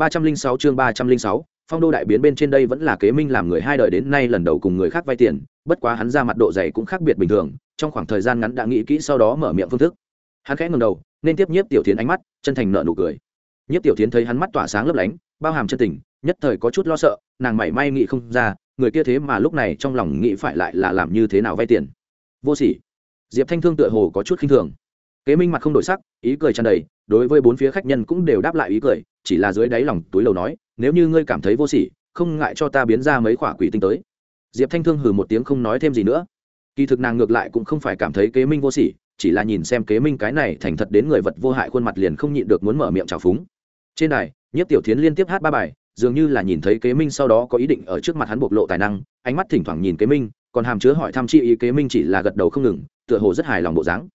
ba trăm linh sáu chương ba trăm linh sáu, phong đô đại biến bên trên đây vẫn là kế minh làm người hai đời đến nay lần đầu cùng người khác vay tiền, bất quá hắn ra mặt độ dày cũng khác biệt bình thường, trong khoảng thời gian ngắn đã nghĩ kỹ sau đó mở miệng phương thức. Hắn khẽ ngẩng đầu, nên tiếp nhiếp tiểu thiến ánh mắt, chân thành nở nụ cười. Nhiếp tiểu thiến thấy hắn mắt tỏa sáng lấp lánh, bao hàm chân tình, nhất thời có chút lo sợ, nàng mảy may nghĩ không ra, người kia thế mà lúc này trong lòng nghĩ phải lại là làm như thế nào vay tiền. Vô sỉ. Diệp thanh thương tựa hồ có chút khinh thường. Kế minh mặt không đổi sắc, ý cười tràn đầy, đối với bốn phía khách nhân cũng đều đáp lại ý cười chỉ là dưới đáy lòng túi lầu nói, nếu như ngươi cảm thấy vô sỉ, không ngại cho ta biến ra mấy khoả quỷ tinh tới. Diệp thanh thương hừ một tiếng không nói thêm gì nữa. Kỳ thực nàng ngược lại cũng không phải cảm thấy kế minh vô sỉ, chỉ là nhìn xem kế minh cái này thành thật đến người vật vô hại khuôn mặt liền không nhịn được muốn mở miệng trào phúng. Trên đài nhất tiểu thiến liên tiếp hát ba bài, dường như là nhìn thấy kế minh sau đó có ý định ở trước mặt hắn bộc lộ tài năng, ánh mắt thỉnh thoảng nhìn kế minh, còn hàm chứa hỏi thăm chi ý kế minh chỉ là gật đầu không ngừng, tựa hồ rất hài lòng bộ dáng.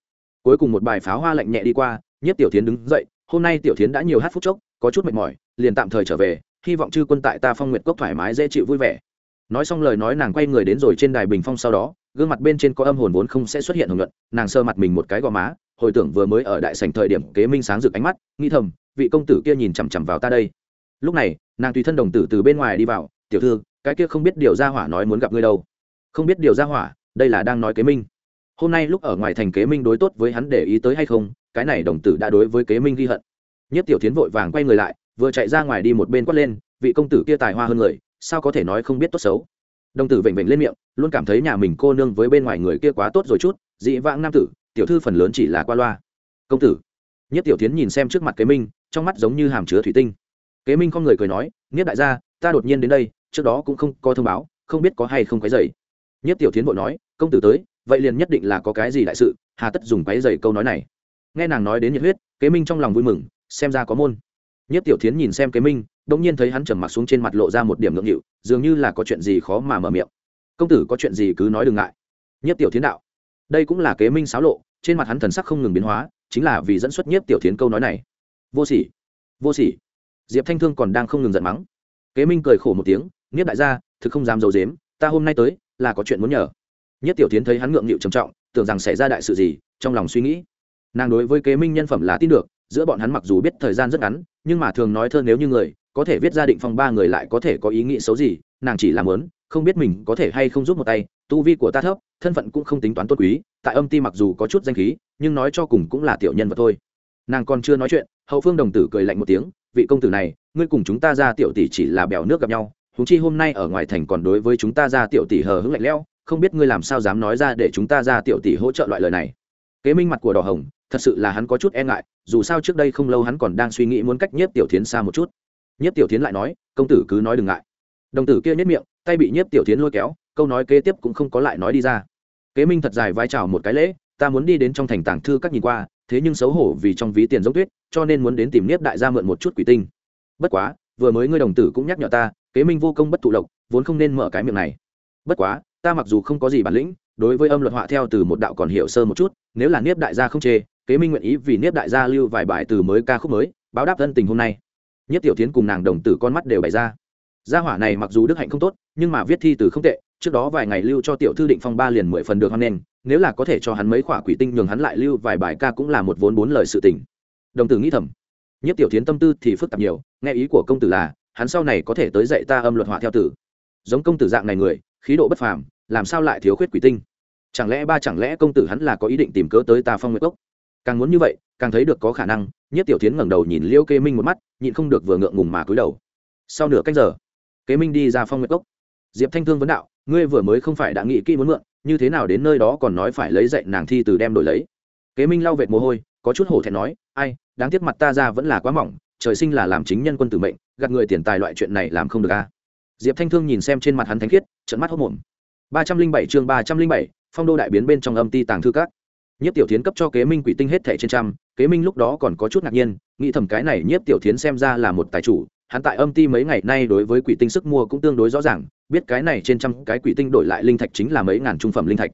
Cuối cùng một bài pháo hoa lạnh nhẹ đi qua nhất tiểu thiến đứng dậy, hôm nay tiểu thiến đã nhiều hát phút chốc có chút mệt mỏi, liền tạm thời trở về, hy vọng chư quân tại ta phong nguyệt cốc thoải mái dễ chịu vui vẻ. Nói xong lời nói, nàng quay người đến rồi trên đài bình phong sau đó, gương mặt bên trên có âm hồn vốn không sẽ xuất hiện hồng luận nàng sơ mặt mình một cái gò má, hồi tưởng vừa mới ở đại sành thời điểm kế minh sáng rực ánh mắt, nghĩ thầm, vị công tử kia nhìn chằm chằm vào ta đây. Lúc này, nàng tùy thân đồng tử từ bên ngoài đi vào, tiểu thư, cái kia không biết điều ra hỏa nói muốn gặp ngươi đâu. Không biết điều ra hỏa, đây là đang nói kế minh. Hôm nay lúc ở ngoài thành kế minh đối tốt với hắn để ý tới hay không, cái này đồng tử đã đối với kế minh ghi hận nhất tiểu tiến vội vàng quay người lại, vừa chạy ra ngoài đi một bên quát lên, vị công tử kia tài hoa hơn người, sao có thể nói không biết tốt xấu? Đồng tử vểnh vểnh lên miệng, luôn cảm thấy nhà mình cô nương với bên ngoài người kia quá tốt rồi chút, dị vãng nam tử, tiểu thư phần lớn chỉ là qua loa. Công tử. Nhất tiểu tiến nhìn xem trước mặt kế minh, trong mắt giống như hàm chứa thủy tinh. Kế minh không người cười nói nhất đại gia, ta đột nhiên đến đây, trước đó cũng không có thông báo, không biết có hay không cái dày nhất tiểu tiến vội nói, công tử tới, vậy liền nhất định là có cái gì đại sự, hà tất dùng cái dày câu nói này. Nghe nàng nói đến nhiệt huyết, kế minh trong lòng vui mừng xem ra có môn. Nhất tiểu tiến nhìn xem kế minh đ ỗ n g nhiên thấy hắn trầm mặc xuống trên mặt lộ ra một điểm ngượng nghịu, dường như là có chuyện gì khó mà mở miệng. Công tử, có chuyện gì cứ nói đừng ngại. Nhất tiểu tiến đạo. Đây cũng là kế minh xáo lộ, trên mặt hắn thần sắc không ngừng biến hóa, chính là vì dẫn xuất nhất tiểu tiến câu nói này. Vô sỉ vô sỉ. Diệp thanh thương còn đang không ngừng giận mắng. Kế minh cười khổ một tiếng nhất đại gia, thực không dám d i ấ u dếm ta hôm nay tới, là có chuyện muốn nhờ. Nhất tiểu tiến thấy hắn ngượng nghịu trầm trọng, tưởng rằng xảy ra đại sự gì, trong lòng suy nghĩ. Nàng đối với kế minh nhân phẩm là tin được giữa bọn hắn mặc dù biết thời gian rất ngắn, nhưng mà thường nói thơ nếu như người, có thể viết ra định phong ba người lại có thể có ý nghĩ xấu gì, nàng chỉ làm lớn không biết mình có thể hay không giúp một tay, tu vi của ta thấp, thân phận cũng không tính toán tốt quý, tại âm ti mặc dù có chút danh khí, nhưng nói cho cùng cũng là tiểu nhân vật thôi. Nàng còn chưa nói chuyện, hậu phương đồng tử cười lạnh một tiếng, vị công tử này, ngươi cùng chúng ta ra tiểu tỷ chỉ là bèo nước gặp nhau húng chi hôm nay ở ngoài thành còn đối với chúng ta ra tiểu tỷ hờ hững lạnh lẽo, không biết ngươi làm sao dám nói ra để chúng ta ra tiểu tỷ hỗ trợ loại lời này kế minh mặt của đỏ hồng, thật sự là hắn có chút e ngại, dù sao trước đây không lâu hắn còn đang suy nghĩ muốn cách nhiếp tiểu tiến xa một chút. Nhiếp tiểu tiến lại nói, công tử cứ nói đừng ngại. Đồng tử kia nhất miệng, tay bị nhiếp tiểu tiến lôi kéo, câu nói kế tiếp cũng không có lại nói đi ra. Kế minh thật dài vai trào một cái lễ, ta muốn đi đến trong thành tảng thư các nhìn qua, thế nhưng xấu hổ vì trong ví tiền giống tuyết, cho nên muốn đến tìm nhiếp đại gia mượn một chút quỷ tinh. Bất quá, vừa mới ngươi đồng tử cũng nhắc nhở ta, kế minh vô công bất thụ lộc, vốn không nên mở cái miệng này. Bất quá, ta mặc dù không có gì bản lĩnh đối với âm luật họa theo từ một đạo còn hiểu sơ một chút, nếu là niếp đại gia không chê, kế minh nguyện ý vì niếp đại gia lưu vài bài từ mới ca khúc mới, báo đáp thân tình hôm nay. Nhất tiểu tiến cùng nàng đồng tử con mắt đều bày ra. Gia hỏa này mặc dù đức hạnh không tốt, nhưng mà viết thi từ không tệ, trước đó vài ngày lưu cho tiểu thư định phong ba liền mười phần được hoan nghênh, nếu là có thể cho hắn mấy khỏa quỷ tinh nhường hắn lại lưu vài bài ca cũng là một vốn bốn lời sự tình. Đồng tử nghĩ thầm, nhất tiểu tiến tâm tư thì phức tạp nhiều, nghe ý của công tử là, hắn sau này có thể tới dạy ta âm luật họa theo tử giống công tử dạng này người khí độ bất phàm, làm sao lại thiếu khuyết quỷ tinh? Chẳng lẽ ba chẳng lẽ công tử hắn là có ý định tìm cớ tới ta phong nguyệt cốc? Càng muốn như vậy, càng thấy được có khả năng nhất tiểu tiến ngẩng đầu nhìn liêu kê minh một mắt, nhịn không được vừa ngượng ngùng mà cúi đầu. Sau nửa cách giờ kế minh đi ra phong nguyệt cốc. Diệp thanh thương vấn đạo, ngươi vừa mới không phải đã nghĩ kỹ muốn mượn, như thế nào đến nơi đó còn nói phải lấy dạy nàng thi từ đem đổi lấy? Kế minh lau vệt mồ hôi, có chút hổ thẹn nói, ai, đáng tiếc mặt ta ra vẫn là quá mỏng, trời sinh là làm chính nhân quân tử mệnh, gạt người tiền tài loại chuyện này làm không được a diệp thanh thương nhìn xem trên mặt hắn thánh khiết trận mắt hốc mồm ba trăm linh bảy chương ba trăm linh bảy, phong đô đại biến bên trong âm ti tàng thư các. Nhiếp tiểu tiến cấp cho kế minh quỷ tinh hết thẻ trên trăm, kế minh lúc đó còn có chút ngạc nhiên, nghĩ thầm cái này nhiếp tiểu tiến xem ra là một tài chủ, hắn tại âm ti mấy ngày nay đối với quỷ tinh sức mua cũng tương đối rõ ràng, biết cái này trên trăm cái quỷ tinh đổi lại linh thạch chính là mấy ngàn trung phẩm linh thạch.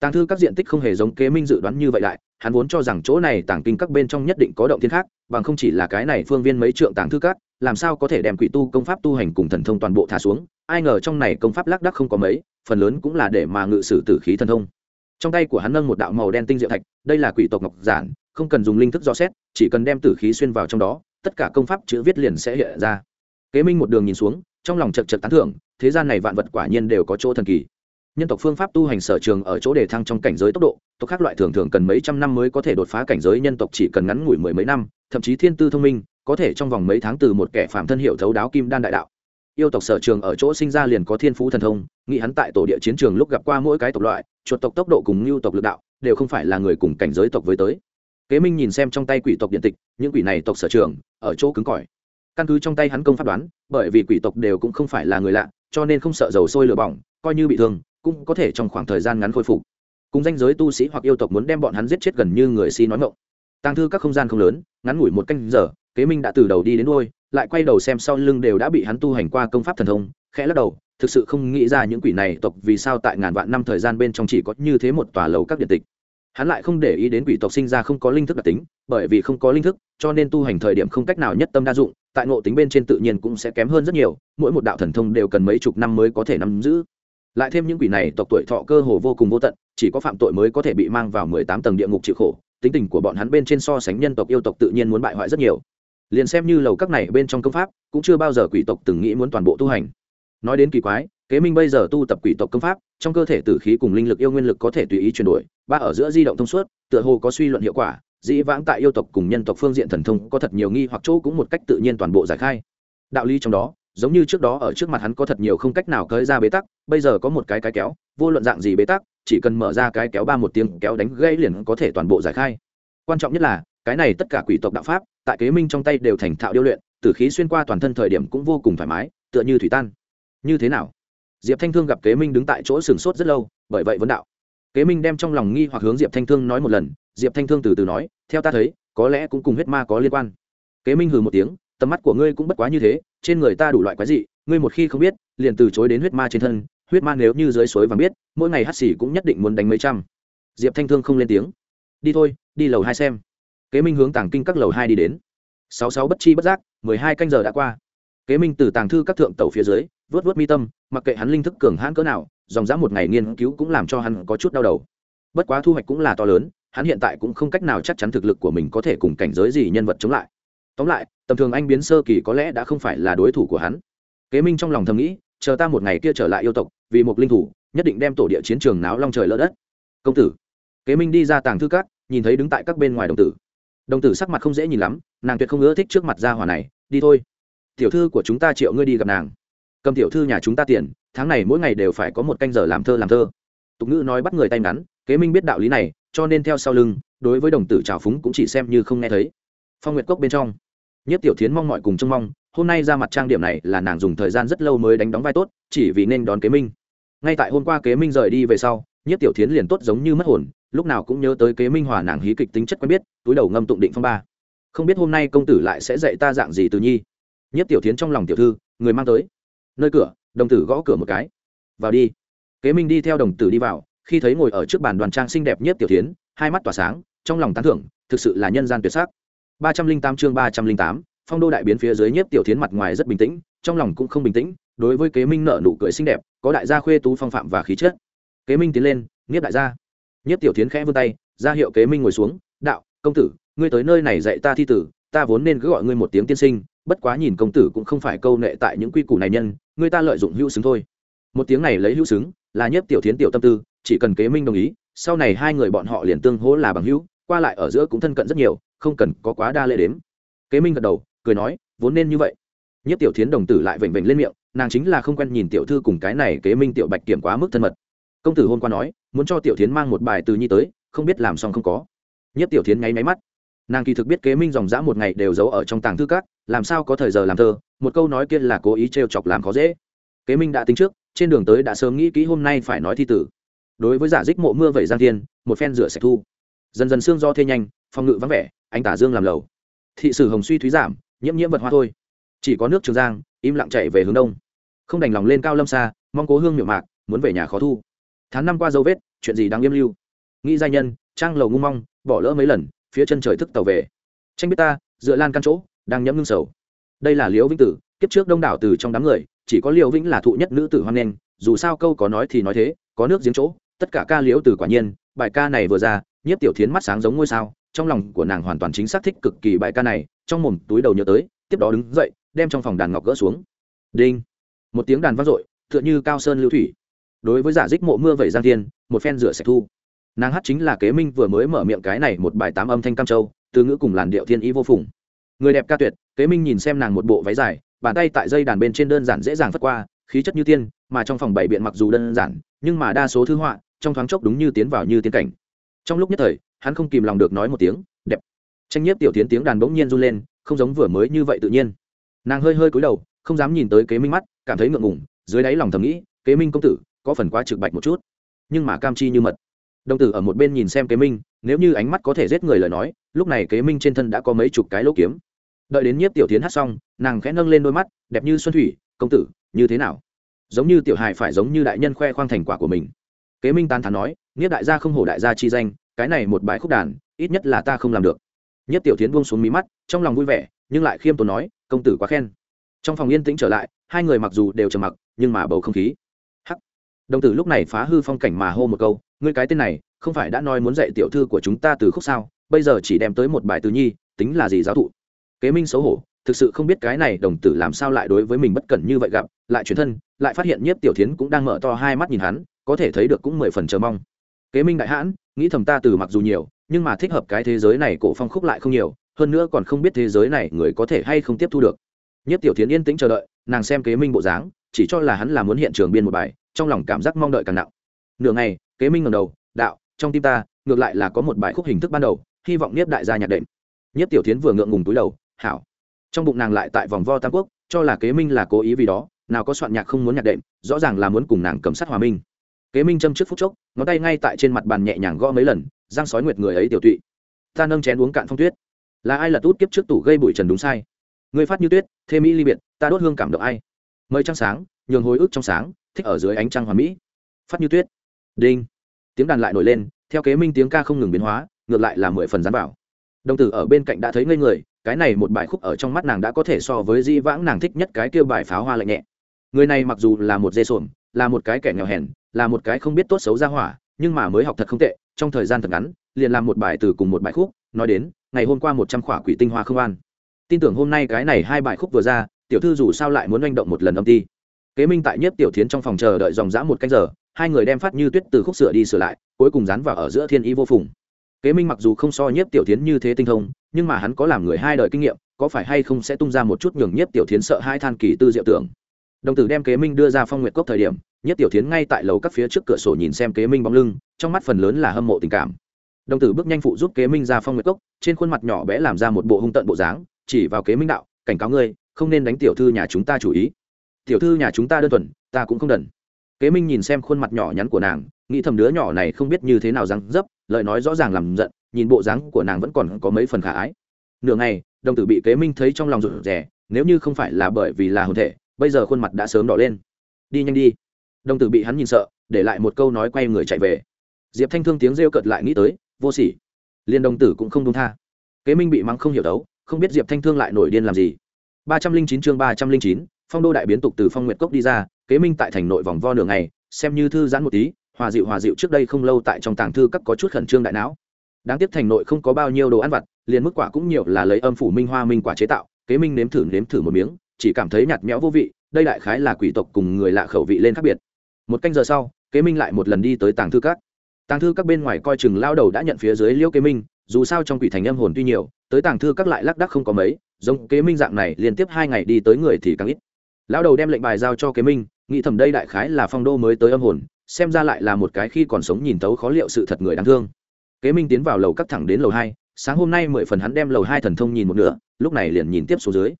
Tàng thư các diện tích không hề giống kế minh dự đoán như vậy lại hắn vốn cho rằng chỗ này tàng kinh các bên trong nhất định có động thiên khác, bằng không chỉ là cái này phương viên mấy trượng tàng thư các, làm sao có thể đem quỷ tu công pháp tu hành cùng thần thông toàn bộ thả xuống, ai ngờ trong này công pháp lác đắc không có mấy, phần lớn cũng là để mà ngự sử tử khí thần thông. Trong tay của hắn nâng một đạo màu đen tinh diệu thạch, đây là quỷ tộc ngọc giản, không cần dùng linh thức do xét, chỉ cần đem tử khí xuyên vào trong đó, tất cả công pháp chữ viết liền sẽ hiện ra. Kế minh một đường nhìn xuống, trong lòng chật chật tán thưởng, thế gian này vạn vật quả nhiên đều có chỗ thần kỳ nhân tộc phương pháp tu hành sở trường ở chỗ đề thăng trong cảnh giới tốc độ, tộc khác loại thường thường cần mấy trăm năm mới có thể đột phá cảnh giới, nhân tộc chỉ cần ngắn ngủi mười mấy năm, thậm chí thiên tư thông minh, có thể trong vòng mấy tháng từ một kẻ phạm thân hiệu thấu đáo kim đan đại đạo. Yêu tộc sở trường ở chỗ sinh ra liền có thiên phú thần thông, nghĩ hắn tại tổ địa chiến trường lúc gặp qua mỗi cái tộc loại, chuột tộc tốc độ cùng lưu tộc lực đạo, đều không phải là người cùng cảnh giới tộc với tới. Kế minh nhìn xem trong tay quỷ tộc điện tịch, những quỷ này tộc sở trường, ở chỗ cứng cỏi. Căn cứ trong tay hắn công pháp đoán, bởi vì quỷ tộc đều cũng không phải là người lạ, cho nên không sợ dầu sôi lửa bỏng, coi như bị thương cũng có thể trong khoảng thời gian ngắn khôi phục. Cùng danh giới tu sĩ hoặc yêu tộc muốn đem bọn hắn giết chết gần như người si nói ngộng tăng thư các không gian không lớn, ngắn ngủi một canh giờ, kế minh đã từ đầu đi đến đôi lại quay đầu xem sau lưng đều đã bị hắn tu hành qua công pháp thần thông, khẽ lắc đầu, thực sự không nghĩ ra những quỷ này tộc vì sao tại ngàn vạn năm thời gian bên trong chỉ có như thế một tòa lầu các điện tịch. Hắn lại không để ý đến quỷ tộc sinh ra không có linh thức đặc tính, bởi vì không có linh thức, cho nên tu hành thời điểm không cách nào nhất tâm đa dụng, tại ngộ tính bên trên tự nhiên cũng sẽ kém hơn rất nhiều, mỗi một đạo thần thông đều cần mấy chục năm mới có thể nắm giữ lại thêm những quỷ này, tộc tuổi thọ cơ hồ vô cùng vô tận, chỉ có phạm tội mới có thể bị mang vào mười tám tầng địa ngục chịu khổ. Tính tình của bọn hắn bên trên so sánh nhân tộc yêu tộc tự nhiên muốn bại hoại rất nhiều. Liền xem như lầu các này bên trong công pháp, cũng chưa bao giờ quỷ tộc từng nghĩ muốn toàn bộ tu hành. Nói đến kỳ quái, kế minh bây giờ tu tập quỷ tộc công pháp, trong cơ thể tử khí cùng linh lực yêu nguyên lực có thể tùy ý chuyển đổi, ba ở giữa di động thông suốt, tựa hồ có suy luận hiệu quả, dĩ vãng tại yêu tộc cùng nhân tộc phương diện thần thông có thật nhiều nghi hoặc chỗ cũng một cách tự nhiên toàn bộ giải khai. Đạo lý trong đó giống như trước đó ở trước mặt hắn có thật nhiều không cách nào cởi ra bế tắc, bây giờ có một cái cái kéo, vô luận dạng gì bế tắc, chỉ cần mở ra cái kéo ba một tiếng kéo đánh gây liền có thể toàn bộ giải khai. Quan trọng nhất là, cái này tất cả quỷ tộc đạo pháp, tại kế minh trong tay đều thành thạo điêu luyện tử khí xuyên qua toàn thân thời điểm cũng vô cùng thoải mái, tựa như thủy tan. Như thế nào? Diệp thanh thương gặp kế minh đứng tại chỗ sừng sốt rất lâu, bởi vậy vấn đạo. Kế minh đem trong lòng nghi hoặc hướng diệp thanh thương nói một lần, diệp thanh thương từ từ nói, theo ta thấy, có lẽ cũng cùng huyết ma có liên quan. Kế minh hừ một tiếng tầm mắt của ngươi cũng bất quá như thế, trên người ta đủ loại quái dị, ngươi một khi không biết, liền từ chối đến huyết ma trên thân, huyết ma nếu như dưới suối vàng biết, mỗi ngày hắt xỉ cũng nhất định muốn đánh mấy trăm. Diệp thanh thương không lên tiếng. Đi thôi, đi lầu hai xem. Kế minh hướng tàng kinh các lầu hai đi đến. Sáu sáu bất chi bất giác, mười hai canh giờ đã qua. Kế minh từ tàng thư các thượng tàu phía dưới, vớt vớt mi tâm, mặc kệ hắn linh thức cường hãn cỡ nào, dòng dã một ngày nghiên cứu cũng làm cho hắn có chút đau đầu. Bất quá thu hoạch cũng là to lớn, hắn hiện tại cũng không cách nào chắc chắn thực lực của mình có thể cùng cảnh giới gì nhân vật chống lại tóm lại, tầm thường anh biến sơ kỳ có lẽ đã không phải là đối thủ của hắn. Kế minh trong lòng thầm nghĩ, chờ ta một ngày kia trở lại yêu tộc, vì một linh thủ, nhất định đem tổ địa chiến trường náo long trời lỡ đất. Công tử. Kế minh đi ra tàng thư cát nhìn thấy đứng tại các bên ngoài đồng tử. Đồng tử sắc mặt không dễ nhìn lắm, nàng tuyệt không ưa thích trước mặt gia hỏa này, đi thôi. Tiểu thư của chúng ta triệu ngươi đi gặp nàng. Cầm tiểu thư nhà chúng ta tiền, tháng này mỗi ngày đều phải có một canh giờ làm thơ làm thơ. Tục ngữ nói bắt người tay ngắn, kế minh biết đạo lý này, cho nên theo sau lưng, đối với đồng tử trào phúng cũng chỉ xem như không nghe thấy phong nguyệt cốc bên trong. Nhất tiểu thiến mong mọi cùng trông mong, hôm nay ra mặt trang điểm này là nàng dùng thời gian rất lâu mới đánh đóng vai tốt, chỉ vì nên đón kế minh. Ngay tại hôm qua kế minh rời đi về sau, nhất tiểu thiến liền tốt giống như mất hồn, lúc nào cũng nhớ tới kế minh hòa nàng hí kịch tính chất quen biết, túi đầu ngâm tụng định phong ba. Không biết hôm nay công tử lại sẽ dạy ta dạng gì từ nhi? Nhất tiểu thiến trong lòng tiểu thư, người mang tới. Nơi cửa, đồng tử gõ cửa một cái. Vào đi. Kế minh đi theo đồng tử đi vào, khi thấy ngồi ở trước bàn đoàn trang xinh đẹp nhất tiểu thiến, hai mắt tỏa sáng, trong lòng tán thưởng, thực sự là nhân gian tuyệt sắc ba trăm linh tám chương ba trăm linh tám, phong đô đại biến phía dưới nhiếp tiểu thiến mặt ngoài rất bình tĩnh, trong lòng cũng không bình tĩnh, đối với kế minh nợ nụ cười xinh đẹp, có đại gia khuê tú phong phạm và khí chất. Kế minh tiến lên, nhiếp đại gia. Nhiếp tiểu thiến khẽ vươn tay, ra hiệu kế minh ngồi xuống, đạo, công tử, ngươi tới nơi này dạy ta thi tử, ta vốn nên cứ gọi ngươi một tiếng tiên sinh, bất quá nhìn công tử cũng không phải câu nệ tại những quy củ này nhân, ngươi ta lợi dụng hữu xứng thôi. Một tiếng này lấy hữu xứng, là nhiếp tiểu thiến tiểu tâm tư, chỉ cần kế minh đồng ý, sau này hai người bọn họ liền tương hỗ là bằng hữu, qua lại ở giữa cũng thân cận rất nhiều không cần có quá đa lễ đếm. Kế minh gật đầu, cười nói, vốn nên như vậy. Nhất tiểu thiến đồng tử lại vểnh vểnh lên miệng, nàng chính là không quen nhìn tiểu thư cùng cái này kế minh tiểu bạch kiểm quá mức thân mật. Công tử hôm qua nói, muốn cho tiểu thiến mang một bài từ nhi tới, không biết làm xong không có. Nhất tiểu thiến ngáy máy mắt. Nàng kỳ thực biết kế minh dòng dã một ngày đều giấu ở trong tàng thư các, làm sao có thời giờ làm thơ, một câu nói kia là cố ý t chọc làm khó dễ. Kế minh đã tính trước, trên đường tới đã sớm nghĩ kỹ hôm nay phải nói thi tử. Đối với giả dích mộ mưa vẩy giang thiên, một phen rửa sạch thu. Dần dần xương do thê nhanh, phòng ngự vắng vẻ anh tả dương làm lầu. Thị sử hồng suy thúy giảm, nhiễm nhiễm vật hoa thôi. Chỉ có nước trường giang, im lặng chạy về hướng đông. Không đành lòng lên cao lâm xa, mong cố hương miệng mạc, muốn về nhà khó thu. Tháng năm qua dấu vết, chuyện gì đang nghiêm lưu? Nghĩ giai nhân, trang lầu ngu mong, bỏ lỡ mấy lần, phía chân trời thức tàu về. Tranh biết ta, dựa lan căn chỗ, đang nhẫm ngưng sầu. Đây là liễu vĩnh tử, kiếp trước đông đảo từ trong đám người, chỉ có liễu vĩnh là thụ nhất nữ tử hoan nghênh, dù sao câu có nói thì nói thế, có nước giếng chỗ, tất cả ca liễu tử quả nhiên, bài ca này vừa ra, nhiếp tiểu thiến mắt sáng giống ngôi sao trong lòng của nàng hoàn toàn chính xác thích cực kỳ bài ca này, trong mồm túi đầu nhớ tới, tiếp đó đứng dậy, đem trong phòng đàn ngọc gỡ xuống. Đinh. Một tiếng đàn vang dội, tựa như cao sơn lưu thủy. Đối với giả dích mộ mưa vẩy giang thiên, một phen rửa sạch thu. Nàng hát chính là kế minh vừa mới mở miệng cái này một bài tám âm thanh cam châu, từ ngữ cùng làn điệu thiên ý vô phùng. Người đẹp ca tuyệt, kế minh nhìn xem nàng một bộ váy dài, bàn tay tại dây đàn bên trên đơn giản dễ dàng phất qua, khí chất như tiên, mà trong phòng bảy biện mặc dù đơn giản, nhưng mà đa số thư họa, trong thoáng chốc đúng như tiến vào như tiên cảnh. Trong lúc nhất thời hắn không kìm lòng được nói một tiếng, đẹp. Tranh nhiếp tiểu tiến tiếng đàn bỗng nhiên run lên, không giống vừa mới như vậy tự nhiên. Nàng hơi hơi cúi đầu, không dám nhìn tới kế minh mắt, cảm thấy ngượng ngủng dưới đáy lòng thầm nghĩ, kế minh công tử, có phần quá trực bạch một chút. Nhưng mà cam chi như mật. Đồng tử ở một bên nhìn xem kế minh, nếu như ánh mắt có thể giết người lời nói, lúc này kế minh trên thân đã có mấy chục cái lỗ kiếm. Đợi đến nhiếp tiểu tiến hát xong, nàng khẽ nâng lên đôi mắt, đẹp như xuân thủy, công tử, như thế nào? Giống như tiểu hài phải giống như đại nhân khoe khoang thành quả của mình. Kế minh tán thán nói nghĩa đại gia không hổ đại gia chi danh cái này một bài khúc đàn, ít nhất là ta không làm được. Nhất tiểu tiến buông xuống mí mắt, trong lòng vui vẻ, nhưng lại khiêm tốn nói, công tử quá khen. Trong phòng yên tĩnh trở lại, hai người mặc dù đều trầm mặc, nhưng mà bầu không khí. Hắc. Đồng tử lúc này phá hư phong cảnh mà hô một câu, ngươi cái tên này, không phải đã nói muốn dạy tiểu thư của chúng ta từ khúc sao? Bây giờ chỉ đem tới một bài từ nhi, tính là gì giáo thụ? Kế minh xấu hổ, thực sự không biết cái này đồng tử làm sao lại đối với mình bất cẩn như vậy gặp, lại chuyển thân, lại phát hiện nhiếp tiểu thiến cũng đang mở to hai mắt nhìn hắn, có thể thấy được cũng mười phần chờ mong kế minh đại hãn, nghĩ thầm ta từ mặc dù nhiều, nhưng mà thích hợp cái thế giới này cổ phong khúc lại không nhiều, hơn nữa còn không biết thế giới này người có thể hay không tiếp thu được. Nhất tiểu thiến yên tĩnh chờ đợi, nàng xem kế minh bộ dáng, chỉ cho là hắn là muốn hiện trường biên một bài, trong lòng cảm giác mong đợi càng nặng. Nửa ngày, kế minh ngầm đầu, đạo, trong tim ta, ngược lại là có một bài khúc hình thức ban đầu, hy vọng nhất đại gia nhạc đệm. Nhất tiểu thiến vừa ngượng ngùng túi đầu, hảo. Trong bụng nàng lại tại vòng vo tam quốc, cho là kế minh là cố ý vì đó, nào có soạn nhạc không muốn nhạc đệm, rõ ràng là muốn cùng nàng cầm sát hòa minh kế minh châm trước phút chốc, ngón tay ngay tại trên mặt bàn nhẹ nhàng gõ mấy lần giang sói nguyệt người ấy tiểu tụy. Ta nâng chén uống cạn phong tuyết. Là ai là tút kiếp trước tủ gây bụi trần đúng sai? Người phát như tuyết thê mỹ ly biệt, ta đốt hương cảm động ai? Mời trăng sáng, nhường hồi ức trong sáng, thích ở dưới ánh trăng hòa mỹ. Phát như tuyết. Đinh. Tiếng đàn lại nổi lên, theo kế minh tiếng ca không ngừng biến hóa, ngược lại là mười phần gián bảo. Đồng tử ở bên cạnh đã thấy ngây người, cái này một bài khúc ở trong mắt nàng đã có thể so với di vãng nàng thích nhất cái kêu bài pháo hoa lạnh nhẹ. Người này mặc dù là một dê sổm là một cái kẻ nghèo hèn, là một cái không biết tốt xấu ra hỏa, nhưng mà mới học thật không tệ, trong thời gian thật ngắn, liền làm một bài từ cùng một bài khúc, nói đến, ngày hôm qua một trăm khỏa quỷ tinh hoa không an. Tin tưởng hôm nay cái này hai bài khúc vừa ra, tiểu thư dù sao lại muốn manh động một lần âm ti. Kế minh tại nhất tiểu thiến trong phòng chờ đợi dòng dã một canh giờ, hai người đem phát như tuyết từ khúc sửa đi sửa lại, cuối cùng dán vào ở giữa thiên ý vô phùng. Kế minh mặc dù không so nhiếp tiểu thiến như thế tinh thông, nhưng mà hắn có làm người hai đời kinh nghiệm, có phải hay không sẽ tung ra một chút nhường nhiếp tiểu thiến sợ hai than kỳ tư diệu tưởng đồng tử đem kế minh đưa ra phong nguyệt cốc thời điểm, nhất tiểu thiến ngay tại lầu các phía trước cửa sổ nhìn xem kế minh bóng lưng, trong mắt phần lớn là hâm mộ tình cảm. Đồng tử bước nhanh phụ giúp kế minh ra phong nguyệt cốc, trên khuôn mặt nhỏ bé làm ra một bộ hung tận bộ dáng, chỉ vào kế minh đạo, cảnh cáo ngươi, không nên đánh tiểu thư nhà chúng ta chủ ý. Tiểu thư nhà chúng ta đơn thuần, ta cũng không đần. Kế minh nhìn xem khuôn mặt nhỏ nhắn của nàng, nghĩ thầm đứa nhỏ này không biết như thế nào răng dấp, lời nói rõ ràng làm giận, nhìn bộ dáng của nàng vẫn còn có mấy phần khả ái. Nửa ngày, đồng tử bị kế minh thấy trong lòng rụt rè, nếu như không phải là bởi vì là hồn thể bây giờ khuôn mặt đã sớm đỏ lên. Đi nhanh đi. Đồng tử bị hắn nhìn sợ, để lại một câu nói quay người chạy về. Diệp thanh thương tiếng rêu cợt lại nghĩ tới, vô sỉ. Liên đồng tử cũng không đông tha. Kế minh bị mắng không hiểu đấu, không biết diệp thanh thương lại nổi điên làm gì. ba trăm linh chín chương ba trăm linh chín, phong đô đại biến tục từ phong nguyệt cốc đi ra, kế minh tại thành nội vòng vo nửa ngày, xem như thư giãn một tí, hòa dịu hòa dịu trước đây không lâu tại trong tàng thư các có chút khẩn trương đại não. Đáng tiếc thành nội không có bao nhiêu đồ ăn vặt, liền mức quả cũng nhiều là lấy âm phủ minh hoa minh quả chế tạo, kế minh nếm thử nếm thử một miếng chỉ cảm thấy nhạt nhẽo vô vị, đây đại khái là quỷ tộc cùng người lạ khẩu vị lên khác biệt. Một canh giờ sau, kế minh lại một lần đi tới tàng thư các. Tàng thư các bên ngoài coi chừng lao đầu đã nhận phía dưới liễu kế minh, dù sao trong quỷ thành âm hồn tuy nhiều, tới tàng thư các lại lác đắc không có mấy, giống kế minh dạng này liên tiếp hai ngày đi tới người thì càng ít. Lao đầu đem lệnh bài giao cho kế minh, nghĩ thầm đây đại khái là phong đô mới tới âm hồn, xem ra lại là một cái khi còn sống nhìn tấu khó liệu sự thật người đáng thương. Kế minh tiến vào lầu cắt thẳng đến lầu hai, sáng hôm nay mười phần hắn đem lầu hai thần thông nhìn một nửa, lúc này liền nhìn tiếp xuống dưới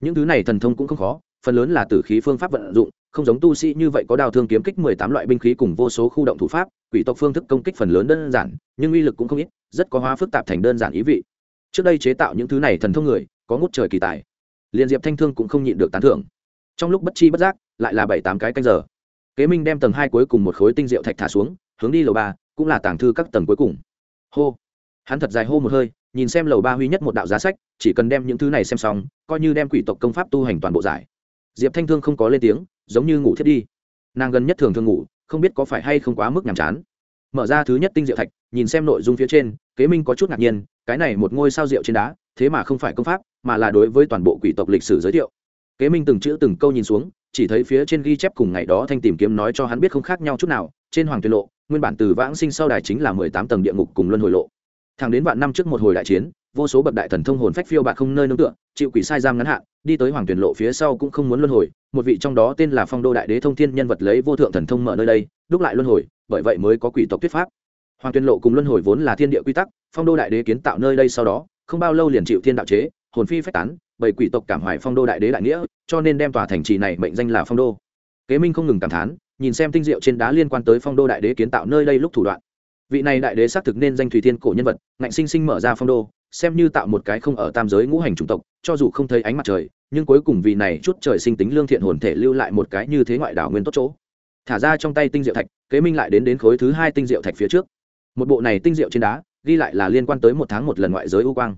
những thứ này thần thông cũng không khó, phần lớn là tử khí phương pháp vận dụng, không giống tu sĩ như vậy có đào thương kiếm kích mười tám loại binh khí cùng vô số khu động thủ pháp, quỷ tộc phương thức công kích phần lớn đơn giản, nhưng uy lực cũng không ít, rất có hóa phức tạp thành đơn giản ý vị. Trước đây chế tạo những thứ này thần thông người, có ngút trời kỳ tài. Liên diệp thanh thương cũng không nhịn được tán thưởng. Trong lúc bất chi bất giác, lại là bảy tám cái canh giờ. Kế minh đem tầng hai cuối cùng một khối tinh rượu thạch thả xuống, hướng đi lầu ba, cũng là tàng thư các tầng cuối cùng. Hô. Hắn thật dài hô một hơi nhìn xem lầu ba huy nhất một đạo giá sách, chỉ cần đem những thứ này xem xong, coi như đem quỷ tộc công pháp tu hành toàn bộ giải. Diệp thanh thương không có lên tiếng, giống như ngủ thiết đi. Nàng gần nhất thường thường ngủ, không biết có phải hay không quá mức nhàm chán. Mở ra thứ nhất tinh diệu thạch, nhìn xem nội dung phía trên, kế minh có chút ngạc nhiên, cái này một ngôi sao rượu trên đá, thế mà không phải công pháp, mà là đối với toàn bộ quỷ tộc lịch sử giới thiệu. Kế minh từng chữ từng câu nhìn xuống, chỉ thấy phía trên ghi chép cùng ngày đó thanh tìm kiếm nói cho hắn biết không khác nhau chút nào, trên hoàng tuyên lộ, nguyên bản từ vãng sinh sau đài chính là mười tám tầng địa ngục cùng luân hồi lộ thẳng đến vạn năm trước một hồi đại chiến, vô số bậc đại thần thông hồn phách phiêu bạt không nơi nương tựa, chịu quỷ sai giam ngắn hạn, đi tới hoàng tuyển lộ phía sau cũng không muốn luân hồi, một vị trong đó tên là phong đô đại đế thông thiên nhân vật lấy vô thượng thần thông mở nơi đây, đúc lại luân hồi, bởi vậy mới có quỷ tộc thuyết pháp. Hoàng tuyển lộ cùng luân hồi vốn là thiên địa quy tắc, phong đô đại đế kiến tạo nơi đây sau đó, không bao lâu liền chịu thiên đạo chế, hồn phi phách tán bởi quỷ tộc cảm hoài phong đô đại đế đại nghĩa, cho nên đem tòa thành trì này mệnh danh là phong đô. Kế minh không ngừng cảm thán, nhìn xem tinh diệu trên đá liên quan tới phong đô đại đế kiến tạo nơi đây lúc thủ đoạn vị này đại đế xác thực nên danh thủy thiên cổ nhân vật, ngạnh sinh sinh mở ra phong đô, xem như tạo một cái không ở tam giới ngũ hành chủng tộc, cho dù không thấy ánh mặt trời, nhưng cuối cùng vì này chút trời sinh tính lương thiện hồn thể lưu lại một cái như thế ngoại đảo nguyên tốt chỗ. Thả ra trong tay tinh diệu thạch, kế minh lại đến đến khối thứ hai tinh diệu thạch phía trước. Một bộ này tinh diệu trên đá, ghi lại là liên quan tới một tháng một lần ngoại giới u quang.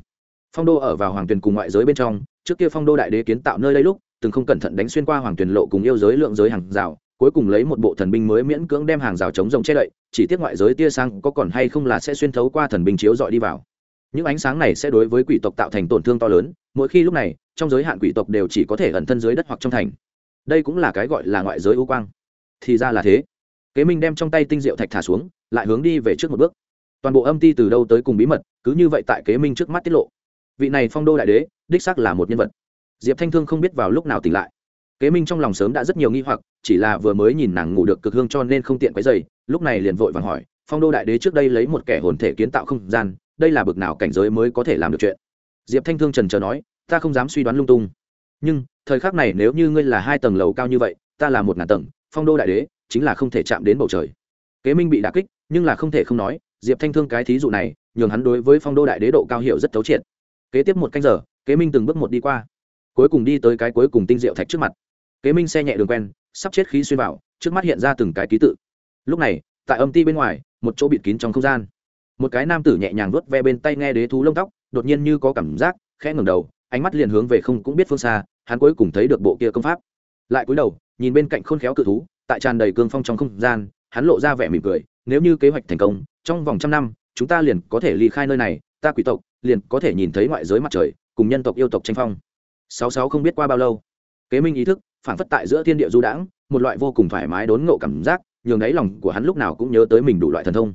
Phong đô ở vào hoàng tuyền cùng ngoại giới bên trong, trước kia phong đô đại đế kiến tạo nơi đây lúc, từng không cẩn thận đánh xuyên qua hoàng tuyền lộ cùng yêu giới lượng giới hàng rào cuối cùng lấy một bộ thần binh mới miễn cưỡng đem hàng rào chống rồng che đậy, chỉ tiếc ngoại giới tia sang có còn hay không là sẽ xuyên thấu qua thần binh chiếu dọi đi vào. Những ánh sáng này sẽ đối với quỷ tộc tạo thành tổn thương to lớn, mỗi khi lúc này, trong giới hạn quỷ tộc đều chỉ có thể ẩn thân dưới đất hoặc trong thành. Đây cũng là cái gọi là ngoại giới ưu quang. Thì ra là thế. Kế minh đem trong tay tinh diệu thạch thả xuống, lại hướng đi về trước một bước. Toàn bộ âm ti từ đâu tới cùng bí mật, cứ như vậy tại kế minh trước mắt tiết lộ. Vị này phong đô đại đế, đích xác là một nhân vật. Diệp thanh thương không biết vào lúc nào tỉnh lại kế minh trong lòng sớm đã rất nhiều nghi hoặc, chỉ là vừa mới nhìn nàng ngủ được cực hương cho nên không tiện quấy dày lúc này liền vội vàng hỏi, phong đô đại đế trước đây lấy một kẻ hồn thể kiến tạo không gian, đây là bực nào cảnh giới mới có thể làm được chuyện? Diệp thanh thương trần trờ nói, ta không dám suy đoán lung tung. Nhưng, thời khắc này nếu như ngươi là hai tầng lầu cao như vậy, ta là một ngàn tầng, phong đô đại đế chính là không thể chạm đến bầu trời. Kế minh bị đà kích, nhưng là không thể không nói, diệp thanh thương cái thí dụ này, nhường hắn đối với phong đô đại đế độ cao hiệu rất thấu triệt. Kế tiếp một canh giờ, kế minh từng bước một đi qua. Cuối cùng đi tới cái cuối cùng tinh diệu thạch trước mặt kế minh xe nhẹ đường quen, sắp chết khí xuyên vào, trước mắt hiện ra từng cái ký tự. Lúc này, tại âm ti bên ngoài, một chỗ bịt kín trong không gian. Một cái nam tử nhẹ nhàng vuốt ve bên tay nghe đế thú lông tóc, đột nhiên như có cảm giác, khẽ ngẩng đầu, ánh mắt liền hướng về không cũng biết phương xa, hắn cuối cùng thấy được bộ kia công pháp. Lại cúi đầu, nhìn bên cạnh khôn khéo cự thú, tại tràn đầy cương phong trong không gian, hắn lộ ra vẻ mỉm cười, nếu như kế hoạch thành công, trong vòng trăm năm, chúng ta liền có thể ly khai nơi này, ta quỷ tộc liền có thể nhìn thấy ngoại giới mặt trời, cùng nhân tộc yêu tộc tranh phong. Sáu sáu không biết qua bao lâu, kế minh ý thức phản phất tại giữa thiên địa du đãng, một loại vô cùng thoải mái đốn ngộ cảm giác, nhường đáy lòng của hắn lúc nào cũng nhớ tới mình đủ loại thần thông.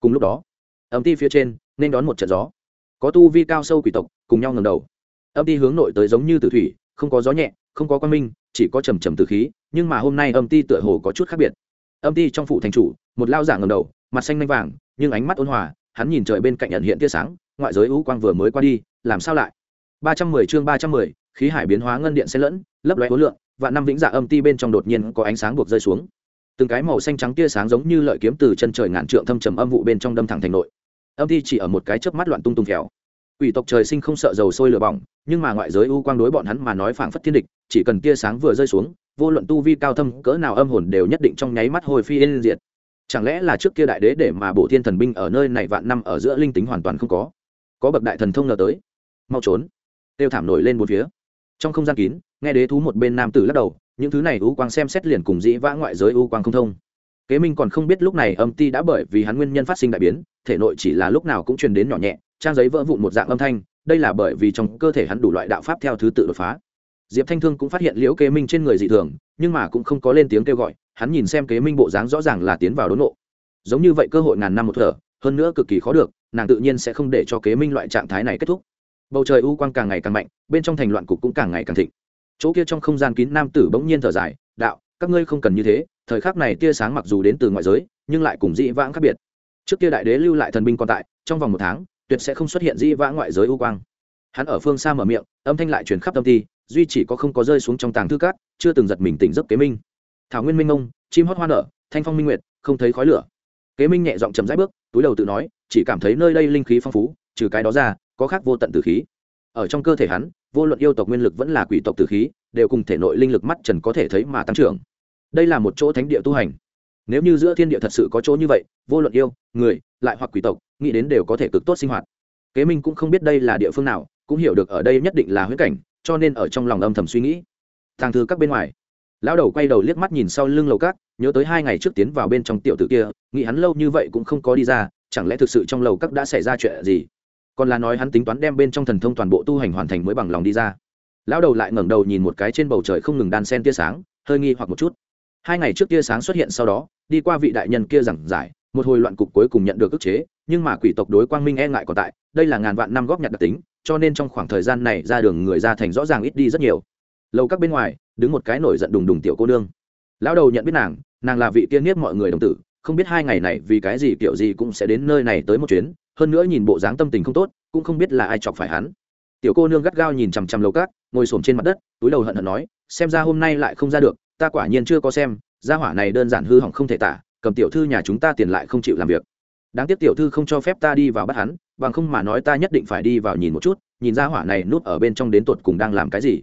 Cùng lúc đó, âm ti phía trên nên đón một trận gió. Có tu vi cao sâu quỷ tộc cùng nhau ngầm đầu. Âm ti hướng nội tới giống như từ thủy, không có gió nhẹ, không có quan minh, chỉ có trầm trầm từ khí, nhưng mà hôm nay âm ti tựa hồ có chút khác biệt. Âm ti trong phủ thành chủ, một lao giả ngầm đầu, mặt xanh lanh vàng, nhưng ánh mắt ôn hòa, hắn nhìn trời bên cạnh nhận hiện tia sáng, ngoại giới ú quang vừa mới qua đi, làm sao lại? Ba trăm mười chương ba trăm mười, khí hải biến hóa ngân điện xen lẫn, lấp lóe khối lượng và năm vĩnh dạ âm ti bên trong đột nhiên có ánh sáng buộc rơi xuống. Từng cái màu xanh trắng tia sáng giống như lợi kiếm từ chân trời ngàn trượng thâm trầm âm vụ bên trong đâm thẳng thành nội. Âm ti chỉ ở một cái chớp mắt loạn tung tung khéo quỷ tộc trời sinh không sợ dầu sôi lửa bỏng, nhưng mà ngoại giới u quang đối bọn hắn mà nói phảng phất thiên địch, chỉ cần tia sáng vừa rơi xuống, vô luận tu vi cao thâm, cỡ nào âm hồn đều nhất định trong nháy mắt hồi phi yên diệt. Chẳng lẽ là trước kia đại đế để mà bổ thiên thần binh ở nơi này vạn năm ở giữa linh tính hoàn toàn không có? Có bậc đại thần thông ngờ tới. Mau trốn. Tiêu thảm nổi lên một phía trong không gian kín, nghe đế thú một bên nam tử lắc đầu, những thứ này u quang xem xét liền cùng dĩ vã ngoại giới u quang không thông. Kế minh còn không biết lúc này âm ti đã bởi vì hắn nguyên nhân phát sinh đại biến, thể nội chỉ là lúc nào cũng truyền đến nhỏ nhẹ, trang giấy vỡ vụn một dạng âm thanh, đây là bởi vì trong cơ thể hắn đủ loại đạo pháp theo thứ tự đột phá. Diệp thanh thương cũng phát hiện liễu kế minh trên người dị thường, nhưng mà cũng không có lên tiếng kêu gọi, hắn nhìn xem kế minh bộ dáng rõ ràng là tiến vào đốn nộ giống như vậy cơ hội ngàn năm một thở, hơn nữa cực kỳ khó được, nàng tự nhiên sẽ không để cho kế minh loại trạng thái này kết thúc bầu trời u quang càng ngày càng mạnh, bên trong thành loạn cục cũng càng ngày càng thịnh. Chỗ kia trong không gian kín nam tử bỗng nhiên thở dài, đạo, các ngươi không cần như thế, thời khắc này tia sáng mặc dù đến từ ngoại giới, nhưng lại cùng dĩ vãng khác biệt. Trước kia đại đế lưu lại thần binh còn tại, trong vòng một tháng, tuyệt sẽ không xuất hiện dĩ vãng ngoại giới u quang. Hắn ở phương xa mở miệng, âm thanh lại truyền khắp tâm ti, duy chỉ có không có rơi xuống trong tàng thư cát, chưa từng giật mình tỉnh giấc kế minh. Thảo nguyên minh ông, chim hót hoa nở, thanh phong minh nguyệt, không thấy khói lửa. Kế minh nhẹ giọng chầm rãi bước, túi đầu tự nói, chỉ cảm thấy nơi đây linh khí phong phú, trừ cái đó ra có khác vô tận tử khí. Ở trong cơ thể hắn, vô luận yêu tộc nguyên lực vẫn là quỷ tộc tử khí, đều cùng thể nội linh lực mắt trần có thể thấy mà tăng trưởng. Đây là một chỗ thánh địa tu hành. Nếu như giữa thiên địa thật sự có chỗ như vậy, vô luận yêu, người, lại hoặc quỷ tộc, nghĩ đến đều có thể cực tốt sinh hoạt. Kế minh cũng không biết đây là địa phương nào, cũng hiểu được ở đây nhất định là huyết cảnh, cho nên ở trong lòng âm thầm suy nghĩ. Tàng thư các bên ngoài. Lão đầu quay đầu liếc mắt nhìn sau lưng lầu các, nhớ tới hai ngày trước tiến vào bên trong tiểu tử kia, nghĩ hắn lâu như vậy cũng không có đi ra, chẳng lẽ thực sự trong lầu các đã xảy ra chuyện gì? Còn là nói hắn tính toán đem bên trong thần thông toàn bộ tu hành hoàn thành mới bằng lòng đi ra. Lão đầu lại ngẩng đầu nhìn một cái trên bầu trời không ngừng đan sen tia sáng, hơi nghi hoặc một chút. Hai ngày trước tia sáng xuất hiện sau đó, đi qua vị đại nhân kia giảng giải, một hồi loạn cục cuối cùng nhận được ức chế, nhưng mà quỷ tộc đối quang minh e ngại còn tại, đây là ngàn vạn năm góp nhặt đặc tính, cho nên trong khoảng thời gian này ra đường người ra thành rõ ràng ít đi rất nhiều. Lâu các bên ngoài, đứng một cái nổi giận đùng đùng tiểu cô nương. Lão đầu nhận biết nàng nàng là vị tiên niếp mọi người đồng tử, không biết hai ngày này vì cái gì kiểu gì cũng sẽ đến nơi này tới một chuyến hơn nữa nhìn bộ dáng tâm tình không tốt, cũng không biết là ai chọc phải hắn. Tiểu cô nương gắt gao nhìn chằm chằm lầu cát, ngồi xổm trên mặt đất, túi đầu hận hận nói, xem ra hôm nay lại không ra được, ta quả nhiên chưa có xem, gia hỏa này đơn giản hư hỏng không thể tả, cầm tiểu thư nhà chúng ta tiền lại không chịu làm việc. Đáng tiếc tiểu thư không cho phép ta đi vào bắt hắn, bằng không mà nói ta nhất định phải đi vào nhìn một chút, nhìn gia hỏa này núp ở bên trong đến tột cùng đang làm cái gì.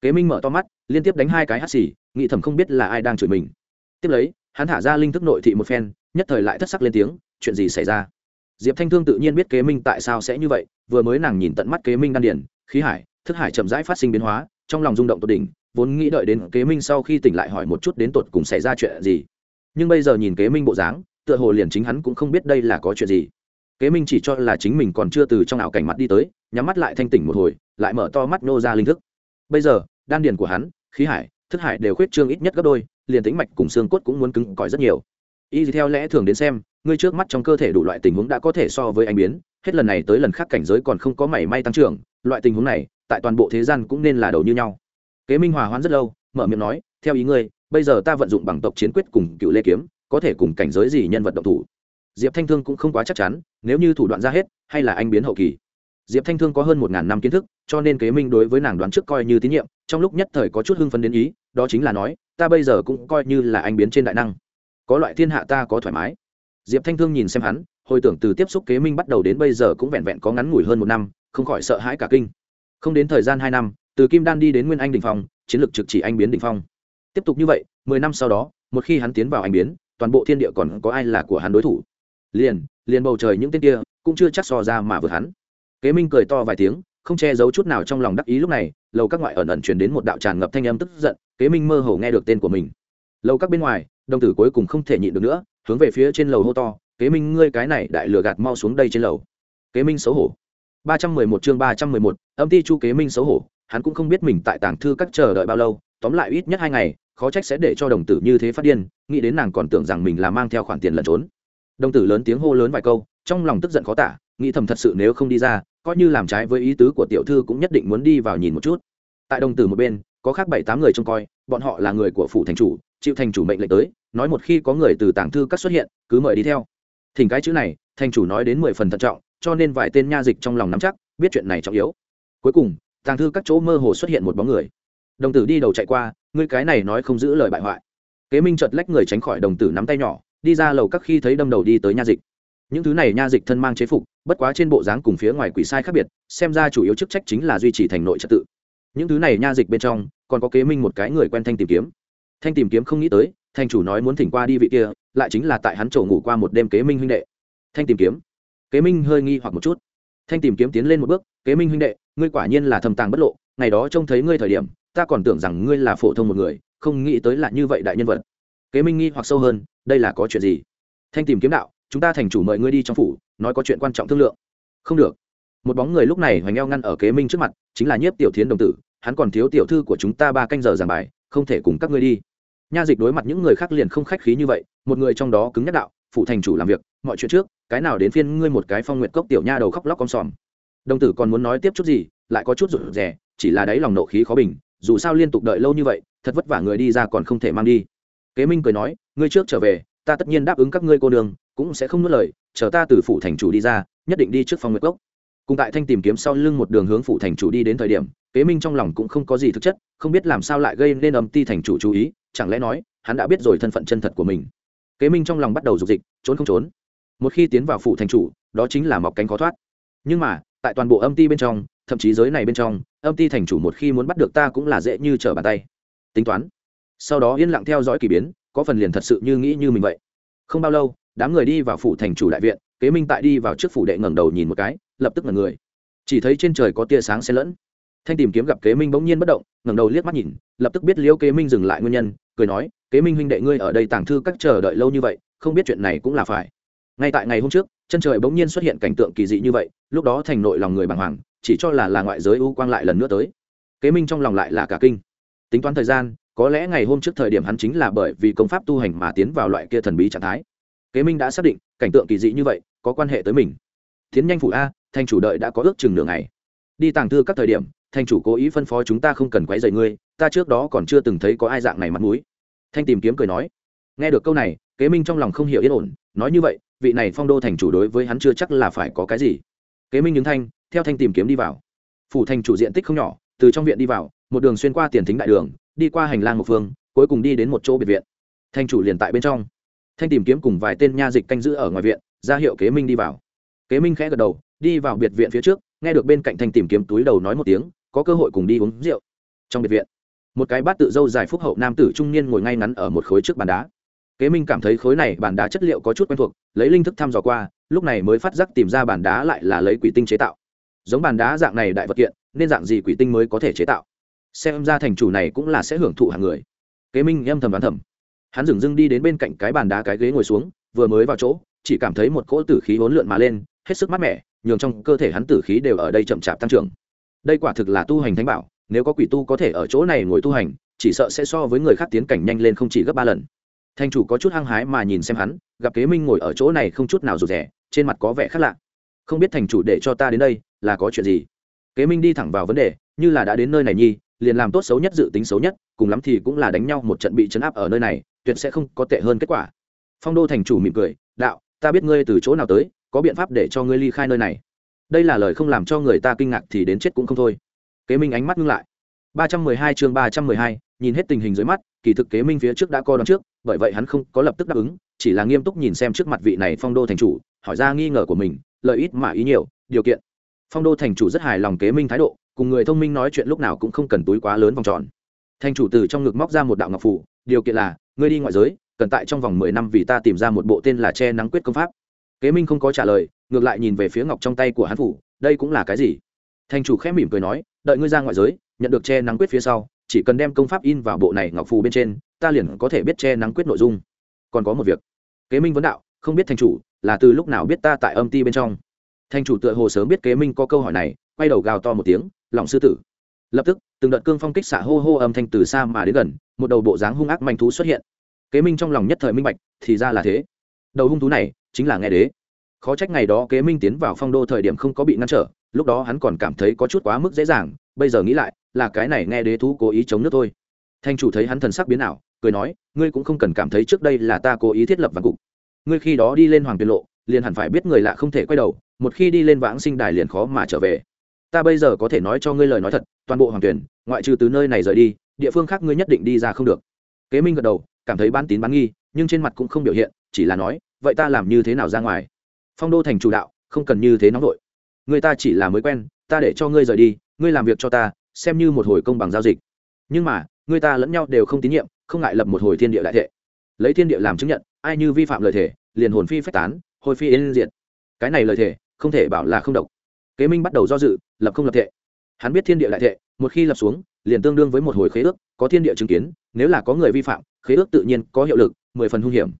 Kế minh mở to mắt, liên tiếp đánh hai cái hắt xì, nghĩ thầm không biết là ai đang chửi mình. Tiếp lấy, hắn thả ra linh thức nội thị một phen, nhất thời lại thất sắc lên tiếng, chuyện gì xảy ra? Diệp thanh thương tự nhiên biết kế minh tại sao sẽ như vậy, vừa mới nàng nhìn tận mắt kế minh đan điển, khí hải, thức hải chậm rãi phát sinh biến hóa, trong lòng rung động tột đỉnh, vốn nghĩ đợi đến kế minh sau khi tỉnh lại hỏi một chút đến tột cùng xảy ra chuyện gì. Nhưng bây giờ nhìn kế minh bộ dáng, tựa hồ liền chính hắn cũng không biết đây là có chuyện gì. Kế minh chỉ cho là chính mình còn chưa từ trong ảo cảnh mặt đi tới, nhắm mắt lại thanh tỉnh một hồi, lại mở to mắt nô ra linh thức. Bây giờ, đan điền của hắn, khí hải, thức hải đều khuyết trương ít nhất gấp đôi, liền tĩnh mạch cùng xương cốt cũng muốn cứng cỏi rất nhiều. Y theo lẽ thường đến xem ngươi trước mắt trong cơ thể đủ loại tình huống đã có thể so với anh biến, hết lần này tới lần khác cảnh giới còn không có mảy may tăng trưởng, loại tình huống này, tại toàn bộ thế gian cũng nên là đầu như nhau. Kế minh hòa hoãn rất lâu, mở miệng nói, theo ý ngươi, bây giờ ta vận dụng bằng tộc chiến quyết cùng cựu lê kiếm, có thể cùng cảnh giới gì nhân vật động thủ? Diệp thanh thương cũng không quá chắc chắn, nếu như thủ đoạn ra hết, hay là anh biến hậu kỳ? Diệp thanh thương có hơn một ngàn năm kiến thức, cho nên kế minh đối với nàng đoán trước coi như tín nhiệm, trong lúc nhất thời có chút hưng phấn đến ý, đó chính là nói, ta bây giờ cũng coi như là anh biến trên đại năng. Có loại thiên hạ ta có thoải mái diệp thanh thương nhìn xem hắn, hồi tưởng từ tiếp xúc kế minh bắt đầu đến bây giờ cũng vẹn vẹn có ngắn ngủi hơn một năm, không khỏi sợ hãi cả kinh. Không đến thời gian hai năm, từ kim đan đi đến nguyên anh đình phong, chiến lược trực chỉ anh biến đình phong. Tiếp tục như vậy, mười năm sau đó, một khi hắn tiến vào anh biến, toàn bộ thiên địa còn có ai là của hắn đối thủ? Liền liền bầu trời những tên kia cũng chưa chắc so ra mà vượt hắn. Kế minh cười to vài tiếng, không che giấu chút nào trong lòng đắc ý lúc này, lầu các ngoại ẩn ẩn chuyển đến một đạo tràn ngập thanh âm tức giận, kế minh mơ hồ nghe được tên của mình. Lầu các bên ngoài, đồng tử cuối cùng không thể nhịn được nữa hướng về phía trên lầu hô to, kế minh, ngươi cái này đại lừa gạt mau xuống đây trên lầu. Kế minh xấu hổ. Ba trăm mười một chương ba trăm mười một, âm ty chu kế minh xấu hổ, hắn cũng không biết mình tại tàng thư các chờ đợi bao lâu, tóm lại ít nhất hai ngày, khó trách sẽ để cho đồng tử như thế phát điên, nghĩ đến nàng còn tưởng rằng mình là mang theo khoản tiền lẩn trốn. Đồng tử lớn tiếng hô lớn vài câu, trong lòng tức giận khó tả, nghĩ thầm thật sự nếu không đi ra, coi như làm trái với ý tứ của tiểu thư cũng nhất định muốn đi vào nhìn một chút. Tại đồng tử một bên, có khác bảy tám người trông coi, bọn họ là người của phủ thành chủ chịu thành chủ mệnh lệnh tới, nói một khi có người từ tảng thư các xuất hiện, cứ mời đi theo. Thỉnh cái chữ này, thành chủ nói đến mười phần thận trọng, cho nên vài tên nha dịch trong lòng nắm chắc, biết chuyện này trọng yếu. Cuối cùng tàng thư các chỗ mơ hồ xuất hiện một bóng người. Đồng tử đi đầu chạy qua, ngươi cái này nói không giữ lời bại hoại. Kế minh chợt lách người tránh khỏi đồng tử nắm tay nhỏ, đi ra lầu các khi thấy đâm đầu đi tới nha dịch. Những thứ này nha dịch thân mang chế phục, bất quá trên bộ dáng cùng phía ngoài quỷ sai khác biệt, xem ra chủ yếu chức trách chính là duy trì thành nội trật tự. Những thứ này nha dịch bên trong, còn có kế minh một cái người quen thanh tìm kiếm thanh tìm kiếm không nghĩ tới, thanh chủ nói muốn thỉnh qua đi vị kia, lại chính là tại hắn trổ ngủ qua một đêm kế minh huynh đệ. Thanh tìm kiếm. Kế minh hơi nghi hoặc một chút. Thanh tìm kiếm tiến lên một bước, kế minh huynh đệ, ngươi quả nhiên là thầm tàng bất lộ, ngày đó trông thấy ngươi thời điểm, ta còn tưởng rằng ngươi là phổ thông một người, không nghĩ tới là như vậy đại nhân vật. Kế minh nghi hoặc sâu hơn, đây là có chuyện gì? Thanh tìm kiếm đạo, chúng ta thành chủ mời ngươi đi trong phủ, nói có chuyện quan trọng thương lượng. Không được. Một bóng người lúc này hoành eo ngăn ở kế minh trước mặt, chính là nhiếp tiểu thiến đồng tử, hắn còn thiếu tiểu thư của chúng ta ba canh giờ giảng bài, không thể cùng các ngươi đi nha dịch đối mặt những người khác liền không khách khí như vậy, một người trong đó cứng nhắc đạo, phụ thành chủ làm việc, mọi chuyện trước, cái nào đến phiên ngươi một cái phong nguyện cốc tiểu nha đầu khóc lóc con sòm. Đồng tử còn muốn nói tiếp chút gì, lại có chút rụt rè, chỉ là đáy lòng nộ khí khó bình, dù sao liên tục đợi lâu như vậy, thật vất vả người đi ra còn không thể mang đi. Kế minh cười nói, ngươi trước trở về, ta tất nhiên đáp ứng các ngươi cô đường cũng sẽ không nuốt lời, chờ ta từ phủ thành chủ đi ra, nhất định đi trước phong nguyệt cốc. Cùng tại thanh tìm kiếm sau lưng một đường hướng phủ thành chủ đi đến thời điểm, kế minh trong lòng cũng không có gì thực chất, không biết làm sao lại gây nên âm ti thành chủ chú ý chẳng lẽ nói, hắn đã biết rồi thân phận chân thật của mình. Kế minh trong lòng bắt đầu dục dịch, trốn không trốn. Một khi tiến vào phủ thành chủ, đó chính là mọc cánh khó thoát. Nhưng mà, tại toàn bộ âm ti bên trong, thậm chí giới này bên trong, âm ti thành chủ một khi muốn bắt được ta cũng là dễ như trở bàn tay. Tính toán. Sau đó yên lặng theo dõi k ỳ biến, có phần liền thật sự như nghĩ như mình vậy. Không bao lâu, đám người đi vào phủ thành chủ đại viện, kế minh tại đi vào trước phủ đệ ngẩng đầu nhìn một cái, lập tức ngẩn người. Chỉ thấy trên trời có tia sáng xen lẫn thanh tìm kiếm gặp kế minh bỗng nhiên bất động, ngẩng đầu liếc mắt nhìn, lập tức biết liễu kế minh dừng lại nguyên nhân, cười nói, kế minh huynh đệ ngươi ở đây tàng thư các chờ đợi lâu như vậy, không biết chuyện này cũng là phải. Ngay tại ngày hôm trước, chân trời bỗng nhiên xuất hiện cảnh tượng kỳ dị như vậy, lúc đó thành nội lòng người bàng hoàng, chỉ cho là là ngoại giới u quang lại lần nữa tới. Kế minh trong lòng lại là cả kinh. Tính toán thời gian, có lẽ ngày hôm trước thời điểm hắn chính là bởi vì công pháp tu hành mà tiến vào loại kia thần bí trạng thái. Kế minh đã xác định, cảnh tượng kỳ dị như vậy, có quan hệ tới mình. Tiến nhanh phủ a thành chủ đợi đã có ước chừng nửa ngày. Đi tàng thư các thời điểm Thanh chủ cố ý phân phó chúng ta không cần quấy rầy ngươi, ta trước đó còn chưa từng thấy có ai dạng này mặt mũi. Thanh tìm kiếm cười nói. Nghe được câu này, kế minh trong lòng không hiểu yên ổn, nói như vậy, vị này phong đô thành chủ đối với hắn chưa chắc là phải có cái gì. Kế minh đứng thanh, theo thanh tìm kiếm đi vào. Phủ thành chủ diện tích không nhỏ, từ trong viện đi vào, một đường xuyên qua tiền thính đại đường, đi qua hành lang một phương cuối cùng đi đến một chỗ biệt viện. Thanh chủ liền tại bên trong. Thanh tìm kiếm cùng vài tên nha dịch canh giữ ở ngoài viện, ra hiệu kế minh đi vào. Kế minh khẽ gật đầu, đi vào biệt viện phía trước, nghe được bên cạnh thanh tìm kiếm túi đầu nói một tiếng có cơ hội cùng đi uống rượu. Trong biệt viện, một cái bát tự dâu dài phúc hậu nam tử trung niên ngồi ngay ngắn ở một khối trước bàn đá. Kế minh cảm thấy khối này bàn đá chất liệu có chút quen thuộc, lấy linh thức thăm dò qua, lúc này mới phát giác tìm ra bàn đá lại là lấy quỷ tinh chế tạo. Giống bàn đá dạng này đại vật kiện, nên dạng gì quỷ tinh mới có thể chế tạo? Xem ra thành chủ này cũng là sẽ hưởng thụ hàng người. Kế minh âm thầm đoán thầm. Hắn dừng dưng đi đến bên cạnh cái bàn đá cái ghế ngồi xuống, vừa mới vào chỗ, chỉ cảm thấy một cỗ tử khí hỗn lượn mà lên, hết sức mát mẻ, nhường trong cơ thể hắn tử khí đều ở đây chậm chạp tăng trưởng đây quả thực là tu hành thánh bảo, nếu có quỷ tu có thể ở chỗ này ngồi tu hành, chỉ sợ sẽ so với người khác tiến cảnh nhanh lên không chỉ gấp ba lần. Thanh chủ có chút hăng hái mà nhìn xem hắn, gặp kế minh ngồi ở chỗ này không chút nào rụt rẻ trên mặt có vẻ khác lạ. Không biết thành chủ để cho ta đến đây, là có chuyện gì? Kế minh đi thẳng vào vấn đề, như là đã đến nơi này nhi, liền làm tốt xấu nhất dự tính xấu nhất, cùng lắm thì cũng là đánh nhau một trận bị chấn áp ở nơi này, tuyệt sẽ không có tệ hơn kết quả. Phong đô thành chủ mỉm cười, đạo, ta biết ngươi từ chỗ nào tới, có biện pháp để cho ngươi ly khai nơi này đây là lời không làm cho người ta kinh ngạc thì đến chết cũng không thôi. Kế minh ánh mắt ngưng lại. Ba trăm mười hai chương ba trăm mười hai, nhìn hết tình hình dưới mắt, kỳ thực kế minh phía trước đã co đón trước, bởi vậy hắn không có lập tức đáp ứng, chỉ là nghiêm túc nhìn xem trước mặt vị này phong đô thành chủ, hỏi ra nghi ngờ của mình, lợi ít mà ý nhiều, điều kiện. Phong đô thành chủ rất hài lòng kế minh thái độ, cùng người thông minh nói chuyện lúc nào cũng không cần túi quá lớn vòng tròn. Thành chủ từ trong ngực móc ra một đạo ngọc phủ, điều kiện là, ngươi đi ngoại giới, cần tại trong vòng mười năm vì ta tìm ra một bộ tên là che nắng quyết công pháp. Kế minh không có trả lời ngược lại nhìn về phía ngọc trong tay của hắn phủ, đây cũng là cái gì? Thành chủ khẽ mỉm cười nói, đợi ngươi ra ngoại giới, nhận được che nắng quyết phía sau, chỉ cần đem công pháp in vào bộ này ngọc phù bên trên, ta liền có thể biết che nắng quyết nội dung. Còn có một việc. Kế minh vấn đạo, không biết thành chủ, là từ lúc nào biết ta tại âm ti bên trong? Thành chủ tựa hồ sớm biết kế minh có câu hỏi này, quay đầu gào to một tiếng, lòng sư tử. Lập tức, từng đợt cương phong kích xạ hô hô âm thanh từ xa mà đến gần, một đầu bộ dáng hung ác manh thú xuất hiện. Kế minh trong lòng nhất thời minh bạch, thì ra là thế. Đầu hung thú này, chính là nghe đế khó trách ngày đó kế minh tiến vào phong đô thời điểm không có bị ngăn trở, lúc đó hắn còn cảm thấy có chút quá mức dễ dàng, bây giờ nghĩ lại, là cái này nghe đế thú cố ý chống nước thôi. Thanh chủ thấy hắn thần sắc biến ảo, cười nói, ngươi cũng không cần cảm thấy trước đây là ta cố ý thiết lập văn cục. Ngươi khi đó đi lên hoàng tiên lộ, liền hẳn phải biết người lạ không thể quay đầu, một khi đi lên vãng sinh đài liền khó mà trở về. Ta bây giờ có thể nói cho ngươi lời nói thật, toàn bộ hoàng tuyển, ngoại trừ từ nơi này rời đi, địa phương khác ngươi nhất định đi ra không được. Kế minh gật đầu, cảm thấy bán tín bán nghi, nhưng trên mặt cũng không biểu hiện, chỉ là nói, vậy ta làm như thế nào ra ngoài? Phong đô thành chủ đạo, không cần như thế nóng vội. Người ta chỉ là mới quen, ta để cho ngươi rời đi, ngươi làm việc cho ta, xem như một hồi công bằng giao dịch. Nhưng mà, người ta lẫn nhau đều không tín nhiệm, không ngại lập một hồi thiên địa đại thệ. Lấy thiên địa làm chứng nhận, ai như vi phạm lời thể liền hồn phi phách tán hồi phi yên diện cái này lời thể không thể bảo là không độc. Kế minh bắt đầu do dự, lập không lập thệ. Hắn biết thiên địa đại thệ, một khi lập xuống, liền tương đương với một hồi khế ước, có thiên địa chứng kiến, nếu là có người vi phạm, khế ước tự nhiên có hiệu lực, mười phần hung hiểm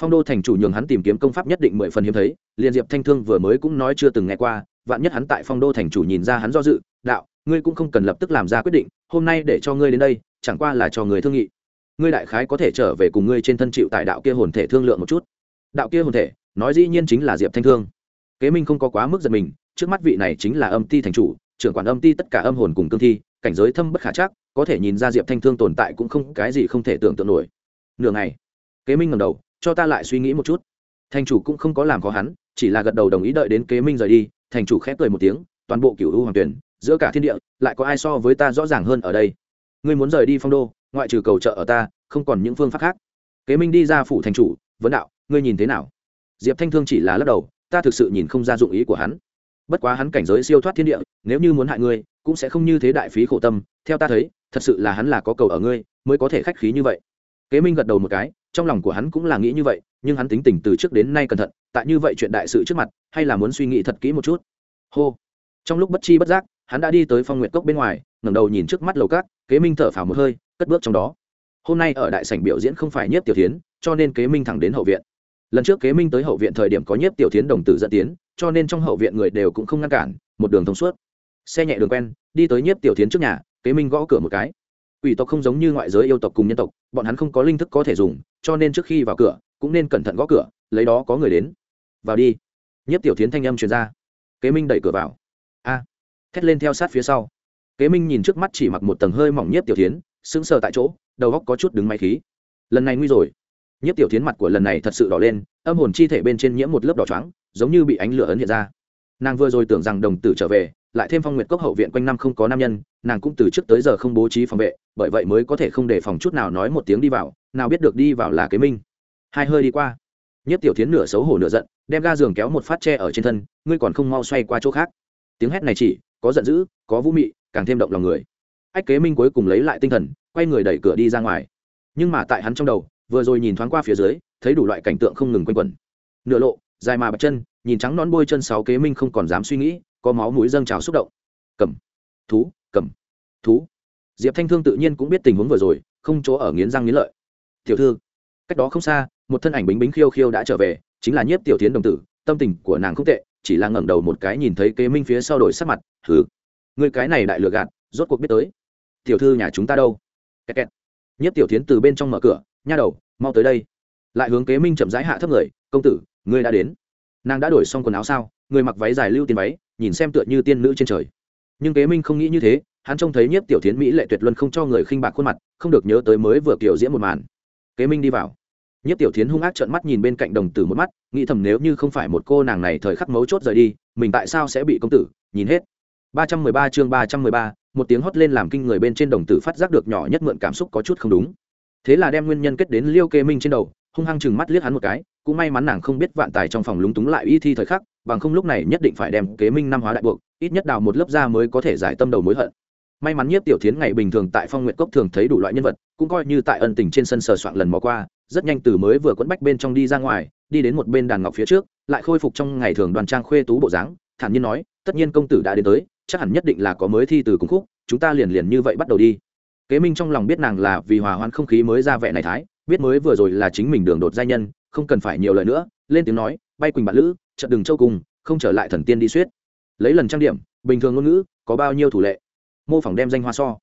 phong đô thành chủ nhường hắn tìm kiếm công pháp nhất định mười phần hiếm thấy liền diệp thanh thương vừa mới cũng nói chưa từng nghe qua, vạn nhất hắn tại phong đô thành chủ nhìn ra hắn do dự, đạo, ngươi cũng không cần lập tức làm ra quyết định, hôm nay để cho ngươi đến đây, chẳng qua là cho người thương nghị. Ngươi đại khái có thể trở về cùng ngươi trên thân chịu tại đạo kia hồn thể thương lượng một chút. Đạo kia hồn thể, nói dĩ nhiên chính là diệp thanh thương. Kế minh không có quá mức giật mình, trước mắt vị này chính là âm ti thành chủ, trưởng quản âm ti tất cả âm hồn cùng cương thi, cảnh giới thâm bất khả chắc, có thể nhìn ra diệp thanh thương tồn tại cũng không cái gì không thể tưởng tượng nổi. Nửa ngày, kế minh ngầm đầu cho ta lại suy nghĩ một chút. Thành chủ cũng không có làm khó hắn, chỉ là gật đầu đồng ý đợi đến kế minh rời đi, thành chủ khép cười một tiếng, toàn bộ cựu u hoàng tuyển, giữa cả thiên địa, lại có ai so với ta rõ ràng hơn ở đây? Ngươi muốn rời đi phong đô, ngoại trừ cầu trợ ở ta, không còn những phương pháp khác. Kế minh đi ra phủ thành chủ, vấn đạo, ngươi nhìn thế nào? Diệp thanh thương chỉ là lắc đầu, ta thực sự nhìn không ra dụng ý của hắn. Bất quá hắn cảnh giới siêu thoát thiên địa, nếu như muốn hại ngươi, cũng sẽ không như thế đại phí khổ tâm. Theo ta thấy, thật sự là hắn là có cầu ở ngươi, mới có thể khách khí như vậy. Kế minh gật đầu một cái trong lòng của hắn cũng là nghĩ như vậy, nhưng hắn tính tình từ trước đến nay cẩn thận, tại như vậy chuyện đại sự trước mặt, hay là muốn suy nghĩ thật kỹ một chút. Hô. Trong lúc bất chi bất giác, hắn đã đi tới phong nguyện cốc bên ngoài, ngẩng đầu nhìn trước mắt lầu cát kế minh thở phào một hơi, cất bước trong đó. Hôm nay ở đại sảnh biểu diễn không phải nhất tiểu tiến cho nên kế minh thẳng đến hậu viện. Lần trước kế minh tới hậu viện thời điểm có nhất tiểu tiến đồng tử dẫn tiến, cho nên trong hậu viện người đều cũng không ngăn cản, một đường thông suốt. Xe nhẹ đường quen, đi tới nhiếp tiểu tiến trước nhà, kế minh gõ cửa một cái quỷ tộc không giống như ngoại giới yêu tộc cùng nhân tộc, bọn hắn không có linh thức có thể dùng, cho nên trước khi vào cửa, cũng nên cẩn thận gõ cửa, lấy đó có người đến. Vào đi. Nhất tiểu tiến thanh âm truyền ra. Kế minh đẩy cửa vào. A. Thét lên theo sát phía sau. Kế minh nhìn trước mắt chỉ mặc một tầng hơi mỏng nhất tiểu tiến sững sờ tại chỗ, đầu góc có chút đứng máy khí. Lần này nguy rồi. Nhất tiểu tiến mặt của lần này thật sự đỏ lên, âm hồn chi thể bên trên nhiễm một lớp đỏ trắng giống như bị ánh lửa ấn hiện ra. Nàng vừa rồi tưởng rằng đồng tử trở về lại thêm phong nguyệt cốc hậu viện quanh năm không có nam nhân, nàng cũng từ trước tới giờ không bố trí phòng vệ, bởi vậy mới có thể không để phòng chút nào nói một tiếng đi vào, nào biết được đi vào là kế minh. Hai hơi đi qua. Nhất tiểu tiến nửa xấu hổ nửa giận, đem ga giường kéo một phát tre ở trên thân, ngươi còn không mau xoay qua chỗ khác. Tiếng hét này chỉ, có giận dữ, có vũ mị, càng thêm động lòng người. Ách kế minh cuối cùng lấy lại tinh thần, quay người đẩy cửa đi ra ngoài. Nhưng mà tại hắn trong đầu, vừa rồi nhìn thoáng qua phía dưới, thấy đủ loại cảnh tượng không ngừng quanh quẩn. Nửa lộ, dài mà bật chân, nhìn trắng nón bôi chân sáu kế minh không còn dám suy nghĩ có máu mũi dâng trào xúc động. Cầm. Thú cầm. Thú. Diệp thanh thương tự nhiên cũng biết tình huống vừa rồi, không chỗ ở nghiến răng nghiến lợi. Tiểu thư, cách đó không xa, một thân ảnh bính bính khiêu khiêu đã trở về, chính là nhiếp tiểu tiến đồng tử, tâm tình của nàng không tệ, chỉ là ngẩng đầu một cái nhìn thấy kế minh phía sau đổi sắc mặt thử người cái này đại lừa gạt, rốt cuộc biết tới. Tiểu thư nhà chúng ta đâu? Kẹt kẹt. nhiếp tiểu tiến từ bên trong mở cửa, nha đầu, mau tới đây. Lại hướng kế minh chậm rãi hạ thấp người, công tử, ngươi đã đến. Nàng đã đổi xong quần áo sao? Người mặc váy dài lưu tiền váy nhìn xem tựa như tiên nữ trên trời. Nhưng kế minh không nghĩ như thế, hắn trông thấy nhiếp tiểu tiến mỹ lệ tuyệt luân không cho người khinh bạc khuôn mặt, không được nhớ tới mới vừa kiểu diễn một màn. Kế minh đi vào. Nhiếp tiểu thiến hung ác trợn mắt nhìn bên cạnh đồng tử một mắt, nghĩ thầm nếu như không phải một cô nàng này thời khắc mấu chốt rời đi, mình tại sao sẽ bị công tử, nhìn hết. Ba trăm mười ba chương ba trăm mười ba, một tiếng hót lên làm kinh người bên trên đồng tử phát giác được nhỏ nhất mượn cảm xúc có chút không đúng. Thế là đem nguyên nhân kết đến liêu kê minh trên đầu, hung hăng chừng mắt liếc hắn một cái, cũng may mắn nàng không biết vạn tài trong phòng lúng túng lại y thi thời khắc bằng không lúc này nhất định phải đem kế minh năm hóa đại buộc, ít nhất đào một lớp da mới có thể giải tâm đầu mối hận. May mắn nhiếp tiểu thiến ngày bình thường tại phong nguyện cốc thường thấy đủ loại nhân vật, cũng coi như tại ân tình trên sân sờ soạn lần mò qua, rất nhanh từ mới vừa quẫn bách bên trong đi ra ngoài, đi đến một bên đàn ngọc phía trước, lại khôi phục trong ngày thường đoàn trang khuê tú bộ dáng, thản nhiên nói, tất nhiên công tử đã đến tới, chắc hẳn nhất định là có mới thi từ cùng khúc, chúng ta liền liền như vậy bắt đầu đi. Kế minh trong lòng biết nàng là vì hòa hoãn không khí mới ra vẻ này thái, biết mới vừa rồi là chính mình đường đột giai nhân, không cần phải nhiều lời nữa, lên tiếng nói bay quỳnh bạn lữ trận đường châu cùng, không trở lại thần tiên đi suýt lấy lần trang điểm, bình thường ngôn ngữ, có bao nhiêu thủ lệ. Mô phỏng đem danh hoa so.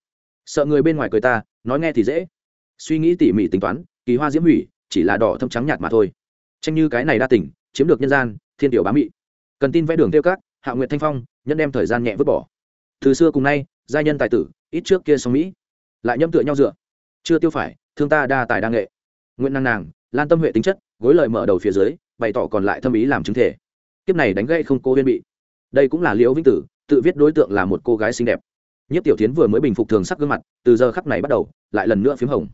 Sợ người bên ngoài cười ta, nói nghe thì dễ. Suy nghĩ tỉ mỉ tính toán, kỳ hoa diễm hủy, chỉ là đỏ thâm trắng nhạt mà thôi. Tranh như cái này đa tỉnh chiếm được nhân gian, thiên tiểu bá mị. Cần tin vẽ đường tiêu cát hạ nguyện thanh phong nhân đem thời gian nhẹ vứt bỏ. Từ xưa cùng nay, gia nhân tài tử, ít trước kia song mỹ. Lại nhâm tựa nhau dựa. Chưa tiêu phải, thương ta đa tài đa nghệ. Nguyện năng nàng, lan tâm huệ tính chất, gối lời mở đầu phía dưới bày tỏ còn lại thâm ý làm chứng thể. Kiếp này đánh gây không cô huyên bị. Đây cũng là liễu vĩnh tử, tự viết đối tượng là một cô gái xinh đẹp. Nhất tiểu tiến vừa mới bình phục thường sắc gương mặt, từ giờ khắc này bắt đầu, lại lần nữa p h í m hồng.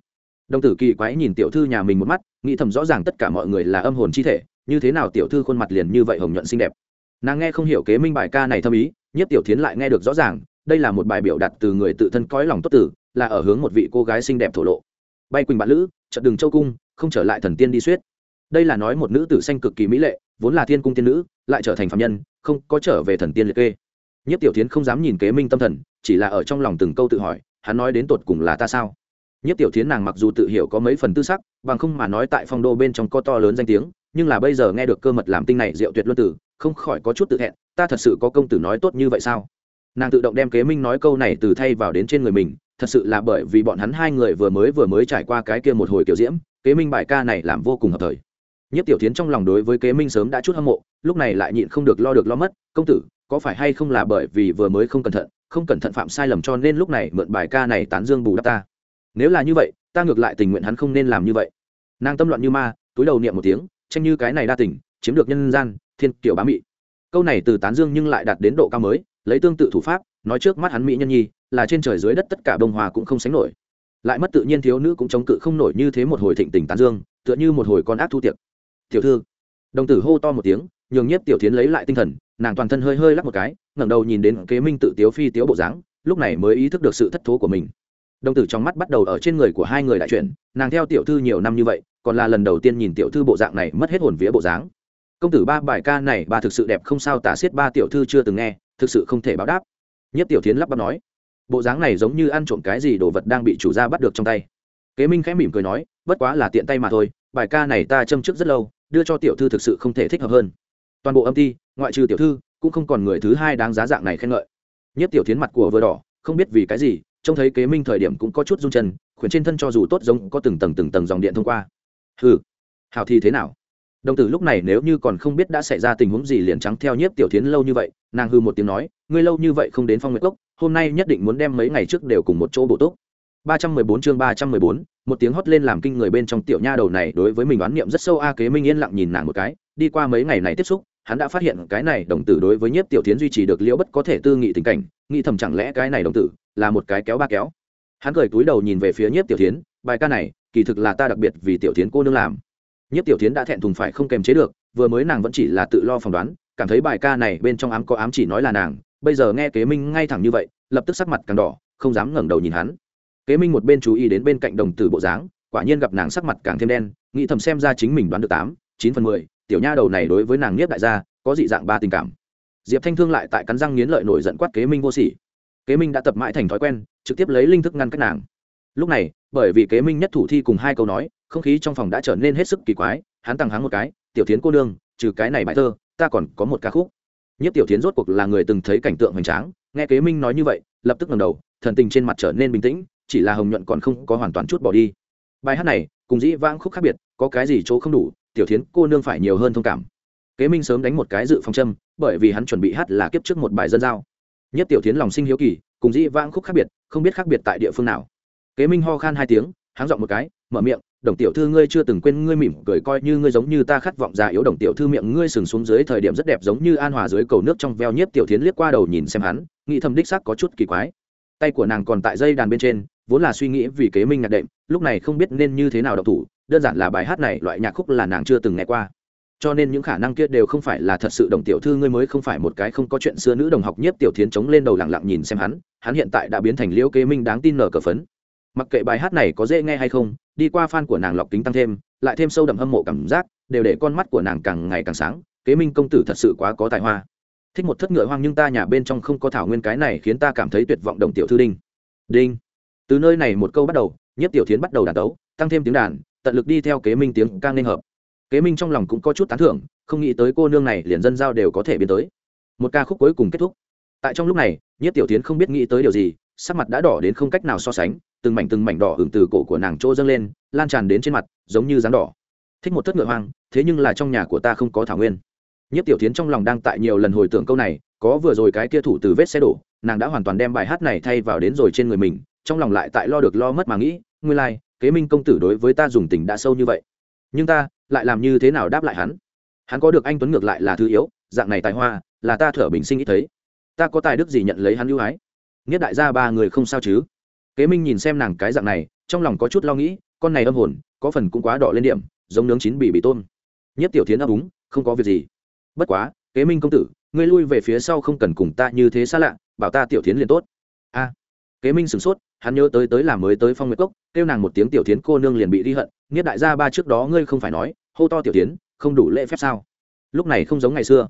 Đồng tử kỳ quái nhìn tiểu thư nhà mình một mắt, nghĩ thầm rõ ràng tất cả mọi người là âm hồn chi thể, như thế nào tiểu thư khuôn mặt liền như vậy hồng nhuận xinh đẹp. Nàng nghe không hiểu kế minh bài ca này thâm ý nhất tiểu tiến lại nghe được rõ ràng, đây là một bài biểu đặt từ người tự thân cõi lòng tốt tử, là ở hướng một vị cô gái xinh đẹp thổ lộ. Bay quỳnh bạn lữ, chợt đường châu cung, không trở lại thần tiên đi suýt đây là nói một nữ tử xanh cực kỳ mỹ lệ, vốn là thiên cung tiên nữ, lại trở thành phạm nhân, không có trở về thần tiên liệt kê. Nhất tiểu tiến không dám nhìn kế minh tâm thần, chỉ là ở trong lòng từng câu tự hỏi, hắn nói đến tột cùng là ta sao? Nhất tiểu tiến nàng mặc dù tự hiểu có mấy phần tư sắc, bằng không mà nói tại phong đô bên trong có to lớn danh tiếng, nhưng là bây giờ nghe được cơ mật làm tinh này diệu tuyệt luân tử, không khỏi có chút tự hẹn ta thật sự có công tử nói tốt như vậy sao? Nàng tự động đem kế minh nói câu này từ thay vào đến trên người mình, thật sự là bởi vì bọn hắn hai người vừa mới vừa mới trải qua cái kia một hồi kiểu diễm, kế minh bài ca này làm vô cùng hợp thời nhất tiểu tiến trong lòng đối với kế minh sớm đã chút hâm mộ, lúc này lại nhịn không được lo được lo mất, công tử, có phải hay không là bởi vì vừa mới không cẩn thận, không cẩn thận phạm sai lầm cho nên lúc này mượn bài ca này tán dương bù đắp ta? Nếu là như vậy, ta ngược lại tình nguyện hắn không nên làm như vậy. Nàng tâm loạn như ma, túi đầu niệm một tiếng, tranh như cái này đa tình, chiếm được nhân gian, thiên kiểu bá mị. Câu này từ tán dương nhưng lại đạt đến độ cao mới, lấy tương tự thủ pháp, nói trước mắt hắn mỹ nhân nhi, là trên trời dưới đất tất cả bông hòa cũng không sánh nổi. Lại mất tự nhiên thiếu nữ cũng chống cự không nổi như thế một hồi thịnh tình tán dương, tựa như một hồi con ác thu tiệc tiểu thư. Đồng tử hô to một tiếng, nhường nhiếp tiểu tiến lấy lại tinh thần, nàng toàn thân hơi hơi lắc một cái, ngẩng đầu nhìn đến kế minh tự tiếu phi tiếu bộ dáng, lúc này mới ý thức được sự thất thố của mình. Đồng tử trong mắt bắt đầu ở trên người của hai người đại chuyển, nàng theo tiểu thư nhiều năm như vậy, còn là lần đầu tiên nhìn tiểu thư bộ dạng này mất hết hồn vía bộ dáng. Công tử ba bài ca này ba thực sự đẹp không sao tả xiết ba tiểu thư chưa từng nghe, thực sự không thể báo đáp. Nhất tiểu tiến lắp bắp nói, bộ dáng này giống như ăn trộm cái gì đồ vật đang bị chủ gia bắt được trong tay. Kế minh khẽ mỉm cười nói, bất quá là tiện tay mà thôi bài ca này ta châm trước rất lâu, đưa cho tiểu thư thực sự không thể thích hợp hơn. Toàn bộ âm ty ngoại trừ tiểu thư, cũng không còn người thứ hai đáng giá dạng này khen ngợi. Nhất tiểu tiến mặt của vừa đỏ, không biết vì cái gì, trông thấy kế minh thời điểm cũng có chút rung chân, khuyển trên thân cho dù tốt giống có từng tầng từng tầng dòng điện thông qua. Ừ hào thì thế nào? Đồng tử lúc này nếu như còn không biết đã xảy ra tình huống gì liền trắng theo nhiếp tiểu tiến lâu như vậy, nàng hư một tiếng nói, ngươi lâu như vậy không đến phong nguyệt cốc, hôm nay nhất định muốn đem mấy ngày trước đều cùng một chỗ bổ túc. 314 chương 314, một tiếng hót lên làm kinh người bên trong tiểu nha đầu này đối với mình đoán niệm rất sâu a kế minh yên lặng nhìn nàng một cái đi qua mấy ngày này tiếp xúc hắn đã phát hiện cái này đồng tử đối với nhiếp tiểu thiến duy trì được liễu bất có thể tư nghị tình cảnh nghĩ thầm chẳng lẽ cái này đồng tử là một cái kéo ba kéo. Hắn cười túi đầu nhìn về phía nhiếp tiểu thiến, bài ca này kỳ thực là ta đặc biệt vì tiểu thiến cô nương làm. Nhiếp tiểu thiến đã thẹn thùng phải không kềm chế được vừa mới nàng vẫn chỉ là tự lo phỏng đoán cảm thấy bài ca này bên trong ám có ám chỉ nói là nàng bây giờ nghe kế minh ngay thẳng như vậy lập tức sắc mặt càng đỏ không dám ngẩng đầu nhìn hắn kế minh một bên chú ý đến bên cạnh đồng tử bộ dáng, quả nhiên gặp nàng sắc mặt càng thêm đen, nghĩ thầm xem ra chính mình đoán được tám, chín phần mười, tiểu nha đầu này đối với nàng nhiếp đại gia, có dị dạng ba tình cảm. Diệp thanh thương lại tại cắn răng nghiến lợi nổi giận quát kế minh vô sỉ. Kế minh đã tập mãi thành thói quen, trực tiếp lấy linh thức ngăn cách nàng. Lúc này, bởi vì kế minh nhất thủ thi cùng hai câu nói, không khí trong phòng đã trở nên hết sức kỳ quái, hắn tăng háng một cái, tiểu tiến cô nương, trừ cái này bài thơ, ta còn có một ca khúc. Nhất tiểu tiến rốt cuộc là người từng thấy cảnh tượng hoành tráng, nghe kế minh nói như vậy, lập tức ngầm đầu, thần tình trên mặt trở nên bình tĩnh chỉ là hồng nhuận còn không có hoàn toàn chút bỏ đi. Bài hát này, cùng dĩ vãng khúc khác biệt, có cái gì chỗ không đủ, tiểu thiến, cô nương phải nhiều hơn thông cảm. Kế minh sớm đánh một cái dự phòng châm, bởi vì hắn chuẩn bị hát là kiếp trước một bài dân giao. Nhất tiểu thiến lòng sinh hiếu kỳ, cùng dĩ vãng khúc khác biệt, không biết khác biệt tại địa phương nào. Kế minh ho khan hai tiếng, háng giọng một cái, mở miệng, đồng tiểu thư ngươi chưa từng quên ngươi mỉm cười coi như ngươi giống như ta khát vọng già yếu đồng tiểu thư miệng ngươi sừng xuống dưới thời điểm rất đẹp giống như an hòa dưới cầu nước trong veo nhiếp tiểu thiến liếc qua đầu nhìn xem hắn, nghĩ thầm đích xác có chút kỳ quái. Tay của nàng còn tại dây đàn bên trên vốn là suy nghĩ vì kế minh nhạc đệm, lúc này không biết nên như thế nào đọc thủ, đơn giản là bài hát này loại nhạc khúc là nàng chưa từng nghe qua. Cho nên những khả năng kia đều không phải là thật sự đồng tiểu thư ngươi mới không phải một cái không có chuyện xưa nữ đồng học nhiếp tiểu thiến chống lên đầu lặng lặng nhìn xem hắn hắn hiện tại đã biến thành liễu kế minh đáng tin nở cờ phấn. Mặc kệ bài hát này có dễ nghe hay không, đi qua fan của nàng lọc kính tăng thêm, lại thêm sâu đậm hâm mộ cảm giác, đều để con mắt của nàng càng ngày càng sáng, kế minh công tử thật sự quá có tài hoa. Thích một thất ngựa hoang nhưng ta nhà bên trong không có thảo nguyên cái này khiến ta cảm thấy tuyệt vọng đồng tiểu thư đinh. Đinh từ nơi này một câu bắt đầu nhất tiểu thiến bắt đầu đàn tấu, tăng thêm tiếng đàn, tận lực đi theo kế minh tiếng ca nên hợp. Kế minh trong lòng cũng có chút tán thưởng, không nghĩ tới cô nương này liền dân giao đều có thể biến tới. Một ca khúc cuối cùng kết thúc. Tại trong lúc này nhất tiểu tiến không biết nghĩ tới điều gì, sắc mặt đã đỏ đến không cách nào so sánh, từng mảnh từng mảnh đỏ hưởng từ cổ của nàng trô dâng lên, lan tràn đến trên mặt, giống như rán đỏ. Thích một thất ngựa hoang, thế nhưng là trong nhà của ta không có thảo nguyên. Nhất tiểu tiến trong lòng đang tại nhiều lần hồi tưởng câu này, có vừa rồi cái kia thủ từ vết xe đổ, nàng đã hoàn toàn đem bài hát này thay vào đến rồi trên người mình trong lòng lại tại lo được lo mất mà nghĩ, nguyên lai, kế minh công tử đối với ta dùng tình đã sâu như vậy. Nhưng ta lại làm như thế nào đáp lại hắn? Hắn có được anh tuấn ngược lại là thứ yếu, dạng này tài hoa, là ta thở bình sinh ít thấy. Ta có tài đức gì nhận lấy hắn ưu ái? Nghĩa đại gia ba người không sao chứ? Kế minh nhìn xem nàng cái dạng này, trong lòng có chút lo nghĩ, con này âm hồn, có phần cũng quá đỏ lên điểm, giống nướng chín bị bị tôm. Nhất tiểu thiến ấp úng không có việc gì. Bất quá, kế minh công tử, ngươi lui về phía sau không cần cùng ta như thế xa lạ, bảo ta tiểu thiến liền tốt. A. Kế minh sửng sốt hắn nhớ tới tới làm mới tới phong nguyệt cốc, kêu nàng một tiếng tiểu tiến cô nương liền bị đi hận nghiết đại gia ba trước đó ngươi không phải nói, hô to tiểu tiến không đủ lễ phép sao? Lúc này không giống ngày xưa.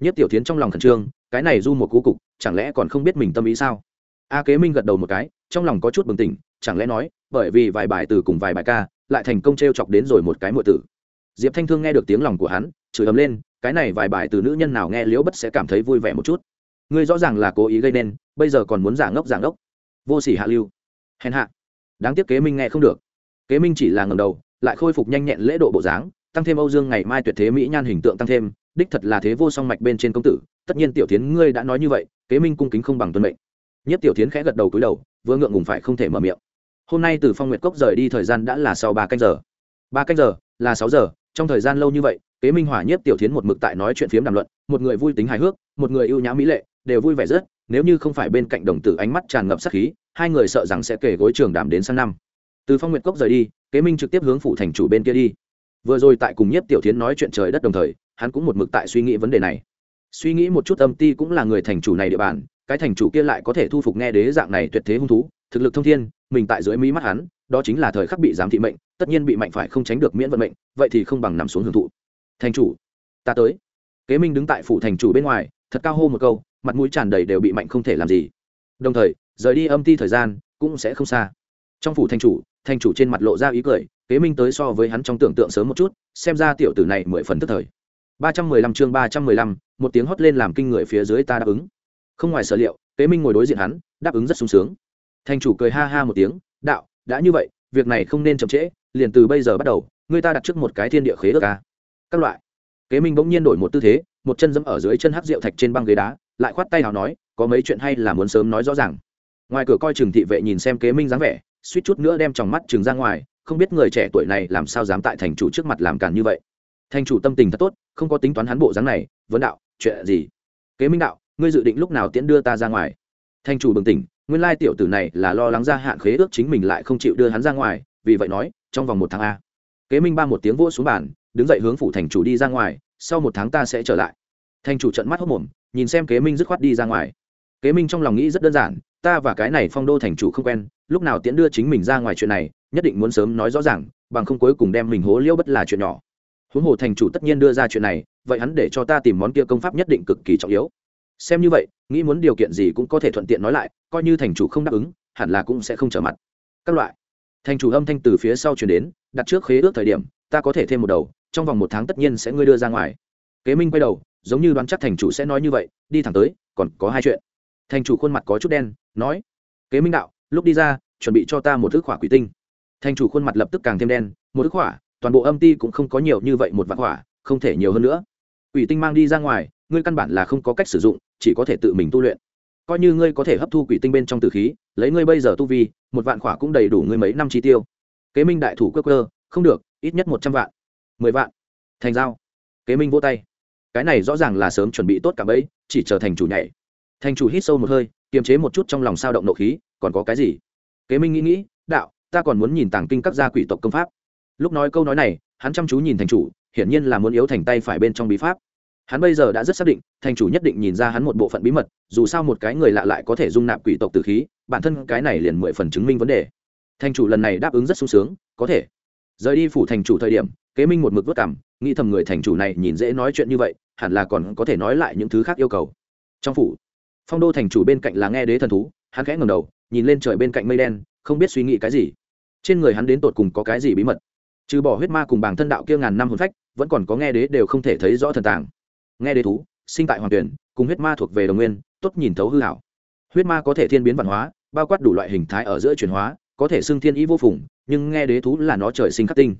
Nhất tiểu tiến trong lòng khẩn trương, cái này du một cú cục, chẳng lẽ còn không biết mình tâm ý sao? A kế minh gật đầu một cái, trong lòng có chút bừng tỉnh, chẳng lẽ nói, bởi vì vài bài từ cùng vài bài ca, lại thành công t r e o chọc đến rồi một cái muội tử. Diệp thanh thương nghe được tiếng lòng của hắn, chửi ấm lên, cái này vài bài từ nữ nhân nào nghe liễu bất sẽ cảm thấy vui vẻ một chút. Ngươi rõ ràng là cố ý gây nên, bây giờ còn muốn giả ngốc giả ngốc vô sỉ hạ lưu. Hèn hạ. Đáng tiếc kế minh nghe không được. Kế minh chỉ là ngầm đầu, lại khôi phục nhanh nhẹn lễ độ bộ dáng, tăng thêm âu dương ngày mai tuyệt thế mỹ nhan hình tượng tăng thêm, đích thật là thế vô song mạch bên trên công tử, tất nhiên tiểu tiến ngươi đã nói như vậy, kế minh cung kính không bằng tuân mệnh. Nhất tiểu tiến khẽ gật đầu cúi đầu, vừa ngượng ngùng phải không thể mở miệng. Hôm nay từ phong nguyệt cốc rời đi thời gian đã là sau ba canh giờ. Ba canh giờ, là sáu giờ, trong thời gian lâu như vậy, kế minh hỏa nhất tiểu tiến một mực tại nói chuyện phiếm đàm luận, một người vui tính hài hước, một người ưu nhã mỹ lệ, đều vui vẻ rất nếu như không phải bên cạnh đồng tử ánh mắt tràn ngập sát khí, hai người sợ rằng sẽ kể gối trường đàm đến sang năm. Từ phong nguyệt cốc rời đi, kế minh trực tiếp hướng phủ thành chủ bên kia đi. Vừa rồi tại cùng nhất tiểu tiến nói chuyện trời đất đồng thời, hắn cũng một mực tại suy nghĩ vấn đề này. Suy nghĩ một chút âm ti cũng là người thành chủ này địa bàn, cái thành chủ kia lại có thể thu phục nghe đế dạng này tuyệt thế hung thú, thực lực thông thiên, mình tại dưới mí mắt hắn, đó chính là thời khắc bị giám thị mệnh, tất nhiên bị mạnh phải không tránh được miễn vận mệnh, vậy thì không bằng nằm xuống hưởng thụ. Thành chủ, ta tới. Kế minh đứng tại phủ thành chủ bên ngoài, thật cao hô một câu mặt mũi tràn đầy đều bị mạnh không thể làm gì. Đồng thời, rời đi âm ti thời gian cũng sẽ không xa. Trong phủ thanh chủ thanh chủ trên mặt lộ ra ý cười, kế minh tới so với hắn trong tưởng tượng sớm một chút, xem ra tiểu tử này mười phần tức thời. Ba trăm mười lăm chương ba trăm mười lăm, một tiếng hót lên làm kinh người phía dưới ta đáp ứng. Không ngoài sở liệu, kế minh ngồi đối diện hắn, đáp ứng rất sung sướng. Thanh chủ cười ha ha một tiếng, đạo, đã như vậy, việc này không nên chậm trễ, liền từ bây giờ bắt đầu người ta đặt trước một cái thiên địa khế ước ca các loại. Kế minh bỗng nhiên đổi một tư thế, một chân dẫm ở dưới chân hắc rượu thạch trên băng ghế đá lại khoát tay nào nói, có mấy chuyện hay là muốn sớm nói rõ ràng. Ngoài cửa coi trường thị vệ nhìn xem kế minh dáng vẻ, suýt chút nữa đem tròng mắt trường ra ngoài, không biết người trẻ tuổi này làm sao dám tại thành chủ trước mặt làm càn như vậy. Thành chủ tâm tình thật tốt, không có tính toán hắn bộ dáng này, vấn đạo, chuyện gì? Kế minh đạo, ngươi dự định lúc nào tiễn đưa ta ra ngoài? Thành chủ bừng tỉnh, nguyên lai tiểu tử này là lo lắng ra hạn khế ước chính mình lại không chịu đưa hắn ra ngoài, vì vậy nói, trong vòng một tháng a. Kế minh ba một tiếng vỗ xuống bàn, đứng dậy hướng phủ thành chủ đi ra ngoài, sau một tháng ta sẽ trở lại. Thành chủ trận mắt hốc mồm nhìn xem kế minh dứt khoát đi ra ngoài. Kế minh trong lòng nghĩ rất đơn giản, ta và cái này phong đô thành chủ không quen, lúc nào tiễn đưa chính mình ra ngoài chuyện này, nhất định muốn sớm nói rõ ràng, bằng không cuối cùng đem mình hố liêu bất là chuyện nhỏ. Huống hồ thành chủ tất nhiên đưa ra chuyện này, vậy hắn để cho ta tìm món kia công pháp nhất định cực kỳ trọng yếu. Xem như vậy, nghĩ muốn điều kiện gì cũng có thể thuận tiện nói lại, coi như thành chủ không đáp ứng, hẳn là cũng sẽ không trở mặt. Các loại. Thành chủ âm thanh từ phía sau chuyển đến, đặt trước khế ước thời điểm, ta có thể thêm một đầu, trong vòng một tháng tất nhiên sẽ ngươi đưa ra ngoài. Kế minh quay đầu giống như đoán chắc thành chủ sẽ nói như vậy, đi thẳng tới, còn có hai chuyện. Thành chủ khuôn mặt có chút đen, nói, kế minh đạo, lúc đi ra, chuẩn bị cho ta một thức khỏa quỷ tinh. Thành chủ khuôn mặt lập tức càng thêm đen, một thức khỏa? Toàn bộ âm ti cũng không có nhiều như vậy một vạn khỏa, không thể nhiều hơn nữa. Quỷ tinh mang đi ra ngoài, ngươi căn bản là không có cách sử dụng, chỉ có thể tự mình tu luyện. Coi như ngươi có thể hấp thu quỷ tinh bên trong tử khí, lấy ngươi bây giờ tu vi, một vạn khỏa cũng đầy đủ ngươi mấy năm chi tiêu. Kế minh đại thủ cơ cơ không được, ít nhất một trăm vạn. Mười vạn. Thành giao. Kế minh vỗ tay cái này rõ ràng là sớm chuẩn bị tốt cả bấy chỉ chờ thành chủ nhảy. Thành chủ hít sâu một hơi, kiềm chế một chút trong lòng sao động nộ khí, còn có cái gì? Kế minh nghĩ nghĩ, đạo, ta còn muốn nhìn tàng kinh các gia quỷ tộc công pháp. Lúc nói câu nói này, hắn chăm chú nhìn thành chủ, hiển nhiên là muốn yếu thành tay phải bên trong bí pháp. Hắn bây giờ đã rất xác định, thành chủ nhất định nhìn ra hắn một bộ phận bí mật, dù sao một cái người lạ lại có thể dung nạp quỷ tộc từ khí, bản thân cái này liền mười phần chứng minh vấn đề. Thành chủ lần này đáp ứng rất sung sướng, có thể. Rời đi phủ thành chủ thời điểm kế minh một mực vất cảm, nghĩ thầm người thành chủ này nhìn dễ nói chuyện như vậy, hẳn là còn có thể nói lại những thứ khác yêu cầu. Trong phủ, phong đô thành chủ bên cạnh là nghe đế thần thú, hắn khẽ ngầm đầu, nhìn lên trời bên cạnh mây đen, không biết suy nghĩ cái gì. Trên người hắn đến tột cùng có cái gì bí mật? Trừ bỏ huyết ma cùng bảng thân đạo kia ngàn năm hồn phách, vẫn còn có nghe đế đều không thể thấy rõ thần tàng. Nghe đế thú, sinh tại hoàng tuyển, cùng huyết ma thuộc về đồng nguyên, tốt nhìn thấu hư hảo huyết ma có thể thiên biến văn hóa, bao quát đủ loại hình thái ở giữa chuyển hóa, có thể xưng thiên ý vô phùng, nhưng nghe đế thú là nó trời sinh khắc tinh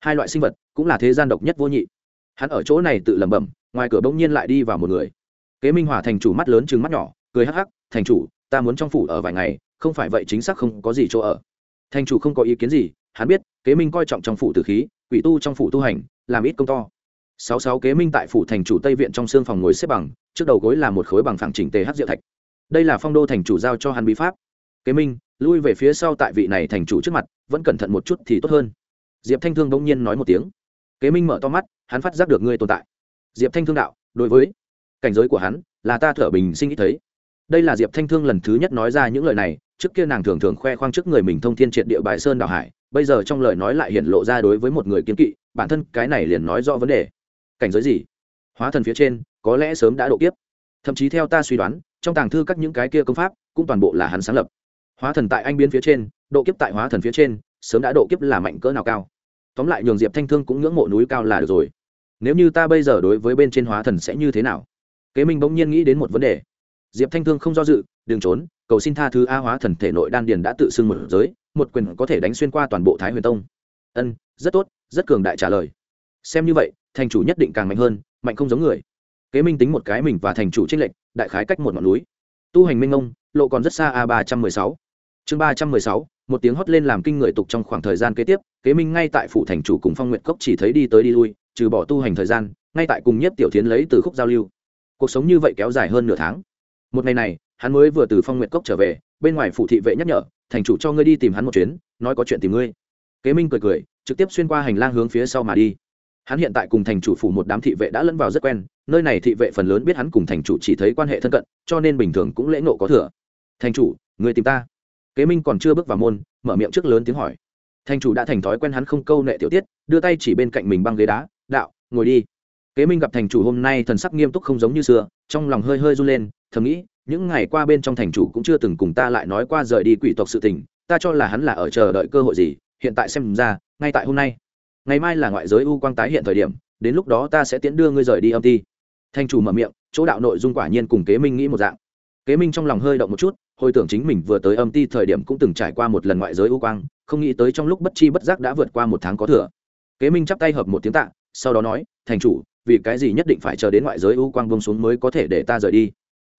hai loại sinh vật cũng là thế gian độc nhất vô nhị. Hắn ở chỗ này tự lẩm bẩm, ngoài cửa bỗng nhiên lại đi vào một người. Kế minh hòa thành chủ mắt lớn chừng mắt nhỏ, cười hắc hắc, thành chủ, ta muốn trong phủ ở vài ngày, không phải vậy chính xác không có gì chỗ ở. Thành chủ không có ý kiến gì, hắn biết, kế minh coi trọng trong phủ tử khí, quỷ tu trong phủ tu hành, làm ít công to. Sáu sáu kế minh tại phủ thành chủ tây viện trong xương phòng ngồi xếp bằng, trước đầu gối là một khối bằng phẳng chỉnh tề hát diệu thạch. Đây là phong đô thành chủ giao cho hắn bí pháp. Kế minh, lui về phía sau tại vị này thành chủ trước mặt, vẫn cẩn thận một chút thì tốt hơn diệp thanh thương bỗng nhiên nói một tiếng. Kế minh mở to mắt, hắn phát giác được ngươi tồn tại. Diệp thanh thương đạo, đối với cảnh giới của hắn là ta thở bình sinh ít thấy. Đây là diệp thanh thương lần thứ nhất nói ra những lời này, trước kia nàng thường thường khoe khoang trước người mình thông thiên triệt địa bài sơn đảo hải, bây giờ trong lời nói lại hiện lộ ra đối với một người kiến kỵ, bản thân cái này liền nói rõ vấn đề. Cảnh giới gì? Hóa thần phía trên, có lẽ sớm đã độ kiếp. Thậm chí theo ta suy đoán, trong tàng thư các những cái kia công pháp, cũng toàn bộ là hắn sáng lập. Hóa thần tại anh biến phía trên, độ kiếp tại hóa thần phía trên, sớm đã độ kiếp là mạnh cỡ nào cao? Tóm lại nhường diệp thanh thương cũng ngưỡng mộ núi cao là được rồi. Nếu như ta bây giờ đối với bên trên hóa thần sẽ như thế nào? Kế minh bỗng nhiên nghĩ đến một vấn đề. Diệp thanh thương không do dự, đừng trốn, cầu xin tha thứ a hóa thần thể nội đan điền đã tự xưng một giới, một quyền có thể đánh xuyên qua toàn bộ thái huyền tông. Ân, rất tốt, rất cường đại trả lời. Xem như vậy, thành chủ nhất định càng mạnh hơn, mạnh không giống người. Kế minh tính một cái mình và thành chủ trích lệnh đại khái cách một ngọn núi. Tu hành minh ông, lộ còn rất xa a ba trăm mười sáu chương ba trăm mười sáu, một tiếng hót lên làm kinh người tục trong khoảng thời gian kế tiếp, kế minh ngay tại phủ thành chủ cùng phong nguyện cốc chỉ thấy đi tới đi lui, trừ bỏ tu hành thời gian, ngay tại cùng nhiếp tiểu tiến lấy từ khúc giao lưu. Cuộc sống như vậy kéo dài hơn nửa tháng. Một ngày này, hắn mới vừa từ phong nguyện cốc trở về, bên ngoài phủ thị vệ nhắc nhở, thành chủ cho ngươi đi tìm hắn một chuyến, nói có chuyện tìm ngươi. Kế minh cười cười, trực tiếp xuyên qua hành lang hướng phía sau mà đi. Hắn hiện tại cùng thành chủ phủ một đám thị vệ đã lẫn vào rất quen, nơi này thị vệ phần lớn biết hắn cùng thành chủ chỉ thấy quan hệ thân cận, cho nên bình thường cũng lễ nộ có thừa. Thành chủ người tìm ta kế minh còn chưa bước vào môn, mở miệng trước lớn tiếng hỏi. Thành chủ đã thành thói quen hắn không câu nệ tiểu tiết, đưa tay chỉ bên cạnh mình băng ghế đá, đạo, ngồi đi. Kế minh gặp thành chủ hôm nay thần sắc nghiêm túc không giống như xưa, trong lòng hơi hơi run lên, thầm nghĩ, những ngày qua bên trong thành chủ cũng chưa từng cùng ta lại nói qua rời đi quỷ tộc sự tình, ta cho là hắn là ở chờ đợi cơ hội gì, hiện tại xem ra, ngay tại hôm nay. Ngày mai là ngoại giới u quang tái hiện thời điểm, đến lúc đó ta sẽ tiến đưa ngươi rời đi âm ty thành chủ mở miệng, chỗ đạo nội dung quả nhiên cùng kế minh nghĩ một dạng kế minh trong lòng hơi động một chút, hồi tưởng chính mình vừa tới âm ti thời điểm cũng từng trải qua một lần ngoại giới ưu quang, không nghĩ tới trong lúc bất chi bất giác đã vượt qua một tháng có thừa. Kế minh chắp tay hợp một tiếng tạ, sau đó nói, thành chủ, vì cái gì nhất định phải chờ đến ngoại giới ưu quang bông xuống mới có thể để ta rời đi?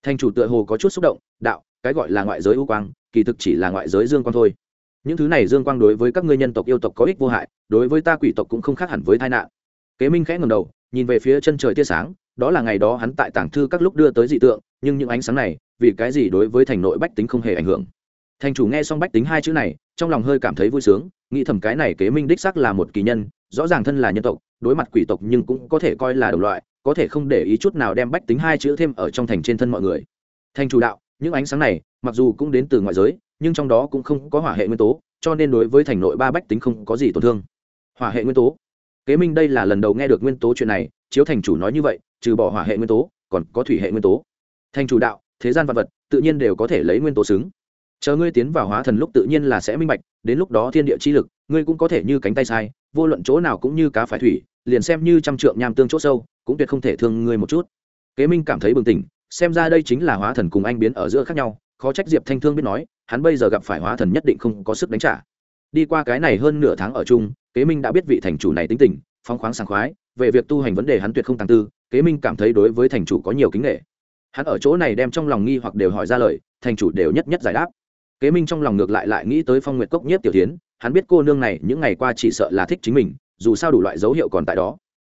Thành chủ tựa hồ có chút xúc động, đạo, cái gọi là ngoại giới ưu quang, kỳ thực chỉ là ngoại giới dương quang thôi. Những thứ này dương quang đối với các ngươi nhân tộc yêu tộc có ích vô hại, đối với ta quỷ tộc cũng không khác hẳn với tai nạn. Kế minh khẽ ngầm đầu, nhìn về phía chân trời tia sáng, đó là ngày đó hắn tại tảng thư các lúc đưa tới dị tượng, nhưng những ánh sáng này vì cái gì đối với thành nội bách tính không hề ảnh hưởng. Thành chủ nghe xong bách tính hai chữ này, trong lòng hơi cảm thấy vui sướng, nghĩ thầm cái này kế minh đích xác là một kỳ nhân, rõ ràng thân là nhân tộc, đối mặt quỷ tộc nhưng cũng có thể coi là đồng loại, có thể không để ý chút nào đem bách tính hai chữ thêm ở trong thành trên thân mọi người. Thành chủ đạo, những ánh sáng này, mặc dù cũng đến từ ngoại giới, nhưng trong đó cũng không có hỏa hệ nguyên tố, cho nên đối với thành nội ba bách tính không có gì tổn thương. Hỏa hệ nguyên tố. Kế minh đây là lần đầu nghe được nguyên tố chuyện này, chiếu thành chủ nói như vậy, trừ bỏ hỏa hệ nguyên tố, còn có thủy hệ nguyên tố. Thành chủ đạo thế gian vật vật, tự nhiên đều có thể lấy nguyên tố xứng. Chờ ngươi tiến vào hóa thần lúc tự nhiên là sẽ minh bạch, đến lúc đó thiên địa chi lực, ngươi cũng có thể như cánh tay sai, vô luận chỗ nào cũng như cá phải thủy, liền xem như trăm trượng nham tương chỗ sâu, cũng tuyệt không thể thương ngươi một chút. Kế minh cảm thấy bừng tỉnh, xem ra đây chính là hóa thần cùng anh biến ở giữa khác nhau, khó trách diệp thanh thương biết nói, hắn bây giờ gặp phải hóa thần nhất định không có sức đánh trả. Đi qua cái này hơn nửa tháng ở chung, kế minh đã biết vị thành chủ này tính tình, phóng khoáng sảng khoái, về việc tu hành vấn đề hắn tuyệt không tăng tư, kế minh cảm thấy đối với thành chủ có nhiều kính nghệ hắn ở chỗ này đem trong lòng nghi hoặc đều hỏi ra lời, thành chủ đều nhất nhất giải đáp. Kế minh trong lòng ngược lại lại nghĩ tới phong nguyệt cốc nhất tiểu tiến, hắn biết cô nương này những ngày qua chỉ sợ là thích chính mình, dù sao đủ loại dấu hiệu còn tại đó.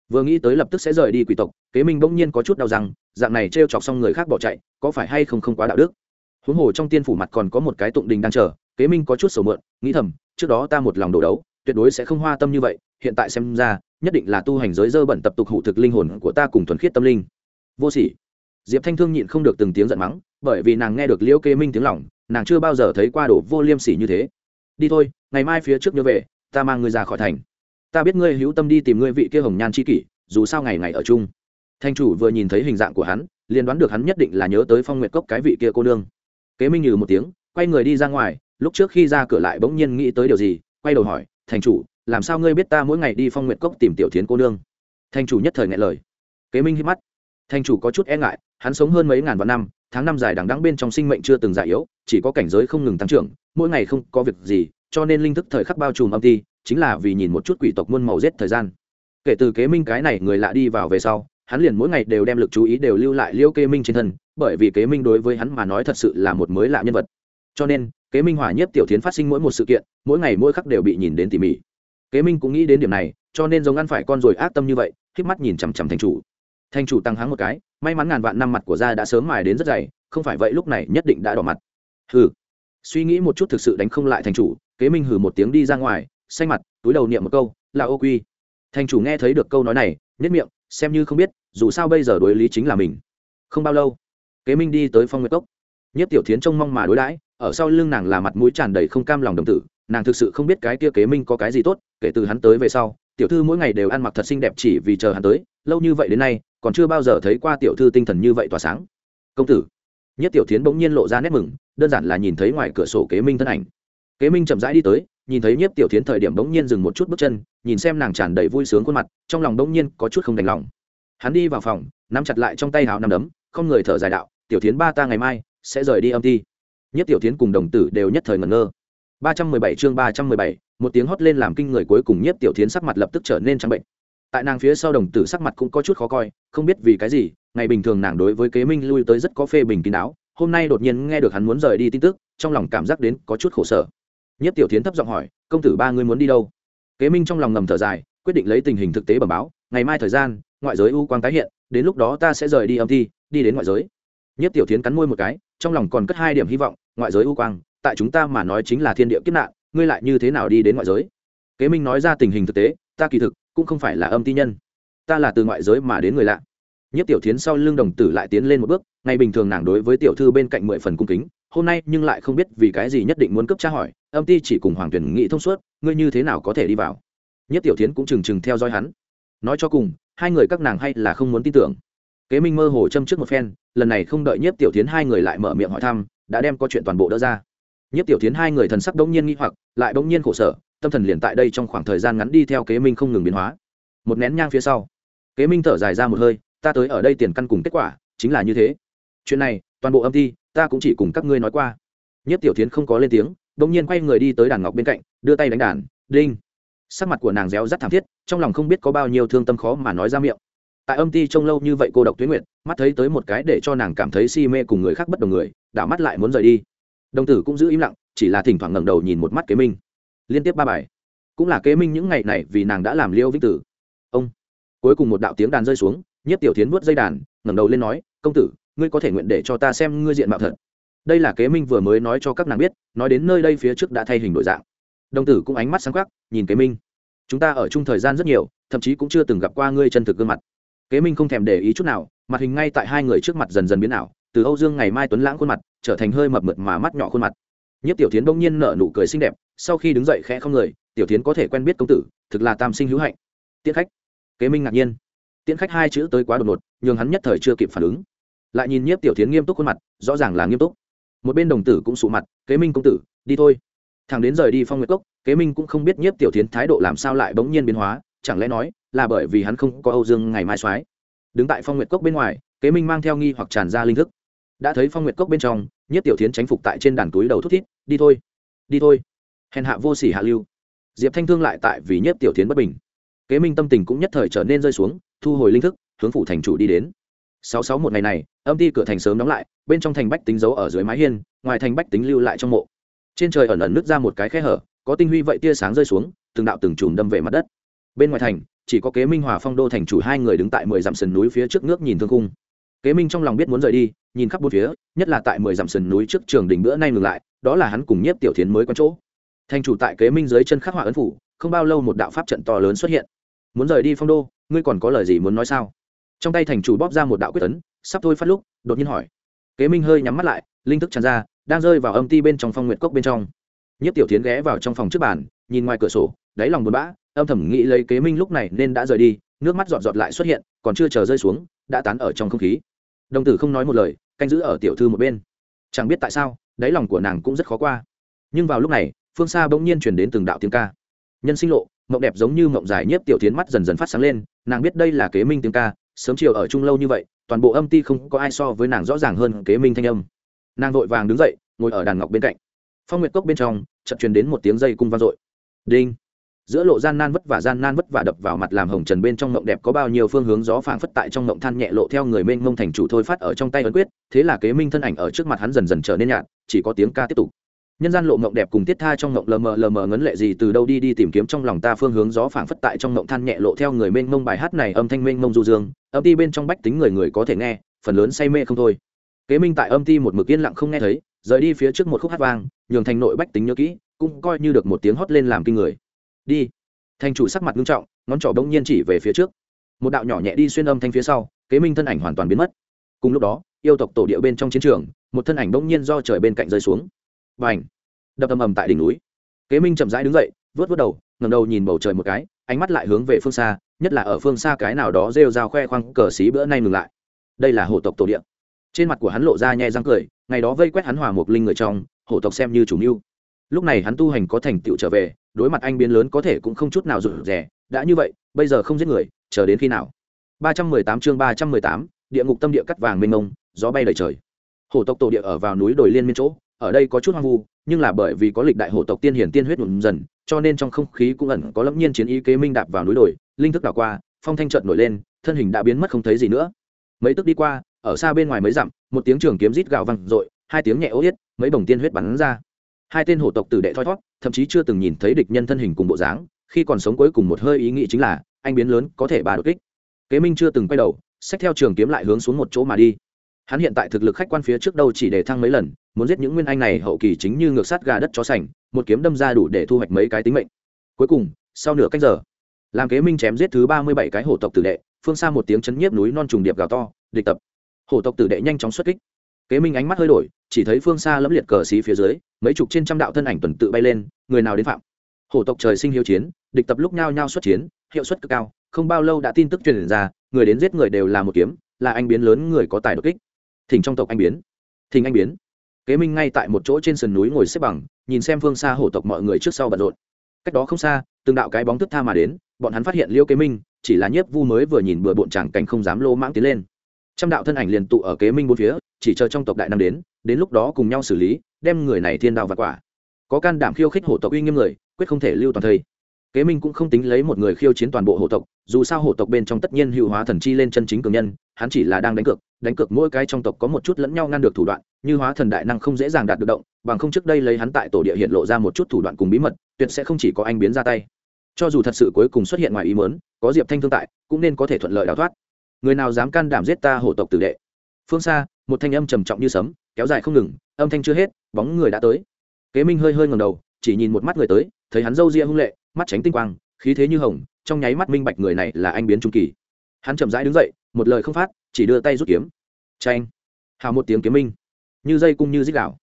Vừa nghĩ tới lập tức sẽ rời đi quỷ tộc, kế minh bỗng nhiên có chút đau rằng dạng này t r e o chọc xong người khác bỏ chạy, có phải hay không không quá đạo đức? Huống hồ trong tiên phủ mặt còn có một cái tụng đình đang chờ, kế minh có chút sầu mượn, nghĩ thầm, trước đó ta một lòng đổ đấu, tuyệt đối sẽ không hoa tâm như vậy, hiện tại xem ra, nhất định là tu hành giới dơ bẩn tập tục hủ thực linh hồn của ta cùng thuần khiết tâm linh. Vô sỉ diệp thanh thương nhịn không được từng tiếng giận mắng bởi vì nàng nghe được liễu kế minh tiếng lỏng, nàng chưa bao giờ thấy qua đồ vô liêm sỉ như thế. Đi thôi ngày mai phía trước nhớ về ta mang ngươi ra khỏi thành. Ta biết ngươi hữu tâm đi tìm ngươi vị kia hồng nhan c h i kỷ dù sao ngày ngày ở chung. Thanh chủ vừa nhìn thấy hình dạng của hắn liền đoán được hắn nhất định là nhớ tới phong nguyệt cốc cái vị kia cô nương. Kế minh nhừ một tiếng quay người đi ra ngoài lúc trước khi ra cửa lại bỗng nhiên nghĩ tới điều gì quay đầu hỏi thành chủ làm sao ngươi biết ta mỗi ngày đi phong nguyệt cốc tìm tiểu thiến cô nương? Thanh chủ nhất thời ngại lời. Kế minh hít mắt thành chủ có chút e ngại, hắn sống hơn mấy ngàn vạn năm, tháng năm dài đằng đẵng bên trong sinh mệnh chưa từng già yếu, chỉ có cảnh giới không ngừng tăng trưởng, mỗi ngày không có việc gì, cho nên linh thức thời khắc bao trùm âm ti, chính là vì nhìn một chút quỷ tộc muôn màu giết thời gian. Kể từ kế minh cái này người lạ đi vào về sau, hắn liền mỗi ngày đều đem lực chú ý đều lưu lại liêu kế minh trên thân, bởi vì kế minh đối với hắn mà nói thật sự là một mới lạ nhân vật. Cho nên, kế minh hòa nhất tiểu tiến phát sinh mỗi một sự kiện, mỗi ngày mỗi khắc đều bị nhìn đến tỉ mỉ. Kế minh cũng nghĩ đến điểm này, cho nên giống ăn phải con rồi ác tâm như vậy k mắt nhìn chằm chằm thành chủ thành chủ tăng háng một cái, may mắn ngàn vạn năm mặt của da đã sớm mài đến rất dày, không phải vậy lúc này nhất định đã đỏ mặt. Hừ. Suy nghĩ một chút thực sự đánh không lại thành chủ, kế minh hừ một tiếng đi ra ngoài xanh mặt, túi đầu niệm một câu, là ô quy. Thành chủ nghe thấy được câu nói này nhất miệng, xem như không biết, dù sao bây giờ đối lý chính là mình. Không bao lâu, kế minh đi tới phong nguyệt cốc. Nhất tiểu thiến trông mong mà đối đãi, ở sau lưng nàng là mặt mũi tràn đầy không cam lòng đồng tử, nàng thực sự không biết cái kia kế minh có cái gì tốt, kể từ hắn tới về sau, tiểu thư mỗi ngày đều ăn mặc thật xinh đẹp chỉ vì chờ hắn tới, lâu như vậy đến nay còn chưa bao giờ thấy qua tiểu thư tinh thần như vậy tỏa sáng. Công tử. Nhất tiểu thiến bỗng nhiên lộ ra nét mừng, đơn giản là nhìn thấy ngoài cửa sổ kế minh thân ảnh. Kế minh chậm rãi đi tới, nhìn thấy nhất tiểu thiến thời điểm bỗng nhiên dừng một chút bước chân, nhìn xem nàng tràn đầy vui sướng khuôn mặt, trong lòng bỗng nhiên có chút không đành lòng. Hắn đi vào phòng, nắm chặt lại trong tay hào nằm đấm, không người thở dài đạo, tiểu thiến ba ta ngày mai sẽ rời đi âm ti. Nhất tiểu thiến cùng đồng tử đều nhất thời ngẩn ngơ. Ba trăm mười bảy chương ba trăm mười bảy, một tiếng hót lên làm kinh người cuối cùng nhất tiểu thiến sắc mặt lập tức trở nên trắng bệnh tại nàng phía sau đồng tử sắc mặt cũng có chút khó coi, không biết vì cái gì, ngày bình thường nàng đối với kế minh lui tới rất có phê bình kín đáo, hôm nay đột nhiên nghe được hắn muốn rời đi tin tức, trong lòng cảm giác đến có chút khổ sở. Nhất tiểu thiến thấp giọng hỏi, công tử ba ngươi muốn đi đâu? Kế minh trong lòng ngầm thở dài, quyết định lấy tình hình thực tế bẩm báo, ngày mai thời gian, ngoại giới u quang tái hiện, đến lúc đó ta sẽ rời đi âm thi, đi đến ngoại giới. Nhất tiểu thiến cắn môi một cái, trong lòng còn cất hai điểm hy vọng, ngoại giới u quang, tại chúng ta mà nói chính là thiên địa kiếp nạn, ngươi lại như thế nào đi đến ngoại giới? Kế minh nói ra tình hình thực tế ta kỳ thực cũng không phải là âm ti nhân. Ta là từ ngoại giới mà đến người lạ. Nhất tiểu thiến sau lưng đồng tử lại tiến lên một bước, ngày bình thường nàng đối với tiểu thư bên cạnh mười phần cung kính, hôm nay nhưng lại không biết vì cái gì nhất định muốn cấp tra hỏi, âm ti chỉ cùng hoàng tuyển nghĩ thông suốt, ngươi như thế nào có thể đi vào? Nhất tiểu thiến cũng trừng trừng theo dõi hắn. Nói cho cùng, hai người các nàng hay là không muốn tin tưởng. Kế minh mơ hồ châm trước một phen, lần này không đợi nhất tiểu thiến hai người lại mở miệng hỏi thăm, đã đem có chuyện toàn bộ đỡ ra. Nhất tiểu thiến hai người thần sắc đống nhiên nghi hoặc, lại đống nhiên khổ sở tâm thần liền tại đây trong khoảng thời gian ngắn đi theo kế minh không ngừng biến hóa. Một nén nhang phía sau, kế minh thở dài ra một hơi, ta tới ở đây tiền căn cùng kết quả chính là như thế. Chuyện này, toàn bộ âm thi ta cũng chỉ cùng các ngươi nói qua. Nhất tiểu tiến không có lên tiếng bỗng nhiên quay người đi tới đàn ngọc bên cạnh, đưa tay đánh đàn, đinh. Sắc mặt của nàng réo rắt thảm thiết, trong lòng không biết có bao nhiêu thương tâm khó mà nói ra miệng. Tại âm ty trông lâu như vậy cô độc tuyến nguyện mắt thấy tới một cái để cho nàng cảm thấy si mê cùng người khác bất đồng người, đảo mắt lại muốn rời đi. Đồng tử cũng giữ im lặng, chỉ là thỉnh thoảng ngẩng đầu nhìn một mắt kế minh liên tiếp ba bài. Cũng là kế minh những ngày này vì nàng đã làm liêu vĩnh tử. Ông. Cuối cùng một đạo tiếng đàn rơi xuống nhất tiểu tiến vuốt dây đàn, ngẩng đầu lên nói, công tử, ngươi có thể nguyện để cho ta xem ngươi diện mạo thật. Đây là kế minh vừa mới nói cho các nàng biết, nói đến nơi đây phía trước đã thay hình đổi dạng. Đồng tử cũng ánh mắt sáng khắc nhìn kế minh. Chúng ta ở chung thời gian rất nhiều, thậm chí cũng chưa từng gặp qua ngươi chân thực gương mặt. Kế minh không thèm để ý chút nào, mặt hình ngay tại hai người trước mặt dần dần biến ảo, từ âu dương ngày mai tuấn lãng khuôn mặt, trở thành hơi mập mượt mà mắt nhỏ khuôn mặt. Nhất tiểu tiến bỗng nhiên nở nụ cười xinh đẹp sau khi đứng dậy khẽ không người, tiểu tiến có thể quen biết công tử, thực là tam sinh hữu hạnh. Tiễn khách. Kế minh ngạc nhiên. Tiễn khách hai chữ tới quá đột ngột, nhường hắn nhất thời chưa kịp phản ứng. Lại nhìn nhiếp tiểu tiến nghiêm túc khuôn mặt, rõ ràng là nghiêm túc. Một bên đồng tử cũng sụ mặt, kế minh công tử, đi thôi. Thằng đến rời đi phong nguyệt cốc, kế minh cũng không biết nhiếp tiểu tiến thái độ làm sao lại bỗng nhiên biến hóa, chẳng lẽ nói là bởi vì hắn không có âu dương ngày mai soái? Đứng tại phong nguyệt cốc bên ngoài, kế minh mang theo nghi hoặc tràn ra linh thức. Đã thấy phong nguyệt cốc bên trong, nhiếp tiểu tiến tránh phục tại trên đàn túi đầu thút thít, đi thôi đi thôi hèn hạ vô sỉ hạ lưu. Diệp thanh thương lại tại vì nhất tiểu tiến bất bình. Kế minh tâm tình cũng nhất thời trở nên rơi xuống, thu hồi linh thức, hướng phủ thành chủ đi đến. Sáu sáu một ngày này, âm ty cửa thành sớm đóng lại, bên trong thành bách tính giấu ở dưới mái hiên, ngoài thành bách tính lưu lại trong mộ. Trên trời ẩn ẩn nứt ra một cái khe hở, có tinh huy vậy tia sáng rơi xuống, từng đạo từng chùm đâm về mặt đất. Bên ngoài thành, chỉ có kế minh hòa phong đô thành chủ hai người đứng tại mười dặm sườn núi phía trước nước nhìn thương cung kế minh trong lòng biết muốn rời đi, nhìn khắp bốn phía, nhất là tại mười dặm sườn núi trước trường đỉnh bữa nay ngừng lại, đó là hắn cùng nhiếp tiểu thiến mới có chỗ thành chủ tại kế minh dưới chân khắc họa ấn phủ không bao lâu một đạo pháp trận to lớn xuất hiện. Muốn rời đi phong đô ngươi còn có lời gì muốn nói sao? Trong tay thành chủ bóp ra một đạo quyết tấn, sắp thôi phát lúc đột nhiên hỏi. Kế minh hơi nhắm mắt lại linh thức tràn ra đang rơi vào âm ti bên trong phong nguyện cốc bên trong. Nhất tiểu tiến ghé vào trong phòng trước bàn nhìn ngoài cửa sổ đáy lòng buồn bã âm thầm nghĩ lấy kế minh lúc này nên đã rời đi nước mắt giọt giọt lại xuất hiện còn chưa chờ rơi xuống đã tán ở trong không khí. Đồng tử không nói một lời canh giữ ở tiểu thư một bên. Chẳng biết tại sao đáy lòng của nàng cũng rất khó qua. Nhưng vào lúc này phương xa bỗng nhiên chuyển đến từng đạo tiếng ca. Nhân sinh lộ, mộng đẹp giống như mộng dài nhất tiểu tiến mắt dần dần phát sáng lên, nàng biết đây là kế minh tiếng ca, sớm chiều ở chung lâu như vậy, toàn bộ âm ti không có ai so với nàng rõ ràng hơn kế minh thanh âm. Nàng vội vàng đứng dậy, ngồi ở đàn ngọc bên cạnh. Phong nguyệt cốc bên trong, chợt truyền đến một tiếng dây cung vang dội. Đinh. Giữa lộ gian nan vất vả gian nan vất vả đập vào mặt làm hồng trần bên trong mộng đẹp có bao nhiêu phương hướng gió phảng phất tại trong mộng than nhẹ lộ theo người mênh mông thành chủ thôi phát ở trong tay ấn quyết, thế là kế minh thân ảnh ở trước mặt hắn dần dần trở nên nhạt, chỉ có tiếng ca tiếp tục nhân gian lộ mộng đẹp cùng tiết tha trong mộng lờ mờ lờ mờ ngấn lệ gì từ đâu đi đi tìm kiếm trong lòng ta phương hướng gió phảng phất tại trong mộng than nhẹ lộ theo người mênh mông bài hát này âm thanh mênh mông du dương, âm ti bên trong bách tính người người có thể nghe, phần lớn say mê không thôi. Kế minh tại âm ti một mực yên lặng không nghe thấy, rời đi phía trước một khúc hát vang, nhường thành nội bách tính nhớ kỹ, cũng coi như được một tiếng hót lên làm kinh người. Đi. Thành chủ sắc mặt nghiêm trọng, ngón trỏ bỗng nhiên chỉ về phía trước. Một đạo nhỏ nhẹ đi xuyên âm thanh phía sau, kế minh thân ảnh hoàn toàn biến mất. Cùng lúc đó, yêu tộc tổ địa bên trong chiến trường, một thân ảnh bỗng nhiên do trời bên cạnh rơi xuống và đập ầm ầm tại đỉnh núi. Kế minh chậm rãi đứng dậy vớt vớt đầu ngầm đầu nhìn bầu trời một cái, ánh mắt lại hướng về phương xa, nhất là ở phương xa cái nào đó rêu rao khoe khoang cờ xí bữa nay ngừng lại. Đây là hổ tộc tổ địa. Trên mặt của hắn lộ ra nhẹ răng cười, ngày đó vây quét hắn hòa một linh người trong hổ tộc xem như chủ mưu. Lúc này hắn tu hành có thành tựu trở về, đối mặt anh biến lớn có thể cũng không chút nào rụt rè, đã như vậy, bây giờ không giết người, chờ đến khi nào? Ba trăm mười tám chương ba trăm mười tám, địa ngục tâm địa cắt vàng mênh mông, gió bay đầy trời. Hổ tộc tổ địa ở vào núi đồi liên miên chỗ ở đây có chút hoang vu, nhưng là bởi vì có lịch đại hổ tộc tiên hiển tiên huyết nhuộm dần, cho nên trong không khí cũng ẩn có lẫm nhiên chiến ý kế minh đạp vào núi đồi, linh thức đảo qua, phong thanh trợn nổi lên, thân hình đã biến mất không thấy gì nữa. Mấy tức đi qua, ở xa bên ngoài mấy dặm, một tiếng trường kiếm rít gào vang dội, hai tiếng nhẹ ố yết, mấy bồng tiên huyết bắn ra. Hai tên hổ tộc tử đệ thoi thót, thậm chí chưa từng nhìn thấy địch nhân thân hình cùng bộ dáng, khi còn sống cuối cùng một hơi ý nghĩ chính là, anh biến lớn có thể bà đột kích. Kế minh chưa từng quay đầu, xách theo trường kiếm lại hướng xuống một chỗ mà đi. Hắn hiện tại thực lực khách quan phía trước đâu chỉ để thăng mấy lần muốn giết những nguyên anh này hậu kỳ chính như ngược sát gà đất chó sành, một kiếm đâm ra đủ để thu hoạch mấy cái tính mệnh. Cuối cùng, sau nửa cách giờ làm kế minh chém giết thứ ba mươi bảy cái hổ tộc tử đệ, phương xa một tiếng chấn nhiếp núi non trùng điệp gào to, địch tập. Hổ tộc tử đệ nhanh chóng xuất kích. Kế minh ánh mắt hơi đổi, chỉ thấy phương xa lẫm liệt cờ xí phía dưới, mấy chục trên trăm đạo thân ảnh tuần tự bay lên, người nào đến phạm? Hổ tộc trời sinh hiếu chiến, địch tập lúc nhao nhao xuất chiến, hiệu suất cực cao, không bao lâu đã tin tức truyền ra, người đến giết người đều là một kiếm, là anh biến lớn người có tài đột kích. Thỉnh trong tộc anh biến. Thỉnh anh biến kế minh ngay tại một chỗ trên sườn núi ngồi xếp bằng, nhìn xem phương xa hổ tộc mọi người trước sau bận rộn. Cách đó không xa, từng đạo cái bóng thức tha mà đến, bọn hắn phát hiện liêu kế minh, chỉ là nhiếp vu mới vừa nhìn bừa bộn chẳng cảnh không dám lô mãng tiến lên. Trăm đạo thân ảnh liền tụ ở kế minh bốn phía, chỉ chờ trong tộc đại nam đến đến lúc đó cùng nhau xử lý, đem người này thiên đạo và quả. Có can đảm khiêu khích hổ tộc uy nghiêm người, quyết không thể lưu toàn thây. Kế minh cũng không tính lấy một người khiêu chiến toàn bộ hổ tộc, dù sao hổ tộc bên trong tất nhiên hữu hóa thần chi lên chân chính cường nhân, hắn chỉ là đang đánh cược đánh cược mỗi cái trong tộc có một chút lẫn nhau ngăn được thủ đoạn như hóa thần đại năng không dễ dàng đạt được động, bằng không trước đây lấy hắn tại tổ địa hiện lộ ra một chút thủ đoạn cùng bí mật, tuyệt sẽ không chỉ có anh biến ra tay. Cho dù thật sự cuối cùng xuất hiện ngoài ý mớn có diệp thanh thương tại, cũng nên có thể thuận lợi đào thoát. Người nào dám can đảm giết ta hổ tộc tử đệ? Phương xa, một thanh âm trầm trọng như sấm, kéo dài không ngừng, âm thanh chưa hết, bóng người đã tới. Kế minh hơi hơi ngầm đầu, chỉ nhìn một mắt người tới, thấy hắn râu ria hung lệ, mắt tránh tinh quang, khí thế như hồng, trong nháy mắt minh bạch người này là anh biến trung kỳ. Hắn chậm rãi đứng dậy, một lời không phát, chỉ đưa tay rút kiếm. Tranh hào một tiếng kiếm minh như dây cung như dích đạo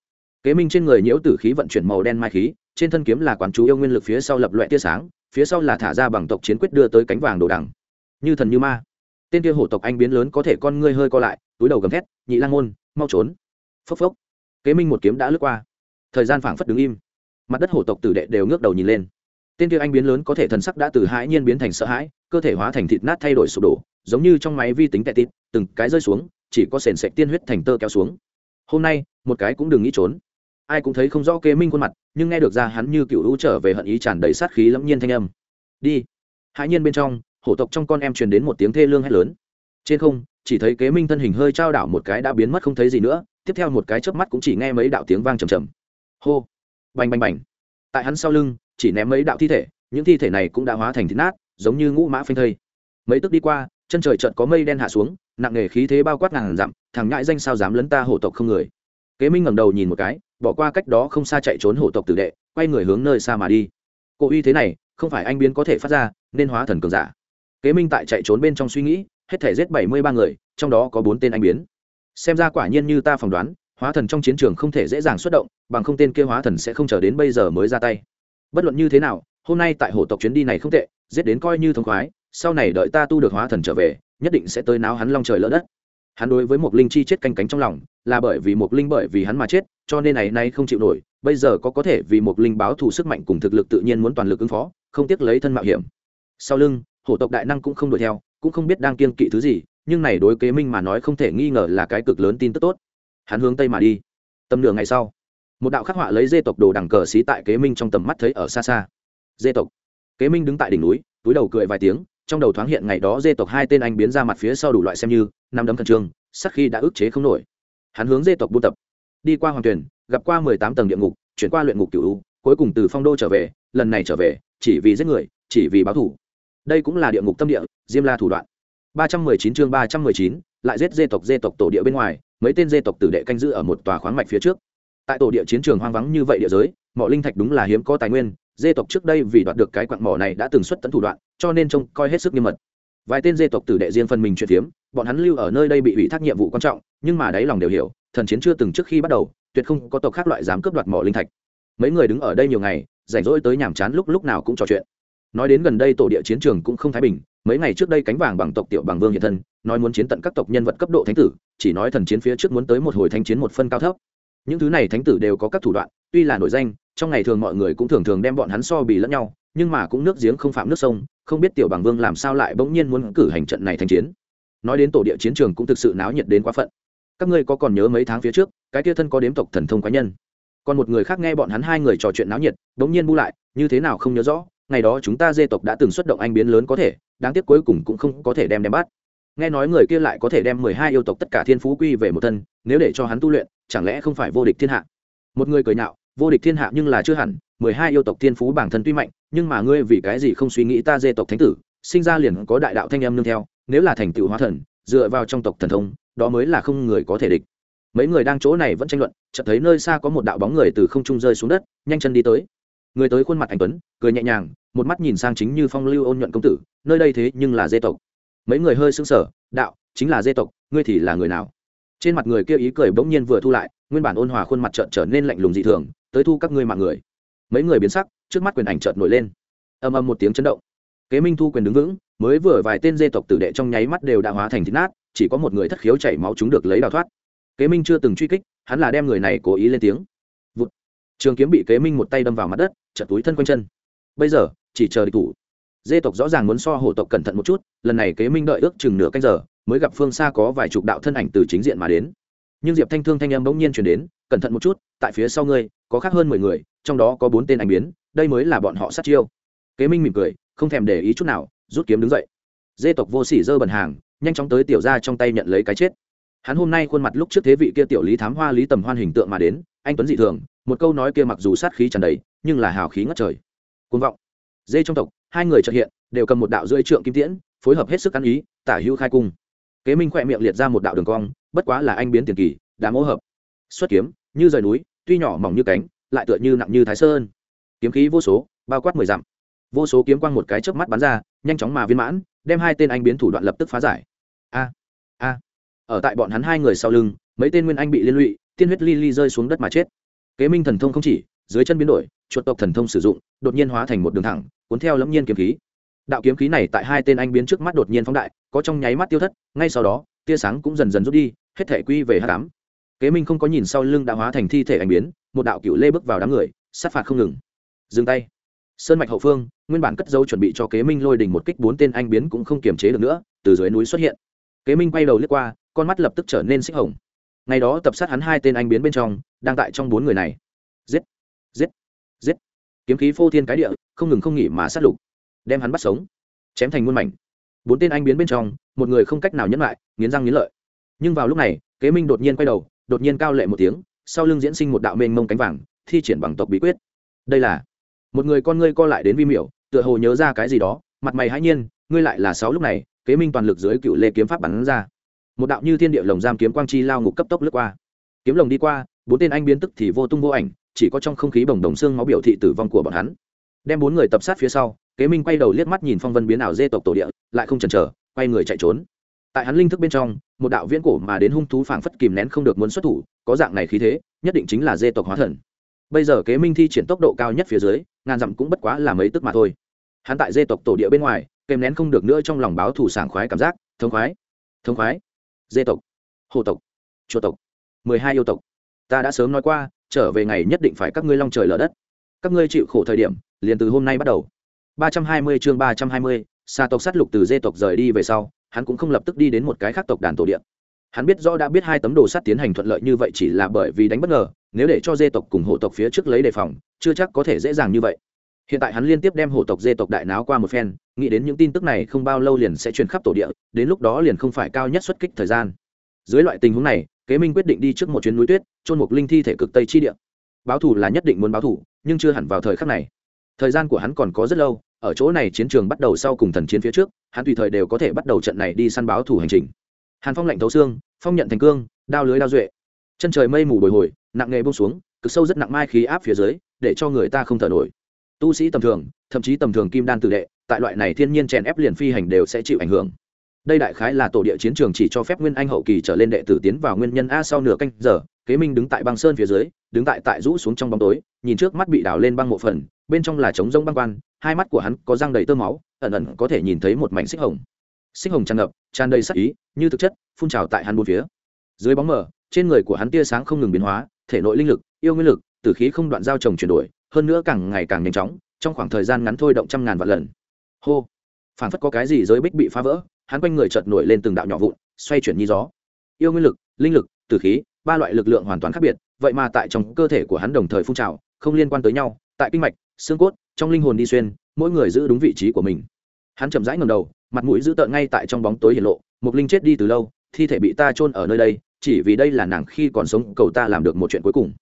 kế minh trên người nhiễu tử khí vận chuyển màu đen mai khí, trên thân kiếm là quán chú yêu nguyên lực phía sau lập loại tia sáng, phía sau là thả ra bằng tộc chiến quyết đưa tới cánh vàng đồ đằng. Như thần như ma. Tên kia hổ tộc anh biến lớn có thể con ngươi hơi co lại, túi đầu gầm thét, nhị lang môn, mau trốn. Phốc phốc. Kế minh một kiếm đã lướt qua. Thời gian phảng phất đứng im. Mặt đất hổ tộc tử đệ đều ngước đầu nhìn lên. Tên kia anh biến lớn có thể thần sắc đã từ hãi nhiên biến thành sợ hãi, cơ thể hóa thành thịt nát thay đổi sụp đổ, giống như trong máy vi tính tệ tít từng cái rơi xuống, chỉ có sền sệt tiên huyết thành tơ kéo xuống hôm nay, một cái cũng đừng nghĩ trốn. Ai cũng thấy không rõ kế minh khuôn mặt, nhưng nghe được ra hắn như cựu hữu trở về hận ý tràn đầy sát khí lẫm nhiên thanh âm. Đi. Hãi nhiên bên trong, hổ tộc trong con em truyền đến một tiếng thê lương hét lớn. Trên không, chỉ thấy kế minh thân hình hơi trao đảo một cái đã biến mất không thấy gì nữa, tiếp theo một cái chớp mắt cũng chỉ nghe mấy đạo tiếng vang trầm trầm. Hô. Bành bành bành. Tại hắn sau lưng, chỉ ném mấy đạo thi thể, những thi thể này cũng đã hóa thành thịt nát, giống như ngũ mã phanh thây. Mấy tức đi qua, chân trời chợt có mây đen hạ xuống, nặng nề khí thế bao quát ngàn dặm thằng ngại danh sao dám lấn ta hổ tộc không người. Kế minh ngẩng đầu nhìn một cái, bỏ qua cách đó không xa chạy trốn hổ tộc tử đệ, quay người hướng nơi xa mà đi. Cô uy thế này, không phải anh biến có thể phát ra, nên hóa thần cường giả. Kế minh tại chạy trốn bên trong suy nghĩ, hết thể giết bảy mươi ba người, trong đó có bốn tên anh biến. Xem ra quả nhiên như ta phỏng đoán, hóa thần trong chiến trường không thể dễ dàng xuất động, bằng không tên kia hóa thần sẽ không chờ đến bây giờ mới ra tay. Bất luận như thế nào, hôm nay tại hổ tộc chuyến đi này không tệ, giết đến coi như thống khoái, sau này đợi ta tu được hóa thần trở về, nhất định sẽ tới náo hắn long trời lỡ đất hắn đối với một linh chi chết canh cánh trong lòng, là bởi vì một linh bởi vì hắn mà chết, cho nên này nay không chịu nổi, bây giờ có có thể vì một linh báo thù sức mạnh cùng thực lực tự nhiên muốn toàn lực ứng phó, không tiếc lấy thân mạo hiểm. Sau lưng, hổ tộc đại năng cũng không đuổi theo, cũng không biết đang kiên kỵ thứ gì, nhưng này đối kế minh mà nói không thể nghi ngờ là cái cực lớn tin tức tốt. Hắn hướng tây mà đi. Tầm nửa ngày sau, một đạo khắc họa lấy dê tộc đồ đằng cờ xí tại kế minh trong tầm mắt thấy ở xa xa. Dê tộc. Kế minh đứng tại đỉnh núi, túi đầu cười vài tiếng trong đầu thoáng hiện ngày đó dê tộc hai tên anh biến ra mặt phía sau đủ loại xem như, năm đấm khẩn trương sắc khi đã ức chế không nổi. Hắn hướng dê tộc buôn tập. Đi qua hoàng tuyển gặp qua mười tám tầng địa ngục, chuyển qua luyện ngục cựu cuối cùng từ phong đô trở về, lần này trở về, chỉ vì giết người, chỉ vì báo thủ đây cũng là địa ngục tâm địa, diêm la thủ đoạn. ba trăm mười chín chương ba trăm mười chín, lại giết dê tộc dê tộc tổ địa bên ngoài, mấy tên dê tộc tử đệ canh giữ ở một tòa khoáng mạch phía trước. Tại tổ địa chiến trường hoang vắng như vậy địa giới, mọi linh thạch đúng là hiếm có tài nguyên dê tộc trước đây vì đoạt được cái quặng mỏ này đã từng xuất tận thủ đoạn, cho nên trông coi hết sức nghiêm mật. Vài tên dê tộc tử đệ riêng phần mình chuyện phiếm, bọn hắn lưu ở nơi đây bị ủy thác nhiệm vụ quan trọng, nhưng mà đáy lòng đều hiểu, thần chiến chưa từng trước khi bắt đầu, tuyệt không có tộc khác loại dám cướp đoạt mỏ linh thạch. Mấy người đứng ở đây nhiều ngày, rảnh rỗi tới nhàm chán lúc lúc nào cũng trò chuyện. Nói đến gần đây tổ địa chiến trường cũng không thái bình, mấy ngày trước đây cánh vàng bằng tộc tiểu bằng vương hiện thân, nói muốn chiến tận các tộc nhân vật cấp độ thánh tử, chỉ nói thần chiến phía trước muốn tới một hồi thanh chiến một phân cao thấp. Những thứ này thánh tử đều có các thủ đoạn tuy là nổi danh, trong ngày thường mọi người cũng thường thường đem bọn hắn so bì lẫn nhau, nhưng mà cũng nước giếng không phạm nước sông, không biết tiểu bằng vương làm sao lại bỗng nhiên muốn cử hành trận này thành chiến. Nói đến tổ địa chiến trường cũng thực sự náo nhiệt đến quá phận. Các ngươi có còn nhớ mấy tháng phía trước, cái kia thân có đếm tộc thần thông cá nhân? Còn một người khác nghe bọn hắn hai người trò chuyện náo nhiệt, bỗng nhiên bu lại, như thế nào không nhớ rõ, ngày đó chúng ta dê tộc đã từng xuất động anh biến lớn có thể, đáng tiếc cuối cùng cũng không có thể đem đem bắt. Nghe nói người kia lại có thể đem mười hai yêu tộc tất cả thiên phú quy về một thân, nếu để cho hắn tu luyện, chẳng lẽ không phải vô địch thiên hạ? Một người cười nhạo, vô địch thiên hạ nhưng là chưa hẳn, mười hai yêu tộc thiên phú bản thân tuy mạnh, nhưng mà ngươi vì cái gì không suy nghĩ ta dê tộc thánh tử, sinh ra liền có đại đạo thanh âm nương theo, nếu là thành tựu hóa thần, dựa vào trong tộc thần thông, đó mới là không người có thể địch. Mấy người đang chỗ này vẫn tranh luận, chợt thấy nơi xa có một đạo bóng người từ không trung rơi xuống đất, nhanh chân đi tới. Người tới khuôn mặt anh tuấn, cười nhẹ nhàng, một mắt nhìn sang chính như phong lưu ôn nhuận công tử, nơi đây thế nhưng là dê tộc. Mấy người hơi sững sờ, đạo, chính là dê tộc, ngươi thì là người nào? Trên mặt người kia ý cười bỗng nhiên vừa thu lại nguyên bản ôn hòa khuôn mặt trợn trở nên lạnh lùng dị thường, tới thu các ngươi mạng người. Mấy người biến sắc, trước mắt quyền ảnh trợn nổi lên. Âm âm một tiếng chấn động. Kế minh thu quyền đứng vững, mới vừa vài tên dê tộc tử đệ trong nháy mắt đều đã hóa thành thịt nát, chỉ có một người thất khiếu chảy máu chúng được lấy đào thoát. Kế minh chưa từng truy kích, hắn là đem người này cố ý lên tiếng. Vụt. trường kiếm bị kế minh một tay đâm vào mặt đất chật túi thân quanh chân. Bây giờ, chỉ chờ địch thủ. Dê tộc rõ ràng muốn so hổ tộc cẩn thận một chút, lần này kế minh đợi ước chừng nửa canh giờ, mới gặp phương xa có vài chục đạo thân ảnh từ chính diện mà đến nhưng diệp thanh thương thanh âm bỗng nhiên chuyển đến, cẩn thận một chút, tại phía sau ngươi, có khác hơn mười người, trong đó có bốn tên anh biến, đây mới là bọn họ sát chiêu. Kế minh mỉm cười, không thèm để ý chút nào, rút kiếm đứng dậy. Dê tộc vô sỉ dơ bẩn hàng, nhanh chóng tới tiểu ra trong tay nhận lấy cái chết. Hắn hôm nay khuôn mặt lúc trước thế vị kia tiểu lý thám hoa lý tầm hoan hình tượng mà đến, anh tuấn dị thường, một câu nói kia mặc dù sát khí tràn đầy, nhưng là hào khí ngất trời. Côn vọng. Dê trong tộc, hai người trợ hiện, đều cầm một đạo rưỡi trượng kim tiễn, phối hợp hết sức ăn ý, tả hữu khai cung. Kế minh khỏe miệng liệt ra một đạo đường cong bất quá là anh biến tiền kỳ đã mỗ hợp. Xuất kiếm, như rời núi, tuy nhỏ mỏng như cánh, lại tựa như nặng như thái sơn. Kiếm khí vô số, bao quát mười dặm. Vô số kiếm quang một cái chớp mắt bắn ra, nhanh chóng mà viên mãn, đem hai tên anh biến thủ đoạn lập tức phá giải. A a. Ở tại bọn hắn hai người sau lưng, mấy tên nguyên anh bị liên lụy, tiên huyết li li rơi xuống đất mà chết. Kế minh thần thông không chỉ, dưới chân biến đổi, chuột tộc thần thông sử dụng, đột nhiên hóa thành một đường thẳng, cuốn theo lẫm nhiên kiếm khí. Đạo kiếm khí này tại hai tên anh biến trước mắt đột nhiên phóng đại, có trong nháy mắt tiêu thất, ngay sau đó, tia sáng cũng dần dần rút đi hết thể quy về hát cám. Kế minh không có nhìn sau lưng đã hóa thành thi thể anh biến, một đạo cựu lê bước vào đám người, sát phạt không ngừng. Dừng tay. Sơn mạch hậu phương, nguyên bản cất dấu chuẩn bị cho kế minh lôi đình một kích bốn tên anh biến cũng không kiềm chế được nữa, từ dưới núi xuất hiện. Kế minh quay đầu lướt qua, con mắt lập tức trở nên xích hồng. Ngày đó tập sát hắn hai tên anh biến bên trong, đang tại trong bốn người này. Giết! Giết! Giết! Kiếm khí phô thiên cái địa, không ngừng không nghỉ mà sát lục. Đem hắn bắt sống. Chém thành muôn mảnh. Bốn tên anh biến bên trong, một người không cách nào nhẫn lại, nghiến răng nghiến lợi nhưng vào lúc này, kế minh đột nhiên quay đầu, đột nhiên cao lệ một tiếng, sau lưng diễn sinh một đạo mênh mông cánh vàng, thi triển bằng tộc bí quyết. Đây là, một người con ngươi co lại đến vi miểu, tựa hồ nhớ ra cái gì đó, mặt mày hãi nhiên, ngươi lại là sáu lúc này, kế minh toàn lực dưới cựu lê kiếm pháp bắn ra. Một đạo như thiên địa lồng giam kiếm quang chi lao ngục cấp tốc lướt qua. Kiếm lồng đi qua, bốn tên anh biến tức thì vô tung vô ảnh, chỉ có trong không khí bồng đồng xương máu biểu thị tử vong của bọn hắn. Đem bốn người tập sát phía sau, kế minh quay đầu liếc mắt nhìn phong vân biến ảo dê tộc tổ địa, lại không chần chờ, quay người chạy trốn tại hắn linh thức bên trong, một đạo viễn cổ mà đến hung thú phảng phất kìm nén không được muốn xuất thủ, có dạng này khí thế, nhất định chính là dê tộc hóa thần. Bây giờ kế minh thi triển tốc độ cao nhất phía dưới, ngàn dặm cũng bất quá là mấy tức mà thôi. Hắn tại dê tộc tổ địa bên ngoài, kèm nén không được nữa trong lòng báo thủ sảng khoái cảm giác, thống khoái thống khoái. Dê tộc hồ tộc chùa tộc, mười hai yêu tộc. Ta đã sớm nói qua, trở về ngày nhất định phải các ngươi long trời lở đất. Các ngươi chịu khổ thời điểm, liền từ hôm nay bắt đầu. Ba trăm hai mươi chương ba trăm hai mươi xa tộc sát lục từ dê tộc rời đi về sau hắn cũng không lập tức đi đến một cái khác tộc đàn tổ điện hắn biết rõ đã biết hai tấm đồ sắt tiến hành thuận lợi như vậy chỉ là bởi vì đánh bất ngờ, nếu để cho dê tộc cùng hộ tộc phía trước lấy đề phòng, chưa chắc có thể dễ dàng như vậy. Hiện tại hắn liên tiếp đem hộ tộc dê tộc đại náo qua một phen, nghĩ đến những tin tức này không bao lâu liền sẽ truyền khắp tổ địa, đến lúc đó liền không phải cao nhất xuất kích thời gian. Dưới loại tình huống này, kế minh quyết định đi trước một chuyến núi tuyết trôn một linh thi thể cực tây chi địa. Báo thù là nhất định muốn báo thù, nhưng chưa hẳn vào thời khắc này. Thời gian của hắn còn có rất lâu ở chỗ này chiến trường bắt đầu sau cùng thần chiến phía trước, hắn tùy thời đều có thể bắt đầu trận này đi săn báo thủ hành trình. Hàn phong lạnh thấu xương, phong nhận thành cương, đao lưới đao duệ. Chân trời mây mù bồi hồi, nặng nghề bông xuống, cực sâu rất nặng mai khí áp phía dưới, để cho người ta không thở nổi. Tu sĩ tầm thường, thậm chí tầm thường kim đan tử đệ, tại loại này thiên nhiên chèn ép liền phi hành đều sẽ chịu ảnh hưởng đây đại khái là tổ địa chiến trường chỉ cho phép nguyên anh hậu kỳ trở lên đệ tử tiến vào nguyên nhân a sau nửa canh giờ, kế minh đứng tại băng sơn phía dưới, đứng tại tại rũ xuống trong bóng tối, nhìn trước mắt bị đào lên băng mộ phần, bên trong là trống rông băng quan, hai mắt của hắn có răng đầy tơ máu, ẩn ẩn có thể nhìn thấy một mảnh xích hồng. Xích hồng tràn ngập, tràn đầy sắc ý, như thực chất, phun trào tại hắn bốn phía. Dưới bóng mờ, trên người của hắn tia sáng không ngừng biến hóa, thể nội linh lực, yêu nguyên lực, tử khí không đoạn giao trồng chuyển đổi, hơn nữa càng ngày càng nhanh chóng, trong khoảng thời gian ngắn thôi động trăm ngàn vạn lần. Hô! Phảng phất có cái gì giới bích bị phá vỡ hắn quanh người chợt nổi lên từng đạo nhỏ vụn, xoay chuyển như gió. Yêu nguyên lực, linh lực, tử khí, ba loại lực lượng hoàn toàn khác biệt, vậy mà tại trong cơ thể của hắn đồng thời phun trào, không liên quan tới nhau, tại kinh mạch, xương cốt, trong linh hồn đi xuyên, mỗi người giữ đúng vị trí của mình. Hắn chậm rãi ngầm đầu, mặt mũi giữ tợn ngay tại trong bóng tối hiển lộ mục linh chết đi từ lâu, thi thể bị ta chôn ở nơi đây, chỉ vì đây là nàng khi còn sống, cầu ta làm được một chuyện cuối cùng.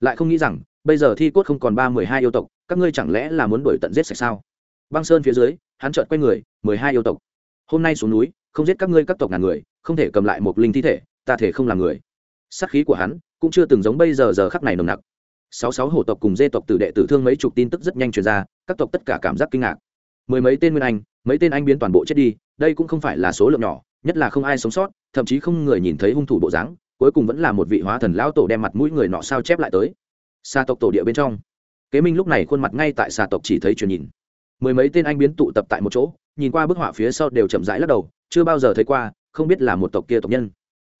Lại không nghĩ rằng, bây giờ thi cốt không còn ba mười hai yêu tộc, các ngươi chẳng lẽ là muốn đuổi tận giết sạch sao? Băng sơn phía dưới, hắn chợt quay người, mười hai yêu tộc hôm nay xuống núi, không giết các ngươi các tộc ngàn người, không thể cầm lại một linh thi thể, ta thể không làm người. Sát khí của hắn cũng chưa từng giống bây giờ giờ khắc này nồng nặc. Sáu sáu hổ tộc cùng dê tộc tử đệ tử thương mấy chục tin tức rất nhanh truyền ra, các tộc tất cả cảm giác kinh ngạc. Mười mấy tên nguyên anh, mấy tên anh biến toàn bộ chết đi, đây cũng không phải là số lượng nhỏ, nhất là không ai sống sót, thậm chí không người nhìn thấy hung thủ bộ dáng, cuối cùng vẫn là một vị hóa thần lão tổ đem mặt mũi người nọ sao chép lại tới. Xa tộc tổ địa bên trong. Kế minh lúc này khuôn mặt ngay tại xa tộc chỉ thấy truyền nhìn mười mấy tên anh biến tụ tập tại một chỗ, nhìn qua bức họa phía sau đều chậm rãi lắc đầu, chưa bao giờ thấy qua, không biết là một tộc kia tộc nhân.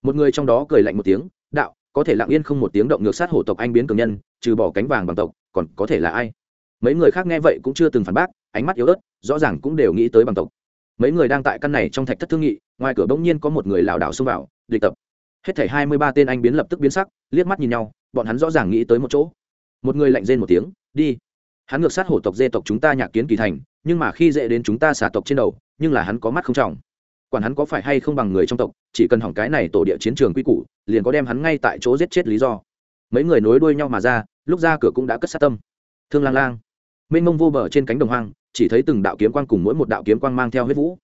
Một người trong đó cười lạnh một tiếng, đạo, có thể lặng yên không một tiếng động ngược sát hổ tộc anh biến cường nhân, trừ bỏ cánh vàng bằng tộc, còn có thể là ai? Mấy người khác nghe vậy cũng chưa từng phản bác, ánh mắt yếu ớt, rõ ràng cũng đều nghĩ tới bằng tộc. Mấy người đang tại căn này trong thạch thất thương nghị, ngoài cửa bỗng nhiên có một người lảo đảo xông vào, địch tập. Hết thảy hai mươi ba tên anh biến lập tức biến sắc, liếc mắt nhìn nhau, bọn hắn rõ ràng nghĩ tới một chỗ. Một người lạnh rên một tiếng, đi hắn ngược sát hổ tộc dê tộc chúng ta nhạc kiến kỳ thành, nhưng mà khi dễ đến chúng ta xả tộc trên đầu, nhưng là hắn có mắt không trọng. Quản hắn có phải hay không bằng người trong tộc, chỉ cần hỏng cái này tổ địa chiến trường quy củ, liền có đem hắn ngay tại chỗ giết chết lý do. Mấy người nối đuôi nhau mà ra, lúc ra cửa cũng đã cất sát tâm. Thương lang lang mênh mông vô bờ trên cánh đồng hoang, chỉ thấy từng đạo kiếm quang cùng mỗi một đạo kiếm quang mang theo huyết vũ.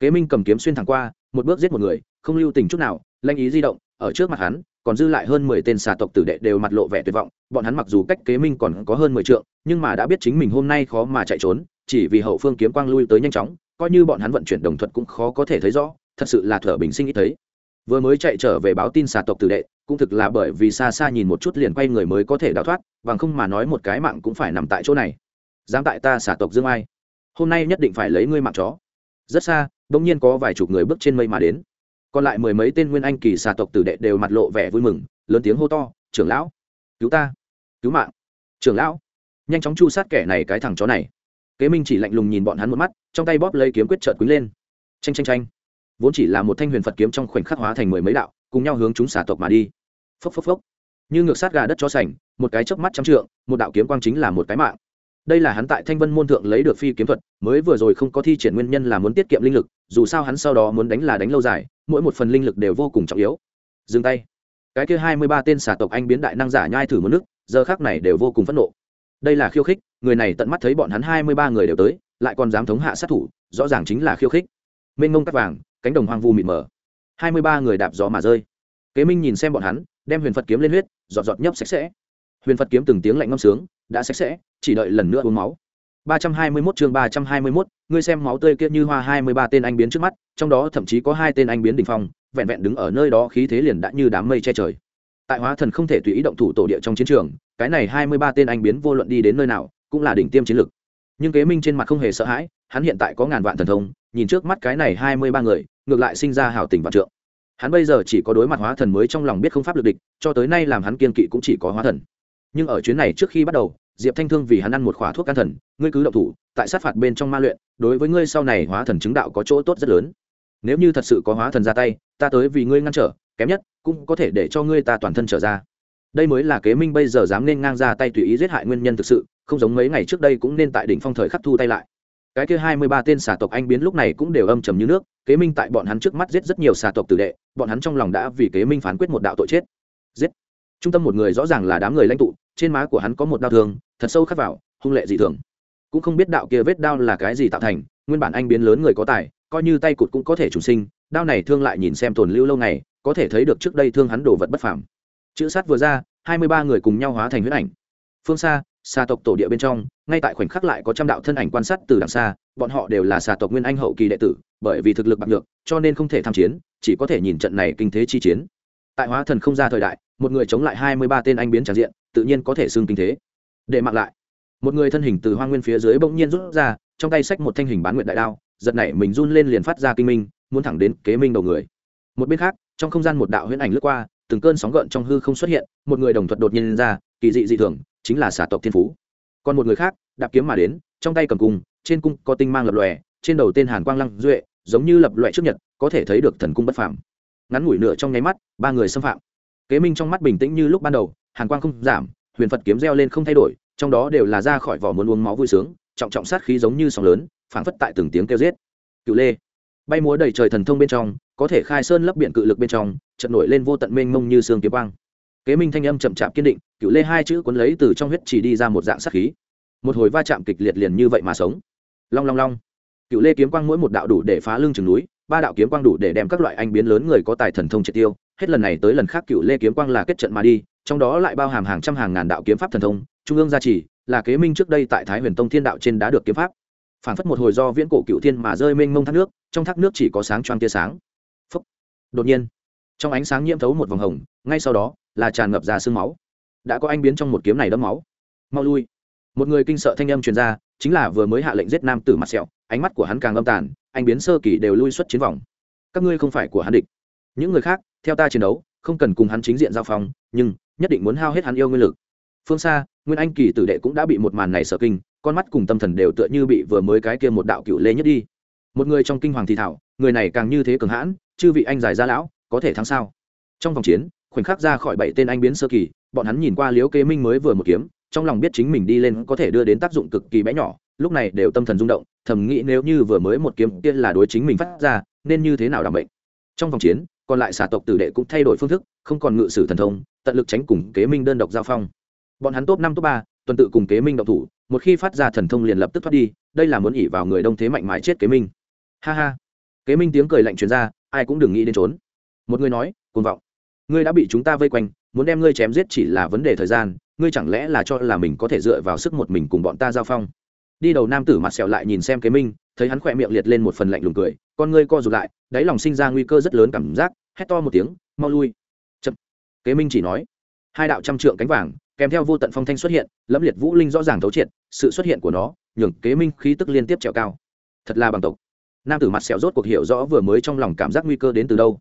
Kế minh cầm kiếm xuyên thẳng qua, một bước giết một người, không lưu tình chút nào lanh ý di động, ở trước mặt hắn còn dư lại hơn mười tên xà tộc tử đệ đều mặt lộ vẻ tuyệt vọng, bọn hắn mặc dù cách kế minh còn có hơn mười trượng, nhưng mà đã biết chính mình hôm nay khó mà chạy trốn, chỉ vì hậu phương kiếm quang lui tới nhanh chóng, coi như bọn hắn vận chuyển đồng thuật cũng khó có thể thấy rõ, thật sự là thở bình sinh ít thấy. Vừa mới chạy trở về báo tin xà tộc tử đệ, cũng thực là bởi vì xa xa nhìn một chút liền quay người mới có thể đào thoát, bằng không mà nói một cái mạng cũng phải nằm tại chỗ này. Dám tại ta xà tộc dương ai? Hôm nay nhất định phải lấy ngươi mạng chó. Rất xa, đột nhiên có vài chục người bước trên mây mà đến còn lại mười mấy tên nguyên anh kỳ xà tộc tử đệ đều mặt lộ vẻ vui mừng, lớn tiếng hô to, trưởng lão, cứu ta, cứu mạng, trưởng lão. Nhanh chóng chu sát kẻ này cái thằng chó này. Kế minh chỉ lạnh lùng nhìn bọn hắn một mắt, trong tay bóp lấy kiếm quyết trợt quýnh lên. Tranh tranh tranh vốn chỉ là một thanh huyền phật kiếm trong khoảnh khắc hóa thành mười mấy đạo, cùng nhau hướng chúng xà tộc mà đi. Phốc phốc phốc. Như ngược sát gà đất cho sành, một cái chớp mắt trăm trượng, một đạo kiếm quang chính là một cái mạng đây là hắn tại thanh vân môn thượng lấy được phi kiếm thuật, mới vừa rồi không có thi triển nguyên nhân là muốn tiết kiệm linh lực, dù sao hắn sau đó muốn đánh là đánh lâu dài, mỗi một phần linh lực đều vô cùng trọng yếu. Dừng tay. Cái kia hai mươi ba tên xà tộc anh biến đại năng giả nhai thử một nước, giờ khác này đều vô cùng phẫn nộ. Đây là khiêu khích, người này tận mắt thấy bọn hắn hai mươi ba người đều tới, lại còn dám thống hạ sát thủ, rõ ràng chính là khiêu khích. Mênh ngông cắt vàng, cánh đồng hoang vu mịt mờ. Hai mươi ba người đạp gió mà rơi. Kế minh nhìn xem bọn hắn, đem huyền phật kiếm lên huyết, giọt giọt nhấp sạch sẽ. Huyền phật kiếm từng tiếng lạnh ngâm sướng đã sạch sẽ chỉ đợi lần nữa uống máu ba trăm hai mươi 321 chương ba trăm hai mươi 321, ngươi xem máu tươi kia như hoa hai mươi ba tên anh biến trước mắt, trong đó thậm chí có hai tên anh biến đỉnh phong, vẹn vẹn đứng ở nơi đó khí thế liền đã như đám mây che trời. Tại Hóa Thần không thể tùy ý động thủ tổ địa trong chiến trường, cái này hai mươi ba tên anh biến vô luận đi đến nơi nào, cũng là đỉnh tiêm chiến lực. Nhưng Kế Minh trên mặt không hề sợ hãi, hắn hiện tại có ngàn vạn thần thông, nhìn trước mắt cái này hai mươi ba người, ngược lại sinh ra hảo tình vạn trượng. Hắn bây giờ chỉ có đối mặt Hóa Thần mới trong lòng biết không pháp lực địch, cho tới nay làm hắn kiên kỵ cũng chỉ có Hóa Thần. Nhưng ở chuyến này trước khi bắt đầu, diệp thanh thương vì hắn ăn một khóa thuốc can thần, ngươi cứ động thủ, tại sát phạt bên trong ma luyện, đối với ngươi sau này hóa thần chứng đạo có chỗ tốt rất lớn. Nếu như thật sự có hóa thần ra tay, ta tới vì ngươi ngăn trở, kém nhất, cũng có thể để cho ngươi ta toàn thân trở ra. Đây mới là kế minh bây giờ dám nên ngang ra tay tùy ý giết hại nguyên nhân thực sự, không giống mấy ngày trước đây cũng nên tại đỉnh phong thời khắc thu tay lại. Cái kia hai mươi ba tên xà tộc anh biến lúc này cũng đều âm trầm như nước, kế minh tại bọn hắn trước mắt giết rất nhiều xà tộc tử đệ, bọn hắn trong lòng đã vì kế minh phán quyết một đạo tội chết. Giết. Trung tâm một người rõ ràng là đám người lãnh tụ trên má của hắn có một đau thương, thật sâu khắc vào, hung lệ dị thường. Cũng không biết đạo kia vết đao là cái gì tạo thành, nguyên bản anh biến lớn người có tài, coi như tay cụt cũng có thể chủ sinh đao này thương lại nhìn xem tồn lưu lâu ngày, có thể thấy được trước đây thương hắn đồ vật bất phàm. Chữ sát vừa ra, hai mươi ba người cùng nhau hóa thành huyết ảnh. Phương xa xa tộc tổ địa bên trong, ngay tại khoảnh khắc lại có trăm đạo thân ảnh quan sát từ đằng xa, bọn họ đều là xà tộc nguyên anh hậu kỳ đệ tử, bởi vì thực lực bạc được cho nên không thể tham chiến, chỉ có thể nhìn trận này kinh thế chi chiến. Tại hóa thần không ra thời đại, một người chống lại hai mươi ba tên anh biến tràn diện tự nhiên có thể xưng kinh thế. Để mặc lại. Một người thân hình từ hoa nguyên phía dưới bỗng nhiên rút ra, trong tay xách một thanh hình bán nguyện đại đao, giật nảy mình run lên liền phát ra kinh minh, muốn thẳng đến kế minh đầu người. Một bên khác, trong không gian một đạo huyễn ảnh lướt qua, từng cơn sóng gợn trong hư không xuất hiện, một người đồng thuật đột nhiên ra, kỳ dị dị thường, chính là xả tộc thiên phú. Còn một người khác, đạp kiếm mà đến, trong tay cầm cung, trên cung có tinh mang lập lòe, trên đầu tên hàn quang lăng duệ, giống như lập lòe trước nhật, có thể thấy được thần cung bất phàm. Ngắn ngủi nửa trong nháy mắt, ba người xâm phạm. Kế minh trong mắt bình tĩnh như lúc ban đầu hàn quang không giảm, huyền phật kiếm reo lên không thay đổi, trong đó đều là ra khỏi vỏ muốn uống máu vui sướng, trọng trọng sát khí giống như sóng lớn, phảng phất tại từng tiếng kêu giết. Cựu lê, bay múa đầy trời thần thông bên trong, có thể khai sơn lấp biển cự lực bên trong trận nổi lên vô tận mênh mông như sương kiếm quang. Kế minh thanh âm chậm chạp kiên định, cựu lê hai chữ cuốn lấy từ trong huyết chỉ đi ra một dạng sát khí. Một hồi va chạm kịch liệt liền như vậy mà sống. Long long long. Cựu lê kiếm quang mỗi một đạo đủ để phá lưng chừng núi, ba đạo kiếm quang đủ để đem các loại anh biến lớn người có tài thần thông triệt tiêu. Hết lần này tới lần khác cựu lê kiếm quang là kết trận mà đi trong đó lại bao hàm hàng trăm hàng ngàn đạo kiếm pháp thần thông, trung ương gia trì, là kế minh trước đây tại thái huyền tông thiên đạo trên đá được kiếm pháp. Phản phất một hồi do viễn cổ cựu thiên mà rơi mênh mông thác nước, trong thác nước chỉ có sáng choang tia sáng. Phúc. đột nhiên, trong ánh sáng nhiễm thấu một vòng hồng, ngay sau đó là tràn ngập ra sương máu. Đã có anh biến trong một kiếm này đẫm máu. Mau lui. Một người kinh sợ thanh âm truyền ra, chính là vừa mới hạ lệnh giết nam tử mặt sẹo, ánh mắt của hắn càng âm tàn, anh biến sơ kỳ đều lui xuất chiến vòng. Các ngươi không phải của hắn địch. Những người khác, theo ta chiến đấu, không cần cùng hắn chính diện giao phong, nhưng nhất định muốn hao hết hắn yêu nguyên lực. Phương xa nguyên anh kỳ tử đệ cũng đã bị một màn này sợ kinh, con mắt cùng tâm thần đều tựa như bị vừa mới cái kia một đạo cựu lê nhất đi. Một người trong kinh hoàng thì thảo, người này càng như thế cường hãn, chư vị anh giải ra lão, có thể thắng sao? Trong vòng chiến, khoảnh khắc ra khỏi bảy tên anh biến sơ kỳ, bọn hắn nhìn qua liếu kế minh mới vừa một kiếm, trong lòng biết chính mình đi lên có thể đưa đến tác dụng cực kỳ bé nhỏ, lúc này đều tâm thần rung động, thầm nghĩ nếu như vừa mới một kiếm kia là đối chính mình phát ra, nên như thế nào đảm bệnh. Trong vòng chiến, còn lại xà tộc tử đệ cũng thay đổi phương thức, không còn ngự sử thần thông tận lực tránh cùng kế minh đơn độc giao phong. Bọn hắn top năm, top ba, tuần tự cùng kế minh độc thủ, một khi phát ra thần thông liền lập tức thoát đi, đây là muốn ỉ vào người đông thế mạnh mái chết kế minh. Ha ha. Kế minh tiếng cười lạnh truyền ra, ai cũng đừng nghĩ đến trốn. Một người nói, cuồng vọng. Ngươi đã bị chúng ta vây quanh, muốn đem ngươi chém giết chỉ là vấn đề thời gian, ngươi chẳng lẽ là cho là mình có thể dựa vào sức một mình cùng bọn ta giao phong? Đi đầu nam tử mặt sẹo lại nhìn xem kế minh, thấy hắn khỏe miệng liệt lên một phần lạnh lùng cười, con ngươi co rụt lại, đáy lòng sinh ra nguy cơ rất lớn cảm giác, hét to một tiếng, mau lui kế minh chỉ nói, hai đạo trăm trượng cánh vàng, kèm theo vô tận phong thanh xuất hiện, lẫm liệt vũ linh rõ ràng thấu triệt, sự xuất hiện của nó nhường kế minh khí tức liên tiếp trèo cao. Thật là bằng tộc. Nam tử mặt sẹo rốt cuộc hiểu rõ vừa mới trong lòng cảm giác nguy cơ đến từ đâu.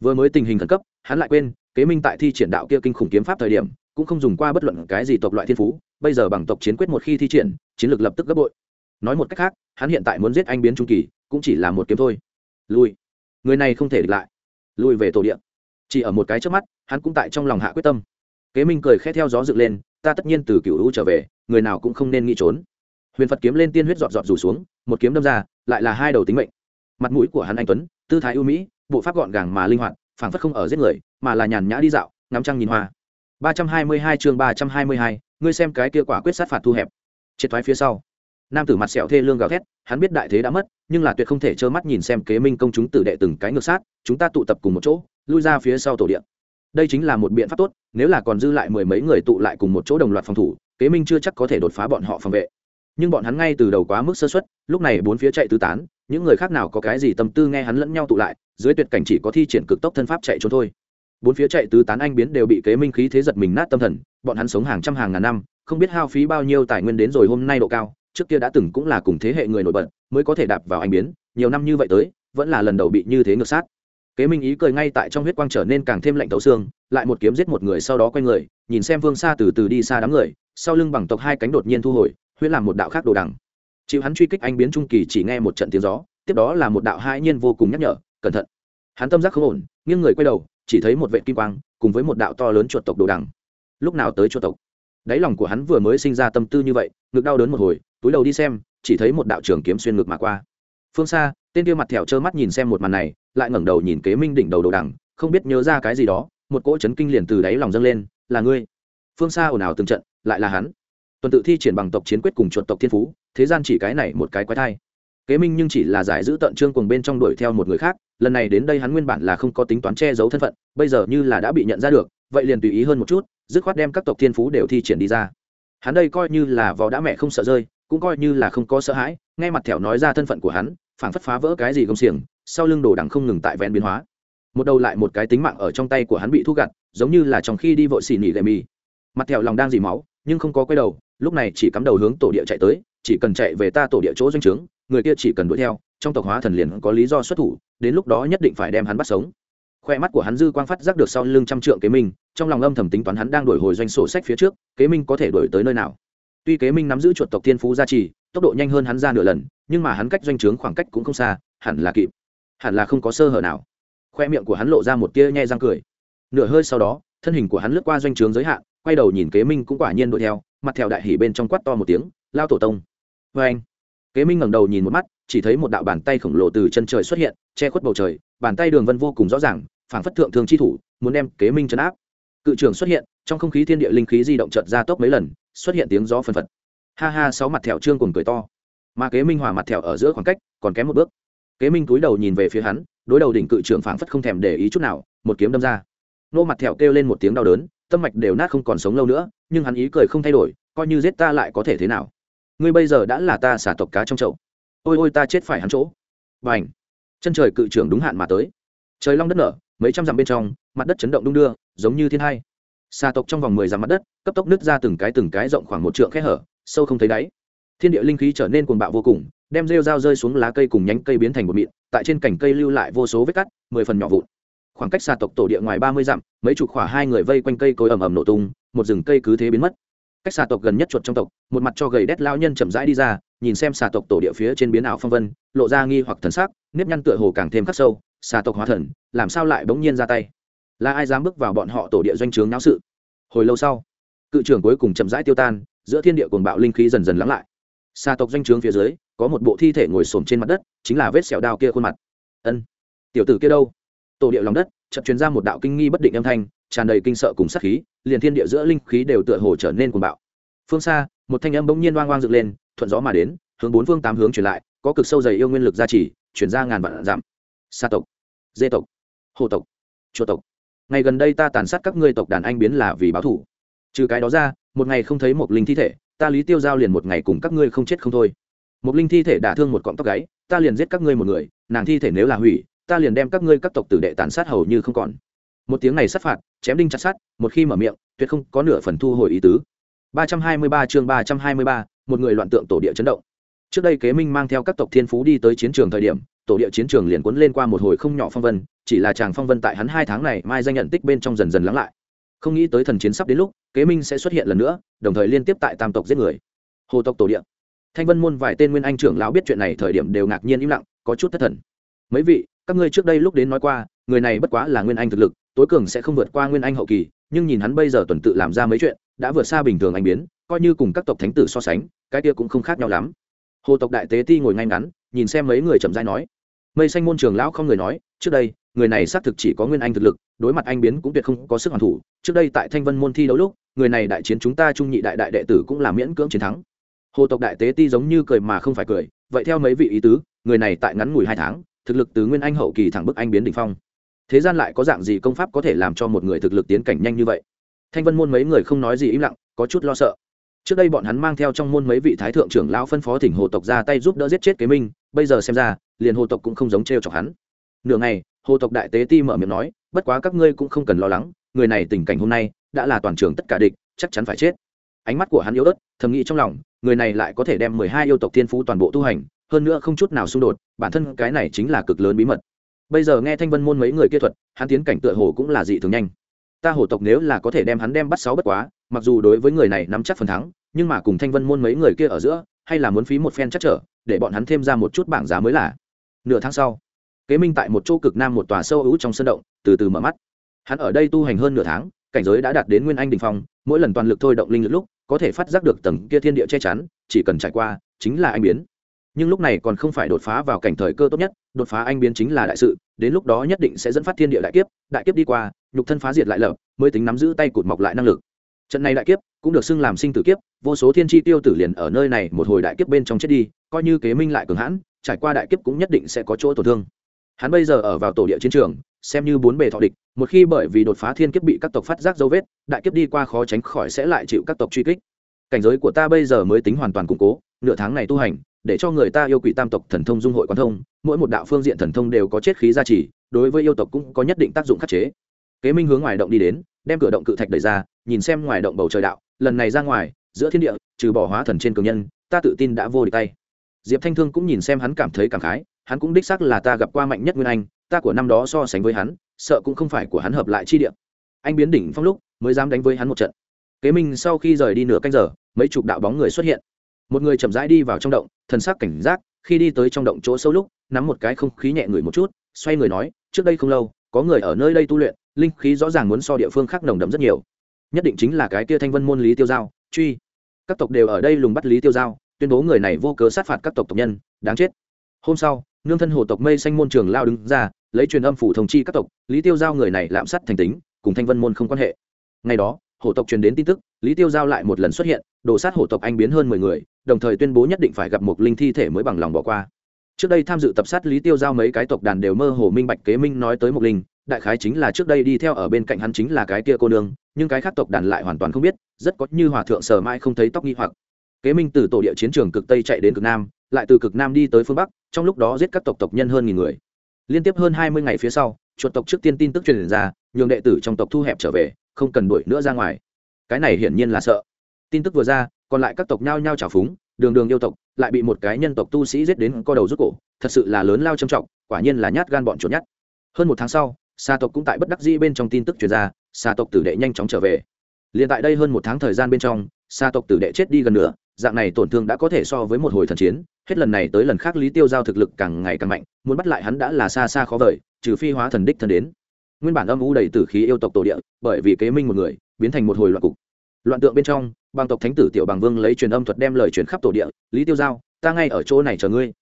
Vừa mới tình hình khẩn cấp, hắn lại quên, kế minh tại thi triển đạo kia kinh khủng kiếm pháp thời điểm, cũng không dùng qua bất luận cái gì tộc loại thiên phú, bây giờ bằng tộc chiến quyết một khi thi triển, chiến lược lập tức gấp bội. Nói một cách khác, hắn hiện tại muốn giết anh biến trung kỳ, cũng chỉ là một kiếm thôi. Lui. Người này không thể địch lại. Lui về tổ điện chỉ ở một cái trước mắt, hắn cũng tại trong lòng hạ quyết tâm. Kế minh cười khẽ theo gió dựng lên, ta tất nhiên từ cựu hữu trở về, người nào cũng không nên nghĩ trốn. Huyền phật kiếm lên tiên huyết dọn dọn rủ xuống, một kiếm đâm ra, lại là hai đầu tính mệnh. Mặt mũi của hắn anh tuấn, tư thái ưu mỹ, bộ pháp gọn gàng mà linh hoạt, phảng phất không ở giết người, mà là nhàn nhã đi dạo, ngắm trăng nhìn hoa. ba trăm hai mươi hai chương ba trăm hai mươi hai, ngươi xem cái kia quả quyết sát phạt thu hẹp. Triệt thoái phía sau. Nam tử mặt sẹo thê lương gào thét, hắn biết đại thế đã mất, nhưng là tuyệt không thể trơ mắt nhìn xem kế minh công chúng tử đệ từng cái ngược sát, chúng ta tụ tập cùng một chỗ lui ra phía sau tổ điện. Đây chính là một biện pháp tốt, nếu là còn dư lại mười mấy người tụ lại cùng một chỗ đồng loạt phòng thủ, kế minh chưa chắc có thể đột phá bọn họ phòng vệ. Nhưng bọn hắn ngay từ đầu quá mức sơ xuất lúc này bốn phía chạy tứ tán, những người khác nào có cái gì tâm tư nghe hắn lẫn nhau tụ lại, dưới tuyệt cảnh chỉ có thi triển cực tốc thân pháp chạy trốn thôi. Bốn phía chạy tứ tán anh biến đều bị kế minh khí thế giật mình nát tâm thần, bọn hắn sống hàng trăm hàng ngàn năm, không biết hao phí bao nhiêu tài nguyên đến rồi hôm nay độ cao, trước kia đã từng cũng là cùng thế hệ người nổi bật, mới có thể đạp vào anh biến, nhiều năm như vậy tới, vẫn là lần đầu bị như thế ngược sát kế minh ý cười ngay tại trong huyết quang trở nên càng thêm lạnh thấu xương, lại một kiếm giết một người sau đó quay người, nhìn xem vương xa từ từ đi xa đám người, sau lưng bằng tộc hai cánh đột nhiên thu hồi, huyết làm một đạo khác đồ đằng. Chịu hắn truy kích anh biến trung kỳ chỉ nghe một trận tiếng gió, tiếp đó là một đạo hai nhiên vô cùng nhắc nhở, cẩn thận. Hắn tâm giác không ổn, nghiêng người quay đầu, chỉ thấy một vệ kim quang, cùng với một đạo to lớn chuột tộc đồ đằng. Lúc nào tới chuột tộc? Đáy lòng của hắn vừa mới sinh ra tâm tư như vậy, ngực đau đớn một hồi, túi đầu đi xem, chỉ thấy một đạo trường kiếm xuyên ngực mà qua. Phương xa tên kia mặt thẹo trơ mắt nhìn xem một màn này lại ngẩng đầu nhìn kế minh đỉnh đầu đồ đằng, không biết nhớ ra cái gì đó, một cỗ chấn kinh liền từ đáy lòng dâng lên, là ngươi. Phương xa ồn ào từng trận, lại là hắn. Tuần tự thi triển bằng tộc chiến quyết cùng chuột tộc thiên phú, thế gian chỉ cái này một cái quái thai. Kế minh nhưng chỉ là giải giữ tận trương cùng bên trong đuổi theo một người khác, lần này đến đây hắn nguyên bản là không có tính toán che giấu thân phận, bây giờ như là đã bị nhận ra được, vậy liền tùy ý hơn một chút, dứt khoát đem các tộc thiên phú đều thi triển đi ra. Hắn đây coi như là vò đã mẹ không sợ rơi, cũng coi như là không có sợ hãi nghe mặt thẻo nói ra thân phận của hắn, phảng phất phá vỡ cái gì công xiềng sau lưng đồ đằng không ngừng tại vẹn biến hóa. Một đầu lại một cái tính mạng ở trong tay của hắn bị thu gặt, giống như là trong khi đi vội xỉ nỉ lệ mì. Mặt thẹo lòng đang dì máu, nhưng không có quay đầu, lúc này chỉ cắm đầu hướng tổ địa chạy tới, chỉ cần chạy về ta tổ địa chỗ doanh trướng, người kia chỉ cần đuổi theo, trong tộc hóa thần liền có lý do xuất thủ, đến lúc đó nhất định phải đem hắn bắt sống. Khoe mắt của hắn dư quang phát giác được sau lưng trăm trượng kế minh, trong lòng âm thầm tính toán hắn đang đổi hồi doanh sổ sách phía trước, kế minh có thể đổi tới nơi nào. Tuy kế minh nắm giữ chuột tộc thiên phú gia trì, tốc độ nhanh hơn hắn ra nửa lần, nhưng mà hắn cách doanh trướng khoảng cách cũng không xa, hẳn là kịp hẳn là không có sơ hở nào. Khoe miệng của hắn lộ ra một tia nhai răng cười. Nửa hơi sau đó, thân hình của hắn lướt qua doanh trướng giới hạn, quay đầu nhìn kế minh cũng quả nhiên đuổi theo, mặt theo đại hỉ bên trong quát to một tiếng, lao tổ tông! Vê anh, kế minh ngẩng đầu nhìn một mắt, chỉ thấy một đạo bàn tay khổng lồ từ chân trời xuất hiện, che khuất bầu trời, bàn tay đường vân vô cùng rõ ràng, phảng phất thượng thương chi thủ, muốn đem kế minh chấn áp. Cự trưởng xuất hiện, trong không khí thiên địa linh khí di động chợt ra tốc mấy lần, xuất hiện tiếng gió phân phật. Ha ha, sáu mặt thẹo trương cùng cười to. Mà kế minh hòa mặt thẹo ở giữa khoảng cách, còn kém một bước kế minh túi đầu nhìn về phía hắn, đối đầu đỉnh cự trưởng phảng phất không thèm để ý chút nào, một kiếm đâm ra. Nô mặt thẹo kêu lên một tiếng đau đớn, tâm mạch đều nát không còn sống lâu nữa, nhưng hắn ý cười không thay đổi, coi như giết ta lại có thể thế nào? Ngươi bây giờ đã là ta xả tộc cá trong chậu. Ôi ôi ta chết phải hắn chỗ. Và h chân trời cự trưởng đúng hạn mà tới. Trời long đất nở, mấy trăm dặm bên trong, mặt đất chấn động đung đưa, giống như thiên hai. Xà tộc trong vòng mười dặm mặt đất, cấp tốc nứt ra từng cái từng cái rộng khoảng một trượng khe hở, sâu không thấy đáy. Thiên địa linh khí trở nên cuồng bạo vô cùng đem rêu dao rơi xuống lá cây cùng nhánh cây biến thành một mịn, tại trên cành cây lưu lại vô số vết cắt, mười phần nhỏ vụn. Khoảng cách xà tộc tổ địa ngoài ba mươi dặm, mấy chục khỏa hai người vây quanh cây cối ầm ầm nổ tung, một rừng cây cứ thế biến mất. Cách xà tộc gần nhất chuột trong tộc, một mặt cho gầy đét lao nhân chậm rãi đi ra, nhìn xem xà tộc tổ địa phía trên biến ảo phong vân, lộ ra nghi hoặc thần sắc, nếp nhăn tựa hồ càng thêm khắc sâu, xà tộc hóa thần, làm sao lại bỗng nhiên ra tay? Là ai dám bước vào bọn họ tổ địa doanh trướng náo sự? Hồi lâu sau, cự trưởng cuối cùng chậm rãi tiêu tan, giữa thiên địa cuồng bạo linh khí dần dần lắng lại. Xà tộc doanh trướng phía dưới có một bộ thi thể ngồi xổm trên mặt đất, chính là vết sẹo đao kia khuôn mặt. Ân, tiểu tử kia đâu? Tổ địa lòng đất, chợt truyền ra một đạo kinh nghi bất định âm thanh, tràn đầy kinh sợ cùng sát khí, liền thiên địa giữa linh khí đều tựa hồ trở nên cuồng bạo. Phương xa, một thanh âm bỗng nhiên oang oang dựng lên, thuận gió mà đến, hướng bốn phương tám hướng truyền lại, có cực sâu dày yêu nguyên lực gia trì chuyển ra ngàn vạn giảm sa tộc, dê tộc hồ tộc chùa tộc. Ngày gần đây ta tàn sát các ngươi tộc đàn anh biến là vì báo thủ trừ cái đó ra, một ngày không thấy một linh thi thể, ta lý tiêu giao liền một ngày cùng các ngươi không chết không thôi một linh thi thể đả thương một cọng tóc gáy ta liền giết các ngươi một người nàng thi thể nếu là hủy ta liền đem các ngươi các tộc tử đệ tàn sát hầu như không còn. Một tiếng này sát phạt chém đinh chặt sát một khi mở miệng tuyệt không có nửa phần thu hồi ý tứ. 323 chương 323, một người loạn tượng tổ địa chấn động. Trước đây kế minh mang theo các tộc thiên phú đi tới chiến trường thời điểm tổ địa chiến trường liền cuốn lên qua một hồi không nhỏ phong vân chỉ là chàng phong vân tại hắn hai tháng này mai danh nhận tích bên trong dần dần lắng lại. Không nghĩ tới thần chiến sắp đến lúc kế minh sẽ xuất hiện lần nữa đồng thời liên tiếp tại tam tộc giết người. Hồ tộc tổ địa thanh vân môn vài tên nguyên anh trưởng lão biết chuyện này thời điểm đều ngạc nhiên im lặng, có chút thất thần. Mấy vị, các ngươi trước đây lúc đến nói qua, người này bất quá là nguyên anh thực lực, tối cường sẽ không vượt qua nguyên anh hậu kỳ, nhưng nhìn hắn bây giờ tuần tự làm ra mấy chuyện, đã vượt xa bình thường anh biến, coi như cùng các tộc thánh tử so sánh, cái kia cũng không khác nhau lắm. Hồ tộc đại tế ti ngồi ngay ngắn, nhìn xem mấy người chậm dai nói. Mây xanh môn trường lão không người nói, trước đây, người này xác thực chỉ có nguyên anh thực lực, đối mặt anh biến cũng tuyệt không có sức hoàn thủ. Trước đây tại thanh vân môn thi đấu lúc, người này đại chiến chúng ta trung nhị đại đại đệ tử cũng là miễn cưỡng chiến thắng hồ tộc đại tế ti giống như cười mà không phải cười, vậy theo mấy vị ý tứ, người này tại ngắn ngủi hai tháng, thực lực từ nguyên anh hậu kỳ thẳng bức anh biến đ ỉ n h phong. Thế gian lại có dạng gì công pháp có thể làm cho một người thực lực tiến cảnh nhanh như vậy? Thanh vân môn mấy người không nói gì im lặng, có chút lo sợ. Trước đây bọn hắn mang theo trong môn mấy vị thái thượng trưởng lão phân phó thỉnh hồ tộc ra tay giúp đỡ giết chết kế minh, bây giờ xem ra, liền hồ tộc cũng không giống t r e o chọc hắn. Nửa ngày, hồ tộc đại tế ti mở miệng nói, bất quá các ngươi cũng không cần lo lắng, người này tình cảnh hôm nay đã là toàn trường tất cả địch, chắc chắn phải chết. Ánh mắt của hắn yếu ớt, thầm nghĩ trong lòng người này lại có thể đem mười hai yêu tộc thiên phú toàn bộ tu hành, hơn nữa không chút nào xung đột, bản thân cái này chính là cực lớn bí mật. Bây giờ nghe thanh vân môn mấy người kia thuật, hắn tiến cảnh tựa hồ cũng là dị thường nhanh. Ta hổ tộc nếu là có thể đem hắn đem bắt sáu bất quá, mặc dù đối với người này nắm chắc phần thắng, nhưng mà cùng thanh vân môn mấy người kia ở giữa, hay là muốn phí một phen chắc trở, để bọn hắn thêm ra một chút bảng giá mới là. Nửa tháng sau, kế minh tại một chỗ cực nam một tòa sâu ứ trong sân động, từ từ mở mắt. Hắn ở đây tu hành hơn nửa tháng, cảnh giới đã đạt đến nguyên anh đình phong, mỗi lần toàn lực thôi động linh lực lúc có thể phát giác được tầng kia thiên địa che chắn, chỉ cần trải qua, chính là anh biến. Nhưng lúc này còn không phải đột phá vào cảnh thời cơ tốt nhất, đột phá anh biến chính là đại sự, đến lúc đó nhất định sẽ dẫn phát thiên địa đại kiếp đại kiếp đi qua, nhục thân phá diệt lại lợp mới tính nắm giữ tay cụt mọc lại năng lực. Trận này đại kiếp cũng được xưng làm sinh tử kiếp, vô số thiên tri tiêu tử liền ở nơi này một hồi đại kiếp bên trong chết đi, coi như kế minh lại cường hãn, trải qua đại kiếp cũng nhất định sẽ có chỗ tổn thương. Hắn bây giờ ở vào tổ địa chiến trường xem như bốn bề thọ địch, một khi bởi vì đột phá thiên kiếp bị các tộc phát giác dấu vết, đại kiếp đi qua khó tránh khỏi sẽ lại chịu các tộc truy kích. Cảnh giới của ta bây giờ mới tính hoàn toàn củng cố, nửa tháng này tu hành, để cho người ta yêu quỷ tam tộc thần thông dung hội quan thông, mỗi một đạo phương diện thần thông đều có chết khí gia trì, đối với yêu tộc cũng có nhất định tác dụng khắc chế. Kế minh hướng ngoài động đi đến, đem cửa động cự thạch đẩy ra, nhìn xem ngoài động bầu trời đạo, lần này ra ngoài, giữa thiên địa, trừ bỏ hóa thần trên cường nhân, ta tự tin đã vô địch tay. Diệp thanh thương cũng nhìn xem hắn cảm thấy cảm khái, hắn cũng đích xác là ta gặp qua mạnh nhất nguyên anh ta của năm đó so sánh với hắn, sợ cũng không phải của hắn hợp lại chi địa. Anh biến đỉnh phong lúc, mới dám đánh với hắn một trận. Kế minh sau khi rời đi nửa canh giờ, mấy chục đạo bóng người xuất hiện. Một người chậm rãi đi vào trong động, thần sắc cảnh giác, khi đi tới trong động chỗ sâu lúc, nắm một cái không khí nhẹ người một chút, xoay người nói, trước đây không lâu, có người ở nơi đây tu luyện, linh khí rõ ràng muốn so địa phương khác nồng đậm rất nhiều. Nhất định chính là cái kia thanh vân môn lý tiêu giao, truy. Các tộc đều ở đây lùng bắt lý tiêu giao, tuyên bố người này vô cớ sát phạt các tộc tộc nhân, đáng chết. Hôm sau nương thân hồ tộc mây xanh môn trường lao đứng ra, lấy truyền âm phủ thông chi các tộc, lý tiêu giao người này lạm sát thành tính, cùng thanh vân môn không quan hệ. Ngày đó hổ tộc truyền đến tin tức, lý tiêu giao lại một lần xuất hiện đổ sát hổ tộc anh biến hơn mười người, đồng thời tuyên bố nhất định phải gặp một linh thi thể mới bằng lòng bỏ qua. Trước đây tham dự tập sát lý tiêu giao mấy cái tộc đàn đều mơ hồ minh bạch kế minh nói tới một linh, đại khái chính là trước đây đi theo ở bên cạnh hắn chính là cái kia cô nương, nhưng cái khác tộc đàn lại hoàn toàn không biết, rất có như hòa thượng sờ mãi không thấy tóc nghi hoặc. Kế minh từ tổ địa chiến trường cực tây chạy đến cực nam lại từ cực nam đi tới phương bắc, trong lúc đó giết các tộc tộc nhân hơn nghìn người. Liên tiếp hơn hai mươi ngày phía sau, chuột tộc trước tiên tin tức truyền ra, nhường đệ tử trong tộc thu hẹp trở về, không cần đuổi nữa ra ngoài. Cái này hiển nhiên là sợ. Tin tức vừa ra, còn lại các tộc nhao nhao trào phúng, đường đường yêu tộc, lại bị một cái nhân tộc tu sĩ giết đến co đầu rút cổ, thật sự là lớn lao trầm trọng, quả nhiên là nhát gan bọn chuột nhát. Hơn một tháng sau xa tộc cũng tại bất đắc dĩ bên trong tin tức truyền ra xa tộc tử đệ nhanh chóng trở về. Liền tại đây hơn một tháng thời gian bên trong xa tộc tử đệ chết đi gần nửa dạng này tổn thương đã có thể so với một hồi thần chiến hết lần này tới lần khác lý tiêu giao thực lực càng ngày càng mạnh muốn bắt lại hắn đã là xa xa khó vời trừ phi hóa thần đích thân đến. Nguyên bản âm u đầy tử khí yêu tộc tổ địa bởi vì kế minh một người biến thành một hồi loạn cục. Loạn tượng bên trong bằng tộc thánh tử tiểu bằng vương lấy truyền âm thuật đem lời truyền khắp tổ địa lý tiêu giao ta ngay ở chỗ này chờ ngươi.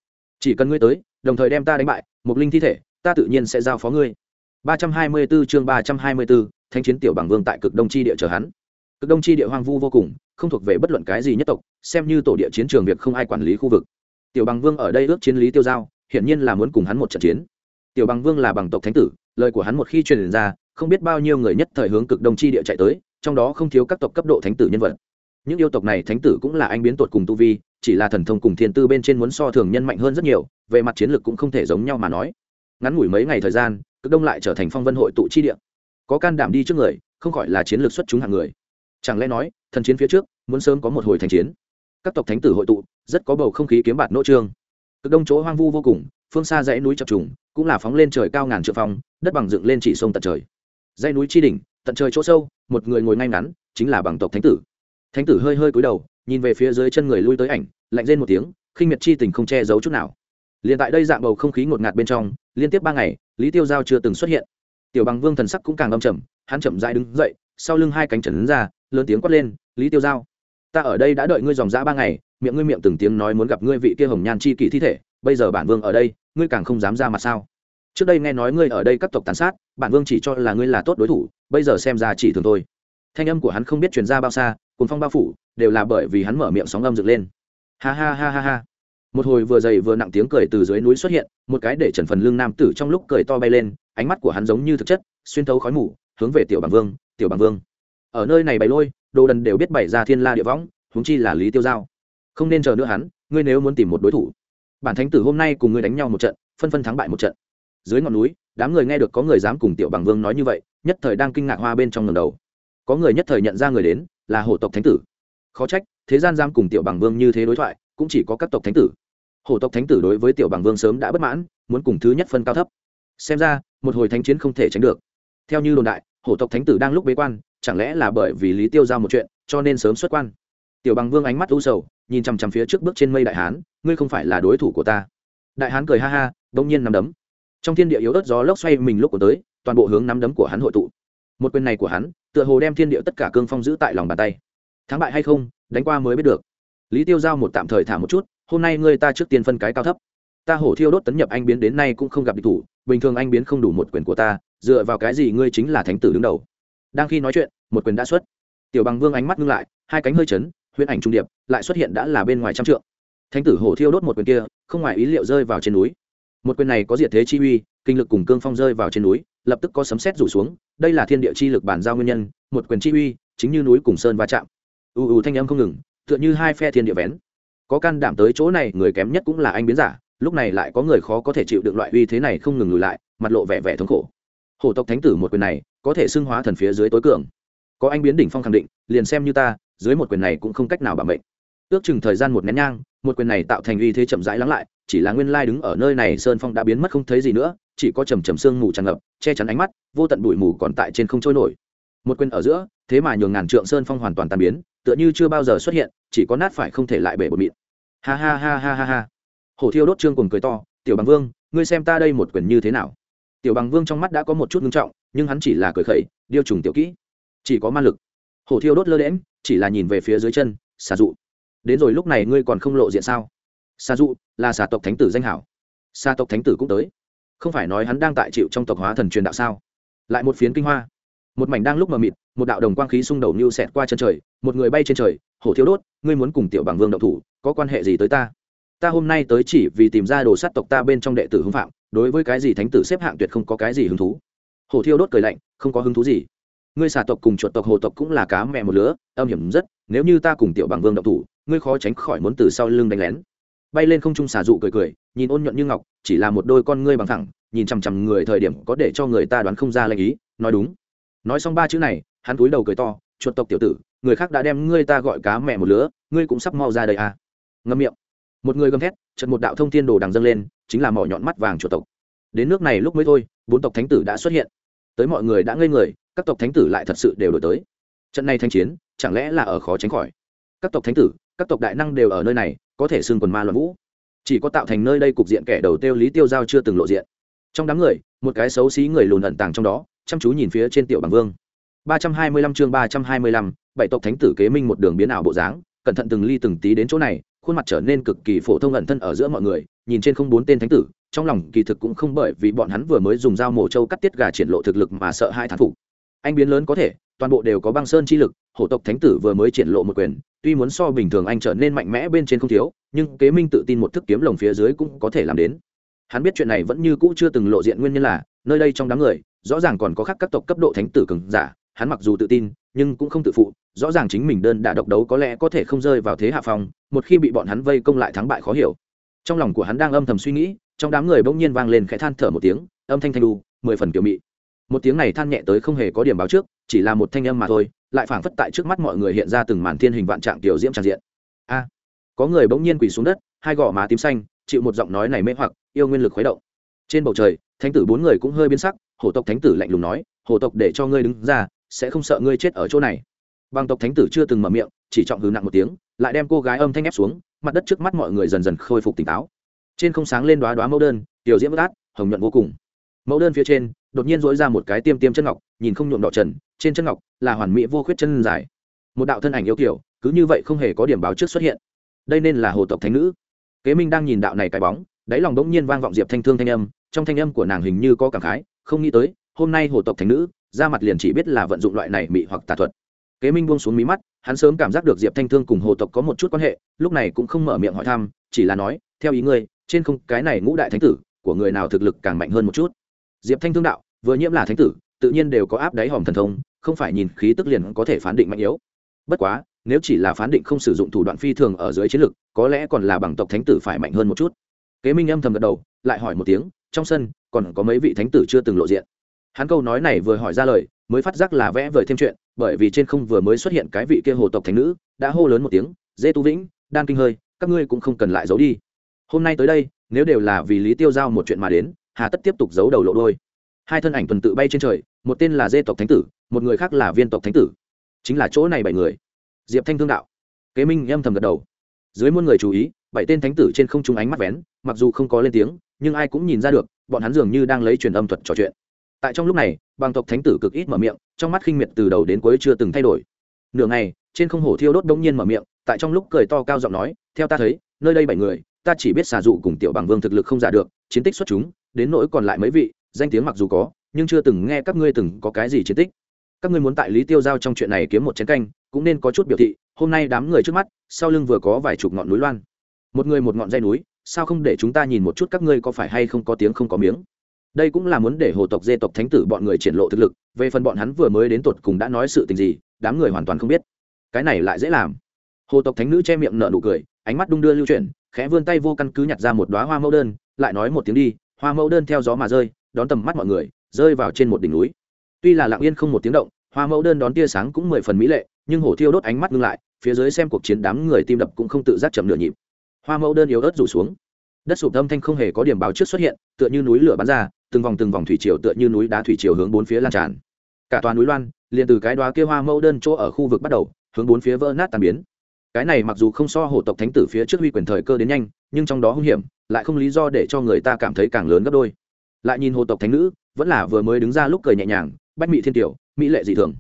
Chỉ cần ngươi tới đồng thời đem ta đánh bại một linh thi thể ta tự nhiên sẽ giao phó ngươi. 324 chương 324, thánh chiến tiểu bằng vương tại cực đông chi địa chờ hắn cực đông chi địa hoang vu vô cùng, không thuộc về bất luận cái gì nhất tộc, xem như tổ địa chiến trường việc không ai quản lý khu vực. Tiểu bằng vương ở đây ước chiến lý tiêu giao, hiển nhiên là muốn cùng hắn một trận chiến. Tiểu bằng vương là bằng tộc thánh tử, lời của hắn một khi truyền ra, không biết bao nhiêu người nhất thời hướng cực đông chi địa chạy tới, trong đó không thiếu các tộc cấp độ thánh tử nhân vật. Những yêu tộc này thánh tử cũng là anh biến tột cùng tu vi, chỉ là thần thông cùng thiên tư bên trên muốn so thường nhân mạnh hơn rất nhiều, về mặt chiến lược cũng không thể giống nhau mà nói. Ngắn ngủi mấy ngày thời gian, cực đông lại trở thành phong vân hội tụ chi địa. Có can đảm đi trước người, không gọi là chiến lược xuất chúng hạng người chẳng lẽ nói, thần chiến phía trước, muốn sớm có một hồi thành chiến? Các tộc thánh tử hội tụ, rất có bầu không khí kiếm bạt nỗ trương. Cực đông chỗ hoang vu vô cùng, phương xa dãy núi chập trùng, cũng là phóng lên trời cao ngàn trượng phong, đất bằng dựng lên chỉ sông tận trời. Dãy núi chi đỉnh, tận trời chỗ sâu, một người ngồi ngay ngắn, chính là bằng tộc thánh tử. Thánh tử hơi hơi cúi đầu, nhìn về phía dưới chân người lui tới ảnh, lạnh rên một tiếng, khinh miệt chi tình không che giấu chút nào. Liền tại đây dạng bầu không khí ngột ngạt bên trong, liên tiếp ba ngày, lý tiêu giao chưa từng xuất hiện. Tiểu bằng vương thần sắc cũng càng âm trầm, hắn chậm dại đứng dậy, sau lưng hai cánh trần ra lớn tiếng quát lên, lý tiêu giao, ta ở đây đã đợi ngươi dòng dã ba ngày, miệng ngươi miệng từng tiếng nói muốn gặp ngươi vị kia hồng nhan chi kỷ thi thể, bây giờ bản vương ở đây, ngươi càng không dám ra mặt sao? Trước đây nghe nói ngươi ở đây các tộc tàn sát, bản vương chỉ cho là ngươi là tốt đối thủ, bây giờ xem ra chỉ thường thôi. Thanh âm của hắn không biết truyền ra bao xa cùng phong bao phủ, đều là bởi vì hắn mở miệng sóng âm dựng lên. Ha ha ha ha ha. Một hồi vừa dày vừa nặng tiếng cười từ dưới núi xuất hiện, một cái để trần phần lưng nam tử trong lúc cười to bay lên, ánh mắt của hắn giống như thực chất, xuyên thấu khói mù, hướng về tiểu bằng vương, tiểu bằng vương ở nơi này bày lôi, đồ đần đều biết bày ra thiên la địa võng húng chi là lý tiêu giao. Không nên chờ nữa hắn, ngươi nếu muốn tìm một đối thủ. Bản thánh tử hôm nay cùng ngươi đánh nhau một trận, phân phân thắng bại một trận. Dưới ngọn núi, đám người nghe được có người dám cùng tiểu bằng vương nói như vậy, nhất thời đang kinh ngạc hoa bên trong ngầm đầu. Có người nhất thời nhận ra người đến, là hổ tộc thánh tử. Khó trách, thế gian giam cùng tiểu bằng vương như thế đối thoại, cũng chỉ có các tộc thánh tử. Hổ tộc thánh tử đối với tiểu bằng vương sớm đã bất mãn, muốn cùng thứ nhất phân cao thấp. Xem ra, một hồi thánh chiến không thể tránh được. Theo như đồn đại, hổ tộc thánh tử đang lúc bế quan chẳng lẽ là bởi vì lý tiêu giao một chuyện, cho nên sớm xuất quan? Tiểu bằng vương ánh mắt u sầu, nhìn chằm chằm phía trước bước trên mây đại hán, ngươi không phải là đối thủ của ta. Đại hán cười ha ha, bỗng nhiên nắm đấm. Trong thiên địa yếu ớt gió lốc xoay mình lúc của tới, toàn bộ hướng nắm đấm của hắn hội tụ. Một quyền này của hắn, tựa hồ đem thiên địa tất cả cương phong giữ tại lòng bàn tay. Thắng bại hay không, đánh qua mới biết được. Lý tiêu giao một tạm thời thả một chút, hôm nay ngươi ta trước tiên phân cái cao thấp. Ta hổ thiêu đốt tấn nhập anh biến đến nay cũng không gặp địch thủ, bình thường anh biến không đủ một quyền của ta, dựa vào cái gì ngươi chính là thánh tử đứng đầu? Đang khi nói chuyện, một quyền đã xuất. Tiểu bằng vương ánh mắt ngưng lại, hai cánh hơi chấn, huyễn ảnh trung điệp lại xuất hiện đã là bên ngoài trăm trượng. Thánh tử hổ thiêu đốt một quyền kia, không ngoài ý liệu rơi vào trên núi. Một quyền này có diệt thế chi uy, kinh lực cùng cương phong rơi vào trên núi, lập tức có sấm sét rủ xuống, đây là thiên địa chi lực bản giao nguyên nhân, một quyền chi uy, chính như núi cùng sơn va chạm. Ù ù thanh âm không ngừng, tựa như hai phe thiên địa vén. Có can đảm tới chỗ này, người kém nhất cũng là anh biến giả, lúc này lại có người khó có thể chịu được loại uy thế này không ngừng lùi lại, mặt lộ vẻ vẻ thống khổ. Hổ tộc thánh tử một quyền này có thể xưng hóa thần phía dưới tối cường. Có anh biến đỉnh phong khẳng định, liền xem như ta, dưới một quyền này cũng không cách nào bảo mệnh. Ước chừng thời gian một nén nhang, một quyền này tạo thành uy thế chậm rãi lắng lại, chỉ là nguyên lai đứng ở nơi này sơn phong đã biến mất không thấy gì nữa, chỉ có trầm trầm sương mù tràn ngập, che chắn ánh mắt, vô tận bụi mù còn tại trên không trôi nổi. Một quyền ở giữa, thế mà nhường ngàn trượng sơn phong hoàn toàn tan biến, tựa như chưa bao giờ xuất hiện, chỉ có nát phải không thể lại bể bột mịn. Ha ha ha ha ha ha. Hổ thiêu đốt trương cùng cười to, tiểu bằng vương, ngươi xem ta đây một quyền như thế nào? Tiểu bằng vương trong mắt đã có một chút ngưng trọng nhưng hắn chỉ là cười khẩy, điêu trùng tiểu kỹ. Chỉ có ma lực. Hổ thiêu đốt lơ đễm chỉ là nhìn về phía dưới chân, xà dụ. Đến rồi lúc này ngươi còn không lộ diện sao? Xà dụ, là xà tộc thánh tử danh hảo. Xà tộc thánh tử cũng tới. Không phải nói hắn đang tại chịu trong tộc hóa thần truyền đạo sao? Lại một phiến kinh hoa. Một mảnh đang lúc mờ mịt, một đạo đồng quang khí xung đầu như xẹt qua chân trời, một người bay trên trời, hổ thiêu đốt, ngươi muốn cùng tiểu bằng vương đậu thủ, có quan hệ gì tới ta? Ta hôm nay tới chỉ vì tìm ra đồ sát tộc ta bên trong đệ tử hưng phạm, đối với cái gì thánh tử xếp hạng tuyệt không có cái gì hứng thú hổ thiêu đốt cười lạnh, không có hứng thú gì. Ngươi xà tộc cùng chuột tộc, hồ tộc cũng là cá mẹ một lứa, âm hiểm rất, nếu như ta cùng tiểu bằng vương độc thủ, ngươi khó tránh khỏi muốn từ sau lưng đánh lén. Bay lên không trung xà dụ cười cười, nhìn ôn nhuận như ngọc, chỉ là một đôi con ngươi bằng thẳng nhìn chằm chằm người thời điểm có để cho người ta đoán không ra lệnh ý, nói đúng. Nói xong ba chữ này, hắn túi đầu cười to, chuột tộc tiểu tử, người khác đã đem ngươi ta gọi cá mẹ một lứa, ngươi cũng sắp mau ra đây à. Ngâm miệng. Một người gầm thét chật một đạo thông thiên đồ đằng dâng lên, chính là mỏ nhọn mắt vàng chuột tộc. Đến nước này lúc mới thôi, bốn tộc thánh tử đã xuất hiện tới mọi người đã ngây người các tộc thánh tử lại thật sự đều đổi tới. Trận này thanh chiến chẳng lẽ là ở khó tránh khỏi? Các tộc thánh tử các tộc đại năng đều ở nơi này có thể xưng quần ma loạn vũ. Chỉ có tạo thành nơi đây cục diện kẻ đầu tiêu lý tiêu giao chưa từng lộ diện. Trong đám người một cái xấu xí người lùn ẩn tàng trong đó chăm chú nhìn phía trên tiểu bằng vương. 325 chương 325, bảy tộc thánh tử kế minh một đường biến ảo bộ dáng cẩn thận từng ly từng tí đến chỗ này khuôn mặt trở nên cực kỳ phổ thông ẩn thân ở giữa mọi người nhìn trên không bốn tên thánh tử trong lòng kỳ thực cũng không bởi vì bọn hắn vừa mới dùng dao mổ trâu cắt tiết gà triển lộ thực lực mà sợ hai thán phục. Anh biến lớn có thể, toàn bộ đều có băng sơn chi lực, hổ tộc thánh tử vừa mới triển lộ một quyền, tuy muốn so bình thường anh trở nên mạnh mẽ bên trên không thiếu, nhưng kế minh tự tin một thức kiếm lồng phía dưới cũng có thể làm đến. Hắn biết chuyện này vẫn như cũ chưa từng lộ diện nguyên nhân là, nơi đây trong đám người, rõ ràng còn có khác các tộc cấp độ thánh tử cường giả, hắn mặc dù tự tin, nhưng cũng không tự phụ, rõ ràng chính mình đơn đả độc đấu có lẽ có thể không rơi vào thế hạ phong, một khi bị bọn hắn vây công lại thắng bại khó hiểu. Trong lòng của hắn đang âm thầm suy nghĩ trong đám người bỗng nhiên vang lên khẽ than thở một tiếng, âm thanh thanh đu mười phần kiểu mị. Một tiếng này than nhẹ tới không hề có điểm báo trước, chỉ là một thanh âm mà thôi, lại phảng phất tại trước mắt mọi người hiện ra từng màn thiên hình vạn trạng tiểu diễm tràn diện. A! Có người bỗng nhiên quỳ xuống đất, hai gò má tím xanh, chịu một giọng nói này mê hoặc, yêu nguyên lực khuấy động. Trên bầu trời, thánh tử bốn người cũng hơi biến sắc, hổ tộc thánh tử lạnh lùng nói, hổ tộc để cho ngươi đứng ra, sẽ không sợ ngươi chết ở chỗ này. Bằng tộc thánh tử chưa từng mở miệng, chỉ trọng hư nặng một tiếng, lại đem cô gái âm thanh ép xuống, mặt đất trước mắt mọi người dần dần khôi phục tỉnh táo trên không sáng lên đoá đoá mẫu đơn, tiểu diễm bất át, hồng nhuận vô cùng. Mẫu đơn phía trên, đột nhiên dỗi ra một cái tiêm tiêm chân ngọc, nhìn không nhuộm đỏ trần, trên chân ngọc là hoàn mỹ vô khuyết chân dài. Một đạo thân ảnh yêu kiểu cứ như vậy không hề có điểm báo trước xuất hiện. Đây nên là hồ tộc thánh nữ. Kế minh đang nhìn đạo này cái bóng, đáy lòng đống nhiên vang vọng diệp thanh thương thanh âm, trong thanh âm của nàng hình như có cảm khái, không nghĩ tới, hôm nay hồ tộc thánh nữ, ra mặt liền chỉ biết là vận dụng loại này mị hoặc tà thuật. Kế minh buông xuống mí mắt, hắn sớm cảm giác được diệp thanh thương cùng hồ tộc có một chút quan hệ, lúc này cũng không mở miệng hỏi thăm, chỉ là nói, theo ý ngươi trên không cái này ngũ đại thánh tử, của người nào thực lực càng mạnh hơn một chút? Diệp thanh thương đạo, vừa nhiễm là thánh tử, tự nhiên đều có áp đáy hòm thần thông, không phải nhìn khí tức liền có thể phán định mạnh yếu. Bất quá, nếu chỉ là phán định không sử dụng thủ đoạn phi thường ở dưới chiến lực, có lẽ còn là bằng tộc thánh tử phải mạnh hơn một chút. Kế minh âm thầm gật đầu, lại hỏi một tiếng, trong sân, còn có mấy vị thánh tử chưa từng lộ diện? Hắn câu nói này vừa hỏi ra lời, mới phát giác là vẽ vời thêm chuyện, bởi vì trên không vừa mới xuất hiện cái vị kia hồ tộc thánh nữ, đã hô lớn một tiếng, dê tu vĩnh, đan kinh hơi, các ngươi cũng không cần lại giấu đi hôm nay tới đây, nếu đều là vì lý tiêu giao một chuyện mà đến, hà tất tiếp tục giấu đầu lộ đôi hai thân ảnh tuần tự bay trên trời, một tên là dê tộc thánh tử, một người khác là viên tộc thánh tử. Chính là chỗ này bảy người. Diệp thanh thương đạo, kế minh âm thầm gật đầu. Dưới muôn người chú ý, bảy tên thánh tử trên không trung ánh mắt vén, mặc dù không có lên tiếng, nhưng ai cũng nhìn ra được, bọn hắn dường như đang lấy truyền âm thuật trò chuyện. Tại trong lúc này bằng tộc thánh tử cực ít mở miệng, trong mắt khinh miệt từ đầu đến cuối chưa từng thay đổi. Nửa ngày, trên không hổ thiêu đốt đông nhiên mở miệng, tại trong lúc cười to cao giọng nói, theo ta thấy, nơi đây bảy người ta chỉ biết xà dụ cùng tiểu bằng vương thực lực không giả được, chiến tích xuất chúng, đến nỗi còn lại mấy vị, danh tiếng mặc dù có, nhưng chưa từng nghe các ngươi từng có cái gì chiến tích. Các ngươi muốn tại lý tiêu giao trong chuyện này kiếm một chén canh, cũng nên có chút biểu thị, hôm nay đám người trước mắt, sau lưng vừa có vài chục ngọn núi loan. Một người một ngọn dây núi, sao không để chúng ta nhìn một chút các ngươi có phải hay không có tiếng không có miếng? Đây cũng là muốn để hồ tộc dê tộc thánh tử bọn người triển lộ thực lực, về phần bọn hắn vừa mới đến tột cùng đã nói sự tình gì, đám người hoàn toàn không biết. Cái này lại dễ làm. Hồ tộc thánh nữ che miệng nở nụ cười, ánh mắt đung đưa lưu chuyển khẽ vươn tay vô căn cứ nhặt ra một đoá hoa mẫu đơn, lại nói một tiếng đi, hoa mẫu đơn theo gió mà rơi, đón tầm mắt mọi người, rơi vào trên một đỉnh núi. Tuy là lặng yên không một tiếng động, hoa mẫu đơn đón tia sáng cũng mười phần mỹ lệ, nhưng hổ thiêu đốt ánh mắt ngưng lại, phía dưới xem cuộc chiến đám người tim đập cũng không tự giác chậm nửa nhịp. Hoa mẫu đơn yếu ớt rủ xuống. Đất sụp âm thanh không hề có điểm báo trước xuất hiện, tựa như núi lửa bắn ra, từng vòng từng vòng thủy triều tựa như núi đá thủy triều hướng bốn phía lan tràn. Cả toàn núi loan, liền từ cái đoá kia hoa mẫu đơn chỗ ở khu vực bắt đầu, hướng bốn phía vỡ nát tàn biến cái này mặc dù không so hổ tộc thánh tử phía trước huy quyền thời cơ đến nhanh, nhưng trong đó hung hiểm, lại không lý do để cho người ta cảm thấy càng lớn gấp đôi. Lại nhìn hồ tộc thánh nữ, vẫn là vừa mới đứng ra lúc cười nhẹ nhàng, bách mỹ thiên tiểu, mỹ lệ dị thường.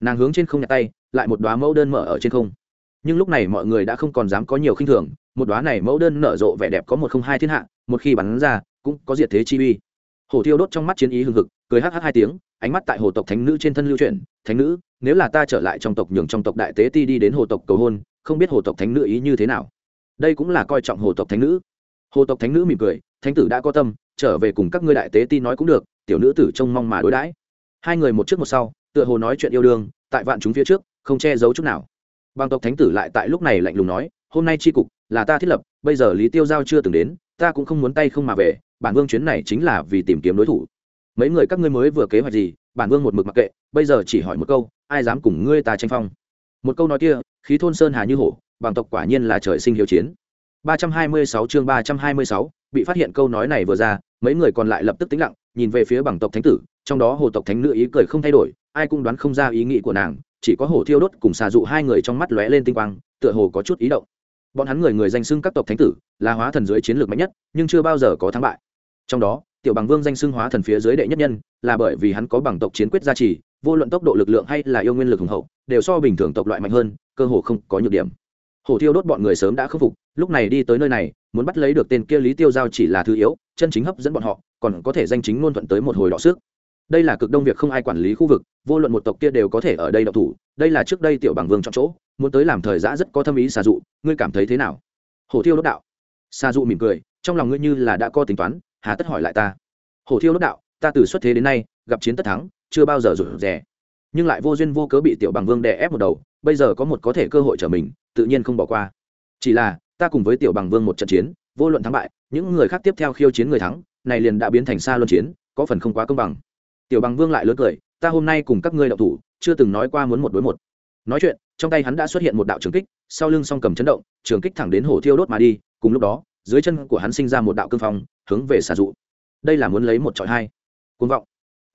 Nàng hướng trên không nhặt tay, lại một đoá mẫu đơn mở ở trên không. Nhưng lúc này mọi người đã không còn dám có nhiều khinh thường, một đoá này mẫu đơn nở rộ vẻ đẹp có một không hai thiên hạ, một khi bắn ra, cũng có diệt thế chi uy. Hổ thiêu đốt trong mắt chiến ý hừng hực, cười hh hai tiếng, ánh mắt tại hồ tộc thánh nữ trên thân lưu chuyển, thánh nữ, nếu là ta trở lại trong tộc nhường trong tộc đại tế ti đi đến hồ tộc cầu hôn không biết hồ tộc thánh nữ ý như thế nào. Đây cũng là coi trọng hồ tộc thánh nữ. Hồ tộc thánh nữ mỉm cười, thánh tử đã có tâm, trở về cùng các ngươi đại tế ti nói cũng được, tiểu nữ tử trông mong mà đối đãi. Hai người một trước một sau, tựa hồ nói chuyện yêu đương, tại vạn chúng phía trước, không che giấu chút nào. Bằng tộc thánh tử lại tại lúc này lạnh lùng nói, hôm nay tri cục là ta thiết lập, bây giờ lý tiêu giao chưa từng đến, ta cũng không muốn tay không mà về, bản vương chuyến này chính là vì tìm kiếm đối thủ. Mấy người các ngươi mới vừa kế hoạch gì, bản vương một mực mặc kệ, bây giờ chỉ hỏi một câu, ai dám cùng ngươi ta tranh phong? Một câu nói kia khí thôn sơn hà như hổ bằng tộc quả nhiên là trời sinh hiếu chiến. 326 chương 326, bị phát hiện câu nói này vừa ra mấy người còn lại lập tức tĩnh lặng nhìn về phía bằng tộc thánh tử trong đó hồ tộc thánh nữ ý cười không thay đổi ai cũng đoán không ra ý nghĩ của nàng chỉ có hồ thiêu đốt cùng xà dụ hai người trong mắt lóe lên tinh quang tựa hồ có chút ý động. Bọn hắn người người danh xưng các tộc thánh tử là hóa thần dưới chiến lược mạnh nhất nhưng chưa bao giờ có thắng bại. Trong đó tiểu bằng vương danh xưng hóa thần phía dưới đệ nhất nhân là bởi vì hắn có bằng tộc chiến quyết gia trì vô luận tốc độ lực lượng hay là yêu nguyên lực hùng hậu, đều so bình thường tộc loại mạnh hơn, cơ hồ không có nhược điểm. Hổ thiêu đốt bọn người sớm đã khắc phục, lúc này đi tới nơi này, muốn bắt lấy được tên kia lý tiêu giao chỉ là thứ yếu, chân chính hấp dẫn bọn họ, còn có thể danh chính ngôn thuận tới một hồi đọ sức. Đây là cực đông việc không ai quản lý khu vực, vô luận một tộc kia đều có thể ở đây đậu thủ, đây là trước đây tiểu bằng vương chọn chỗ, muốn tới làm thời giã rất có thâm ý xà dụ, ngươi cảm thấy thế nào? Hổ thiêu đốt đạo. Xà dụ mỉm cười, trong lòng ngươi như là đã có tính toán, hà tất hỏi lại ta. Hổ thiêu đốt đạo, ta từ xuất thế đến nay, gặp chiến tất thắng chưa bao giờ rủi rẻ nhưng lại vô duyên vô cớ bị tiểu bằng vương đè ép một đầu, bây giờ có một có thể cơ hội trở mình, tự nhiên không bỏ qua. Chỉ là, ta cùng với tiểu bằng vương một trận chiến, vô luận thắng bại, những người khác tiếp theo khiêu chiến người thắng, này liền đã biến thành xa luân chiến, có phần không quá công bằng. Tiểu bằng vương lại lớn cười, ta hôm nay cùng các ngươi đậu thủ, chưa từng nói qua muốn một đối một. Nói chuyện, trong tay hắn đã xuất hiện một đạo trường kích, sau lưng song cầm chấn động, trường kích thẳng đến hổ thiêu đốt mà đi, cùng lúc đó, dưới chân của hắn sinh ra một đạo cương phong, hướng về xà dụ. Đây là muốn lấy một trọi hai. Côn vọng.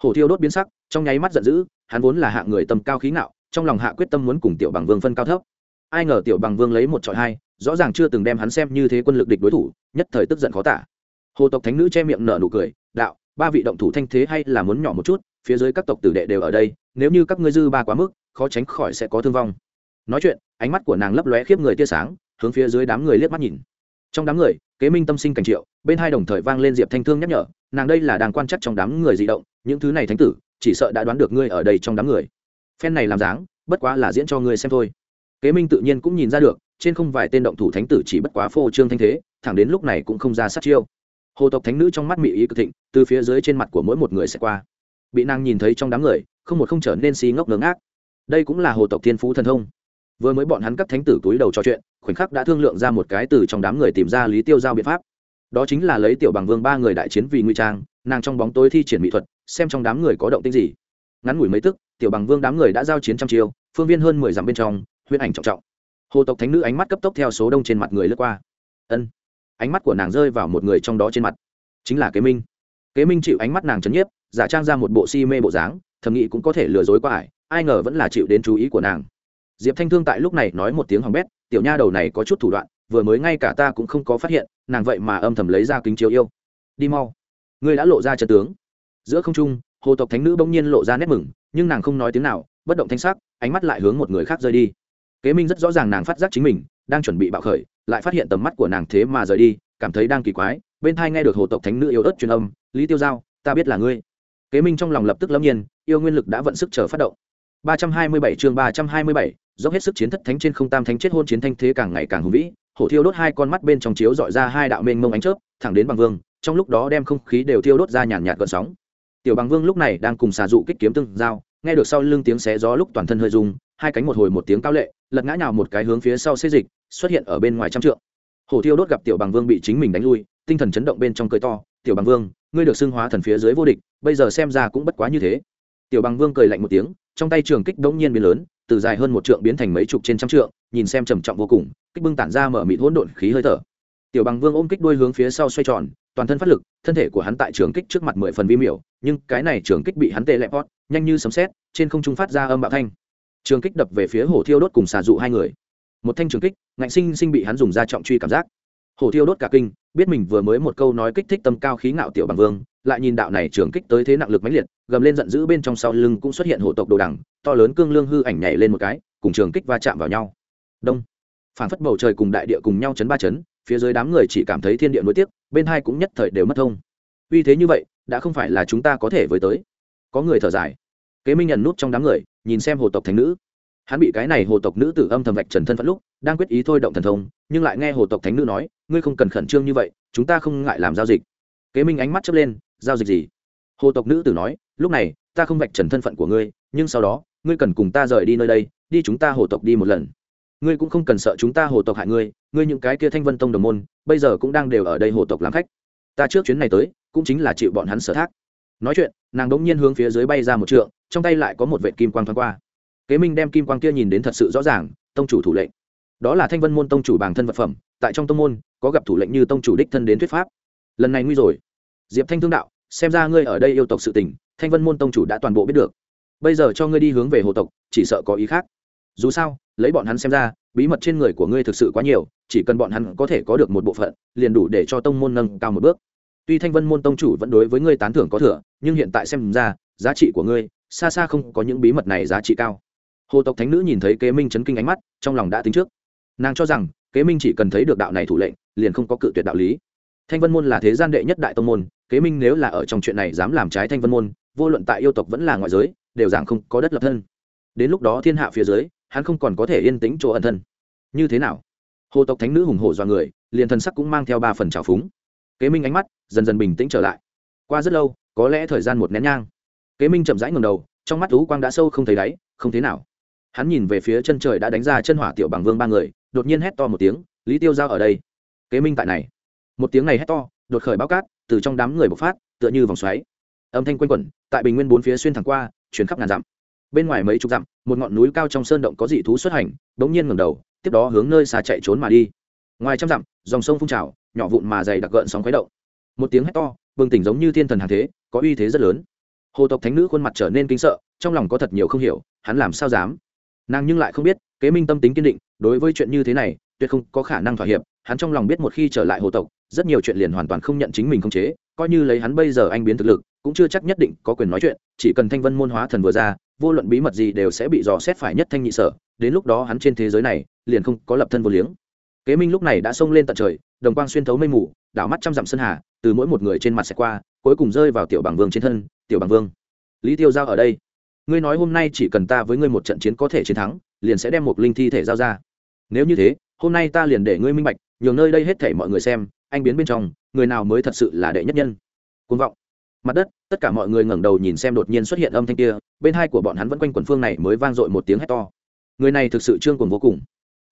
Hổ thiêu đốt biến sắc trong nháy mắt giận dữ, hắn vốn là hạng người tầm cao khí ngạo, trong lòng hạ quyết tâm muốn cùng tiểu bằng vương phân cao thấp. Ai ngờ tiểu bằng vương lấy một trọi hai, rõ ràng chưa từng đem hắn xem như thế quân lực địch đối thủ, nhất thời tức giận khó tả. Hồ tộc thánh nữ che miệng nở nụ cười, đạo, ba vị động thủ thanh thế hay là muốn nhỏ một chút, phía dưới các tộc tử đệ đều ở đây, nếu như các ngươi dư ba quá mức, khó tránh khỏi sẽ có thương vong. Nói chuyện, ánh mắt của nàng lấp lóe khiếp người tia sáng, hướng phía dưới đám người liếc mắt nhìn. Trong đám người, kế minh tâm sinh cảnh triệu, bên hai đồng thời vang lên diệp thanh thương nhắc nhở, nàng đây là đang quan chắc trong đám người di động, những thứ này thánh tử chỉ sợ đã đoán được ngươi ở đây trong đám người. Phen này làm dáng, bất quá là diễn cho ngươi xem thôi. Kế minh tự nhiên cũng nhìn ra được, trên không vài tên động thủ thánh tử chỉ bất quá phô trương thanh thế, thẳng đến lúc này cũng không ra sát chiêu. Hồ tộc thánh nữ trong mắt mỹ ý cực thịnh, từ phía dưới trên mặt của mỗi một người sẽ qua. Bị nàng nhìn thấy trong đám người, không một không trở nên xí ngốc ngớ ngác. Đây cũng là hồ tộc thiên phú thần thông. Vừa mới bọn hắn các thánh tử túi đầu trò chuyện, khoảnh khắc đã thương lượng ra một cái từ trong đám người tìm ra lý tiêu giao biện pháp. Đó chính là lấy tiểu bằng vương ba người đại chiến vì nguy trang, nàng trong bóng tối thi triển mỹ thuật xem trong đám người có động tĩnh gì. Ngắn ngủi mấy tức, tiểu bằng vương đám người đã giao chiến trăm chiêu, phương viên hơn mười dặm bên trong, huyễn ảnh trọng trọng. Hồ tộc thánh nữ ánh mắt cấp tốc theo số đông trên mặt người lướt qua. Ân. Ánh mắt của nàng rơi vào một người trong đó trên mặt. Chính là kế minh. Kế minh chịu ánh mắt nàng chấn nhiếp, giả trang ra một bộ si mê bộ dáng, thầm nghĩ cũng có thể lừa dối qua ải, ai ngờ vẫn là chịu đến chú ý của nàng. Diệp thanh thương tại lúc này nói một tiếng hỏng bét, tiểu nha đầu này có chút thủ đoạn, vừa mới ngay cả ta cũng không có phát hiện, nàng vậy mà âm thầm lấy ra kính chiếu yêu. Đi mau. Ngươi đã lộ ra trận tướng giữa không trung hồ tộc thánh nữ bỗng nhiên lộ ra nét mừng nhưng nàng không nói tiếng nào bất động thanh sắc ánh mắt lại hướng một người khác rơi đi. Kế minh rất rõ ràng nàng phát giác chính mình đang chuẩn bị bạo khởi lại phát hiện tầm mắt của nàng thế mà rời đi cảm thấy đang kỳ quái bên thai nghe được hồ tộc thánh nữ yêu ớt truyền âm lý tiêu giao ta biết là ngươi. Kế minh trong lòng lập tức lâm nhiên yêu nguyên lực đã vận sức chờ phát động. 327 chương 327, dốc hết sức chiến thất thánh trên không tam thánh chết hôn chiến thanh thế càng ngày càng hùng vĩ hổ thiêu đốt hai con mắt bên trong chiếu dọi ra hai đạo mênh mông ánh chớp thẳng đến bằng vương trong lúc đó đem không khí đều thiêu đốt ra nhàn nhạt gợn sóng tiểu bằng vương lúc này đang cùng xà dụ kích kiếm tương giao, nghe được sau lưng tiếng xé gió lúc toàn thân hơi rung, hai cánh một hồi một tiếng cao lệ, lật ngã nhào một cái hướng phía sau xê dịch, xuất hiện ở bên ngoài trăm trượng. Hổ thiêu đốt gặp tiểu bằng vương bị chính mình đánh lui, tinh thần chấn động bên trong cười to, tiểu bằng vương, ngươi được xưng hóa thần phía dưới vô địch, bây giờ xem ra cũng bất quá như thế. Tiểu bằng vương cười lạnh một tiếng, trong tay trường kích đống nhiên biến lớn, từ dài hơn một trượng biến thành mấy chục trên trăm trượng, nhìn xem trầm trọng vô cùng, kích bưng tản ra mở mịt hỗn độn khí hơi thở. Tiểu bằng vương ôm kích đuôi hướng phía sau xoay tròn toàn thân phát lực, thân thể của hắn tại trường kích trước mặt mười phần vi miểu, nhưng cái này trường kích bị hắn tê lẹp hót nhanh như sấm sét, trên không trung phát ra âm bạo thanh. Trường kích đập về phía hổ thiêu đốt cùng xà dụ hai người. Một thanh trường kích, ngạnh sinh sinh bị hắn dùng ra trọng truy cảm giác. Hổ thiêu đốt cả kinh, biết mình vừa mới một câu nói kích thích tâm cao khí ngạo tiểu bằng vương, lại nhìn đạo này trường kích tới thế nặng lực mãnh liệt, gầm lên giận dữ bên trong sau lưng cũng xuất hiện hổ tộc đồ đằng, to lớn cương lương hư ảnh nhảy lên một cái, cùng trường kích va chạm vào nhau. Đông. Phản phất bầu trời cùng đại địa cùng nhau chấn ba chấn phía dưới đám người chỉ cảm thấy thiên địa nối tiếc, bên hai cũng nhất thời đều mất thông. Uy thế như vậy, đã không phải là chúng ta có thể với tới. Có người thở dài. Kế minh nhận nút trong đám người, nhìn xem hồ tộc thành nữ. Hắn bị cái này hồ tộc nữ tử âm thầm vạch trần thân phận lúc, đang quyết ý thôi động thần thông, nhưng lại nghe hồ tộc thánh nữ nói, ngươi không cần khẩn trương như vậy, chúng ta không ngại làm giao dịch. Kế minh ánh mắt chớp lên, giao dịch gì? Hồ tộc nữ tử nói, lúc này, ta không vạch trần thân phận của ngươi, nhưng sau đó, ngươi cần cùng ta rời đi nơi đây, đi chúng ta hồ tộc đi một lần ngươi cũng không cần sợ chúng ta hồ tộc hại ngươi ngươi những cái kia thanh vân tông đồng môn, bây giờ cũng đang đều ở đây hồ tộc làm khách. Ta trước chuyến này tới, cũng chính là chịu bọn hắn sở thác. Nói chuyện, nàng đống nhiên hướng phía dưới bay ra một trượng, trong tay lại có một vệ kim quang thoáng qua. Kế minh đem kim quang kia nhìn đến thật sự rõ ràng, tông chủ thủ lệnh. Đó là thanh vân môn tông chủ bản thân vật phẩm, tại trong tông môn, có gặp thủ lệnh như tông chủ đích thân đến thuyết pháp. Lần này nguy rồi. Diệp thanh thương đạo, xem ra ngươi ở đây yêu tộc sự tình, thanh vân môn tông chủ đã toàn bộ biết được. Bây giờ cho ngươi đi hướng về hồ tộc, chỉ sợ có ý khác dù sao, lấy bọn hắn xem ra, bí mật trên người của ngươi thực sự quá nhiều, chỉ cần bọn hắn có thể có được một bộ phận, liền đủ để cho tông môn nâng cao một bước. Tuy thanh vân môn tông chủ vẫn đối với ngươi tán thưởng có thừa, nhưng hiện tại xem ra, giá trị của ngươi, xa xa không có những bí mật này giá trị cao. Hồ tộc thánh nữ nhìn thấy kế minh chấn kinh ánh mắt, trong lòng đã tính trước. Nàng cho rằng, kế minh chỉ cần thấy được đạo này thủ lệnh, liền không có cự tuyệt đạo lý. Thanh vân môn là thế gian đệ nhất đại tông môn, kế minh nếu là ở trong chuyện này dám làm trái thanh vân môn, vô luận tại yêu tộc vẫn là ngoại giới, đều giảng không có đất lập thân. Đến lúc đó thiên hạ phía dưới hắn không còn có thể yên tĩnh chỗ ẩn thân. Như thế nào? Hồ tộc thánh nữ hùng hổ do người, liền thân sắc cũng mang theo ba phần trào phúng. Kế minh ánh mắt dần dần bình tĩnh trở lại. Qua rất lâu, có lẽ thời gian một nén nhang. Kế minh chậm rãi ngầm đầu, trong mắt lũ quang đã sâu không thấy đáy, không thế nào. Hắn nhìn về phía chân trời đã đánh ra chân hỏa tiểu bằng vương ba người, đột nhiên hét to một tiếng, lý tiêu giao ở đây. Kế minh tại này. Một tiếng này hét to, đột khởi bao cát, từ trong đám người bộc phát, tựa như vòng xoáy. Âm thanh quanh quẩn, tại bình nguyên bốn phía xuyên thẳng qua chuyển khắp ngàn dặm bên ngoài mấy chục dặm, một ngọn núi cao trong sơn động có dị thú xuất hành, bỗng nhiên ngẩng đầu, tiếp đó hướng nơi xa chạy trốn mà đi. Ngoài trăm dặm, dòng sông phun trào, nhỏ vụn mà dày đặc gợn sóng khuấy động. Một tiếng hét to, bừng tỉnh giống như thiên thần hàng thế, có uy thế rất lớn. Hồ tộc thánh nữ khuôn mặt trở nên kinh sợ, trong lòng có thật nhiều không hiểu, hắn làm sao dám? Nàng nhưng lại không biết, kế minh tâm tính kiên định, đối với chuyện như thế này, tuyệt không có khả năng thỏa hiệp. Hắn trong lòng biết một khi trở lại hồ tộc, rất nhiều chuyện liền hoàn toàn không nhận chính mình không chế, coi như lấy hắn bây giờ anh biến thực lực, cũng chưa chắc nhất định có quyền nói chuyện, chỉ cần thanh vân môn hóa thần vừa ra vô luận bí mật gì đều sẽ bị dò xét phải nhất thanh nhị sở, đến lúc đó hắn trên thế giới này liền không có lập thân vô liếng. Kế minh lúc này đã xông lên tận trời, đồng quang xuyên thấu mây mù, đảo mắt trăm dặm sơn hà, từ mỗi một người trên mặt sẽ qua, cuối cùng rơi vào tiểu bằng vương trên thân, tiểu bằng vương, lý tiêu giao ở đây. Ngươi nói hôm nay chỉ cần ta với ngươi một trận chiến có thể chiến thắng, liền sẽ đem một linh thi thể giao ra. Nếu như thế, hôm nay ta liền để ngươi minh bạch, nhường nơi đây hết thể mọi người xem, anh biến bên trong, người nào mới thật sự là đệ nhất nhân? Côn vọng mặt đất, tất cả mọi người ngẩng đầu nhìn xem đột nhiên xuất hiện âm thanh kia, bên hai của bọn hắn vẫn quanh quần phương này mới vang dội một tiếng hét to. Người này thực sự trương cuồng vô cùng.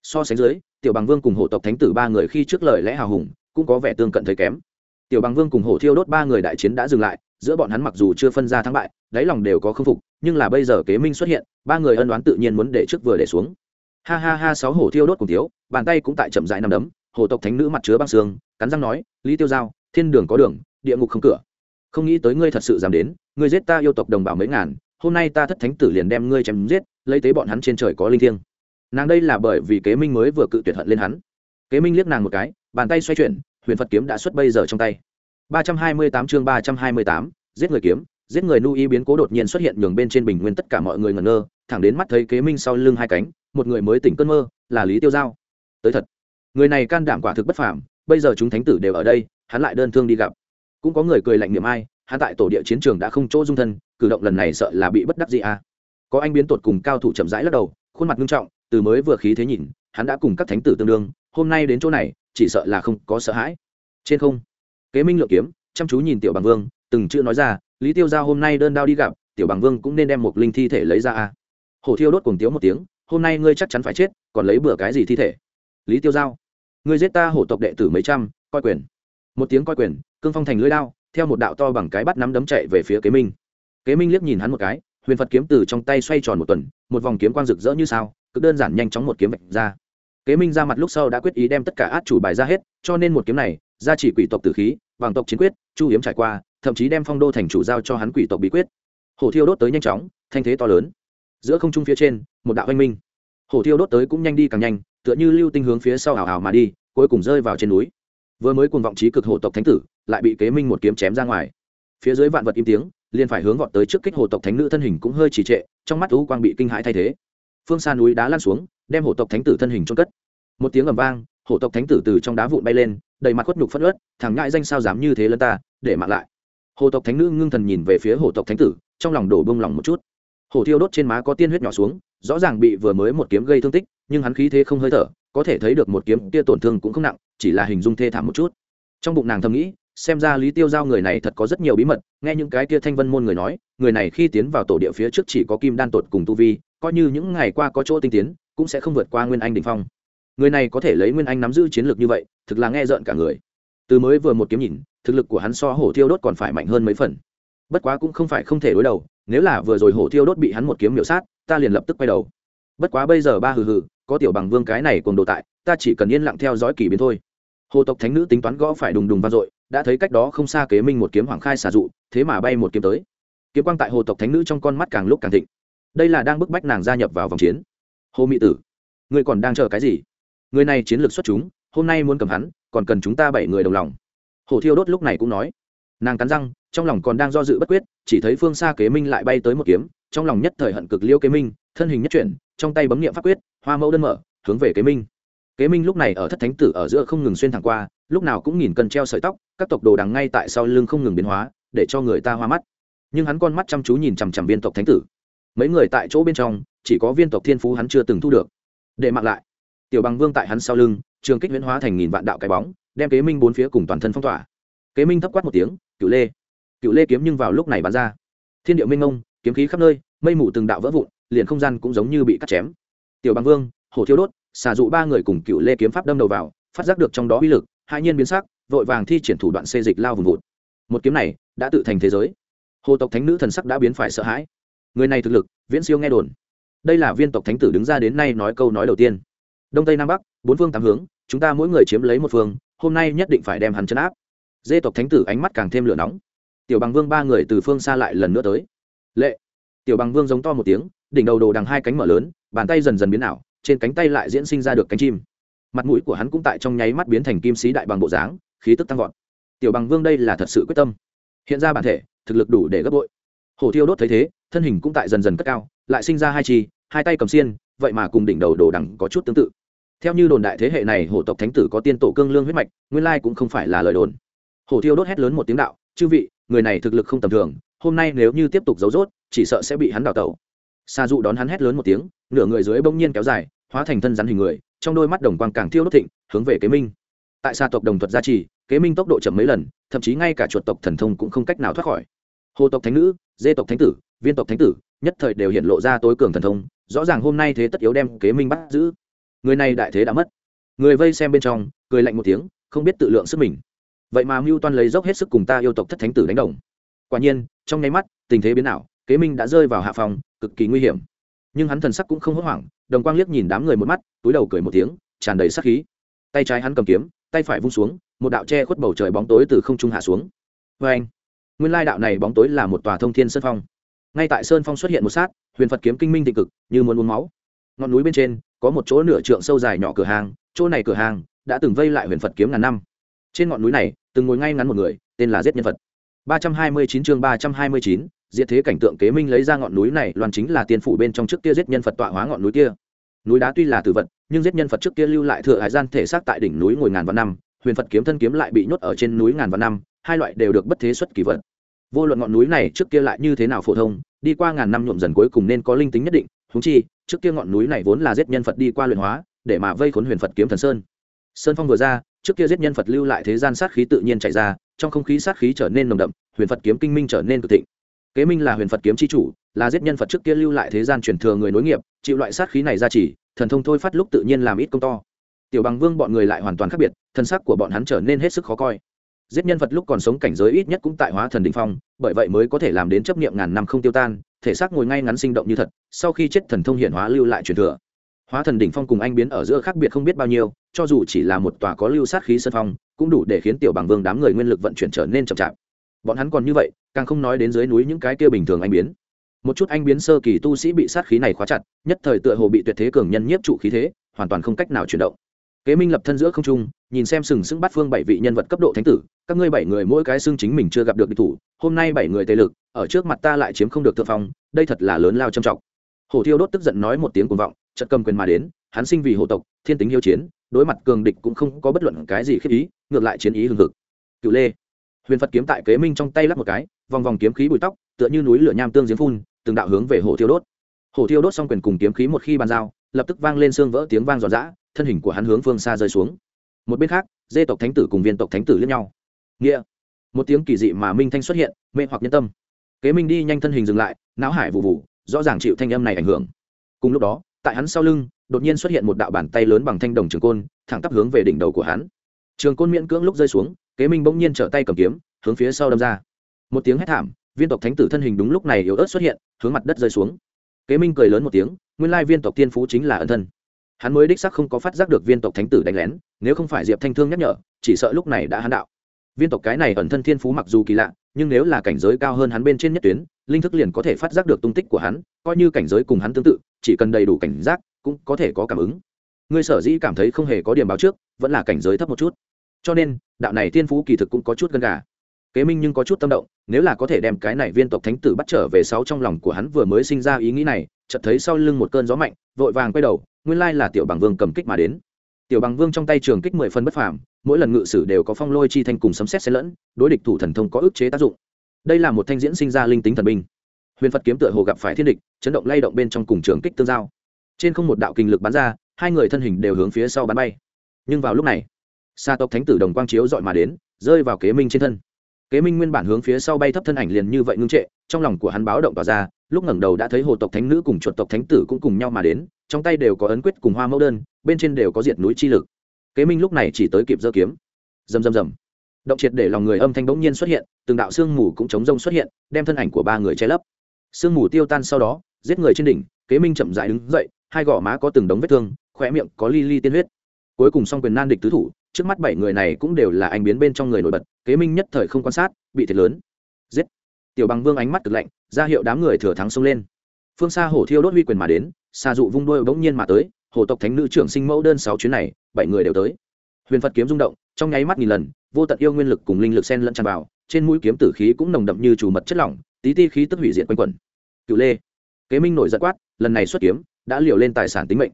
So sánh dưới, tiểu bằng vương cùng hổ tộc thánh tử ba người khi trước lời lẽ hào hùng, cũng có vẻ tương cận thấy kém. Tiểu bằng vương cùng hổ thiêu đốt ba người đại chiến đã dừng lại, giữa bọn hắn mặc dù chưa phân ra thắng bại, đáy lòng đều có k phục, nhưng là bây giờ kế minh xuất hiện, ba người ân đoán tự nhiên muốn để trước vừa để xuống. Ha ha ha, sáu hổ thiêu đốt cùng thiếu, bàn tay cũng tại chậm dại nằm đấm, hổ tộc thánh nữ mặt chứa băng xương, cắn răng nói, lý tiêu giao, thiên đường có đường, địa ngục không cửa không nghĩ tới ngươi thật sự dám đến, ngươi giết ta yêu tộc đồng bào mấy ngàn, hôm nay ta thất thánh tử liền đem ngươi chém giết, lấy tế bọn hắn trên trời có linh thiêng. Nàng đây là bởi vì kế minh mới vừa cự tuyệt hận lên hắn. Kế minh liếc nàng một cái, bàn tay xoay chuyển, huyền phật kiếm đã xuất bây giờ trong tay. ba trăm hai mươi tám chương ba trăm hai mươi tám, giết người kiếm, giết người nu y biến cố đột nhiên xuất hiện nhường bên trên bình nguyên tất cả mọi người ngẩn ngơ, thẳng đến mắt thấy kế minh sau lưng hai cánh, một người mới tỉnh cơn mơ, là lý tiêu giao. Tới thật. Người này can đảm quả thực bất phàm, bây giờ chúng thánh tử đều ở đây, hắn lại đơn thương đi gặp cũng có người cười lạnh niệm ai hắn tại tổ địa chiến trường đã không chỗ dung thân, cử động lần này sợ là bị bất đắc gì à. Có anh biến tột cùng cao thủ chậm rãi lắc đầu, khuôn mặt nghiêm trọng, từ mới vừa khí thế nhìn, hắn đã cùng các thánh tử tương đương, hôm nay đến chỗ này, chỉ sợ là không có sợ hãi. Trên không, kế minh lượng kiếm, chăm chú nhìn tiểu bằng vương, từng chữ nói ra, lý tiêu giao hôm nay đơn đao đi gặp, tiểu bằng vương cũng nên đem một linh thi thể lấy ra a hổ thiêu đốt cùng tiếu một tiếng, hôm nay ngươi chắc chắn phải chết, còn lấy bừa cái gì thi thể? Lý tiêu giao, ngươi giết ta hổ tộc đệ tử mấy trăm, coi quyền. Một tiếng coi quyền cương phong thành lưỡi đao, theo một đạo to bằng cái bắt nắm đấm chạy về phía kế minh. Kế minh liếc nhìn hắn một cái, huyền phật kiếm từ trong tay xoay tròn một tuần, một vòng kiếm quang rực rỡ như sao, cực đơn giản nhanh chóng một kiếm vạch ra. Kế minh ra mặt lúc sau đã quyết ý đem tất cả át chủ bài ra hết, cho nên một kiếm này, ra chỉ quỷ tộc tử khí, vàng tộc chiến quyết, chu hiếm trải qua, thậm chí đem phong đô thành chủ giao cho hắn quỷ tộc bí quyết. Hổ thiêu đốt tới nhanh chóng, thanh thế to lớn. Giữa không trung phía trên, một đạo anh minh. Hổ thiêu đốt tới cũng nhanh đi càng nhanh, tựa như lưu tinh hướng phía sau ảo ảo mà đi, cuối cùng rơi vào trên núi vừa mới cùng vọng trí cực hộ tộc thánh tử, lại bị kế minh một kiếm chém ra ngoài. Phía dưới vạn vật im tiếng, liền phải hướng vọt tới trước kích hồ tộc thánh nữ thân hình cũng hơi trì trệ, trong mắt u quang bị kinh hãi thay thế. Phương xa núi đá lan xuống, đem hộ tộc thánh tử thân hình trôn cất. Một tiếng ầm vang hộ tộc thánh tử từ trong đá vụn bay lên, đầy mặt khuất nhục phất ớt thằng ngại danh sao dám như thế lân ta, để mặc lại. Hồ tộc thánh nữ ngưng thần nhìn về phía hộ tộc thánh tử, trong lòng đổ bông lòng một chút. Hổ thiêu đốt trên má có tiên huyết nhỏ xuống, rõ ràng bị vừa mới một kiếm gây thương tích, nhưng hắn khí thế không hơi thở có thể thấy được một kiếm kia tổn thương cũng không nặng, chỉ là hình dung thê thảm một chút. Trong bụng nàng thầm nghĩ, xem ra lý tiêu giao người này thật có rất nhiều bí mật, nghe những cái kia thanh vân môn người nói, người này khi tiến vào tổ địa phía trước chỉ có kim đan tột cùng tu vi, coi như những ngày qua có chỗ tinh tiến, cũng sẽ không vượt qua nguyên anh đình phong. Người này có thể lấy nguyên anh nắm giữ chiến lược như vậy, thực là nghe rợn cả người. Từ mới vừa một kiếm nhìn, thực lực của hắn so hổ thiêu đốt còn phải mạnh hơn mấy phần. Bất quá cũng không phải không thể đối đầu, nếu là vừa rồi hổ thiêu đốt bị hắn một kiếm miểu sát, ta liền lập tức quay đầu. Bất quá bây giờ ba hừ hừ có tiểu bằng vương cái này cùng đồ tại, ta chỉ cần yên lặng theo dõi kỳ biến thôi. Hồ tộc thánh nữ tính toán gõ phải đùng đùng vang dội, đã thấy cách đó không xa kế minh một kiếm hoàng khai xả dụ, thế mà bay một kiếm tới. Kiếm quang tại hồ tộc thánh nữ trong con mắt càng lúc càng thịnh. Đây là đang bức bách nàng gia nhập vào vòng chiến. Hồ mỹ tử, ngươi còn đang chờ cái gì? Người này chiến lược xuất chúng, hôm nay muốn cầm hắn, còn cần chúng ta bảy người đồng lòng. Hồ thiêu đốt lúc này cũng nói. Nàng cắn răng, trong lòng còn đang do dự bất quyết, chỉ thấy phương xa kế minh lại bay tới một kiếm, trong lòng nhất thời hận cực liêu kế minh, thân hình nhất chuyển, trong tay bấm nghiệm pháp quyết hoa mẫu đơn mở, hướng về kế minh. Kế minh lúc này ở thất thánh tử ở giữa không ngừng xuyên thẳng qua, lúc nào cũng nhìn cần treo sợi tóc, các tộc đồ đằng ngay tại sau lưng không ngừng biến hóa, để cho người ta hoa mắt. Nhưng hắn con mắt chăm chú nhìn chằm chằm viên tộc thánh tử. Mấy người tại chỗ bên trong, chỉ có viên tộc thiên phú hắn chưa từng thu được. Để mặc lại. Tiểu bằng vương tại hắn sau lưng, trường kích huyễn hóa thành nghìn vạn đạo cái bóng, đem kế minh bốn phía cùng toàn thân phong tỏa. Kế minh thấp quát một tiếng cựu lê cựu lê kiếm nhưng vào lúc này bắn ra. Thiên điệu minh ngông kiếm khí khắp nơi, mây mù từng đạo vỡ vụn, liền không gian cũng giống như bị cắt chém tiểu bằng vương hồ thiêu đốt, xả dụ ba người cùng cựu lê kiếm pháp đâm đầu vào, phát giác được trong đó uy lực, hai nhiên biến sắc, vội vàng thi triển thủ đoạn xê dịch lao vùng vụt. Một kiếm này đã tự thành thế giới. Hồ tộc thánh nữ thần sắc đã biến phải sợ hãi. Người này thực lực, viễn siêu nghe đồn. Đây là viên tộc thánh tử đứng ra đến nay nói câu nói đầu tiên. Đông tây nam bắc, bốn phương tám hướng, chúng ta mỗi người chiếm lấy một phương, hôm nay nhất định phải đem hắn chấn áp. Dê tộc thánh tử ánh mắt càng thêm lửa nóng. Tiểu bằng vương ba người từ phương xa lại lần nữa tới. Lệ. Tiểu bằng vương giống to một tiếng, đỉnh đầu đồ đằng hai cánh mở lớn bàn tay dần dần biến ảo, trên cánh tay lại diễn sinh ra được cánh chim. Mặt mũi của hắn cũng tại trong nháy mắt biến thành kim sĩ đại bằng bộ dáng, khí tức tăng vọt. Tiểu bằng vương đây là thật sự quyết tâm. Hiện ra bản thể, thực lực đủ để gấp bội. Hổ thiêu đốt thấy thế, thân hình cũng tại dần dần cất cao, lại sinh ra hai chi, hai tay cầm xiên, vậy mà cùng đỉnh đầu đồ đẳng có chút tương tự. Theo như đồn đại thế hệ này, hổ tộc thánh tử có tiên tổ cương lương huyết mạch, nguyên lai cũng không phải là lời đồn. Hổ thiêu đốt hét lớn một tiếng đạo, chư vị, người này thực lực không tầm thường, hôm nay nếu như tiếp tục giấu rốt, chỉ sợ sẽ bị hắn đào tẩu xa dụ đón hắn hét lớn một tiếng, nửa người dưới bỗng nhiên kéo dài, hóa thành thân rắn hình người, trong đôi mắt đồng quang càng thiêu đốt thịnh, hướng về kế minh. Tại xa tộc đồng thuật gia trì, kế minh tốc độ chậm mấy lần, thậm chí ngay cả chuột tộc thần thông cũng không cách nào thoát khỏi. Hồ tộc thánh nữ, dê tộc thánh tử, viên tộc thánh tử, nhất thời đều hiện lộ ra tối cường thần thông, rõ ràng hôm nay thế tất yếu đem kế minh bắt giữ. Người này đại thế đã mất. Người vây xem bên trong, cười lạnh một tiếng, không biết tự lượng sức mình. Vậy mà mưu toan lấy dốc hết sức cùng ta yêu tộc thất thánh tử đánh đồng. Quả nhiên, trong nháy mắt, tình thế biến ảo kế minh đã rơi vào hạ phòng cực kỳ nguy hiểm. Nhưng hắn thần sắc cũng không hốt hoảng đồng quang liếc nhìn đám người một mắt túi đầu cười một tiếng tràn đầy sắc khí. Tay trái hắn cầm kiếm tay phải vung xuống một đạo che khuất bầu trời bóng tối từ không trung hạ xuống. Vê anh nguyên lai đạo này bóng tối là một tòa thông thiên sơn phong. Ngay tại sơn phong xuất hiện một sát huyền phật kiếm kinh minh thị cực như muốn uống máu. Ngọn núi bên trên có một chỗ nửa trượng sâu dài nhỏ cửa hàng chỗ này cửa hàng đã từng vây lại huyền phật kiếm ngàn năm. Trên ngọn núi này từng ngồi ngay ngắn một người tên là giết nhân phật. 329 chương 329, diệt thế cảnh tượng kế minh lấy ra ngọn núi này, loan chính là tiên phủ bên trong trước kia giết nhân phật tọa hóa ngọn núi kia. Núi đá tuy là tử vật, nhưng giết nhân phật trước kia lưu lại thừa hải gian thể xác tại đỉnh núi ngồi ngàn vạn năm, huyền phật kiếm thân kiếm lại bị nhốt ở trên núi ngàn vạn năm, hai loại đều được bất thế xuất kỳ vật. Vô luận ngọn núi này trước kia lại như thế nào phổ thông, đi qua ngàn năm nhuộm dần cuối cùng nên có linh tính nhất định húng chi, trước kia ngọn núi này vốn là giết nhân phật đi qua luyện hóa, để mà vây khốn huyền phật kiếm thần sơn. Sơn phong vừa ra, trước kia giết nhân phật lưu lại thế gian sát khí tự nhiên chạy ra, trong không khí sát khí trở nên nồng đậm, huyền phật kiếm kinh minh trở nên cực thịnh kế minh là huyền phật kiếm c h i chủ, là giết nhân phật trước kia lưu lại thế gian truyền thừa người nối nghiệp, chịu loại sát khí này ra chỉ, thần thông thôi phát lúc tự nhiên làm ít công to. Tiểu bằng vương bọn người lại hoàn toàn khác biệt, thân sắc của bọn hắn trở nên hết sức khó coi. Giết nhân vật lúc còn sống cảnh giới ít nhất cũng tại hóa thần đình phong, bởi vậy mới có thể làm đến chấp nghiệm ngàn năm không tiêu tan, thể xác ngồi ngay ngắn sinh động như thật, sau khi chết thần thông hiện hóa lưu lại truyền thừa. Hóa thần đỉnh phong cùng anh biến ở giữa khác biệt không biết bao nhiêu, cho dù chỉ là một tòa có lưu sát khí sân phong, cũng đủ để khiến tiểu bằng vương đám người nguyên lực vận chuyển trở nên chậm chạp. Bọn hắn còn như vậy càng không nói đến dưới núi những cái kia bình thường anh biến. Một chút anh biến sơ kỳ tu sĩ bị sát khí này khóa chặt, nhất thời tựa hồ bị tuyệt thế cường nhân nhiếp trụ khí thế, hoàn toàn không cách nào chuyển động. Kế minh lập thân giữa không trung, nhìn xem sừng sững bắt phương bảy vị nhân vật cấp độ thánh tử, các ngươi bảy người mỗi cái xưng chính mình chưa gặp được địch thủ, hôm nay bảy người tề lực, ở trước mặt ta lại chiếm không được thượng phong, đây thật là lớn lao trầm trọng. Hồ thiêu đốt tức giận nói một tiếng cuồng vọng, chợt cầm quyền mà đến, hắn sinh vì hộ tộc, thiên tính hiếu chiến, đối mặt cường địch cũng không có bất luận cái gì khiếp ý, ngược lại chiến ý hừng hực. Cựu lê, huyền phật kiếm tại kế minh trong tay lắp một cái vòng vòng kiếm khí bụi tóc, tựa như núi lửa nham tương giếng phun, từng đạo hướng về hổ thiêu đốt. Hổ thiêu đốt xong quyền cùng kiếm khí một khi bàn giao, lập tức vang lên xương vỡ tiếng vang giòn giã, thân hình của hắn hướng phương xa rơi xuống. Một bên khác, dê tộc thánh tử cùng viên tộc thánh tử lẫn nhau. Nghĩa. Một tiếng kỳ dị mà minh thanh xuất hiện, mê hoặc nhân tâm. Kế minh đi nhanh thân hình dừng lại, não hải vụ vụ, rõ ràng chịu thanh âm này ảnh hưởng. Cùng lúc đó, tại hắn sau lưng, đột nhiên xuất hiện một đạo bàn tay lớn bằng thanh đồng trường côn, thẳng tắp hướng về đỉnh đầu của hắn. Trường côn miễn cưỡng lúc rơi xuống, kế minh bỗng nhiên trở tay cầm kiếm, hướng phía sau đâm ra một tiếng hét thảm, viên tộc thánh tử thân hình đúng lúc này yếu ớt xuất hiện, hướng mặt đất rơi xuống. Kế minh cười lớn một tiếng, nguyên lai viên tộc tiên phú chính là ân thân. Hắn mới đích sắc không có phát giác được viên tộc thánh tử đánh lén, nếu không phải diệp thanh thương nhắc nhở, chỉ sợ lúc này đã hắn đạo. Viên tộc cái này ẩn thân thiên phú mặc dù kỳ lạ, nhưng nếu là cảnh giới cao hơn hắn bên trên nhất tuyến, linh thức liền có thể phát giác được tung tích của hắn, coi như cảnh giới cùng hắn tương tự, chỉ cần đầy đủ cảnh giác, cũng có thể có cảm ứng. Ngươi sở dĩ cảm thấy không hề có điểm báo trước, vẫn là cảnh giới thấp một chút. Cho nên, đạo này thiên phú kỳ thực cũng có chút gần gà kế minh nhưng có chút tâm động, nếu là có thể đem cái này viên tộc thánh tử bắt trở về sáu trong lòng của hắn vừa mới sinh ra ý nghĩ này, chợt thấy sau lưng một cơn gió mạnh, vội vàng quay đầu, nguyên lai là tiểu bằng vương cầm kích mà đến. Tiểu bằng vương trong tay trường kích mười phân bất phàm, mỗi lần ngự sử đều có phong lôi chi thanh cùng sấm xét xen lẫn, đối địch thủ thần thông có ức chế tác dụng. Đây là một thanh diễn sinh ra linh tính thần binh. Huyền phật kiếm tựa hồ gặp phải thiên địch, chấn động lay động bên trong cùng trường kích tương giao. Trên không một đạo kinh lực bắn ra, hai người thân hình đều hướng phía sau bắn bay. Nhưng vào lúc này xa tộc thánh tử đồng quang chiếu dọi mà đến, rơi vào kế minh trên thân kế minh nguyên bản hướng phía sau bay thấp thân ảnh liền như vậy ngưng trệ, trong lòng của hắn báo động tỏ ra, lúc ngẩng đầu đã thấy hồ tộc thánh nữ cùng chuột tộc thánh tử cũng cùng nhau mà đến, trong tay đều có ấn quyết cùng hoa mẫu đơn, bên trên đều có diệt núi chi lực. Kế minh lúc này chỉ tới kịp giơ kiếm. Rầm rầm rầm. Động triệt để lòng người âm thanh bỗng nhiên xuất hiện, từng đạo sương mù cũng chống rông xuất hiện, đem thân ảnh của ba người che lấp. Sương mù tiêu tan sau đó, giết người trên đỉnh, kế minh chậm dại đứng dậy, hai gò má có từng đống vết thương khỏe miệng có li li tiên huyết. Cuối cùng xong quyền nan địch tứ thủ trước mắt bảy người này cũng đều là anh biến bên trong người nổi bật, kế minh nhất thời không quan sát, bị thiệt lớn. Giết. Tiểu bằng vương ánh mắt cực lạnh, ra hiệu đám người thừa thắng xông lên. Phương xa hổ thiêu đốt huy quyền mà đến xa dụ vung đôi bỗng nhiên mà tới, hổ tộc thánh nữ trưởng sinh mẫu đơn sáu chuyến này, bảy người đều tới. Huyền phật kiếm rung động, trong nháy mắt nghìn lần, vô tận yêu nguyên lực cùng linh lực sen lẫn tràn vào, trên mũi kiếm tử khí cũng nồng đậm như chủ mật chất lỏng, tí ti khí tức hủy diệt quanh quẩn. Cựu lê. Kế minh nổi giận quát, lần này xuất kiếm, đã liều lên tài sản tính mệnh.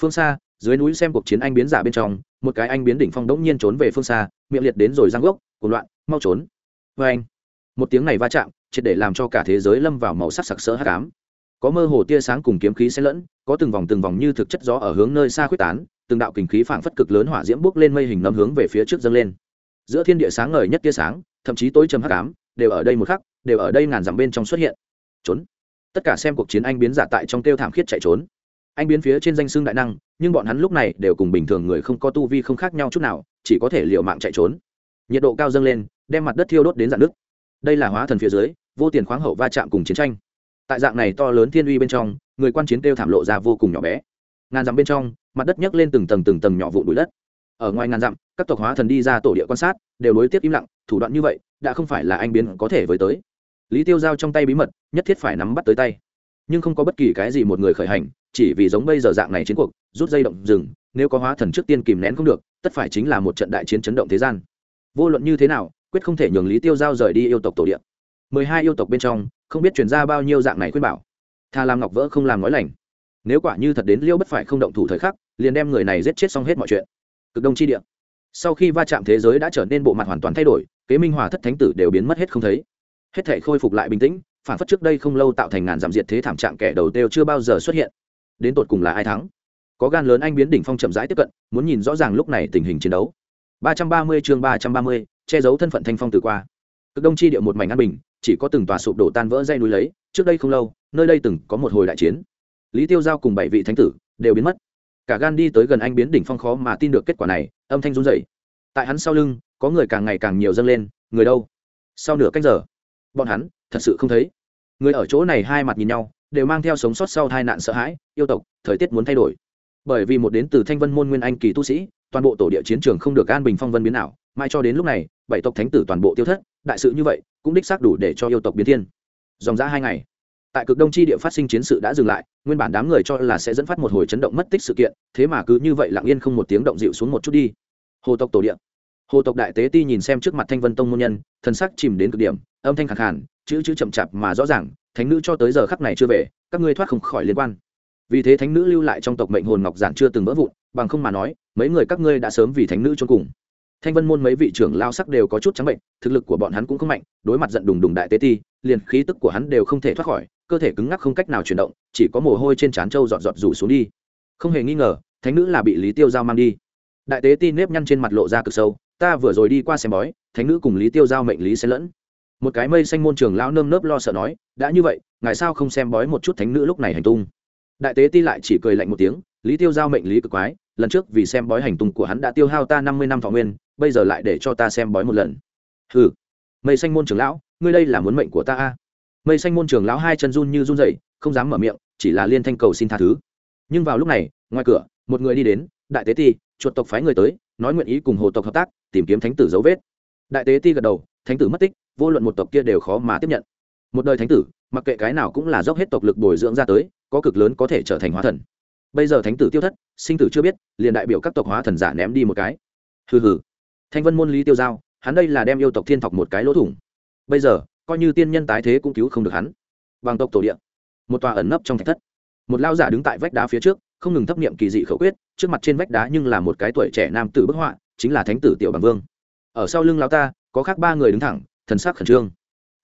Phương xa dưới núi xem cuộc chiến anh biến giả bên trong, một cái anh biến đỉnh phong đống nhiên trốn về phương xa, miệng liệt đến rồi giang gốc, cuồng loạn, mau trốn. Vê anh, một tiếng này va chạm, triệt để làm cho cả thế giới lâm vào màu sắc sặc sỡ hắc ám. Có mơ hồ tia sáng cùng kiếm khí xen lẫn, có từng vòng từng vòng như thực chất gió ở hướng nơi xa khuyết tán, từng đạo kình khí phảng phất cực lớn hỏa diễm bước lên mây hình nấm hướng về phía trước dâng lên. Giữa thiên địa sáng ngời nhất tia sáng, thậm chí tối trầm hắc ám, đều ở đây một khắc, đều ở đây ngàn dặm bên trong xuất hiện. Trốn. Tất cả xem cuộc chiến anh biến giả tại trong tiêu thảm khiết chạy trốn anh biến phía trên danh xương đại năng, nhưng bọn hắn lúc này đều cùng bình thường người không có tu vi không khác nhau chút nào, chỉ có thể liều mạng chạy trốn. Nhiệt độ cao dâng lên, đem mặt đất thiêu đốt đến dạng nước đây là hóa thần phía dưới, vô tiền khoáng hậu va chạm cùng chiến tranh. Tại dạng này to lớn thiên uy bên trong, người quan chiến kêu thảm lộ ra vô cùng nhỏ bé. Ngàn dặm bên trong, mặt đất nhấc lên từng tầng từng tầng nhỏ vụ bụi đất. Ở ngoài ngàn dặm, các tộc hóa thần đi ra tổ địa quan sát, đều nối tiếp im lặng, thủ đoạn như vậy, đã không phải là anh biến có thể với tới. Lý tiêu giao trong tay bí mật, nhất thiết phải nắm bắt tới tay. Nhưng không có bất kỳ cái gì một người khởi hành chỉ vì giống bây giờ dạng này chiến cuộc, rút dây động rừng, nếu có hóa thần trước tiên kìm nén không được, tất phải chính là một trận đại chiến chấn động thế gian. Vô luận như thế nào, quyết không thể nhường lý tiêu giao rời đi yêu tộc tổ địa. Mười hai yêu tộc bên trong, không biết chuyển ra bao nhiêu dạng này khuyên bảo. Thà làm ngọc vỡ không làm nói lành. Nếu quả như thật đến liêu bất phải không động thủ thời khắc, liền đem người này giết chết xong hết mọi chuyện. Cực đông chi địa. Sau khi va chạm thế giới đã trở nên bộ mặt hoàn toàn thay đổi, kế minh hòa thất thánh tử đều biến mất hết không thấy. Hết thể khôi phục lại bình tĩnh, phản phất trước đây không lâu tạo thành ngàn giảm diệt thế thảm trạng kẻ đầu tiêu chưa bao giờ xuất hiện đến tột cùng là ai thắng. Có gan lớn anh biến đỉnh phong chậm rãi tiếp cận, muốn nhìn rõ ràng lúc này tình hình chiến đấu. Ba trăm ba mươi chương ba trăm ba mươi, che giấu thân phận thanh phong từ qua. Cực đông chi địa một mảnh an bình, chỉ có từng tòa sụp đổ tan vỡ dây núi lấy, trước đây không lâu, nơi đây từng có một hồi đại chiến. Lý tiêu giao cùng bảy vị thánh tử đều biến mất. Cả gan đi tới gần anh biến đỉnh phong khó mà tin được kết quả này, âm thanh run rẩy. Tại hắn sau lưng, có người càng ngày càng nhiều dâng lên, người đâu? Sau nửa cách giờ, bọn hắn thật sự không thấy. Người ở chỗ này hai mặt nhìn nhau đều mang theo sống sót sau tai nạn sợ hãi, yêu tộc, thời tiết muốn thay đổi. Bởi vì một đến từ thanh vân môn nguyên anh kỳ tu sĩ, toàn bộ tổ địa chiến trường không được an bình phong vân biến nào mãi cho đến lúc này, bảy tộc thánh tử toàn bộ tiêu thất, đại sự như vậy, cũng đích xác đủ để cho yêu tộc biến thiên. Dòng ra hai ngày, tại cực đông chi địa phát sinh chiến sự đã dừng lại, nguyên bản đám người cho là sẽ dẫn phát một hồi chấn động mất tích sự kiện, thế mà cứ như vậy lặng yên không một tiếng động dịu xuống một chút đi. Hồ tộc tổ địa, hồ tộc đại tế ti nhìn xem trước mặt thanh vân tông môn nhân, thần sắc chìm đến cực điểm, âm thanh khẳng khản chữ chữ chậm chạp mà rõ ràng, thánh nữ cho tới giờ khắc này chưa về, các ngươi thoát không khỏi liên quan. Vì thế thánh nữ lưu lại trong tộc mệnh hồn ngọc giản chưa từng vỡ vụn, bằng không mà nói, mấy người các ngươi đã sớm vì thánh nữ cho cùng. Thanh vân môn mấy vị trưởng lao sắc đều có chút trắng bệnh, thực lực của bọn hắn cũng không mạnh, đối mặt giận đùng đùng đại tế ti, liền khí tức của hắn đều không thể thoát khỏi, cơ thể cứng ngắc không cách nào chuyển động, chỉ có mồ hôi trên trán trâu dọn dọn rủ xuống đi. Không hề nghi ngờ, thánh nữ là bị lý tiêu giao mang đi. Đại tế ti nếp nhăn trên mặt lộ ra cực sâu, ta vừa rồi đi qua xem bói, thánh nữ cùng lý tiêu giao mệnh lý xen lẫn một cái mây xanh môn trường lão nơm nớp lo sợ nói, đã như vậy, ngài sao không xem bói một chút thánh nữ lúc này hành tung? Đại tế ti lại chỉ cười lạnh một tiếng, lý tiêu giao mệnh lý cực quái, lần trước vì xem bói hành tung của hắn đã tiêu hao ta năm mươi năm thọ nguyên, bây giờ lại để cho ta xem bói một lần. Hừ, mây xanh môn trường lão, ngươi đây là muốn mệnh của ta a? Mây xanh môn trường lão hai chân run như run dậy không dám mở miệng, chỉ là liên thanh cầu xin tha thứ. Nhưng vào lúc này, ngoài cửa, một người đi đến, đại tế ti, chuột tộc phái người tới, nói nguyện ý cùng hồ tộc hợp tác, tìm kiếm thánh tử dấu vết. Đại tế ti gật đầu thánh tử mất tích, vô luận một tộc kia đều khó mà tiếp nhận. Một đời thánh tử, mặc kệ cái nào cũng là dốc hết tộc lực bồi dưỡng ra tới, có cực lớn có thể trở thành hóa thần. Bây giờ thánh tử tiêu thất, sinh tử chưa biết, liền đại biểu các tộc hóa thần giả ném đi một cái. Hừ hừ. Thanh vân môn lý tiêu giao, hắn đây là đem yêu tộc thiên thọc một cái lỗ thủng. Bây giờ, coi như tiên nhân tái thế cũng cứu không được hắn. Bằng tộc tổ địa. Một tòa ẩn nấp trong thạch thất. Một lao giả đứng tại vách đá phía trước, không ngừng thấp niệm kỳ dị khẩu quyết, trước mặt trên vách đá nhưng là một cái tuổi trẻ nam tử bức họa, chính là thánh tử tiểu bằng vương. Ở sau lưng lao ta có khác ba người đứng thẳng, thần sắc khẩn trương.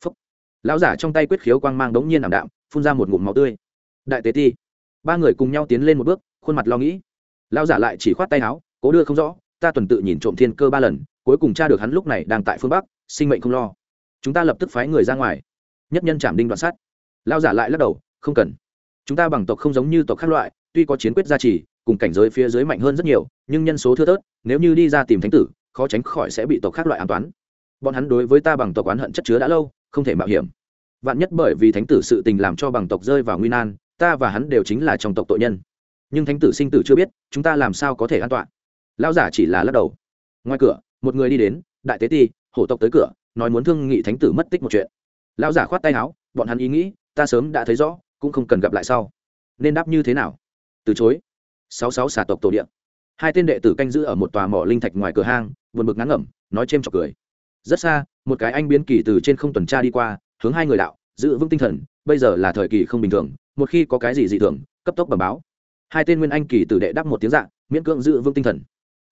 Phúc. Lão giả trong tay quyết khiếu quang mang đống nhiên ảm đạm, phun ra một ngụm máu tươi. Đại tế ti. Ba người cùng nhau tiến lên một bước, khuôn mặt lo nghĩ. Lão giả lại chỉ khoát tay áo, cố đưa không rõ, ta tuần tự nhìn trộm thiên cơ ba lần, cuối cùng tra được hắn lúc này đang tại phương bắc, sinh mệnh không lo. Chúng ta lập tức phái người ra ngoài. Nhất nhân chạm đinh đoạn sát Lão giả lại lắc đầu, không cần. Chúng ta bằng tộc không giống như tộc khác loại, tuy có chiến quyết gia trì, cùng cảnh giới phía dưới mạnh hơn rất nhiều, nhưng nhân số thưa thớt, nếu như đi ra tìm thánh tử, khó tránh khỏi sẽ bị tộc khác loại an toán bọn hắn đối với ta bằng tộc oán hận chất chứa đã lâu, không thể mạo hiểm. Vạn nhất bởi vì thánh tử sự tình làm cho bằng tộc rơi vào nguy nan, ta và hắn đều chính là trong tộc tội nhân. Nhưng thánh tử sinh tử chưa biết, chúng ta làm sao có thể an toàn lão giả chỉ là lắc đầu. Ngoài cửa, một người đi đến, đại tế ti, hổ tộc tới cửa, nói muốn thương nghị thánh tử mất tích một chuyện. Lão giả khoát tay áo, bọn hắn ý nghĩ, ta sớm đã thấy rõ, cũng không cần gặp lại sau. Nên đáp như thế nào? Từ chối. Sáu sáu xà tộc tổ điện hai tên đệ tử canh giữ ở một tòa mỏ linh thạch ngoài cửa hang, buồn bực ngắn ngẩm, nói c h chọc cười rất xa, một cái anh biến kỳ từ trên không tuần tra đi qua, hướng hai người đạo, giữ vững tinh thần, bây giờ là thời kỳ không bình thường, một khi có cái gì dị thường, cấp tốc bẩm báo. Hai tên nguyên anh kỳ tử đệ đáp một tiếng dạng miễn cưỡng giữ vững tinh thần.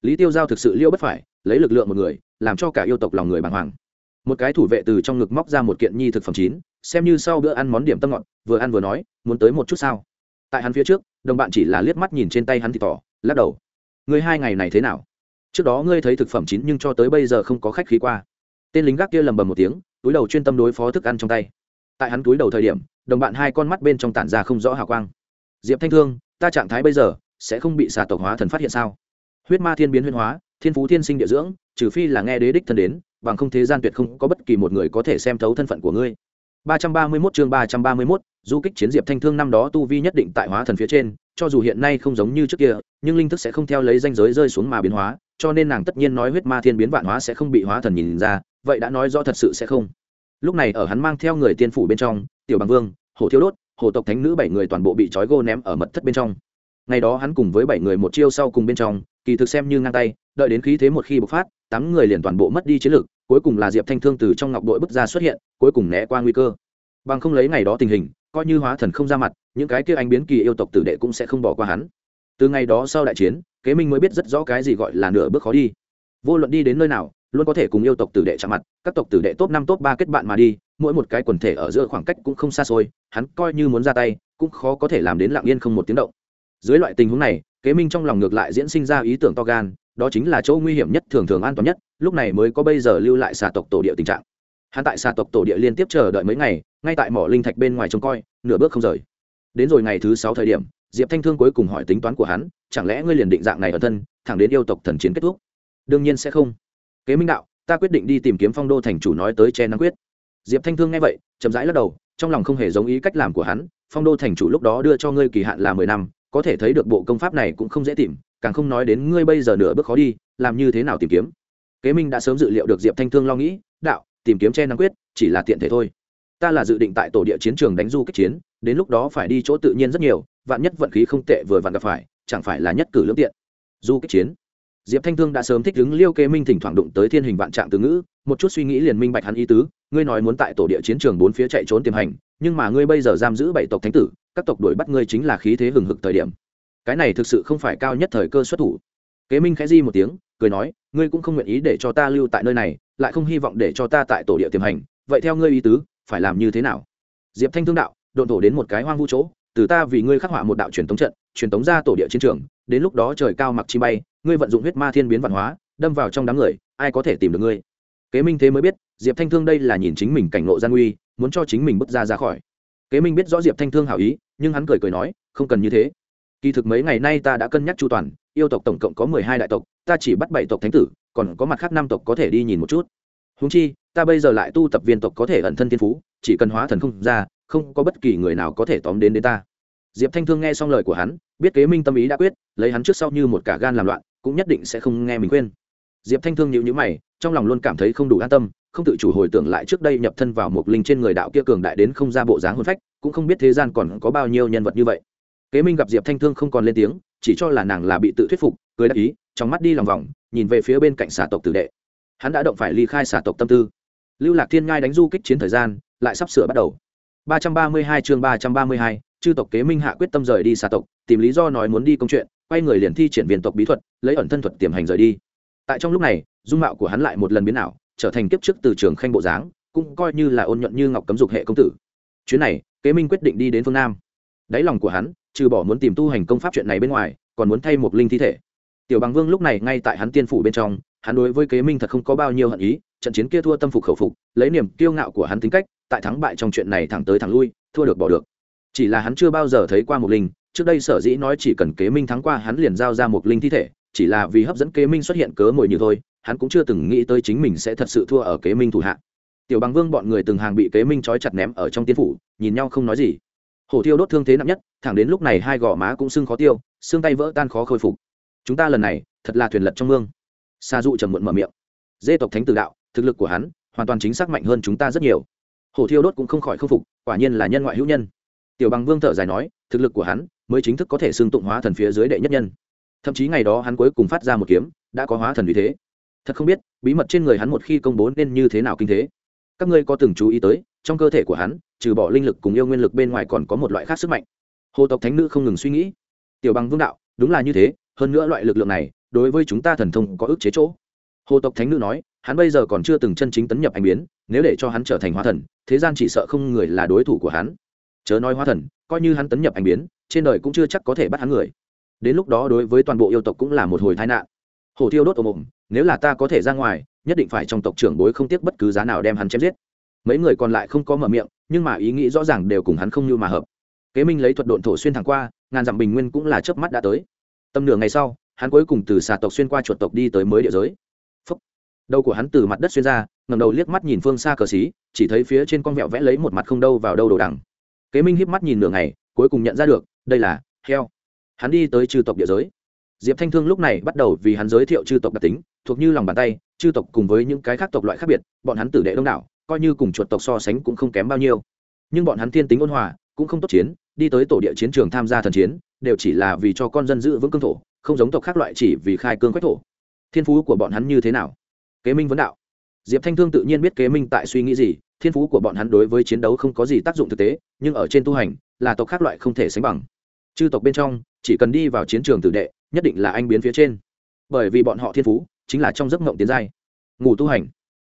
Lý tiêu giao thực sự liêu bất phải, lấy lực lượng một người, làm cho cả yêu tộc lòng người bàng hoàng. Một cái thủ vệ từ trong ngực móc ra một kiện nhi thực phẩm chín, xem như sau bữa ăn món điểm tâm ngọt, vừa ăn vừa nói, muốn tới một chút sao? Tại hắn phía trước, đồng bạn chỉ là liếc mắt nhìn trên tay hắn thì tỏ, lắc đầu. Ngươi hai ngày này thế nào? Trước đó ngươi thấy thực phẩm chín nhưng cho tới bây giờ không có khách khí qua tên lính gác kia lầm bầm một tiếng túi đầu chuyên tâm đối phó thức ăn trong tay. Tại hắn túi đầu thời điểm đồng bạn hai con mắt bên trong tản ra không rõ hào quang. Diệp thanh thương ta trạng thái bây giờ sẽ không bị xà tộc hóa thần phát hiện sao? Huyết ma thiên biến huyên hóa thiên phú thiên sinh địa dưỡng trừ phi là nghe đế đích thân đến bằng không thế gian tuyệt không có bất kỳ một người có thể xem thấu thân phận của ngươi. 331 chương 331, du kích chiến diệp thanh thương năm đó tu vi nhất định tại hóa thần phía trên, cho dù hiện nay không giống như trước kia, nhưng linh thức sẽ không theo lấy danh giới rơi xuống mà biến hóa, cho nên nàng tất nhiên nói huyết ma thiên biến vạn hóa sẽ không bị hóa thần nhìn ra, vậy đã nói rõ thật sự sẽ không. Lúc này ở hắn mang theo người tiên phủ bên trong, tiểu bằng vương, hồ thiếu đốt, hồ tộc thánh nữ bảy người toàn bộ bị trói gô ném ở mật thất bên trong. Ngày đó hắn cùng với bảy người một chiêu sau cùng bên trong, kỳ thực xem như ngang tay, đợi đến khí thế một khi bộc phát, tám người liền toàn bộ mất đi chiến lực, cuối cùng là diệp thanh thương từ trong ngọc đội bức ra xuất hiện cuối cùng né qua nguy cơ bằng không lấy ngày đó tình hình coi như hóa thần không ra mặt những cái kia anh biến kỳ yêu tộc tử đệ cũng sẽ không bỏ qua hắn từ ngày đó sau đại chiến kế minh mới biết rất rõ cái gì gọi là nửa bước khó đi vô luận đi đến nơi nào luôn có thể cùng yêu tộc tử đệ chạm mặt, các tộc tử đệ top năm, top ba kết bạn mà đi, mỗi một cái quần thể ở giữa khoảng cách cũng không xa xôi, hắn coi như muốn ra tay, cũng khó có thể làm đến lặng yên không một tiếng động. Dưới loại tình huống này, kế minh trong lòng ngược lại diễn sinh ra ý tưởng to gan, đó chính là chỗ nguy hiểm nhất, thường thường an toàn nhất, lúc này mới có bây giờ lưu lại xà tộc tổ địa tình trạng. Hắn tại xà tộc tổ địa liên tiếp chờ đợi mấy ngày, ngay tại mỏ linh thạch bên ngoài trông coi, nửa bước không rời. Đến rồi ngày thứ sáu thời điểm, diệp thanh thương cuối cùng hỏi tính toán của hắn, chẳng lẽ ngươi liền định dạng này ở thân, thẳng đến yêu tộc thần chiến kết thúc? Đương nhiên sẽ không kế minh đạo, ta quyết định đi tìm kiếm phong đô thành chủ nói tới che năng quyết. Diệp thanh thương nghe vậy, chậm rãi lắc đầu, trong lòng không hề giống ý cách làm của hắn, phong đô thành chủ lúc đó đưa cho ngươi kỳ hạn là mười năm, có thể thấy được bộ công pháp này cũng không dễ tìm, càng không nói đến ngươi bây giờ nửa bước khó đi, làm như thế nào tìm kiếm. Kế minh đã sớm dự liệu được diệp thanh thương lo nghĩ, đạo, tìm kiếm che năng quyết, chỉ là tiện thể thôi. Ta là dự định tại tổ địa chiến trường đánh du kích chiến, đến lúc đó phải đi chỗ tự nhiên rất nhiều, vạn nhất vận khí không tệ vừa vặn gặp phải, chẳng phải là nhất cử lương tiện. Du kích chiến diệp thanh thương đã sớm thích ứng liêu kế minh thỉnh thoảng đụng tới thiên hình vạn trạng từ ngữ, một chút suy nghĩ liền minh bạch hắn ý tứ, ngươi nói muốn tại tổ địa chiến trường bốn phía chạy trốn tiềm hành, nhưng mà ngươi bây giờ giam giữ bảy tộc thánh tử, các tộc đuổi bắt ngươi chính là khí thế hừng hực thời điểm. Cái này thực sự không phải cao nhất thời cơ xuất thủ. Kế minh khẽ di một tiếng, cười nói, ngươi cũng không nguyện ý để cho ta lưu tại nơi này, lại không hy vọng để cho ta tại tổ địa tiềm hành, vậy theo ngươi ý tứ, phải làm như thế nào? Diệp thanh thương đạo, độn thổ đến một cái hoang vu chỗ, từ ta vì ngươi khắc họa một đạo truyền tống trận truyền tống ra tổ địa chiến trường, đến lúc đó trời cao mặc chi bay, ngươi vận dụng huyết ma thiên biến văn hóa, đâm vào trong đám người, ai có thể tìm được ngươi? Kế minh thế mới biết, diệp thanh thương đây là nhìn chính mình cảnh ngộ gian nguy, muốn cho chính mình bước ra ra khỏi. Kế minh biết rõ diệp thanh thương hảo ý, nhưng hắn cười cười nói, không cần như thế. Kỳ thực mấy ngày nay ta đã cân nhắc chu toàn, yêu tộc tổng cộng có mười hai đại tộc, ta chỉ bắt bảy tộc thánh tử, còn có mặt khác năm tộc có thể đi nhìn một chút. Húng chi, ta bây giờ lại tu tập viên tộc có thể ẩn thân thiên phú, chỉ cần hóa thần không ra, không có bất kỳ người nào có thể tóm đến đến ta. Diệp thanh thương nghe xong lời của hắn biết kế minh tâm ý đã quyết lấy hắn trước sau như một cả gan làm loạn cũng nhất định sẽ không nghe mình khuyên. Diệp thanh thương nhịu nhữ mày trong lòng luôn cảm thấy không đủ an tâm không tự chủ hồi tưởng lại trước đây nhập thân vào một linh trên người đạo kia cường đại đến không ra bộ dáng hôn phách cũng không biết thế gian còn có bao nhiêu nhân vật như vậy. Kế minh gặp diệp thanh thương không còn lên tiếng chỉ cho là nàng là bị tự thuyết phục cười đáp ý trong mắt đi lòng vòng nhìn về phía bên cạnh xà tộc tử đệ. Hắn đã động phải ly khai xà tộc tâm tư. Lưu lạc thiên ngai đánh du kích chiến thời gian lại sắp sửa bắt đầu. 332 chương 332, chư tộc kế minh hạ quyết tâm rời đi xa tộc, tìm lý do nói muốn đi công chuyện, quay người liền thi triển viên tộc bí thuật, lấy ẩn thân thuật tiềm hành rời đi. Tại trong lúc này, dung mạo của hắn lại một lần biến ảo, trở thành kiếp trước từ trường khanh bộ dáng, cũng coi như là ôn nhuận như ngọc cấm dục hệ công tử. Chuyến này, kế minh quyết định đi đến phương nam. Đáy lòng của hắn, trừ bỏ muốn tìm tu hành công pháp chuyện này bên ngoài, còn muốn thay một linh thi thể. Tiểu bằng vương lúc này ngay tại hắn tiên phủ bên trong, hắn đối với kế minh thật không có bao nhiêu hận ý, trận chiến kia thua tâm phục khẩu phục, lấy niềm kiêu ngạo của hắn tính cách, tại thắng bại trong chuyện này thẳng tới thẳng lui, thua được bỏ được chỉ là hắn chưa bao giờ thấy qua một linh, trước đây sở dĩ nói chỉ cần kế minh thắng qua hắn liền giao ra một linh thi thể, chỉ là vì hấp dẫn kế minh xuất hiện cớ mồi như thôi, hắn cũng chưa từng nghĩ tới chính mình sẽ thật sự thua ở kế minh thủ hạ. Tiểu bằng vương bọn người từng hàng bị kế minh trói chặt ném ở trong tiên phủ, nhìn nhau không nói gì. Hổ tiêu đốt thương thế nặng nhất, thẳng đến lúc này hai gò má cũng sưng khó tiêu, xương tay vỡ tan khó khôi phục. Chúng ta lần này, thật là thuyền lật trong mương. Xa dụ trầm muộn mở miệng. Dê tộc thánh tử đạo, thực lực của hắn hoàn toàn chính xác mạnh hơn chúng ta rất nhiều. Hổ thiêu đốt cũng không khỏi khâm phục, quả nhiên là nhân ngoại hữu nhân tiểu bằng vương thở dài nói, thực lực của hắn mới chính thức có thể xưng tụng hóa thần phía dưới đệ nhất nhân. Thậm chí ngày đó hắn cuối cùng phát ra một kiếm, đã có hóa thần vì thế. Thật không biết, bí mật trên người hắn một khi công bố nên như thế nào kinh thế. Các ngươi có từng chú ý tới, trong cơ thể của hắn, trừ bỏ linh lực cùng yêu nguyên lực bên ngoài còn có một loại khác sức mạnh. Hồ tộc thánh nữ không ngừng suy nghĩ. Tiểu bằng vương đạo, đúng là như thế, hơn nữa loại lực lượng này, đối với chúng ta thần thông có ức chế chỗ. Hồ tộc thánh nữ nói, hắn bây giờ còn chưa từng chân chính tấn nhập anh biến, nếu để cho hắn trở thành hóa thần, thế gian chỉ sợ không người là đối thủ của hắn chớ nói hóa thần, coi như hắn tấn nhập ảnh biến, trên đời cũng chưa chắc có thể bắt hắn người. Đến lúc đó đối với toàn bộ yêu tộc cũng là một hồi tai nạn. Hổ thiêu đốt ồm ồm, nếu là ta có thể ra ngoài, nhất định phải trong tộc trưởng bối không tiếc bất cứ giá nào đem hắn chém giết. Mấy người còn lại không có mở miệng, nhưng mà ý nghĩ rõ ràng đều cùng hắn không như mà hợp. Kế minh lấy thuật độn thổ xuyên thẳng qua, ngàn dặm bình nguyên cũng là chớp mắt đã tới. Tầm nửa ngày sau, hắn cuối cùng từ xà tộc xuyên qua chuột tộc đi tới mới địa giới. Phúc. đầu của hắn từ mặt đất xuyên ra ngầm đầu liếc mắt nhìn phương xa cờ xí, chỉ thấy phía trên con vẹo vẽ lấy một mặt không đâu vào đâu đồ đằng kế minh híp mắt nhìn nửa ngày, cuối cùng nhận ra được, đây là heo. Hắn đi tới chư tộc địa giới. Diệp thanh thương lúc này bắt đầu vì hắn giới thiệu chư tộc đặc tính, thuộc như lòng bàn tay, chư tộc cùng với những cái khác tộc loại khác biệt, bọn hắn tử đệ đông đảo, coi như cùng chuột tộc so sánh cũng không kém bao nhiêu. Nhưng bọn hắn thiên tính ôn hòa, cũng không tốt chiến, đi tới tổ địa chiến trường tham gia thần chiến, đều chỉ là vì cho con dân giữ vững cương thổ, không giống tộc khác loại chỉ vì khai cương quách thổ. Thiên phú của bọn hắn như thế nào? Kế minh vấn đạo. Diệp thanh thương tự nhiên biết kế minh tại suy nghĩ gì thiên phú của bọn hắn đối với chiến đấu không có gì tác dụng thực tế, nhưng ở trên tu hành, là tộc khác loại không thể sánh bằng. Chư tộc bên trong, chỉ cần đi vào chiến trường tử đệ, nhất định là anh biến phía trên. Bởi vì bọn họ thiên phú, chính là trong giấc mộng tiến giai. Ngủ tu hành.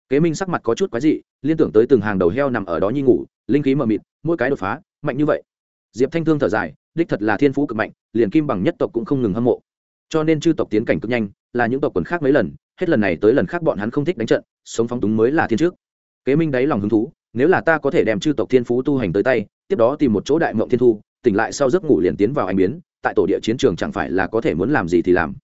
Kế minh sắc mặt có chút quái dị, liên tưởng tới từng hàng đầu heo nằm ở đó nhi ngủ, linh khí mờ mịt, mỗi cái đột phá, mạnh như vậy. Diệp thanh thương thở dài, đích thật là thiên phú cực mạnh, liền kim bằng nhất tộc cũng không ngừng hâm mộ. Cho nên chư tộc tiến cảnh cực nhanh, là những tộc quần khác mấy lần, hết lần này tới lần khác bọn hắn không thích đánh trận, sống phóng túng mới là thiên trước kế minh đáy lòng hứng thú, nếu là ta có thể đem chư tộc thiên phú tu hành tới tay, tiếp đó tìm một chỗ đại mộng thiên thu, tỉnh lại sau giấc ngủ liền tiến vào anh biến, tại tổ địa chiến trường chẳng phải là có thể muốn làm gì thì làm.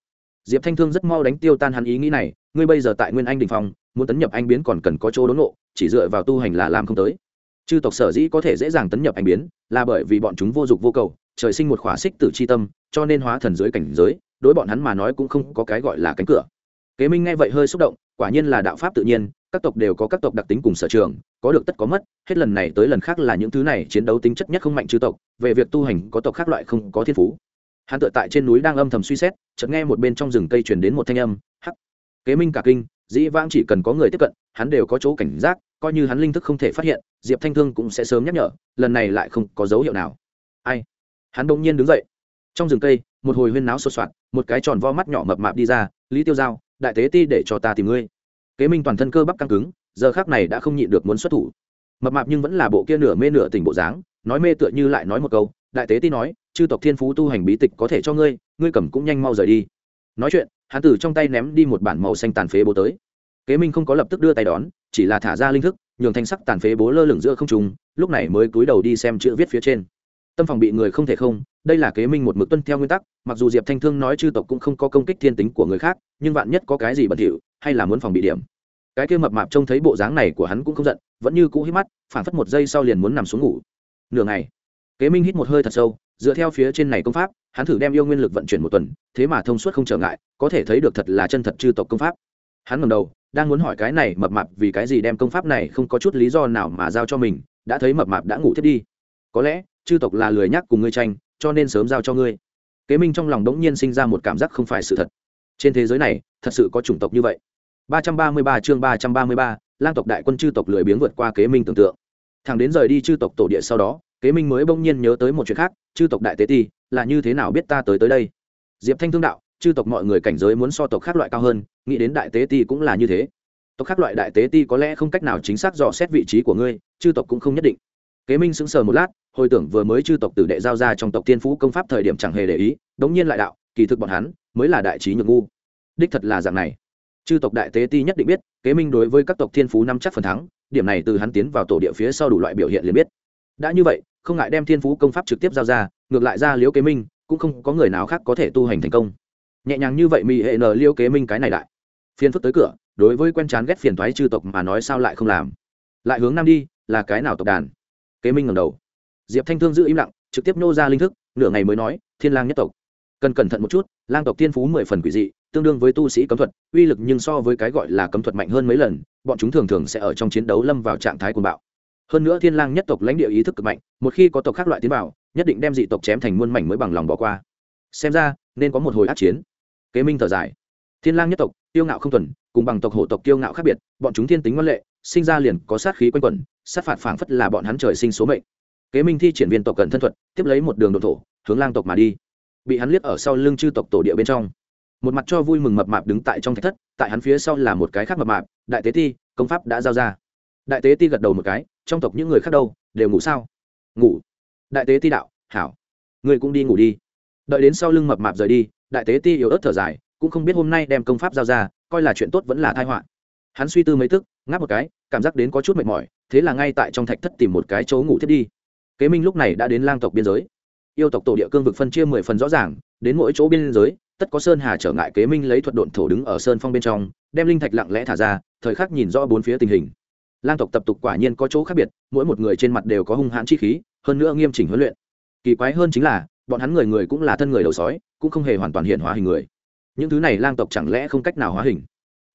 Diệp thanh thương rất mau đánh tiêu tan hắn ý nghĩ này, ngươi bây giờ tại nguyên anh đình phong, muốn tấn nhập anh biến còn cần có chỗ đốn ngộ chỉ dựa vào tu hành là làm không tới. Chư tộc sở dĩ có thể dễ dàng tấn nhập anh biến, là bởi vì bọn chúng vô dụng vô cầu, trời sinh một khỏa xích tử c h i tâm, cho nên hóa thần dưới cảnh giới, đối bọn hắn mà nói cũng không có cái gọi là cánh cửa. Kế minh nghe vậy hơi xúc động, quả nhiên là đạo pháp tự nhiên các tộc đều có các tộc đặc tính cùng sở trường, có được tất có mất, hết lần này tới lần khác là những thứ này chiến đấu tính chất nhất không mạnh chư tộc, về việc tu hành có tộc khác loại không có thiên phú. Hắn tựa tại trên núi đang âm thầm suy xét, chợt nghe một bên trong rừng cây truyền đến một thanh âm, hắc. Kế minh cả kinh, dĩ vãng chỉ cần có người tiếp cận, hắn đều có chỗ cảnh giác, coi như hắn linh thức không thể phát hiện, diệp thanh thương cũng sẽ sớm nhắc nhở, lần này lại không có dấu hiệu nào. Ai? Hắn đột nhiên đứng dậy. Trong rừng cây, một hồi huyên náo sột soạt, một cái tròn vo mắt nhỏ mập mạp đi ra, lý tiêu giao, đại tế ti để cho ta tìm ngươi kế minh toàn thân cơ bắp căng cứng, giờ khác này đã không nhịn được muốn xuất thủ. Mập mạp nhưng vẫn là bộ kia nửa mê nửa tỉnh bộ dáng, nói mê tựa như lại nói một câu, đại tế ti nói, chư tộc thiên phú tu hành bí tịch có thể cho ngươi ngươi cầm cũng nhanh mau rời đi. Nói chuyện hán tử trong tay ném đi một bản màu xanh tàn phế bố tới. Kế minh không có lập tức đưa tay đón, chỉ là thả ra linh thức, nhường thanh sắc tàn phế bố lơ lửng giữa không trùng lúc này mới cúi đầu đi xem chữ viết phía trên. Tâm phòng bị người không thể không đây là kế minh một mực tuân theo nguyên tắc, mặc dù diệp thanh thương nói chư tộc cũng không có công kích thiên tính của người khác, nhưng vạn nhất có cái gì bẩn thỉu, hay là muốn phòng bị điểm. Cái kia mập mạp trông thấy bộ dáng này của hắn cũng không giận, vẫn như cũ hít mắt, phản phất một giây sau liền muốn nằm xuống ngủ. Nửa ngày, kế minh hít một hơi thật sâu, dựa theo phía trên này công pháp, hắn thử đem yêu nguyên lực vận chuyển một tuần, thế mà thông suốt không trở ngại, có thể thấy được thật là chân thật chư tộc công pháp. Hắn ngầm đầu, đang muốn hỏi cái này mập mạp vì cái gì đem công pháp này không có chút lý do nào mà giao cho mình, đã thấy mập mạp đã ngủ thiết đi. Có lẽ, chư tộc là lười nhắc cùng ngươi tranh cho nên sớm giao cho ngươi. Kế minh trong lòng đống nhiên sinh ra một cảm giác không phải sự thật. Trên thế giới này, thật sự có chủng tộc như vậy. Ba trăm ba mươi ba chương ba trăm ba mươi ba, lang tộc đại quân chư tộc lười biếng vượt qua kế minh tưởng tượng. Thằng đến rời đi chư tộc tổ địa sau đó, kế minh mới bỗng nhiên nhớ tới một chuyện khác, chư tộc đại tế ti, là như thế nào biết ta tới tới đây? Diệp thanh thương đạo, chư tộc mọi người cảnh giới muốn so tộc khác loại cao hơn, nghĩ đến đại tế ti cũng là như thế. Tộc khác loại đại tế ti có lẽ không cách nào chính xác dò xét vị trí của ngươi, chư tộc cũng không nhất định kế minh sững sờ một lát, hồi tưởng vừa mới chư tộc tử đệ giao ra trong tộc tiên phú công pháp thời điểm chẳng hề để ý, đống nhiên lại đạo, kỳ thực bọn hắn mới là đại trí nhược ngu. Đích thật là dạng này. Chư tộc đại tế ti nhất định biết, kế minh đối với các tộc thiên phú năm chắc phần thắng, điểm này từ hắn tiến vào tổ địa phía sau đủ loại biểu hiện liền biết. Đã như vậy, không ngại đem thiên phú công pháp trực tiếp giao ra, ngược lại ra liễu kế minh, cũng không có người nào khác có thể tu hành thành công. Nhẹ nhàng như vậy mỹ hệ nờ liễu kế minh cái này lại. phiên phức tới cửa, đối với quen chán ghét phiền thoái chư tộc mà nói sao lại không làm. Lại hướng nam đi, là cái nào tộc đàn? Kế minh ngầm đầu. Diệp thanh thương giữ im lặng, trực tiếp nô ra linh thức, nửa ngày mới nói, thiên lang nhất tộc, cần cẩn thận một chút, lang tộc Thiên phú mười phần quỷ dị, tương đương với tu sĩ cấm thuật, uy lực nhưng so với cái gọi là cấm thuật mạnh hơn mấy lần, bọn chúng thường thường sẽ ở trong chiến đấu lâm vào trạng thái cuồng bạo. Hơn nữa thiên lang nhất tộc lãnh địa ý thức cực mạnh, một khi có tộc khác loại tiến vào, nhất định đem dị tộc chém thành muôn mảnh mới bằng lòng bỏ qua. Xem ra, nên có một hồi át chiến. Kế minh thở dài. Thiên lang nhất tộc tiêu ngạo không thuần, cùng bằng tộc hổ tộc tiêu ngạo khác biệt, bọn chúng thiên tính ngoan lệ, sinh ra liền có sát khí quanh quẩn sát phạt phảng phất là bọn hắn trời sinh số mệnh. Kế minh thi triển viên tộc cần thân thuật, tiếp lấy một đường đột thổ, hướng lang tộc mà đi. Bị hắn liếc ở sau lưng chư tộc tổ địa bên trong. Một mặt cho vui mừng mập mạp đứng tại trong thạch thất, tại hắn phía sau là một cái khác mập mạp, đại tế ti, công pháp đã giao ra. Đại tế ti gật đầu một cái, trong tộc những người khác đâu, đều ngủ sao? Ngủ. Đại tế ti đạo, hảo người cũng đi ngủ đi. Đợi đến sau lưng mập mạp rời đi, đại tế ti yếu ớt thở dài, cũng không biết hôm nay đem công pháp giao ra, coi là chuyện tốt vẫn là thai họa. Hắn suy tư mấy tức, ngáp một cái, cảm giác đến có chút mệt mỏi thế là ngay tại trong thạch thất tìm một cái chỗ ngủ thiết đi. Kế minh lúc này đã đến lang tộc biên giới. Yêu tộc tổ địa cương vực phân chia mười phần rõ ràng, đến mỗi chỗ biên giới, tất có sơn hà trở ngại kế minh lấy thuật độn thổ đứng ở sơn phong bên trong, đem linh thạch lặng lẽ thả ra, thời khắc nhìn rõ bốn phía tình hình. Lang tộc tập tục quả nhiên có chỗ khác biệt, mỗi một người trên mặt đều có hung hãn chi khí, hơn nữa nghiêm chỉnh huấn luyện. Kỳ quái hơn chính là, bọn hắn người người cũng là thân người đầu sói, cũng không hề hoàn toàn hiện hóa hình người. Những thứ này lang tộc chẳng lẽ không cách nào hóa hình?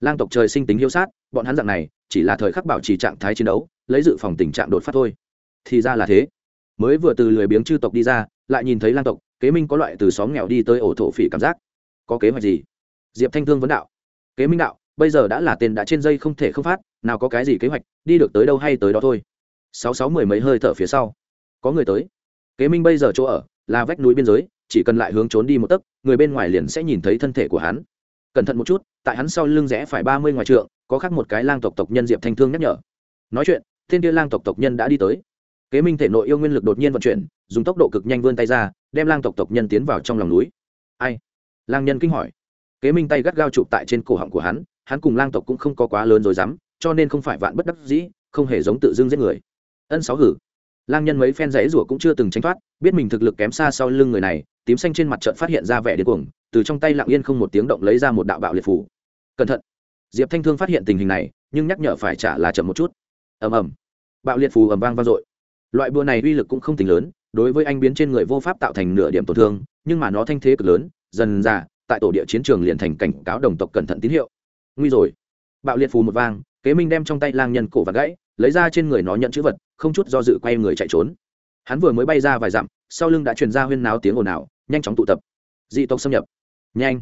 Lang tộc trời sinh tính hiếu sát, bọn hắn dạng này, chỉ là thời khắc bảo trì trạng thái chiến đấu, lấy dự phòng tình trạng đột phát thôi. Thì ra là thế. Mới vừa từ lười biếng chư tộc đi ra, lại nhìn thấy lang tộc, kế minh có loại từ xóm nghèo đi tới ổ thổ phỉ cảm giác. Có kế hoạch gì? Diệp thanh thương vấn đạo. Kế minh đạo, bây giờ đã là tên đã trên dây không thể không phát, nào có cái gì kế hoạch, đi được tới đâu hay tới đó thôi. Sáu sáu mười mấy hơi thở phía sau. Có người tới. Kế minh bây giờ chỗ ở, là vách núi biên giới, chỉ cần lại hướng trốn đi một tấc, người bên ngoài liền sẽ nhìn thấy thân thể của hắn cẩn thận một chút, tại hắn sau lưng rẽ phải ba mươi ngoài trượng, có khác một cái lang tộc tộc nhân diệp thanh thương nhắc nhở. Nói chuyện thiên kia lang tộc tộc nhân đã đi tới. Kế minh thể nội yêu nguyên lực đột nhiên vận chuyển, dùng tốc độ cực nhanh vươn tay ra, đem lang tộc tộc nhân tiến vào trong lòng núi. Ai? Lang nhân kinh hỏi. Kế minh tay gắt gao chụp tại trên cổ họng của hắn hắn cùng lang tộc cũng không có quá lớn rồi dám, cho nên không phải vạn bất đắc dĩ, không hề giống tự dưng giết người. Ân sáu hử lang nhân mấy phen giấy rủa cũng chưa từng tránh thoát, biết mình thực lực kém xa sau lưng người này, tím xanh trên mặt trận phát hiện ra vẻ điên cuồng, từ trong tay lặng yên không một tiếng động lấy ra một đạo bạo liệt phủ. Cẩn thận! Diệp thanh thương phát hiện tình hình này, nhưng nhắc nhở phải trả là chậm một chút. Ầm ầm! Bạo liệt phù ầm vang vang dội. Loại bùa này uy lực cũng không tính lớn, đối với anh biến trên người vô pháp tạo thành nửa điểm tổn thương, nhưng mà nó thanh thế cực lớn, dần ra tại tổ địa chiến trường liền thành cảnh cáo đồng tộc cẩn thận tín hiệu. Nguy rồi! Bạo liệt phù một vang kế minh đem trong tay lang nhân cổ và gãy, lấy ra trên người nó nhận chữ vật, không chút do dự quay người chạy trốn. Hắn vừa mới bay ra vài dặm, sau lưng đã truyền ra huyên náo tiếng ồn ào, nhanh chóng tụ tập. Dị tộc xâm nhập. Nhanh.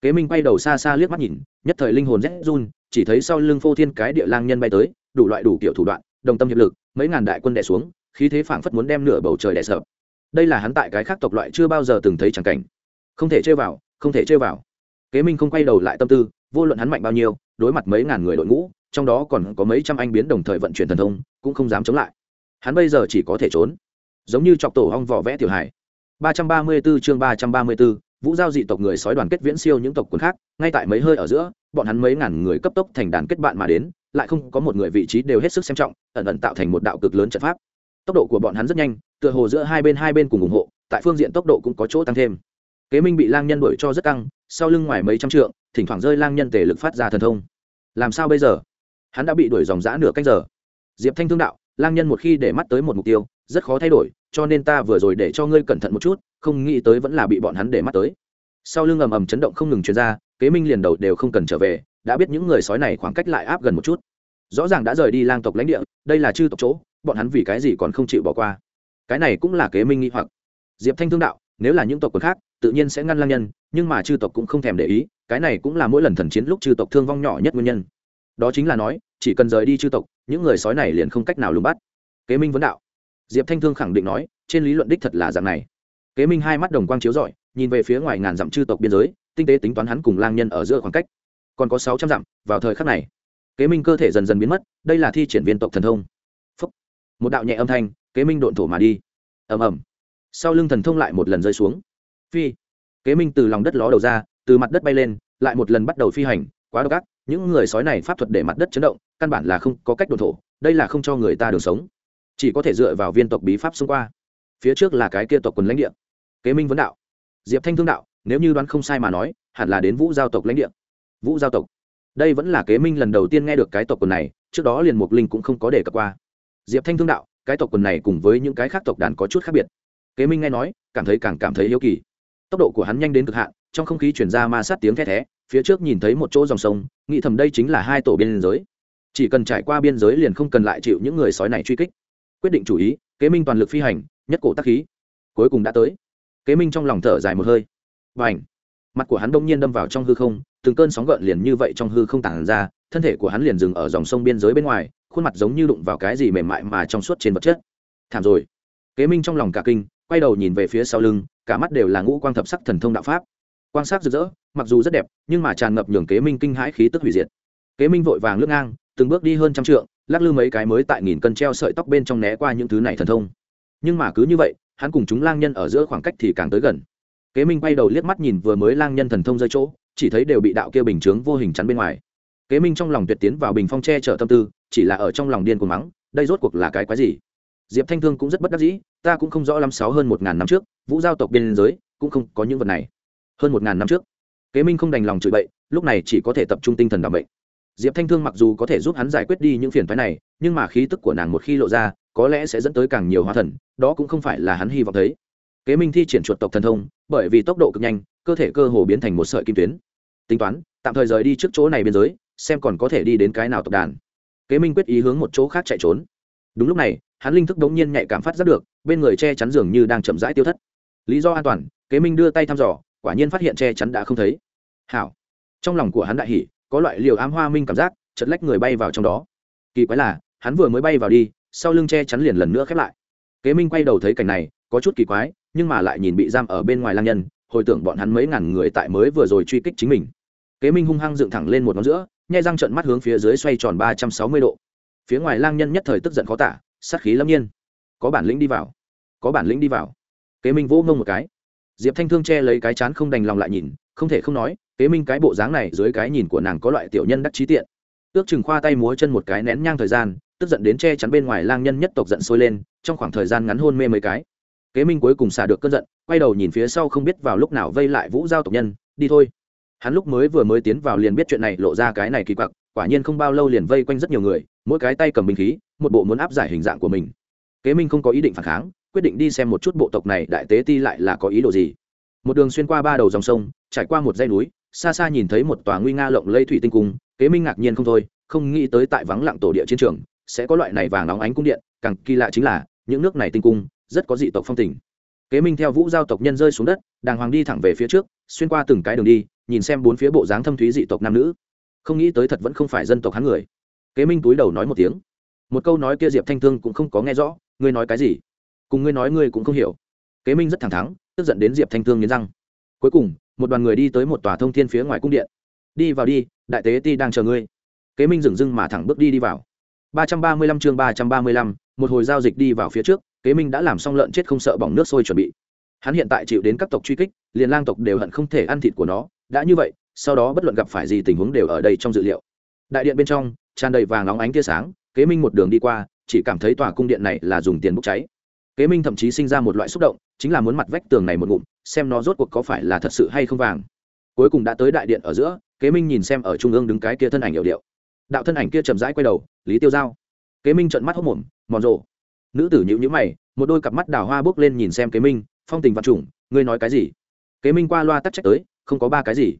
Kế minh bay đầu xa xa liếc mắt nhìn, nhất thời linh hồn rét run, chỉ thấy sau lưng phô thiên cái địa lang nhân bay tới, đủ loại đủ kiểu thủ đoạn, đồng tâm hiệp lực, mấy ngàn đại quân đẻ xuống, khí thế phảng phất muốn đem nửa bầu trời đẻ sợ đây là hắn tại cái khác tộc loại chưa bao giờ từng thấy chẳng cảnh. Không thể chơi vào, không thể chơi vào. Kế minh không quay đầu lại tâm tư, vô luận hắn mạnh bao nhiêu, đối mặt mấy ngàn người đội ngũ trong đó còn có mấy trăm anh biến đồng thời vận chuyển thần thông cũng không dám chống lại. Hắn bây giờ chỉ có thể trốn. Giống như chọc tổ hong vỏ vẽ tiểu hải. 334 chương 334, vũ giao dị tộc người sói đoàn kết viễn siêu những tộc quần khác ngay tại mấy hơi ở giữa bọn hắn mấy ngàn người cấp tốc thành đàn kết bạn mà đến lại không có một người vị trí đều hết sức xem trọng ẩn ẩn tạo thành một đạo cực lớn trận pháp. Tốc độ của bọn hắn rất nhanh tựa hồ giữa hai bên hai bên cùng ủng hộ tại phương diện tốc độ cũng có chỗ tăng thêm. Kế minh bị lang nhân đuổi cho rất căng sau lưng ngoài mấy trăm trượng thỉnh thoảng rơi lang nhân tề lực phát ra thần thông. Làm sao bây giờ? Hắn đã bị đuổi dòng dã nửa canh giờ. Diệp thanh thương đạo, lang nhân một khi để mắt tới một mục tiêu, rất khó thay đổi, cho nên ta vừa rồi để cho ngươi cẩn thận một chút, không nghĩ tới vẫn là bị bọn hắn để mắt tới. Sau lưng ầm ầm chấn động không ngừng chuyển ra, kế minh liền đầu đều không cần trở về, đã biết những người sói này khoảng cách lại áp gần một chút. Rõ ràng đã rời đi lang tộc lãnh địa, đây là chư tộc chỗ, bọn hắn vì cái gì còn không chịu bỏ qua? Cái này cũng là kế minh nghĩ hoặc. Diệp thanh thương đạo, nếu là những tộc quần khác, tự nhiên sẽ ngăn lang nhân, nhưng mà chư tộc cũng không thèm để ý, cái này cũng là mỗi lần thần chiến lúc chư tộc thương vong nhỏ nhất nguyên nhân đó chính là nói, chỉ cần rời đi chư tộc, những người sói này liền không cách nào lùng bắt. Kế minh vấn đạo. Diệp thanh thương khẳng định nói, trên lý luận đích thật là dạng này. Kế minh hai mắt đồng quang chiếu rọi, nhìn về phía ngoài ngàn dặm chư tộc biên giới, tinh tế tính toán hắn cùng lang nhân ở giữa khoảng cách. Còn có sáu trăm dặm, vào thời khắc này, kế minh cơ thể dần dần biến mất, đây là thi triển viên tộc thần thông. Phúc. một đạo nhẹ âm thanh, kế minh độn thổ mà đi. Ầm ầm. Sau lưng thần thông lại một lần rơi xuống. Phi. Kế minh từ lòng đất ló đầu ra, từ mặt đất bay lên, lại một lần bắt đầu phi hành, quá độc ác những người sói này pháp thuật để mặt đất chấn động, căn bản là không có cách đồn thổ, đây là không cho người ta đường sống. Chỉ có thể dựa vào viên tộc bí pháp xông qua. Phía trước là cái kia tộc quần lãnh địa. Kế minh vấn đạo. Diệp thanh thương đạo, nếu như đoán không sai mà nói, hẳn là đến vũ giao tộc lãnh địa. Vũ giao tộc. Đây vẫn là kế minh lần đầu tiên nghe được cái tộc quần này, trước đó liền mục linh cũng không có đề cập qua. Diệp thanh thương đạo, cái tộc quần này cùng với những cái khác tộc đàn có chút khác biệt. Kế minh nghe nói, cảm thấy càng cảm thấy hiếu kỳ. Tốc độ của hắn nhanh đến cực hạn, trong không khí chuyển ra ma sát tiếng the thé phía trước nhìn thấy một chỗ dòng sông, nghĩ thầm đây chính là hai tổ biên giới. Chỉ cần trải qua biên giới liền không cần lại chịu những người sói này truy kích. Quyết định chủ ý, kế minh toàn lực phi hành, nhất cổ tắc khí. Cuối cùng đã tới. Kế minh trong lòng thở dài một hơi. Và ảnh mặt của hắn đông nhiên đâm vào trong hư không, từng cơn sóng gợn liền như vậy trong hư không tản ra, thân thể của hắn liền dừng ở dòng sông biên giới bên ngoài, khuôn mặt giống như đụng vào cái gì mềm mại mà trong suốt trên vật chất. Thảm rồi. Kế minh trong lòng cả kinh, quay đầu nhìn về phía sau lưng, cả mắt đều là ngũ quang thập sắc thần thông đạo pháp quan sát rực rỡ, mặc dù rất đẹp, nhưng mà tràn ngập nhường kế minh kinh hãi khí tức hủy diệt. Kế minh vội vàng lướt ngang, từng bước đi hơn trăm trượng, lắc lư mấy cái mới tại nghìn cân treo sợi tóc bên trong né qua những thứ này thần thông. Nhưng mà cứ như vậy, hắn cùng chúng lang nhân ở giữa khoảng cách thì càng tới gần. Kế minh bay đầu liếc mắt nhìn vừa mới lang nhân thần thông rơi chỗ, chỉ thấy đều bị đạo kia bình chướng vô hình chắn bên ngoài. Kế minh trong lòng tuyệt tiến vào bình phong che chở tâm tư, chỉ là ở trong lòng điên cuồng mắng, đây rốt cuộc là cái quái gì? Diệp thanh thương cũng rất bất đắc dĩ, ta cũng không rõ lắm sáu hơn một ngàn năm trước, vũ giao tộc biên giới, cũng không có những vật này hơn một ngàn năm trước. Kế minh không đành lòng chửi bậy, lúc này chỉ có thể tập trung tinh thần đảm bệnh. Diệp thanh thương mặc dù có thể giúp hắn giải quyết đi những phiền phái này, nhưng mà khí tức của nàng một khi lộ ra, có lẽ sẽ dẫn tới càng nhiều hóa thần, đó cũng không phải là hắn hy vọng thấy. Kế minh thi triển chuột tộc thần thông, bởi vì tốc độ cực nhanh, cơ thể cơ hồ biến thành một sợi kim tuyến. Tính toán, tạm thời rời đi trước chỗ này biên giới, xem còn có thể đi đến cái nào tộc đàn. Kế minh quyết ý hướng một chỗ khác chạy trốn. Đúng lúc này, hắn linh thức đống nhiên nhạy cảm phát giác được, bên người che chắn dường như đang chậm rãi tiêu thất. Lý do an toàn, kế minh đưa tay thăm dò quả nhiên phát hiện che chắn đã không thấy. Hảo. Trong lòng của hắn đại hỉ, có loại liều ám hoa minh cảm giác chật lách người bay vào trong đó. Kỳ quái là, hắn vừa mới bay vào đi, sau lưng che chắn liền lần nữa khép lại. Kế minh quay đầu thấy cảnh này, có chút kỳ quái, nhưng mà lại nhìn bị giam ở bên ngoài lang nhân, hồi tưởng bọn hắn mấy ngàn người tại mới vừa rồi truy kích chính mình. Kế minh hung hăng dựng thẳng lên một ngón giữa, nhai răng trận mắt hướng phía dưới xoay tròn ba trăm sáu mươi độ. Phía ngoài lang nhân nhất thời tức giận khó tả, sát khí lâm nhiên. Có bản lĩnh đi vào. Có bản lĩnh đi vào. Kế minh vỗ ngông một cái diệp thanh thương che lấy cái chán không đành lòng lại nhìn, không thể không nói, kế minh cái bộ dáng này dưới cái nhìn của nàng có loại tiểu nhân đắc trí tiện. Ước chừng khoa tay múa chân một cái nén nhang thời gian, tức giận đến che chắn bên ngoài lang nhân nhất tộc giận sôi lên, trong khoảng thời gian ngắn hôn mê mấy cái. Kế minh cuối cùng xả được cơn giận, quay đầu nhìn phía sau không biết vào lúc nào vây lại vũ giao tộc nhân, đi thôi. Hắn lúc mới vừa mới tiến vào liền biết chuyện này lộ ra cái này kỳ quặc, quả nhiên không bao lâu liền vây quanh rất nhiều người, mỗi cái tay cầm binh khí, một bộ muốn áp giải hình dạng của mình. Kế minh không có ý định phản kháng quyết định đi xem một chút bộ tộc này đại tế ti lại là có ý đồ gì. Một đường xuyên qua ba đầu dòng sông, trải qua một dãy núi, xa xa nhìn thấy một tòa nguy nga lộng lây thủy tinh cung, kế minh ngạc nhiên không thôi, không nghĩ tới tại vắng lặng tổ địa chiến trường, sẽ có loại này vàng óng ánh cung điện, càng kỳ lạ chính là, những nước này tinh cung, rất có dị tộc phong tình. Kế minh theo vũ giao tộc nhân rơi xuống đất, đàng hoàng đi thẳng về phía trước, xuyên qua từng cái đường đi, nhìn xem bốn phía bộ dáng thâm thúy dị tộc nam nữ. Không nghĩ tới thật vẫn không phải dân tộc hắn người. Kế minh túi đầu nói một tiếng. Một câu nói kia diệp thanh thương cũng không có nghe rõ, ngươi nói cái gì? Cùng ngươi nói ngươi cũng không hiểu. Kế minh rất thẳng thắn, tức giận đến diệp thanh thương nghiến răng. Cuối cùng, một đoàn người đi tới một tòa thông thiên phía ngoài cung điện. Đi vào đi, đại tế ti đang chờ ngươi. Kế minh dừng dưng mà thẳng bước đi đi vào. ba trăm ba mươi lăm chương ba trăm ba mươi lăm, một hồi giao dịch đi vào phía trước, kế minh đã làm xong lợn chết không sợ bỏng nước sôi chuẩn bị. Hắn hiện tại chịu đến các tộc truy kích, liền lang tộc đều hận không thể ăn thịt của nó. Đã như vậy, sau đó bất luận gặp phải gì tình huống đều ở đây trong dự liệu. Đại điện bên trong, tràn đầy vàng óng ánh tia sáng, kế minh một đường đi qua, chỉ cảm thấy tòa cung điện này là dùng tiền bốc cháy kế minh thậm chí sinh ra một loại xúc động, chính là muốn mặt vách tường này một ngụm, xem nó rốt cuộc có phải là thật sự hay không vàng. Cuối cùng đã tới đại điện ở giữa, kế minh nhìn xem ở trung ương đứng cái kia thân ảnh hiệu điệu. Đạo thân ảnh kia chậm rãi quay đầu, lý tiêu giao. Kế minh trợn mắt hốc mồm mòn rộ nữ tử nhịu nhữ mày, một đôi cặp mắt đào hoa bước lên nhìn xem kế minh, phong tình vật chủng, ngươi nói cái gì? Kế minh qua loa tắc trách tới, không có ba cái gì.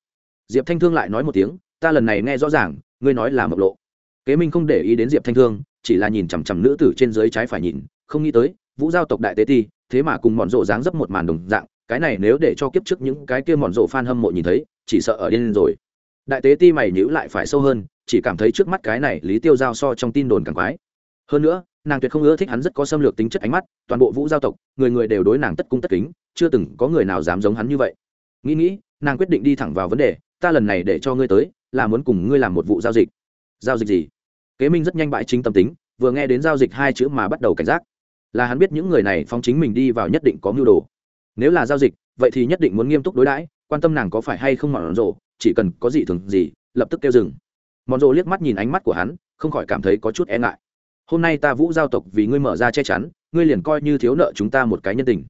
Diệp thanh thương lại nói một tiếng, ta lần này nghe rõ ràng, ngươi nói là mộc lộ. Kế minh không để ý đến diệp thanh thương, chỉ là nhìn chằm chằm nữ tử trên dưới trái phải nhìn, không nghĩ tới vũ giao tộc đại tế ti, thế mà cùng mòn rộ dáng dấp một màn đồng dạng, cái này nếu để cho kiếp trước những cái kia mòn rộ f hâm mộ nhìn thấy, chỉ sợ ở điên rồi. Đại tế ti mày nhữ lại phải sâu hơn, chỉ cảm thấy trước mắt cái này lý tiêu giao so trong tin đồn càng quái. Hơn nữa, nàng tuyệt không ưa thích hắn rất có xâm lược tính chất ánh mắt, toàn bộ vũ giao tộc, người người đều đối nàng tất cung tất kính, chưa từng có người nào dám giống hắn như vậy. Nghĩ nghĩ, nàng quyết định đi thẳng vào vấn đề, ta lần này để cho ngươi tới, là muốn cùng ngươi làm một vụ giao dịch. Giao dịch gì? Kế minh rất nhanh bãi chính tâm tính, vừa nghe đến giao dịch hai chữ mà bắt đầu cảnh giác là hắn biết những người này phóng chính mình đi vào nhất định có mưu đồ. Nếu là giao dịch, vậy thì nhất định muốn nghiêm túc đối đãi, quan tâm nàng có phải hay không mòn rộ, chỉ cần có gì thường gì, lập tức kêu dừng. Mòn rộ liếc mắt nhìn ánh mắt của hắn, không khỏi cảm thấy có chút e ngại. Hôm nay ta vũ giao tộc vì ngươi mở ra che chắn, ngươi liền coi như thiếu nợ chúng ta một cái nhân tình.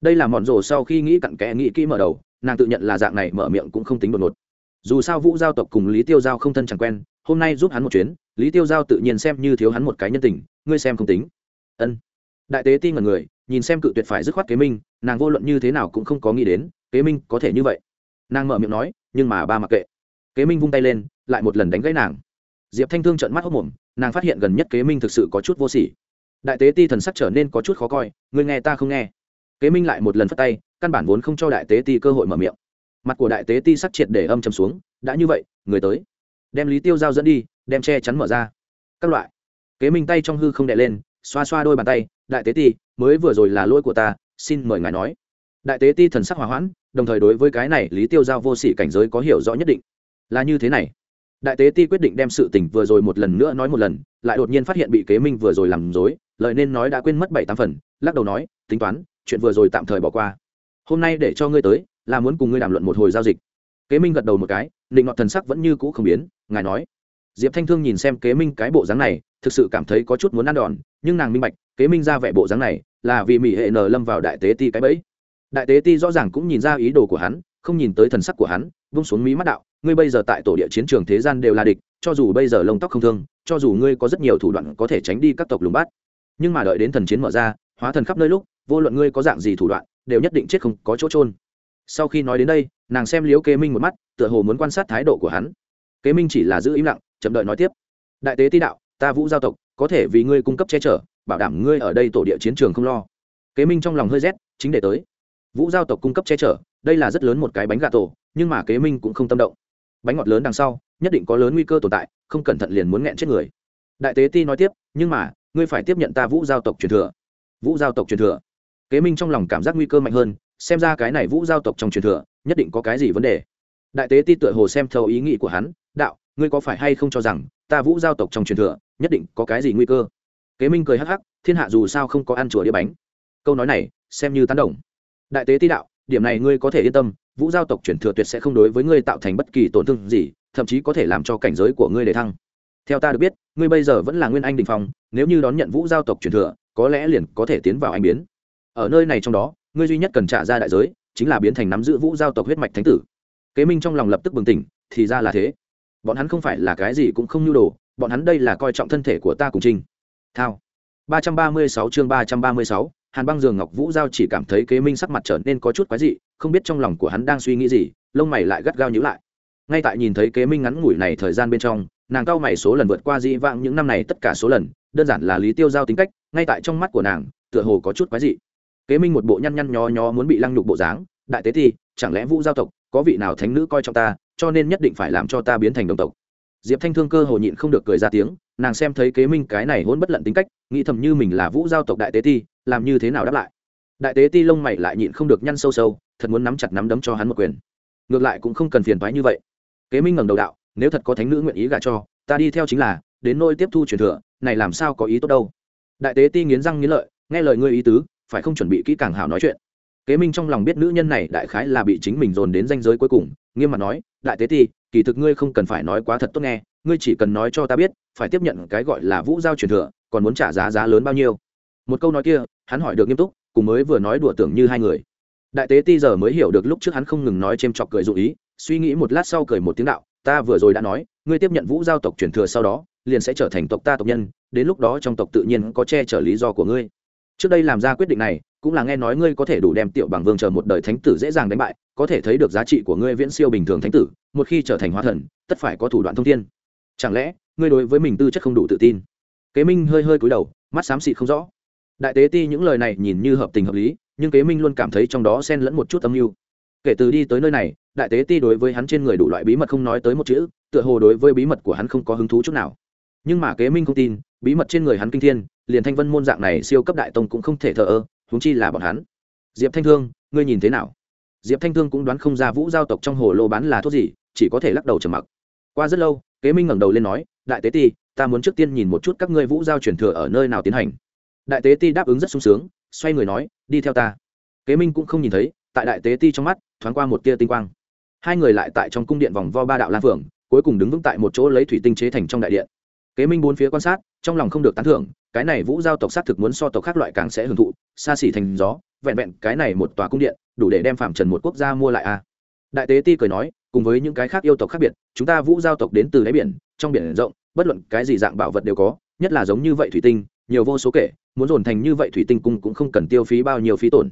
Đây là mòn rộ sau khi nghĩ cặn kẽ nghĩ kỹ mở đầu, nàng tự nhận là dạng này mở miệng cũng không tính đột ngột. Dù sao vũ giao tộc cùng lý tiêu giao không thân chẳng quen, hôm nay giúp hắn một chuyến, lý tiêu giao tự nhiên xem như thiếu hắn một cái nhân tình, ngươi xem không tính. Ân đại tế ti ngần người, nhìn xem cự tuyệt phải dứt khoát kế minh, nàng vô luận như thế nào cũng không có nghĩ đến, kế minh có thể như vậy. Nàng mở miệng nói, nhưng mà ba mặc kệ. Kế minh vung tay lên, lại một lần đánh gãy nàng. Diệp thanh thương trợn mắt hốc mồm, nàng phát hiện gần nhất kế minh thực sự có chút vô sỉ. Đại tế ti thần sắc trở nên có chút khó coi người nghe ta không nghe. Kế minh lại một lần phất tay, căn bản vốn không cho đại tế ti cơ hội mở miệng. Mặt của đại tế ti sắc triệt để âm chầm xuống, đã như vậy, người tới. Đem lý tiêu giao dẫn đi, đem che chắn mở ra. Các loại. Kế minh tay trong hư không đè lên, xoa xoa đôi bàn tay đại tế ti, mới vừa rồi là lỗi của ta, xin mời ngài nói. Đại tế ti thần sắc hòa hoãn, đồng thời đối với cái này lý tiêu giao vô sỉ cảnh giới có hiểu rõ nhất định. Là như thế này. Đại tế ti quyết định đem sự tình vừa rồi một lần nữa nói một lần, lại đột nhiên phát hiện bị kế minh vừa rồi làm dối lời nên nói đã quên mất bảy tám phần, lắc đầu nói, tính toán, chuyện vừa rồi tạm thời bỏ qua. Hôm nay để cho ngươi tới, là muốn cùng ngươi đàm luận một hồi giao dịch. Kế minh gật đầu một cái định ngọt thần sắc vẫn như cũ không biến, ngài nói. Diệp thanh thương nhìn xem kế minh cái bộ dáng này thực sự cảm thấy có chút muốn ăn đòn, nhưng nàng minh bạch, kế minh ra vẻ bộ dáng này là vì mỹ hệ nờ lâm vào đại tế ti cái bẫy. Đại tế ti rõ ràng cũng nhìn ra ý đồ của hắn, không nhìn tới thần sắc của hắn, vung xuống mí mắt đạo, ngươi bây giờ tại tổ địa chiến trường thế gian đều là địch, cho dù bây giờ lông tóc không thương, cho dù ngươi có rất nhiều thủ đoạn có thể tránh đi các tộc lùng bát nhưng mà đợi đến thần chiến mở ra, hóa thần khắp nơi lúc, vô luận ngươi có dạng gì thủ đoạn, đều nhất định chết không có chỗ trôn sau khi nói đến đây, nàng xem liếu kế minh một mắt, tựa hồ muốn quan sát thái độ của hắn. Kế minh chỉ là giữ im lặng, chậm đợi nói tiếp. Đại tế ti đạo ta vũ giao tộc, có thể vì ngươi cung cấp che chở, bảo đảm ngươi ở đây tổ địa chiến trường không lo. Kế minh trong lòng hơi rét, chính để tới. Vũ giao tộc cung cấp che chở, đây là rất lớn một cái bánh gà tổ, nhưng mà kế minh cũng không tâm động. Bánh ngọt lớn đằng sau, nhất định có lớn nguy cơ tồn tại, không cẩn thận liền muốn nghẹn chết người. Đại tế ti nói tiếp, nhưng mà, ngươi phải tiếp nhận ta vũ giao tộc truyền thừa. Vũ giao tộc truyền thừa. Kế minh trong lòng cảm giác nguy cơ mạnh hơn, xem ra cái này vũ giao tộc trong truyền thừa, nhất định có cái gì vấn đề. Đại tế ti tựa hồ xem thấu ý nghĩ của hắn, đạo, ngươi có phải hay không cho rằng ta vũ giao tộc trong truyền thừa, nhất định có cái gì nguy cơ? Kế minh cười hắc hắc, thiên hạ dù sao không có ăn chùa đĩa bánh. Câu nói này, xem như tán đồng. Đại tế ti đạo, điểm này ngươi có thể yên tâm, vũ giao tộc truyền thừa tuyệt sẽ không đối với ngươi tạo thành bất kỳ tổn thương gì, thậm chí có thể làm cho cảnh giới của ngươi để thăng. Theo ta được biết, ngươi bây giờ vẫn là nguyên anh đình phong, nếu như đón nhận vũ giao tộc truyền thừa, có lẽ liền có thể tiến vào anh biến. Ở nơi này trong đó, ngươi duy nhất cần trả ra đại giới, chính là biến thành nắm giữ vũ giao tộc huyết mạch thánh tử. Kế minh trong lòng lập tức bừng tỉnh, thì ra là thế bọn hắn không phải là cái gì cũng không nhu đồ, bọn hắn đây là coi trọng thân thể của ta cùng trinh thao. ba trăm ba mươi sáu chương ba trăm ba mươi sáu, hàn băng giường ngọc vũ giao chỉ cảm thấy kế minh sắc mặt trở nên có chút quái dị, không biết trong lòng của hắn đang suy nghĩ gì, lông mày lại gắt gao nhữ lại. Ngay tại nhìn thấy kế minh ngắn ngủi này thời gian bên trong, nàng cao mày số lần vượt qua dị vãng những năm này tất cả số lần, đơn giản là lý tiêu giao tính cách, ngay tại trong mắt của nàng, tựa hồ có chút quái dị. Kế minh một bộ nhăn nhăn nhó nhó muốn bị lăng nhục bộ dáng, đại tế thì chẳng lẽ vũ giao tộc có vị nào thánh nữ coi trọng ta cho nên nhất định phải làm cho ta biến thành đồng tộc. Diệp thanh thương cơ hồ nhịn không được cười ra tiếng, nàng xem thấy kế minh cái này hôn bất lận tính cách, nghĩ thầm như mình là vũ giao tộc đại tế ti, làm như thế nào đáp lại? Đại tế ti lông mày lại nhịn không được nhăn sâu sâu, thật muốn nắm chặt nắm đấm cho hắn một quyền. Ngược lại cũng không cần phiền thoái như vậy. Kế minh ngẩng đầu đạo, nếu thật có thánh nữ nguyện ý gả cho, ta đi theo chính là, đến nôi tiếp thu truyền thừa, này làm sao có ý tốt đâu. Đại tế ti nghiến răng nghiến lợi, nghe lời ngươi ý tứ, phải không chuẩn bị kỹ càng hảo nói chuyện. Kế minh trong lòng biết nữ nhân này đại khái là bị chính mình dồn đến danh giới cuối cùng nghiêm mặt nói, đại tế ti, kỳ thực ngươi không cần phải nói quá thật tốt nghe, ngươi chỉ cần nói cho ta biết, phải tiếp nhận cái gọi là vũ giao truyền thừa, còn muốn trả giá giá lớn bao nhiêu? Một câu nói kia, hắn hỏi được nghiêm túc, cùng mới vừa nói đùa tưởng như hai người. Đại tế ti giờ mới hiểu được lúc trước hắn không ngừng nói c h ê m chọc cười dụ ý, suy nghĩ một lát sau cười một tiếng đạo, ta vừa rồi đã nói, ngươi tiếp nhận vũ giao tộc truyền thừa sau đó, liền sẽ trở thành tộc ta tộc nhân, đến lúc đó trong tộc tự nhiên có che chở lý do của ngươi trước đây làm ra quyết định này, cũng là nghe nói ngươi có thể đủ đem tiểu bằng vương chờ một đời thánh tử dễ dàng đánh bại, có thể thấy được giá trị của ngươi viễn siêu bình thường thánh tử, một khi trở thành hóa thần, tất phải có thủ đoạn thông thiên. Chẳng lẽ, ngươi đối với mình tư chất không đủ tự tin? Kế minh hơi hơi cúi đầu, mắt xám xịt không rõ. Đại tế ti những lời này nhìn như hợp tình hợp lý, nhưng kế minh luôn cảm thấy trong đó xen lẫn một chút âm mưu. Kể từ đi tới nơi này, đại tế ti đối với hắn trên người đủ loại bí mật không nói tới một chữ, tựa hồ đối với bí mật của hắn không có hứng thú chút nào. Nhưng mà kế minh không tin, bí mật trên người hắn kinh thiên liền thanh vân môn dạng này siêu cấp đại tông cũng không thể thờ ơ, huống chi là bọn hắn. Diệp thanh thương, ngươi nhìn thế nào? Diệp thanh thương cũng đoán không ra vũ giao tộc trong hồ lô bán là thuốc gì, chỉ có thể lắc đầu trầm mặc. Qua rất lâu, kế minh ngẩng đầu lên nói, đại tế ti, ta muốn trước tiên nhìn một chút các ngươi vũ giao truyền thừa ở nơi nào tiến hành. Đại tế ti đáp ứng rất sung sướng, xoay người nói, đi theo ta. Kế minh cũng không nhìn thấy, tại đại tế ti trong mắt, thoáng qua một tia tinh quang. Hai người lại tại trong cung điện vòng vo ba đạo lan phượng, cuối cùng đứng vững tại một chỗ lấy thủy tinh chế thành trong đại điện. Kế minh bốn phía quan sát, trong lòng không được tán thưởng cái này vũ giao tộc xác thực muốn so tộc khác loại càng sẽ hưởng thụ, xa xỉ thành gió, vẹn vẹn cái này một tòa cung điện, đủ để đem phạm trần một quốc gia mua lại a à. đại tế ti cười nói, cùng với những cái khác yêu tộc khác biệt, chúng ta vũ giao tộc đến từ đáy biển, trong biển rộng, bất luận cái gì dạng bảo vật đều có, nhất là giống như vậy thủy tinh, nhiều vô số kể, muốn dồn thành như vậy thủy tinh cung cũng không cần tiêu phí bao nhiêu phí tổn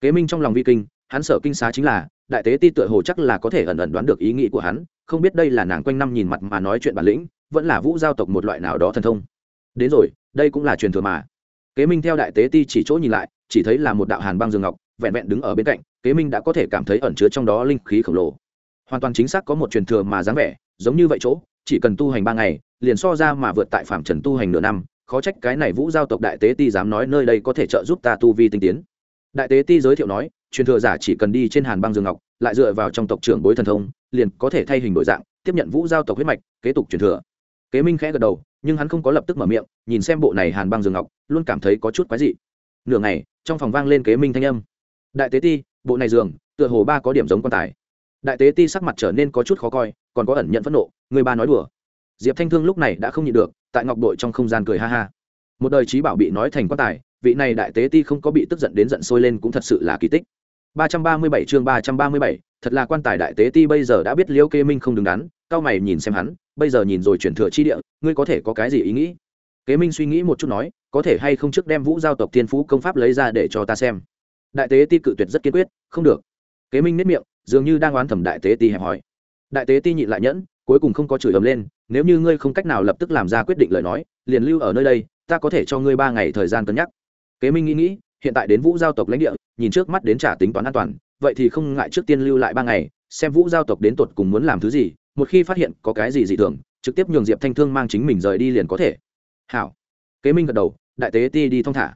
kế minh trong lòng vi kinh, hắn sợ kinh xá chính là, đại tế ti tựa hồ chắc là có thể ẩn ẩn đoán được ý nghĩ của hắn, không biết đây là nàng quanh năm nhìn mặt mà nói chuyện bản lĩnh, vẫn là vũ giao tộc một loại nào đó thần thông đến rồi đây cũng là truyền thừa mà. Kế minh theo đại tế ti chỉ chỗ nhìn lại, chỉ thấy là một đạo hàn băng dương ngọc, vẹn vẹn đứng ở bên cạnh, kế minh đã có thể cảm thấy ẩn chứa trong đó linh khí khổng lồ. Hoàn toàn chính xác có một truyền thừa mà dáng vẻ, giống như vậy chỗ, chỉ cần tu hành ba ngày, liền so ra mà vượt tại phạm trần tu hành nửa năm, khó trách cái này vũ giao tộc đại tế ti dám nói nơi đây có thể trợ giúp ta tu vi tinh tiến. Đại tế ti giới thiệu nói, truyền thừa giả chỉ cần đi trên hàn băng dương ngọc, lại dựa vào trong tộc trưởng bối thần thông, liền có thể thay hình đổi dạng, tiếp nhận vũ giao tộc huyết mạch, kế tục truyền thừa. Kế minh khẽ gật đầu nhưng hắn không có lập tức mở miệng nhìn xem bộ này hàn băng dương ngọc luôn cảm thấy có chút quái dị. Nửa ngày trong phòng vang lên kế minh thanh âm. Đại tế ti bộ này giường tựa hồ ba có điểm giống quan tài. Đại tế ti sắc mặt trở nên có chút khó coi còn có ẩn nhận phẫn nộ người ba nói đùa. Diệp thanh thương lúc này đã không nhịn được tại ngọc đội trong không gian cười ha ha. Một đời trí bảo bị nói thành quan tài vị này đại tế ti không có bị tức giận đến giận sôi lên cũng thật sự là kỳ tích. 337 chương 337, thật là quan tài đại tế ti bây giờ đã biết liêu kê minh không đứng đắn cao mày nhìn xem hắn bây giờ nhìn rồi chuyển thừa chi địa, ngươi có thể có cái gì ý nghĩ? Kế minh suy nghĩ một chút nói, có thể hay không trước đem vũ giao tộc tiên phú công pháp lấy ra để cho ta xem. Đại tế ti cự tuyệt rất kiên quyết, không được. Kế minh nếp miệng, dường như đang oán thẩm đại tế ti hẹp hỏi đại tế ti nhịn lại nhẫn, cuối cùng không có chửi ấm lên, nếu như ngươi không cách nào lập tức làm ra quyết định lời nói, liền lưu ở nơi đây, ta có thể cho ngươi ba ngày thời gian cân nhắc. Kế minh nghĩ nghĩ, hiện tại đến vũ giao tộc lãnh địa, nhìn trước mắt đến trả tính toán an toàn, vậy thì không ngại trước tiên lưu lại ba ngày, xem vũ giao tộc đến tột cùng muốn làm thứ gì một khi phát hiện có cái gì dị thường, trực tiếp nhường diệp thanh thương mang chính mình rời đi liền có thể. Hảo. Kế minh gật đầu, đại tế ti đi thong thả.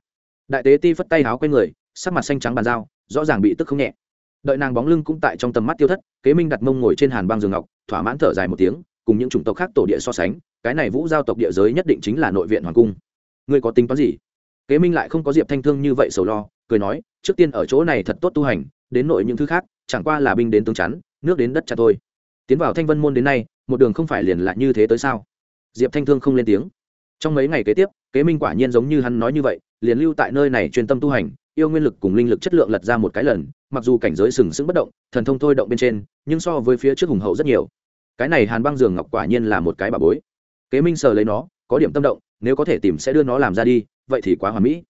Đại tế ti phất tay háo q u a người, sắc mặt xanh trắng bàn dao rõ ràng bị tức không nhẹ. Đợi nàng bóng lưng cũng tại trong tầm mắt tiêu thất, kế minh đặt mông ngồi trên hàn băng giường ngọc, thỏa mãn thở dài một tiếng, cùng những chủng tộc khác tổ địa so sánh, cái này vũ giao tộc địa giới nhất định chính là nội viện hoàng cung. Ngươi có tính toán gì? Kế minh lại không có diệp thanh thương như vậy sầu lo, cười nói, trước tiên ở chỗ này thật tốt tu hành, đến nội những thứ khác, chẳng qua là binh đến tương chắn, nước đến đất chặt thôi tiến vào thanh vân môn đến nay, một đường không phải liền lại như thế tới sao? Diệp thanh thương không lên tiếng. Trong mấy ngày kế tiếp, kế minh quả nhiên giống như hắn nói như vậy, liền lưu tại nơi này chuyên tâm tu hành, yêu nguyên lực cùng linh lực chất lượng lật ra một cái lần, mặc dù cảnh giới sừng sững bất động, thần thông thôi động bên trên, nhưng so với phía trước hùng hậu rất nhiều. Cái này hàn băng giường ngọc quả nhiên là một cái bà bối. Kế minh sờ lấy nó, có điểm tâm động, nếu có thể tìm sẽ đưa nó làm ra đi, vậy thì quá hòa mỹ.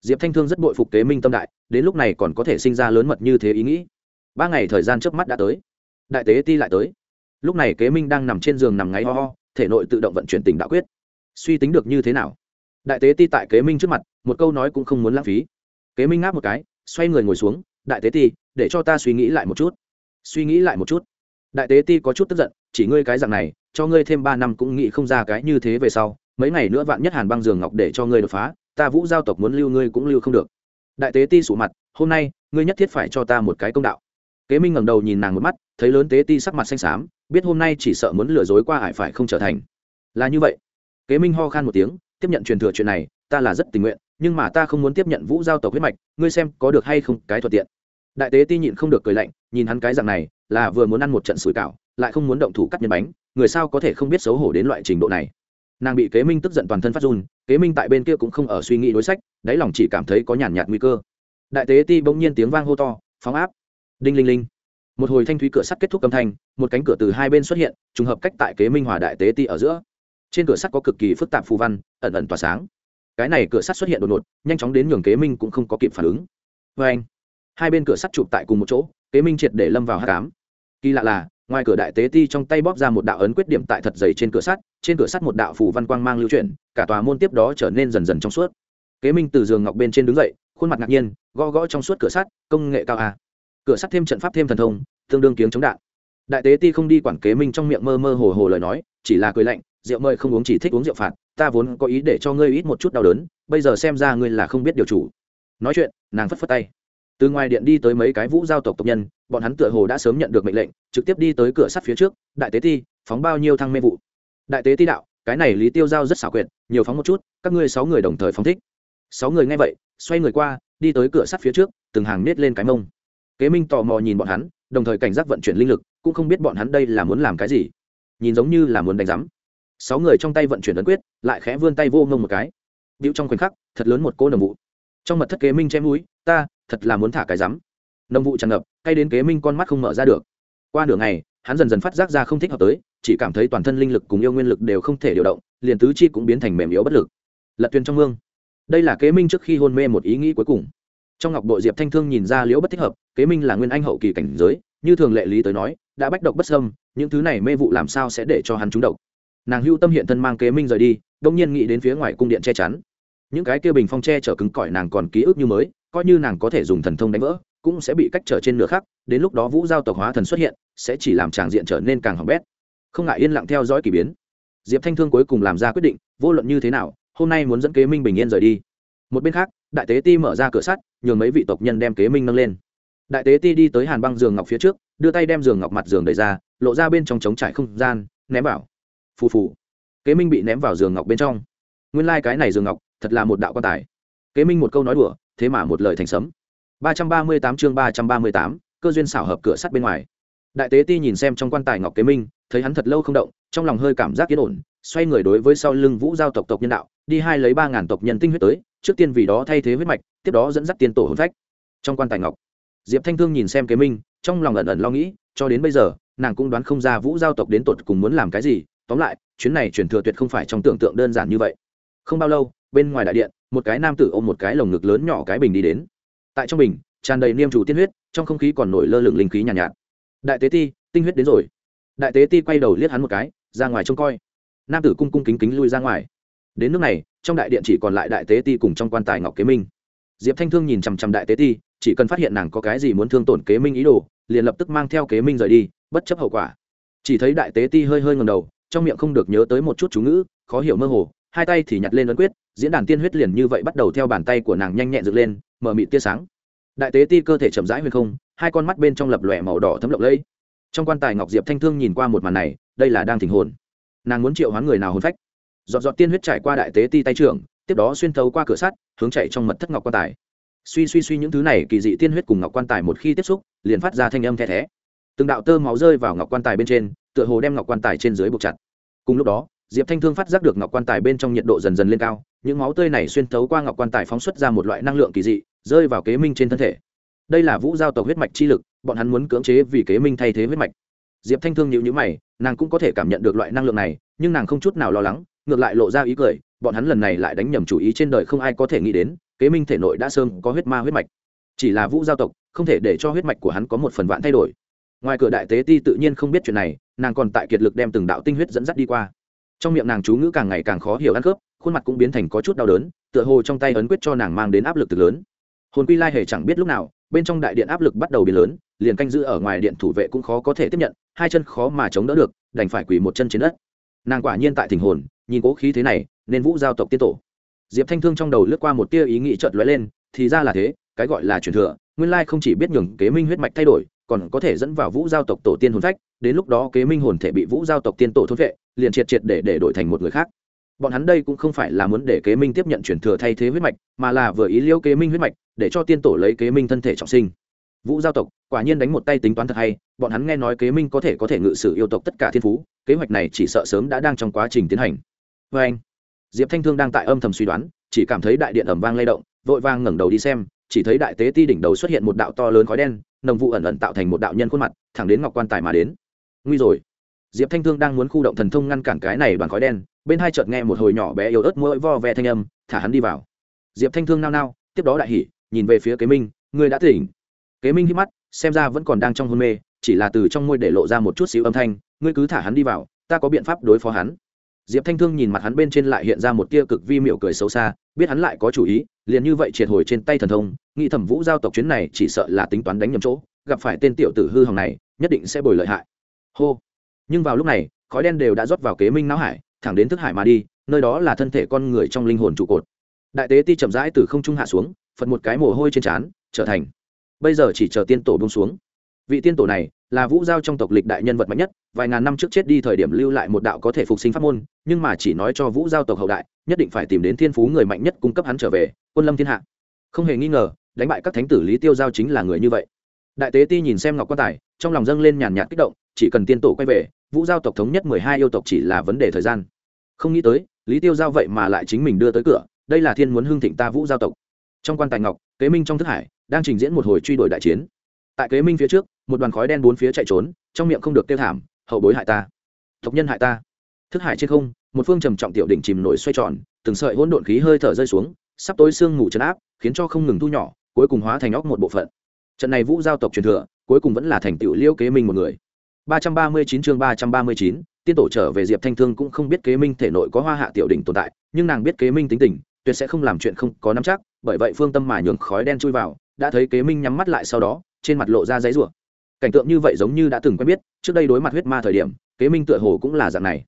Diệp thanh thương rất bội phục kế minh tâm đại, đến lúc này còn có thể sinh ra lớn mật như thế ý nghĩ. Ba ngày thời gian trước mắt đã tới. Đại tế ti lại tới lúc này kế minh đang nằm trên giường nằm ngáy ho ho, thể nội tự động vận chuyển tình đạo quyết. Suy tính được như thế nào? Đại tế ti tại kế minh trước mặt, một câu nói cũng không muốn lãng phí. Kế minh ngáp một cái, xoay người ngồi xuống, đại tế ti, để cho ta suy nghĩ lại một chút. Suy nghĩ lại một chút? Đại tế ti có chút tức giận, chỉ ngươi cái dạng này, cho ngươi thêm ba năm cũng nghĩ không ra cái như thế về sau, mấy ngày nữa vạn nhất hàn băng giường ngọc để cho ngươi đột phá, ta vũ giao tộc muốn lưu ngươi cũng lưu không được. Đại tế ti sủ mặt, hôm nay, ngươi nhất thiết phải cho ta một cái công đạo. Kế minh ngẩng đầu nhìn nàng một mắt, thấy lớn tế ti sắc mặt xanh xám biết hôm nay chỉ sợ muốn lừa dối qua ải phải không trở thành. Là như vậy. Kế minh ho khan một tiếng, tiếp nhận truyền thừa chuyện này, ta là rất tình nguyện, nhưng mà ta không muốn tiếp nhận vũ giao tộc huyết mạch, ngươi xem có được hay không cái thuận tiện. Đại tế ti nhịn không được cười lạnh, nhìn hắn cái dạng này, là vừa muốn ăn một trận sủi cảo, lại không muốn động thủ cắt nhân bánh, người sao có thể không biết xấu hổ đến loại trình độ này. Nàng bị kế minh tức giận toàn thân phát run, kế minh tại bên kia cũng không ở suy nghĩ đối sách, đáy lòng chỉ cảm thấy có nhàn nhạt nguy cơ. Đại tế ti bỗng nhiên tiếng vang hô to, phóng áp! Đinh linh linh một hồi thanh thúy cửa sắt kết thúc âm thanh, một cánh cửa từ hai bên xuất hiện, trùng hợp cách tại kế minh hòa đại tế ti ở giữa. Trên cửa sắt có cực kỳ phức tạp phù văn, ẩn ẩn tỏa sáng. Cái này cửa sắt xuất hiện đột ngột, nhanh chóng đến nhường kế minh cũng không có kịp phản ứng. Vê anh, hai bên cửa sắt chụp tại cùng một chỗ, kế minh triệt để lâm vào hát cám kỳ lạ là, ngoài cửa đại tế ti trong tay bóp ra một đạo ấn quyết điểm tại thật dày trên cửa sắt, trên cửa sắt một đạo phù văn quang mang lưu chuyển, cả tòa môn tiếp đó trở nên dần dần trong suốt. Kế minh từ giường ngọc bên trên đứng dậy, khuôn mặt ngạc nhiên, gõ gõ trong suốt cửa sắt, công nghệ cao a cửa sắt thêm trận pháp thêm thần thông, tương đương kiếm chống đạn. Đại tế ti không đi quản kế minh trong miệng mơ mơ hồ hồ lời nói, chỉ là cười lạnh, rượu mời không uống chỉ thích uống rượu phạt, ta vốn có ý để cho ngươi ít một chút đau đớn, bây giờ xem ra ngươi là không biết điều chủ. Nói chuyện, nàng phất phất tay. Từ ngoài điện đi tới mấy cái vũ giao tộc tộc nhân, bọn hắn tựa hồ đã sớm nhận được mệnh lệnh, trực tiếp đi tới cửa sắt phía trước, đại tế ti, phóng bao nhiêu thăng mê vụ? Đại tế ti đạo, cái này lý tiêu giao rất xảo quyệt, nhiều phóng một chút, các ngươi sáu người đồng thời phóng thích. Sáu người nghe vậy, xoay người qua, đi tới cửa sắt phía trước, từng hàng nết lên cái mông kế minh tò mò nhìn bọn hắn, đồng thời cảnh giác vận chuyển linh lực, cũng không biết bọn hắn đây là muốn làm cái gì. Nhìn giống như là muốn đánh rắm sáu người trong tay vận chuyển ấn quyết, lại khẽ vươn tay vô ngông một cái. Điệu trong khoảnh khắc, thật lớn một cô nồng vụ. Trong mật thất kế minh chém núi ta, thật là muốn thả cái rắm nồng vụ tràn ngập, cay đến kế minh con mắt không mở ra được. Qua nửa ngày, hắn dần dần phát giác ra không thích hợp tới, chỉ cảm thấy toàn thân linh lực cùng yêu nguyên lực đều không thể điều động, liền tứ chi cũng biến thành mềm yếu bất lực. Lật tuyên trong mương. Đây là kế minh trước khi hôn mê một ý nghĩ cuối cùng trong ngọc bội diệp thanh thương nhìn ra liễu bất thích hợp, kế minh là nguyên anh hậu kỳ cảnh giới, như thường lệ lý tới nói, đã bách độc bất sâm những thứ này mê vụ làm sao sẽ để cho hắn trúng độc. Nàng hưu tâm hiện thân mang kế minh rời đi, đông nhiên nghĩ đến phía ngoài cung điện che chắn. Những cái kia bình phong che chở cứng cỏi nàng còn ký ức như mới, coi như nàng có thể dùng thần thông đánh vỡ, cũng sẽ bị cách trở trên nửa khác đến lúc đó vũ giao tộc hóa thần xuất hiện, sẽ chỉ làm tràng diện trở nên càng hỏng bét. Không ngại yên lặng theo dõi k ỳ biến. Diệp thanh thương cuối cùng làm ra quyết định, vô luận như thế nào, hôm nay muốn dẫn kế minh bình yên rời đi. Một bên khác đại tế ti mở ra cửa sắt, nhường mấy vị tộc nhân đem kế minh nâng lên. Đại tế ti đi tới hàn băng giường ngọc phía trước, đưa tay đem giường ngọc mặt giường đẩy ra, lộ ra bên trong trống trải không gian, ném vào. Phù phù. Kế minh bị ném vào giường ngọc bên trong. Nguyên lai、like、cái này giường ngọc, thật là một đạo quan tài. Kế minh một câu nói đùa, thế mà một lời thành sấm. ba trăm ba mươi tám chương ba trăm ba mươi tám, cơ duyên xảo hợp cửa sắt bên ngoài. Đại tế ti nhìn xem trong quan tài ngọc kế minh, thấy hắn thật lâu không động, trong lòng hơi cảm giác yên ổn, xoay người đối với sau lưng vũ giao tộc tộc nhân đạo, đi hai lấy ba ngàn tộc nhân tinh huyết tới trước tiên vì đó thay thế huyết mạch tiếp đó dẫn dắt tiên tổ hồn phách. Trong quan tài ngọc diệp thanh thương nhìn xem kế minh trong lòng ẩn ẩn lo nghĩ cho đến bây giờ nàng cũng đoán không ra vũ giao tộc đến tột cùng muốn làm cái gì. Tóm lại chuyến này chuyển thừa tuyệt không phải trong tưởng tượng đơn giản như vậy. Không bao lâu bên ngoài đại điện một cái nam tử ôm một cái lồng ngực lớn nhỏ cái bình đi đến. Tại trong bình tràn đầy niêm chủ tiên huyết trong không khí còn nổi lơ lửng linh khí nhàn nhạt, nhạt. Đại tế ti tinh huyết đến rồi. Đại tế ti quay đầu liếc hắn một cái ra ngoài trông coi. Nam tử cung cung kính kính lui ra ngoài đến nước này, trong đại điện chỉ còn lại đại tế ti cùng trong quan tài ngọc kế minh. Diệp thanh thương nhìn chằm chằm đại tế ti, chỉ cần phát hiện nàng có cái gì muốn thương tổn kế minh ý đồ, liền lập tức mang theo kế minh rời đi, bất chấp hậu quả. Chỉ thấy đại tế ti hơi hơi ngầm đầu, trong miệng không được nhớ tới một chút chú ngữ, khó hiểu mơ hồ, hai tay thì nhặt lên ấn quyết, diễn đàn tiên huyết liền như vậy bắt đầu theo bàn tay của nàng nhanh nhẹn dựng lên, mở mịt tia sáng. Đại tế ti cơ thể chậm rãi huyền không, hai con mắt bên trong lập lòe màu đỏ thấm lộng lẫy. Trong quan tài ngọc diệp thanh thương nhìn qua một màn này, đây là đang thỉnh hồn. Nàng muốn triệu hoán người nào hồn phách? Giọt giọt tiên huyết trải qua đại tế ti tay trưởng, tiếp đó xuyên thấu qua cửa sắt, hướng chạy trong mật thất ngọc quan tài. Suy suy suy những thứ này, kỳ dị tiên huyết cùng ngọc quan tài một khi tiếp xúc, liền phát ra thanh âm the thé từng đạo tơ máu rơi vào ngọc quan tài bên trên, tựa hồ đem ngọc quan tài trên dưới buộc chặt. Cùng lúc đó, diệp thanh thương phát giác được ngọc quan tài bên trong nhiệt độ dần dần lên cao, những máu tươi này xuyên thấu qua ngọc quan tài phóng xuất ra một loại năng lượng kỳ dị, rơi vào kế minh trên thân thể. Đây là vũ giao tộc huyết mạch chi lực, bọn hắn muốn cưỡng chế vì kế minh thay thế huyết mạch. Diệp thanh thương nhịu nhữ mày, nàng cũng có thể cảm nhận được loại năng lượng này, nhưng nàng không chút nào lo lắng ngược lại lộ ra ý cười, bọn hắn lần này lại đánh nhầm chủ ý trên đời không ai có thể nghĩ đến, kế minh thể nội đã sơn có huyết ma huyết mạch. Chỉ là vũ giao tộc, không thể để cho huyết mạch của hắn có một phần vạn thay đổi. Ngoài cửa đại tế ti tự nhiên không biết chuyện này, nàng còn tại kiệt lực đem từng đạo tinh huyết dẫn dắt đi qua. Trong miệng nàng chú ngữ càng ngày càng khó hiểu ăn khớp, khuôn mặt cũng biến thành có chút đau đớn, tựa hồ trong tay ấn quyết cho nàng mang đến áp lực từ lớn. Hồn quy lai hề chẳng biết lúc nào, bên trong đại điện áp lực bắt đầu biến lớn, liền canh giữ ở ngoài điện thủ vệ cũng khó có thể tiếp nhận, hai chân khó mà chống đỡ được, đành phải quỳ một chân trên đất nàng quả nhiên tại thỉnh hồn, nhìn cố khí thế này, nên vũ giao tộc tiên tổ. Diệp thanh thương trong đầu lướt qua một tia ý nghĩ chợt lóe lên, thì ra là thế, cái gọi là truyền thừa, nguyên lai không chỉ biết nhường kế minh huyết mạch thay đổi, còn có thể dẫn vào vũ giao tộc tổ tiên hồn phách, đến lúc đó kế minh hồn thể bị vũ giao tộc tiên tổ thôn vệ, liền triệt triệt để để đổi thành một người khác. Bọn hắn đây cũng không phải là muốn để kế minh tiếp nhận truyền thừa thay thế huyết mạch, mà là vừa ý liêu kế minh huyết mạch, để cho tiên tổ lấy kế minh thân thể trọng sinh vũ giao tộc, quả nhiên đánh một tay tính toán thật hay, bọn hắn nghe nói kế minh có thể có thể ngự sử yêu tộc tất cả thiên phú, kế hoạch này chỉ sợ sớm đã đang trong quá trình tiến hành. Vê anh, diệp thanh thương đang tại âm thầm suy đoán, chỉ cảm thấy đại điện ẩm vang lay động, vội vang ngẩng đầu đi xem, chỉ thấy đại tế ti đỉnh đầu xuất hiện một đạo to lớn khói đen, nồng vụ ẩn ẩn tạo thành một đạo nhân khuôn mặt, thẳng đến ngọc quan tài mà đến. Nguy rồi. Diệp thanh thương đang muốn khu động thần thông ngăn cản cái này bằng khói đen, bên hai chợt nghe một hồi nhỏ bé yếu ớt mỗi vo ve thanh âm, thả hắn đi vào. Diệp thanh thương nao nao, tiếp đó đại hỉ, nhìn về phía kế minh người đã tỉnh kế minh hít mắt, xem ra vẫn còn đang trong hôn mê, chỉ là từ trong môi để lộ ra một chút xíu âm thanh, ngươi cứ thả hắn đi vào, ta có biện pháp đối phó hắn. Diệp thanh thương nhìn mặt hắn bên trên lại hiện ra một tia cực vi miệu cười xấu xa, biết hắn lại có chủ ý, liền như vậy triệt hồi trên tay thần thông, nghĩ thẩm vũ giao tộc chuyến này chỉ sợ là tính toán đánh nhầm chỗ, gặp phải tên tiểu tử hư hỏng này, nhất định sẽ bồi lợi hại. Hô. Nhưng vào lúc này, khói đen đều đã rót vào kế minh não hải, thẳng đến thức hải mà đi, nơi đó là thân thể con người trong linh hồn trụ cột. Đại tế ti chậm rãi từ không trung hạ xuống, phật một cái mồ hôi trên trán, trở thành bây giờ chỉ chờ tiên tổ bông xuống. Vị tiên tổ này là vũ giao trong tộc lịch đại nhân vật mạnh nhất, vài ngàn năm trước chết đi thời điểm lưu lại một đạo có thể phục sinh pháp môn, nhưng mà chỉ nói cho vũ giao tộc hậu đại, nhất định phải tìm đến thiên phú người mạnh nhất cung cấp hắn trở về, quân lâm thiên hạ. Không hề nghi ngờ, đánh bại các thánh tử lý tiêu giao chính là người như vậy. Đại tế ti nhìn xem ngọc quan tài, trong lòng dâng lên nhàn nhạt kích động, chỉ cần tiên tổ quay về, vũ giao tộc thống nhất mười hai yêu tộc chỉ là vấn đề thời gian. Không nghĩ tới, lý tiêu giao vậy mà lại chính mình đưa tới cửa, đây là thiên muốn hưng thịnh ta vũ giao tộc trong quan tài ngọc kế minh trong thức hải đang trình diễn một hồi truy đuổi đại chiến. Tại kế minh phía trước một đoàn khói đen bốn phía chạy trốn trong miệng không được tiêu thảm hậu bối hại ta tộc nhân hại ta. Thức hải trên không một phương trầm trọng tiểu đỉnh chìm nổi xoay tròn từng sợi hỗn độn khí hơi thở rơi xuống sắp tối xương ngủ chấn áp khiến cho không ngừng thu nhỏ cuối cùng hóa thành óc một bộ phận. Trận này vũ giao tộc truyền thừa cuối cùng vẫn là thành tựu liêu kế minh một người. 339 chương 339, tiên tổ trở về diệp thanh thương cũng không biết kế minh thể nội có hoa hạ tiểu đỉnh tồn tại nhưng nàng biết kế minh tính tình tuyệt sẽ không làm chuyện không có nắm chắc bởi vậy phương tâm mà nhường khói đen chui vào, đã thấy kế minh nhắm mắt lại sau đó, trên mặt lộ ra giấy rủa. Cảnh tượng như vậy giống như đã từng quen biết, trước đây đối mặt huyết ma thời điểm, kế minh tựa hồ cũng là dạng này.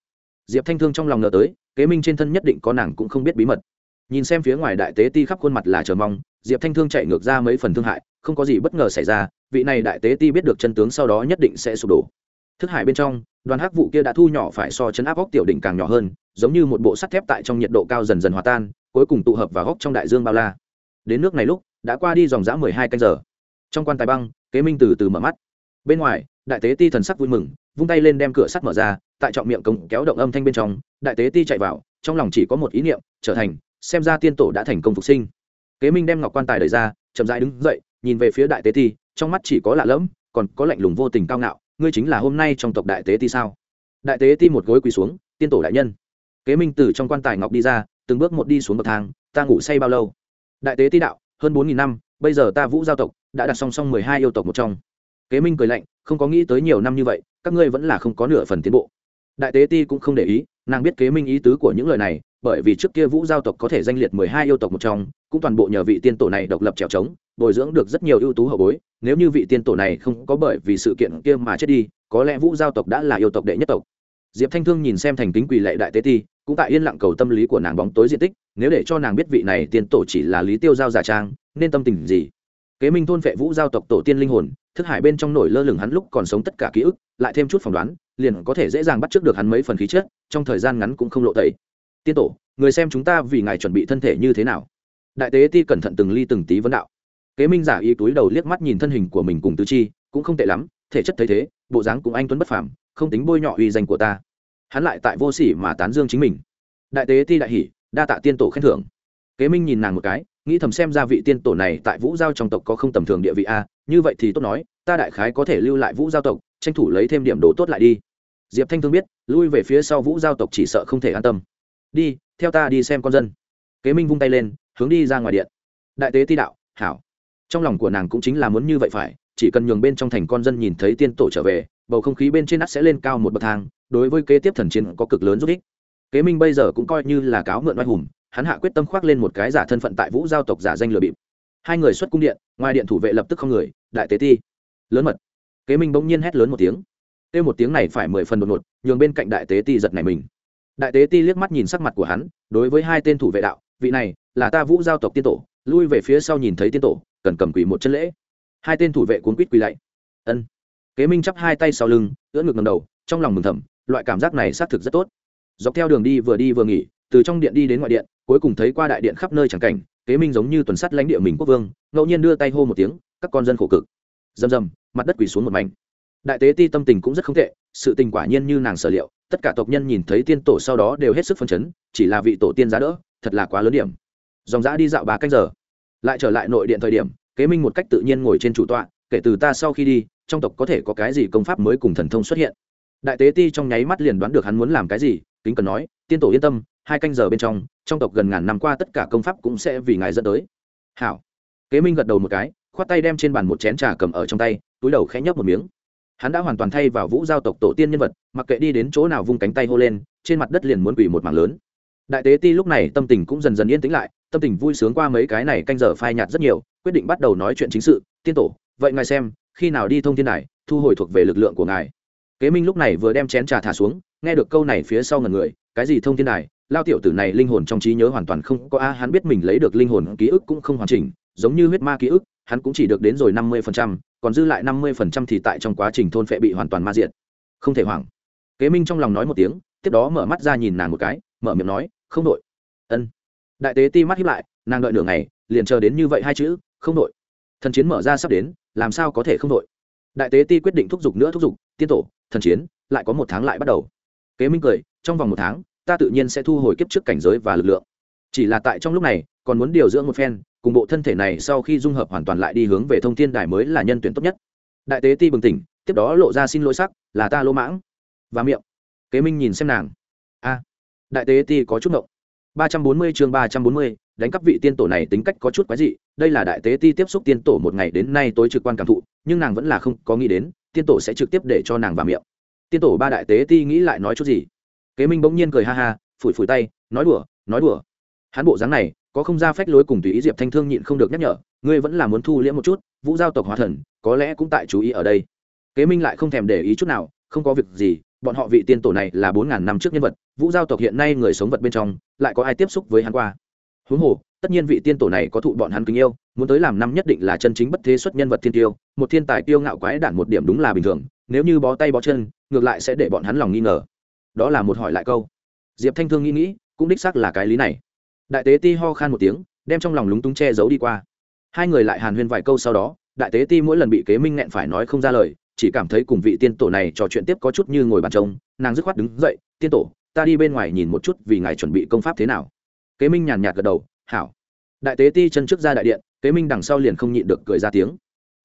Diệp thanh thương trong lòng ngờ tới, kế minh trên thân nhất định có nàng cũng không biết bí mật. Nhìn xem phía ngoài đại tế ti khắp khuôn mặt là chờ mong, diệp thanh thương chạy ngược ra mấy phần thương hại, không có gì bất ngờ xảy ra, vị này đại tế ti biết được chân tướng sau đó nhất định sẽ sụp đổ. Thức hải bên trong, đoàn hắc vụ kia đã thu nhỏ phải so chấn áp góc tiểu đỉnh càng nhỏ hơn, giống như một bộ sắt thép tại trong nhiệt độ cao dần dần hòa tan, cuối cùng tụ hợp vào góc trong đại dương bao la đến nước này lúc, đã qua đi dòng dã mười hai canh giờ. Trong quan tài băng, kế minh từ từ mở mắt. Bên ngoài, đại tế ti thần sắc vui mừng, vung tay lên đem cửa sắt mở ra, tại trọng miệng cống kéo động âm thanh bên trong, đại tế ti chạy vào, trong lòng chỉ có một ý niệm, trở thành, xem ra tiên tổ đã thành công phục sinh. Kế minh đem ngọc quan tài đẩy ra, chậm rãi đứng dậy, nhìn về phía đại tế ti, trong mắt chỉ có lạ lẫm, còn có lạnh lùng vô tình cao ngạo, ngươi chính là hôm nay trong tộc đại tế ti sao? Đại tế ti một gối quỳ xuống, tiên tổ đại nhân. Kế minh từ trong quan tài ngọc đi ra, từng bước một đi xuống bậc thang, ta ngủ say bao lâu? Đại tế ti đạo, hơn bốn nghìn năm, bây giờ ta vũ giao tộc đã đặt song song mười hai yêu tộc một trong. Kế minh cười lạnh, không có nghĩ tới nhiều năm như vậy, các ngươi vẫn là không có nửa phần tiến bộ. Đại tế ti cũng không để ý, nàng biết kế minh ý tứ của những lời này, bởi vì trước kia vũ giao tộc có thể danh liệt mười hai yêu tộc một trong, cũng toàn bộ nhờ vị tiên tổ này độc lập trèo trống, bồi dưỡng được rất nhiều ưu tú hậu bối. Nếu như vị tiên tổ này không có bởi vì sự kiện kia mà chết đi, có lẽ vũ giao tộc đã là yêu tộc đệ nhất tộc. Diệp thanh thương nhìn xem thành kính quỳ lệ đại tế ti, cũng tại yên lặng cầu tâm lý của nàng bóng tối diện tích nếu để cho nàng biết vị này tiên tổ chỉ là lý tiêu giao giả trang, nên tâm tình gì? Kế minh thôn vệ vũ giao tộc tổ tiên linh hồn, thức hải bên trong nổi lơ lửng hắn lúc còn sống tất cả ký ức, lại thêm chút phỏng đoán, liền có thể dễ dàng bắt trước được hắn mấy phần khí chất, trong thời gian ngắn cũng không lộ tẩy. Tiên tổ, người xem chúng ta vì ngài chuẩn bị thân thể như thế nào? Đại tế ti cẩn thận từng ly từng tí vấn đạo. Kế minh giả y túi đầu liếc mắt nhìn thân hình của mình cùng tứ chi, cũng không tệ lắm, thể chất thấy thế, bộ dáng cũng anh tuấn bất phàm, không tính bôi nhọ uy danh của ta. Hắn lại tại vô sỉ mà tán dương chính mình. Đại tế ti đại hỉ đa tạ tiên tổ khen thưởng. Kế minh nhìn nàng một cái, nghĩ thầm xem ra vị tiên tổ này tại vũ giao trong tộc có không tầm thường địa vị a, như vậy thì tốt nói, ta đại khái có thể lưu lại vũ giao tộc, tranh thủ lấy thêm điểm đồ tốt lại đi. Diệp thanh thương biết, lui về phía sau vũ giao tộc chỉ sợ không thể an tâm. Đi, theo ta đi xem con dân. Kế minh vung tay lên, hướng đi ra ngoài điện. Đại tế ti đạo, hảo. Trong lòng của nàng cũng chính là muốn như vậy phải, chỉ cần nhường bên trong thành con dân nhìn thấy tiên tổ trở về, bầu không khí bên trên nát sẽ lên cao một bậc thang, đối với kế tiếp thần chiến có cực lớn giúp ích kế minh bây giờ cũng coi như là cáo mượn oai hùng, hắn hạ quyết tâm khoác lên một cái giả thân phận tại vũ giao tộc giả danh lừa bịp. Hai người xuất cung điện, ngoài điện thủ vệ lập tức không người, đại tế ti. Lớn mật. Kế minh bỗng nhiên hét lớn một tiếng. Kêu một tiếng này phải mười phần đột ngột, nhường bên cạnh đại tế ti giật này mình. Đại tế ti liếc mắt nhìn sắc mặt của hắn, đối với hai tên thủ vệ đạo, vị này, là ta vũ giao tộc tiên tổ, lui về phía sau nhìn thấy tiên tổ, cần cầm quỳ một chân lễ. Hai tên thủ vệ cuốn quýt quỳ lạy. Ân. Kế minh chắp hai tay sau lưng, ưỡn ngực ngầm đầu, trong lòng mừng thầm, loại cảm giác này xác thực rất tốt dọc theo đường đi vừa đi vừa nghỉ, từ trong điện đi đến ngoại điện, cuối cùng thấy qua đại điện khắp nơi chẳng cảnh, kế minh giống như tuần sắt lãnh địa mình quốc vương, ngẫu nhiên đưa tay hô một tiếng, các con dân khổ cực. Rầm rầm, mặt đất quỳ xuống một mảnh. Đại tế ti tâm tình cũng rất không tệ, sự tình quả nhiên như nàng sở liệu, tất cả tộc nhân nhìn thấy tiên tổ sau đó đều hết sức phấn chấn, chỉ là vị tổ tiên giá đỡ, thật là quá lớn điểm. Dòng giã đi dạo ba canh giờ. Lại trở lại nội điện thời điểm, kế minh một cách tự nhiên ngồi trên chủ tọa, kể từ ta sau khi đi, trong tộc có thể có cái gì công pháp mới cùng thần thông xuất hiện. Đại tế ti trong nháy mắt liền đoán được hắn muốn làm cái gì kính cần nói, tiên tổ yên tâm, hai canh giờ bên trong trong tộc gần ngàn năm qua tất cả công pháp cũng sẽ vì ngài dẫn tới. Hảo. Kế minh gật đầu một cái, khoát tay đem trên bàn một chén trà cầm ở trong tay, túi đầu khẽ nhấp một miếng. Hắn đã hoàn toàn thay vào vũ giao tộc tổ tiên nhân vật, mặc kệ đi đến chỗ nào vung cánh tay hô lên, trên mặt đất liền muốn quỳ một mảng lớn. Đại tế ti lúc này tâm tình cũng dần dần yên tĩnh lại, tâm tình vui sướng qua mấy cái này canh giờ phai nhạt rất nhiều, quyết định bắt đầu nói chuyện chính sự. Tiên tổ, vậy ngài xem, khi nào đi thông thiên đài, thu hồi thuộc về lực lượng của ngài kế minh lúc này vừa đem chén trà thả xuống nghe được câu này phía sau ngần người cái gì thông thiên đài lao tiểu tử này linh hồn trong trí nhớ hoàn toàn không có a hắn biết mình lấy được linh hồn ký ức cũng không hoàn chỉnh giống như huyết ma ký ức hắn cũng chỉ được đến rồi năm mươi phần trăm, còn dư lại năm mươi phần trăm thì tại trong quá trình thôn phệ bị hoàn toàn ma diệt. Không thể hoảng. Kế minh trong lòng nói một tiếng tiếp đó mở mắt ra nhìn nàng một cái mở miệng nói không đội. Ân. Đại tế ti mắt hiếp lại nàng đợi nửa ngày liền chờ đến như vậy hai chữ không đội. Thần chiến mở ra sắp đến làm sao có thể không đội? Đại tế ti quyết định thúc giục nữa thúc giục tiên tổ thần chiến, lại có một tháng lại bắt đầu. Kế minh cười, trong vòng một tháng, ta tự nhiên sẽ thu hồi kiếp trước cảnh giới và lực lượng. Chỉ là tại trong lúc này, còn muốn điều dưỡng một phen, cùng bộ thân thể này sau khi dung hợp hoàn toàn lại đi hướng về thông thiên đài mới là nhân tuyển tốt nhất. Đại tế ti bừng tỉnh, tiếp đó lộ ra xin lỗi sắc, là ta lỗ mãng. Và miệng. Kế minh nhìn xem nàng. A, đại tế ti có chút ngộng. ba trăm bốn mươi chương ba trăm bốn mươi, đánh cắp vị tiên tổ này tính cách có chút quái dị, đây là đại tế ti tiếp xúc tiên tổ một ngày đến nay tối trực quan cảm thụ, nhưng nàng vẫn là không có nghĩ đến tiên tổ sẽ trực tiếp để cho nàng vào miệng. Tiên tổ ba đại tế ti nghĩ lại nói chút gì? Kế minh bỗng nhiên cười ha ha, phủi phủi tay, nói đùa nói đùa. Hắn bộ dáng này, có không ra phách lối cùng tùy ý diệp thanh thương nhịn không được nhắc nhở, ngươi vẫn là muốn thu liễm một chút, vũ giao tộc hóa thần, có lẽ cũng tại chú ý ở đây. Kế minh lại không thèm để ý chút nào, không có việc gì, bọn họ vị tiên tổ này là bốn ngàn năm trước nhân vật, vũ giao tộc hiện nay người sống vật bên trong, lại có ai tiếp xúc với hắn qua? Huống hồ tất nhiên vị tiên tổ này có thụ bọn hắn kính yêu, muốn tới làm năm nhất định là chân chính bất thế xuất nhân vật thiên tiêu, một thiên tài tiêu ngạo quái đản một điểm đúng là bình thường, nếu như bó tay bó chân, ngược lại sẽ để bọn hắn lòng nghi ngờ. Đó là một hỏi lại câu. Diệp thanh thương nghĩ nghĩ, cũng đích xác là cái lý này. Đại tế ti ho khan một tiếng, đem trong lòng lúng túng che giấu đi qua. Hai người lại hàn huyên vài câu sau đó, đại tế ti mỗi lần bị kế minh nghẹn phải nói không ra lời, chỉ cảm thấy cùng vị tiên tổ này trò chuyện tiếp có chút như ngồi bàn trông nàng dứt khoát đứng dậy, tiên tổ, ta đi bên ngoài nhìn một chút vì ngài chuẩn bị công pháp thế nào. Kế minh nhàn nhạt gật đầu hảo. Đại tế ti chân trước ra đại điện, kế minh đằng sau liền không nhịn được cười ra tiếng.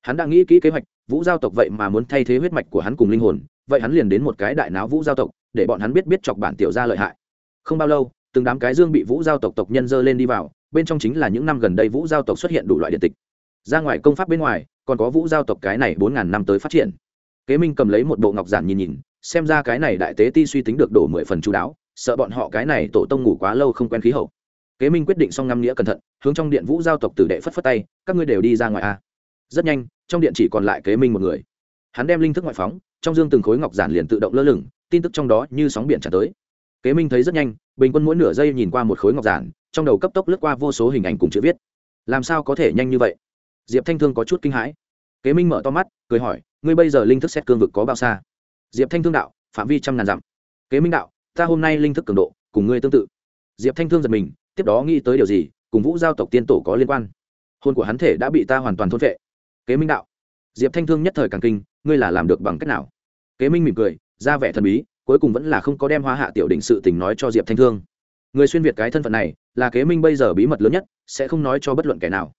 Hắn đã nghĩ kỹ kế hoạch, vũ giao tộc vậy mà muốn thay thế huyết mạch của hắn cùng linh hồn, vậy hắn liền đến một cái đại náo vũ giao tộc, để bọn hắn biết biết chọc bản tiểu ra lợi hại. Không bao lâu, từng đám cái dương bị vũ giao tộc tộc nhân dơ lên đi vào, bên trong chính là những năm gần đây vũ giao tộc xuất hiện đủ loại điện tịch. Ra ngoài công pháp bên ngoài, còn có vũ giao tộc cái này bốn ngàn năm tới phát triển. Kế minh cầm lấy một bộ ngọc giản nhìn nhìn, xem ra cái này đại tế ti suy tính được đổ mười phần chú đáo, sợ bọn họ cái này tổ tông ngủ quá lâu không quen khí hậu kế minh quyết định xong ngắm nghĩa cẩn thận, hướng trong điện vũ giao tộc tử đệ phất phất tay, các ngươi đều đi ra ngoài a rất nhanh, trong điện chỉ còn lại kế minh một người. Hắn đem linh thức ngoại phóng, trong dương từng khối ngọc giản liền tự động lơ lửng, tin tức trong đó như sóng biển tràn tới. Kế minh thấy rất nhanh, bình quân mỗi nửa giây nhìn qua một khối ngọc giản, trong đầu cấp tốc lướt qua vô số hình ảnh cùng chữ viết. Làm sao có thể nhanh như vậy? Diệp thanh thương có chút kinh hãi. Kế minh mở to mắt, cười hỏi, ngươi bây giờ linh thức xét cương vực có bao xa? Diệp thanh thương đạo, phạm vi trăm ngàn dặm. Kế minh đạo, ta hôm nay linh thức cường độ, cùng ngươi tương tự. Diệp thanh thương giật mình tiếp đó nghĩ tới điều gì, cùng vũ giao tộc tiên tổ có liên quan. Hôn của hắn thể đã bị ta hoàn toàn thôn vệ kế minh đạo. Diệp thanh thương nhất thời càng kinh, ngươi là làm được bằng cách nào? Kế minh mỉm cười, ra vẻ thần bí, cuối cùng vẫn là không có đem hoa hạ tiểu đỉnh sự tình nói cho diệp thanh thương. Người xuyên việt cái thân phận này, là kế minh bây giờ bí mật lớn nhất, sẽ không nói cho bất luận kẻ nào.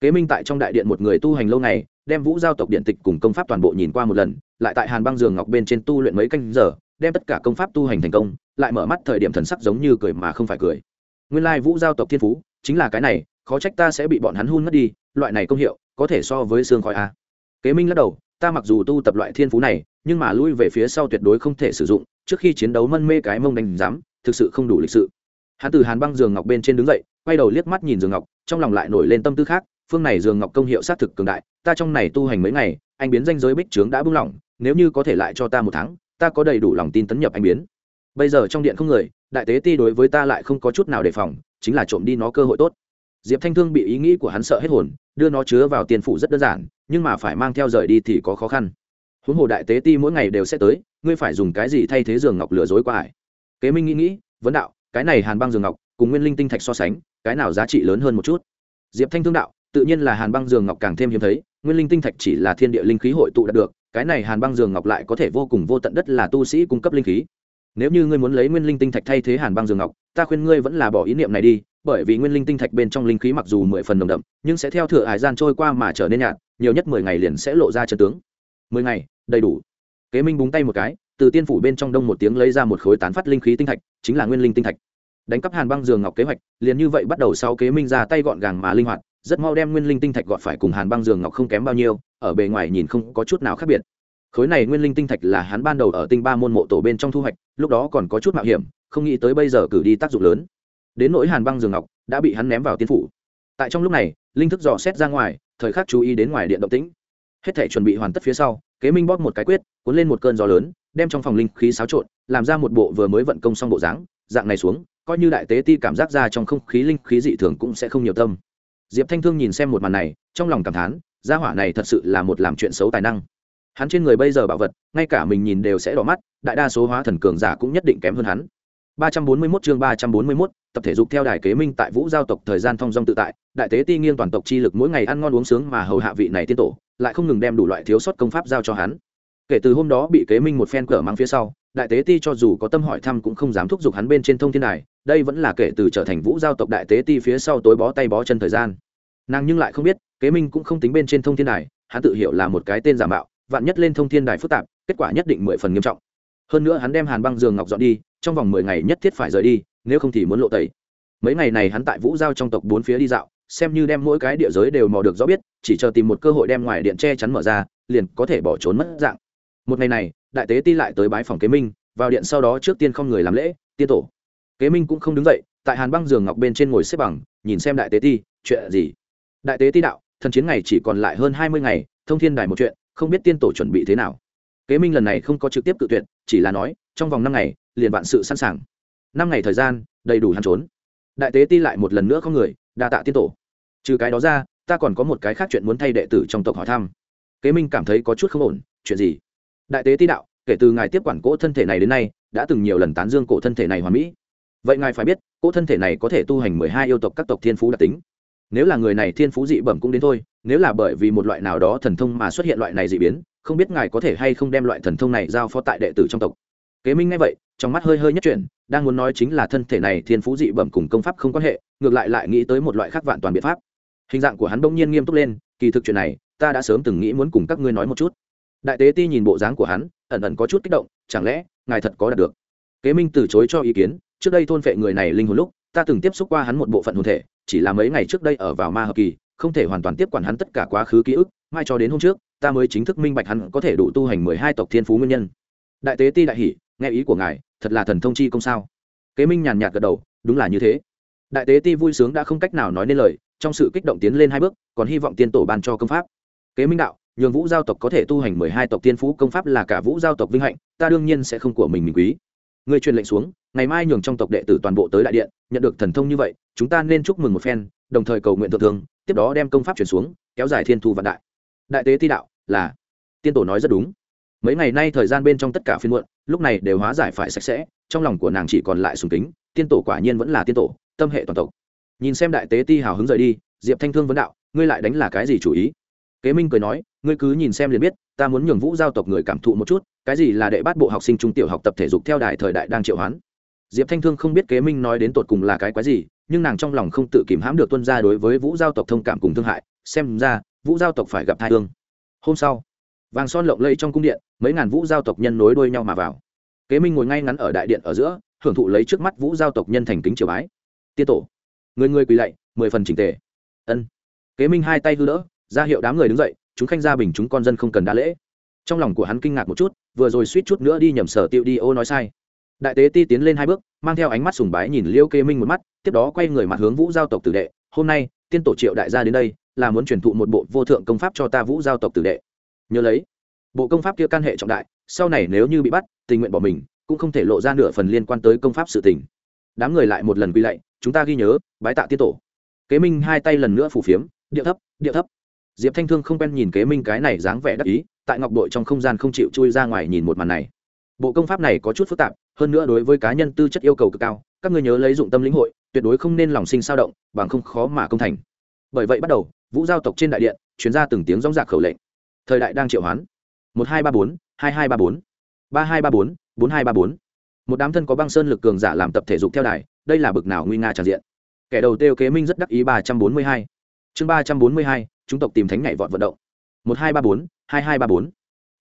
Kế minh tại trong đại điện một người tu hành lâu ngày, đem vũ giao tộc điện tịch cùng công pháp toàn bộ nhìn qua một lần, lại tại hàn băng giường ngọc bên trên tu luyện mấy canh giờ, đem tất cả công pháp tu hành thành công, lại mở mắt thời điểm thần sắc giống như cười mà không phải cười nguyên lai vũ giao tộc thiên phú chính là cái này, khó trách ta sẽ bị bọn hắn hun mất đi, loại này công hiệu, có thể so với xương khói a. Kế minh lắc đầu, ta mặc dù tu tập loại thiên phú này, nhưng mà lui về phía sau tuyệt đối không thể sử dụng, trước khi chiến đấu mân mê cái mông đánh giám, thực sự không đủ lịch sự. Hắn từ hàn băng giường ngọc bên trên đứng dậy, quay đầu liếc mắt nhìn giường ngọc, trong lòng lại nổi lên tâm tư khác, phương này giường ngọc công hiệu xác thực cường đại, ta trong này tu hành mấy ngày, anh biến danh giới bích trướng đã buông lỏng, nếu như có thể lại cho ta một tháng, ta có đầy đủ lòng tin tấn nhập anh biến bây giờ trong điện không người, đại tế ti đối với ta lại không có chút nào đề phòng, chính là trộm đi nó cơ hội tốt. Diệp thanh thương bị ý nghĩ của hắn sợ hết hồn, đưa nó chứa vào tiền phủ rất đơn giản, nhưng mà phải mang theo rời đi thì có khó khăn. Huống hồ đại tế ti mỗi ngày đều sẽ tới, ngươi phải dùng cái gì thay thế giường ngọc lừa dối qua hải kế minh nghĩ nghĩ, vấn đạo, cái này hàn băng giường ngọc, cùng nguyên linh tinh thạch so sánh, cái nào giá trị lớn hơn một chút? Diệp thanh thương đạo, tự nhiên là hàn băng giường ngọc càng thêm hiếm thấy, nguyên linh tinh thạch chỉ là thiên địa linh khí hội tụ đạt được, cái này hàn băng giường ngọc lại có thể vô cùng vô tận đất là tu sĩ cung cấp linh khí nếu như ngươi muốn lấy nguyên linh tinh thạch thay thế hàn băng dương ngọc, ta khuyên ngươi vẫn là bỏ ý niệm này đi, bởi vì nguyên linh tinh thạch bên trong linh khí mặc dù mười phần nồng đậm, nhưng sẽ theo thừa hải gian trôi qua mà trở nên nhạt, nhiều nhất mười ngày liền sẽ lộ ra chân tướng. Mười ngày, đầy đủ. Kế minh búng tay một cái, từ tiên phủ bên trong đông một tiếng lấy ra một khối tán phát linh khí tinh thạch, chính là nguyên linh tinh thạch. Đánh cắp hàn băng giường ngọc kế hoạch, liền như vậy bắt đầu sau kế minh ra tay gọn gàng mà linh hoạt, rất mau đem nguyên linh tinh thạch gọt phải cùng hàn băng giường ngọc không kém bao nhiêu, ở bề ngoài nhìn không có chút nào khác biệt khối này nguyên linh tinh thạch là hắn ban đầu ở tinh ba môn mộ tổ bên trong thu hoạch, lúc đó còn có chút mạo hiểm, không nghĩ tới bây giờ cử đi tác dụng lớn. Đến nỗi hàn băng dường ngọc đã bị hắn ném vào tiên phủ. Tại trong lúc này, linh thức dò xét ra ngoài, thời khắc chú ý đến ngoài điện động tĩnh. Hết thể chuẩn bị hoàn tất phía sau, kế minh bóp một cái quyết, cuốn lên một cơn gió lớn, đem trong phòng linh khí xáo trộn, làm ra một bộ vừa mới vận công xong bộ dáng, dạng này xuống, coi như đại tế ti cảm giác ra trong không khí linh khí dị thường cũng sẽ không nhiều tâm. Diệp thanh thương nhìn xem một màn này, trong lòng cảm thán, gia hỏa này thật sự là một làm chuyện xấu tài năng hắn trên người bây giờ bảo vật ngay cả mình nhìn đều sẽ đỏ mắt đại đa số hóa thần cường giả cũng nhất định kém hơn hắn 341 chương 341, tập thể dục theo đài kế minh tại Vũ giao tộc thời gian thông dong tự tại, đại tế ti nghiêng toàn tộc chi lực mỗi ngày ăn ngon uống sướng mà hầu hạ vị này tiên tổ, lại không ngừng đem đủ loại thiếu sót công pháp giao cho hắn. Kể từ hôm đó bị kế minh một phen cỡ mang phía sau, đại tế ti cho dù có tâm hỏi thăm cũng không dám thúc giục hắn bên trên thông thiên đài, đây vẫn là kể từ trở thành Vũ giao tộc đại tế ti phía sau tối bó tay bó chân thời gian. Nàng nhưng lại không biết, kế minh cũng không tính bên trên thông thiên đài, hắn tự hiểu là một cái tên giả mạo, vạn nhất lên thông thiên đài phức tạp, kết quả nhất định mười phần nghiêm trọng. Hơn nữa hắn đem Hàn Băng giường ngọc dọn đi, trong vòng mười ngày nhất thiết phải rời đi, nếu không thì muốn lộ tẩy. Mấy ngày này hắn tại vũ giao trong tộc bốn phía đi dạo xem như đem mỗi cái địa giới đều mò được rõ biết chỉ chờ tìm một cơ hội đem ngoài điện che chắn mở ra liền có thể bỏ trốn mất dạng. Một ngày này đại tế ti lại tới bái phòng kế minh vào điện sau đó trước tiên không người làm lễ tiên tổ. Kế minh cũng không đứng dậy tại hàn băng giường ngọc bên trên ngồi xếp bằng nhìn xem đại tế ti chuyện gì? Đại tế ti đạo thần chiến ngày chỉ còn lại hơn hai mươi ngày thông thiên đài một chuyện không biết tiên tổ chuẩn bị thế nào. Kế minh lần này không có trực tiếp tự tuyệt, chỉ là nói, trong vòng năm ngày, liền vạn sự sẵn sàng. Năm ngày thời gian, đầy đủ hắn trốn. Đại tế ti lại một lần nữa có người, đa tạ tiên tổ. Trừ cái đó ra, ta còn có một cái khác chuyện muốn thay đệ tử trong tộc hỏi thăm. Kế minh cảm thấy có chút không ổn, chuyện gì? Đại tế ti đạo, kể từ ngài tiếp quản cỗ thân thể này đến nay, đã từng nhiều lần tán dương cổ thân thể này hoàn mỹ. Vậy ngài phải biết, cỗ thân thể này có thể tu hành mười hai yêu tộc các tộc thiên phú đặc tính. Nếu là người này thiên phú dị bẩm cũng đến thôi nếu là bởi vì một loại nào đó thần thông mà xuất hiện loại này dị biến, không biết ngài có thể hay không đem loại thần thông này giao phó tại đệ tử trong tộc. Kế minh nghe vậy, trong mắt hơi hơi nhất chuyển, đang muốn nói chính là thân thể này thiên phú dị bẩm cùng công pháp không quan hệ, ngược lại lại nghĩ tới một loại khác vạn toàn biện pháp. Hình dạng của hắn bỗng nhiên nghiêm túc lên, kỳ thực chuyện này, ta đã sớm từng nghĩ muốn cùng các ngươi nói một chút. Đại tế ti nhìn bộ dáng của hắn, ẩn ẩn có chút kích động, chẳng lẽ, ngài thật có đạt được? Kế minh từ chối cho ý kiến, trước đây thôn phệ người này linh hồn lúc, ta từng tiếp xúc qua hắn một bộ phận hồn thể, chỉ là mấy ngày trước đây ở vào ma hợp kỳ không thể hoàn toàn tiếp quản hắn tất cả quá khứ ký ức, mai cho đến hôm trước, ta mới chính thức minh bạch hắn có thể đủ tu hành mười hai tộc thiên phú nguyên nhân. Đại tế ti đại hỷ nghe ý của ngài, thật là thần thông chi công sao? Kế minh nhàn nhạt gật đầu, đúng là như thế. Đại tế ti vui sướng đã không cách nào nói nên lời, trong sự kích động tiến lên hai bước, còn hy vọng tiên tổ ban cho công pháp. Kế minh đạo, nhường vũ giao tộc có thể tu hành mười hai tộc tiên phú, công pháp là cả vũ giao tộc vinh hạnh, ta đương nhiên sẽ không của mình mình quý. Người truyền lệnh xuống, ngày mai nhường trong tộc đệ tử toàn bộ tới đại điện, nhận được thần thông như vậy, chúng ta nên chúc mừng một phen, đồng thời cầu nguyện thượng thương tiếp đó đem công pháp chuyển xuống, kéo dài thiên thu vạn đại. Đại tế ti đạo là, tiên tổ nói rất đúng. Mấy ngày nay thời gian bên trong tất cả phiên muộn, lúc này đều hóa giải phải sạch sẽ, trong lòng của nàng chỉ còn lại sùng kính, tiên tổ quả nhiên vẫn là tiên tổ, tâm hệ toàn tộc. Nhìn xem đại tế ti hào hứng rời đi, diệp thanh thương vấn đạo, ngươi lại đánh là cái gì chủ ý? Kế minh cười nói, ngươi cứ nhìn xem liền biết, ta muốn nhường vũ giao tộc người cảm thụ một chút, cái gì là đệ bắt bộ học sinh trung tiểu học tập thể dục theo đài thời đại đang triệu hoán diệp thanh thương không biết kế minh nói đến tột cùng là cái quái gì, nhưng nàng trong lòng không tự kìm hãm được tuân ra đối với vũ giao tộc thông cảm cùng thương hại. Xem ra, vũ giao tộc phải gặp thai thương hôm sau, vàng son lộng lẫy trong cung điện, mấy ngàn vũ giao tộc nhân nối đuôi nhau mà vào. Kế minh ngồi ngay ngắn ở đại điện ở giữa, hưởng thụ lấy trước mắt vũ giao tộc nhân thành kính triều bái. Tiên tổ, người người quỳ lạy, mười phần chỉnh tề. Ân. Kế minh hai tay hư đỡ, ra hiệu đám người đứng dậy, chúng khanh gia bình chúng con dân không cần đa lễ. Trong lòng của hắn kinh ngạc một chút, vừa rồi suýt chút nữa đi nhầm sở tiêu đi ô nói sai đại tế ti tiến lên hai bước, mang theo ánh mắt sùng bái nhìn liêu kế minh một mắt, tiếp đó quay người mặt hướng vũ giao tộc tử đệ, hôm nay, tiên tổ triệu đại gia đến đây, là muốn truyền thụ một bộ vô thượng công pháp cho ta vũ giao tộc tử đệ. Nhớ lấy, bộ công pháp kia can hệ trọng đại, sau này nếu như bị bắt, tình nguyện bỏ mình, cũng không thể lộ ra nửa phần liên quan tới công pháp sự tình. Đám người lại một lần quy lạy, chúng ta ghi nhớ, bái tạ tiên tổ. Kế minh hai tay lần nữa phủ phiếm điệu thấp điệu thấp. Diệp thanh thương không quen nhìn kế minh cái này dáng vẻ đắc ý, tại ngọc đội trong không gian không chịu chui ra ngoài nhìn một màn này bộ công pháp này có chút phức tạp, hơn nữa đối với cá nhân tư chất yêu cầu cực cao, các người nhớ lấy dụng tâm lĩnh hội, tuyệt đối không nên lòng sinh sao động, bằng không khó mà công thành. Bởi vậy bắt đầu, vũ giao tộc trên đại điện chuyến ra từng tiếng rong rạc khẩu lệnh. Thời đại đang triệu hoán. Một hai ba bốn, hai hai ba bốn. Ba hai ba bốn bốn hai ba bốn. Một đám thân có băng sơn lực cường giả làm tập thể dục theo đài, đây là bực nào nguy nga tràn diện. Kẻ đầu tiêu kế minh rất đắc ý ba trăm bốn mươi hai. Chương ba trăm bốn mươi hai, chúng tộc tìm thánh nhảy vọt vận động. Một hai ba bốn, hai hai ba bốn.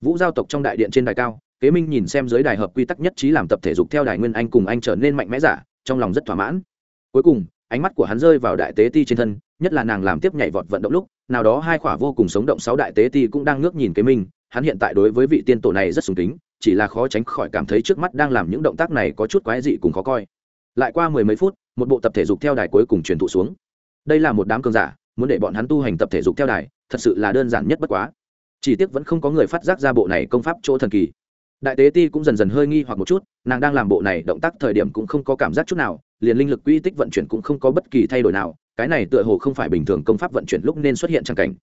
Vũ giao tộc trong đại điện trên đài cao kế minh nhìn xem dưới đài hợp quy tắc nhất trí làm tập thể dục theo đài nguyên anh cùng anh trở nên mạnh mẽ giả, trong lòng rất thỏa mãn. Cuối cùng, ánh mắt của hắn rơi vào đại tế ti trên thân, nhất là nàng làm tiếp nhảy vọt vận động lúc, nào đó hai khỏa vô cùng sống động sáu đại tế ti cũng đang ngước nhìn kế minh, hắn hiện tại đối với vị tiên tổ này rất sùng kính, chỉ là khó tránh khỏi cảm thấy trước mắt đang làm những động tác này có chút quái dị cùng khó coi. Lại qua mười mấy phút, một bộ tập thể dục theo đài cuối cùng truyền thụ xuống. Đây là một đám cường giả, muốn để bọn hắn tu hành tập thể dục theo đài, thật sự là đơn giản nhất bất quá. Chỉ tiếc vẫn không có người phát giác ra bộ này công pháp chỗ thần kỳ đại tế ti cũng dần dần hơi nghi hoặc một chút, nàng đang làm bộ này động tác thời điểm cũng không có cảm giác chút nào, liền linh lực quy tích vận chuyển cũng không có bất kỳ thay đổi nào, cái này tựa hồ không phải bình thường công pháp vận chuyển lúc nên xuất hiện trang cảnh.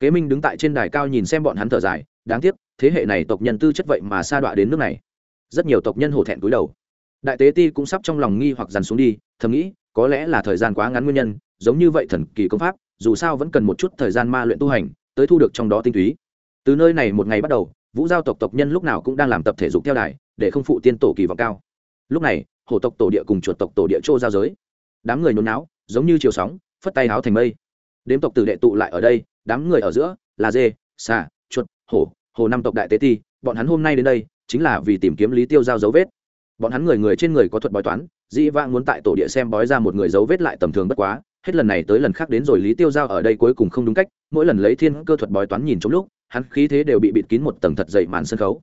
Kế minh đứng tại trên đài cao nhìn xem bọn hắn thở dài, đáng tiếc, thế hệ này tộc nhân tư chất vậy mà sa đọa đến nước này. Rất nhiều tộc nhân hổ thẹn cúi đầu. Đại tế ti cũng sắp trong lòng nghi hoặc dằn xuống đi, thầm nghĩ, có lẽ là thời gian quá ngắn nguyên nhân, giống như vậy thần kỳ công pháp, dù sao vẫn cần một chút thời gian ma luyện tu hành, tới thu được trong đó tinh túy. Từ nơi này một ngày bắt đầu vũ giao tộc tộc nhân lúc nào cũng đang làm tập thể dục theo đài, để không phụ tiên tổ kỳ vọng cao. Lúc này, hổ tộc tổ địa cùng chuột tộc tổ địa chỗ giao giới. Đám người nôn náo, giống như chiều sóng, phất tay háo thành mây. Đếm tộc tử đệ tụ lại ở đây, đám người ở giữa, là dê, xà, chuột, hổ, hồ năm tộc đại tế ti, bọn hắn hôm nay đến đây, chính là vì tìm kiếm lý tiêu giao dấu vết. Bọn hắn người người trên người có thuật bói toán, dĩ vãng muốn tại tổ địa xem bói ra một người dấu vết lại tầm thường bất quá hết lần này tới lần khác đến rồi lý tiêu giao ở đây cuối cùng không đúng cách, mỗi lần lấy thiên cơ thuật bói toán nhìn trong lúc, hắn khí thế đều bị bịt kín một tầng thật dày màn sân khấu.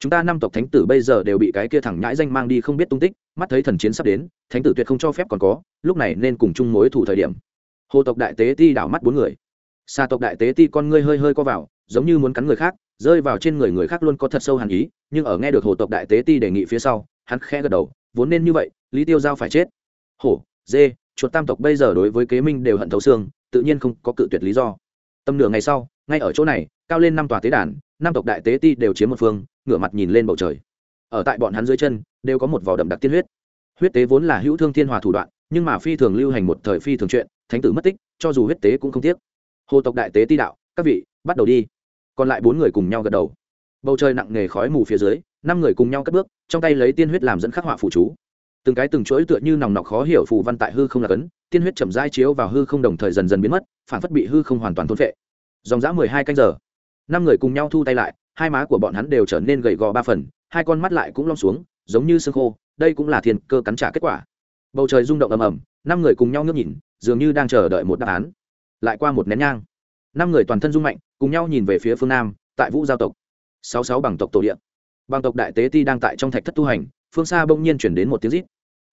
Chúng ta năm tộc thánh tử bây giờ đều bị cái kia thẳng nhãi danh mang đi không biết tung tích, mắt thấy thần chiến sắp đến, thánh tử tuyệt không cho phép còn có, lúc này nên cùng chung mối thủ thời điểm. Hồ tộc đại tế ti đảo mắt bốn người. Xa tộc đại tế ti con ngươi hơi hơi co vào, giống như muốn cắn người khác, rơi vào trên người người khác luôn có thật sâu hàn ý, nhưng ở nghe được hồ tộc đại tế ti đề nghị phía sau, hắn khẽ gật đầu, vốn nên như vậy, lý tiêu giao phải chết. Hổ, dê chuột tam tộc bây giờ đối với kế minh đều hận thấu xương, tự nhiên không có cự tuyệt lý do. Tầm nửa ngày sau, ngay ở chỗ này, cao lên năm tòa tế đàn, năm tộc đại tế ti đều chiếm một phương, ngửa mặt nhìn lên bầu trời. Ở tại bọn hắn dưới chân, đều có một vỏ đậm đặc tiên huyết. Huyết tế vốn là hữu thương thiên hòa thủ đoạn, nhưng mà phi thường lưu hành một thời phi thường chuyện, thánh tử mất tích, cho dù huyết tế cũng không tiếc. Hồ tộc đại tế ti đạo, các vị, bắt đầu đi. Còn lại bốn người cùng nhau gật đầu. Bầu trời nặng nề khói mù phía dưới, năm người cùng nhau cất bước, trong tay lấy tiên huyết làm dẫn khắc họa phụ chú từng cái từng chuỗi tựa như nòng nọc khó hiểu phù văn tại hư không là cấn tiên huyết chậm rãi chiếu vào hư không đồng thời dần dần biến mất, phản phất bị hư không hoàn toàn thôn vệ dòng dã mười hai canh giờ. Năm người cùng nhau thu tay lại, hai má của bọn hắn đều trở nên gầy gò ba phần, hai con mắt lại cũng lom xuống, giống như sương khô, đây cũng là thiên cơ cắn trả kết quả. Bầu trời rung động ầm ầm, năm người cùng nhau ngước nhìn, dường như đang chờ đợi một đáp án. Lại qua một nén nhang. Năm người toàn thân rung mạnh, cùng nhau nhìn về phía phương nam, tại vũ giao tộc. Sáu sáu bằng tộc tổ điện bằng tộc đại tế ti đang tại trong thạch thất tu hành phương xa bỗng nhiên chuyển đến một tiếng rít.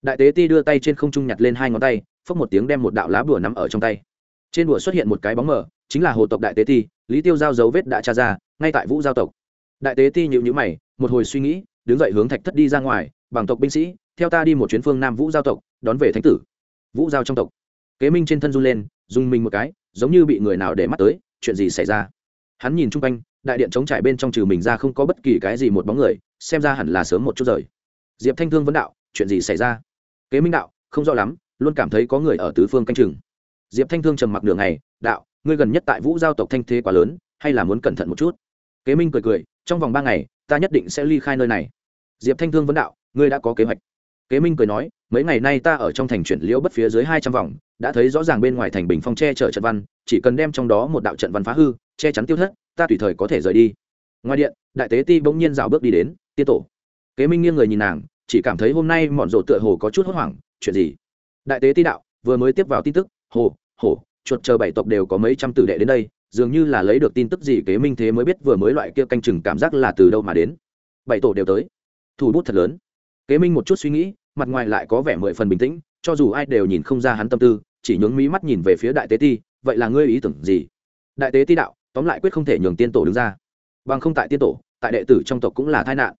Đại tế ti đưa tay trên không trung nhặt lên hai ngón tay, phốc một tiếng đem một đạo lá bùa nắm ở trong tay. Trên bùa xuất hiện một cái bóng mờ, chính là hồ tộc đại tế ti, lý tiêu giao dấu vết đã tra ra, ngay tại vũ giao tộc. Đại tế ti nhịu nhữ mày, một hồi suy nghĩ, đứng dậy hướng thạch thất đi ra ngoài, bằng tộc binh sĩ, theo ta đi một chuyến phương nam vũ giao tộc, đón về thánh tử. Vũ giao trong tộc. Kế minh trên thân run lên, dùng mình một cái, giống như bị người nào để mắt tới, chuyện gì xảy ra? Hắn nhìn chung quanh, đại điện chống trải bên trong trừ mình ra không có bất kỳ cái gì một bóng người, xem ra hẳn là sớm một chút rời diệp thanh thương vấn đạo, chuyện gì xảy ra? Kế minh đạo, không rõ lắm, luôn cảm thấy có người ở tứ phương canh chừng. Diệp thanh thương trầm mặc đường này đạo, ngươi gần nhất tại vũ giao tộc thanh thế quá lớn, hay là muốn cẩn thận một chút? Kế minh cười cười, trong vòng ba ngày, ta nhất định sẽ ly khai nơi này. Diệp thanh thương vấn đạo, ngươi đã có kế hoạch. Kế minh cười nói, mấy ngày nay ta ở trong thành chuyển liễu bất phía dưới hai trăm vòng, đã thấy rõ ràng bên ngoài thành bình phong che chở trận văn, chỉ cần đem trong đó một đạo trận văn phá hư, che chắn tiêu thất, ta tùy thời có thể rời đi. Ngoài điện, đại tế ti bỗng nhiên rào bước đi đến Tiết tổ kế minh nghiêng người nhìn nàng, chỉ cảm thấy hôm nay mọn rộ tựa hồ có chút hốt hoảng, chuyện gì? Đại tế ti đạo, vừa mới tiếp vào tin tức, hồ hồ, chuột chờ bảy tộc đều có mấy trăm tử đệ đến đây, dường như là lấy được tin tức gì kế minh thế mới biết vừa mới loại kia canh chừng cảm giác là từ đâu mà đến. Bảy tổ đều tới. Thủ bút thật lớn. Kế minh một chút suy nghĩ, mặt ngoài lại có vẻ mười phần bình tĩnh, cho dù ai đều nhìn không ra hắn tâm tư, chỉ nhướng mí mắt nhìn về phía đại tế ti, vậy là ngươi ý tưởng gì? Đại tế ti đạo, tóm lại quyết không thể nhường tiên tổ đứng ra. Bằng không tại tiên tổ, tại đệ tử trong tộc cũng là tai nạn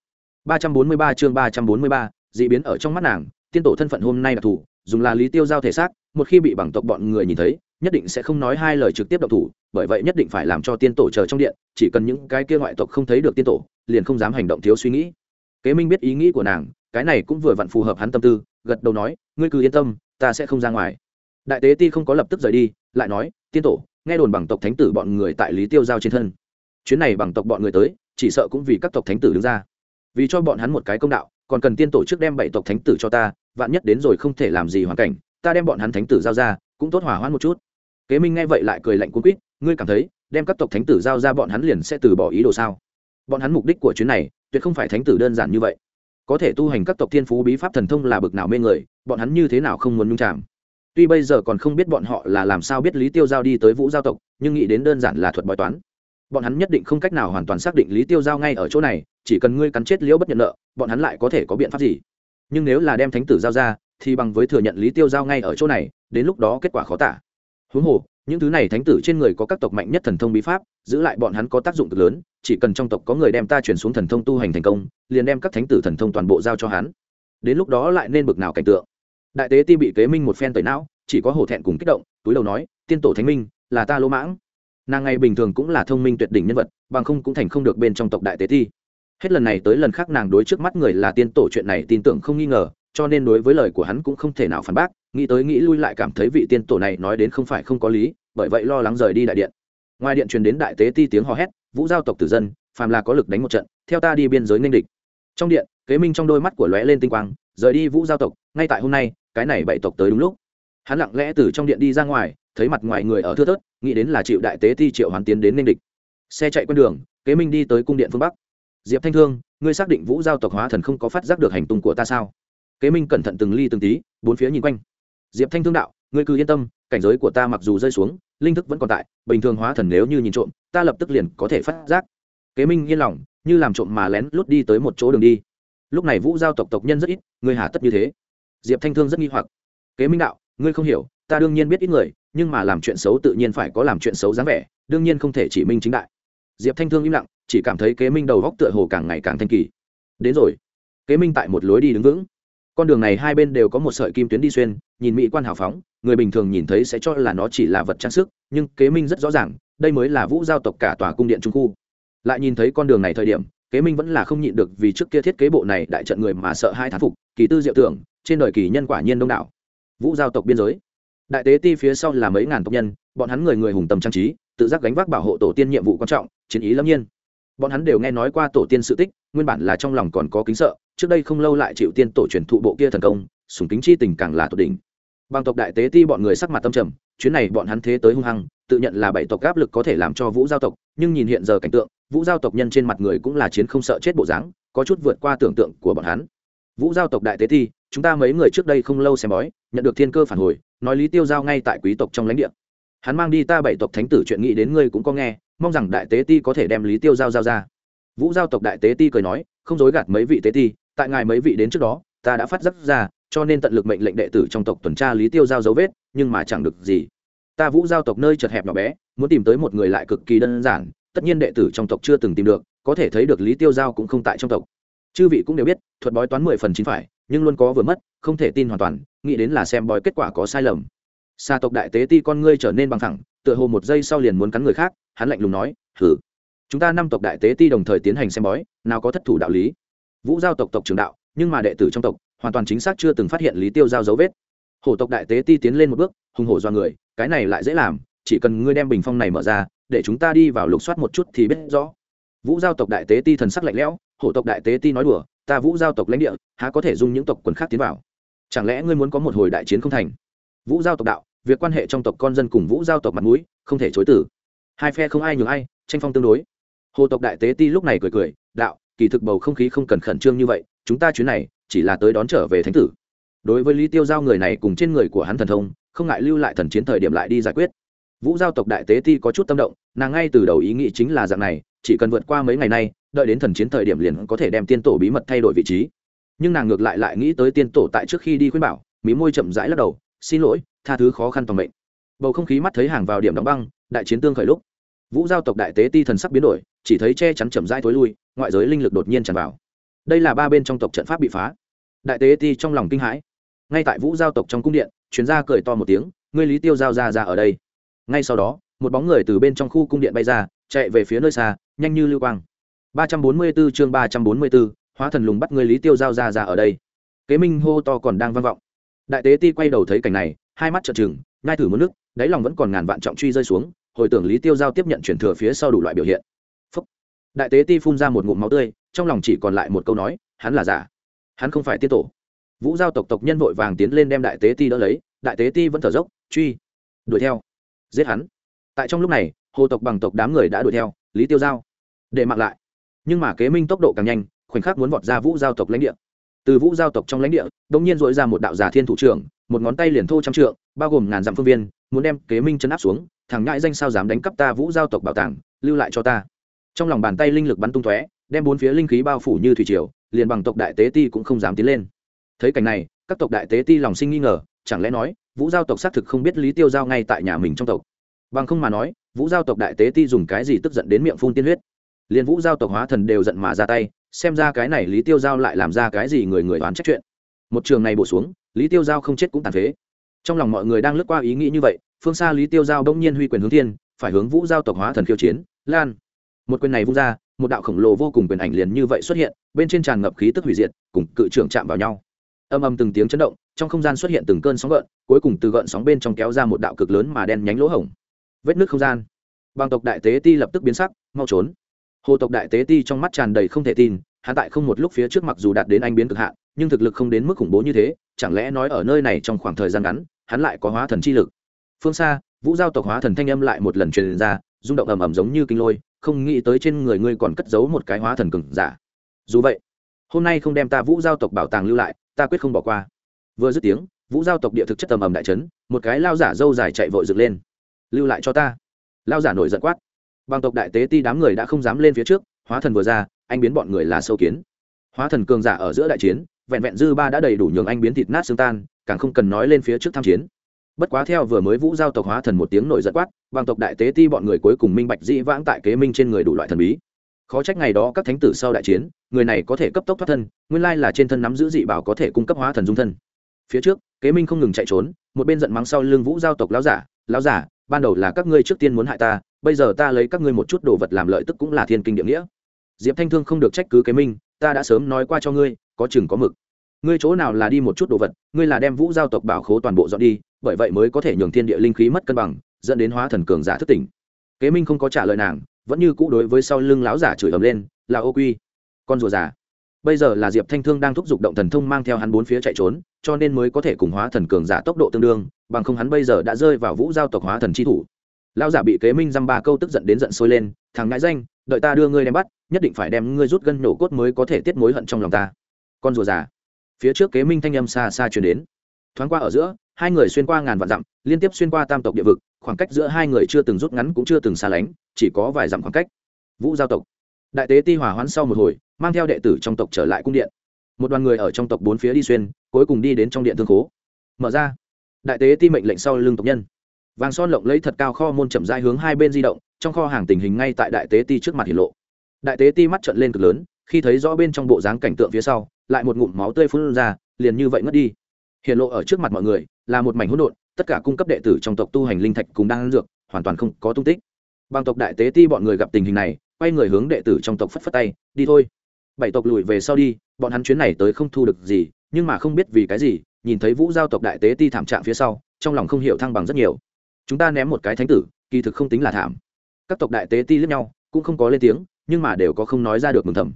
ba trăm bốn mươi ba chương ba trăm bốn mươi ba, dị biến ở trong mắt nàng, tiên tổ thân phận hôm nay là thủ, dùng là lý tiêu giao thể xác, một khi bị bằng tộc bọn người nhìn thấy, nhất định sẽ không nói hai lời trực tiếp động thủ, bởi vậy nhất định phải làm cho tiên tổ chờ trong điện, chỉ cần những cái kia ngoại tộc không thấy được tiên tổ, liền không dám hành động thiếu suy nghĩ. Kế minh biết ý nghĩ của nàng, cái này cũng vừa vặn phù hợp hắn tâm tư, gật đầu nói, ngươi cứ yên tâm, ta sẽ không ra ngoài. Đại tế ti không có lập tức rời đi, lại nói, tiên tổ, nghe đồn bằng tộc thánh tử bọn người tại lý tiêu giao trên thân. Chuyến này bằng tộc bọn người tới, chỉ sợ cũng vì các tộc thánh tử đứng ra vì cho bọn hắn một cái công đạo, còn cần tiên tổ trước đem bảy tộc thánh tử cho ta, vạn nhất đến rồi không thể làm gì hoàn cảnh, ta đem bọn hắn thánh tử giao ra, cũng tốt hỏa hoãn một chút. Kế minh nghe vậy lại cười lạnh cuốn quýt, ngươi cảm thấy, đem các tộc thánh tử giao ra bọn hắn liền sẽ từ bỏ ý đồ sao? Bọn hắn mục đích của chuyến này, tuyệt không phải thánh tử đơn giản như vậy. Có thể tu hành các tộc thiên phú bí pháp thần thông là bực nào mê người, bọn hắn như thế nào không muốn nhung chạm tuy bây giờ còn không biết bọn họ là làm sao biết lý tiêu giao đi tới vũ giao tộc, nhưng nghĩ đến đơn giản là thuật bói toán bọn hắn nhất định không cách nào hoàn toàn xác định lý tiêu giao ngay ở chỗ này, chỉ cần ngươi cắn chết liễu bất nhận nợ, bọn hắn lại có thể có biện pháp gì? Nhưng nếu là đem thánh tử giao ra, thì bằng với thừa nhận lý tiêu giao ngay ở chỗ này, đến lúc đó kết quả khó tả. Huống hồ, những thứ này thánh tử trên người có các tộc mạnh nhất thần thông bí pháp, giữ lại bọn hắn có tác dụng cực lớn, chỉ cần trong tộc có người đem ta chuyển xuống thần thông tu hành thành công, liền đem các thánh tử thần thông toàn bộ giao cho hắn. Đến lúc đó lại nên bực nào cảnh tượng. Đại tế ti bị kế minh một phen tẩy não, chỉ có hổ thẹn cùng kích động, túi đầu nói, tiên tổ thánh minh, là ta lỗ mãng nàng ngày bình thường cũng là thông minh tuyệt đỉnh nhân vật, bằng không cũng thành không được bên trong tộc đại tế Thi. hết lần này tới lần khác nàng đối trước mắt người là tiên tổ chuyện này tin tưởng không nghi ngờ, cho nên đối với lời của hắn cũng không thể nào phản bác, nghĩ tới nghĩ lui lại cảm thấy vị tiên tổ này nói đến không phải không có lý, bởi vậy lo lắng rời đi đại điện. Ngoài điện truyền đến đại tế ti tiếng hò hét, vũ giao tộc tử dân, phàm là có lực đánh một trận, theo ta đi biên giới ninh địch. Trong điện, kế minh trong đôi mắt của lóe lên tinh quang, rời đi vũ giao tộc, ngay tại hôm nay, cái này bảy tộc tới đúng lúc hắn lặng lẽ từ trong điện đi ra ngoài, thấy mặt ngoài người ở thưa thớt, nghĩ đến là chịu đại tế thi triệu hoàn tiến đến ninh địch. Xe chạy q đường, kế minh đi tới cung điện phương bắc. Diệp thanh thương, ngươi xác định vũ giao tộc hóa thần không có phát giác được hành tung của ta sao? Kế minh cẩn thận từng ly từng tí, bốn phía nhìn quanh. Diệp thanh thương đạo, ngươi cứ yên tâm, cảnh giới của ta mặc dù rơi xuống, linh thức vẫn còn tại, bình thường hóa thần nếu như nhìn trộm, ta lập tức liền có thể phát giác. Kế minh yên lòng, như làm trộm mà lén lút đi tới một chỗ đường đi. Lúc này vũ giao tộc tộc nhân rất ít, ngươi hà tất như thế. Diệp thanh thương rất nghi hoặc. Kế minh đạo ngươi không hiểu, ta đương nhiên biết ít người, nhưng mà làm chuyện xấu tự nhiên phải có làm chuyện xấu dáng vẻ, đương nhiên không thể chỉ minh chính đại. Diệp thanh thương im lặng, chỉ cảm thấy kế minh đầu góc tựa hồ càng ngày càng thanh kỳ. Đến rồi. Kế minh tại một lối đi đứng vững. Con đường này hai bên đều có một sợi kim tuyến đi xuyên, nhìn mỹ quan hào phóng, người bình thường nhìn thấy sẽ cho là nó chỉ là vật trang sức, nhưng kế minh rất rõ ràng, đây mới là vũ giao tộc cả tòa cung điện trung khu. Lại nhìn thấy con đường này thời điểm, kế minh vẫn là không nhịn được vì trước kia thiết kế bộ này đại trận người mà sợ hai thán phục, kỳ tư diệu tưởng, trên đời kỳ nhân quả nhiên đông đảo vũ giao tộc biên giới. Đại tế ti phía sau là mấy ngàn tộc nhân, bọn hắn người người hùng tầm trang trí, tự giác gánh vác bảo hộ tổ tiên nhiệm vụ quan trọng, chiến ý lâm nhiên. Bọn hắn đều nghe nói qua tổ tiên sự tích, nguyên bản là trong lòng còn có kính sợ, trước đây không lâu lại chịu tiên tổ truyền thụ bộ kia thần công, sùng kính chi tình càng là tột đỉnh. Bằng tộc đại tế ti bọn người sắc mặt tâm trầm, chuyến này bọn hắn thế tới hung hăng, tự nhận là bảy tộc áp lực có thể làm cho vũ giao tộc, nhưng nhìn hiện giờ cảnh tượng, vũ giao tộc nhân trên mặt người cũng là chiến không sợ chết bộ dáng, có chút vượt qua tưởng tượng của bọn hắn. Vũ giao tộc đại tế ti chúng ta mấy người trước đây không lâu xem bói, nhận được thiên cơ phản hồi, nói lý tiêu giao ngay tại quý tộc trong lãnh địa. Hắn mang đi ta bảy tộc thánh tử chuyện nghĩ đến ngươi cũng có nghe, mong rằng đại tế ti có thể đem lý tiêu giao giao ra. Vũ giao tộc đại tế ti cười nói, không dối gạt mấy vị tế ti, tại ngài mấy vị đến trước đó, ta đã phát giác ra, cho nên tận lực mệnh lệnh đệ tử trong tộc tuần tra lý tiêu giao dấu vết, nhưng mà chẳng được gì. Ta vũ giao tộc nơi chật hẹp nhỏ bé, muốn tìm tới một người lại cực kỳ đơn giản, tất nhiên đệ tử trong tộc chưa từng tìm được, có thể thấy được lý tiêu giao cũng không tại trong tộc. Chư vị cũng đều biết, thuật bói toán mười phần chín phải nhưng luôn có vừa mất, không thể tin hoàn toàn, nghĩ đến là xem bói kết quả có sai lầm. Xa tộc đại tế ti con ngươi trở nên bằng thẳng tựa hồ một giây sau liền muốn cắn người khác, hắn lạnh lùng nói thử chúng ta năm tộc đại tế ti đồng thời tiến hành xem bói, nào có thất thủ đạo lý? Vũ giao tộc tộc trường đạo, nhưng mà đệ tử trong tộc, hoàn toàn chính xác chưa từng phát hiện lý tiêu giao dấu vết. Hổ tộc đại tế ti tiến lên một bước, hùng hổ do người, cái này lại dễ làm, chỉ cần ngươi đem bình phong này mở ra, để chúng ta đi vào lục soát một chút thì biết rõ. Vũ giao tộc đại tế ti thần sắc lạnh lẽo, hổ tộc đại tế ti nói đùa ta vũ giao tộc lãnh địa, há có thể dung những tộc quần khác tiến vào? Chẳng lẽ ngươi muốn có một hồi đại chiến không thành? Vũ giao tộc đạo, việc quan hệ trong tộc con dân cùng vũ giao tộc mặt mũi, không thể chối tử hai phe không ai nhường ai, tranh phong tương đối. Hồ tộc đại tế ti lúc này cười cười, đạo, kỳ thực bầu không khí không cần khẩn trương như vậy, chúng ta chuyến này, chỉ là tới đón trở về thánh tử. Đối với lý tiêu giao người này cùng trên người của hắn thần thông, không ngại lưu lại thần chiến thời điểm lại đi giải quyết. Vũ giao tộc đại tế ti có chút tâm động, nàng ngay từ đầu ý nghĩ chính là dạng này, chỉ cần vượt qua mấy ngày nay đợi đến thần chiến thời điểm liền có thể đem tiên tổ bí mật thay đổi vị trí. Nhưng nàng ngược lại lại nghĩ tới tiên tổ tại trước khi đi khuyên bảo, mí môi chậm rãi lắc đầu, xin lỗi, tha thứ khó khăn toàn mệnh. Bầu không khí mắt thấy hàng vào điểm đóng băng, đại chiến tương khởi lúc, vũ giao tộc đại tế ti thần sắc biến đổi, chỉ thấy che chắn chậm rãi thối lui, ngoại giới linh lực đột nhiên tràn vào. Đây là ba bên trong tộc trận pháp bị phá. Đại tế ti trong lòng kinh hãi. Ngay tại vũ giao tộc trong cung điện chuyến ra cười to một tiếng, ngươi lý tiêu giao ra ra ở đây. Ngay sau đó, một bóng người từ bên trong khu cung điện bay ra, chạy về phía nơi xa, nhanh như lưu quang. 344 chương 344, hóa thần lùng bắt người lý tiêu giao ra ra ở đây. Kế minh hô to còn đang vang vọng. Đại tế ti quay đầu thấy cảnh này hai mắt trợn trừng ngay thử một nước đáy lòng vẫn còn ngàn vạn trọng truy rơi xuống hồi tưởng lý tiêu giao tiếp nhận chuyển thừa phía sau đủ loại biểu hiện. Phúc. đại tế ti phun ra một ngụm máu tươi trong lòng chỉ còn lại một câu nói hắn là giả. Hắn không phải tiên tổ. Vũ giao tộc tộc nhân vội vàng tiến lên đem đại tế ti đỡ lấy đại tế ti vẫn thở dốc truy đuổi theo giết hắn. Tại trong lúc này hồ tộc bằng tộc đám người đã đuổi theo lý tiêu giao để mặc lại nhưng mà kế minh tốc độ càng nhanh, khoảnh khắc muốn vọt ra vũ giao tộc lãnh địa. Từ vũ giao tộc trong lãnh địa đông nhiên dội ra một đạo giả thiên thủ trưởng, một ngón tay liền thô trăm trượng, bao gồm ngàn dặm phương viên, muốn đem kế minh chấn áp xuống, thằng ngại danh sao dám đánh cắp ta vũ giao tộc bảo tàng, lưu lại cho ta. Trong lòng bàn tay linh lực bắn tung tóe, đem bốn phía linh khí bao phủ như thủy triều, liền bằng tộc đại tế ti cũng không dám tiến lên. Thấy cảnh này, các tộc đại tế ti lòng sinh nghi ngờ, chẳng lẽ nói, vũ giao tộc xác thực không biết lý tiêu giao ngay tại nhà mình trong tộc? Bằng không mà nói, vũ giao tộc đại tế ti dùng cái gì tức giận đến miệng phun tiên huyết? Liền vũ giao tộc hóa thần đều giận mà ra tay, xem ra cái này lý tiêu giao lại làm ra cái gì người người đoán trách chuyện. Một trường này bổ xuống, lý tiêu giao không chết cũng tàn phế. Trong lòng mọi người đang lướt qua ý nghĩ như vậy, phương xa lý tiêu giao đông nhiên huy quyền hướng thiên, phải hướng vũ giao tộc hóa thần khiêu chiến, lan. Một quyền này vung ra, một đạo khổng lồ vô cùng quyền ảnh liền như vậy xuất hiện, bên trên tràn ngập khí tức hủy diệt, cùng cự trưởng chạm vào nhau. Âm âm từng tiếng chấn động, trong không gian xuất hiện từng cơn sóng gợn, cuối cùng từ gợn sóng bên trong kéo ra một đạo cực lớn mà đen nhánh lỗ hổng. Vết nước không gian. Bằng tộc đại tế ti lập tức biến sắc, mau trốn hồ tộc đại tế ti trong mắt tràn đầy không thể tin hạ tại không một lúc phía trước mặc dù đạt đến anh biến cực hạn, nhưng thực lực không đến mức khủng bố như thế, chẳng lẽ nói ở nơi này trong khoảng thời gian ngắn, hắn lại có hóa thần chi lực? Phương xa, vũ giao tộc hóa thần thanh âm lại một lần truyền ra, rung động ầm ầm giống như kinh lôi, không nghĩ tới trên người ngươi còn cất giấu một cái hóa thần cừng giả. Dù vậy, hôm nay không đem ta vũ giao tộc bảo tàng lưu lại, ta quyết không bỏ qua. Vừa dứt tiếng, vũ giao tộc địa thực chất tầm ầm đại trấn một cái lao giả dâu dài chạy vội dựng lên. Lưu lại cho ta. Lao giả nổi giận quát bằng tộc đại tế ti đám người đã không dám lên phía trước, hóa thần vừa ra, anh biến bọn người là sâu kiến. Hóa thần cường giả ở giữa đại chiến, vẹn vẹn dư ba đã đầy đủ nhường anh biến thịt nát xương tan, càng không cần nói lên phía trước tham chiến. Bất quá theo vừa mới vũ giao tộc hóa thần một tiếng nổi giận quát bằng tộc đại tế ti bọn người cuối cùng minh bạch dĩ vãng tại kế minh trên người đủ loại thần bí. Khó trách ngày đó các thánh tử sau đại chiến, người này có thể cấp tốc thoát thân, nguyên lai là trên thân nắm giữ dị bảo có thể cung cấp hóa thần dung thân. Phía trước, kế minh không ngừng chạy trốn, một bên giận mắng sau lưng vũ giao tộc lão giả lão giả, ban đầu là các ngươi trước tiên muốn hại ta bây giờ ta lấy các ngươi một chút đồ vật làm lợi tức cũng là thiên kinh địa nghĩa. Diệp thanh thương không được trách cứ kế minh, ta đã sớm nói qua cho ngươi, có chừng có mực. Ngươi chỗ nào là đi một chút đồ vật, ngươi là đem vũ giao tộc bảo khố toàn bộ dọn đi, bởi vậy mới có thể nhường thiên địa linh khí mất cân bằng, dẫn đến hóa thần cường giả thất tỉnh. Kế minh không có trả lời nàng, vẫn như cũ đối với sau lưng lão giả chửi ầm lên, là ô quy, con rùa già. Bây giờ là diệp thanh thương đang thúc giục động thần thông mang theo hắn bốn phía chạy trốn, cho nên mới có thể cùng hóa thần cường giả tốc độ tương đương, bằng không hắn bây giờ đã rơi vào vũ giao tộc hóa thần chi thủ lão giả bị kế minh dăm ba câu tức giận đến giận sôi lên, thằng ngãi danh, đợi ta đưa ngươi đem bắt, nhất định phải đem ngươi rút gân nổ cốt mới có thể tiết mối hận trong lòng ta. Con rùa già. Phía trước kế minh thanh âm xa xa chuyển đến. Thoáng qua ở giữa, hai người xuyên qua ngàn vạn dặm, liên tiếp xuyên qua tam tộc địa vực, khoảng cách giữa hai người chưa từng rút ngắn cũng chưa từng xa lánh, chỉ có vài dặm khoảng cách. Vũ giao tộc. Đại tế ti hỏa hoãn sau một hồi, mang theo đệ tử trong tộc trở lại cung điện. Một đoàn người ở trong tộc bốn phía đi xuyên, cuối cùng đi đến trong điện thương khố. Mở ra. Đại tế ti mệnh lệnh sau lưng tộc nhân vàng son lộng lấy thật cao kho môn chậm rãi hướng hai bên di động, trong kho hàng tình hình ngay tại đại tế ti trước mặt hiển lộ. Đại tế ti mắt trận lên cực lớn, khi thấy rõ bên trong bộ dáng cảnh tượng phía sau, lại một ngụm máu tươi phun ra, liền như vậy ngất đi. Hiện lộ ở trước mặt mọi người, là một mảnh hỗn độn, tất cả cung cấp đệ tử trong tộc tu hành linh thạch cùng đang dược, hoàn toàn không có tung tích. Bằng tộc đại tế ti bọn người gặp tình hình này, quay người hướng đệ tử trong tộc phất phất tay, đi thôi. Bảy tộc lùi về sau đi, bọn hắn chuyến này tới không thu được gì, nhưng mà không biết vì cái gì, nhìn thấy vũ giao tộc đại tế ti thảm trạng phía sau, trong lòng không hiểu thăng bằng rất nhiều chúng ta ném một cái thánh tử, kỳ thực không tính là thảm. Các tộc đại tế ti lẫn nhau, cũng không có lên tiếng, nhưng mà đều có không nói ra được mừng thầm.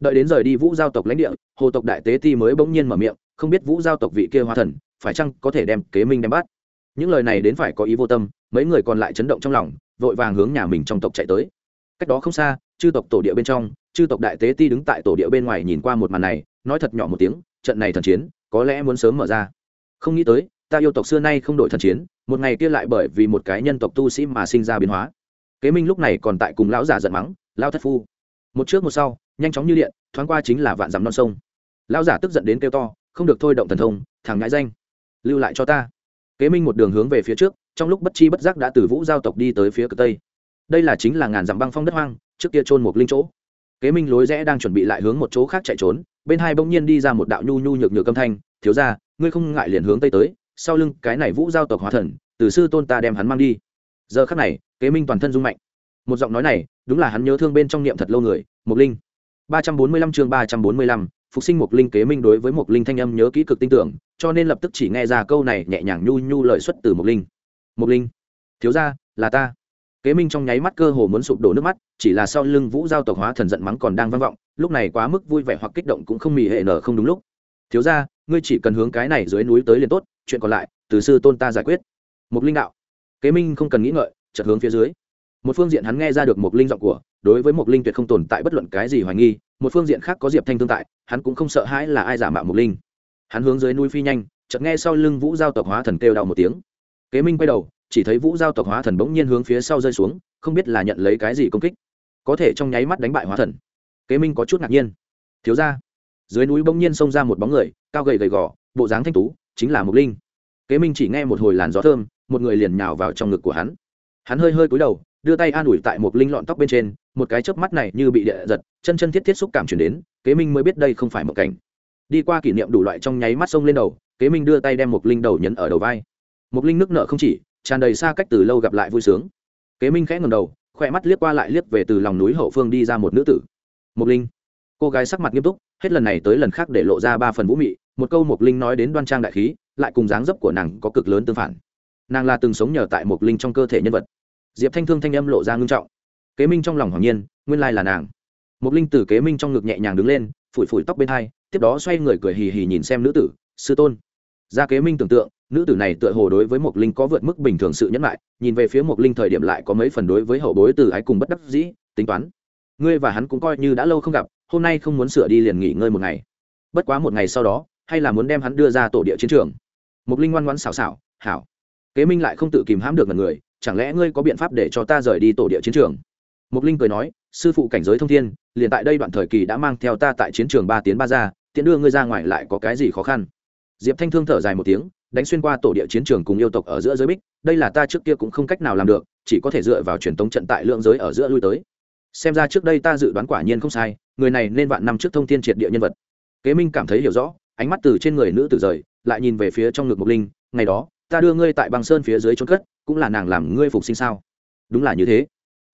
Đợi đến rời đi vũ giao tộc lãnh địa, hồ tộc đại tế ti mới bỗng nhiên mở miệng, không biết vũ giao tộc vị kia hóa thần, phải chăng có thể đem kế minh đem bắt? Những lời này đến phải có ý vô tâm, mấy người còn lại chấn động trong lòng, vội vàng hướng nhà mình trong tộc chạy tới. Cách đó không xa, chư tộc tổ địa bên trong, chư tộc đại tế ti đứng tại tổ địa bên ngoài nhìn qua một màn này, nói thật nhỏ một tiếng, trận này thần chiến, có lẽ muốn sớm mở ra. Không nghĩ tới, ta yêu tộc xưa nay không đổi thần chiến một ngày kia lại bởi vì một cái nhân tộc tu sĩ mà sinh ra biến hóa. Kế minh lúc này còn tại cùng lão giả giận mắng lao thất phu. Một trước một sau, nhanh chóng như điện, thoáng qua chính là vạn dằm non sông. Lão giả tức giận đến kêu to, không được thôi động thần thông, thằng ngãi danh, lưu lại cho ta. Kế minh một đường hướng về phía trước, trong lúc bất chi bất giác đã từ vũ giao tộc đi tới phía cực tây. Đây là chính là ngàn dặm băng phong đất hoang, trước kia trôn một linh chỗ. Kế minh lối rẽ đang chuẩn bị lại hướng một chỗ khác chạy trốn, bên hai bỗng nhiên đi ra một đạo nhu nhu nhược nhược âm thanh, thiếu ra ngươi không ngại liền hướng tây tới sau lưng cái này vũ giao tộc hóa thần, từ sư tôn ta đem hắn mang đi. Giờ khắc này, kế minh toàn thân rung mạnh. Một giọng nói này, đúng là hắn nhớ thương bên trong niệm thật lâu người mục linh. ba trăm bốn mươi lăm chương ba trăm bốn mươi lăm, phục sinh mục linh kế minh đối với mục linh thanh âm nhớ kỹ cực tin tưởng, cho nên lập tức chỉ nghe ra câu này nhẹ nhàng nhu nhu lợi xuất từ mục linh. Mục linh, thiếu ra là ta. Kế minh trong nháy mắt cơ hồ muốn sụp đổ nước mắt, chỉ là sau lưng vũ giao tộc hóa thần giận mắng còn đang vang vọng, lúc này quá mức vui vẻ hoặc kích động cũng không mì hệ nở không đúng lúc. Thiếu ra ngươi chỉ cần hướng cái này dưới núi tới liền tốt chuyện còn lại từ sư tôn ta giải quyết. Mục linh đạo. Kế minh không cần nghĩ ngợi, chợt hướng phía dưới. Một phương diện hắn nghe ra được một linh giọng của, đối với một linh tuyệt không tồn tại bất luận cái gì hoài nghi, một phương diện khác có diệp thanh thương tại, hắn cũng không sợ hãi là ai giả mạo một linh. Hắn hướng dưới núi phi nhanh, chợt nghe sau lưng vũ giao tộc hóa thần kêu đau một tiếng. Kế minh quay đầu, chỉ thấy vũ giao tộc hóa thần bỗng nhiên hướng phía sau rơi xuống, không biết là nhận lấy cái gì công kích. Có thể trong nháy mắt đánh bại hóa thần. Kế minh có chút ngạc nhiên. Thiếu ra dưới núi bỗng nhiên xông ra một bóng người, cao gầy gầy gò, bộ dáng thanh tú chính là mục linh. Kế minh chỉ nghe một hồi làn gió thơm, một người liền nhào vào trong ngực của hắn. Hắn hơi hơi cúi đầu, đưa tay an ủi tại một linh lọn tóc bên trên, một cái chớp mắt này như bị địa giật, chân chân thiết thiết xúc cảm chuyển đến, kế minh mới biết đây không phải một cảnh. Đi qua kỷ niệm đủ loại trong nháy mắt sông lên đầu, kế minh đưa tay đem một linh đầu nhấn ở đầu vai. Một linh nước nợ không chỉ, tràn đầy xa cách từ lâu gặp lại vui sướng. Kế minh khẽ ngầm đầu, khỏe mắt liếc qua lại liếc về từ lòng núi hậu phương đi ra một nữ tử. Một linh. Cô gái sắc mặt nghiêm túc, hết lần này tới lần khác để lộ ra ba phần vũ mị một câu một linh nói đến đoan trang đại khí, lại cùng dáng dấp của nàng có cực lớn tương phản. Nàng là từng sống nhờ tại một linh trong cơ thể nhân vật. Diệp thanh thương thanh âm lộ ra ngưng trọng. Kế minh trong lòng hoàng nhiên, nguyên lai là nàng. Một linh từ kế minh trong ngực nhẹ nhàng đứng lên, phủi phủi tóc bên hai, tiếp đó xoay người cười hì hì nhìn xem nữ tử, sư tôn. Ra kế minh tưởng tượng, nữ tử này tựa hồ đối với một linh có vượt mức bình thường sự nhẫn lại nhìn về phía một linh thời điểm lại có mấy phần đối với hậu bối từ ái cùng bất đắc dĩ, tính toán. Ngươi và hắn cũng coi như đã lâu không gặp, hôm nay không muốn sửa đi liền nghỉ ngơi một ngày. Bất quá một ngày sau đó hay là muốn đem hắn đưa ra tổ địa chiến trường? Mục linh ngoan ngoãn xảo xảo, hảo, kế minh lại không tự kìm hãm được ngần người, chẳng lẽ ngươi có biện pháp để cho ta rời đi tổ địa chiến trường? Mục linh cười nói, sư phụ cảnh giới thông thiên, liền tại đây đoạn thời kỳ đã mang theo ta tại chiến trường ba tiến ba ra, tiện đưa ngươi ra ngoài lại có cái gì khó khăn? Diệp thanh thương thở dài một tiếng, đánh xuyên qua tổ địa chiến trường cùng yêu tộc ở giữa giới bích, đây là ta trước kia cũng không cách nào làm được, chỉ có thể dựa vào truyền thống trận tại lượng giới ở giữa lui tới. Xem ra trước đây ta dự đoán quả nhiên không sai, người này nên vạn năm trước thông thiên triệt địa nhân vật. Kế minh cảm thấy hiểu rõ ánh mắt từ trên người nữ tử rời, lại nhìn về phía trong ngực mục linh, ngày đó, ta đưa ngươi tại băng sơn phía dưới trốn cất, cũng là nàng làm ngươi phục sinh sao? Đúng là như thế.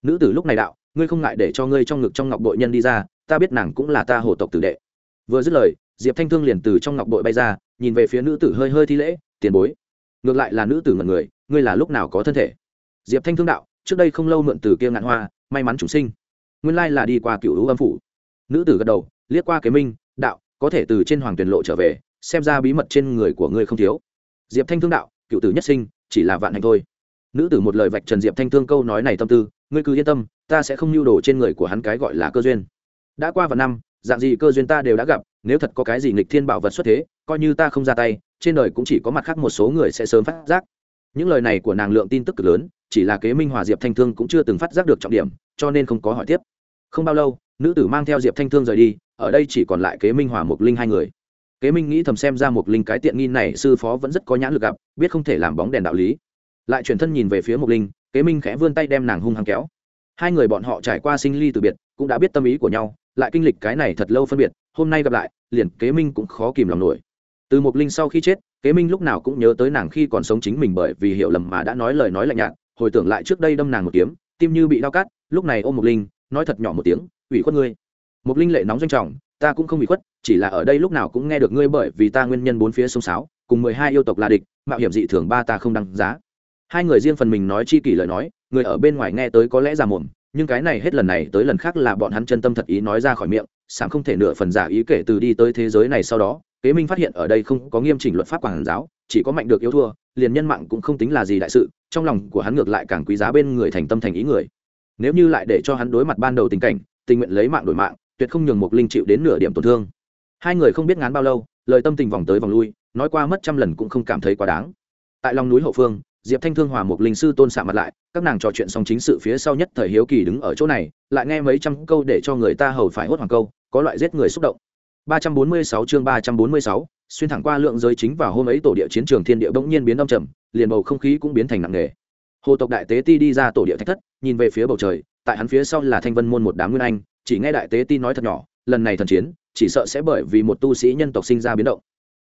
Nữ tử lúc này đạo, ngươi không ngại để cho ngươi trong ngực trong ngọc bội nhân đi ra, ta biết nàng cũng là ta hổ tộc tử đệ. Vừa dứt lời, diệp thanh thương liền từ trong ngọc bội bay ra, nhìn về phía nữ tử hơi hơi thi lễ, tiền bối. Ngược lại là nữ tử ngần người, ngươi là lúc nào có thân thể? Diệp thanh thương đạo, trước đây không lâu mượn từ kia ngạn hoa, may mắn chủ sinh. Nguyên lai là đi qua cựu hữu âm phủ. Nữ tử gật đầu, liếc qua kế minh, đạo có thể từ trên hoàng tuyển lộ trở về, xem ra bí mật trên người của ngươi không thiếu. Diệp thanh thương đạo, cựu tử nhất sinh, chỉ là vạn hạnh thôi. Nữ tử một lời vạch trần diệp thanh thương câu nói này tâm tư, ngươi cứ yên tâm, ta sẽ không lưu đồ trên người của hắn cái gọi là cơ duyên. Đã qua vài năm, dạng gì cơ duyên ta đều đã gặp, nếu thật có cái gì nghịch thiên bảo vật xuất thế, coi như ta không ra tay, trên đời cũng chỉ có mặt khác một số người sẽ sớm phát giác. Những lời này của nàng lượng tin tức cực lớn, chỉ là kế minh hòa diệp thanh thương cũng chưa từng phát giác được trọng điểm, cho nên không có hỏi tiếp. Không bao lâu nữ tử mang theo diệp thanh thương rời đi, ở đây chỉ còn lại kế minh hòa Mục linh hai người. Kế minh nghĩ thầm xem ra Mục linh cái tiện nghi này sư phó vẫn rất có nhãn lực gặp, biết không thể làm bóng đèn đạo lý. Lại chuyển thân nhìn về phía Mục linh, kế minh khẽ vươn tay đem nàng hung hăng kéo. Hai người bọn họ trải qua sinh ly từ biệt, cũng đã biết tâm ý của nhau, lại kinh lịch cái này thật lâu phân biệt, hôm nay gặp lại, liền kế minh cũng khó kìm lòng nổi. Từ Mục linh sau khi chết, kế minh lúc nào cũng nhớ tới nàng khi còn sống chính mình bởi vì hiểu lầm mà đã nói lời nói lạnh nhạt, hồi tưởng lại trước đây đâm nàng một kiếm, tim như bị đau cắt, lúc này ôm Mục linh, nói thật nhỏ một tiếng ủy khuất ngươi. Một linh lệ nóng doanh trọng, ta cũng không bị khuất, chỉ là ở đây lúc nào cũng nghe được ngươi bởi vì ta nguyên nhân bốn phía sông sáo, cùng mười hai yêu tộc là địch, mạo hiểm dị thường ba ta không đăng giá. Hai người riêng phần mình nói chi kỷ lời nói, người ở bên ngoài nghe tới có lẽ già mồm nhưng cái này hết lần này tới lần khác là bọn hắn chân tâm thật ý nói ra khỏi miệng, sảng không thể nửa phần giả ý kể từ đi tới thế giới này sau đó, kế minh phát hiện ở đây không có nghiêm chỉnh luật pháp quản giáo, chỉ có mạnh được yếu thua, liền nhân mạng cũng không tính là gì đại sự, trong lòng của hắn ngược lại càng quý giá bên người thành tâm thành ý người. Nếu như lại để cho hắn đối mặt ban đầu tình cảnh tình nguyện lấy mạng đổi mạng tuyệt không nhường một linh chịu đến nửa điểm tổn thương. Hai người không biết ngán bao lâu lời tâm tình vòng tới vòng lui nói qua mất trăm lần cũng không cảm thấy quá đáng. Tại lòng núi hậu phương diệp thanh thương hòa một linh sư tôn xạ mặt lại các nàng trò chuyện xong chính sự phía sau nhất thời hiếu kỳ đứng ở chỗ này lại nghe mấy trăm câu để cho người ta hầu phải hốt hoàng câu có loại giết người xúc động. 346 chương 346, xuyên thẳng qua lượng giới chính vào hôm ấy tổ địa chiến trường thiên địa bỗng nhiên biến âm trầm liền bầu không khí cũng biến thành nặng nề. Hồ tộc đại tế ti đi ra tổ địa thách thất nhìn về phía bầu trời tại hắn phía sau là thanh vân môn một đám nguyên anh, chỉ nghe đại tế ti nói thật nhỏ, lần này thần chiến, chỉ sợ sẽ bởi vì một tu sĩ nhân tộc sinh ra biến động.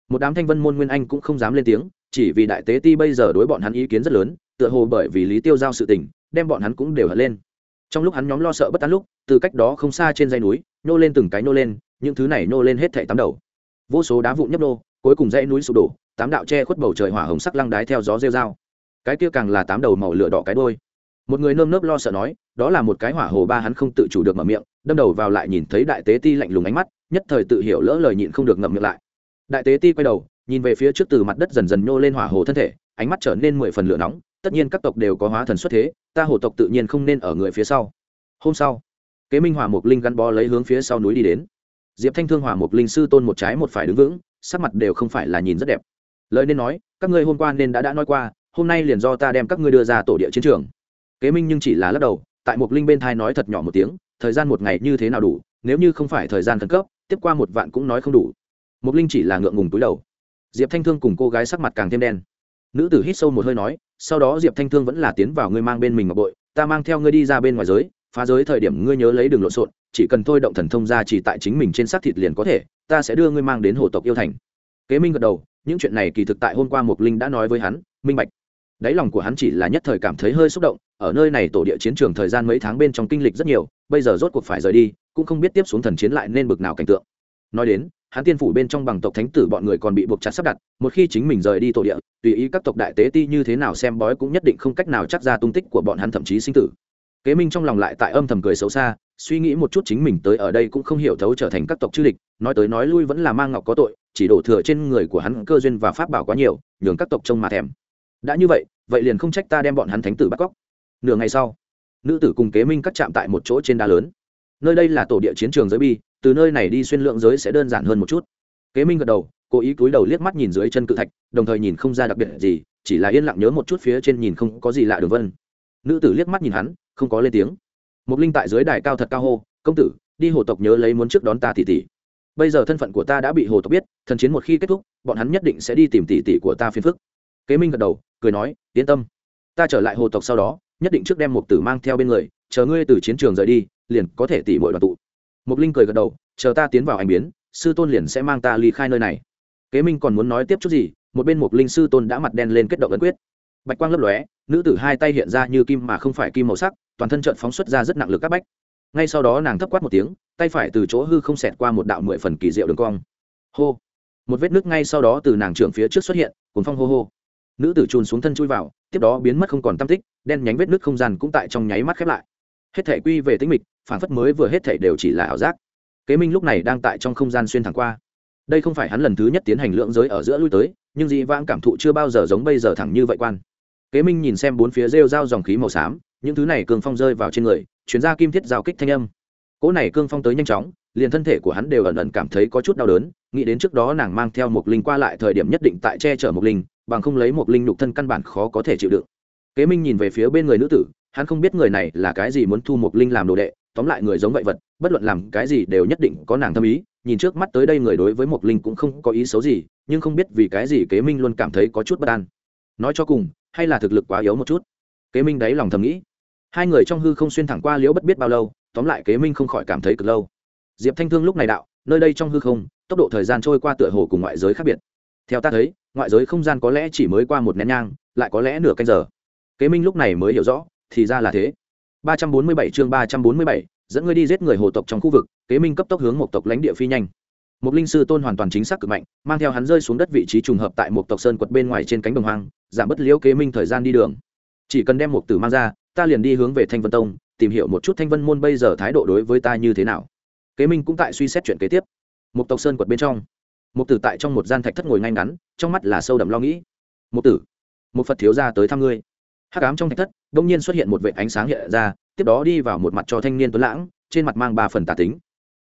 Một đám thanh vân môn nguyên anh cũng không dám lên tiếng, chỉ vì đại tế ti bây giờ đối bọn hắn ý kiến rất lớn, tựa hồ bởi vì lý tiêu giao sự tình, đem bọn hắn cũng đều hận lên. Trong lúc hắn nhóm lo sợ bất tán lúc, từ cách đó không xa trên dây núi, nhô lên từng cái nhô lên, những thứ này nhô lên hết thảy tám đầu. Vô số đá vụn nhấp nô, cuối cùng dãy núi sụp đổ, tám đạo che khuất bầu trời hỏa hồng sắc lăng đái theo gió rêu dao cái kia càng là tám đầu màu lửa đỏ cái đôi một người nơm nớp lo sợ nói, đó là một cái hỏa hồ ba hắn không tự chủ được mở miệng, đâm đầu vào lại nhìn thấy đại tế ti lạnh lùng ánh mắt, nhất thời tự hiểu lỡ lời nhịn không được ngậm miệng lại. Đại tế ti quay đầu, nhìn về phía trước từ mặt đất dần dần nhô lên hỏa hồ thân thể, ánh mắt trở nên mười phần lửa nóng, tất nhiên các tộc đều có hóa thần xuất thế, ta hồ tộc tự nhiên không nên ở người phía sau. Hôm sau, kế minh hỏa mục linh gắn bó lấy hướng phía sau núi đi đến. Diệp thanh thương hỏa mục linh sư tôn một trái một phải đứng vững, sắc mặt đều không phải là nhìn rất đẹp. Lời nên nói, các ngươi hôm qua nên đã đã nói qua, hôm nay liền do ta đem các ngươi đưa ra tổ địa chiến trường kế minh nhưng chỉ là lắc đầu, tại mục linh bên thai nói thật nhỏ một tiếng, thời gian một ngày như thế nào đủ, nếu như không phải thời gian khẩn cấp, tiếp qua một vạn cũng nói không đủ. Mục linh chỉ là ngượng ngùng túi đầu. Diệp thanh thương cùng cô gái sắc mặt càng thêm đen. Nữ tử hít sâu một hơi nói, sau đó diệp thanh thương vẫn là tiến vào ngươi mang bên mình ngọc bội, ta mang theo ngươi đi ra bên ngoài giới, phá giới thời điểm ngươi nhớ lấy đường lộn xộn, chỉ cần thôi động thần thông ra chỉ tại chính mình trên xác thịt liền có thể, ta sẽ đưa ngươi mang đến hồ tộc yêu thành. Kế minh gật đầu, những chuyện này kỳ thực tại hôm qua mục linh đã nói với hắn, minh bạch đáy lòng của hắn chỉ là nhất thời cảm thấy hơi xúc động, ở nơi này tổ địa chiến trường thời gian mấy tháng bên trong kinh lịch rất nhiều, bây giờ rốt cuộc phải rời đi, cũng không biết tiếp xuống thần chiến lại nên bực nào cảnh tượng. Nói đến, hắn tiên phủ bên trong bằng tộc thánh tử bọn người còn bị buộc chặt sắp đặt, một khi chính mình rời đi tổ địa, tùy ý các tộc đại tế ti như thế nào xem bói cũng nhất định không cách nào chắc ra tung tích của bọn hắn thậm chí sinh tử. Kế minh trong lòng lại tại âm thầm cười xấu xa, suy nghĩ một chút chính mình tới ở đây cũng không hiểu thấu trở thành các tộc chư địch, nói tới nói lui vẫn là mang ngọc có tội, chỉ đổ thừa trên người của hắn cơ duyên và pháp bảo quá nhiều, nhường các tộc trông mà thèm đã như vậy vậy liền không trách ta đem bọn hắn thánh tử bắt cóc. Nửa ngày sau, nữ tử cùng kế minh cắt chạm tại một chỗ trên đá lớn. Nơi đây là tổ địa chiến trường giới bi, từ nơi này đi xuyên lượng giới sẽ đơn giản hơn một chút. Kế minh gật đầu, cố ý cúi đầu liếc mắt nhìn dưới chân cự thạch, đồng thời nhìn không ra đặc biệt gì, chỉ là yên lặng nhớ một chút phía trên nhìn không có gì lạ đường vân. Nữ tử liếc mắt nhìn hắn, không có lên tiếng. Mục linh tại dưới đài cao thật cao hô, công tử, đi hồ tộc nhớ lấy muốn trước đón ta tỷ tỷ. Bây giờ thân phận của ta đã bị hồ tộc biết, thần chiến một khi kết thúc, bọn hắn nhất định sẽ đi tìm tỷ tỷ của ta phiền phức kế minh gật đầu, cười nói, yên tâm, ta trở lại hồ tộc sau đó, nhất định trước đem một tử mang theo bên người, chờ ngươi từ chiến trường rời đi, liền có thể tỉ mọi đoàn tụ. Mục linh cười gật đầu, chờ ta tiến vào hành biến, sư tôn liền sẽ mang ta ly khai nơi này. Kế minh còn muốn nói tiếp chút gì, một bên mục linh sư tôn đã mặt đen lên kết động ấn quyết. Bạch quang lấp lóe, nữ tử hai tay hiện ra như kim mà không phải kim màu sắc, toàn thân trợn phóng xuất ra rất nặng lực các bách. Ngay sau đó nàng thấp quát một tiếng, tay phải từ chỗ hư không xẹt qua một đạo mười phần kỳ diệu đường cong. Hô! Một vết nước ngay sau đó từ nàng trưởng phía trước xuất hiện, cuốn phong hô hô nữ tử trùn xuống thân chui vào, tiếp đó biến mất không còn tam tích, đen nhánh vết nước không gian cũng tại trong nháy mắt khép lại. Hết thể quy về tính mịch, phản phất mới vừa hết thể đều chỉ là ảo giác. Kế minh lúc này đang tại trong không gian xuyên thẳng qua. Đây không phải hắn lần thứ nhất tiến hành lượng giới ở giữa lui tới, nhưng dị vãng cảm thụ chưa bao giờ giống bây giờ thẳng như vậy quan. Kế minh nhìn xem bốn phía rêu dao dòng khí màu xám, những thứ này cương phong rơi vào trên người chuyển ra kim thiết giao kích thanh âm. Cỗ này cương phong tới nhanh chóng, liền thân thể của hắn đều ẩn ẩn cảm thấy có chút đau đớn, nghĩ đến trước đó nàng mang theo một linh qua lại thời điểm nhất định tại che chở một linh bằng không lấy một linh nhục thân căn bản khó có thể chịu đựng. Kế minh nhìn về phía bên người nữ tử, hắn không biết người này là cái gì muốn thu một linh làm đồ đệ, tóm lại người giống vậy vật, bất luận làm cái gì đều nhất định có nàng tâm ý, nhìn trước mắt tới đây người đối với một linh cũng không có ý xấu gì, nhưng không biết vì cái gì kế minh luôn cảm thấy có chút bất an. Nói cho cùng, hay là thực lực quá yếu một chút? Kế minh đáy lòng thầm nghĩ. Hai người trong hư không xuyên thẳng qua liễu bất biết bao lâu, tóm lại kế minh không khỏi cảm thấy cực lâu. Diệp thanh thương lúc này đạo, nơi đây trong hư không, tốc độ thời gian trôi qua tựa hồ cùng ngoại giới khác biệt theo ta thấy ngoại giới không gian có lẽ chỉ mới qua một nén nhang lại có lẽ nửa canh giờ. Kế minh lúc này mới hiểu rõ thì ra là thế. 347 chương 347, dẫn ngươi đi giết người hồ tộc trong khu vực kế minh cấp tốc hướng một tộc lãnh địa phi nhanh. Một linh sư tôn hoàn toàn chính xác cực mạnh mang theo hắn rơi xuống đất vị trí trùng hợp tại một tộc sơn quật bên ngoài trên cánh đồng hoang giảm bớt liễu kế minh thời gian đi đường. Chỉ cần đem một tử mang ra ta liền đi hướng về thanh vân tông tìm hiểu một chút thanh vân môn bây giờ thái độ đối với ta như thế nào. Kế minh cũng tại suy xét chuyện kế tiếp. Một tộc sơn quật bên trong một tử tại trong một gian thạch thất ngồi ngay ngắn, trong mắt là sâu đậm lo nghĩ. Một tử, một phật thiếu ra tới thăm ngươi. Hắc ám trong thạch thất đ ỗ n g nhiên xuất hiện một vệ ánh sáng hiện ra, tiếp đó đi vào một mặt cho thanh niên tuấn lãng, trên mặt mang ba phần tà tính.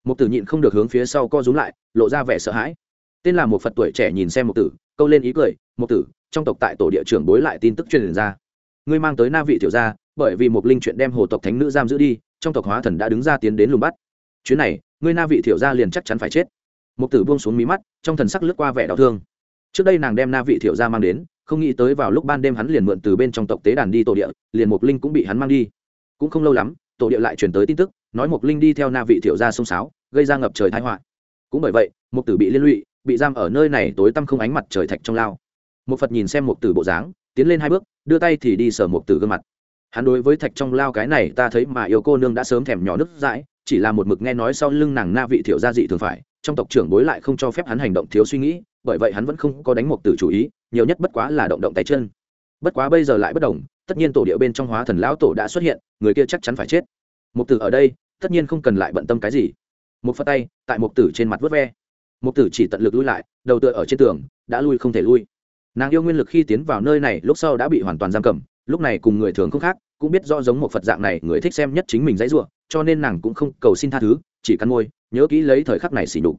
Một tử nhịn không được hướng phía sau co rúm lại, lộ ra vẻ sợ hãi. Tên là một phật tuổi trẻ nhìn xem một tử, câu lên ý cười một tử, trong tộc tại tổ địa trưởng bối lại tin tức truyền ra. Ngươi mang tới na vị tiểu gia, bởi vì một linh chuyện đem hồ tộc thánh nữ giam giữ đi, trong tộc hóa thần đã đứng ra tiến đến lùng bắt. Chuyến này, ngươi na vị tiểu gia liền chắc chắn phải chết. Mục tử buông xuống mí mắt, trong thần sắc lướt qua vẻ đau thương. Trước đây nàng đem na vị thiểu gia mang đến, không nghĩ tới vào lúc ban đêm hắn liền mượn từ bên trong tộc tế đàn đi tổ địa, liền Mục linh cũng bị hắn mang đi. Cũng không lâu lắm, tổ địa lại truyền tới tin tức, nói Mục linh đi theo na vị thiểu gia sông sáo gây ra ngập trời thái họa. Cũng bởi vậy, Mục tử bị liên lụy, bị giam ở nơi này tối tăm không ánh mặt trời thạch trong lao. Một phật nhìn xem Mục tử bộ dáng, tiến lên hai bước, đưa tay thì đi sờ Mục tử gương mặt. Hắn đối với thạch trong lao cái này, ta thấy mà yêu cô nương đã sớm thèm nhỏ nước dãi, chỉ là một mực nghe nói sau lưng nàng na vị thiểu gia dị thường phải trong tộc trưởng bối lại không cho phép hắn hành động thiếu suy nghĩ, bởi vậy hắn vẫn không có đánh một tử chủ ý, nhiều nhất bất quá là động động tay chân. Bất quá bây giờ lại bất đồng, tất nhiên tổ địa bên trong hóa thần lão tổ đã xuất hiện, người kia chắc chắn phải chết. Một tử ở đây, tất nhiên không cần lại bận tâm cái gì. Một phát tay, tại một tử trên mặt vớt ve. Một tử chỉ tận lực lui lại, đầu tựa ở trên tường, đã lui không thể lui. Nàng yêu nguyên lực khi tiến vào nơi này, lúc sau đã bị hoàn toàn giam cầm, lúc này cùng người thường không khác, cũng biết rõ giống một phật dạng này, người thích xem nhất chính mình dãy ruộng cho nên nàng cũng không cầu xin tha thứ chỉ cắn môi, nhớ kỹ lấy thời khắc này xỉ nhục.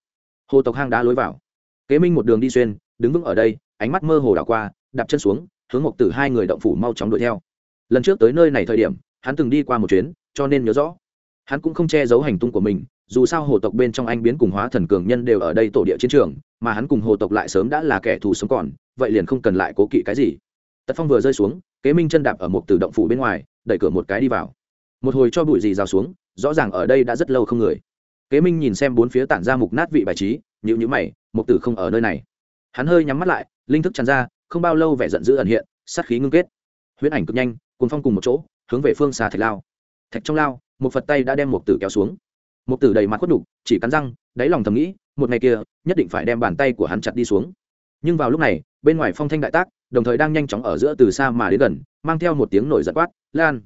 Hồ tộc hang đá lối vào. Kế minh một đường đi xuyên, đứng vững ở đây, ánh mắt mơ hồ đảo qua, đạp chân xuống, hướng một tử hai người động phủ mau chóng đuổi theo. Lần trước tới nơi này thời điểm, hắn từng đi qua một chuyến, cho nên nhớ rõ. Hắn cũng không che giấu hành tung của mình, dù sao hồ tộc bên trong anh biến cùng hóa thần cường nhân đều ở đây tổ địa chiến trường, mà hắn cùng hồ tộc lại sớm đã là kẻ thù sống còn, vậy liền không cần lại cố kỵ cái gì. Tật phong vừa rơi xuống, kế minh chân đạp ở một tử động phủ bên ngoài, đẩy cửa một cái đi vào. Một hồi cho bụi gì rào xuống, rõ ràng ở đây đã rất lâu không người kế minh nhìn xem bốn phía tản ra mục nát vị bài trí nhữ nhữ mày một tử không ở nơi này. Hắn hơi nhắm mắt lại, linh thức tràn ra, không bao lâu vẻ giận dữ ẩn hiện, sát khí ngưng kết. Huyễn ảnh cực nhanh cùng phong cùng một chỗ, hướng về phương xa thạch lao. Thạch trong lao, một phật tay đã đem một tử kéo xuống. Một tử đầy mặt khuất đục chỉ cắn răng, đáy lòng thầm nghĩ, một ngày kia, nhất định phải đem bàn tay của hắn chặt đi xuống. Nhưng vào lúc này, bên ngoài phong thanh đại tác, đồng thời đang nhanh chóng ở giữa từ xa mà đến gần, mang theo một tiếng nổi giật quát, lan!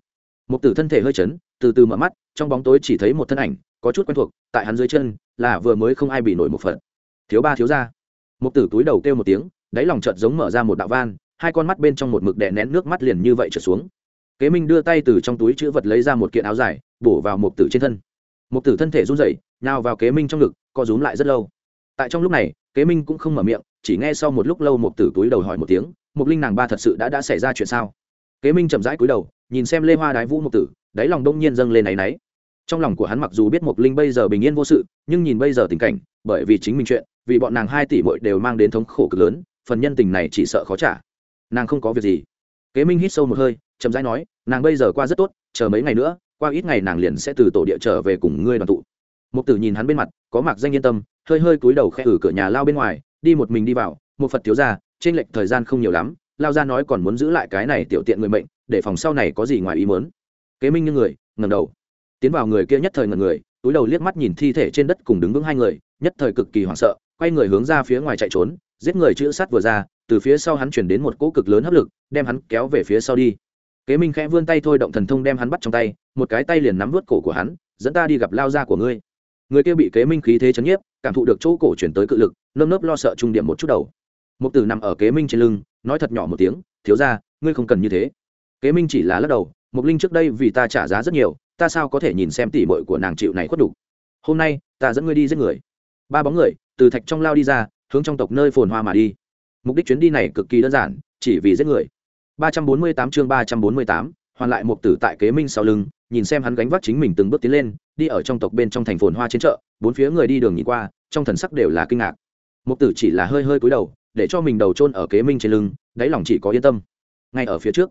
Một tử thân thể hơi chấn, từ từ mở mắt trong bóng tối chỉ thấy một thân ảnh, có chút quen thuộc, tại hắn dưới chân, là vừa mới không ai bị nổi một phận. Thiếu ba thiếu ra một tử túi đầu kêu một tiếng, đáy lòng chợt giống mở ra một đạo van, hai con mắt bên trong một mực đè nén nước mắt liền như vậy trở xuống. Kế minh đưa tay từ trong túi chữ vật lấy ra một kiện áo dài, bổ vào một tử trên thân. Một tử thân thể run rẩy, nhào vào kế minh trong ngực, co rúm lại rất lâu. Tại trong lúc này, kế minh cũng không mở miệng, chỉ nghe sau một lúc lâu một tử túi đầu hỏi một tiếng một linh nàng ba thật sự đã đã xảy ra chuyện sao? Kế minh chậm rãi cúi đầu, nhìn xem lê hoa đái vũ một tử, đáy lòng đông nhiên dâng lên náy náy trong lòng của hắn mặc dù biết một linh bây giờ bình yên vô sự, nhưng nhìn bây giờ tình cảnh, bởi vì chính mình chuyện, vì bọn nàng hai tỷ muội đều mang đến thống khổ cực lớn, phần nhân tình này chỉ sợ khó trả. Nàng không có việc gì. Kế minh hít sâu một hơi, chậm rãi nói, nàng bây giờ qua rất tốt, chờ mấy ngày nữa, qua ít ngày nàng liền sẽ từ tổ địa trở về cùng ngươi đoàn tụ. Một tử nhìn hắn bên mặt, có mặc danh yên tâm, hơi hơi cúi đầu khe ử cửa nhà lao bên ngoài, đi một mình đi vào, một phật thiếu ra trên lệch thời gian không nhiều lắm, lao ra nói còn muốn giữ lại cái này tiểu tiện người mệnh, để phòng sau này có gì ngoài ý mớn kế minh như người ngầm đầu tiến vào người kia nhất thời ngần người, túi đầu liếc mắt nhìn thi thể trên đất cùng đứng vững hai người, nhất thời cực kỳ hoảng sợ, quay người hướng ra phía ngoài chạy trốn, giết người chữ sát vừa ra, từ phía sau hắn chuyển đến một cỗ cực lớn hấp lực, đem hắn kéo về phía sau đi. Kế minh khẽ vươn tay thôi động thần thông đem hắn bắt trong tay, một cái tay liền nắm vớt cổ của hắn, dẫn ta đi gặp lao gia của ngươi. Người kia bị kế minh khí thế chấn nhiếp, cảm thụ được chỗ cổ chuyển tới cự lực, nơm nớp lo sợ trung điểm một chút đầu. Mục tử nằm ở kế minh trên lưng, nói thật nhỏ một tiếng, thiếu ra ngươi không cần như thế. Kế minh chỉ là lắc đầu, mục linh trước đây vì ta trả giá rất nhiều ta sao có thể nhìn xem tỉ mội của nàng chịu này khuất đủ. hôm nay ta dẫn ngươi đi giết người. Ba bóng người từ thạch trong lao đi ra hướng trong tộc nơi phồn hoa mà đi. Mục đích chuyến đi này cực kỳ đơn giản chỉ vì giết người. 348 chương 348, hoàn lại một tử tại kế minh sau lưng nhìn xem hắn gánh vác chính mình từng bước tiến lên đi ở trong tộc bên trong thành phồn hoa trên chợ bốn phía người đi đường nhìn qua trong thần sắc đều là kinh ngạc. Một tử chỉ là hơi hơi cúi đầu để cho mình đầu chôn ở kế minh trên lưng đáy lòng chỉ có yên tâm. Ngay ở phía trước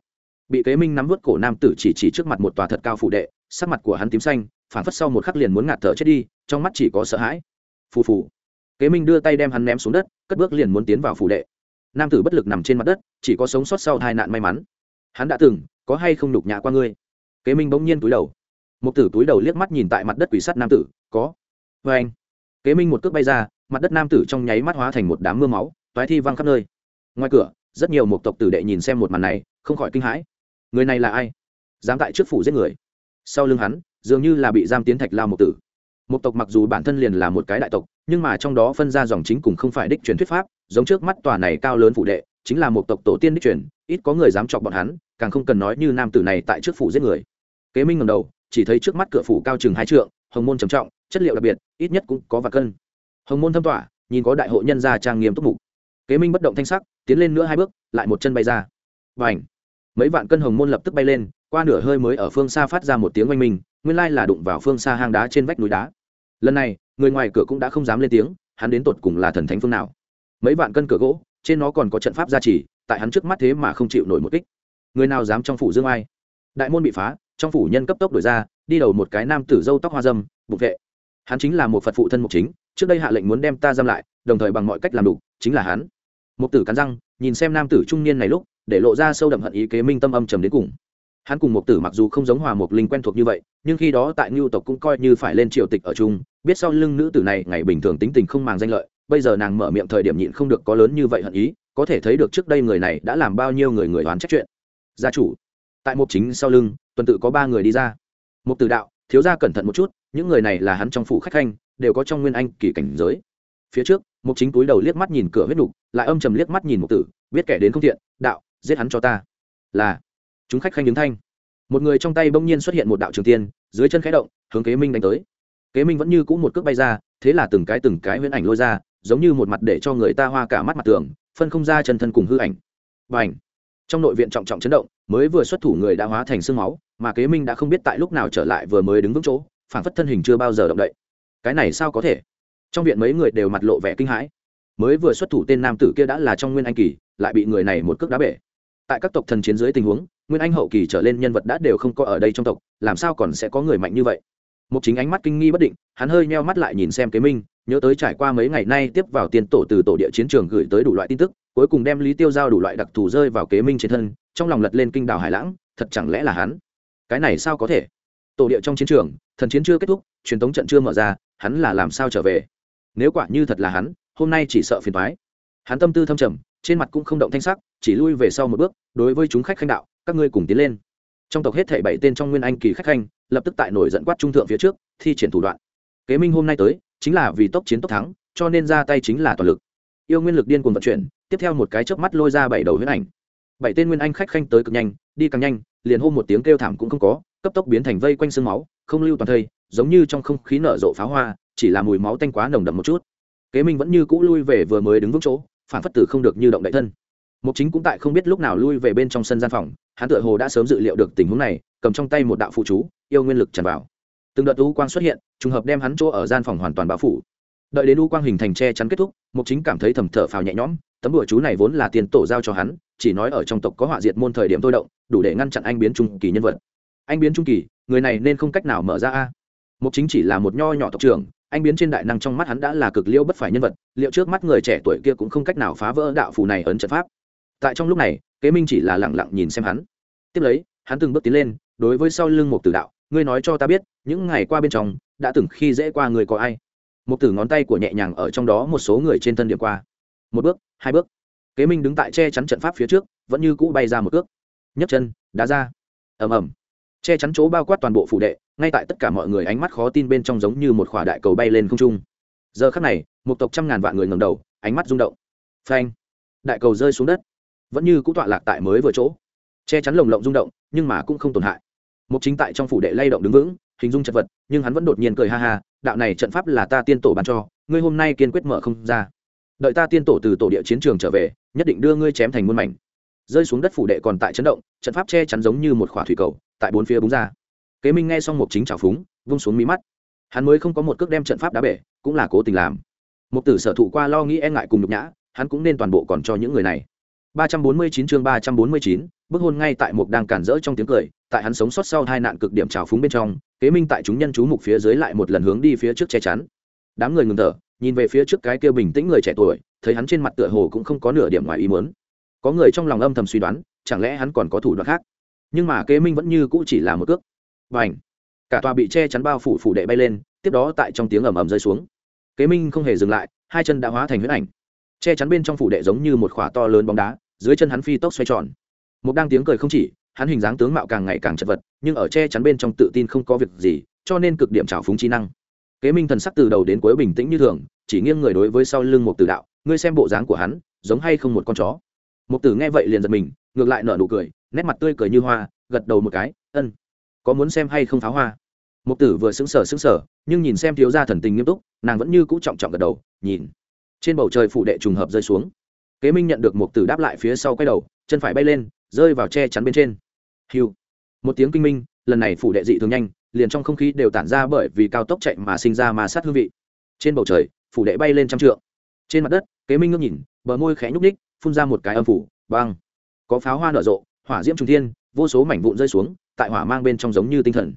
bị kế minh nắm vớt cổ nam tử chỉ chỉ trước mặt một tòa thật cao phủ đệ, sắc mặt của hắn tím xanh phản phất sau một khắc liền muốn ngạt thở chết đi, trong mắt chỉ có sợ hãi. Phù phù. Kế minh đưa tay đem hắn ném xuống đất, cất bước liền muốn tiến vào phủ đệ. Nam tử bất lực nằm trên mặt đất, chỉ có sống sót sau hai nạn may mắn. Hắn đã từng, có hay không nhục nhã qua ngươi? Kế minh bỗng nhiên túi đầu. Một tử túi đầu liếc mắt nhìn tại mặt đất quỷ sắt nam tử, có. Vê anh. Kế minh một cước bay ra, mặt đất nam tử trong nháy mắt hóa thành một đám mưa máu, toái thi văng khắp nơi. Ngoài cửa, rất nhiều một tộc tử đệ nhìn xem một màn này, không khỏi kinh hãi người này là ai? Dám tại trước phủ giết người? Sau lưng hắn, dường như là bị giam tiến thạch lao một tử. Một tộc mặc dù bản thân liền là một cái đại tộc, nhưng mà trong đó phân ra dòng chính cùng không phải đích truyền thuyết pháp, giống trước mắt tòa này cao lớn phủ đệ, chính là một tộc tổ tiên đích truyền, ít có người dám chọc bọn hắn, càng không cần nói như nam tử này tại trước phủ giết người. Kế minh ngầm đầu, chỉ thấy trước mắt cửa phủ cao chừng hai trượng, hồng môn trầm trọng, chất liệu đặc biệt, ít nhất cũng có vài cân. Hồng môn thâm tỏa nhìn có đại hội nhân gia trang nghiêm túc mục. Kế minh bất động thanh sắc, tiến lên nữa hai bước, lại một chân bay ra. Và ảnh mấy vạn cân hồng môn lập tức bay lên, qua nửa hơi mới ở phương xa phát ra một tiếng oanh minh, nguyên lai là đụng vào phương xa hang đá trên vách núi đá. Lần này, người ngoài cửa cũng đã không dám lên tiếng, hắn đến tột cùng là thần thánh phương nào? Mấy vạn cân cửa gỗ, trên nó còn có trận pháp gia trì, tại hắn trước mắt thế mà không chịu nổi một kích. Người nào dám trong phủ dương ai? Đại môn bị phá, trong phủ nhân cấp tốc đổi ra, đi đầu một cái nam tử dâu tóc hoa dâm, bục vệ. Hắn chính là một phật phụ thân mục chính, trước đây hạ lệnh muốn đem ta giam lại, đồng thời bằng mọi cách làm đủ, chính là hắn. Mục tử cắn răng, nhìn xem nam tử trung niên này lúc để lộ ra sâu đậm hận ý kế minh tâm âm trầm đến cùng. Hắn cùng mục tử mặc dù không giống hòa mục linh quen thuộc như vậy, nhưng khi đó tại ngưu tộc cũng coi như phải lên triều tịch ở chung, biết sau lưng nữ tử này ngày bình thường tính tình không màng danh lợi, bây giờ nàng mở miệng thời điểm nhịn không được có lớn như vậy hận ý, có thể thấy được trước đây người này đã làm bao nhiêu người người đoán trách chuyện. Gia chủ, tại mục chính sau lưng, tuần tự có ba người đi ra. Mục tử đạo, thiếu gia cẩn thận một chút, những người này là hắn trong phủ khách khanh, đều có trong nguyên anh kỳ cảnh giới. Phía trước, mục chính túi đầu liếc mắt nhìn cửa huyết nục, lại âm trầm liếc mắt nhìn mục tử, biết kẻ đến không thiện, đạo giết hắn cho ta. Là. Chúng khách khanh đứng thanh. Một người trong tay bỗng nhiên xuất hiện một đạo trường tiên, dưới chân khẽ động, hướng kế minh đánh tới. Kế minh vẫn như cũ một cước bay ra, thế là từng cái từng cái huyễn ảnh lôi ra, giống như một mặt để cho người ta hoa cả mắt mặt tường, phân không ra chân thân cùng hư ảnh. Và ảnh trong nội viện trọng trọng chấn động, mới vừa xuất thủ người đã hóa thành sương máu, mà kế minh đã không biết tại lúc nào trở lại vừa mới đứng vững chỗ phản phất thân hình chưa bao giờ động đậy. Cái này sao có thể? Trong viện mấy người đều mặt lộ vẻ kinh hãi. Mới vừa xuất thủ tên nam tử kia đã là trong nguyên anh kỳ, lại bị người này một cước đá bể tại các tộc thần chiến dưới tình huống, nguyên anh hậu kỳ trở lên nhân vật đã đều không có ở đây trong tộc, làm sao còn sẽ có người mạnh như vậy? Một chính ánh mắt kinh nghi bất định, hắn hơi meo mắt lại nhìn xem kế minh, nhớ tới trải qua mấy ngày nay tiếp vào tiền tổ từ tổ địa chiến trường gửi tới đủ loại tin tức, cuối cùng đem lý tiêu giao đủ loại đặc thù rơi vào kế minh trên thân, trong lòng lật lên kinh đảo hải lãng, thật chẳng lẽ là hắn? Cái này sao có thể? Tổ địa trong chiến trường, thần chiến chưa kết thúc, truyền thống trận chưa mở ra, hắn là làm sao trở về? Nếu quả như thật là hắn, hôm nay chỉ sợ phiền thoái hắn tâm tư thâm trầm trên mặt cũng không động thanh sắc, chỉ lui về sau một bước, đối với chúng khách khanh đạo, các ngươi cùng tiến lên. Trong tộc hết thảy bảy tên trong nguyên anh kỳ khách khanh, lập tức tại nổi dẫn quát trung thượng phía trước, thi triển thủ đoạn. Kế minh hôm nay tới, chính là vì tốc chiến tốc thắng, cho nên ra tay chính là toàn lực. Yêu nguyên lực điên cuồng vận chuyển, tiếp theo một cái chớp mắt lôi ra bảy đầu huyết ảnh. Bảy tên nguyên anh khách khanh tới cực nhanh, đi càng nhanh, liền hô một tiếng kêu thảm cũng không có, cấp tốc biến thành vây quanh xương máu, không lưu toàn thây, giống như trong không khí nở rộ pháo hoa, chỉ là mùi máu tanh quá nồng đậm một chút. Kế minh vẫn như cũ lui về vừa mới đứng vững chỗ phản phất tử không được như động đại thân. Mục chính cũng tại không biết lúc nào lui về bên trong sân gian phòng, hắn tựa hồ đã sớm dự liệu được tình huống này, cầm trong tay một đạo phụ chú, yêu nguyên lực tràn vào. Từng đợt u quang xuất hiện, trùng hợp đem hắn chỗ ở gian phòng hoàn toàn bao phủ. Đợi đến u quang hình thành che chắn kết thúc, mục chính cảm thấy thầm thở phào nhẹ nhõm, tấm đùa chú này vốn là tiền tổ giao cho hắn, chỉ nói ở trong tộc có họa diệt môn thời điểm thôi động, đủ để ngăn chặn anh biến trung kỳ nhân vật. Anh biến trung kỳ, người này nên không cách nào mở ra a. Mục chính chỉ là một nho nhỏ tộc trưởng anh biến trên đại năng trong mắt hắn đã là cực liêu bất phải nhân vật, liệu trước mắt người trẻ tuổi kia cũng không cách nào phá vỡ đạo phù này ấn trận pháp. Tại trong lúc này, kế minh chỉ là lẳng lặng nhìn xem hắn. Tiếp lấy, hắn từng bước tiến lên, đối với sau lưng một tử đạo, ngươi nói cho ta biết, những ngày qua bên trong, đã từng khi dễ qua người có ai? Một tử ngón tay của nhẹ nhàng ở trong đó một số người trên thân điểm qua. Một bước, hai bước. Kế minh đứng tại che chắn trận pháp phía trước, vẫn như cũ bay ra một cước. Nhấc chân, đá ra. Ầm ầm che chắn chỗ bao quát toàn bộ phủ đệ, ngay tại tất cả mọi người ánh mắt khó tin bên trong giống như một khỏa đại cầu bay lên không trung. Giờ khắc này, một tộc trăm ngàn vạn người ngầm đầu, ánh mắt rung động. Phanh! Đại cầu rơi xuống đất. Vẫn như cũ tọa lạc tại mới vừa chỗ. Che chắn lồng lộng rung động, nhưng mà cũng không tổn hại. Mục chính tại trong phủ đệ lay động đứng vững, hình dung chật vật, nhưng hắn vẫn đột nhiên cười ha ha, đạo này trận pháp là ta tiên tổ bàn cho, ngươi hôm nay kiên quyết mở không ra. Đợi ta tiên tổ từ tổ địa chiến trường trở về, nhất định đưa ngươi chém thành muôn mảnh. Rơi xuống đất phủ đệ còn tại chấn động, trận pháp che chắn giống như một khỏa thủy cầu tại bốn phía búng ra. Kế minh nghe xong mục chính trào phúng vung xuống mí mắt. Hắn mới không có một cước đem trận pháp đá bể cũng là cố tình làm. Mục tử sở thụ qua lo nghĩ e ngại cùng nhục nhã hắn cũng nên toàn bộ còn cho những người này. 349 chương 349, bức hôn ngay tại mục đang cản rỡ trong tiếng cười tại hắn sống sót sau hai nạn cực điểm trào phúng bên trong kế minh tại chúng nhân chú mục phía dưới lại một lần hướng đi phía trước che chắn. Đám người ngừng thở nhìn về phía trước cái kia bình tĩnh người trẻ tuổi thấy hắn trên mặt tựa hồ cũng không có nửa điểm ngoài ý muốn. Có người trong lòng âm thầm suy đoán chẳng lẽ hắn còn có thủ đoạn khác? Nhưng mà kế minh vẫn như cũ chỉ là một cước. Và ảnh cả tòa bị che chắn bao phủ phủ đệ bay lên, tiếp đó tại trong tiếng ầm ầm rơi xuống. Kế minh không hề dừng lại, hai chân đã hóa thành huyết ảnh. Che chắn bên trong phủ đệ giống như một khỏa to lớn bóng đá, dưới chân hắn phi tốc xoay tròn. Một đang tiếng cười không chỉ, hắn hình dáng tướng mạo càng ngày càng chật vật, nhưng ở che chắn bên trong tự tin không có việc gì, cho nên cực điểm trào phúng trí năng. Kế minh thần sắc từ đầu đến cuối bình tĩnh như thường, chỉ nghiêng người đối với sau lưng một tử đạo, ngươi xem bộ dáng của hắn, giống hay không một con chó? Một tử nghe vậy liền giật mình, ngược lại nở nụ cười nét mặt tươi cười như hoa, gật đầu một cái, ân, có muốn xem hay không pháo hoa? Mục tử vừa sững sờ sững sờ, nhưng nhìn xem thiếu gia thần tình nghiêm túc, nàng vẫn như cũ trọng trọng gật đầu, nhìn. Trên bầu trời phụ đệ trùng hợp rơi xuống. Kế minh nhận được một tử đáp lại phía sau quay đầu, chân phải bay lên, rơi vào che chắn bên trên. Hiu một tiếng kinh minh, lần này phủ đệ dị thường nhanh, liền trong không khí đều tản ra bởi vì cao tốc chạy mà sinh ra ma sát hương vị. Trên bầu trời, phủ đệ bay lên trăm trượng. Trên mặt đất, kế minh ngước nhìn, bờ môi khẽ nhúc ních phun ra một cái âm phủ, băng. Có pháo hoa nở rộ hỏa diễm trung thiên, vô số mảnh vụn rơi xuống, tại hỏa mang bên trong giống như tinh thần.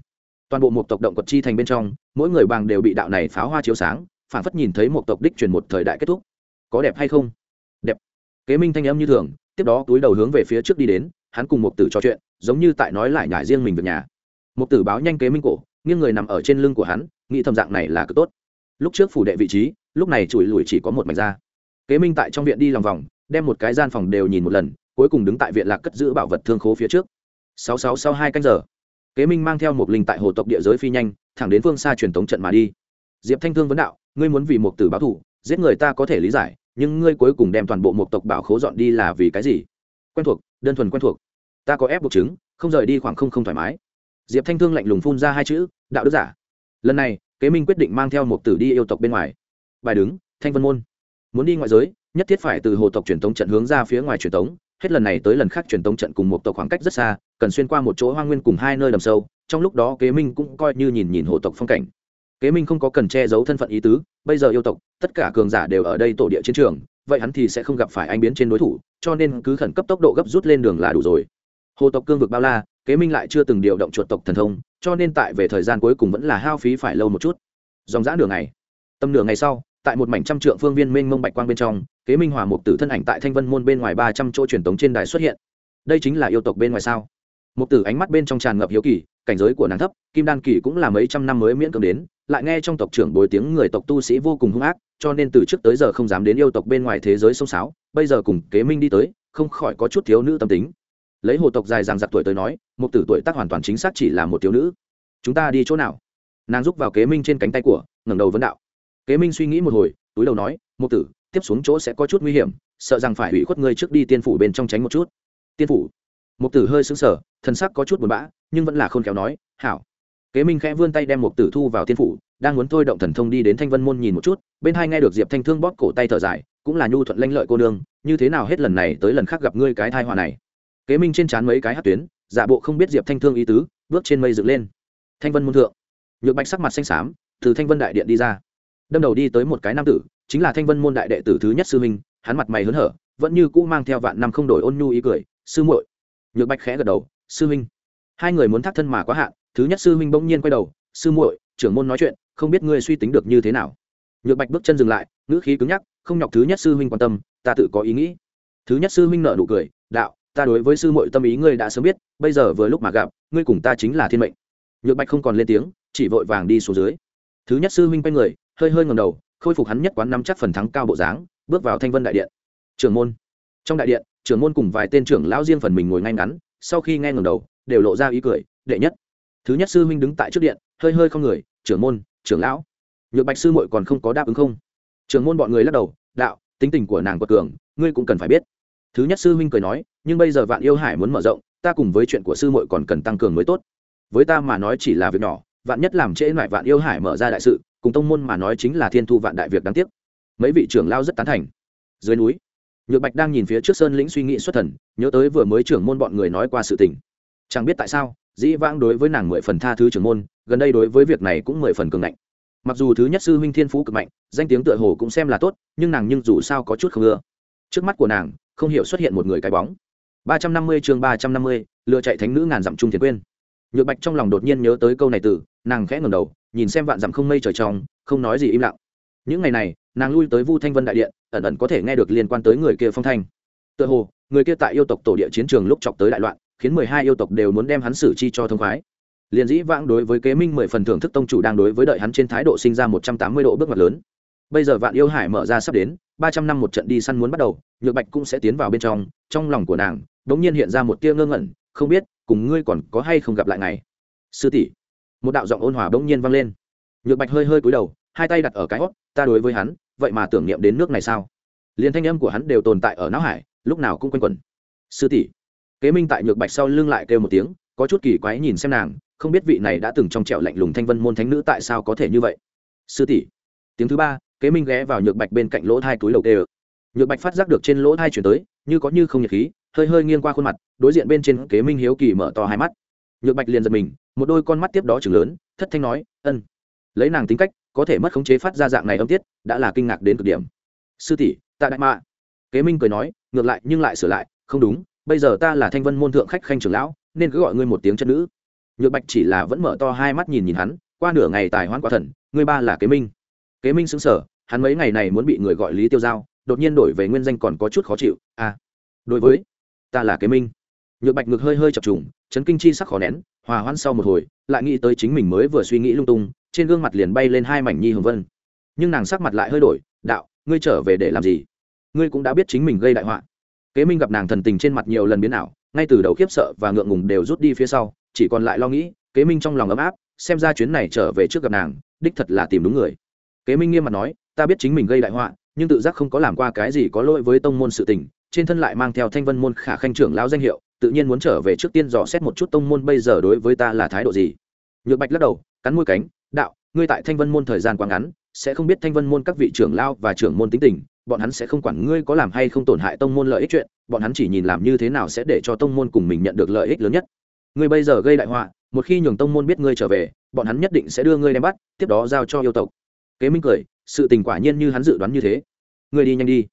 Toàn bộ một tộc động quật chi thành bên trong, mỗi người bàng đều bị đạo này pháo hoa chiếu sáng phản phất nhìn thấy một tộc đích truyền một thời đại kết thúc. Có đẹp hay không? Đẹp. Kế minh thanh âm như thường, tiếp đó túi đầu hướng về phía trước đi đến, hắn cùng một tử trò chuyện, giống như tại nói lại nhải riêng mình về nhà. Một tử báo nhanh kế minh cổ, nghiêng người nằm ở trên lưng của hắn, nghĩ thầm dạng này là cực tốt. Lúc trước phủ đệ vị trí, lúc này chùi lùi chỉ có một mạch ra. Kế minh tại trong viện đi lòng vòng, đem một cái gian phòng đều nhìn một lần cuối cùng đứng tại viện lạc cất giữ bảo vật thương khố phía trước. Sáu sáu sau hai canh giờ, kế minh mang theo một linh tại hồ tộc địa giới phi nhanh, thẳng đến phương xa truyền tống trận mà đi. Diệp thanh thương vấn đạo, ngươi muốn vì một tử báo thủ giết người ta có thể lý giải, nhưng ngươi cuối cùng đem toàn bộ một tộc bảo khố dọn đi là vì cái gì? Quen thuộc, đơn thuần quen thuộc. Ta có ép buộc chứng, không rời đi khoảng không không thoải mái. Diệp thanh thương lạnh lùng phun ra hai chữ, đạo đức giả. Lần này, kế minh quyết định mang theo một tử đi yêu tộc bên ngoài. Bài đứng, thanh vân môn. Muốn đi ngoại giới, nhất thiết phải từ hồ tộc truyền tống trận hướng ra phía ngoài truyền tống hết lần này tới lần khác truyền tống trận cùng một tộc khoảng cách rất xa, cần xuyên qua một chỗ hoa nguyên cùng hai nơi đầm sâu, trong lúc đó kế minh cũng coi như nhìn nhìn hồ tộc phong cảnh. Kế minh không có cần che giấu thân phận ý tứ, bây giờ yêu tộc, tất cả cường giả đều ở đây tổ địa chiến trường, vậy hắn thì sẽ không gặp phải anh biến trên đối thủ, cho nên cứ khẩn cấp tốc độ gấp rút lên đường là đủ rồi. Hồ tộc cương vực bao la, kế minh lại chưa từng điều động chuột tộc thần thông, cho nên tại về thời gian cuối cùng vẫn là hao phí phải lâu một chút. Dòng dã nửa ngày. Tầm nửa ngày sau tại một mảnh trăm trượng phương viên mênh mông bạch quang bên trong, kế minh hòa một tử thân ảnh tại thanh vân môn bên ngoài ba trăm chỗ truyền tống trên đài xuất hiện. Đây chính là yêu tộc bên ngoài sao? Một tử ánh mắt bên trong tràn ngập hiếu kỳ, cảnh giới của nàng thấp, kim đan kỳ cũng là mấy trăm năm mới miễn cưỡng đến, lại nghe trong tộc trưởng bồi tiếng người tộc tu sĩ vô cùng hung ác, cho nên từ trước tới giờ không dám đến yêu tộc bên ngoài thế giới sông sáo bây giờ cùng kế minh đi tới, không khỏi có chút thiếu nữ tâm tính. Lấy hồ tộc dài rằng giặc tuổi tới nói một tử tuổi tác hoàn toàn chính xác chỉ là một thiếu nữ. Chúng ta đi chỗ nào? Nàng rúc vào kế minh trên cánh tay của, ngẩng đầu vấn đạo kế minh suy nghĩ một hồi, túi đầu nói một tử, tiếp xuống chỗ sẽ có chút nguy hiểm, sợ rằng phải hủy khuất ngươi trước đi tiên phủ bên trong tránh một chút. Tiên phủ? Một tử hơi sững sờ, thần sắc có chút buồn bã, nhưng vẫn là khôn khéo nói, hảo. Kế minh khẽ vươn tay đem một tử thu vào tiên phủ, đang muốn thôi động thần thông đi đến thanh vân môn nhìn một chút, bên hai nghe được diệp thanh thương bóp cổ tay thở dài, cũng là nhu thuận lanh lợi cô nương, như thế nào hết lần này tới lần khác gặp ngươi cái thai họa này? Kế minh trên trán mấy cái hát tuyến, giả bộ không biết diệp thanh thương ý tứ, bước trên mây dựng lên. Thanh vân môn thượng, nhược bạch sắc mặt xanh xám, từ thanh vân đại điện đi ra đâm đầu đi tới một cái nam tử, chính là thanh vân môn đại đệ tử thứ nhất sư minh hắn mặt mày hớn hở, vẫn như cũ mang theo vạn năm không đổi ôn nhu ý cười, sư muội. Nhược bạch khẽ gật đầu, sư minh hai người muốn thác thân mà quá hạn, thứ nhất sư minh bỗng nhiên quay đầu, sư muội, trưởng môn nói chuyện, không biết ngươi suy tính được như thế nào. Nhược bạch bước chân dừng lại, ngữ khí cứng nhắc, không nhọc thứ nhất sư huynh quan tâm, ta tự có ý nghĩ. Thứ nhất sư huynh nợ nụ cười, đạo, ta đối với sư muội tâm ý ngươi đã sớm biết, bây giờ vừa lúc mà gặp, ngươi cùng ta chính là thiên mệnh. Nhược bạch không còn lên tiếng, chỉ vội vàng đi xuống dưới. Thứ nhất sư huynh quay người hơi hơi ngầm đầu, khôi phục hắn nhất quán năm chắc phần thắng cao bộ dáng, bước vào thanh vân đại điện. Trưởng môn. Trong đại điện, trưởng môn cùng vài tên trưởng lão riêng phần mình ngồi ngay ngắn, sau khi nghe ngầm đầu, đều lộ ra ý cười, đệ nhất. Thứ nhất sư huynh đứng tại trước điện, hơi hơi không người, trưởng môn, trưởng lão. Nhược bạch sư muội còn không có đáp ứng không? Trưởng môn bọn người lắc đầu, đạo, tính tình của nàng quật cường, ngươi cũng cần phải biết. Thứ nhất sư huynh cười nói, nhưng bây giờ vạn yêu hải muốn mở rộng, ta cùng với chuyện của sư muội còn cần tăng cường mới tốt. Với ta mà nói chỉ là việc nhỏ, vạn nhất làm trễ lại vạn yêu hải mở ra đại sự cùng tông môn mà nói chính là thiên thu vạn đại việc đáng tiếc. Mấy vị trưởng lao rất tán thành. Dưới núi, nhược bạch đang nhìn phía trước sơn lĩnh suy nghĩ xuất thần, nhớ tới vừa mới trưởng môn bọn người nói qua sự tình. Chẳng biết tại sao, dĩ vãng đối với nàng mười phần tha thứ trưởng môn, gần đây đối với việc này cũng mười phần cường ngạnh. Mặc dù thứ nhất sư huynh thiên phú cực mạnh, danh tiếng tựa hồ cũng xem là tốt, nhưng nàng nhưng dù sao có chút không ưa. Trước mắt của nàng, không hiểu xuất hiện một người cái bóng. Ba trăm năm mươi chương ba trăm năm mươi lựa chạy thánh nữ ngàn dặm trung thiền quên. Nhược bạch trong lòng đột nhiên nhớ tới câu này từ, nàng khẽ ngầm đầu nhìn xem vạn dặm không mây trời trong, không nói gì im lặng. Những ngày này, nàng lui tới vu thanh vân đại điện, ẩn ẩn có thể nghe được liên quan tới người kia phong thanh. Tựa hồ, người kia tại yêu tộc tổ địa chiến trường lúc chọc tới đại loạn, khiến mười hai yêu tộc đều muốn đem hắn xử chi cho thông khoái. Liền dĩ vãng đối với kế minh mười phần thưởng thức tông chủ đang đối với đợi hắn trên thái độ sinh ra một trăm tám mươi độ bước ngoặt lớn. Bây giờ vạn yêu hải mở ra sắp đến, ba trăm năm một trận đi săn muốn bắt đầu, nhược bạch cũng sẽ tiến vào bên trong trong lòng của nàng đ ỗ n g nhiên hiện ra một tia ngơ ngẩn, không biết, cùng ngươi còn có hay không gặp lại ngày sư tỷ một đạo giọng ôn hòa bỗng nhiên vang lên. Nhược bạch hơi hơi cúi đầu, hai tay đặt ở cái hót, ta đối với hắn, vậy mà tưởng niệm đến nước này sao? Liền thanh âm của hắn đều tồn tại ở não hải, lúc nào cũng quanh quẩn. Sư tỷ. Kế minh tại nhược bạch sau lưng lại kêu một tiếng, có chút kỳ quái nhìn xem nàng, không biết vị này đã từng trong trẻo lạnh lùng thanh vân môn thánh nữ tại sao có thể như vậy. Sư tỷ. Tiếng thứ ba, kế minh ghé vào nhược bạch bên cạnh lỗ thai túi lầu tê nhược bạch phát giác được trên lỗ thai chuyển tới, như có như không nhiệt khí, hơi hơi nghiêng qua khuôn mặt, đối diện bên trên kế minh hiếu kỳ mở to hai mắt nhược bạch liền giật mình, một đôi con mắt tiếp đó chừng lớn, thất thanh nói, ân. Lấy nàng tính cách, có thể mất khống chế phát ra dạng này âm tiết, đã là kinh ngạc đến cực điểm. Sư tỷ, ta đại mạ. Kế minh cười nói, ngược lại, nhưng lại sửa lại, không đúng, bây giờ ta là thanh vân môn thượng khách khanh trưởng lão, nên cứ gọi ngươi một tiếng chân nữ. Nhược bạch chỉ là vẫn mở to hai mắt nhìn nhìn hắn, qua nửa ngày tài hoãn quả thần, ngươi ba là kế minh. Kế minh xứng sở hắn mấy ngày này muốn bị người gọi lý tiêu giao, đột nhiên đổi về nguyên danh còn có chút khó chịu à đối với, ta là kế minh. Nhược bạch ngực hơi hơi chập trùng chấn kinh chi sắc khó nén, hòa hoãn sau một hồi, lại nghĩ tới chính mình mới vừa suy nghĩ lung tung, trên gương mặt liền bay lên hai mảnh nhi hồng vân. Nhưng nàng sắc mặt lại hơi đổi, đạo, ngươi trở về để làm gì? Ngươi cũng đã biết chính mình gây đại họa. Kế minh gặp nàng thần tình trên mặt nhiều lần biến ảo, ngay từ đầu khiếp sợ và ngượng ngùng đều rút đi phía sau, chỉ còn lại lo nghĩ, kế minh trong lòng ấm áp, xem ra chuyến này trở về trước gặp nàng, đích thật là tìm đúng người. Kế minh nghiêm mặt nói, ta biết chính mình gây đại họa, nhưng tự giác không có làm qua cái gì có lỗi với tông môn sự tình, trên thân lại mang theo thanh vân môn khả khanh trưởng lão danh hiệu tự nhiên muốn trở về trước tiên dò xét một chút tông môn bây giờ đối với ta là thái độ gì. Nhược bạch lắc đầu, cắn môi cánh, đạo, ngươi tại thanh vân môn thời gian quá ngắn, sẽ không biết thanh vân môn các vị trưởng lao và trưởng môn tính tình, bọn hắn sẽ không quản ngươi có làm hay không tổn hại tông môn lợi ích chuyện, bọn hắn chỉ nhìn làm như thế nào sẽ để cho tông môn cùng mình nhận được lợi ích lớn nhất. Ngươi bây giờ gây đại họa, một khi nhường tông môn biết ngươi trở về, bọn hắn nhất định sẽ đưa ngươi đem bắt, tiếp đó giao cho yêu tộc. Kế minh cười, sự tình quả nhiên như hắn dự đoán như thế. Ngươi đi nhanh đi.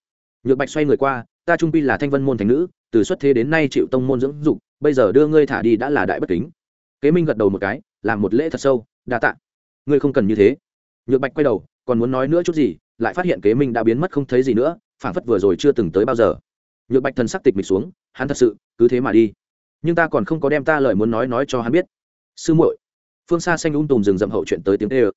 Nhược bạch xoay người qua, ta trung pi là thanh vân môn thành nữ từ xuất thế đến nay chịu tông môn dưỡng dục, bây giờ đưa ngươi thả đi đã là đại bất kính. Kế minh gật đầu một cái, làm một lễ thật sâu, đa tạ. Ngươi không cần như thế. Nhược bạch quay đầu, còn muốn nói nữa chút gì, lại phát hiện kế minh đã biến mất không thấy gì nữa, phảng phất vừa rồi chưa từng tới bao giờ. Nhược bạch thần sắc tịch mịch xuống, hắn thật sự, cứ thế mà đi. Nhưng ta còn không có đem ta lời muốn nói nói cho hắn biết. Sư muội. Phương xa xanh ung tùm rừng rậm hậu chuyện tới tiếng tê ơ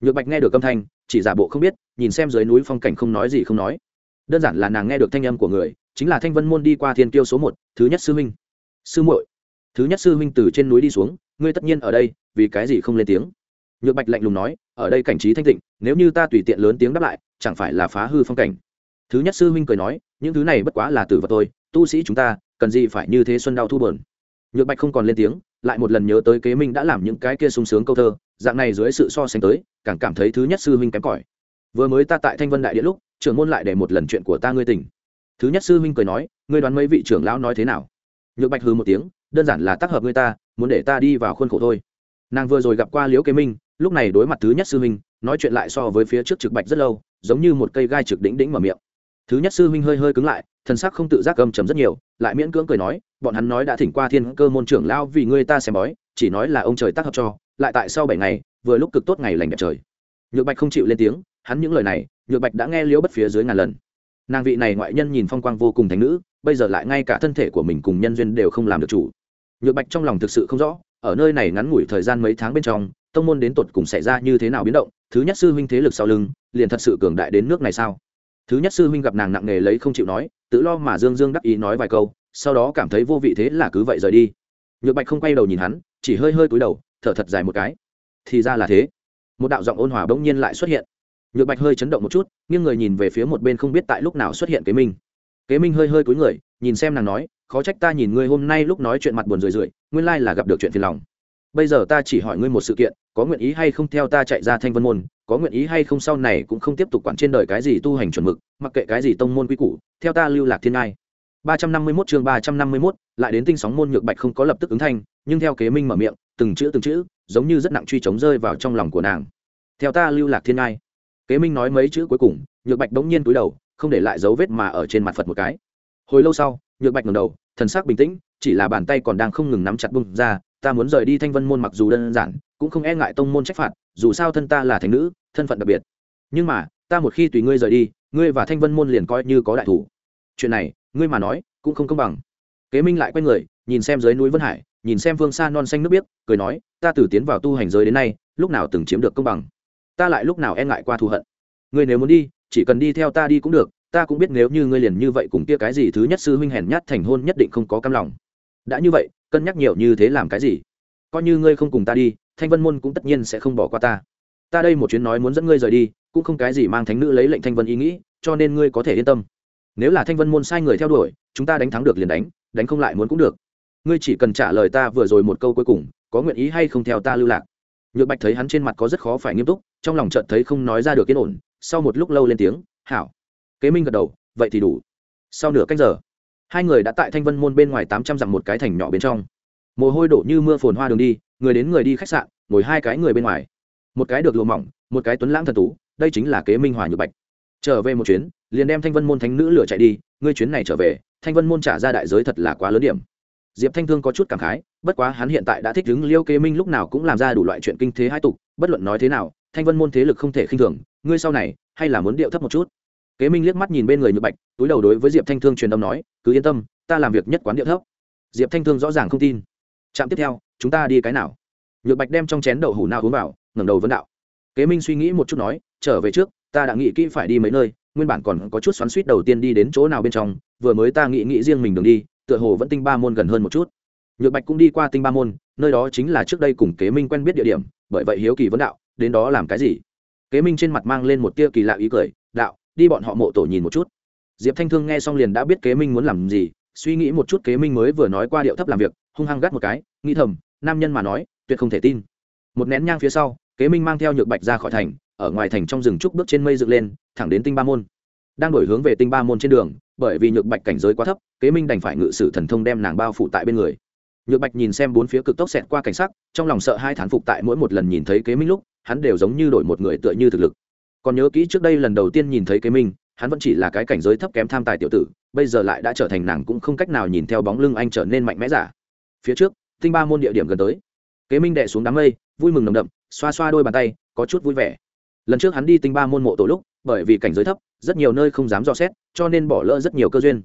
nhược bạch nghe được âm thanh, chỉ giả bộ không biết, nhìn xem dưới núi phong cảnh không nói gì không nói. Đơn giản là nàng nghe được thanh âm của người chính là thanh vân môn đi qua thiên kiêu số một, thứ nhất sư huynh. Sư muội, thứ nhất sư huynh từ trên núi đi xuống, ngươi tất nhiên ở đây, vì cái gì không lên tiếng? Nhược bạch lạnh lùng nói, ở đây cảnh trí thanh tịnh, nếu như ta tùy tiện lớn tiếng đáp lại, chẳng phải là phá hư phong cảnh. Thứ nhất sư huynh cười nói, những thứ này bất quá là tử vật tôi tu sĩ chúng ta, cần gì phải như thế xuân đau thu bờn nhược bạch không còn lên tiếng, lại một lần nhớ tới kế minh đã làm những cái kia sung sướng câu thơ, dạng này dưới sự so sánh tới, càng cảm thấy thứ nhất sư huynh kém cỏi. Vừa mới ta tại thanh vân đại điện lúc, trưởng môn lại để một lần chuyện của ta ngươi tỉnh thứ nhất sư huynh cười nói, ngươi đoán mấy vị trưởng lão nói thế nào? Nhược bạch hừ một tiếng, đơn giản là tác hợp ngươi ta, muốn để ta đi vào khuôn khổ thôi. Nàng vừa rồi gặp qua liễu kế minh, lúc này đối mặt thứ nhất sư huynh, nói chuyện lại so với phía trước trực bạch rất lâu, giống như một cây gai trực đỉnh đỉnh mở miệng. Thứ nhất sư huynh hơi hơi cứng lại, thần sắc không tự giác gầm chấm rất nhiều, lại miễn cưỡng cười nói, bọn hắn nói đã thỉnh qua thiên cơ môn trưởng lao vì ngươi ta xem bói, chỉ nói là ông trời tác hợp cho, lại tại sau bảy ngày, vừa lúc cực tốt ngày lành đẹp trời. Nhược bạch không chịu lên tiếng, hắn những lời này, nhược bạch đã nghe liễu bất phía dưới ngàn lần nàng vị này ngoại nhân nhìn phong quang vô cùng thánh nữ, bây giờ lại ngay cả thân thể của mình cùng nhân duyên đều không làm được chủ. Nhược bạch trong lòng thực sự không rõ, ở nơi này ngắn ngủi thời gian mấy tháng bên trong, tông môn đến tột cùng xảy ra như thế nào biến động, thứ nhất sư huynh thế lực sau lưng, liền thật sự cường đại đến nước này sao? Thứ nhất sư huynh gặp nàng nặng nề lấy không chịu nói, tự lo mà dương dương đắc ý nói vài câu, sau đó cảm thấy vô vị thế là cứ vậy rời đi. Nhược bạch không quay đầu nhìn hắn, chỉ hơi hơi cúi đầu, thở thật dài một cái. Thì ra là thế. Một đạo giọng ôn hòa bỗng nhiên lại xuất hiện nhược bạch hơi chấn động một chút nghiêng người nhìn về phía một bên không biết tại lúc nào xuất hiện kế minh. Kế minh hơi hơi cúi người nhìn xem nàng nói khó trách ta nhìn ngươi hôm nay lúc nói chuyện mặt buồn rười rượi nguyên lai là gặp được chuyện phiền lòng. Bây giờ ta chỉ hỏi ngươi một sự kiện có nguyện ý hay không theo ta chạy ra thanh vân môn có nguyện ý hay không sau này cũng không tiếp tục quản trên đời cái gì tu hành chuẩn mực mặc kệ cái gì tông môn quy củ theo ta lưu lạc thiên ngai. ba trăm năm mươi 351 chương ba trăm năm mươi 351, lại đến tinh sóng môn nhược bạch không có lập tức ứng thanh nhưng theo kế minh mở miệng từng chữ từng chữ giống như rất nặng truy chống rơi vào trong lòng của nàng. Theo ta lưu lạc thiên ngai kế minh nói mấy chữ cuối cùng, nhược bạch đống nhiên túi đầu, không để lại dấu vết mà ở trên mặt phật một cái. Hồi lâu sau, nhược bạch ngẩng đầu, thần sắc bình tĩnh, chỉ là bàn tay còn đang không ngừng nắm chặt bung ra, ta muốn rời đi thanh vân môn mặc dù đơn giản, cũng không e ngại tông môn trách phạt, dù sao thân ta là thành nữ, thân phận đặc biệt. Nhưng mà, ta một khi tùy ngươi rời đi, ngươi và thanh vân môn liền coi như có đại thủ. Chuyện này, ngươi mà nói, cũng không công bằng. Kế minh lại quay người, nhìn xem dưới núi vân hải, nhìn xem phương xa non xanh nước biếc, cười nói, ta từ tiến vào tu hành giới đến nay, lúc nào từng chiếm được công bằng? Ta lại lúc nào e ngại qua thù hận. Ngươi nếu muốn đi, chỉ cần đi theo ta đi cũng được, ta cũng biết nếu như ngươi liền như vậy cùng kia cái gì thứ nhất sư huynh hèn nhát thành hôn nhất định không có cam lòng. Đã như vậy, cân nhắc nhiều như thế làm cái gì? Coi như ngươi không cùng ta đi, thanh vân môn cũng tất nhiên sẽ không bỏ qua ta. Ta đây một chuyến nói muốn dẫn ngươi rời đi, cũng không cái gì mang thánh nữ lấy lệnh thanh vân ý nghĩ, cho nên ngươi có thể yên tâm. Nếu là thanh vân môn sai người theo đuổi, chúng ta đánh thắng được liền đánh đánh không lại muốn cũng được. Ngươi chỉ cần trả lời ta vừa rồi một câu cuối cùng, có nguyện ý hay không theo ta lưu lạc? Nhược bạch thấy hắn trên mặt có rất khó phải nghiêm túc, trong lòng chợt thấy không nói ra được yên ổn, sau một lúc lâu lên tiếng, hảo. Kế minh gật đầu, vậy thì đủ. Sau nửa cách giờ, hai người đã tại thanh vân môn bên ngoài tám trăm dặm một cái thành nhỏ bên trong. Mồ hôi đổ như mưa phồn hoa đường đi, người đến người đi khách sạn, ngồi hai cái người bên ngoài. Một cái được lùa mỏng, một cái tuấn lãng thần tú, đây chính là kế minh hòa nhược bạch. Trở về một chuyến, liền đem thanh vân môn thánh nữ lửa chạy đi, ngươi chuyến này trở về, thanh vân môn trả ra đại giới thật là quá lớn điểm diệp thanh thương có chút cảm khái, bất quá hắn hiện tại đã thích ứng liêu kế minh lúc nào cũng làm ra đủ loại chuyện kinh thế hai tục, bất luận nói thế nào, thanh vân môn thế lực không thể khinh thường, ngươi sau này hay là muốn điệu thấp một chút. Kế minh liếc mắt nhìn bên người nhược bạch, túi đầu đối với diệp thanh thương truyền âm nói, cứ yên tâm, ta làm việc nhất quán điệu thấp. Diệp thanh thương rõ ràng không tin. Trạm tiếp theo, chúng ta đi cái nào? Nhược bạch đem trong chén đậu hủ nào uống vào, ngẩng đầu vấn đạo. Kế minh suy nghĩ một chút nói, trở về trước, ta đã nghĩ kỹ phải đi mấy nơi, nguyên bản còn có chút xoắn suýt đầu tiên đi đến chỗ nào bên trong, vừa mới ta nghĩ nghĩ riêng mình đường đi tựa hồ vẫn tinh ba môn gần hơn một chút. Nhược bạch cũng đi qua tinh ba môn, nơi đó chính là trước đây cùng kế minh quen biết địa điểm, bởi vậy hiếu kỳ vấn đạo, đến đó làm cái gì? Kế minh trên mặt mang lên một tia kỳ lạ ý cười, đạo, đi bọn họ mộ tổ nhìn một chút. Diệp thanh thương nghe xong liền đã biết kế minh muốn làm gì, suy nghĩ một chút kế minh mới vừa nói qua điệu thấp làm việc, hung hăng gắt một cái, nghĩ thầm, nam nhân mà nói, tuyệt không thể tin. Một nén nhang phía sau, kế minh mang theo nhược bạch ra khỏi thành, ở ngoài thành trong rừng trúc bước trên mây dựng lên, thẳng đến tinh ba môn đang đổi hướng về tinh ba môn trên đường, bởi vì nhược bạch cảnh giới quá thấp, kế minh đành phải ngự sử thần thông đem nàng bao phủ tại bên người. Nhược bạch nhìn xem bốn phía cực tốc xẹt qua cảnh sắc, trong lòng sợ hai thán phục tại mỗi một lần nhìn thấy kế minh lúc, hắn đều giống như đổi một người tựa như thực lực. Còn nhớ kỹ trước đây lần đầu tiên nhìn thấy kế minh, hắn vẫn chỉ là cái cảnh giới thấp kém tham tài tiểu tử, bây giờ lại đã trở thành nàng cũng không cách nào nhìn theo bóng lưng anh trở nên mạnh mẽ giả. Phía trước, tinh ba môn địa điểm gần tới. Kế minh đệ xuống đám mây, vui mừng nồng đậm, xoa xoa đôi bàn tay, có chút vui vẻ. Lần trước hắn đi tinh ba môn mộ tổ lúc bởi vì cảnh giới thấp, rất nhiều nơi không dám dò xét, cho nên bỏ lỡ rất nhiều cơ duyên.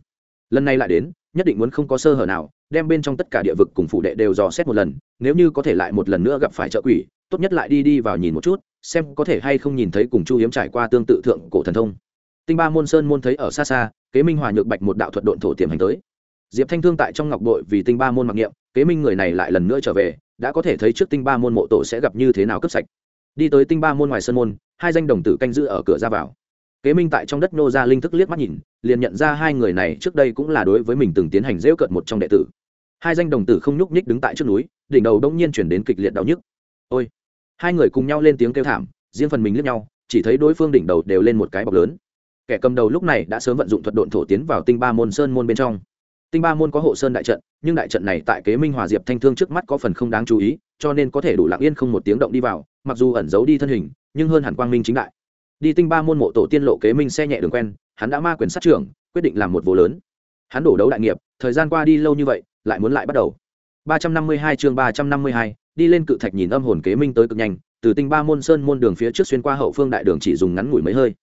Lần này lại đến, nhất định muốn không có sơ hở nào, đem bên trong tất cả địa vực cùng phụ đệ đều dò xét một lần, nếu như có thể lại một lần nữa gặp phải trợ quỷ, tốt nhất lại đi đi vào nhìn một chút, xem có thể hay không nhìn thấy cùng chu hiếm trải qua tương tự thượng cổ thần thông. Tinh ba môn sơn môn thấy ở xa xa, kế minh hòa nhược bạch một đạo thuật độn thổ tiềm hành tới. Diệp thanh thương tại trong ngọc đội vì tinh ba môn mặc niệm, kế minh người này lại lần nữa trở về, đã có thể thấy trước tinh ba môn mộ tổ sẽ gặp như thế nào cấp sạch đi tới tinh ba môn ngoài sân môn, hai danh đồng tử canh giữ ở cửa ra vào. Kế minh tại trong đất nô ra linh thức liếc mắt nhìn, liền nhận ra hai người này trước đây cũng là đối với mình từng tiến hành rêu cợt một trong đệ tử. Hai danh đồng tử không nhúc nhích đứng tại trước núi, đỉnh đầu đông nhiên chuyển đến kịch liệt đau nhức. Ôi! Hai người cùng nhau lên tiếng kêu thảm, riêng phần mình liếc nhau, chỉ thấy đối phương đỉnh đầu đều lên một cái bọc lớn. Kẻ cầm đầu lúc này đã sớm vận dụng thuật độn thổ tiến vào tinh ba môn sơn môn bên trong. Tinh ba môn có hộ sơn đại trận, nhưng đại trận này tại kế minh hòa diệp thanh thương trước mắt có phần không đáng chú ý, cho nên có thể đủ lặng yên không một tiếng động đi vào mặc dù ẩn giấu đi thân hình nhưng hơn hẳn quang minh chính đại. Đi tinh ba môn mộ tổ tiên lộ kế minh xe nhẹ đường quen hắn đã ma quyền sát trưởng quyết định làm một vô lớn. Hắn đổ đấu đại nghiệp thời gian qua đi lâu như vậy lại muốn lại bắt đầu. 352 chương 352, đi lên cự thạch nhìn âm hồn kế minh tới cực nhanh từ tinh ba môn sơn môn đường phía trước xuyên qua hậu phương đại đường chỉ dùng ngắn ngủi mấy hơi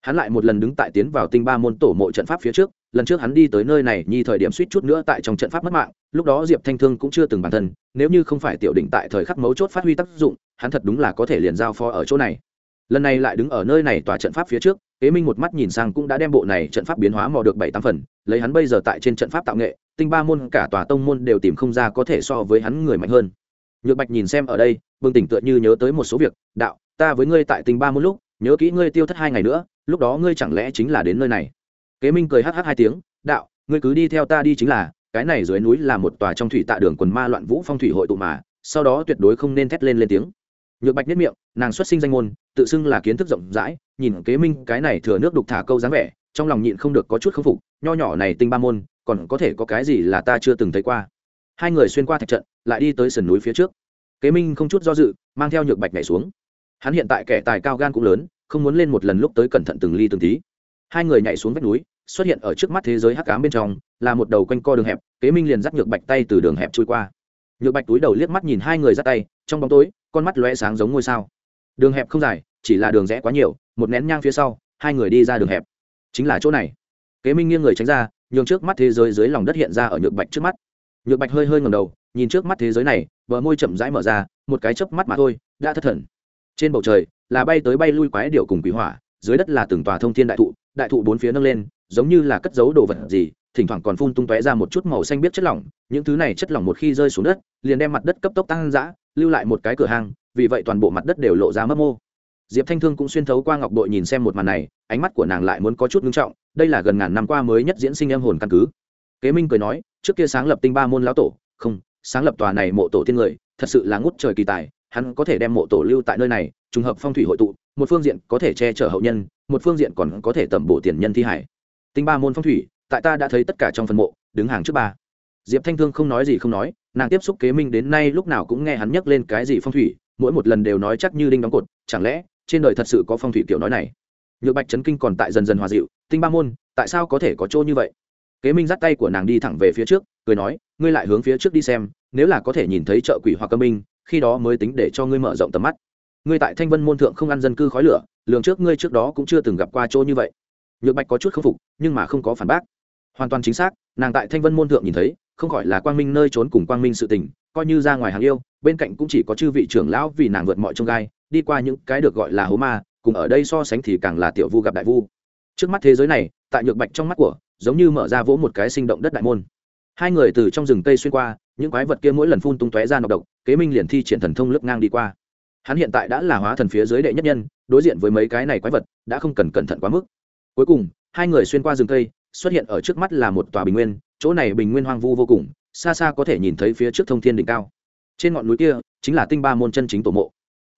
hắn lại một lần đứng tại tiến vào tinh ba môn tổ mộ trận pháp phía trước, lần trước hắn đi tới nơi này nhi thời điểm suýt chút nữa tại trong trận pháp mất mạng, lúc đó diệp thanh thương cũng chưa từng bản thân, nếu như không phải tiểu đỉnh tại thời khắc mấu chốt phát huy tác dụng, hắn thật đúng là có thể liền giao phó ở chỗ này. Lần này lại đứng ở nơi này tòa trận pháp phía trước, kế minh một mắt nhìn sang cũng đã đem bộ này trận pháp biến hóa mò được bảy tám phần, lấy hắn bây giờ tại trên trận pháp tạo nghệ, tinh ba môn cả tòa tông môn đều tìm không ra có thể so với hắn người mạnh hơn. Nhược bạch nhìn xem ở đây, bừng tỉnh tựa như nhớ tới một số việc, đạo, ta với ngươi tại tinh ba môn lúc nhớ kỹ ngươi tiêu thất hai ngày nữa, lúc đó ngươi chẳng lẽ chính là đến nơi này? Kế minh cười hh hai tiếng, đạo, ngươi cứ đi theo ta đi chính là, cái này dưới núi là một tòa trong thủy tạ đường quần ma loạn vũ phong thủy hội tụ mà, sau đó tuyệt đối không nên thét lên lên tiếng. Nhược bạch nhất miệng, nàng xuất sinh danh môn, tự xưng là kiến thức rộng rãi, nhìn kế minh, cái này thừa nước đục thả câu dáng vẻ, trong lòng nhịn không được có chút khâm phục, nho nhỏ này tinh ba môn, còn có thể có cái gì là ta chưa từng thấy qua. Hai người xuyên qua thạch trận, lại đi tới sườn núi phía trước. Kế minh không chút do dự, mang theo nhược bạch nhảy xuống hắn hiện tại kẻ tài cao gan cũng lớn, không muốn lên một lần lúc tới cẩn thận từng ly từng tí. Hai người nhảy xuống vách núi, xuất hiện ở trước mắt thế giới hắc ám bên trong, là một đầu quanh co đường hẹp, kế minh liền dắt nhược bạch tay từ đường hẹp trôi qua. Nhược bạch túi đầu liếc mắt nhìn hai người ra tay, trong bóng tối, con mắt lóe sáng giống ngôi sao. Đường hẹp không dài, chỉ là đường rẽ quá nhiều, một nén nhang phía sau, hai người đi ra đường hẹp. Chính là chỗ này. Kế minh nghiêng người tránh ra, nhường trước mắt thế giới dưới lòng đất hiện ra ở nhược bạch trước mắt. Nhược bạch hơi hơi ngầm đầu, nhìn trước mắt thế giới này, bờ môi chậm rãi mở ra, một cái chớp mắt mà thôi, đã thất thần trên bầu trời, là bay tới bay lui quái điệu cùng quý hỏa, dưới đất là từng tòa thông thiên đại thụ đại thụ bốn phía nâng lên, giống như là cất giấu đồ vật gì, thỉnh thoảng còn phun tung tóe ra một chút màu xanh biết chất lỏng, những thứ này chất lỏng một khi rơi xuống đất, liền đem mặt đất cấp tốc tăng dã, lưu lại một cái cửa hang, vì vậy toàn bộ mặt đất đều lộ ra mấp mô. Diệp thanh thương cũng xuyên thấu qua ngọc đội nhìn xem một màn này, ánh mắt của nàng lại muốn có chút ngưng trọng, đây là gần ngàn năm qua mới nhất diễn sinh em hồn căn cứ. Kế minh cười nói, trước kia sáng lập tinh ba môn lão tổ, không, sáng lập tòa này mộ tổ tiên người, thật sự là ngút trời kỳ tài hắn có thể đem mộ tổ lưu tại nơi này, trùng hợp phong thủy hội tụ, một phương diện có thể che chở hậu nhân, một phương diện còn có thể tẩm bổ tiền nhân thi hải. Tinh ba môn phong thủy, tại ta đã thấy tất cả trong phần mộ, đứng hàng trước ba. Diệp thanh thương không nói gì không nói, nàng tiếp xúc kế minh đến nay lúc nào cũng nghe hắn nhắc lên cái gì phong thủy, mỗi một lần đều nói chắc như đinh đóng cột, chẳng lẽ trên đời thật sự có phong thủy kiểu nói này? Nhược bạch trấn kinh còn tại dần dần hòa dịu, tinh ba môn, tại sao có thể có chỗ như vậy? Kế minh dắt tay của nàng đi thẳng về phía trước, cười nói, ngươi lại hướng phía trước đi xem, nếu là có thể nhìn thấy chợ quỷ hoặc cơ minh khi đó mới tính để cho ngươi mở rộng tầm mắt. Ngươi tại thanh vân môn thượng không ăn dân cư khói lửa, lường trước ngươi trước đó cũng chưa từng gặp qua chỗ như vậy. Nhược bạch có chút k phục, nhưng mà không có phản bác. Hoàn toàn chính xác, nàng tại thanh vân môn thượng nhìn thấy, không khỏi là quang minh nơi trốn cùng quang minh sự tình, coi như ra ngoài hàng yêu, bên cạnh cũng chỉ có chư vị trưởng lão vì nàng vượt mọi trông gai, đi qua những cái được gọi là hố ma, cùng ở đây so sánh thì càng là tiểu vu gặp đại vu. Trước mắt thế giới này, tại nhược bạch trong mắt của, giống như mở ra vỗ một cái sinh động đất đại môn. Hai người từ trong rừng cây xuyên qua những quái vật kia mỗi lần phun tung tóe ra nọc độc, kế minh liền thi triển thần thông lướt ngang đi qua. Hắn hiện tại đã là hóa thần phía dưới đệ nhất nhân, đối diện với mấy cái này quái vật, đã không cần cẩn thận quá mức. Cuối cùng, hai người xuyên qua rừng cây, xuất hiện ở trước mắt là một tòa bình nguyên, chỗ này bình nguyên hoang vu vô cùng, xa xa có thể nhìn thấy phía trước thông thiên đỉnh cao. Trên ngọn núi kia, chính là tinh ba môn chân chính tổ mộ.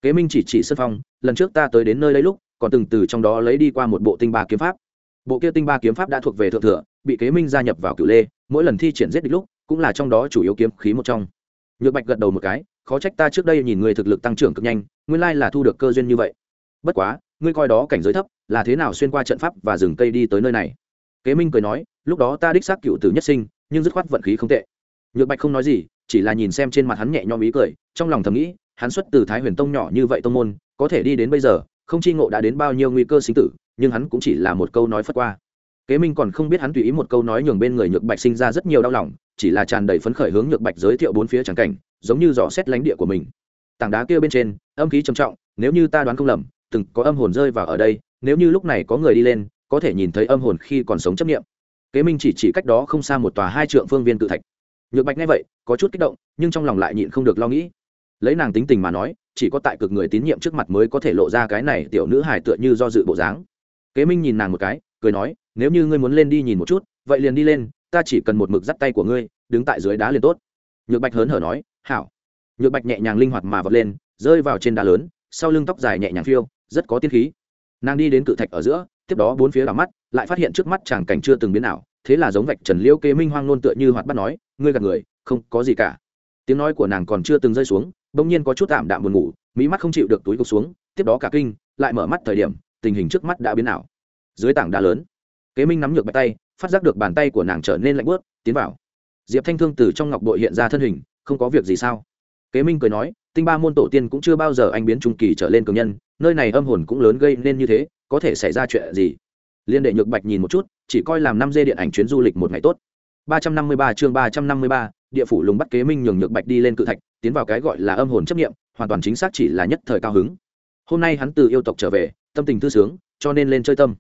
Kế minh chỉ chỉ sân phong, lần trước ta tới đến nơi lấy lúc, còn từng từ trong đó lấy đi qua một bộ tinh ba kiếm pháp. Bộ kia tinh ba kiếm pháp đã thuộc về thượng thừa, bị kế minh gia nhập vào cựu lê, mỗi lần thi triển giết địch lúc cũng là trong đó chủ yếu kiếm khí một trong. Nhược bạch gật đầu một cái, khó trách ta trước đây nhìn người thực lực tăng trưởng cực nhanh, nguyên lai là thu được cơ duyên như vậy. Bất quá, ngươi coi đó cảnh giới thấp, là thế nào xuyên qua trận pháp và rừng cây đi tới nơi này? Kế minh cười nói, lúc đó ta đích xác cựu tử nhất sinh, nhưng dứt khoát vận khí không tệ. Nhược bạch không nói gì, chỉ là nhìn xem trên mặt hắn nhẹ nhõm ý cười, trong lòng thầm nghĩ, hắn xuất từ thái huyền tông nhỏ như vậy tông môn, có thể đi đến bây giờ, không chi ngộ đã đến bao nhiêu nguy cơ sinh tử, nhưng hắn cũng chỉ là một câu nói phất qua kế minh còn không biết hắn tùy ý một câu nói nhường bên người nhược bạch sinh ra rất nhiều đau lòng, chỉ là tràn đầy phấn khởi hướng nhược bạch giới thiệu bốn phía tràng cảnh, giống như dò xét lánh địa của mình. Tảng đá kia bên trên, âm khí trầm trọng, nếu như ta đoán không lầm, từng có âm hồn rơi vào ở đây, nếu như lúc này có người đi lên, có thể nhìn thấy âm hồn khi còn sống chấp nghiệm kế minh chỉ chỉ cách đó không xa một tòa hai trượng phương viên tự thạch. Nhược bạch nghe vậy, có chút kích động, nhưng trong lòng lại nhịn không được lo nghĩ. Lấy nàng tính tình mà nói, chỉ có tại cực người tín nhiệm trước mặt mới có thể lộ ra cái này tiểu nữ hài tựa như do dự bộ dáng. Kế minh nhìn nàng một cái, cười nói nếu như ngươi muốn lên đi nhìn một chút, vậy liền đi lên, ta chỉ cần một mực dắt tay của ngươi, đứng tại dưới đá liền tốt. Nhược bạch hớn hở nói, hảo. Nhược bạch nhẹ nhàng linh hoạt mà vọt lên, rơi vào trên đá lớn, sau lưng tóc dài nhẹ nhàng phiêu, rất có tiên khí. Nàng đi đến cự thạch ở giữa, tiếp đó bốn phía đảo mắt, lại phát hiện trước mắt chàng cảnh chưa từng biến nào thế là giống vạch trần liễu kế minh hoang nôn tựa như hoạt bắt nói, ngươi gạt người, không có gì cả. Tiếng nói của nàng còn chưa từng rơi xuống, bỗng nhiên có chút tạm đạm buồn ngủ, mỹ mắt không chịu được túi cục xuống, tiếp đó cả kinh, lại mở mắt thời điểm, tình hình trước mắt đã biến ảo. Dưới tảng đá lớn kế minh nắm nhược bạch tay, phát giác được bàn tay của nàng trở nên lạnh bớt tiến vào. Diệp thanh thương từ trong ngọc bội hiện ra thân hình, không có việc gì sao? Kế minh cười nói, tinh ba môn tổ tiên cũng chưa bao giờ anh biến trung kỳ trở lên cường nhân, nơi này âm hồn cũng lớn gây nên như thế, có thể xảy ra chuyện gì? Liên đệ nhược bạch nhìn một chút, chỉ coi làm năm dê điện ảnh chuyến du lịch một ngày tốt. Ba trăm năm mươi ba chương ba trăm năm mươi ba, địa phủ lùng bắt kế minh nhường nhược bạch đi lên cự thạch, tiến vào cái gọi là âm hồn chấp nghiệm hoàn toàn chính xác chỉ là nhất thời cao hứng. Hôm nay hắn từ yêu tộc trở về, tâm tình thư sướng, cho nên lên chơi tâm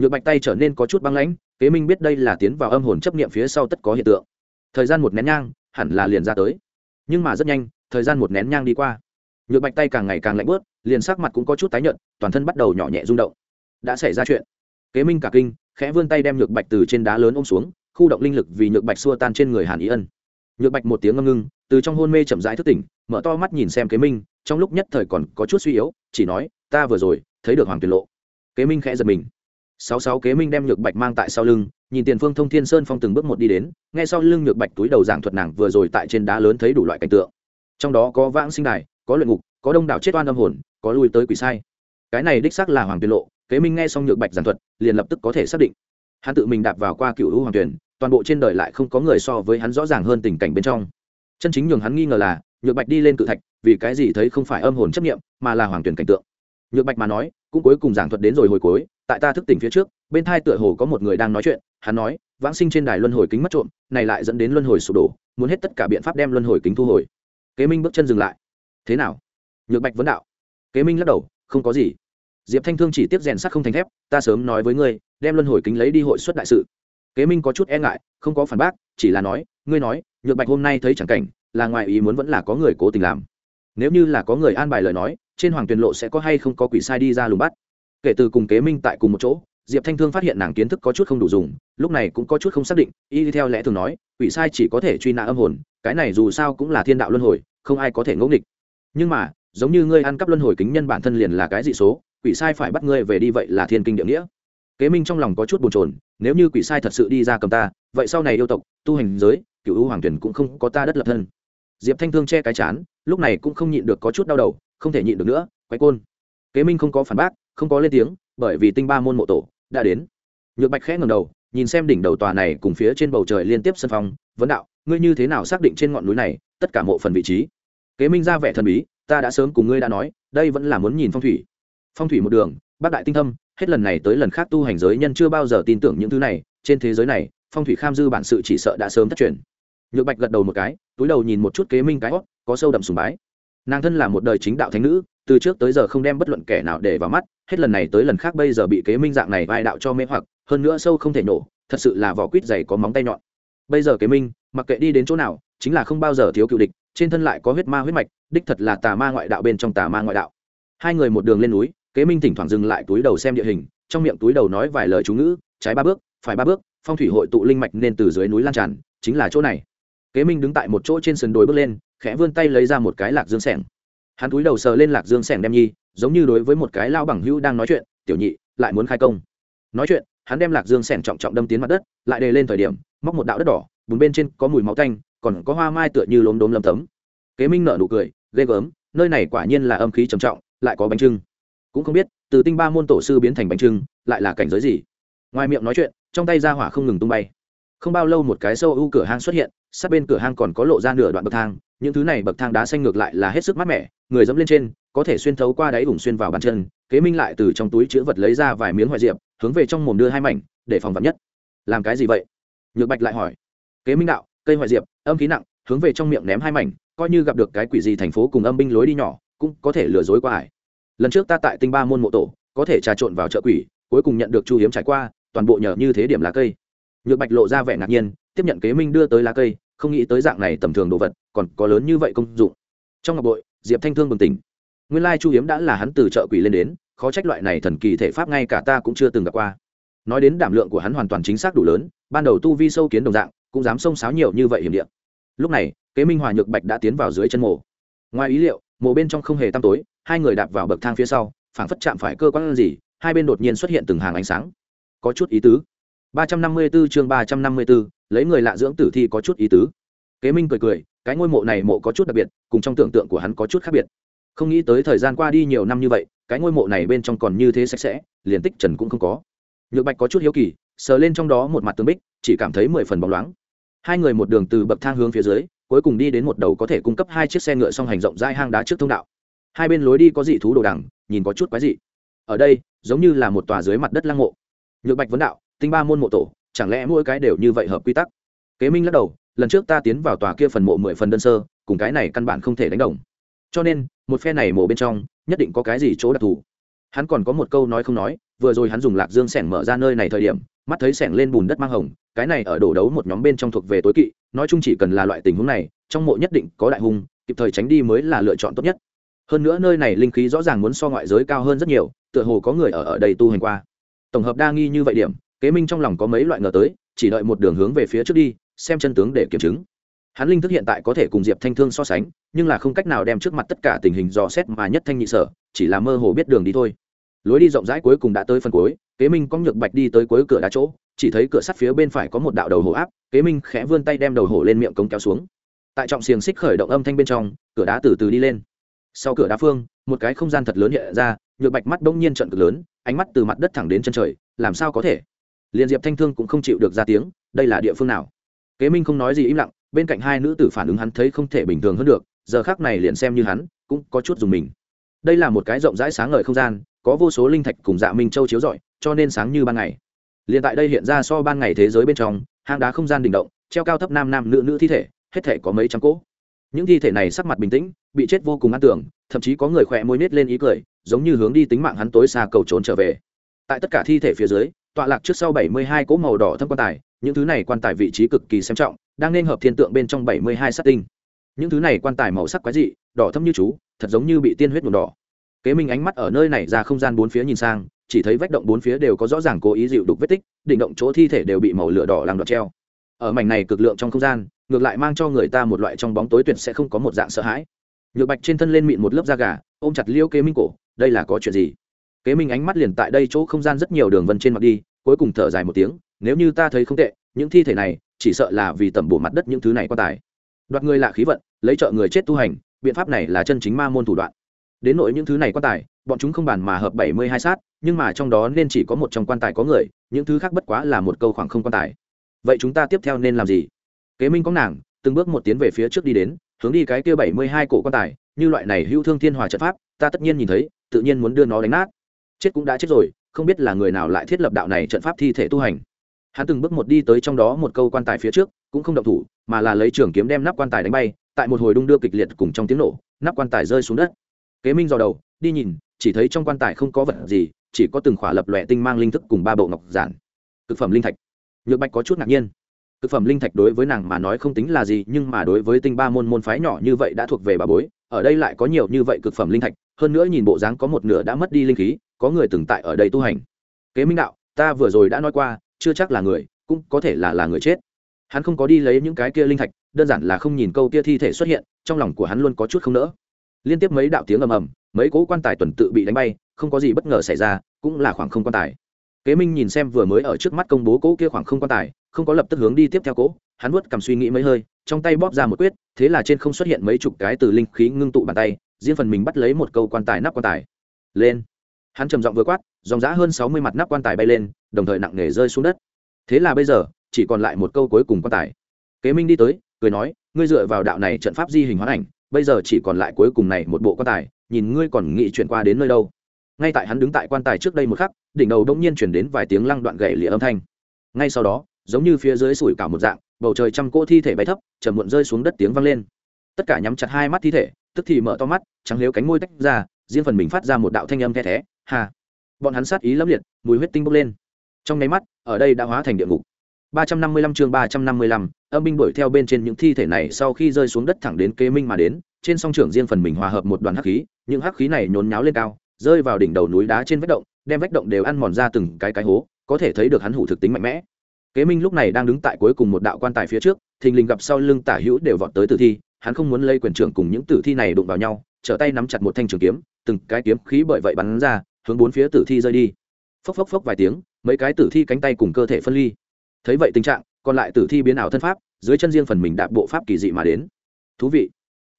nhược bạch tay trở nên có chút băng lãnh, kế minh biết đây là tiến vào âm hồn chấp nghiệm phía sau tất có hiện tượng. Thời gian một nén nhang, hẳn là liền ra tới. Nhưng mà rất nhanh, thời gian một nén nhang đi qua. Nhược bạch tay càng ngày càng lạnh bớt, liền sắc mặt cũng có chút tái nhợt, toàn thân bắt đầu nhỏ nhẹ rung động. Đã xảy ra chuyện. Kế minh cả kinh, khẽ vươn tay đem nhược bạch từ trên đá lớn ôm xuống, khu động linh lực vì nhược bạch xua tan trên người hàn ý ân. Nhược bạch một tiếng ngâm ngưng, từ trong hôn mê chậm rãi thức tỉnh, mở to mắt nhìn xem kế minh, trong lúc nhất thời còn có chút suy yếu, chỉ nói, ta vừa rồi, thấy được hoàng tuyệt lộ. Kế minh khẽ giật mình sáu sáu kế minh đem nhược bạch mang tại sau lưng, nhìn tiền phương thông thiên sơn phong từng bước một đi đến ngay sau lưng nhược bạch túi đầu giảng thuật nàng vừa rồi tại trên đá lớn thấy đủ loại cảnh tượng. Trong đó có vãng sinh đài, có luyện ngục, có đông đảo chết oan âm hồn, có lui tới quỷ sai. Cái này đích xác là hoàng tuyệt lộ, kế minh nghe xong nhược bạch giảng thuật, liền lập tức có thể xác định. Hắn tự mình đạp vào qua cựu hữu hoàng tuyển toàn bộ trên đời lại không có người so với hắn rõ ràng hơn tình cảnh bên trong. Chân chính nhường hắn nghi ngờ là, nhược bạch đi lên cự thạch, vì cái gì thấy không phải âm hồn chấp nghiệm mà là hoàng tuyển cảnh tượng. Nhược bạch mà nói, cũng cuối cùng giảng thuật đến rồi hồi cuối tại ta thức tỉnh phía trước, bên thai tựa hồ có một người đang nói chuyện, hắn nói, vãng sinh trên đài luân hồi kính mất trộm, này lại dẫn đến luân hồi sụp đổ, muốn hết tất cả biện pháp đem luân hồi kính thu hồi. Kế minh bước chân dừng lại. Thế nào? Nhược bạch vấn đạo. Kế minh lắc đầu, không có gì. Diệp thanh thương chỉ tiếp rèn sắt không thành thép, ta sớm nói với ngươi, đem luân hồi kính lấy đi hội xuất đại sự. Kế minh có chút e ngại, không có phản bác, chỉ là nói, ngươi nói, nhược bạch hôm nay thấy chẳng cảnh, là ngoài ý muốn vẫn là có người cố tình làm. Nếu như là có người an bài lời nói, trên hoàng tuyền lộ sẽ có hay không có quỷ sai đi ra lùng bắt kể từ cùng kế minh tại cùng một chỗ, diệp thanh thương phát hiện nàng kiến thức có chút không đủ dùng, lúc này cũng có chút không xác định, y theo lẽ thường nói, quỷ sai chỉ có thể truy nã âm hồn, cái này dù sao cũng là thiên đạo luân hồi, không ai có thể ngẫu nghịch. Nhưng mà, giống như ngươi ăn cắp luân hồi kính nhân bản thân liền là cái dị số, quỷ sai phải bắt ngươi về đi vậy là thiên kinh địa nghĩa. Kế minh trong lòng có chút bồn chồn, nếu như quỷ sai thật sự đi ra cầm ta, vậy sau này yêu tộc, tu hành giới, cựu ưu hoàng tuyển cũng không có ta đất lập thân. Diệp thanh thương che cái chán, lúc này cũng không nhịn được có chút đau đầu, không thể nhịn được nữa, quay côn. Kế minh không có phản bác không có lên tiếng, bởi vì tinh ba môn mộ tổ đã đến. Nhược bạch khẽ ngầm đầu, nhìn xem đỉnh đầu tòa này cùng phía trên bầu trời liên tiếp sân phong, vấn đạo, ngươi như thế nào xác định trên ngọn núi này tất cả mộ phần vị trí? Kế minh ra vẻ thần bí, ta đã sớm cùng ngươi đã nói, đây vẫn là muốn nhìn phong thủy. Phong thủy một đường, bác đại tinh thâm, hết lần này tới lần khác tu hành giới nhân chưa bao giờ tin tưởng những thứ này, trên thế giới này, phong thủy kham dư bản sự chỉ sợ đã sớm thất truyền. Nhược bạch gật đầu một cái, túi đầu nhìn một chút kế minh cái hót có sâu đậm sùng bái. Nàng thân là một đời chính đạo thánh nữ từ trước tới giờ không đem bất luận kẻ nào để vào mắt, hết lần này tới lần khác bây giờ bị kế minh dạng này vai đạo cho mê hoặc, hơn nữa sâu không thể nổ, thật sự là vỏ quýt dày có móng tay nhọn. Bây giờ kế minh, mặc kệ đi đến chỗ nào, chính là không bao giờ thiếu cựu địch, trên thân lại có huyết ma huyết mạch, đích thật là tà ma ngoại đạo bên trong tà ma ngoại đạo. Hai người một đường lên núi, kế minh thỉnh thoảng dừng lại túi đầu xem địa hình, trong miệng túi đầu nói vài lời chú ngữ, trái ba bước, phải ba bước, phong thủy hội tụ linh mạch nên từ dưới núi lan tràn, chính là chỗ này. Kế minh đứng tại một chỗ trên sườn đồi bước lên, khẽ vươn tay lấy ra một cái lạc dương sẻng hắn túi đầu sờ lên lạc dương sẻng đem nhi, giống như đối với một cái lao bằng hữu đang nói chuyện, tiểu nhị, lại muốn khai công. Nói chuyện, hắn đem lạc dương sẻng trọng trọng đâm tiến mặt đất, lại đề lên thời điểm, móc một đạo đất đỏ, bùn bên trên có mùi máu tanh, còn có hoa mai tựa như lốm đốm lấm tấm. Kế minh nở nụ cười, ghê gớm, nơi này quả nhiên là âm khí trầm trọng, lại có bánh trưng. Cũng không biết, từ tinh ba môn tổ sư biến thành bánh trưng, lại là cảnh giới gì? Ngoài miệng nói chuyện, trong tay ra hỏa không ngừng tung bay. Không bao lâu một cái sâu u cửa hang xuất hiện, sát bên cửa hang còn có lộ ra nửa đoạn bậc thang, những thứ này bậc thang đá xanh ngược lại là hết sức mát mẻ người dẫm lên trên, có thể xuyên thấu qua đáy ủng xuyên vào bàn chân, kế minh lại từ trong túi chữ vật lấy ra vài miếng hoại diệp, hướng về trong mồm đưa hai mảnh, để phòng vật nhất. Làm cái gì vậy? Nhược bạch lại hỏi. Kế minh đạo, cây hoại diệp, âm khí nặng, hướng về trong miệng ném hai mảnh, coi như gặp được cái quỷ gì thành phố cùng âm binh lối đi nhỏ, cũng có thể lừa dối qua ải lần trước ta tại tinh ba môn mộ tổ, có thể trà trộn vào chợ quỷ, cuối cùng nhận được chu hiếm trải qua, toàn bộ nhờ như thế điểm lá cây. Nhược bạch lộ ra vẻ ngạc nhiên, tiếp nhận kế minh đưa tới lá cây, không nghĩ tới dạng này tầm thường đồ vật, còn có lớn như vậy công dụng. Trong ngọc bội diệp thanh thương bừng tỉnh. Nguyên lai chu hiếm đã là hắn từ chợ quỷ lên đến khó trách loại này thần kỳ thể pháp ngay cả ta cũng chưa từng gặp qua. Nói đến đảm lượng của hắn hoàn toàn chính xác đủ lớn ban đầu tu vi sâu kiến đồng dạng cũng dám xông xáo nhiều như vậy hiểm điện lúc này kế minh hòa nhược bạch đã tiến vào dưới chân mộ. Ngoài ý liệu mộ bên trong không hề tăm tối hai người đạp vào bậc thang phía sau phảng phất chạm phải cơ quan gì hai bên đột nhiên xuất hiện từng hàng ánh sáng. Có chút ý tứ. 354 chương 354, lấy người lạ dưỡng tử thi có chút ý tứ kế minh cười cười, cái ngôi mộ này mộ có chút đặc biệt, cùng trong tưởng tượng của hắn có chút khác biệt. Không nghĩ tới thời gian qua đi nhiều năm như vậy, cái ngôi mộ này bên trong còn như thế sạch sẽ, liền tích trần cũng không có. Nhược bạch có chút hiếu kỳ, sờ lên trong đó một mặt tường bích, chỉ cảm thấy mười phần bóng loáng. Hai người một đường từ bậc thang hướng phía dưới, cuối cùng đi đến một đầu có thể cung cấp hai chiếc xe ngựa song hành rộng dai hang đá trước thông đạo. Hai bên lối đi có dị thú đồ đằng, nhìn có chút quái dị. Ở đây, giống như là một tòa dưới mặt đất lăng mộ. Nhược bạch vấn đạo, tinh ba môn mộ tổ, chẳng lẽ mỗi cái đều như vậy hợp quy tắc? Kế minh lắc đầu lần trước ta tiến vào tòa kia phần mộ mười phần đơn sơ, cùng cái này căn bản không thể đánh đồng. Cho nên, một phe này mộ bên trong, nhất định có cái gì chỗ đặc thù. Hắn còn có một câu nói không nói, vừa rồi hắn dùng lạc dương sẻng mở ra nơi này thời điểm, mắt thấy sẻng lên bùn đất mang hồng, cái này ở đổ đấu một nhóm bên trong thuộc về tối kỵ, nói chung chỉ cần là loại tình huống này, trong mộ nhất định có đại hung, kịp thời tránh đi mới là lựa chọn tốt nhất. Hơn nữa nơi này linh khí rõ ràng muốn so ngoại giới cao hơn rất nhiều, tựa hồ có người ở ở đây tu hành qua. Tổng hợp đa nghi như vậy điểm, kế minh trong lòng có mấy loại ngờ tới, chỉ đợi một đường hướng về phía trước đi xem chân tướng để kiểm chứng. Hắn linh thức hiện tại có thể cùng diệp thanh thương so sánh, nhưng là không cách nào đem trước mặt tất cả tình hình dò xét mà nhất thanh nhị sở, chỉ là mơ hồ biết đường đi thôi. Lối đi rộng rãi cuối cùng đã tới phần cuối, kế minh có nhược bạch đi tới cuối cửa đá chỗ, chỉ thấy cửa sắt phía bên phải có một đạo đầu hổ áp, kế minh khẽ vươn tay đem đầu hổ lên miệng cống kéo xuống. Tại trọng xiềng xích khởi động âm thanh bên trong, cửa đá từ từ đi lên. Sau cửa đá phương, một cái không gian thật lớn hiện ra, nhược bạch mắt bỗng nhiên trận cực lớn, ánh mắt từ mặt đất thẳng đến chân trời, làm sao có thể? Liền diệp thanh thương cũng không chịu được ra tiếng, đây là địa phương nào? Kế minh không nói gì im lặng, bên cạnh hai nữ tử phản ứng hắn thấy không thể bình thường hơn được, giờ khác này liền xem như hắn cũng có chút dùng mình. Đây là một cái rộng rãi sáng ngời không gian, có vô số linh thạch cùng dạ minh châu chiếu rọi, cho nên sáng như ban ngày. Liền tại đây hiện ra so ban ngày thế giới bên trong, hang đá không gian đình động, treo cao thấp nam nam nữ nữ thi thể, hết thể có mấy trăm cỗ. Những thi thể này sắc mặt bình tĩnh, bị chết vô cùng ăn tưởng, thậm chí có người khỏe môi nết lên ý cười, giống như hướng đi tính mạng hắn tối xa cầu trốn trở về. Tại tất cả thi thể phía dưới, tọa lạc trước sau bảy mươi hai cỗ màu đỏ thâm quan tài những thứ này quan tài vị trí cực kỳ xem trọng, đang nên hợp thiên tượng bên trong bảy mươi hai sát tinh. Những thứ này quan tài màu sắc quái dị, đỏ thâm như chú, thật giống như bị tiên huyết nhuộm đỏ. Kế minh ánh mắt ở nơi này ra không gian bốn phía nhìn sang, chỉ thấy vách động bốn phía đều có rõ ràng cố ý dịu đục vết tích, định động chỗ thi thể đều bị màu lửa đỏ làm đọt treo. Ở mảnh này cực lượng trong không gian, ngược lại mang cho người ta một loại trong bóng tối tuyệt sẽ không có một dạng sợ hãi. Nhược bạch trên thân lên mịn một lớp da gà, ôm chặt liêu kế minh cổ, đây là có chuyện gì? Kế minh ánh mắt liền tại đây chỗ không gian rất nhiều đường vân trên mặt đi, cuối cùng thở dài một tiếng nếu như ta thấy không tệ, những thi thể này, chỉ sợ là vì tẩm bổ mặt đất những thứ này quan tài. Đoạt người lạ khí vận, lấy trợ người chết tu hành, biện pháp này là chân chính ma môn thủ đoạn. Đến nội những thứ này quan tài, bọn chúng không bàn mà hợp bảy mươi hai sát, nhưng mà trong đó nên chỉ có một trong quan tài có người, những thứ khác bất quá là một câu khoảng không quan tài. Vậy chúng ta tiếp theo nên làm gì? Kế minh có nàng, từng bước một tiến về phía trước đi đến, hướng đi cái kia bảy mươi hai cổ quan tài, như loại này hữu thương thiên hòa trận pháp, ta tất nhiên nhìn thấy, tự nhiên muốn đưa nó đánh nát. Chết cũng đã chết rồi, không biết là người nào lại thiết lập đạo này trận pháp thi thể tu hành hắn từng bước một đi tới trong đó một câu quan tài phía trước, cũng không động thủ, mà là lấy trường kiếm đem nắp quan tài đánh bay, tại một hồi đung đưa kịch liệt cùng trong tiếng nổ, nắp quan tài rơi xuống đất. Kế minh dò đầu, đi nhìn, chỉ thấy trong quan tài không có vật gì, chỉ có từng khỏa lập lòe tinh mang linh thức cùng ba bộ ngọc giản. Thực phẩm linh thạch. Nhược bạch có chút ngạc nhiên. Thực phẩm linh thạch đối với nàng mà nói không tính là gì, nhưng mà đối với tinh ba môn môn phái nhỏ như vậy đã thuộc về bà bối, ở đây lại có nhiều như vậy cực phẩm linh thạch, hơn nữa nhìn bộ dáng có một nửa đã mất đi linh khí, có người từng tại ở đây tu hành. Kế minh đạo, ta vừa rồi đã nói qua chưa chắc là người, cũng có thể là là người chết. Hắn không có đi lấy những cái kia linh thạch, đơn giản là không nhìn câu kia thi thể xuất hiện, trong lòng của hắn luôn có chút không nỡ. Liên tiếp mấy đạo tiếng ầm ầm, mấy cỗ quan tài tuần tự bị đánh bay, không có gì bất ngờ xảy ra, cũng là khoảng không quan tài. Kế minh nhìn xem vừa mới ở trước mắt công bố cỗ kia khoảng không quan tài, không có lập tức hướng đi tiếp theo cỗ hắn vuốt cầm suy nghĩ mấy hơi, trong tay bóp ra một quyết, thế là trên không xuất hiện mấy chục cái từ linh khí ngưng tụ bàn tay, riêng phần mình bắt lấy một câu quan tài nắp quan tài. Lên hắn trầm giọng vừa quát, dòng giã hơn sáu mươi mặt nắp quan tài bay lên, đồng thời nặng nề rơi xuống đất. Thế là bây giờ, chỉ còn lại một câu cuối cùng quan tài. Kế minh đi tới, cười nói, ngươi dựa vào đạo này trận pháp di hình hoán ảnh, bây giờ chỉ còn lại cuối cùng này một bộ quan tài, nhìn ngươi còn nghĩ chuyển qua đến nơi đâu? Ngay tại hắn đứng tại quan tài trước đây một khắc, đỉnh đầu đông nhiên chuyển đến vài tiếng lăng đoạn gậy lịa âm thanh. Ngay sau đó, giống như phía dưới sủi cả một dạng, bầu trời trăm cỗ thi thể bay thấp chầm muộn rơi xuống đất tiếng vang lên. Tất cả nhắm chặt hai mắt thi thể, tức thì mở to mắt, trắng liếu cánh môi tách ra, riêng phần mình phát ra một đạo thanh âm the thé hà. Bọn hắn sát ý lẫm liệt mùi huyết tinh bốc lên. Trong nháy mắt ở đây đã hóa thành địa ngục. 355 chương 355, âm binh đuổi theo bên trên những thi thể này sau khi rơi xuống đất thẳng đến kế minh mà đến trên song trưởng riêng phần mình hòa hợp một đoàn hắc khí những hắc khí này nhốn nháo lên cao rơi vào đỉnh đầu núi đá trên vách động đem vách động đều ăn mòn ra từng cái cái hố có thể thấy được hắn hủ thực tính mạnh mẽ. Kế minh lúc này đang đứng tại cuối cùng một đạo quan tài phía trước thình lình gặp sau lưng tả hữu đều vọt tới tử thi hắn không muốn lây quyền trưởng cùng những tử thi này đụng vào nhau trở tay nắm chặt một thanh trường kiếm từng cái kiếm khí bởi vậy bắn ra hướng bốn phía tử thi rơi đi. Phốc phốc phốc vài tiếng, mấy cái tử thi cánh tay cùng cơ thể phân ly. Thấy vậy tình trạng, còn lại tử thi biến ảo thân pháp, dưới chân riêng phần mình đạp bộ pháp kỳ dị mà đến. Thú vị.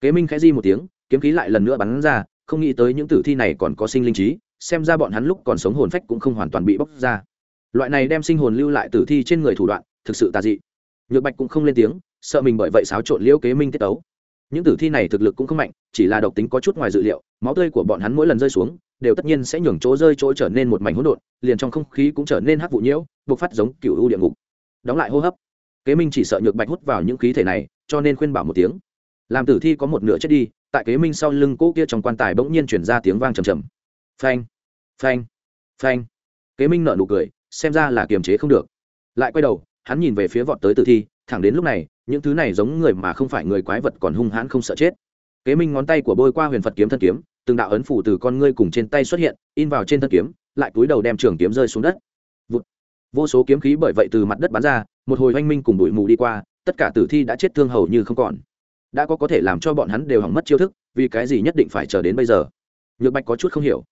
Kế minh khẽ di một tiếng, kiếm khí lại lần nữa bắn ra, không nghĩ tới những tử thi này còn có sinh linh trí, xem ra bọn hắn lúc còn sống hồn phách cũng không hoàn toàn bị bóc ra. Loại này đem sinh hồn lưu lại tử thi trên người thủ đoạn, thực sự tà dị. Nhược bạch cũng không lên tiếng, sợ mình bởi vậy xáo trộn liễu kế minh tiết tấu. Những tử thi này thực lực cũng không mạnh, chỉ là độc tính có chút ngoài dự liệu, máu tươi của bọn hắn mỗi lần rơi xuống đều tất nhiên sẽ nhường chỗ rơi chỗ trở nên một mảnh hỗn độn, liền trong không khí cũng trở nên hắc vụ nhiễu, bộc phát giống cựu u địa ngục. Đóng lại hô hấp. Kế minh chỉ sợ nhược bạch hút vào những khí thể này, cho nên khuyên bảo một tiếng. Làm tử thi có một nửa chết đi, tại kế minh sau lưng cỗ kia trong quan tài bỗng nhiên chuyển ra tiếng vang trầm trầm. Phanh phanh phanh. Kế minh nợ nụ cười, xem ra là kiềm chế không được. Lại quay đầu, hắn nhìn về phía vọt tới tử thi, thẳng đến lúc này, những thứ này giống người mà không phải người quái vật còn hung hãn không sợ chết. Kế minh ngón tay của bôi qua huyền phật kiếm thân kiếm từng đạo ấn phủ từ con ngươi cùng trên tay xuất hiện, in vào trên thân kiếm, lại cúi đầu đem trường kiếm rơi xuống đất. Vụt. vô số kiếm khí bởi vậy từ mặt đất bắn ra, một hồi oanh minh cùng bụi mù đi qua, tất cả tử thi đã chết thương hầu như không còn. Đã có có thể làm cho bọn hắn đều hỏng mất chiêu thức, vì cái gì nhất định phải chờ đến bây giờ? Nhược bạch có chút không hiểu.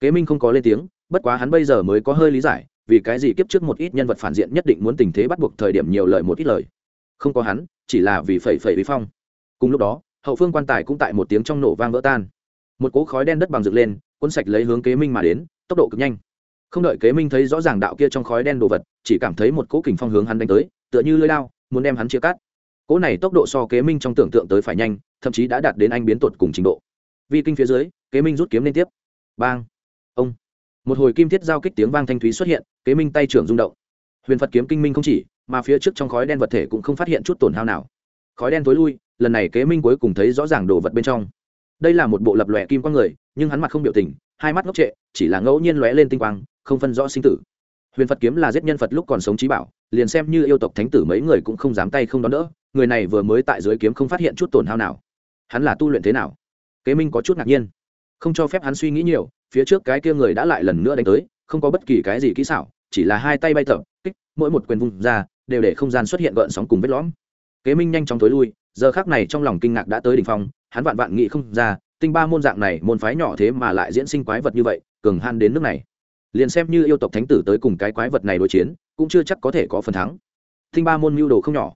Kế minh không có lên tiếng, bất quá hắn bây giờ mới có hơi lý giải, vì cái gì kiếp trước một ít nhân vật phản diện nhất định muốn tình thế bắt buộc thời điểm nhiều lời một ít lời. Không có hắn, chỉ là vì phẩy phẩy vì phong. Cùng lúc đó, hậu phương quan tài cũng tại một tiếng trong nổ vang vỡ tan một cỗ khói đen đất bằng dựng lên, cuốn sạch lấy hướng kế minh mà đến, tốc độ cực nhanh. Không đợi kế minh thấy rõ ràng đạo kia trong khói đen đồ vật, chỉ cảm thấy một cỗ kình phong hướng hắn đánh tới, tựa như lưỡi lao muốn đem hắn chia cắt. Cỗ này tốc độ so kế minh trong tưởng tượng tới phải nhanh, thậm chí đã đạt đến anh biến tột cùng trình độ. Vi kinh phía dưới, kế minh rút kiếm liên tiếp. Bang! Ông! Một hồi kim thiết giao kích tiếng vang thanh thúy xuất hiện, kế minh tay trưởng rung động. Huyền phật kiếm kinh minh không chỉ, mà phía trước trong khói đen vật thể cũng không phát hiện chút tổn hao nào. Khói đen tối lui, lần này kế minh cuối cùng thấy rõ ràng đồ vật bên trong đây là một bộ lập lòe kim quang người, nhưng hắn mặt không biểu tình, hai mắt ngốc trệ, chỉ là ngẫu nhiên lóe lên tinh quang, không phân rõ sinh tử. Huyền phật kiếm là giết nhân phật lúc còn sống trí bảo, liền xem như yêu tộc thánh tử mấy người cũng không dám tay không đón đỡ, người này vừa mới tại dưới kiếm không phát hiện chút tổn hao nào. Hắn là tu luyện thế nào? Kế minh có chút ngạc nhiên. Không cho phép hắn suy nghĩ nhiều, phía trước cái kia người đã lại lần nữa đánh tới, không có bất kỳ cái gì kỹ xảo, chỉ là hai tay bay tập kích, mỗi một quyền vùng ra, đều để không gian xuất hiện gợn sóng cùng vết lõm. Kế minh nhanh chóng tối lui, giờ khác này trong lòng kinh ngạc đã tới đ ỉ n h phong hắn vạn vạn nghĩ không ra, tinh ba môn dạng này môn phái nhỏ thế mà lại diễn sinh quái vật như vậy, cường han đến nước này. Liền xem như yêu tộc thánh tử tới cùng cái quái vật này đối chiến, cũng chưa chắc có thể có phần thắng. Tinh ba môn mưu đồ không nhỏ.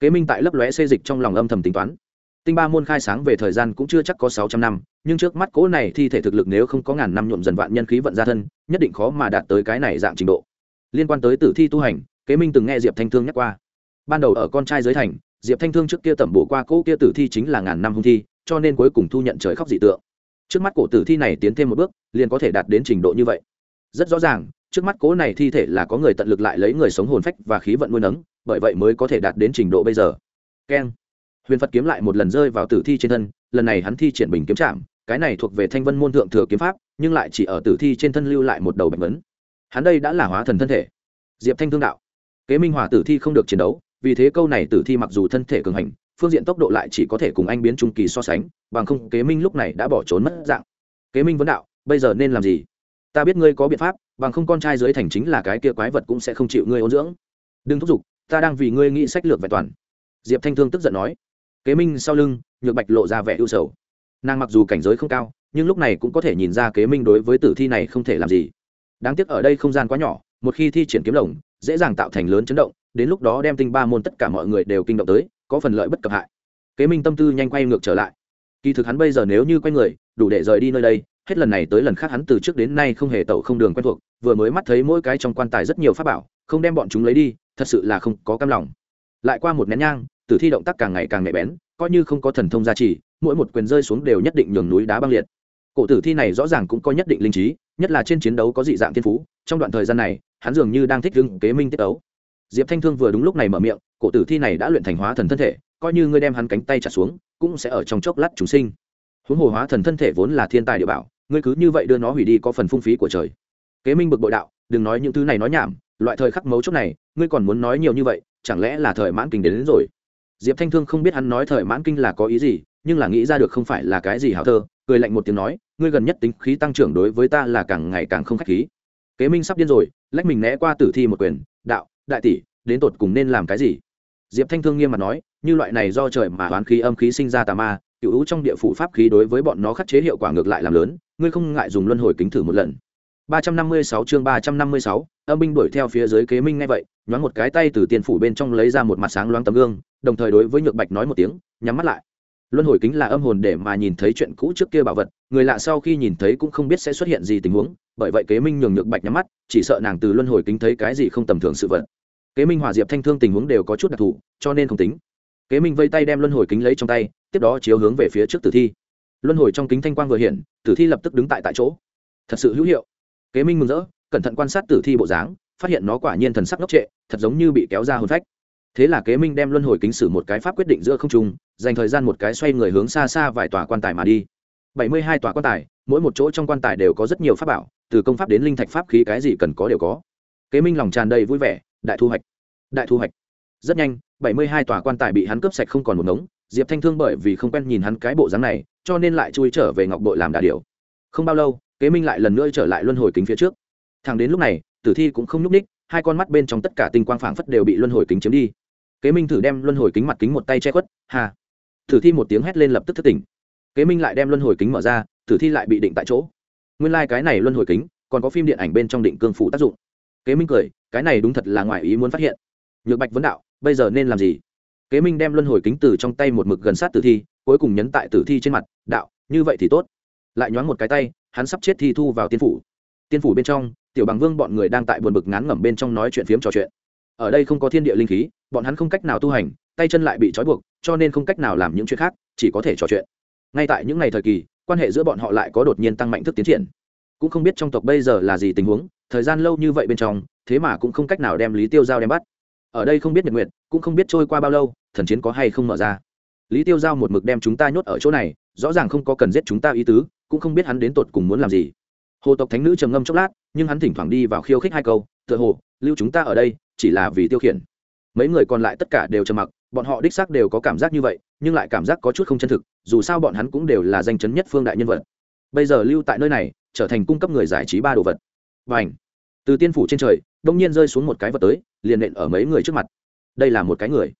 Kế minh tại lấp lóe xê dịch trong lòng âm thầm tính toán. Tinh ba môn khai sáng về thời gian cũng chưa chắc có sáu trăm năm, nhưng trước mắt cỗ này thi thể thực lực nếu không có ngàn năm nhuộm dần vạn nhân khí vận ra thân, nhất định khó mà đạt tới cái này dạng trình độ. Liên quan tới tử thi tu hành, kế minh từng nghe diệp thanh thương nhắc qua. Ban đầu ở con trai giới thành, diệp thanh thương trước kia tẩm bổ qua cỗ kia tử thi chính là ngàn năm hung thi cho nên cuối cùng thu nhận trời khóc dị tượng. Trước mắt cổ tử thi này tiến thêm một bước, liền có thể đạt đến trình độ như vậy. Rất rõ ràng, trước mắt cố này thi thể là có người tận lực lại lấy người sống hồn phách và khí vận nuôi nấng, bởi vậy mới có thể đạt đến trình độ bây giờ. Keng. Huyền phật kiếm lại một lần rơi vào tử thi trên thân, lần này hắn thi triển bình kiếm trạm cái này thuộc về thanh vân môn thượng thừa kiếm pháp, nhưng lại chỉ ở tử thi trên thân lưu lại một đầu bạch vấn hắn đây đã là hóa thần thân thể. Diệp thanh thương đạo. Kế minh hòa tử thi không được chiến đấu, vì thế câu này tử thi mặc dù thân thể cường hành phương diện tốc độ lại chỉ có thể cùng anh biến trung kỳ so sánh, bằng không kế minh lúc này đã bỏ trốn mất dạng. Kế minh vấn đạo, bây giờ nên làm gì? Ta biết ngươi có biện pháp, bằng không con trai dưới thành chính là cái kia quái vật cũng sẽ không chịu ngươi ôn dưỡng. Đừng thúc giục, ta đang vì ngươi nghĩ sách lược vẹn toàn. Diệp thanh thương tức giận nói. Kế minh sau lưng, nhược bạch lộ ra vẻ ưu sầu. Nàng mặc dù cảnh giới không cao, nhưng lúc này cũng có thể nhìn ra kế minh đối với tử thi này không thể làm gì. Đáng tiếc ở đây không gian quá nhỏ, một khi thi triển kiếm lồng, dễ dàng tạo thành lớn chấn động, đến lúc đó đem tinh ba môn tất cả mọi người đều kinh động tới có phần lợi bất cập hại. Kế minh tâm tư nhanh quay ngược trở lại. Kỳ thực hắn bây giờ nếu như quay người, đủ để rời đi nơi đây, hết lần này tới lần khác hắn từ trước đến nay không hề tẩu không đường quen thuộc, vừa mới mắt thấy mỗi cái trong quan tài rất nhiều pháp bảo, không đem bọn chúng lấy đi, thật sự là không có cam lòng. Lại qua một nén nhang, tử thi động tác càng ngày càng nhạy bén, coi như không có thần thông gia trì, mỗi một quyền rơi xuống đều nhất định nhường núi đá băng liệt. Cổ tử thi này rõ ràng cũng có nhất định linh trí, nhất là trên chiến đấu có dị dạng thiên phú, trong đoạn thời gian này, hắn dường như đang thích hưng kế minh tiết ấu diệp thanh thương vừa đúng lúc này mở miệng cổ tử thi này đã luyện thành hóa thần thân thể coi như ngươi đem hắn cánh tay trả xuống cũng sẽ ở trong chốc lát chúng sinh. Huống hồ hóa thần thân thể vốn là thiên tài địa bảo ngươi cứ như vậy đưa nó hủy đi có phần phung phí của trời. Kế minh bực bội đạo đừng nói những thứ này nói nhảm loại thời khắc mấu chốt này ngươi còn muốn nói nhiều như vậy chẳng lẽ là thời mãn kinh đến, đến rồi? Diệp thanh thương không biết hắn nói thời mãn kinh là có ý gì nhưng là nghĩ ra được không phải là cái gì hảo thơ cười lạnh một tiếng nói ngươi gần nhất tính khí tăng trưởng đối với ta là càng ngày càng không khách khí. Kế minh sắp điên rồi lách mình né qua tử thi một quyền đạo đại tỷ đến tột cùng nên làm cái gì? Diệp thanh thương nghiêm mặt nói như loại này do trời mà oán khí âm khí sinh ra tà ma cựu hữu trong địa phủ pháp khí đối với bọn nó khắc chế hiệu quả ngược lại làm lớn ngươi không ngại dùng luân hồi kính thử một lần. 356 chương 356, âm binh đuổi theo phía dưới kế minh ngay vậy nhoáng một cái tay từ tiền phủ bên trong lấy ra một mặt sáng loáng tấm gương đồng thời đối với nhược bạch nói một tiếng nhắm mắt lại luân hồi kính là âm hồn để mà nhìn thấy chuyện cũ trước kia bảo vật, người lạ sau khi nhìn thấy cũng không biết sẽ xuất hiện gì tình huống, bởi vậy kế minh nhường nhược bạch nhắm mắt, chỉ sợ nàng từ luân hồi kính thấy cái gì không tầm thường sự vật. Kế minh hòa diệp thanh thương tình huống đều có chút đặc thù, cho nên không tính. Kế minh vây tay đem luân hồi kính lấy trong tay, tiếp đó chiếu hướng về phía trước tử thi. Luân hồi trong kính thanh quang vừa hiện, tử thi lập tức đứng tại tại chỗ. Thật sự hữu hiệu. Kế minh mừng rỡ, cẩn thận quan sát tử thi bộ dáng, phát hiện nó quả nhiên thần sắc ngốc trệ, thật giống như bị kéo ra hồn phách thế là kế minh đem luân hồi kính sử một cái pháp quyết định giữa không trung, dành thời gian một cái xoay người hướng xa xa vài tòa quan tài mà đi. Bảy mươi hai tòa quan tài, mỗi một chỗ trong quan tài đều có rất nhiều pháp bảo, từ công pháp đến linh thạch pháp khí cái gì cần có đều có. Kế minh lòng tràn đầy vui vẻ, đại thu hoạch, đại thu hoạch. Rất nhanh, bảy mươi hai tòa quan tài bị hắn cướp sạch không còn một ngống, diệp thanh thương bởi vì không quen nhìn hắn cái bộ dáng này, cho nên lại chui trở về ngọc bội làm đà điều không bao lâu, kế minh lại lần nữa trở lại luân hồi kính phía trước. Thằng đến lúc này, tử thi cũng không nhúc ních hai con mắt bên trong tất cả tinh quang phảng phất đều bị luân hồi kính chiếm đi kế minh thử đem luân hồi kính mặt kính một tay che khuất, hà. Tử thi một tiếng hét lên lập tức thất tỉnh. Kế minh lại đem luân hồi kính mở ra tử thi lại bị định tại chỗ. Nguyên lai、like、cái này luân hồi kính còn có phim điện ảnh bên trong định cương phủ tác dụng. Kế minh cười, cái này đúng thật là ngoài ý muốn phát hiện. Nhược bạch vấn đạo, bây giờ nên làm gì? Kế minh đem luân hồi kính từ trong tay một mực gần sát tử thi, cuối cùng nhấn tại tử thi trên mặt, đạo, như vậy thì tốt. Lại nhoáng một cái tay, hắn sắp chết thi thu vào tiên phủ. Tiên phủ bên trong, tiểu bằng vương bọn người đang tại buồn bực ngán ngẩm bên trong nói chuyện phiếm trò chuyện ở đây không có thiên địa linh khí, bọn hắn không cách nào tu hành, tay chân lại bị trói buộc, cho nên không cách nào làm những chuyện khác, chỉ có thể trò chuyện. Ngay tại những ngày thời kỳ, quan hệ giữa bọn họ lại có đột nhiên tăng mạnh thức tiến triển. Cũng không biết trong tộc bây giờ là gì tình huống, thời gian lâu như vậy bên trong, thế mà cũng không cách nào đem lý tiêu giao đem bắt. Ở đây không biết nhật nguyện cũng không biết trôi qua bao lâu, thần chiến có hay không mở ra. Lý tiêu giao một mực đem chúng ta nhốt ở chỗ này, rõ ràng không có cần giết chúng ta ý tứ, cũng không biết hắn đến tột cùng muốn làm gì. Hồ tộc thánh nữ trầm ngâm chốc lát, nhưng hắn thỉnh thoảng đi vào khiêu khích hai câu, tựa hồ, lưu chúng ta ở đây chỉ là vì tiêu khiển. Mấy người còn lại tất cả đều trầm mặc, bọn họ đích xác đều có cảm giác như vậy, nhưng lại cảm giác có chút không chân thực, dù sao bọn hắn cũng đều là danh chấn nhất phương đại nhân vật. Bây giờ lưu tại nơi này, trở thành cung cấp người giải trí ba đồ vật. Và ảnh từ tiên phủ trên trời, đông nhiên rơi xuống một cái vật tới, liền nện ở mấy người trước mặt. Đây là một cái người.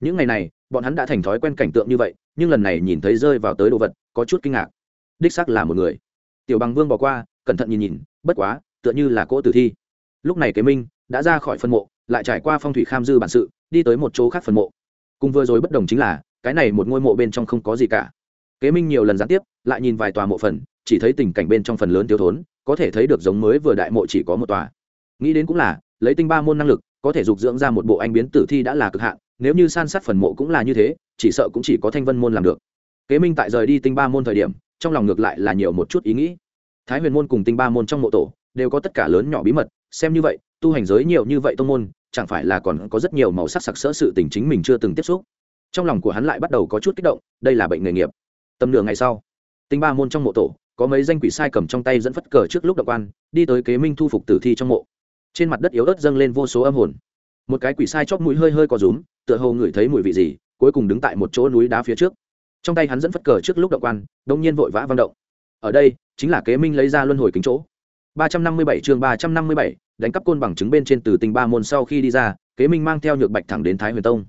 Những ngày này, bọn hắn đã thành thói quen cảnh tượng như vậy, nhưng lần này nhìn thấy rơi vào tới đồ vật, có chút kinh ngạc. Đích xác là một người. Tiểu bằng vương bỏ qua, cẩn thận nhìn nhìn, bất quá, tựa như là cỗ tử thi. Lúc này kế minh đã ra khỏi phân mộ lại trải qua phong thủy kham dư bản sự, đi tới một chỗ khác phần mộ. Cùng vừa rồi bất đồng chính là, cái này một ngôi mộ bên trong không có gì cả. Kế minh nhiều lần gián tiếp, lại nhìn vài tòa mộ phần, chỉ thấy tình cảnh bên trong phần lớn thiếu thốn, có thể thấy được giống mới vừa đại mộ chỉ có một tòa. Nghĩ đến cũng là, lấy tinh ba môn năng lực, có thể dục dưỡng ra một bộ anh biến tử thi đã là cực hạn, nếu như san sát phần mộ cũng là như thế, chỉ sợ cũng chỉ có thanh vân môn làm được. Kế minh tại rời đi tinh ba môn thời điểm, trong lòng ngược lại là nhiều một chút ý nghĩ. Thái huyền môn cùng tinh ba môn trong mộ tổ, đều có tất cả lớn nhỏ bí mật, xem như vậy, tu hành giới nhiều như vậy tông môn chẳng phải là còn có rất nhiều màu sắc sặc sỡ sự tình chính mình chưa từng tiếp xúc. Trong lòng của hắn lại bắt đầu có chút kích động đây là bệnh nghề nghiệp. Tầm nửa ngày sau tinh ba môn trong mộ tổ có mấy danh quỷ sai cầm trong tay dẫn phất cờ trước lúc đ quan đi tới kế minh thu phục tử thi trong mộ. Trên mặt đất yếu ớt dâng lên vô số âm hồn. Một cái quỷ sai chóp mũi hơi hơi có rúm tựa hồ ngửi thấy mùi vị gì cuối cùng đứng tại một chỗ núi đá phía trước. Trong tay hắn dẫn phất cờ trước lúc động quan đông nhiên vội vã vang động. Ở đây chính là kế minh lấy ra luân hồi kính chỗ. 357 chương 357, đánh cắp côn bằng chứng bên trên từ tinh ba môn sau khi đi ra, kế minh mang theo nhược bạch thẳng đến thái huyền tông.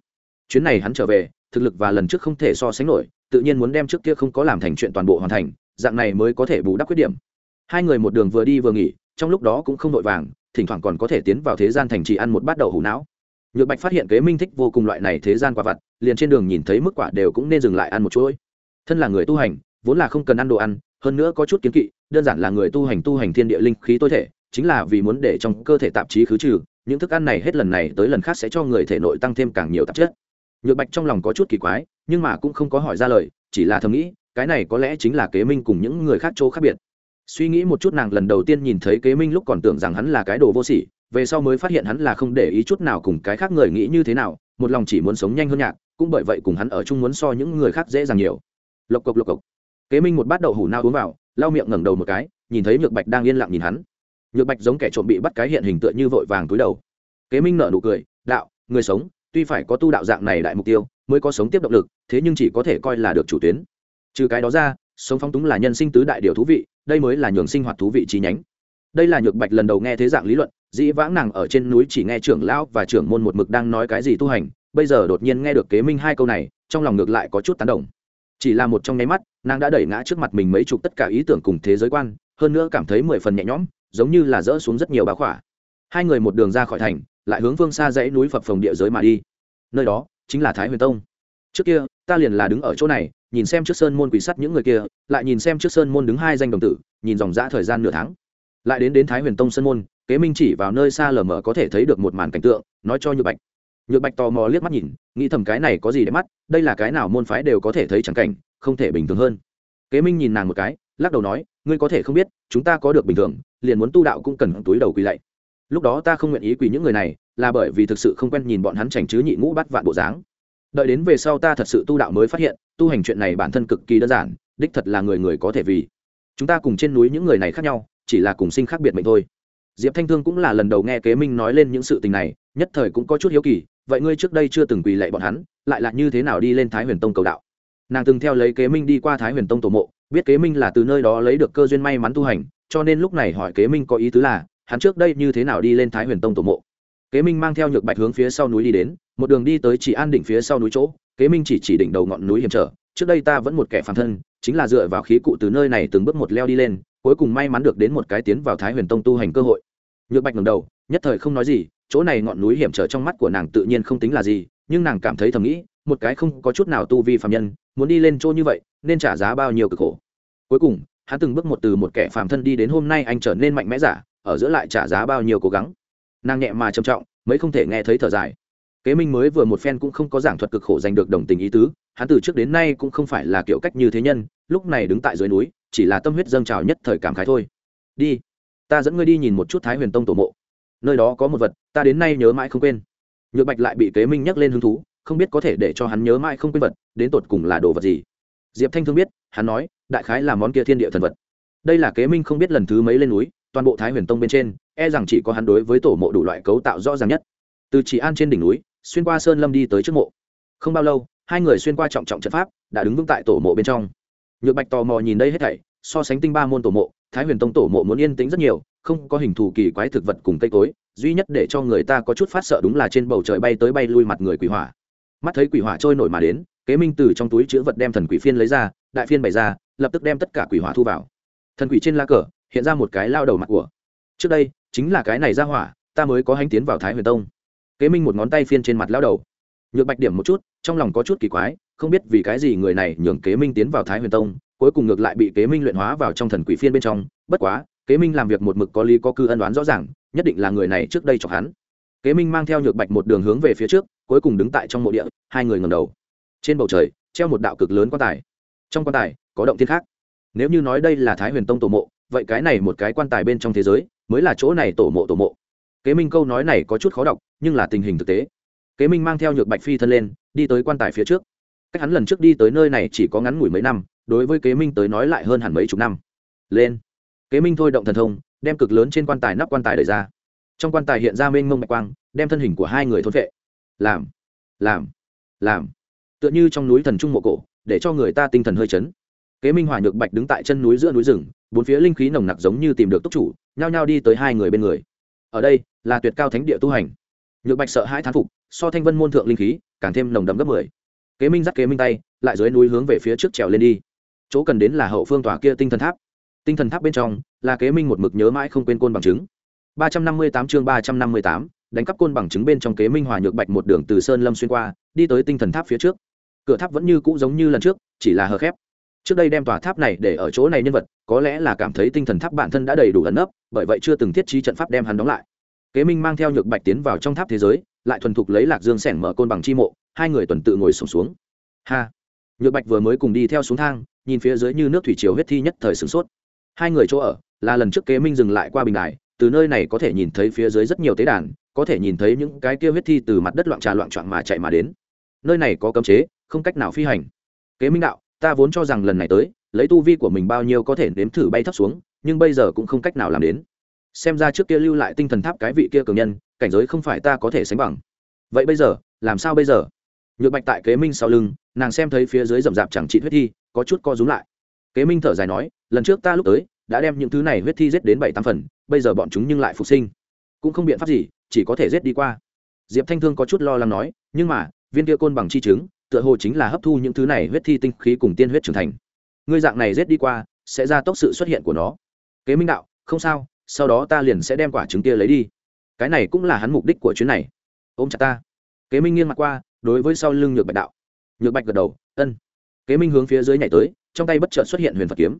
Chuyến này hắn trở về, thực lực và lần trước không thể so sánh nổi, tự nhiên muốn đem trước kia không có làm thành chuyện toàn bộ hoàn thành, dạng này mới có thể bù đắp khuyết điểm. Hai người một đường vừa đi vừa nghỉ, trong lúc đó cũng không vội vàng, thỉnh thoảng còn có thể tiến vào thế gian thành trì ăn một bát đậu hủ não. Nhược bạch phát hiện kế minh thích vô cùng loại này thế gian quả vặt, liền trên đường nhìn thấy mức quả đều cũng nên dừng lại ăn một chuỗi. Thân là người tu hành, vốn là không cần ăn đồ ăn, hơn nữa có chút kiến kỵ, đơn giản là người tu hành tu hành thiên địa linh khí tối thể chính là vì muốn để trong cơ thể tạp chí khứ trừ, những thức ăn này hết lần này tới lần khác sẽ cho người thể nội tăng thêm càng nhiều tạp chất. Nhược bạch trong lòng có chút kỳ quái, nhưng mà cũng không có hỏi ra lời, chỉ là thầm nghĩ, cái này có lẽ chính là kế minh cùng những người khác chỗ khác biệt. Suy nghĩ một chút nàng lần đầu tiên nhìn thấy kế minh lúc còn tưởng rằng hắn là cái đồ vô sỉ, về sau mới phát hiện hắn là không để ý chút nào cùng cái khác người nghĩ như thế nào, một lòng chỉ muốn sống nhanh hơn nhạc, cũng bởi vậy cùng hắn ở chung muốn so những người khác dễ dàng nhiều. Lộc cộc lộc cộc. Kế minh một bát đậu hủ nao uống vào, lau miệng ngẩng đầu một cái, nhìn thấy nhược bạch đang yên lặng nhìn hắn nhược bạch giống kẻ trộm bị bắt cái hiện hình tựa như vội vàng túi đầu. Kế minh nở nụ cười, đạo, người sống, tuy phải có tu đạo dạng này đại mục tiêu, mới có sống tiếp động lực, thế nhưng chỉ có thể coi là được chủ tuyến. Trừ cái đó ra, sống phong túng là nhân sinh tứ đại điều thú vị, đây mới là nhường sinh hoạt thú vị chi nhánh. Đây là nhược bạch lần đầu nghe thế dạng lý luận, dĩ vãng nàng ở trên núi chỉ nghe trưởng lão và trưởng môn một mực đang nói cái gì tu hành, bây giờ đột nhiên nghe được kế minh hai câu này, trong lòng ngược lại có chút tán đồng. Chỉ là một trong nháy mắt, nàng đã đẩy ngã trước mặt mình mấy chục tất cả ý tưởng cùng thế giới quan, hơn nữa cảm thấy mười phần nhẹ nhõm giống như là dỡ xuống rất nhiều bá khỏa. Hai người một đường ra khỏi thành, lại hướng phương xa dãy núi phập phồng địa giới mà đi. Nơi đó chính là thái huyền tông. Trước kia, ta liền là đứng ở chỗ này, nhìn xem trước sơn môn quỷ sắt những người kia, lại nhìn xem trước sơn môn đứng hai danh đồng tử, nhìn dòng dã thời gian nửa tháng. Lại đến đến thái huyền tông sơn môn, kế minh chỉ vào nơi xa lờ mờ có thể thấy được một màn cảnh tượng, nói cho nhược bạch. Nhược bạch tò mò liếc mắt nhìn, nghĩ thầm cái này có gì để mắt, đây là cái nào môn phái đều có thể thấy chẳng cảnh, không thể bình thường hơn. Kế minh nhìn nàng một cái, lắc đầu nói ngươi có thể không biết, chúng ta có được bình thường, liền muốn tu đạo cũng cần túi đầu quỳ lạy. Lúc đó ta không nguyện ý quỳ những người này, là bởi vì thực sự không quen nhìn bọn hắn chảnh chứ nhị ngũ bắt vạn bộ dáng. Đợi đến về sau ta thật sự tu đạo mới phát hiện, tu hành chuyện này bản thân cực kỳ đơn giản, đích thật là người người có thể vì. Chúng ta cùng trên núi những người này khác nhau, chỉ là cùng sinh khác biệt mệnh thôi. Diệp thanh thương cũng là lần đầu nghe kế minh nói lên những sự tình này, nhất thời cũng có chút hiếu kỳ, vậy ngươi trước đây chưa từng quỳ lạy bọn hắn, lại là như thế nào đi lên thái huyền tông cầu đạo? Nàng từng theo lấy kế minh đi qua thái huyền tông tổ mộ biết kế minh là từ nơi đó lấy được cơ duyên may mắn tu hành, cho nên lúc này hỏi kế minh có ý tứ là, hắn trước đây như thế nào đi lên thái huyền tông tổ mộ. Kế minh mang theo nhược bạch hướng phía sau núi đi đến, một đường đi tới chỉ an đỉnh phía sau núi chỗ, kế minh chỉ chỉ đỉnh đầu ngọn núi hiểm trở, trước đây ta vẫn một kẻ phàm thân, chính là dựa vào khí cụ từ nơi này từng bước một leo đi lên, cuối cùng may mắn được đến một cái tiến vào thái huyền tông tu hành cơ hội. Nhược bạch ngầm đầu, nhất thời không nói gì, chỗ này ngọn núi hiểm trở trong mắt của nàng tự nhiên không tính là gì, nhưng nàng cảm thấy thầm nghĩ, một cái không có chút nào tu vi phạm nhân, muốn đi lên chỗ như vậy, nên trả giá bao nhiêu cực khổ cuối cùng, hắn từng bước một từ một kẻ phàm thân đi đến hôm nay anh trở nên mạnh mẽ giả, ở giữa lại trả giá bao nhiêu cố gắng. Nàng nhẹ mà trầm trọng, mấy không thể nghe thấy thở dài. Kế minh mới vừa một phen cũng không có giảng thuật cực khổ giành được đồng tình ý tứ, hắn từ trước đến nay cũng không phải là kiểu cách như thế nhân, lúc này đứng tại dưới núi, chỉ là tâm huyết dâng trào nhất thời cảm khái thôi. Đi, ta dẫn ngươi đi nhìn một chút thái huyền tông tổ mộ. Nơi đó có một vật, ta đến nay nhớ mãi không quên. Nhược bạch lại bị kế minh nhắc lên hứng thú, không biết có thể để cho hắn nhớ mãi không quên vật, đến tột cùng là đồ vật gì. Diệp thanh thương biết hắn nói, đại khái là món kia thiên địa thần vật. Đây là kế minh không biết lần thứ mấy lên núi, toàn bộ thái huyền tông bên trên e rằng chỉ có hắn đối với tổ mộ đủ loại cấu tạo rõ ràng nhất. Từ chỉ an trên đỉnh núi, xuyên qua sơn lâm đi tới trước mộ. Không bao lâu, hai người xuyên qua trọng trọng trận pháp, đã đứng vững tại tổ mộ bên trong. Nhược bạch tò mò nhìn đây hết thảy, so sánh tinh ba môn tổ mộ, thái huyền tông tổ mộ muốn yên tĩnh rất nhiều, không có hình thù kỳ quái thực vật cùng cây cối, duy nhất để cho người ta có chút phát sợ đúng là trên bầu trời bay tới bay lui mặt người quỷ hỏa. Mắt thấy quỷ hỏa trôi nổi mà đến, kế minh từ trong túi chữ vật đem thần quỷ phiên lấy ra đại phiên bày ra, lập tức đem tất cả quỷ hỏa thu vào. Thần quỷ trên lá cờ, hiện ra một cái lao đầu mặt của. Trước đây, chính là cái này ra hỏa, ta mới có hành tiến vào thái huyền tông. Kế minh một ngón tay phiên trên mặt lao đầu. Nhược bạch điểm một chút, trong lòng có chút kỳ quái, không biết vì cái gì người này nhường kế minh tiến vào thái huyền tông, cuối cùng ngược lại bị kế minh luyện hóa vào trong thần quỷ phiên bên trong. Bất quá, kế minh làm việc một mực có lý có cư ân đoán rõ ràng, nhất định là người này trước đây chọc hắn. Kế minh mang theo nhược bạch một đường hướng về phía trước, cuối cùng đứng tại trong mộ địa, hai người ngầm đầu. Trên bầu trời, treo một đạo cực lớn quan tài trong quan tài, có động thiên khác. Nếu như nói đây là thái huyền tông tổ mộ, vậy cái này một cái quan tài bên trong thế giới, mới là chỗ này tổ mộ tổ mộ. Kế minh câu nói này có chút khó đọc, nhưng là tình hình thực tế. Kế minh mang theo nhược bạch phi thân lên, đi tới quan tài phía trước. Cách hắn lần trước đi tới nơi này chỉ có ngắn ngủi mấy năm, đối với kế minh tới nói lại hơn hẳn mấy chục năm. Lên. Kế minh thôi động thần thông, đem cực lớn trên quan tài nắp quan tài đẩy ra. Trong quan tài hiện ra mênh mông bạch quang, đem thân hình của hai người thôn vệ làm. Làm. Làm. Tựa như trong núi thần trung mộ cổ để cho người ta tinh thần hơi chấn. Kế minh hòa nhược bạch đứng tại chân núi giữa núi rừng, bốn phía linh khí nồng nặc giống như tìm được túc chủ, nhao nhao đi tới hai người bên người. Ở đây là tuyệt cao thánh địa tu hành. Nhược bạch sợ hãi thán phục, so thanh vân môn thượng linh khí càng thêm nồng đậm gấp mười. Kế minh dắt kế minh tay, lại dưới núi hướng về phía trước trèo lên đi. Chỗ cần đến là hậu phương tòa kia tinh thần tháp. Tinh thần tháp bên trong là kế minh một mực nhớ mãi không quên côn bằng chứng. ba trăm năm mươi tám chương ba trăm năm mươi tám, đánh cắp côn bằng chứng bên trong kế minh hòa nhược bạch một đường từ sơn lâm xuyên qua, đi tới tinh thần tháp phía trước cửa tháp vẫn như cũ giống như lần trước, chỉ là hờ khép. Trước đây đem tòa tháp này để ở chỗ này nhân vật, có lẽ là cảm thấy tinh thần tháp bản thân đã đầy đủ ẩn nấp, bởi vậy chưa từng thiết trí trận pháp đem hắn đóng lại. Kế minh mang theo nhược bạch tiến vào trong tháp thế giới, lại thuần thục lấy lạc dương sẻn mở côn bằng chi mộ, hai người tuần tự ngồi xuống xuống. Ha! Nhược bạch vừa mới cùng đi theo xuống thang, nhìn phía dưới như nước thủy triều huyết thi nhất thời sửng sốt. Hai người chỗ ở, là lần trước kế minh dừng lại qua bình đài, từ nơi này có thể nhìn thấy phía dưới rất nhiều tế đàn, có thể nhìn thấy những cái kia huyết thi từ mặt đất loạn trà loạn trọn mà chạy mà đến. Nơi này có cấm chế không cách nào phi hành. Kế minh đạo, ta vốn cho rằng lần này tới, lấy tu vi của mình bao nhiêu có thể nếm thử bay thấp xuống, nhưng bây giờ cũng không cách nào làm đến. Xem ra trước kia lưu lại tinh thần tháp cái vị kia cường nhân, cảnh giới không phải ta có thể sánh bằng. Vậy bây giờ, làm sao bây giờ? Nhược bạch tại kế minh sau lưng, nàng xem thấy phía dưới rậm rạp chẳng trị huyết thi, có chút co rúm lại. Kế minh thở dài nói, lần trước ta lúc tới, đã đem những thứ này huyết thi giết đến bảy tám phần, bây giờ bọn chúng nhưng lại phục sinh. Cũng không biện pháp gì, chỉ có thể giết đi qua. Diệp thanh thương có chút lo lắng nói, nhưng mà, viên kia côn bằng chi chứng tựa hồ chính là hấp thu những thứ này huyết thi tinh khí cùng tiên huyết trưởng thành. Ngươi dạng này giết đi qua, sẽ ra tốc sự xuất hiện của nó. Kế minh đạo, không sao, sau đó ta liền sẽ đem quả trứng kia lấy đi. Cái này cũng là hắn mục đích của chuyến này. Ôm chặt ta. Kế minh nghiêng mặt qua, đối với sau lưng nhược bạch đạo. Nhược bạch gật đầu, ân. Kế minh hướng phía dưới nhảy tới, trong tay bất chợt xuất hiện huyền phật kiếm.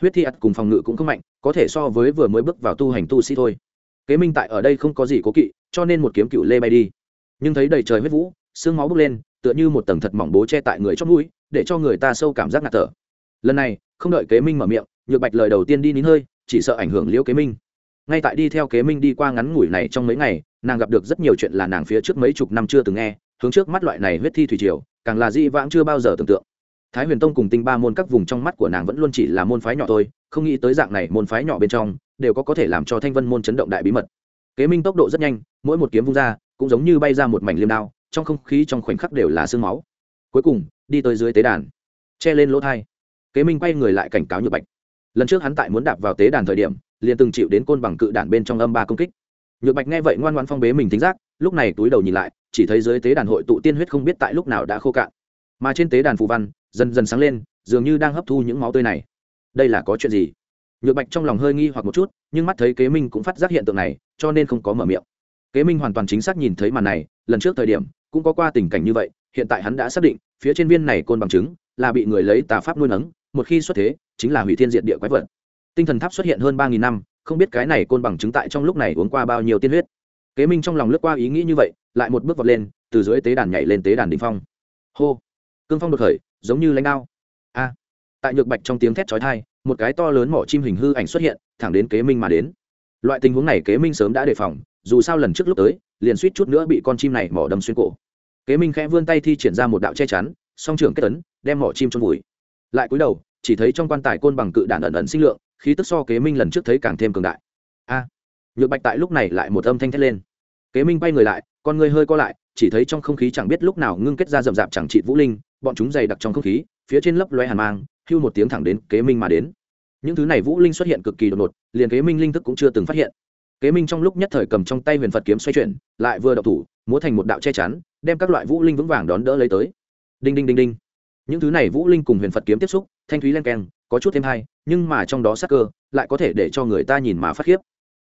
Huyết thi ắt cùng phòng ngự cũng không mạnh, có thể so với vừa mới bước vào tu hành tu sĩ thôi. Kế minh tại ở đây không có gì cố kỵ, cho nên một kiếm cựu lê bay đi. Nhưng thấy đầy trời huyết vũ xương máu bốc lên tựa như một tầng thật mỏng bố che tại người trong mũi, để cho người ta sâu cảm giác ngạt thở. Lần này, không đợi kế minh mở miệng, nhược bạch lời đầu tiên đi nín hơi, chỉ sợ ảnh hưởng liễu kế minh. Ngay tại đi theo kế minh đi qua ngắn ngủi này trong mấy ngày, nàng gặp được rất nhiều chuyện là nàng phía trước mấy chục năm chưa từng nghe, hướng trước mắt loại này huyết thi thủy triều, càng là di vãng chưa bao giờ tưởng tượng. Thái huyền tông cùng tinh ba môn các vùng trong mắt của nàng vẫn luôn chỉ là môn phái nhỏ thôi, không nghĩ tới dạng này môn phái nhỏ bên trong, đều có có thể làm cho thanh vân môn chấn động đại bí mật. Kế minh tốc độ rất nhanh, mỗi một kiếm vung ra, cũng giống như bay ra một mảnh liêm đao trong không khí trong khoảnh khắc đều là sương máu. Cuối cùng, đi tới dưới tế đàn, che lên lỗ thai. Kế minh quay người lại cảnh cáo nhược bạch. Lần trước hắn tại muốn đạp vào tế đàn thời điểm, liền từng chịu đến côn bằng cự đản bên trong âm ba công kích. Nhược bạch nghe vậy ngoan ngoan phong bế mình tính giác, lúc này túi đầu nhìn lại, chỉ thấy dưới tế đàn hội tụ tiên huyết không biết tại lúc nào đã khô cạn. Mà trên tế đàn phù văn, dần dần sáng lên, dường như đang hấp thu những máu tươi này. Đây là có chuyện gì? Nhược bạch trong lòng hơi nghi hoặc một chút, nhưng mắt thấy kế minh cũng phát giác hiện tượng này, cho nên không có mở miệng. Kế minh hoàn toàn chính xác nhìn thấy màn này, lần trước thời điểm cũng có qua tình cảnh như vậy, hiện tại hắn đã xác định, phía trên viên này côn bằng chứng là bị người lấy tà pháp nuôi nấng, một khi xuất thế, chính là hủy thiên diện địa quái vật. Tinh thần tháp xuất hiện hơn ba nghìn năm, không biết cái này côn bằng chứng tại trong lúc này uống qua bao nhiêu tiên huyết. Kế minh trong lòng lướt qua ý nghĩ như vậy, lại một bước vọt lên, từ dưới tế đàn nhảy lên tế đàn đ ỉ n h phong. Hô! Cương phong đột khởi, giống như lãnh đao. A! Tại nhược bạch trong tiếng thét trói thai một cái to lớn mỏ chim hình hư ảnh xuất hiện, thẳng đến kế minh mà đến. Loại tình huống này kế minh sớm đã đề phòng dù sao lần trước lúc tới, liền suýt chút nữa bị con chim này mỏ đâm xuyên cổ. Kế minh khẽ vươn tay thi triển ra một đạo che chắn, song trưởng kết tấn đem mỏ chim trong vùi. Lại cúi đầu, chỉ thấy trong quan tài côn bằng cự đạn ẩn ẩn sinh lượng, khí tức so kế minh lần trước thấy càng thêm cường đại. A! Nhược bạch tại lúc này lại một âm thanh thét lên. Kế minh bay người lại, con người hơi co lại, chỉ thấy trong không khí chẳng biết lúc nào ngưng kết ra rậm rạp chẳng trị vũ linh, bọn chúng dày đặc trong không khí, phía trên lấp loe hàn mang, hưu một tiếng thẳng đến kế minh mà đến. Những thứ này vũ linh xuất hiện cực kỳ đột ngột, liền kế minh linh thức cũng chưa từng phát hiện kế minh trong lúc nhất thời cầm trong tay huyền phật kiếm xoay chuyển, lại vừa đậu thủ, múa thành một đạo che chắn, đem các loại vũ linh vững vàng đón đỡ lấy tới. Đinh đinh đinh đinh. Những thứ này vũ linh cùng huyền phật kiếm tiếp xúc, thanh thúy len keng, có chút thêm hay nhưng mà trong đó sắc cơ lại có thể để cho người ta nhìn mà phát khiếp.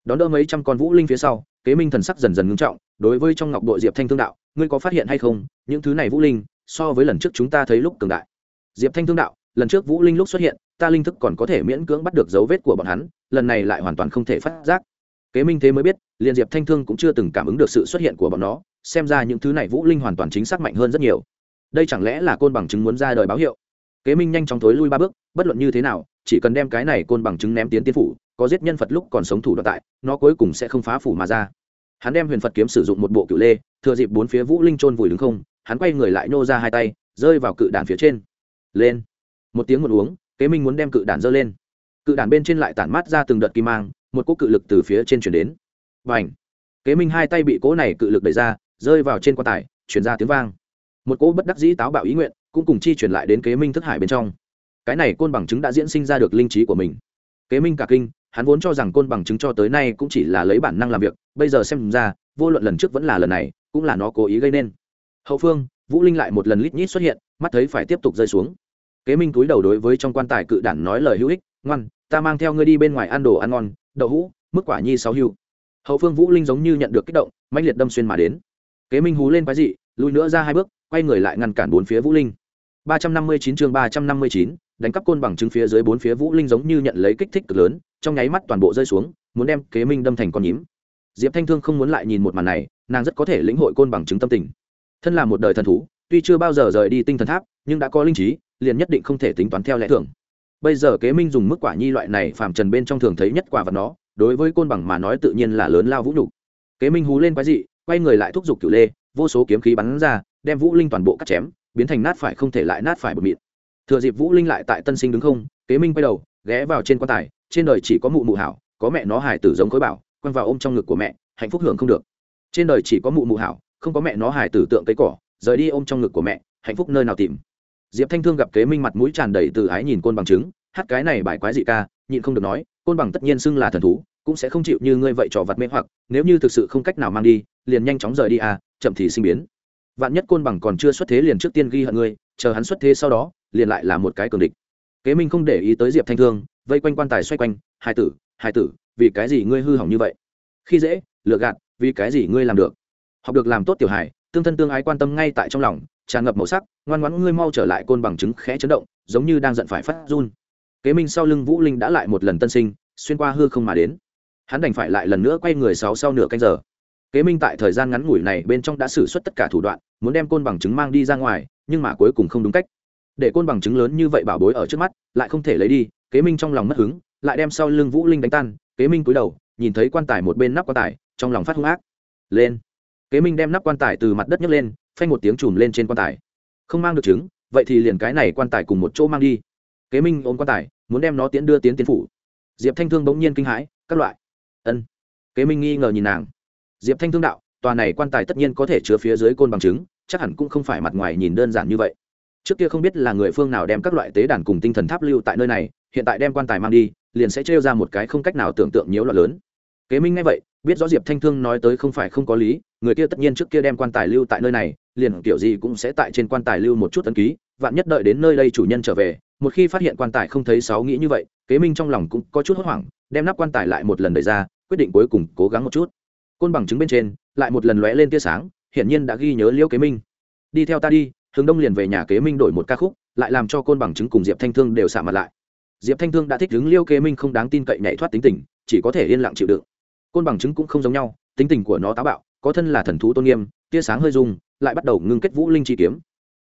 Đón đỡ mấy trăm con vũ linh phía sau, kế minh thần sắc dần dần ngưng trọng, đối với trong ngọc đội diệp thanh thương đạo, ngươi có phát hiện hay không, những thứ này vũ linh, so với lần trước chúng ta thấy lúc cường đại. Diệp thanh thương đạo, lần trước vũ linh lúc xuất hiện, ta linh thức còn có thể miễn cưỡng bắt được dấu vết của bọn hắn, lần này lại hoàn toàn không thể phát giác kế minh thế mới biết liền diệp thanh thương cũng chưa từng cảm ứng được sự xuất hiện của bọn nó, xem ra những thứ này vũ linh hoàn toàn chính xác mạnh hơn rất nhiều. Đây chẳng lẽ là côn bằng chứng muốn ra đời báo hiệu? Kế minh nhanh chóng thối lui ba bước, bất luận như thế nào, chỉ cần đem cái này côn bằng chứng ném tiến tiên phủ, có giết nhân phật lúc còn sống thủ đoạn tại, nó cuối cùng sẽ không phá phủ mà ra. Hắn đem huyền phật kiếm sử dụng một bộ cựu lê, thừa dịp bốn phía vũ linh trôn vùi đứng không, hắn quay người lại nô ra hai tay, rơi vào cự đàn phía trên. Lên. Một tiếng một uống, kế minh muốn đem cự đàn giơ lên. Cự đàn bên trên lại tản mát ra từng đợt kim mang một cỗ cự lực từ phía trên chuyển đến. Và h kế minh hai tay bị cỗ này cự lực đẩy ra, rơi vào trên quan tài chuyển ra tiếng vang. Một cỗ bất đắc dĩ táo bạo ý nguyện cũng cùng chi chuyển lại đến kế minh thức hải bên trong. Cái này côn bằng chứng đã diễn sinh ra được linh trí của mình. Kế minh cả kinh, hắn vốn cho rằng côn bằng chứng cho tới nay cũng chỉ là lấy bản năng làm việc, bây giờ xem ra, vô luận lần trước vẫn là lần này, cũng là nó cố ý gây nên. Hậu phương, vũ linh lại một lần lít nhít xuất hiện, mắt thấy phải tiếp tục rơi xuống. Kế minh túi đầu đối với trong quan tài cự đản nói lời hữu ích, ngoan, ta mang theo ngươi đi bên ngoài ăn đồ ăn ngon đậu hũ, mức quả nhi sáu hưu. Hậu phương vũ linh giống như nhận được kích động mạnh liệt đâm xuyên mà đến. Kế minh hú lên quái dị lùi nữa ra hai bước, quay người lại ngăn cản bốn phía vũ linh. Ba trăm năm mươi chín chương ba trăm năm mươi chín, đánh cắp côn bằng chứng phía dưới bốn phía vũ linh giống như nhận lấy kích thích cực lớn, trong nháy mắt toàn bộ rơi xuống, muốn đem kế minh đâm thành con nhím. Diệp thanh thương không muốn lại nhìn một màn này, nàng rất có thể lĩnh hội côn bằng chứng tâm tình. Thân là một đời thần thú, tuy chưa bao giờ rời đi tinh thần tháp, nhưng đã có linh trí, liền nhất định không thể tính toán theo lẽ thường bây giờ kế minh dùng mức quả nhi loại này phàm trần bên trong thường thấy nhất quả vật nó, đối với côn bằng mà nói tự nhiên là lớn lao vũ nhục. Kế minh hú lên quái dị, quay người lại thúc giục cựu lê, vô số kiếm khí bắn ra, đem vũ linh toàn bộ cắt chém, biến thành nát phải không thể lại nát phải bột mịn. Thừa dịp vũ linh lại tại tân sinh đứng không, kế minh quay đầu, ghé vào trên quan tài, trên đời chỉ có mụ mụ hảo, có mẹ nó hài tử giống khối bảo, quăng vào ôm trong ngực của mẹ, hạnh phúc hưởng không được. Trên đời chỉ có mụ mụ hảo, không có mẹ nó hài tử tượng cây cỏ, rời đi ôm trong ngực của mẹ, hạnh phúc nơi nào tìm diệp thanh thương gặp kế minh mặt mũi tràn đầy từ ái nhìn côn bằng chứng hát cái này bài quái dị ca? Nhịn không được nói, côn bằng tất nhiên xưng là thần thú, cũng sẽ không chịu như ngươi vậy trò vặt mê hoặc, nếu như thực sự không cách nào mang đi, liền nhanh chóng rời đi à chậm thì sinh biến. Vạn nhất côn bằng còn chưa xuất thế liền trước tiên ghi hận ngươi, chờ hắn xuất thế sau đó, liền lại là một cái cường địch. Kế minh không để ý tới diệp thanh thương, vây quanh quan tài xoay quanh, hai tử hai tử, vì cái gì ngươi hư hỏng như vậy? Khi dễ lựa gạt, vì cái gì ngươi làm được? Học được làm tốt tiểu hài, tương thân tương ái quan tâm ngay tại trong lòng tràn ngập màu sắc, ngoan ngoãn ngươi mau trở lại côn bằng chứng khẽ chấn động, giống như đang giận phải phát run. Kế minh sau lưng vũ linh đã lại một lần tân sinh, xuyên qua hư không mà đến. Hắn đành phải lại lần nữa quay người sáu sau nửa canh giờ. Kế minh tại thời gian ngắn ngủi này bên trong đã xử suất tất cả thủ đoạn, muốn đem côn bằng chứng mang đi ra ngoài, nhưng mà cuối cùng không đúng cách. Để côn bằng chứng lớn như vậy bảo bối ở trước mắt, lại không thể lấy đi, kế minh trong lòng mất hứng, lại đem sau lưng vũ linh đánh tan, kế minh cúi đầu, nhìn thấy quan tài một bên nắp quan tài, trong lòng phát hung ác. Lên. Kế minh đem nắp quan tài từ mặt đất nhấc lên phanh một tiếng chùm lên trên quan tài. Không mang được trứng vậy thì liền cái này quan tài cùng một chỗ mang đi. Kế minh ôm quan tài, muốn đem nó tiến đưa tiến tiến phủ. Diệp thanh thương bỗng nhiên kinh hãi, các loại. Ân. Kế minh nghi ngờ nhìn nàng. Diệp thanh thương đạo, tòa này quan tài tất nhiên có thể chứa phía dưới côn bằng chứng, chắc hẳn cũng không phải mặt ngoài nhìn đơn giản như vậy. Trước kia không biết là người phương nào đem các loại tế đàn cùng tinh thần tháp lưu tại nơi này, hiện tại đem quan tài mang đi, liền sẽ trêu ra một cái không cách nào tưởng tượng nhiễu loạn lớn. Kế minh nghe vậy, biết rõ diệp thanh thương nói tới không phải không có lý, người kia tất nhiên trước kia đem quan tài lưu tại nơi này liền kiểu gì cũng sẽ tại trên quan tài lưu một chút ấn ký, vạn nhất đợi đến nơi đây chủ nhân trở về, một khi phát hiện quan tài không thấy sáu nghĩ như vậy, kế minh trong lòng cũng có chút hốt hoảng, đem nắp quan tài lại một lần đẩy ra, quyết định cuối cùng cố gắng một chút. Côn bằng chứng bên trên, lại một lần lóe lên tia sáng, hiển nhiên đã ghi nhớ liêu kế minh. Đi theo ta đi, hướng đông liền về nhà kế minh đổi một ca khúc, lại làm cho côn bằng chứng cùng diệp thanh thương đều xả mặt lại. Diệp thanh thương đã thích đứng liêu kế minh không đáng tin cậy nhảy thoát tính tình, chỉ có thể yên lặng chịu đựng. Côn bằng chứng cũng không giống nhau, tính tình của nó táo bạo, có thân là thần thú tôn nghiêm tia sáng hơi rung, lại bắt đầu ngưng kết vũ linh chi kiếm.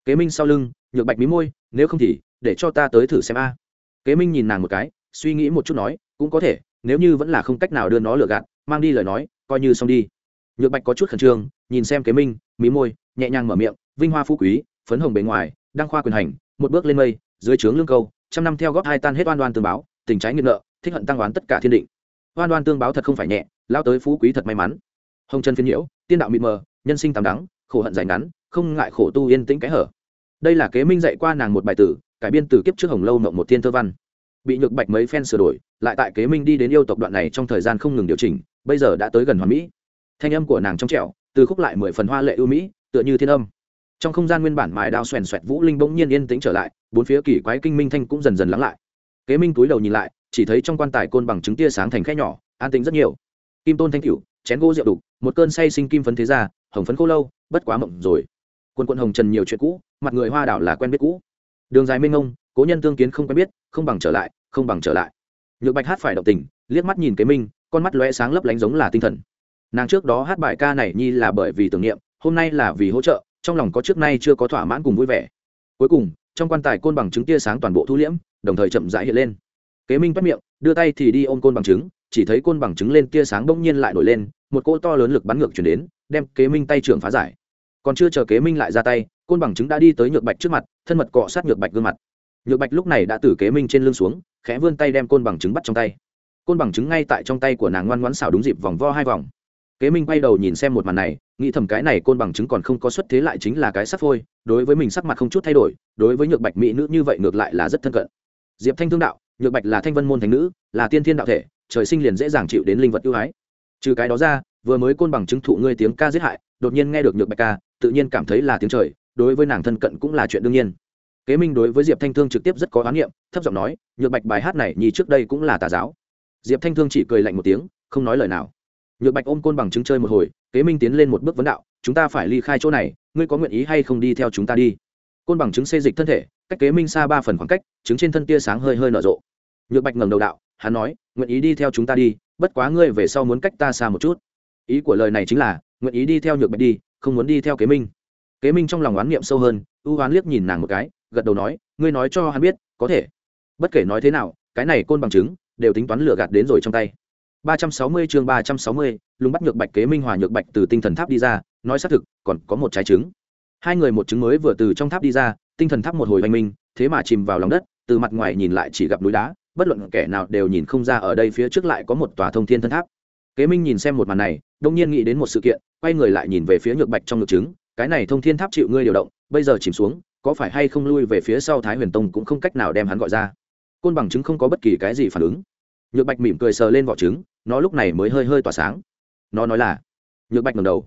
Kế minh sau lưng, nhược bạch mí môi, nếu không thì, để cho ta tới thử xem a. Kế minh nhìn nàng một cái, suy nghĩ một chút nói, cũng có thể, nếu như vẫn là không cách nào đưa nó lừa gạt, mang đi lời nói, coi như xong đi. Nhược bạch có chút khẩn trương, nhìn xem kế minh, mí môi, nhẹ nhàng mở miệng, vinh hoa phú quý, phấn hồng bề ngoài, đăng khoa quyền hành, một bước lên mây, dưới trướng lương câu, trăm năm theo góp hai tan hết oan oan tương báo, tình trái nghiện nợ, thích hận tăng oán tất cả thiên định. Oan oan tương báo thật không phải nhẹ, lao tới phú quý thật may mắn. Hồng chân phiên nhiễu, tiên đạo mịt mờ nhân sinh tạm đắng, khổ hận dài ngắn, không ngại khổ tu yên tĩnh cái hở. Đây là kế minh dạy qua nàng một bài tử, cải biên từ kiếp trước hồng lâu mộng một thiên thơ văn. Bị nhược bạch mấy phen sửa đổi, lại tại kế minh đi đến yêu tộc đoạn này trong thời gian không ngừng điều chỉnh, bây giờ đã tới gần hoàn mỹ. Thanh âm của nàng trong trẻo, từ khúc lại mười phần hoa lệ ưu mỹ, tựa như thiên âm. Trong không gian nguyên bản mài đao xoèn xoẹt vũ linh bỗng nhiên yên tĩnh trở lại, bốn phía kỳ quái kinh minh thanh cũng dần dần lắng lại. Kế minh túi đầu nhìn lại, chỉ thấy trong quan tài côn bằng trứng tia sáng thành khe nhỏ, an tĩnh rất nhiều. Kim tôn thanh cửu, chén gỗ rượu đục, một cơn say sinh kim phấn thế ra hồng phấn khô lâu, bất quá mộng rồi. Quân quân hồng trần nhiều chuyện cũ, mặt người hoa đảo là quen biết cũ. Đường dài mênh ngông cố nhân tương kiến không quen biết, không bằng trở lại, không bằng trở lại. Nhược bạch hát phải động tình, liếc mắt nhìn kế minh, con mắt lóe sáng lấp lánh giống là tinh thần. Nàng trước đó hát bài ca này nhi là bởi vì tưởng niệm, hôm nay là vì hỗ trợ, trong lòng có trước nay chưa có thỏa mãn cùng vui vẻ. Cuối cùng, trong quan tài côn bằng chứng tia sáng toàn bộ thu liễm, đồng thời chậm rãi hiện lên. Kế minh bắt miệng, đưa tay thì đi ôm côn bằng chứng, chỉ thấy côn bằng chứng lên tia sáng bỗng nhiên lại nổi lên, một cỗ to lớn lực bắn ngược chuyển đến đem kế minh tay trưởng phá giải. Còn chưa chờ kế minh lại ra tay, côn bằng chứng đã đi tới nhược bạch trước mặt, thân mật cọ sát nhược bạch gương mặt. Nhược bạch lúc này đã từ kế minh trên lưng xuống, khẽ vươn tay đem côn bằng chứng bắt trong tay. Côn bằng chứng ngay tại trong tay của nàng ngoan ngoãn xảo đúng dịp vòng vo hai vòng. Kế minh quay đầu nhìn xem một màn này, nghĩ thầm cái này côn bằng chứng còn không có xuất thế lại chính là cái sắc phôi, đối với mình sắc mặt không chút thay đổi, đối với nhược bạch mỹ nữ như vậy ngược lại là rất thân cận. Diệp thanh thương đạo, nhược bạch là thanh vân môn thành nữ, là tiên thiên đạo thể, trời sinh liền dễ dàng chịu đến linh vật ưu ái. Trừ cái đó ra vừa mới côn bằng chứng thụ ngươi tiếng ca giết hại, đột nhiên nghe được nhược bạch ca, tự nhiên cảm thấy là tiếng trời, đối với nàng thân cận cũng là chuyện đương nhiên. Kế minh đối với diệp thanh thương trực tiếp rất có oán niệm, thấp giọng nói, nhược bạch, bài hát này nhì trước đây cũng là tà giáo. Diệp thanh thương chỉ cười lạnh một tiếng, không nói lời nào. Nhược bạch ôm côn bằng chứng chơi một hồi, kế minh tiến lên một bước vấn đạo, chúng ta phải ly khai chỗ này, ngươi có nguyện ý hay không đi theo chúng ta đi? Côn bằng chứng xê dịch thân thể, cách kế minh xa ba phần khoảng cách, chứng trên thân tia sáng hơi hơi nở rộ. Nhược bạch ngẩng đầu đạo, hắn nói, nguyện ý đi theo chúng ta đi, bất quá ngươi về sau muốn cách ta xa một chút ý của lời này chính là nguyện ý đi theo nhược bạch đi không muốn đi theo kế minh. Kế minh trong lòng oán niệm sâu hơn ưu oán liếc nhìn nàng một cái gật đầu nói ngươi nói cho hắn biết có thể. Bất kể nói thế nào cái này côn bằng chứng đều tính toán lừa gạt đến rồi trong tay. 360 chương 360, lùng bắt nhược bạch kế minh hòa nhược bạch từ tinh thần tháp đi ra nói xác thực còn có một trái trứng. Hai người một trứng mới vừa từ trong tháp đi ra tinh thần tháp một hồi hoành minh thế mà chìm vào lòng đất từ mặt ngoài nhìn lại chỉ gặp núi đá bất luận kẻ nào đều nhìn không ra ở đây phía trước lại có một tòa thông thiên thân tháp kế minh nhìn xem một màn này, đông nhiên nghĩ đến một sự kiện, quay người lại nhìn về phía nhược bạch trong ngực trứng, cái này thông thiên tháp chịu ngươi điều động, bây giờ chìm xuống, có phải hay không lui về phía sau thái huyền tông cũng không cách nào đem hắn gọi ra. Côn bằng chứng không có bất kỳ cái gì phản ứng. Nhược bạch mỉm cười sờ lên vỏ trứng, nó lúc này mới hơi hơi tỏa sáng. Nó nói là, nhược bạch ngầm đầu.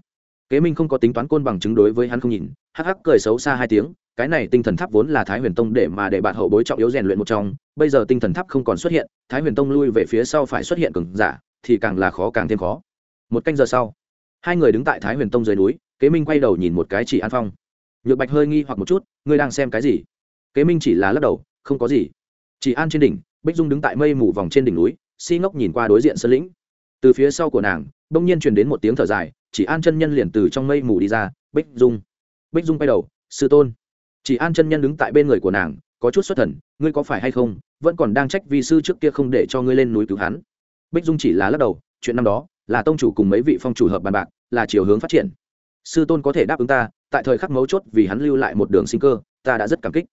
Kế minh không có tính toán côn bằng chứng đối với hắn không nhìn, hắc hắc cười xấu xa hai tiếng, cái này tinh thần tháp vốn là thái huyền tông để mà để bạn hậu bối trọng yếu rèn luyện một trong, bây giờ tinh thần tháp không còn xuất hiện, thái huyền tông lui về phía sau phải xuất hiện cường giả thì càng là khó càng thêm khó. Một canh giờ sau, hai người đứng tại thái huyền tông dưới núi, kế minh quay đầu nhìn một cái chỉ an phong. Nhược bạch hơi nghi hoặc một chút, ngươi đang xem cái gì? Kế minh chỉ là lắc đầu, không có gì. Chỉ an trên đỉnh, bích dung đứng tại mây mù vòng trên đỉnh núi, si ngốc nhìn qua đối diện sơn lĩnh. Từ phía sau của nàng, bỗng nhiên truyền đến một tiếng thở dài, chỉ an chân nhân liền từ trong mây mù đi ra, bích dung. Bích dung quay đầu, sư tôn. Chỉ an chân nhân đứng tại bên người của nàng, có chút xuất thần, ngươi có phải hay không, vẫn còn đang trách vì sư trước kia không để cho ngươi lên núi cứu hắn? Bích dung chỉ là lắc đầu, chuyện năm đó, là tông chủ cùng mấy vị phong chủ hợp bàn bạc, là chiều hướng phát triển. Sư tôn có thể đáp ứng ta, tại thời khắc mấu chốt vì hắn lưu lại một đường sinh cơ, ta đã rất cảm kích.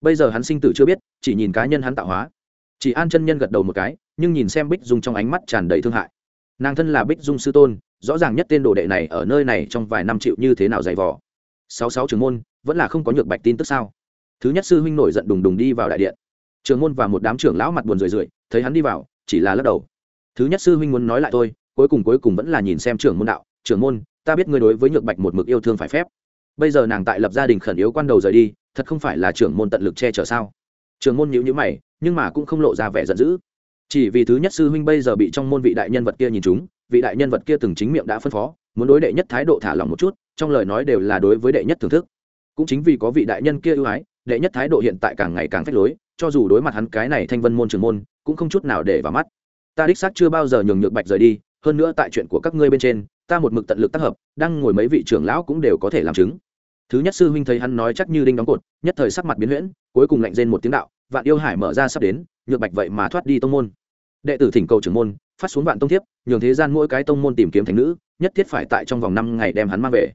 Bây giờ hắn sinh tử chưa biết, chỉ nhìn cá nhân hắn tạo hóa. Chỉ an chân nhân gật đầu một cái, nhưng nhìn xem bích dung trong ánh mắt tràn đầy thương hại. Nàng thân là bích dung sư tôn, rõ ràng nhất tên đồ đệ này ở nơi này trong vài năm chịu như thế nào dày vò. Sáu sáu trường môn, vẫn là không có nhược bạch tin tức sao? Thứ nhất sư huynh nổi giận đùng đùng đi vào đại điện. Trường môn và một đám trưởng lão mặt buồn rười rượi, thấy hắn đi vào, chỉ là lắc đầu thứ nhất sư huynh muốn nói lại tôi cuối cùng cuối cùng vẫn là nhìn xem trưởng môn đạo, trưởng môn, ta biết ngươi đối với nhược bạch một mực yêu thương phải phép. Bây giờ nàng tại lập gia đình khẩn yếu quan đầu rời đi, thật không phải là trưởng môn tận lực che chở sao? Trưởng môn nhữ nhữ mày, nhưng mà cũng không lộ ra vẻ giận dữ. Chỉ vì thứ nhất sư huynh bây giờ bị trong môn vị đại nhân vật kia nhìn chúng vị đại nhân vật kia từng chính miệng đã phân phó, muốn đối đệ nhất thái độ thả lỏng một chút, trong lời nói đều là đối với đệ nhất thưởng thức. Cũng chính vì có vị đại nhân kia ưu ái, đệ nhất thái độ hiện tại càng ngày càng phách lối, cho dù đối mặt hắn cái này thanh vân môn trưởng môn, cũng không chút nào để vào mắt ta đích xác chưa bao giờ nhường nhược bạch rời đi, hơn nữa tại chuyện của các ngươi bên trên, ta một mực tận lực tác hợp, đang ngồi mấy vị trưởng lão cũng đều có thể làm chứng. Thứ nhất sư huynh thấy hắn nói chắc như đinh đóng cột, nhất thời sắc mặt biến huyễn, cuối cùng lạnh rên một tiếng đạo, vạn yêu hải mở ra sắp đến, nhược bạch vậy mà thoát đi tông môn. Đệ tử thỉnh cầu trưởng môn, phát xuống vạn tông thiếp, nhường thế gian mỗi cái tông môn tìm kiếm thành nữ, nhất thiết phải tại trong vòng năm ngày đem hắn mang về.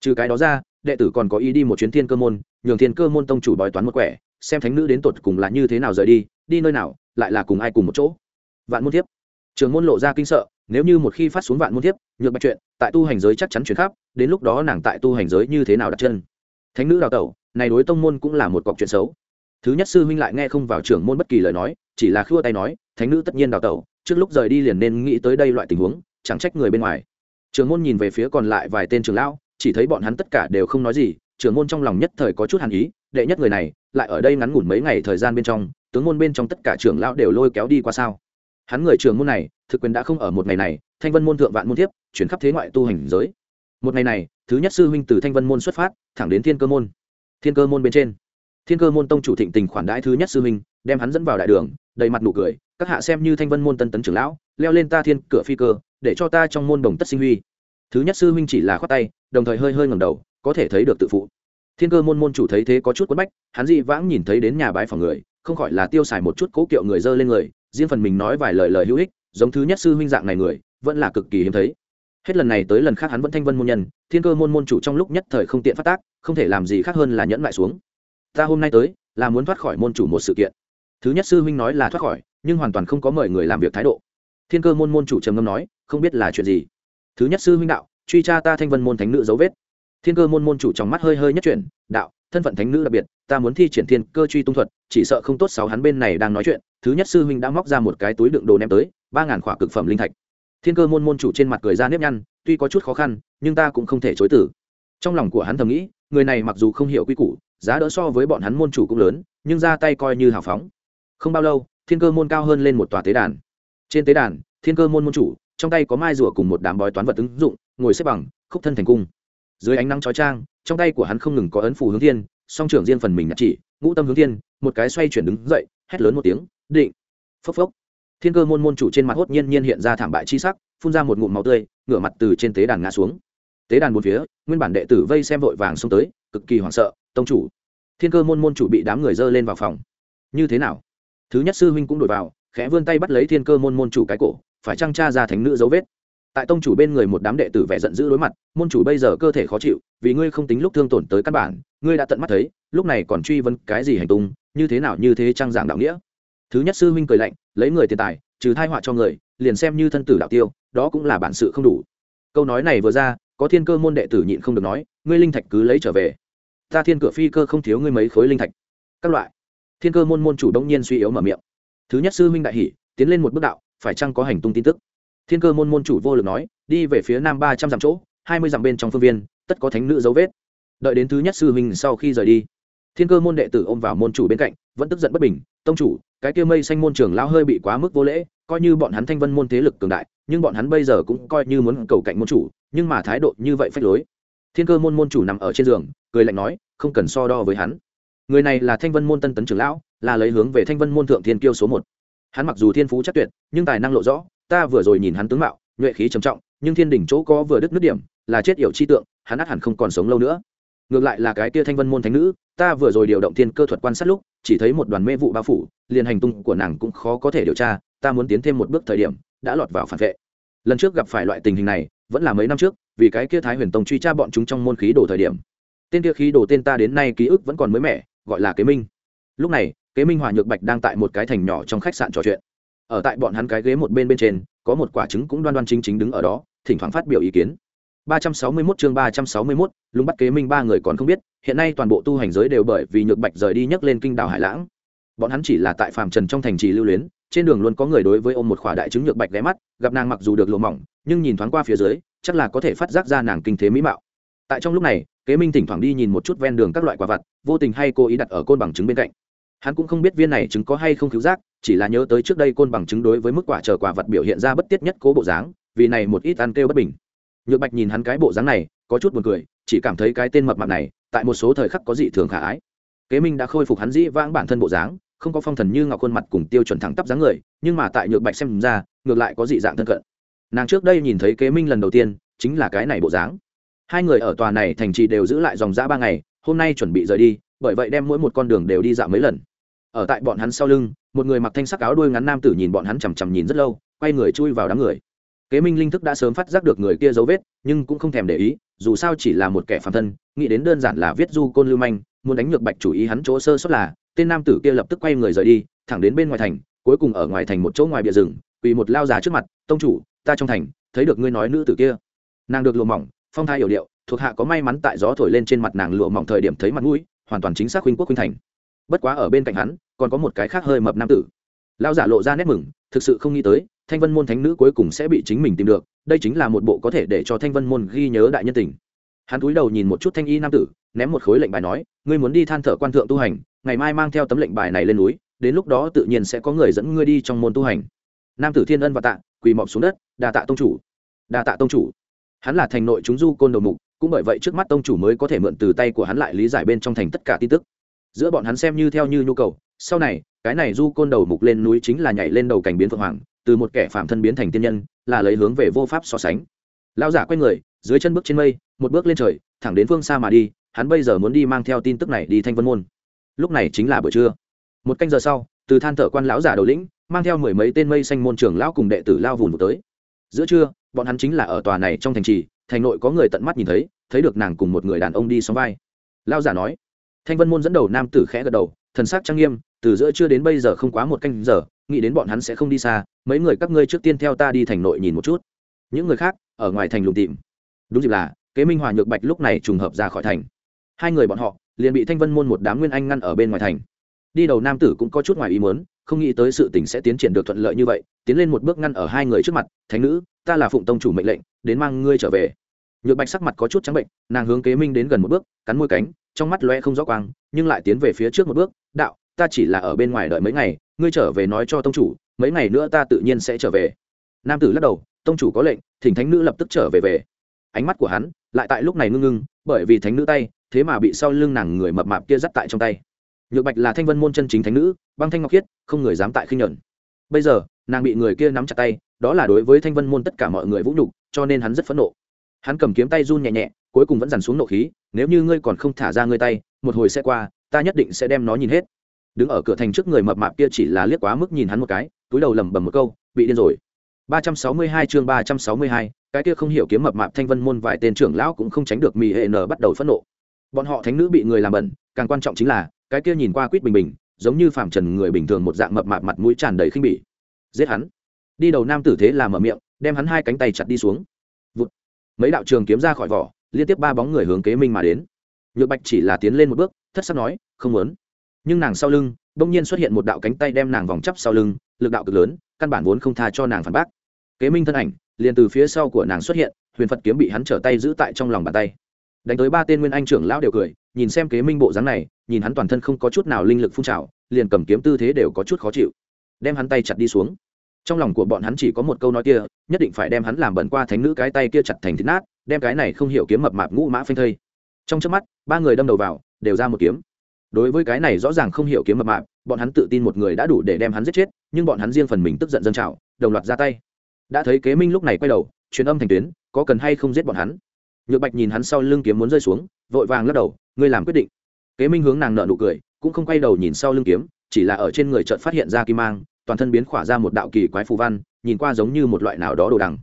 Trừ cái đó ra, đệ tử còn có ý đi một chuyến thiên cơ môn, nhường thiên cơ môn tông chủ bói toán một quẻ, xem thánh nữ đến tột cùng là như thế nào rời đi đi nơi nào, lại là cùng ai cùng một chỗ vạn môn thiếp. Trường môn lộ ra kinh sợ, nếu như một khi phát xuống vạn môn thiếp, nhược bạch chuyện, tại tu hành giới chắc chắn chuyển khắp, đến lúc đó nàng tại tu hành giới như thế nào đặt chân? Thánh nữ đào tẩu, này đối tông môn cũng là một cọc chuyện xấu. Thứ nhất sư huynh lại nghe không vào trưởng môn bất kỳ lời nói, chỉ là khua tay nói, thánh nữ tất nhiên đào tẩu, trước lúc rời đi liền nên nghĩ tới đây loại tình huống, chẳng trách người bên ngoài. Trưởng môn nhìn về phía còn lại vài tên trưởng lão, chỉ thấy bọn hắn tất cả đều không nói gì, trưởng môn trong lòng nhất thời có chút hàn ý, đệ nhất người này, lại ở đây ngắn ngủn mấy ngày thời gian bên trong, tướng môn bên trong tất cả trưởng lão đều lôi kéo đi qua sao? Hắn người trường môn này, thực quyền đã không ở một ngày này, thanh vân môn thượng vạn môn thiếp, chuyển khắp thế ngoại tu hành giới. Một ngày này, thứ nhất sư huynh từ thanh vân môn xuất phát, thẳng đến thiên cơ môn. Thiên cơ môn bên trên. Thiên cơ môn tông chủ thịnh tình khoản đãi thứ nhất sư huynh, đem hắn dẫn vào đại đường, đầy mặt nụ cười, các hạ xem như thanh vân môn tân tấn trưởng lão, leo lên ta thiên cửa phi cơ, để cho ta trong môn đồng tất sinh huy. Thứ nhất sư huynh chỉ là khoát tay, đồng thời hơi hơi ngầm đầu, có thể thấy được tự phụ. Thiên cơ môn môn chủ thấy thế có chút quất bách, hắn dị vãng nhìn thấy đến nhà bái phòng người, không khỏi là tiêu xài một chút cố kiệu người dơ lên người riêng phần mình nói vài lời lời hữu ích, giống thứ nhất sư huynh dạng này người, vẫn là cực kỳ hiếm thấy. Hết lần này tới lần khác hắn vẫn thanh vân môn nhân, thiên cơ môn môn chủ trong lúc nhất thời không tiện phát tác, không thể làm gì khác hơn là nhẫn lại xuống. Ta hôm nay tới, là muốn thoát khỏi môn chủ một sự kiện. Thứ nhất sư huynh nói là thoát khỏi, nhưng hoàn toàn không có mời người làm việc thái độ. Thiên cơ môn môn chủ trầm ngâm nói, không biết là chuyện gì. Thứ nhất sư huynh đạo, truy tra ta thanh vân môn thánh nữ dấu vết thiên cơ môn môn chủ trong mắt hơi hơi nhất chuyển, đạo, thân phận thánh nữ đặc biệt, ta muốn thi triển thiên cơ truy tung thuật, chỉ sợ không tốt sáu hắn bên này đang nói chuyện, thứ nhất sư huynh đã móc ra một cái túi đựng đồ ném tới, ba ngàn khỏa cực phẩm linh thạch. Thiên cơ môn môn chủ trên mặt cười ra nếp nhăn, tuy có chút khó khăn, nhưng ta cũng không thể chối tử trong lòng của hắn thầm nghĩ, người này mặc dù không hiểu quy củ, giá đỡ so với bọn hắn môn chủ cũng lớn, nhưng ra tay coi như hào phóng. Không bao lâu, thiên cơ môn cao hơn lên một tòa tế đàn. Trên tế đàn, thiên cơ môn môn chủ, trong tay có mai rùa cùng một đám bói toán vật ứng dụng, ngồi xếp bằng, khúc thân thành cung dưới ánh nắng chói trang trong tay của hắn không ngừng có ấn phù hướng thiên, song trưởng riêng phần mình nhặt chỉ, ngũ tâm hướng thiên, một cái xoay chuyển đứng dậy, hét lớn một tiếng, định! Phốc phốc. Thiên cơ môn môn chủ trên mặt hốt nhiên nhiên hiện ra thảm bại chi sắc, phun ra một ngụm máu tươi, ngửa mặt từ trên tế đàn ngã xuống. Tế đàn bốn phía, nguyên bản đệ tử vây xem vội vàng xông tới, cực kỳ hoảng sợ, tông chủ! Thiên cơ môn môn chủ bị đám người dơ lên vào phòng. Như thế nào? Thứ nhất sư huynh cũng đổi vào, khẽ vươn tay bắt lấy thiên cơ môn môn chủ cái cổ, phải trang tra ra thánh nữ dấu vết? Tại tông chủ bên người một đám đệ tử vẻ giận dữ đối mặt, môn chủ bây giờ cơ thể khó chịu, vì ngươi không tính lúc thương tổn tới căn bản, ngươi đã tận mắt thấy, lúc này còn truy vấn cái gì hành tung, như thế nào như thế trang giảng đạo nghĩa. Thứ nhất sư huynh cười lạnh, lấy người tiền tài, trừ thai họa cho người, liền xem như thân tử đạo tiêu, đó cũng là bản sự không đủ. Câu nói này vừa ra, có thiên cơ môn đệ tử nhịn không được nói, ngươi linh thạch cứ lấy trở về. Ta thiên cửa phi cơ không thiếu ngươi mấy khối linh thạch. Các loại. Thiên cơ môn môn chủ đông nhiên suy yếu mở miệng. Thứ nhất sư huynh đại hỷ tiến lên một bước đạo, phải chăng có hành tung tin tức? Thiên cơ môn môn chủ vô lực nói, đi về phía nam ba trăm dặm chỗ, hai mươi dặm bên trong phương viên, tất có thánh nữ dấu vết. Đợi đến thứ nhất sư huynh sau khi rời đi, thiên cơ môn đệ tử ôm vào môn chủ bên cạnh, vẫn tức giận bất bình, tông chủ, cái kia mây xanh môn trường lao hơi bị quá mức vô lễ, coi như bọn hắn thanh vân môn thế lực cường đại, nhưng bọn hắn bây giờ cũng coi như muốn cầu cạnh môn chủ, nhưng mà thái độ như vậy phách lối. Thiên cơ môn môn chủ nằm ở trên giường, cười lạnh nói, không cần so đo với hắn. Người này là thanh vân môn tân tấn trưởng lão, là lấy hướng về thanh vân môn thượng thiên kiêu số một. Hắn mặc dù thiên phú chắc tuyệt, nhưng tài năng lộ rõ ta vừa rồi nhìn hắn tướng mạo, nhuệ khí trầm trọng, nhưng thiên đỉnh chỗ có vừa đứt nước điểm, là chết yểu chi tượng, hắn ắt hẳn không còn sống lâu nữa. Ngược lại là cái kia thanh vân môn thánh nữ, ta vừa rồi điều động thiên cơ thuật quan sát lúc, chỉ thấy một đoàn mê vụ bao phủ, liền hành tung của nàng cũng khó có thể điều tra, ta muốn tiến thêm một bước thời điểm, đã lọt vào phản vệ. Lần trước gặp phải loại tình hình này, vẫn là mấy năm trước, vì cái kia thái huyền tông truy tra bọn chúng trong môn khí đồ thời điểm. Tên kia khí đồ tên ta đến nay ký ức vẫn còn mới mẻ, gọi là kế minh. Lúc này, kế minh hòa nhược bạch đang tại một cái thành nhỏ trong khách sạn trò chuyện ở tại bọn hắn cái ghế một bên bên trên có một quả trứng cũng đoan đoan chính chính đứng ở đó thỉnh thoảng phát biểu ý kiến. 361 chương 361, lúng bắt kế minh ba người còn không biết hiện nay toàn bộ tu hành giới đều bởi vì nhược bạch rời đi nhấc lên kinh đảo hải lãng. Bọn hắn chỉ là tại phàm trần trong thành trì lưu luyến trên đường luôn có người đối với ôm một khỏa đại trứng nhược bạch lé mắt gặp nàng mặc dù được lộ mỏng nhưng nhìn thoáng qua phía dưới chắc là có thể phát giác ra nàng kinh thế mỹ mạo. Tại trong lúc này kế minh thỉnh thoảng đi nhìn một chút ven đường các loại quả vật, vô tình hay cố ý đặt ở côn bằng trứng bên cạnh hắn cũng không biết viên này chứng có hay không cứu giác, chỉ là nhớ tới trước đây côn bằng chứng đối với mức quả chờ quả vật biểu hiện ra bất tiết nhất cố bộ dáng, vì này một ít ăn kêu bất bình. Nhược bạch nhìn hắn cái bộ dáng này, có chút buồn cười, chỉ cảm thấy cái tên mập mạp này, tại một số thời khắc có dị thường khả ái. Kế minh đã khôi phục hắn dĩ vãng bản thân bộ dáng, không có phong thần như ngọc khuôn mặt cùng tiêu chuẩn thẳng tắp dáng người, nhưng mà tại nhược bạch xem ra, ngược lại có dị dạng thân cận. Nàng trước đây nhìn thấy kế minh lần đầu tiên, chính là cái này bộ dáng. Hai người ở tòa này thành trì đều giữ lại dòng dã ba ngày, hôm nay chuẩn bị rời đi, bởi vậy đem mỗi một con đường đều đi dạo mấy lần ở tại bọn hắn sau lưng, một người mặc thanh sắc áo đuôi ngắn nam tử nhìn bọn hắn chằm chằm nhìn rất lâu, quay người chui vào đám người. Kế minh linh thức đã sớm phát giác được người kia dấu vết, nhưng cũng không thèm để ý, dù sao chỉ là một kẻ phản thân, nghĩ đến đơn giản là viết du côn lưu manh, muốn đánh ngược bạch chủ ý hắn chỗ sơ xuất là, tên nam tử kia lập tức quay người rời đi, thẳng đến bên ngoài thành, cuối cùng ở ngoài thành một chỗ ngoài bìa rừng, quỳ một lao già trước mặt, tông chủ, ta trong thành, thấy được ngươi nói nữ tử kia. Nàng được lụa mỏng, phong thai hiểu điệu, thuộc hạ có may mắn tại gió thổi lên trên mặt nàng lụa mỏng thời điểm thấy mặt mũi, hoàn toàn chính xác huynh quốc huynh thành bất quá ở bên cạnh hắn, còn có một cái khác hơi mập nam tử. Lao giả lộ ra nét mừng, thực sự không nghĩ tới, thanh vân môn thánh nữ cuối cùng sẽ bị chính mình tìm được, đây chính là một bộ có thể để cho thanh vân môn ghi nhớ đại nhân tình. Hắn cúi đầu nhìn một chút thanh y nam tử, ném một khối lệnh bài nói, ngươi muốn đi than thở quan thượng tu hành, ngày mai mang theo tấm lệnh bài này lên núi, đến lúc đó tự nhiên sẽ có người dẫn ngươi đi trong môn tu hành. Nam tử thiên ân và tạ, quỳ mọp xuống đất, đà tạ tông chủ, đà tạ tông chủ. Hắn là thành nội chúng du côn đầu mục, cũng bởi vậy trước mắt tông chủ mới có thể mượn từ tay của hắn lại lý giải bên trong thành tất cả tin tức giữa bọn hắn xem như theo như nhu cầu. Sau này, cái này du côn đầu mục lên núi chính là nhảy lên đầu cảnh biến phượng hoàng, từ một kẻ phạm thân biến thành tiên nhân, là lấy hướng về vô pháp so sánh. Lao giả quay người, dưới chân bước trên mây, một bước lên trời, thẳng đến phương xa mà đi, hắn bây giờ muốn đi mang theo tin tức này đi thanh vân môn. Lúc này chính là buổi trưa. Một canh giờ sau, từ than thở quan lão giả đầu lĩnh, mang theo mười mấy tên mây xanh môn trưởng lão cùng đệ tử lao vùn vụt tới. Giữa trưa, bọn hắn chính là ở tòa này trong thành trì, thành nội có người tận mắt nhìn thấy thấy được nàng cùng một người đàn ông đi xóm vai. Lao giả nói thanh vân môn dẫn đầu nam tử khẽ gật đầu, thần sắc trang nghiêm, từ giữa trưa đến bây giờ không quá một canh giờ, nghĩ đến bọn hắn sẽ không đi xa, mấy người các ngươi trước tiên theo ta đi thành nội nhìn một chút. Những người khác, ở ngoài thành lùng tìm. Đúng dịp là, kế minh hòa nhược bạch lúc này trùng hợp ra khỏi thành. Hai người bọn họ, liền bị thanh vân môn một đám nguyên anh ngăn ở bên ngoài thành. Đi đầu nam tử cũng có chút ngoài ý muốn, không nghĩ tới sự tình sẽ tiến triển được thuận lợi như vậy, tiến lên một bước ngăn ở hai người trước mặt, thánh nữ, ta là phụng tông chủ mệnh lệnh, đến mang ngươi trở về. Nhược bạch sắc mặt có chút trắng bệnh, nàng hướng kế minh đến gần một bước, cắn môi cánh trong mắt loe không rõ quang, nhưng lại tiến về phía trước một bước, đạo, ta chỉ là ở bên ngoài đợi mấy ngày, ngươi trở về nói cho tông chủ, mấy ngày nữa ta tự nhiên sẽ trở về. Nam tử lắc đầu, tông chủ có lệnh, thỉnh thánh nữ lập tức trở về về. Ánh mắt của hắn lại tại lúc này ngưng ngưng, bởi vì thánh nữ tay, thế mà bị sau lưng nàng người mập mạp kia dắt tại trong tay. Nhược bạch là thanh vân môn chân chính thánh nữ, băng thanh ngọc khiết, không người dám tại khinh nhuận bây giờ, nàng bị người kia nắm chặt tay, đó là đối với thanh vân môn tất cả mọi người vũ nhục, cho nên hắn rất phẫn nộ. Hắn cầm kiếm tay run nhẹ nhẹ cuối cùng vẫn dằn xuống nộ khí nếu như ngươi còn không thả ra ngươi tay một hồi sẽ qua ta nhất định sẽ đem nó nhìn hết. Đứng ở cửa thành trước người mập mạp kia chỉ là liếc quá mức nhìn hắn một cái túi đầu lẩm bẩm một câu bị điên rồi. 362 chương 362, cái kia không hiểu kiếm mập mạp thanh vân môn vài tên trưởng lão cũng không tránh được mì hệ nở bắt đầu phẫn nộ. Bọn họ thánh nữ bị người làm bẩn càng quan trọng chính là cái kia nhìn qua quýt bình bình giống như phàm trần người bình thường một dạng mập mạp mặt mũi tràn đầy khinh bỉ. Giết hắn. Đi đầu nam tử thế là mở miệng đem hắn hai cánh tay chặt đi xuống. Vụt. mấy đạo trường kiếm ra khỏi vỏ liên tiếp ba bóng người hướng kế minh mà đến. Nhược bạch chỉ là tiến lên một bước, thất sắc nói, không muốn. Nhưng nàng sau lưng, bỗng nhiên xuất hiện một đạo cánh tay đem nàng vòng chắp sau lưng, lực đạo cực lớn, căn bản vốn không tha cho nàng phản bác. Kế minh thân ảnh, liền từ phía sau của nàng xuất hiện, huyền phật kiếm bị hắn trở tay giữ tại trong lòng bàn tay. Đánh tới ba tên nguyên anh trưởng lão đều cười, nhìn xem kế minh bộ dáng này, nhìn hắn toàn thân không có chút nào linh lực phun trào, liền cầm kiếm tư thế đều có chút khó chịu. Đem hắn tay chặt đi xuống trong lòng của bọn hắn chỉ có một câu nói kia, nhất định phải đem hắn làm bẩn qua thánh nữ cái tay kia chặt thành thịt nát, đem cái này không hiểu kiếm mập mạp ngũ mã phanh thây. Trong trước mắt, ba người đâm đầu vào, đều ra một kiếm. Đối với cái này rõ ràng không hiểu kiếm mập mạp, bọn hắn tự tin một người đã đủ để đem hắn giết chết, nhưng bọn hắn riêng phần mình tức giận dân trào, đồng loạt ra tay. Đã thấy kế minh lúc này quay đầu, truyền âm thành tuyến, có cần hay không giết bọn hắn? Nhược bạch nhìn hắn sau lưng kiếm muốn rơi xuống, vội vàng lắc đầu, ngươi làm quyết định. Kế minh hướng nàng nợ nụ cười, cũng không quay đầu nhìn sau lưng kiếm, chỉ là ở trên người trợt phát hiện ra kim mang toàn thân biến khỏa ra một đạo kỳ quái phù văn, nhìn qua giống như một loại nào đó đồ đằng.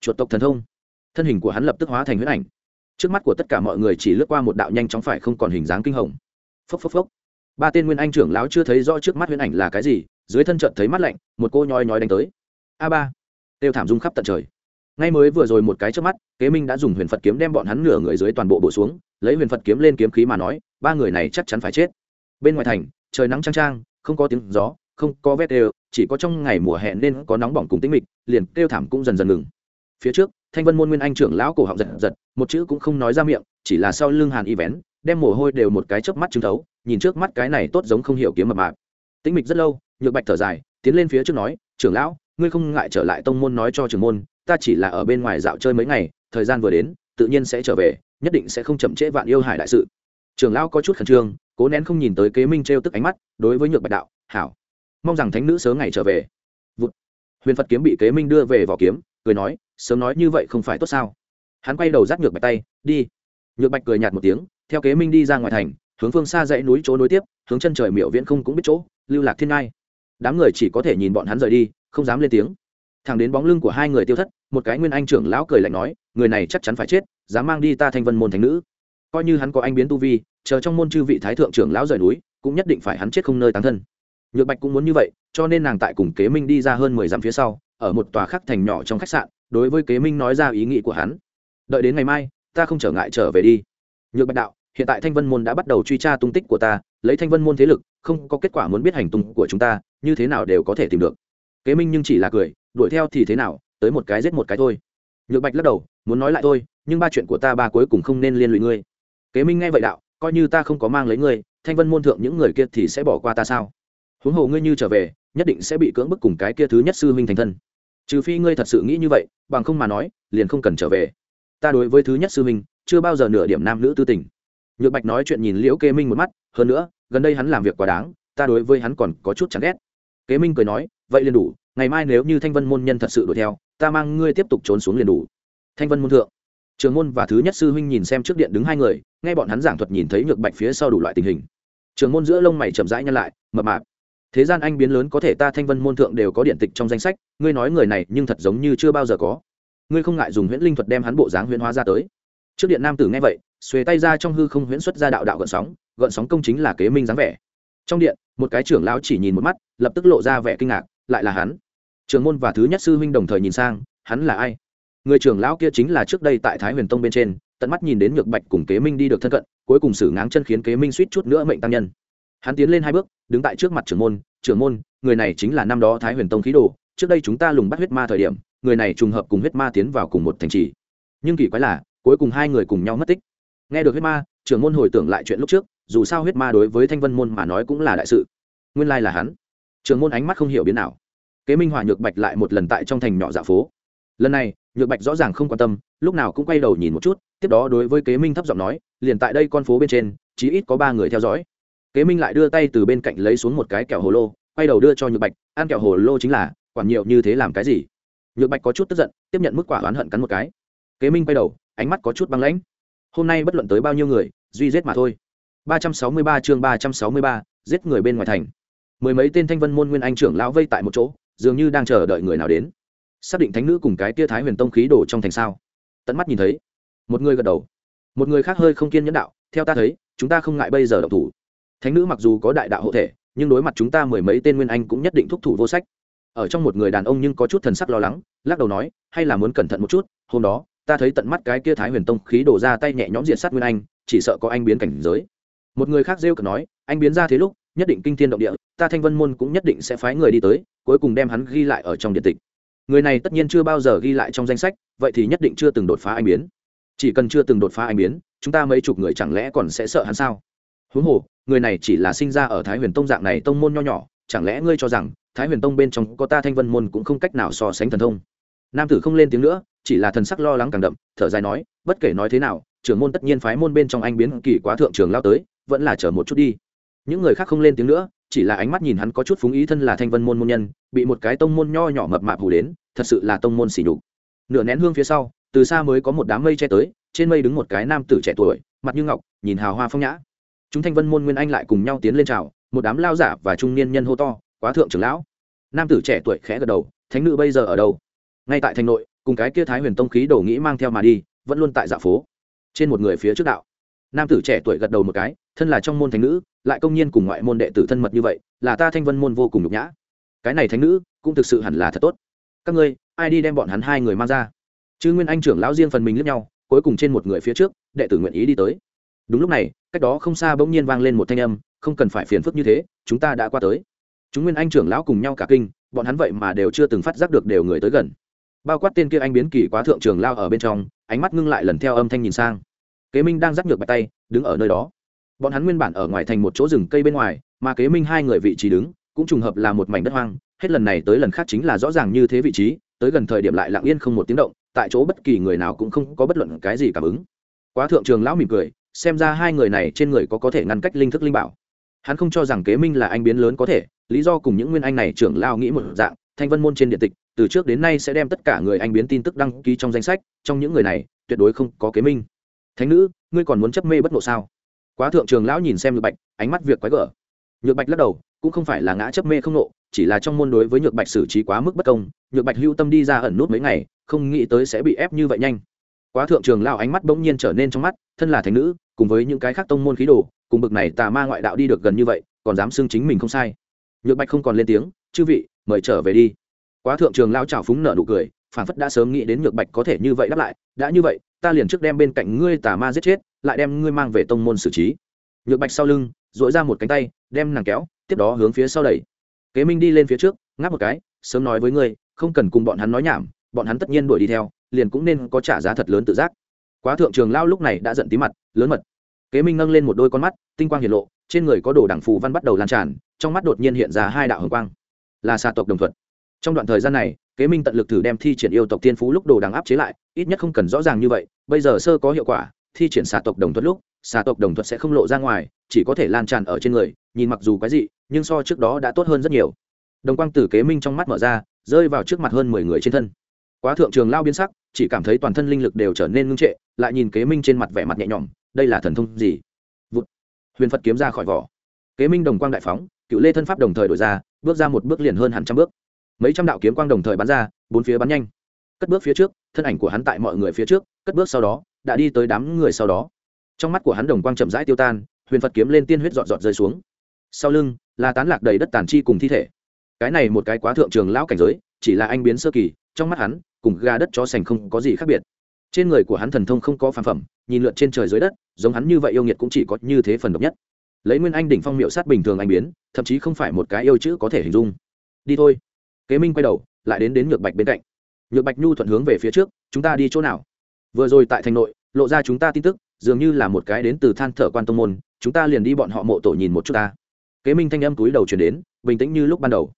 Chuột tộc thần thông. Thân hình của hắn lập tức hóa thành huyết ảnh. Trước mắt của tất cả mọi người chỉ lướt qua một đạo nhanh chóng phải không còn hình dáng kinh hồng. Phốc phốc phốc. Ba tên nguyên anh trưởng lão chưa thấy rõ trước mắt huyễn ảnh là cái gì, dưới thân trận thấy mắt lạnh, một cô nhói nhói đánh tới. A ba. Tiêu thảm dung khắp tận trời. Ngay mới vừa rồi một cái trước mắt, kế minh đã dùng huyền phật kiếm đem bọn hắn nửa người dưới toàn bộ bổ xuống, lấy huyền phật kiếm lên kiếm khí mà nói, ba người này chắc chắn phải chết. Bên ngoài thành, trời nắng trang trang không có tiếng gió, không có vết đều chỉ có trong ngày mùa hè nên có nóng bỏng cùng tĩnh mịch, liền kêu thảm cũng dần dần ngừng. Phía trước, thanh vân môn nguyên anh trưởng lão cổ họng giật giật, một chữ cũng không nói ra miệng, chỉ là sau lưng hàn y vén, đem mồ hôi đều một cái chớp mắt trứng thấu, nhìn trước mắt cái này tốt giống không hiểu kiếm mập mạp. Tĩnh mịch rất lâu, nhược bạch thở dài, tiến lên phía trước nói, trưởng lão, ngươi không ngại trở lại tông môn nói cho trưởng môn, ta chỉ là ở bên ngoài dạo chơi mấy ngày, thời gian vừa đến, tự nhiên sẽ trở về, nhất định sẽ không chậm trễ vạn yêu hải đại sự. Trưởng lão có chút khẩn trương, cố nén không nhìn tới kế minh trêu tức ánh mắt, đối với nhược bạch đạo, hảo mong rằng thánh nữ sớm ngày trở về. Vụt. huyền phật kiếm bị kế minh đưa về vỏ kiếm, cười nói, sớm nói như vậy không phải tốt sao? Hắn quay đầu dắt nhược bạch tay, đi. Nhược bạch cười nhạt một tiếng, theo kế minh đi ra ngoài thành, hướng phương xa dãy núi chỗ nối tiếp, hướng chân trời miệu viễn không cũng biết chỗ, lưu lạc thiên ngai. Đám người chỉ có thể nhìn bọn hắn rời đi, không dám lên tiếng. Thẳng đến bóng lưng của hai người tiêu thất, một cái nguyên anh trưởng lão cười lạnh nói, người này chắc chắn phải chết, dám mang đi ta thanh vân môn thánh nữ. Coi như hắn có anh biến tu vi, chờ trong môn chư vị thái thượng trưởng lão rời núi, cũng nhất định phải hắn chết không nơi tán thân nhược bạch cũng muốn như vậy, cho nên nàng tại cùng kế minh đi ra hơn mười dặm phía sau, ở một tòa khắc thành nhỏ trong khách sạn, đối với kế minh nói ra ý nghĩ của hắn. Đợi đến ngày mai, ta không trở ngại trở về đi. Nhược bạch đạo, hiện tại thanh vân môn đã bắt đầu truy tra tung tích của ta, lấy thanh vân môn thế lực, không có kết quả muốn biết hành tung của chúng ta, như thế nào đều có thể tìm được. Kế minh nhưng chỉ là cười, đuổi theo thì thế nào, tới một cái giết một cái thôi. Nhược bạch lắc đầu, muốn nói lại thôi, nhưng ba chuyện của ta ba cuối cùng không nên liên lụy ngươi. Kế minh nghe vậy đạo, coi như ta không có mang lấy ngươi, thanh vân môn thượng những người kia thì sẽ bỏ qua ta sao? Huống hồ ngươi như trở về, nhất định sẽ bị cưỡng bức cùng cái kia thứ nhất sư huynh thành thân. Trừ phi ngươi thật sự nghĩ như vậy, bằng không mà nói, liền không cần trở về. Ta đối với thứ nhất sư huynh, chưa bao giờ nửa điểm nam nữ tư tình. Nhược bạch nói chuyện nhìn liễu kế minh một mắt, hơn nữa, gần đây hắn làm việc quá đáng, ta đối với hắn còn có chút chẳng ghét. Kế minh cười nói, vậy liền đủ, ngày mai nếu như thanh vân môn nhân thật sự đuổi theo, ta mang ngươi tiếp tục trốn xuống liền đủ. Thanh vân môn thượng, trường môn và thứ nhất sư huynh nhìn xem trước điện đứng hai người, nghe bọn hắn giảng thuật nhìn thấy nhược bạch phía sau đủ loại tình hình. Trường môn giữa lông mày chậm rãi nhăn lại, mập mạp thế gian anh biến lớn có thể ta thanh vân môn thượng đều có điện tịch trong danh sách, ngươi nói người này nhưng thật giống như chưa bao giờ có. Ngươi không ngại dùng huyễn linh thuật đem hắn bộ dáng huyễn hóa ra tới. Trước điện nam tử nghe vậy, xuề tay ra trong hư không huyễn xuất ra đạo đạo gợn sóng gợn sóng công chính là kế minh dáng vẻ. Trong điện, một cái trưởng lão chỉ nhìn một mắt, lập tức lộ ra vẻ kinh ngạc, lại là hắn. Trường môn và thứ nhất sư huynh đồng thời nhìn sang, hắn là ai? Người trưởng lão kia chính là trước đây tại thái huyền tông bên trên, tận mắt nhìn đến nhược bạch cùng kế minh đi được thân cận, cuối cùng xử ngáng chân khiến kế minh suýt chút nữa mệnh tăng nhân hắn tiến lên hai bước, đứng tại trước mặt trưởng môn trưởng môn, người này chính là năm đó thái huyền tông khí đồ, trước đây chúng ta lùng bắt huyết ma thời điểm, người này trùng hợp cùng huyết ma tiến vào cùng một thành trì. Nhưng kỳ quái là, cuối cùng hai người cùng nhau mất tích. Nghe được huyết ma, trưởng môn hồi tưởng lại chuyện lúc trước, dù sao huyết ma đối với thanh vân môn mà nói cũng là đại sự. Nguyên lai là hắn. Trưởng môn ánh mắt không hiểu biến nào kế minh hòa nhược bạch lại một lần tại trong thành nhỏ dạ phố. Lần này, nhược bạch rõ ràng không quan tâm, lúc nào cũng quay đầu nhìn một chút, tiếp đó đối với kế minh thấp giọng nói, liền tại đây con phố bên trên, chí ít có ba người theo dõi kế minh lại đưa tay từ bên cạnh lấy xuống một cái kẹo hồ lô, quay đầu đưa cho nhược bạch, ăn kẹo hồ lô chính là, quản nhiều như thế làm cái gì? Nhược bạch có chút tức giận, tiếp nhận mức quả oán hận cắn một cái. Kế minh quay đầu, ánh mắt có chút băng lãnh. Hôm nay bất luận tới bao nhiêu người, duy giết mà thôi. ba trăm sáu mươi ba chương ba trăm sáu mươi ba, giết người bên ngoài thành. Mười mấy tên thanh vân môn nguyên anh trưởng lão vây tại một chỗ, dường như đang chờ đợi người nào đến. Xác định thánh nữ cùng cái tia thái huyền tông khí đổ trong thành sao? Tận mắt nhìn thấy, một người gật đầu. Một người khác hơi không kiên nhẫn đạo, theo ta thấy, chúng ta không ngại bây giờ độc thủ thánh nữ mặc dù có đại đạo hộ thể, nhưng đối mặt chúng ta mười mấy tên nguyên anh cũng nhất định thúc thủ vô sách. Ở trong một người đàn ông nhưng có chút thần sắc lo lắng, lắc đầu nói, hay là muốn cẩn thận một chút, hôm đó, ta thấy tận mắt cái kia thái huyền tông khí đổ ra tay nhẹ nhõm diệt sát nguyên anh, chỉ sợ có anh biến cảnh giới. Một người khác rêu cực nói, anh biến ra thế lúc, nhất định kinh thiên động địa, ta thanh vân môn cũng nhất định sẽ phái người đi tới, cuối cùng đem hắn ghi lại ở trong điện tịch. Người này tất nhiên chưa bao giờ ghi lại trong danh sách, vậy thì nhất định chưa từng đột phá anh biến. Chỉ cần chưa từng đột phá anh biến, chúng ta mấy chục người chẳng lẽ còn sẽ sợ hắn sao? Huống hồ, người này chỉ là sinh ra ở thái huyền tông dạng này tông môn nho nhỏ, chẳng lẽ ngươi cho rằng thái huyền tông bên trong có ta thanh vân môn cũng không cách nào so sánh thần thông? Nam tử không lên tiếng nữa, chỉ là thần sắc lo lắng càng đậm, thở dài nói, bất kể nói thế nào, trưởng môn tất nhiên phái môn bên trong anh biến kỳ quá thượng trường lao tới, vẫn là chờ một chút đi. Những người khác không lên tiếng nữa, chỉ là ánh mắt nhìn hắn có chút phúng ý thân là thanh vân môn môn nhân, bị một cái tông môn nho nhỏ mập mạp hù đến, thật sự là tông môn xỉ nhục. Nửa nén hương phía sau, từ xa mới có một đám mây che tới, trên mây đứng một cái nam tử trẻ tuổi, mặt như ngọc, nhìn hào hoa phong nhã chúng thanh vân môn nguyên anh lại cùng nhau tiến lên chào, một đám lao giả và trung niên nhân hô to, quá thượng trưởng lão. Nam tử trẻ tuổi khẽ gật đầu, thánh nữ bây giờ ở đâu? Ngay tại thành nội, cùng cái kia thái huyền tông khí đổ nghĩ mang theo mà đi, vẫn luôn tại dạ phố, trên một người phía trước đạo. Nam tử trẻ tuổi gật đầu một cái, thân là trong môn thánh nữ, lại công nhiên cùng ngoại môn đệ tử thân mật như vậy, là ta thanh vân môn vô cùng nhục nhã. Cái này thánh nữ cũng thực sự hẳn là thật tốt. Các ngươi, ai đi đem bọn hắn hai người mang ra? Chứ nguyên anh trưởng lão riêng phần mình lẫn nhau, cuối cùng trên một người phía trước, đệ tử nguyện ý đi tới đúng lúc này, cách đó không xa bỗng nhiên vang lên một thanh âm, không cần phải phiền phức như thế, chúng ta đã qua tới. Chúng nguyên anh trưởng lão cùng nhau cả kinh, bọn hắn vậy mà đều chưa từng phát giác được đều người tới gần. Bao quát tên kia anh biến kỳ quá thượng trường lao ở bên trong, ánh mắt ngưng lại lần theo âm thanh nhìn sang. Kế minh đang dắt ngược bạch tay, đứng ở nơi đó. Bọn hắn nguyên bản ở ngoài thành một chỗ rừng cây bên ngoài, mà kế minh hai người vị trí đứng, cũng trùng hợp là một mảnh đất hoang, hết lần này tới lần khác chính là rõ ràng như thế vị trí, tới gần thời điểm lại lặng yên không một tiếng động, tại chỗ bất kỳ người nào cũng không có bất luận cái gì cảm ứng. Quá thượng trường lão mỉm cười xem ra hai người này trên người có có thể ngăn cách linh thức linh bảo. Hắn không cho rằng kế minh là anh biến lớn có thể, lý do cùng những nguyên anh này trưởng lao nghĩ một dạng, thanh vân môn trên điện tịch, từ trước đến nay sẽ đem tất cả người anh biến tin tức đăng ký trong danh sách, trong những người này, tuyệt đối không có kế minh. Thánh nữ, ngươi còn muốn chấp mê bất ngộ sao? Quá thượng trường lão nhìn xem nhược bạch, ánh mắt việc quái gở. Nhược bạch lắc đầu, cũng không phải là ngã chấp mê không nộ chỉ là trong môn đối với nhược bạch xử trí quá mức bất công, nhược bạch hưu tâm đi ra ẩn nút mấy ngày, không nghĩ tới sẽ bị ép như vậy nhanh. Quá thượng trường lão ánh mắt bỗng nhiên trở nên trong mắt, thân là thánh nữ cùng với những cái khác tông môn khí đồ, cùng bực này tà ma ngoại đạo đi được gần như vậy, còn dám xưng chính mình không sai. Nhược bạch không còn lên tiếng, chư vị, mời trở về đi. Quá thượng trường lao trào phúng nợ nụ cười, phản phất đã sớm nghĩ đến nhược bạch có thể như vậy đáp lại, đã như vậy, ta liền trước đem bên cạnh ngươi tà ma giết chết, lại đem ngươi mang về tông môn xử trí. Nhược bạch sau lưng dội ra một cánh tay, đem nàng kéo, tiếp đó hướng phía sau đẩy. Kế minh đi lên phía trước, ngáp một cái, sớm nói với ngươi, không cần cùng bọn hắn nói nhảm, bọn hắn tất nhiên đuổi đi theo, liền cũng nên có trả giá thật lớn tự giác quá thượng trường lao lúc này đã giận tí mặt, lớn mật. Kế minh nâng lên một đôi con mắt, tinh quang hiển lộ, trên người có đồ đảng phù văn bắt đầu lan tràn, trong mắt đột nhiên hiện ra hai đạo hồng quang. Là xà tộc đồng thuận trong đoạn thời gian này, kế minh tận lực thử đem thi triển yêu tộc tiên phú lúc đồ đằng áp chế lại, ít nhất không cần rõ ràng như vậy, bây giờ sơ có hiệu quả, thi triển xà tộc đồng thuận lúc, xà tộc đồng thuận sẽ không lộ ra ngoài, chỉ có thể lan tràn ở trên người, nhìn mặc dù quái dị, nhưng so trước đó đã tốt hơn rất nhiều. Đồng quang tử kế minh trong mắt mở ra, rơi vào trước mặt hơn mười người trên thân quá thượng trường lao biến sắc, chỉ cảm thấy toàn thân linh lực đều trở nên ngưng trệ, lại nhìn kế minh trên mặt vẻ mặt nhẹ nhõm, đây là thần thông gì? Vụt. huyền phật kiếm ra khỏi vỏ. Kế minh đồng quang đại phóng, cựu lê thân pháp đồng thời đổi ra, bước ra một bước liền hơn hẳn trăm bước. Mấy trăm đạo kiếm quang đồng thời bắn ra, bốn phía bắn nhanh. Cất bước phía trước, thân ảnh của hắn tại mọi người phía trước, cất bước sau đó, đã đi tới đám người sau đó. Trong mắt của hắn đồng quang chậm rãi tiêu tan, huyền phật kiếm lên tiên huyết dọn dọn rơi xuống. Sau lưng, là tán lạc đầy đất tàn chi cùng thi thể. Cái này một cái quá thượng trường lão cảnh giới, chỉ là anh biến sơ kỳ trong mắt hắn, cùng gà đất chó sành không có gì khác biệt. Trên người của hắn thần thông không có phản phẩm, nhìn lượn trên trời dưới đất, giống hắn như vậy yêu nghiệt cũng chỉ có như thế phần độc nhất. Lấy nguyên anh đỉnh phong miệu sát bình thường anh biến, thậm chí không phải một cái yêu chữ có thể hình dung. Đi thôi. Kế minh quay đầu, lại đến đến nhược bạch bên cạnh. Nhược bạch nhu thuận hướng về phía trước, chúng ta đi chỗ nào? Vừa rồi tại thành nội, lộ ra chúng ta tin tức, dường như là một cái đến từ than thở quan tông môn, chúng ta liền đi bọn họ mộ tổ nhìn một chút ta. Kế minh thanh âm túi đầu chuyển đến, bình tĩnh như lúc ban đầu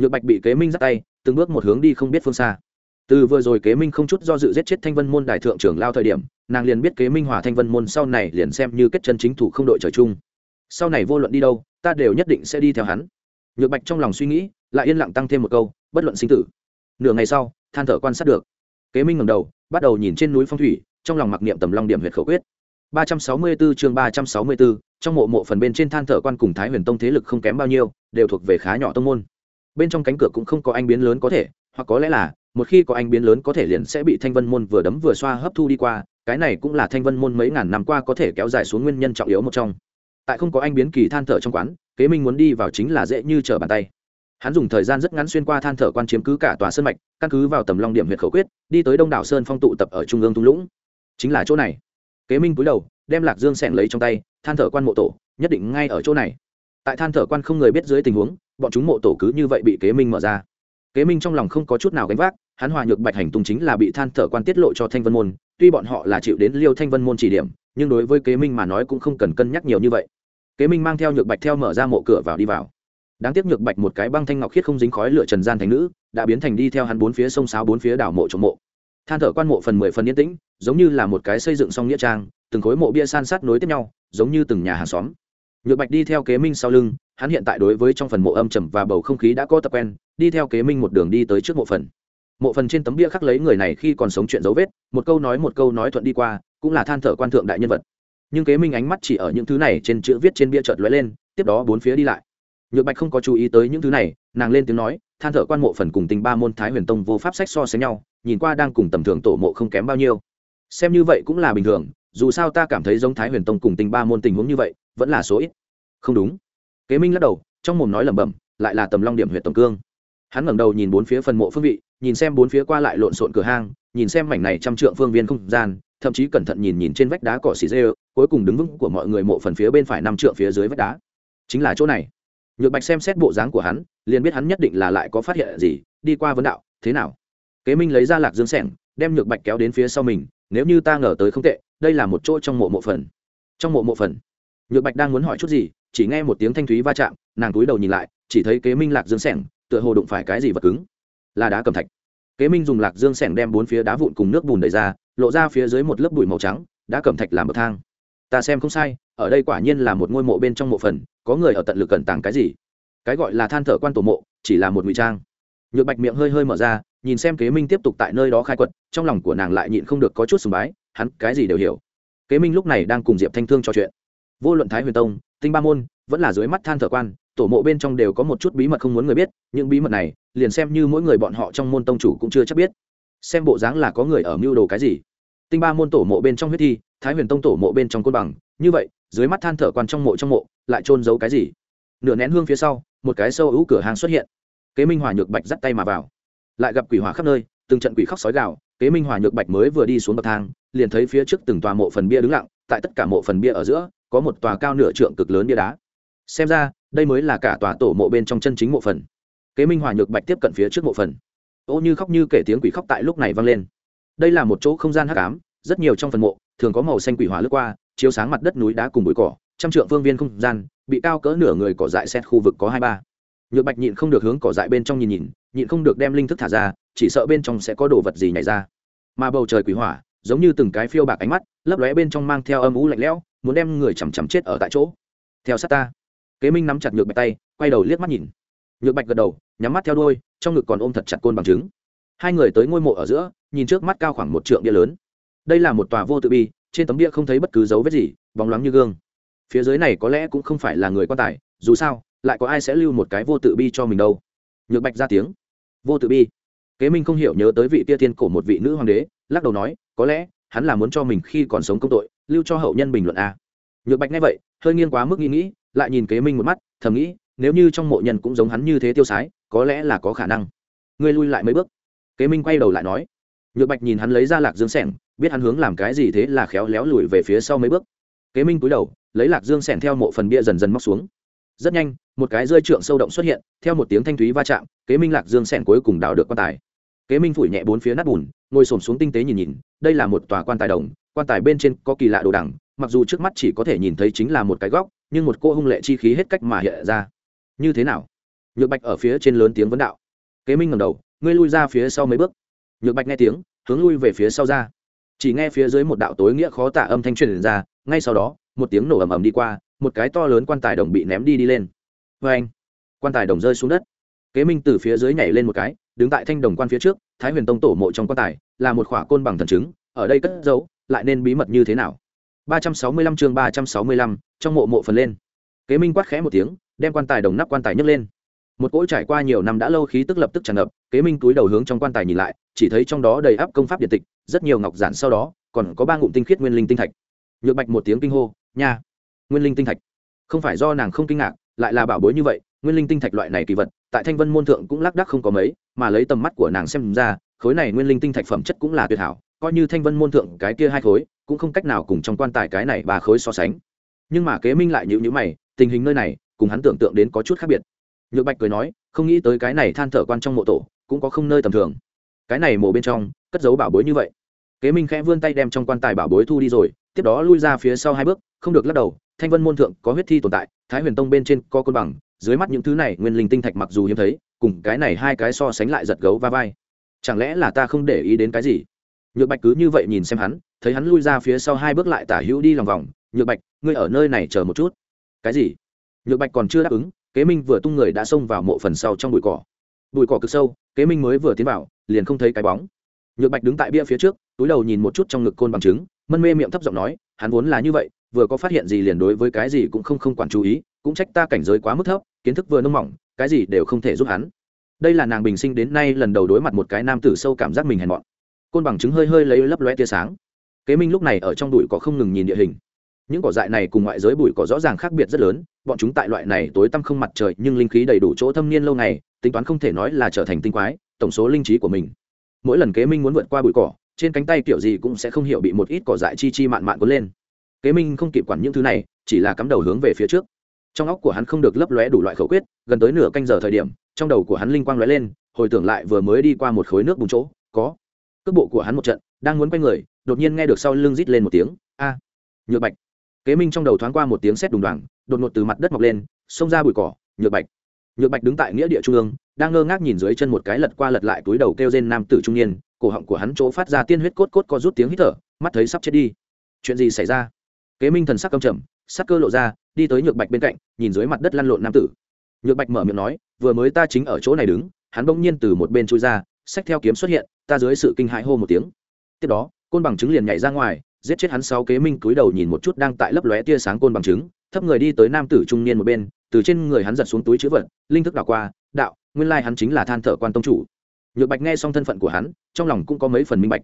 nhược bạch bị kế minh dắt tay từng bước một hướng đi không biết phương xa. Từ vừa rồi kế minh không chút do dự giết chết thanh vân môn đại thượng trưởng lao thời điểm nàng liền biết kế minh hòa thanh vân môn sau này liền xem như kết chân chính thủ không đội trời chung. Sau này vô luận đi đâu ta đều nhất định sẽ đi theo hắn. Nhược bạch trong lòng suy nghĩ lại yên lặng tăng thêm một câu bất luận sinh tử. Nửa ngày sau than thở quan sát được. Kế minh ngầm đầu bắt đầu nhìn trên núi phong thủy trong lòng mặc niệm tầm long điểm huyệt khẩu quyết. 364 chương 364, trong mộ mộ phần bên trên than thở quan cùng Thái Huyền Tông thế lực không kém bao nhiêu, đều thuộc về khá nhỏ tông môn. Bên trong cánh cửa cũng không có anh biến lớn có thể, hoặc có lẽ là, một khi có anh biến lớn có thể liền sẽ bị Thanh Vân môn vừa đấm vừa xoa hấp thu đi qua, cái này cũng là Thanh Vân môn mấy ngàn năm qua có thể kéo dài xuống nguyên nhân trọng yếu một trong. Tại không có anh biến kỳ than thở trong quán, Kế Minh muốn đi vào chính là dễ như trở bàn tay. Hắn dùng thời gian rất ngắn xuyên qua than thở quan chiếm cứ cả tòa sơn mạch, căn cứ vào tầm long điểm huyện khẩu quyết, đi tới Đông đảo Sơn Phong tụ tập ở trung ương thung lũng. Chính là chỗ này. Kế Minh cúi đầu, đem lạc dương sẻng lấy trong tay than thở quan mộ tổ nhất định ngay ở chỗ này tại than thở quan không người biết dưới tình huống bọn chúng mộ tổ cứ như vậy bị kế minh mở ra. Kế minh trong lòng không có chút nào gánh vác, hắn hòa nhược bạch hành tung chính là bị than thở quan tiết lộ cho thanh vân môn, tuy bọn họ là chịu đến liêu thanh vân môn chỉ điểm, nhưng đối với kế minh mà nói cũng không cần cân nhắc nhiều như vậy. Kế minh mang theo nhược bạch theo mở ra mộ cửa vào đi vào. Đáng tiếc nhược bạch một cái băng thanh ngọc khiết không dính khói lửa trần gian thành nữ, đã biến thành đi theo hắn bốn phía sông sáo bốn phía đảo mộ trong mộ. Than thở quan mộ phần mười phần yên tĩnh, giống như là một cái xây dựng xong nghĩa trang, từng khối mộ bia san sát nối tiếp nhau, giống như từng nhà hàng xóm. Nhược bạch đi theo kế minh sau lưng hắn hiện tại đối với trong phần mộ âm trầm và bầu không khí đã có tập quen, đi theo kế minh một đường đi tới trước mộ phần. Mộ phần trên tấm bia khắc lấy người này khi còn sống chuyện dấu vết, một câu nói một câu nói thuận đi qua, cũng là than thở quan thượng đại nhân vật. Nhưng kế minh ánh mắt chỉ ở những thứ này trên chữ viết trên bia chợt lóe lên, tiếp đó bốn phía đi lại. Nhược bạch không có chú ý tới những thứ này, nàng lên tiếng nói, than thở quan mộ phần cùng tình ba môn thái huyền tông vô pháp sách so sánh nhau, nhìn qua đang cùng tầm thường tổ mộ không kém bao nhiêu. Xem như vậy cũng là bình thường, dù sao ta cảm thấy giống thái huyền tông cùng tình ba môn tình huống như vậy, vẫn là số ít. Không đúng kế minh lắc đầu, trong mồm nói lẩm bẩm, lại là tầm long điểm huyện tổng cương. Hắn ngẩng đầu nhìn bốn phía phần mộ phương vị, nhìn xem bốn phía qua lại lộn xộn cửa hang, nhìn xem mảnh này trăm trượng phương viên không gian, thậm chí cẩn thận nhìn nhìn trên vách đá cỏ xì dê, cuối cùng đứng vững của mọi người mộ phần phía bên phải năm trượng phía dưới vách đá. Chính là chỗ này. Nhược bạch xem xét bộ dáng của hắn, liền biết hắn nhất định là lại có phát hiện gì, đi qua vấn đạo, thế nào? Kế minh lấy ra lạc dương sẻng, đem nhược bạch kéo đến phía sau mình, nếu như ta ngờ tới không tệ, đây là một chỗ trong mộ mộ phần. Trong mộ mộ phần, nhược bạch đang muốn hỏi chút gì chỉ nghe một tiếng thanh thúy va chạm, nàng túi đầu nhìn lại, chỉ thấy kế minh lạc dương sẻng, tựa hồ đụng phải cái gì vật cứng. Là đá cầm thạch. Kế minh dùng lạc dương sẻng đem bốn phía đá vụn cùng nước bùn đẩy ra, lộ ra phía dưới một lớp bụi màu trắng, đá cầm thạch làm bậc thang. Ta xem không sai, ở đây quả nhiên là một ngôi mộ bên trong mộ phần, có người ở tận lực cẩn tàng cái gì? Cái gọi là than thở quan tổ mộ, chỉ là một ngụy trang. Nhược bạch miệng hơi hơi mở ra, nhìn xem kế minh tiếp tục tại nơi đó khai quật, trong lòng của nàng lại nhịn không được có chút sùng bái, hắn cái gì đều hiểu. Kế minh lúc này đang cùng diệp thanh thương trò chuyện vô luận thái huyền tông, tinh ba môn, vẫn là dưới mắt than thở quan, tổ mộ bên trong đều có một chút bí mật không muốn người biết, những bí mật này, liền xem như mỗi người bọn họ trong môn tông chủ cũng chưa chắc biết. Xem bộ dáng là có người ở mưu đồ cái gì. Tinh ba môn tổ mộ bên trong huyết thi, thái huyền tông tổ mộ bên trong côn bằng, như vậy, dưới mắt than thở quan trong mộ trong mộ, lại trôn giấu cái gì? Nửa nén hương phía sau, một cái sâu ưu cửa hàng xuất hiện. Kế minh hòa nhược bạch dắt tay mà vào. Lại gặp quỷ hỏa khắp nơi, từng trận quỷ khóc sói gạo kế minh hòa nhược bạch mới vừa đi xuống bậc thang, liền thấy phía trước từng tòa mộ phần bia đứng lặng, tại tất cả mộ phần bia ở giữa có một tòa cao nửa trượng cực lớn bia đá. Xem ra, đây mới là cả tòa tổ mộ bên trong chân chính mộ phần. Kế minh hòa nhược bạch tiếp cận phía trước mộ phần. Ô như khóc như kể tiếng quỷ khóc tại lúc này vang lên. Đây là một chỗ không gian hắc ám, rất nhiều trong phần mộ, thường có màu xanh quỷ hỏa lướt qua, chiếu sáng mặt đất núi đá cùng bụi cỏ, trăm trượng phương viên không gian, bị cao cỡ nửa người cỏ dại xét khu vực có hai ba. Nhược bạch nhịn không được hướng cỏ dại bên trong nhìn nhìn, nhịn không được đem linh thức thả ra, chỉ sợ bên trong sẽ có đồ vật gì nhảy ra. Mà bầu trời quỷ hỏa, giống như từng cái phiêu bạc ánh mắt lấp lóe bên trong mang theo âm ú lạnh lẽo, muốn đem người chằm chằm chết ở tại chỗ. Theo sát ta. Kế minh nắm chặt nhược bạch tay, quay đầu liếc mắt nhìn. Nhược bạch gật đầu, nhắm mắt theo đôi trong ngực còn ôm thật chặt côn bằng chứng hai người tới ngôi mộ ở giữa, nhìn trước mắt cao khoảng một trượng bia lớn. Đây là một tòa vô tự bi, trên tấm bia không thấy bất cứ dấu vết gì, bóng loáng như gương. Phía dưới này có lẽ cũng không phải là người quan tài, dù sao, lại có ai sẽ lưu một cái vô tự bi cho mình đâu. Nhược bạch ra tiếng. Vô tự bi. Kế minh không hiểu nhớ tới vị tia tiên cổ một vị nữ hoàng đế, lắc đầu nói, có lẽ hắn là muốn cho mình khi còn sống công tội, lưu cho hậu nhân bình luận a. Nhược bạch nghe vậy, hơi nghiêng quá mức nghĩ nghĩ, lại nhìn kế minh một mắt, thầm nghĩ, nếu như trong mộ nhân cũng giống hắn như thế tiêu sái, có lẽ là có khả năng. Ngươi lui lại mấy bước. Kế minh quay đầu lại nói. Nhược bạch nhìn hắn lấy ra lạc dương sẻng, biết hắn hướng làm cái gì thế là khéo léo lùi về phía sau mấy bước. Kế minh cúi đầu, lấy lạc dương sẻng theo mộ phần bia dần dần móc xuống. Rất nhanh, một cái rơi trượng sâu động xuất hiện, theo một tiếng thanh thúy va chạm, kế minh lạc dương sẻng cuối cùng đào được quan tài kế minh phủi nhẹ bốn phía nát bùn, ngồi xổm xuống tinh tế nhìn nhìn, đây là một tòa quan tài đồng, quan tài bên trên có kỳ lạ đồ đằng, mặc dù trước mắt chỉ có thể nhìn thấy chính là một cái góc, nhưng một cô hung lệ chi khí hết cách mà hiện ra. Như thế nào? Nhược bạch ở phía trên lớn tiếng vấn đạo. Kế minh ngầm đầu, ngươi lui ra phía sau mấy bước. Nhược bạch nghe tiếng, hướng lui về phía sau ra. Chỉ nghe phía dưới một đạo tối nghĩa khó tả âm thanh truyền ra, ngay sau đó, một tiếng nổ ầm ầm đi qua, một cái to lớn quan tài đồng bị ném đi đi lên. Vê anh quan tài đồng rơi xuống đất. Kế minh từ phía dưới nhảy lên một cái đứng tại thanh đồng quan phía trước thái huyền tông tổ mộ trong quan tài là một khỏa côn bằng thần chứng ở đây cất giấu lại nên bí mật như thế nào? 365 chương 365, trong mộ mộ phần lên. Kế minh quát khẽ một tiếng đem quan tài đồng nắp quan tài nhấc lên. Một cỗ trải qua nhiều năm đã lâu khí tức lập tức tràn ngập kế minh túi đầu hướng trong quan tài nhìn lại chỉ thấy trong đó đầy áp công pháp điện tịch rất nhiều ngọc giản sau đó còn có ba ngụm tinh khiết nguyên linh tinh thạch. Nhược bạch một tiếng kinh hô nha nguyên linh tinh thạch. Không phải do nàng không kinh ngạc lại là bảo bối như vậy nguyên linh tinh thạch loại này kỳ vật, tại thanh vân môn thượng cũng lác đác không có mấy, mà lấy tầm mắt của nàng xem ra, khối này nguyên linh tinh thạch phẩm chất cũng là tuyệt hảo, coi như thanh vân môn thượng cái kia hai khối, cũng không cách nào cùng trong quan tài cái này ba khối so sánh. Nhưng mà kế minh lại nhữ nhữ mày, tình hình nơi này, cùng hắn tưởng tượng đến có chút khác biệt. Nhược bạch cười nói, không nghĩ tới cái này than thở quan trong mộ tổ, cũng có không nơi tầm thường. Cái này mộ bên trong, cất giấu bảo bối như vậy. Kế minh khẽ vươn tay đem trong quan tài bảo bối thu đi rồi, tiếp đó lui ra phía sau hai bước, không được lắc đầu, thanh vân môn thượng có huyết thi tồn tại thái huyền tông bên trên co côn bằng, dưới mắt những thứ này nguyên linh tinh thạch mặc dù hiếm thấy, cùng cái này hai cái so sánh lại giật gấu va vai. Chẳng lẽ là ta không để ý đến cái gì? Nhược bạch cứ như vậy nhìn xem hắn, thấy hắn lui ra phía sau hai bước lại tả hữu đi lòng vòng. Nhược bạch, ngươi ở nơi này chờ một chút. Cái gì? Nhược bạch còn chưa đáp ứng, kế minh vừa tung người đã xông vào mộ phần sau trong bụi cỏ. Bụi cỏ cực sâu, kế minh mới vừa tiến vào, liền không thấy cái bóng. Nhược bạch đứng tại bia phía trước, túi đầu nhìn một chút trong ngực côn bằng chứng mân mê miệng thấp giọng nói, hắn vốn là như vậy vừa có phát hiện gì liền đối với cái gì cũng không không quản chú ý, cũng trách ta cảnh giới quá mức thấp, kiến thức vừa nông mỏng, cái gì đều không thể giúp hắn. Đây là nàng bình sinh đến nay lần đầu đối mặt một cái nam tử sâu cảm giác mình hèn mọn. Côn bằng chứng hơi hơi lấy lấp loe tia sáng. Kế minh lúc này ở trong bụi có không ngừng nhìn địa hình. Những cỏ dại này cùng ngoại giới bụi cỏ rõ ràng khác biệt rất lớn, bọn chúng tại loại này tối tăm không mặt trời nhưng linh khí đầy đủ chỗ thâm niên lâu ngày, tính toán không thể nói là trở thành tinh quái, tổng số linh trí của mình. Mỗi lần kế minh muốn vượt qua bụi cỏ, trên cánh tay kiểu gì cũng sẽ không hiểu bị một ít cỏ dại chi chi mạn mạn cuốn lên kế minh không kịp quản những thứ này, chỉ là cắm đầu hướng về phía trước. Trong óc của hắn không được lấp lóe đủ loại khẩu quyết, gần tới nửa canh giờ thời điểm, trong đầu của hắn linh quang lóe lên, hồi tưởng lại vừa mới đi qua một khối nước bùng chỗ, có. Cước bộ của hắn một trận, đang muốn quay người, đột nhiên nghe được sau lưng rít lên một tiếng, a, nhược bạch. Kế minh trong đầu thoáng qua một tiếng sét đùng đoàng, đột ngột từ mặt đất mọc lên, xông ra bụi cỏ, nhược bạch. Nhược bạch đứng tại nghĩa địa trung ương, đang ngơ ngác nhìn dưới chân một cái lật qua lật lại túi đầu kêu trên nam tử trung niên, cổ họng của hắn chỗ phát ra tiên huyết cốt cốt có rút tiếng hít thở, mắt thấy sắp chết đi. Chuyện gì xảy ra? Kế minh thần sắc căm trầm, sắc cơ lộ ra, đi tới nhược bạch bên cạnh, nhìn dưới mặt đất lăn lộn nam tử. Nhược bạch mở miệng nói, vừa mới ta chính ở chỗ này đứng, hắn bỗng nhiên từ một bên chui ra, xách theo kiếm xuất hiện, ta dưới sự kinh hãi hô một tiếng. Tiếp đó, côn bằng chứng liền nhảy ra ngoài, giết chết hắn sáu kế minh cúi đầu nhìn một chút đang tại lấp lóe tia sáng côn bằng chứng thấp người đi tới nam tử trung niên một bên, từ trên người hắn giật xuống túi chữ vật, linh thức đảo qua, đạo, nguyên lai hắn chính là than thở quan tông chủ. Nhược bạch nghe xong thân phận của hắn, trong lòng cũng có mấy phần minh bạch.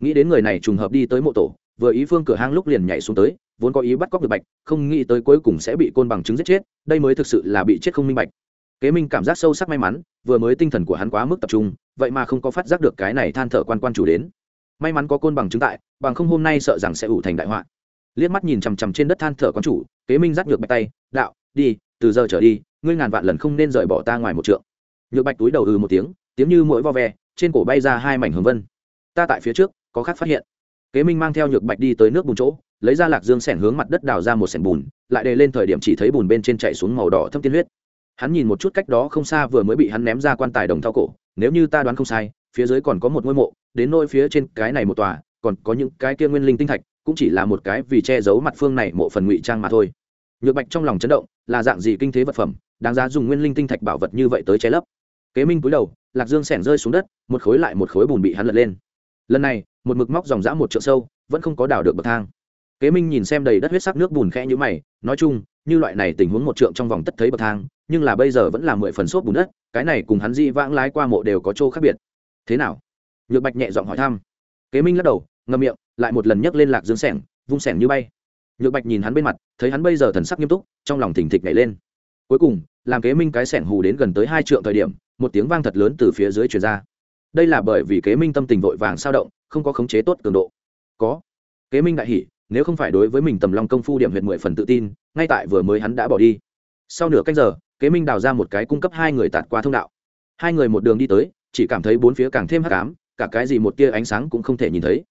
Nghĩ đến người này trùng hợp đi tới mộ tổ vừa ý phương cửa hang lúc liền nhảy xuống tới, vốn có ý bắt cóc được bạch, không nghĩ tới cuối cùng sẽ bị côn bằng chứng giết chết, đây mới thực sự là bị chết không minh bạch. Kế minh cảm giác sâu sắc may mắn, vừa mới tinh thần của hắn quá mức tập trung, vậy mà không có phát giác được cái này than thở quan quan chủ đến. May mắn có côn bằng chứng tại, bằng không hôm nay sợ rằng sẽ ủ thành đại họa. Liếc mắt nhìn chằm chằm trên đất than thở quan chủ, kế minh giác nhược bạch tay, đạo, đi, từ giờ trở đi, ngươi ngàn vạn lần không nên rời bỏ ta ngoài một trượng. Nhược bạch túi đầu ừ một tiếng tiếng như mũi vo ve, trên cổ bay ra hai mảnh hướng vân. Ta tại phía trước, có khác phát hiện kế minh mang theo nhược bạch đi tới nước bùn chỗ, lấy ra lạc dương sẻn hướng mặt đất đào ra một sẻn bùn, lại đề lên thời điểm chỉ thấy bùn bên trên chạy xuống màu đỏ thâm tiên huyết. Hắn nhìn một chút cách đó không xa vừa mới bị hắn ném ra quan tài đồng thao cổ, nếu như ta đoán không sai, phía dưới còn có một ngôi mộ, đến nôi phía trên cái này một tòa, còn có những cái kia nguyên linh tinh thạch, cũng chỉ là một cái vì che giấu mặt phương này mộ phần ngụy trang mà thôi. Nhược bạch trong lòng chấn động, là dạng gì kinh thế vật phẩm, đáng giá dùng nguyên linh tinh thạch bảo vật như vậy tới che lấp. Kế minh cúi đầu, lạc dương sẻn rơi xuống đất, một khối lại một khối bùn bị hắn lật lên. Lần này một mực móc dòng dã một trượng sâu, vẫn không có đào được bậc thang. Kế minh nhìn xem đầy đất huyết sắc nước bùn khẽ như mày, nói chung, như loại này tình huống một trượng trong vòng tất thấy bậc thang, nhưng là bây giờ vẫn là mười phần xốp bùn đất, cái này cùng hắn di vãng lái qua mộ đều có chỗ khác biệt. Thế nào? Nhược bạch nhẹ giọng hỏi thăm. Kế minh lắc đầu, ngậm miệng, lại một lần nhấc lên lạc dương sẻng, vung sẻng như bay. Nhược bạch nhìn hắn bên mặt, thấy hắn bây giờ thần sắc nghiêm túc, trong lòng thỉnh thịch nhảy lên. Cuối cùng, làm kế minh cái sẻng hù đến gần tới hai trượng thời điểm, một tiếng vang thật lớn từ phía dưới truyền ra. Đây là bởi vì kế minh tâm tình vội vàng sao động không có khống chế tốt cường độ. Có. Kế minh đại hỉ, nếu không phải đối với mình tầm long công phu điểm huyệt mười phần tự tin, ngay tại vừa mới hắn đã bỏ đi. Sau nửa canh giờ, kế minh đào ra một cái cung cấp hai người tạt qua thông đạo. Hai người một đường đi tới, chỉ cảm thấy bốn phía càng thêm hắc ám, cả cái gì một tia ánh sáng cũng không thể nhìn thấy.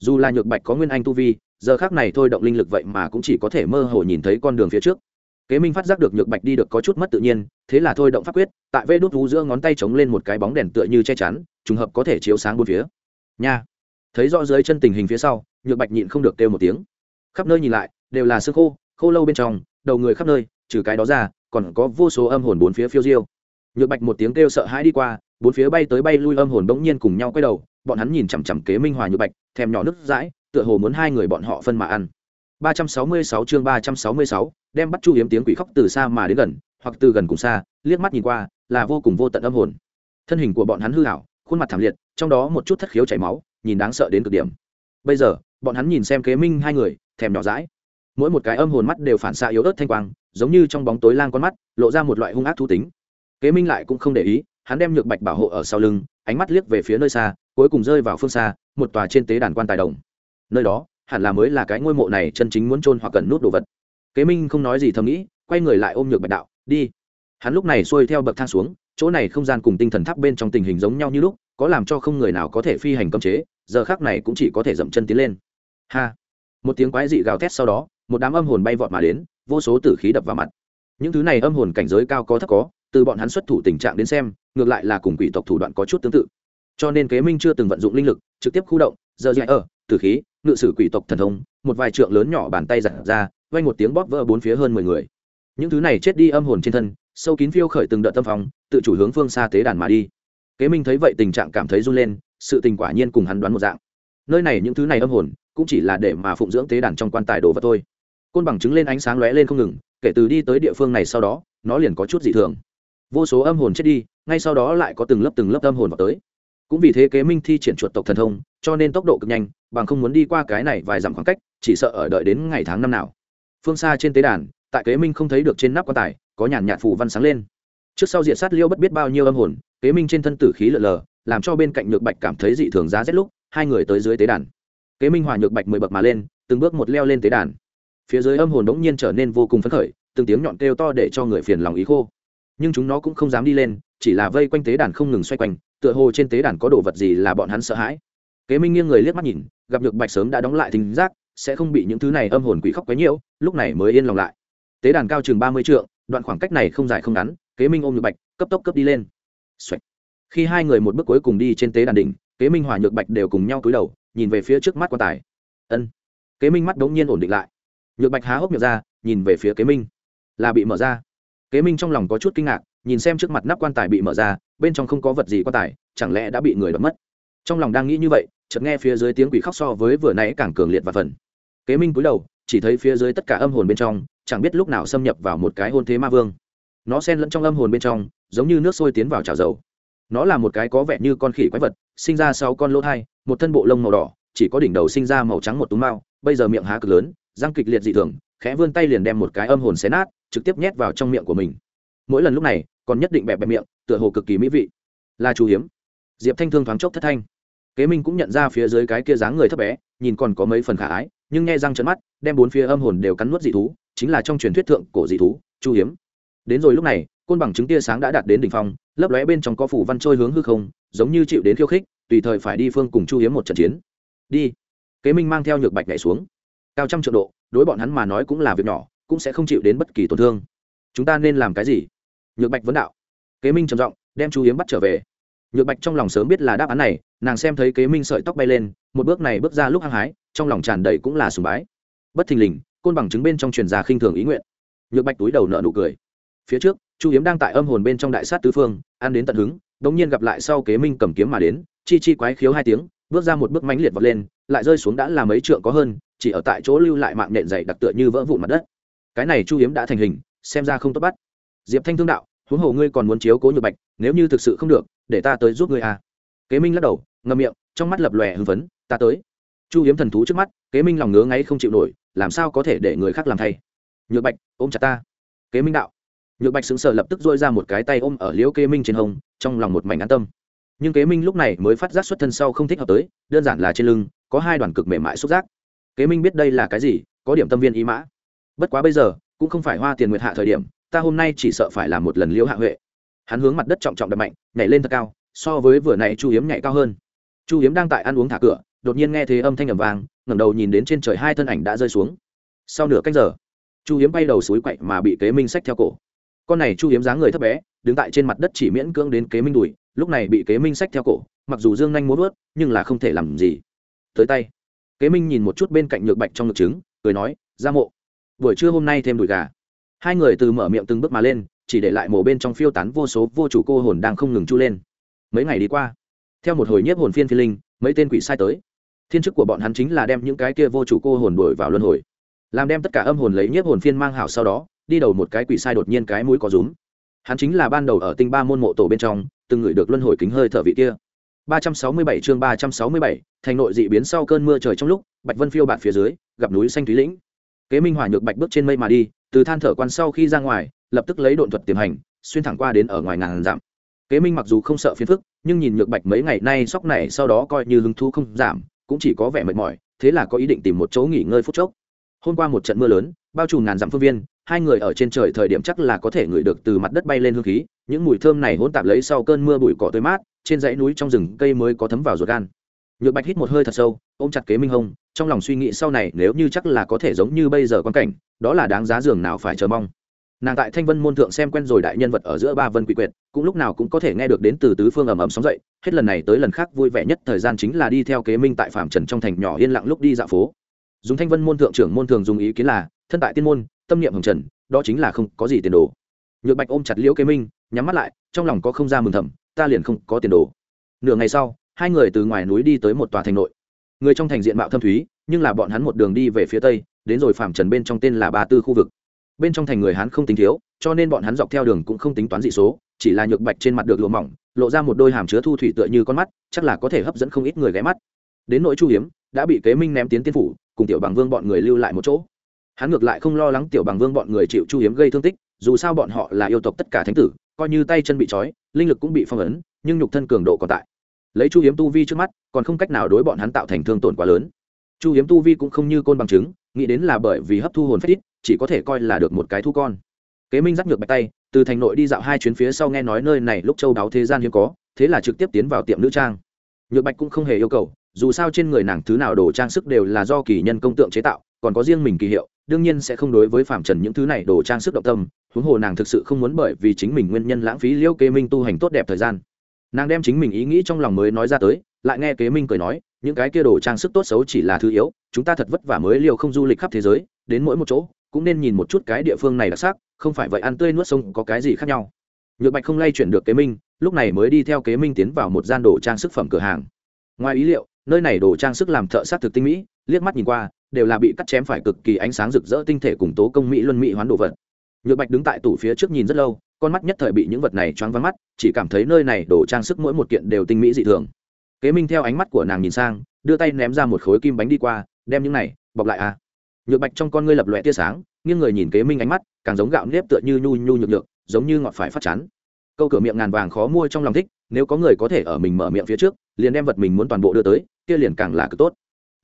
Dù là nhược bạch có nguyên anh tu vi, giờ khác này thôi động linh lực vậy mà cũng chỉ có thể mơ hồ nhìn thấy con đường phía trước. Kế minh phát giác được nhược bạch đi được có chút mất tự nhiên, thế là thôi động pháp quyết, tại vê đốt thú giữa ngón tay chống lên một cái bóng đèn tựa như che chắn, trùng hợp có thể chiếu sáng bốn phía. Nha thấy rõ dưới chân tình hình phía sau nhược bạch nhịn không được kêu một tiếng. Khắp nơi nhìn lại đều là xương khô khô lâu bên trong đầu người khắp nơi trừ cái đó ra còn có vô số âm hồn bốn phía phiêu diêu. Nhược bạch một tiếng kêu sợ hãi đi qua bốn phía bay tới bay lui âm hồn bỗng nhiên cùng nhau quay đầu bọn hắn nhìn chằm chằm kế minh hòa nhược bạch thèm nhỏ nước dãi tựa hồ muốn hai người bọn họ phân mà ăn. 366 chương 366, đem bắt chu hiếm tiếng quỷ khóc từ xa mà đến gần hoặc từ gần cùng xa liếc mắt nhìn qua là vô cùng vô tận âm hồn. Thân hình của bọn hắn hư hảo khuôn mặt thảm liệt trong đó một chút thất khiếu chảy máu nhìn đáng sợ đến cực điểm. Bây giờ, bọn hắn nhìn xem kế minh hai người, thèm nhỏ dãi. Mỗi một cái âm hồn mắt đều phản xạ yếu ớt thanh quang, giống như trong bóng tối lang con mắt, lộ ra một loại hung ác thú tính. Kế minh lại cũng không để ý, hắn đem nhược bạch bảo hộ ở sau lưng, ánh mắt liếc về phía nơi xa, cuối cùng rơi vào phương xa, một tòa trên tế đàn quan tài đồng. Nơi đó, hẳn là mới là cái ngôi mộ này chân chính muốn trôn hoặc cần nút đồ vật. Kế minh không nói gì thầm nghĩ, quay người lại ôm nhược bạch đạo, đi. Hắn lúc này xuôi theo bậc thang xuống, chỗ này không gian cùng tinh thần tháp bên trong tình hình giống nhau như lúc, có làm cho không người nào có thể phi hành cấm chế giờ khác này cũng chỉ có thể dậm chân tiến lên. Ha! Một tiếng quái dị gào thét sau đó, một đám âm hồn bay vọt mà đến, vô số tử khí đập vào mặt. Những thứ này âm hồn cảnh giới cao có thấp có, từ bọn hắn xuất thủ tình trạng đến xem, ngược lại là cùng quỷ tộc thủ đoạn có chút tương tự. Cho nên kế minh chưa từng vận dụng linh lực, trực tiếp khu động, giờ dạy ở, tử khí, ngự sử quỷ tộc thần thông, một vài trượng lớn nhỏ bàn tay giặt ra, vang một tiếng bóp vỡ bốn phía hơn mười người. Những thứ này chết đi âm hồn trên thân, sâu kín phiêu khởi từng đợt tâm phòng tự chủ hướng phương xa tế đàn mà đi. Kế minh thấy vậy tình trạng cảm thấy run lên sự tình quả nhiên cùng hắn đoán một dạng. Nơi này những thứ này âm hồn, cũng chỉ là để mà phụng dưỡng tế đàn trong quan tài đồ vật thôi. Côn bằng chứng lên ánh sáng lóe lên không ngừng, kể từ đi tới địa phương này sau đó, nó liền có chút dị thường. Vô số âm hồn chết đi, ngay sau đó lại có từng lớp từng lớp âm hồn vào tới. Cũng vì thế kế minh thi triển chuột tộc thần thông, cho nên tốc độ cực nhanh, bằng không muốn đi qua cái này vài dặm khoảng cách, chỉ sợ ở đợi đến ngày tháng năm nào. Phương xa trên tế đàn, tại kế minh không thấy được trên nắp quan tài, có nhàn nhạt phù văn sáng lên. Trước sau diện sát liêu bất biết bao nhiêu âm hồn, kế minh trên thân tử khí lờ lờ làm cho bên cạnh nhược bạch cảm thấy dị thường giá rét lúc, hai người tới dưới tế đàn. Kế minh hòa nhược bạch mười bậc mà lên, từng bước một leo lên tế đàn. Phía dưới âm hồn đ ố n g nhiên trở nên vô cùng phấn khởi, từng tiếng nhọn kêu to để cho người phiền lòng ý khô. Nhưng chúng nó cũng không dám đi lên, chỉ là vây quanh tế đàn không ngừng xoay quanh, tựa hồ trên tế đàn có đồ vật gì là bọn hắn sợ hãi. Kế minh nghiêng người liếc mắt nhìn, gặp nhược bạch sớm đã đóng lại thính giác, sẽ không bị những thứ này âm hồn quỷ khóc quấy nhiễu, lúc này mới yên lòng lại. Tế đàn cao chừng ba mươi trượng, đoạn khoảng cách này không dài không ngắn, kế minh ôm nhược bạch, cấp tốc cấp đi lên、Xoạch khi hai người một bước cuối cùng đi trên tế đàn đỉnh, kế minh hòa nhược bạch đều cùng nhau cúi đầu, nhìn về phía trước mắt quan tài. Ân. Kế minh mắt đống nhiên ổn định lại. Nhược bạch há hốc miệng ra, nhìn về phía kế minh. Là bị mở ra. Kế minh trong lòng có chút kinh ngạc, nhìn xem trước mặt nắp quan tài bị mở ra, bên trong không có vật gì quan tài, chẳng lẽ đã bị người đ mất? Trong lòng đang nghĩ như vậy, chợt nghe phía dưới tiếng quỷ khóc so với vừa nãy càng cường liệt và phần. Kế minh cúi đầu, chỉ thấy phía dưới tất cả âm hồn bên trong, chẳng biết lúc nào xâm nhập vào một cái hôn thế ma vương. Nó xen lẫn trong âm hồn bên trong, giống như nước sôi tiến vào chảo dầu nó là một cái có vẻ như con khỉ quái vật, sinh ra sau con lỗ thai, một thân bộ lông màu đỏ, chỉ có đỉnh đầu sinh ra màu trắng một túm mao, bây giờ miệng há cực lớn, răng kịch liệt dị thường, khẽ vươn tay liền đem một cái âm hồn xé nát, trực tiếp nhét vào trong miệng của mình. Mỗi lần lúc này, còn nhất định bẹp bẹp miệng, tựa hồ cực kỳ mỹ vị. Là chú hiếm. Diệp thanh thương thoáng chốc thất thanh. Kế minh cũng nhận ra phía dưới cái kia dáng người thấp bé, nhìn còn có mấy phần khả ái, nhưng nghe răng trận mắt, đem bốn phía âm hồn đều cắn nuốt dị thú, chính là trong truyền thuyết thượng cổ dị thú, chu hiếm. Đến rồi lúc này côn bằng chứng tia sáng đã đạt đến đỉnh phong, lấp lóe bên trong có phủ văn trôi hướng hư không, giống như chịu đến khiêu khích, tùy thời phải đi phương cùng chu hiếm một trận chiến. Đi. Kế minh mang theo nhược bạch nhảy xuống. Cao trăm triệu độ, đối bọn hắn mà nói cũng là việc nhỏ, cũng sẽ không chịu đến bất kỳ tổn thương. Chúng ta nên làm cái gì? Nhược bạch vấn đạo. Kế minh trầm giọng, đem chu hiếm bắt trở về. Nhược bạch trong lòng sớm biết là đáp án này, nàng xem thấy kế minh sợi tóc bay lên, một bước này bước ra lúc hăng hái, trong lòng tràn đầy cũng là sùng bái. Bất thình lình, côn bằng chứng bên trong truyền ra khinh thường ý nguyện. Nhược bạch túi đầu nợ nụ cười. Phía trước chu hiếm đang tại âm hồn bên trong đại sát tứ phương, ăn đến tận hứng đống nhiên gặp lại sau kế minh cầm kiếm mà đến, chi chi quái khiếu hai tiếng, bước ra một bước mãnh liệt vọt lên, lại rơi xuống đã là mấy trượng có hơn, chỉ ở tại chỗ lưu lại mạng nện dày đặc tựa như vỡ vụn mặt đất. Cái này chu hiếm đã thành hình, xem ra không tốt bắt. Diệp thanh thương đạo, huống hồ ngươi còn muốn chiếu cố nhược bạch, nếu như thực sự không được, để ta tới giúp ngươi à. Kế minh lắc đầu, ngậm miệng, trong mắt lập lòe hưng phấn, ta tới. Chu hiếm thần thú trước mắt, kế minh lòng ngứa ngáy không chịu nổi, làm sao có thể để người khác làm thay? Nhược bạch, ôm chặt ta. Kế minh đạo nhược bạch xứng sở lập tức dôi ra một cái tay ôm ở liễu kế minh trên hông, trong lòng một mảnh an tâm. Nhưng kế minh lúc này mới phát giác xuất thân sau không thích hợp tới, đơn giản là trên lưng, có hai đoàn cực mềm mại xúc giác. Kế minh biết đây là cái gì, có điểm tâm viên ý mã. Bất quá bây giờ, cũng không phải hoa tiền nguyệt hạ thời điểm, ta hôm nay chỉ sợ phải làm một lần liễu hạ huệ. Hắn hướng mặt đất trọng trọng đập mạnh, nhảy lên thật cao, so với vừa này chu hiếm nhảy cao hơn. Chu hiếm đang tại ăn uống thả cửa, đột nhiên nghe thấy âm thanh ầm vang, ngẩng đầu nhìn đến trên trời hai thân ảnh đã rơi xuống. Sau nửa canh giờ, chu hiếm bay đầu suối quậy mà bị kế minh sách theo cổ con này chu hiếm dáng người thấp bé, đứng tại trên mặt đất chỉ miễn cưỡng đến kế minh đùi, lúc này bị kế minh sách theo cổ, mặc dù dương nhanh muốn vớt, nhưng là không thể làm gì. Tới tay. Kế minh nhìn một chút bên cạnh nhược bạch trong ngực trứng, cười nói ra mộ, buổi trưa hôm nay thêm đùi gà. Hai người từ mở miệng từng bước mà lên, chỉ để lại mổ bên trong phiêu tán vô số vô chủ cô hồn đang không ngừng chu lên. Mấy ngày đi qua, theo một hồi nhiếp hồn phiên phi linh, mấy tên quỷ sai tới. Thiên chức của bọn hắn chính là đem những cái kia vô chủ cô hồn đuổi vào luân hồi. Làm đem tất cả âm hồn lấy nhiếp hồn phiên mang hảo sau đó đi đầu một cái quỷ sai đột nhiên cái mũi có rúm. Hắn chính là ban đầu ở tinh ba môn mộ tổ bên trong từng ngửi được luân hồi kính hơi thở vị kia. 367 chương 367, thành nội dị biến sau cơn mưa trời trong lúc bạch vân phiêu bạt phía dưới gặp núi xanh thúy lĩnh. Kế minh hỏa nhược bạch bước trên mây mà đi từ than thở quan sau khi ra ngoài lập tức lấy độn thuật tiềm hành xuyên thẳng qua đến ở ngoài ngàn dặm. Kế minh mặc dù không sợ phiền phức nhưng nhìn nhược bạch mấy ngày nay sóc này sau đó coi như hứng thú không giảm cũng chỉ có vẻ mệt mỏi thế là có ý định tìm một chỗ nghỉ ngơi phút chốc. Hôm qua một trận mưa lớn bao trùm ngàn dặm phương viên hai người ở trên trời thời điểm chắc là có thể ngửi được từ mặt đất bay lên hương khí, những mùi thơm này hỗn tạp lấy sau cơn mưa bụi cỏ tươi mát, trên dãy núi trong rừng cây mới có thấm vào ruột gan. Nhược bạch hít một hơi thật sâu, ôm chặt kế minh hông trong lòng suy nghĩ sau này nếu như chắc là có thể giống như bây giờ quan cảnh, đó là đáng giá giường nào phải chờ mong. Nàng tại thanh vân môn thượng xem quen rồi đại nhân vật ở giữa ba vân quỷ quyệt, cũng lúc nào cũng có thể nghe được đến từ tứ phương ầm ầm sóng dậy, hết lần này tới lần khác vui vẻ nhất thời gian chính là đi theo kế minh tại phạm trần trong thành nhỏ yên lặng lúc đi dạo phố. Dùng thanh vân môn thượng trưởng môn thường dùng ý kiến là, thân tại tiên môn tâm niệm hồng trần, đó chính là không có gì tiền đồ. Nhược bạch ôm chặt liễu kế minh, nhắm mắt lại, trong lòng có không ra mừng thầm, ta liền không có tiền đồ. Nửa ngày sau, hai người từ ngoài núi đi tới một tòa thành nội. Người trong thành diện mạo thâm thúy, nhưng là bọn hắn một đường đi về phía tây, đến rồi phạm trần bên trong tên là ba tư khu vực. Bên trong thành người hắn không tính thiếu, cho nên bọn hắn dọc theo đường cũng không tính toán dị số, chỉ là nhược bạch trên mặt được lụa mỏng, lộ ra một đôi hàm chứa thu thủy tựa như con mắt, chắc là có thể hấp dẫn không ít người ghé mắt. Đến nội chu hiếm, đã bị kế minh ném tiến tiên phủ, cùng tiểu bằng vương bọn người lưu lại một chỗ hắn ngược lại không lo lắng tiểu bằng vương bọn người chịu chu hiếm gây thương tích, dù sao bọn họ là yêu tộc tất cả thánh tử, coi như tay chân bị trói, linh lực cũng bị phong ấn, nhưng nhục thân cường độ còn tại. Lấy chu hiếm tu vi trước mắt, còn không cách nào đối bọn hắn tạo thành thương tổn quá lớn. Chu hiếm tu vi cũng không như côn bằng chứng nghĩ đến là bởi vì hấp thu hồn phép ít, chỉ có thể coi là được một cái thu con. Kế minh dắt ngược bạch tay, từ thành nội đi dạo hai chuyến phía sau nghe nói nơi này lúc châu đáo thế gian hiếm có, thế là trực tiếp tiến vào tiệm nữ trang. Nhược bạch cũng không hề yêu cầu, dù sao trên người nàng thứ nào đồ trang sức đều là do kỳ nhân công tượng chế tạo, còn có riêng mình kỳ hiệu đương nhiên sẽ không đối với phạm trần những thứ này đồ trang sức động tâm, huống hồ nàng thực sự không muốn bởi vì chính mình nguyên nhân lãng phí liễu kế minh tu hành tốt đẹp thời gian. Nàng đem chính mình ý nghĩ trong lòng mới nói ra tới, lại nghe kế minh cười nói, những cái kia đồ trang sức tốt xấu chỉ là thứ yếu, chúng ta thật vất vả mới liều không du lịch khắp thế giới, đến mỗi một chỗ, cũng nên nhìn một chút cái địa phương này đặc sắc, không phải vậy ăn tươi nuốt sông có cái gì khác nhau. Nhược bạch không lay chuyển được kế minh, lúc này mới đi theo kế minh tiến vào một gian đồ trang sức phẩm cửa hàng. Ngoài ý liệu, nơi này đồ trang sức làm thợ sát thực tinh mỹ, liếc mắt nhìn qua đều là bị cắt chém phải cực kỳ ánh sáng rực rỡ tinh thể cùng tố công mỹ luân mỹ hoán đồ vật. Nhược bạch đứng tại tủ phía trước nhìn rất lâu, con mắt nhất thời bị những vật này choáng vắng mắt, chỉ cảm thấy nơi này đồ trang sức mỗi một kiện đều tinh mỹ dị thường. Kế minh theo ánh mắt của nàng nhìn sang, đưa tay ném ra một khối kim bánh đi qua, đem những này, bọc lại à. Nhược bạch trong con ngươi lập lòe tia sáng, nghiêng người nhìn kế minh ánh mắt, càng giống gạo nếp tựa như nhu nhu nhược nhược, giống như ngọt phải phát chán. Câu cửa miệng ngàn vàng khó mua trong lòng thích, nếu có người có thể ở mình mở miệng phía trước, liền đem vật mình muốn toàn bộ đưa tới, kia liền càng là cực tốt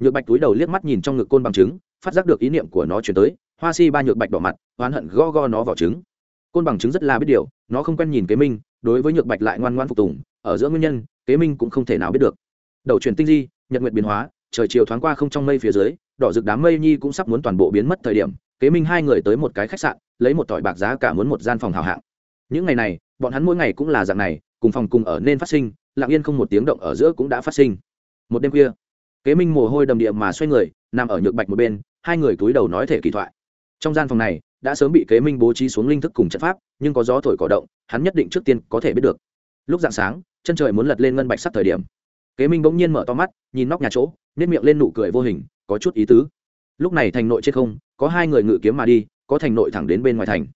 nhược bạch túi đầu liếc mắt nhìn trong ngực côn bằng trứng, phát giác được ý niệm của nó chuyển tới, hoa si ba nhược bạch đỏ mặt, oán hận go go nó vào trứng. Côn bằng trứng rất là biết điều, nó không quen nhìn kế minh, đối với nhược bạch lại ngoan ngoan phục tùng, ở giữa nguyên nhân, kế minh cũng không thể nào biết được. Đầu chuyển tinh di, nhật nguyện biến hóa, trời chiều thoáng qua không trong mây phía dưới, đỏ rực đám mây nhi cũng sắp muốn toàn bộ biến mất thời điểm, kế minh hai người tới một cái khách sạn, lấy một tỏi bạc giá cả muốn một gian phòng hào hạng. Những ngày này, bọn hắn mỗi ngày cũng là dạng này, cùng phòng cùng ở nên phát sinh, lặng yên không một tiếng động ở giữa cũng đã phát sinh. Một đêm khuya kế minh mồ hôi đầm địa mà xoay người, nằm ở nhược bạch một bên, hai người túi đầu nói thể kỳ thoại. Trong gian phòng này, đã sớm bị kế minh bố trí xuống linh thức cùng trận pháp, nhưng có gió thổi cỏ động, hắn nhất định trước tiên có thể biết được. Lúc dạng sáng, chân trời muốn lật lên ngân bạch sắp thời điểm, kế minh bỗng nhiên mở to mắt, nhìn nóc nhà chỗ nếp miệng lên nụ cười vô hình, có chút ý tứ. Lúc này thành nội trên không, có hai người ngự kiếm mà đi, có thành nội thẳng đến bên ngoài thành.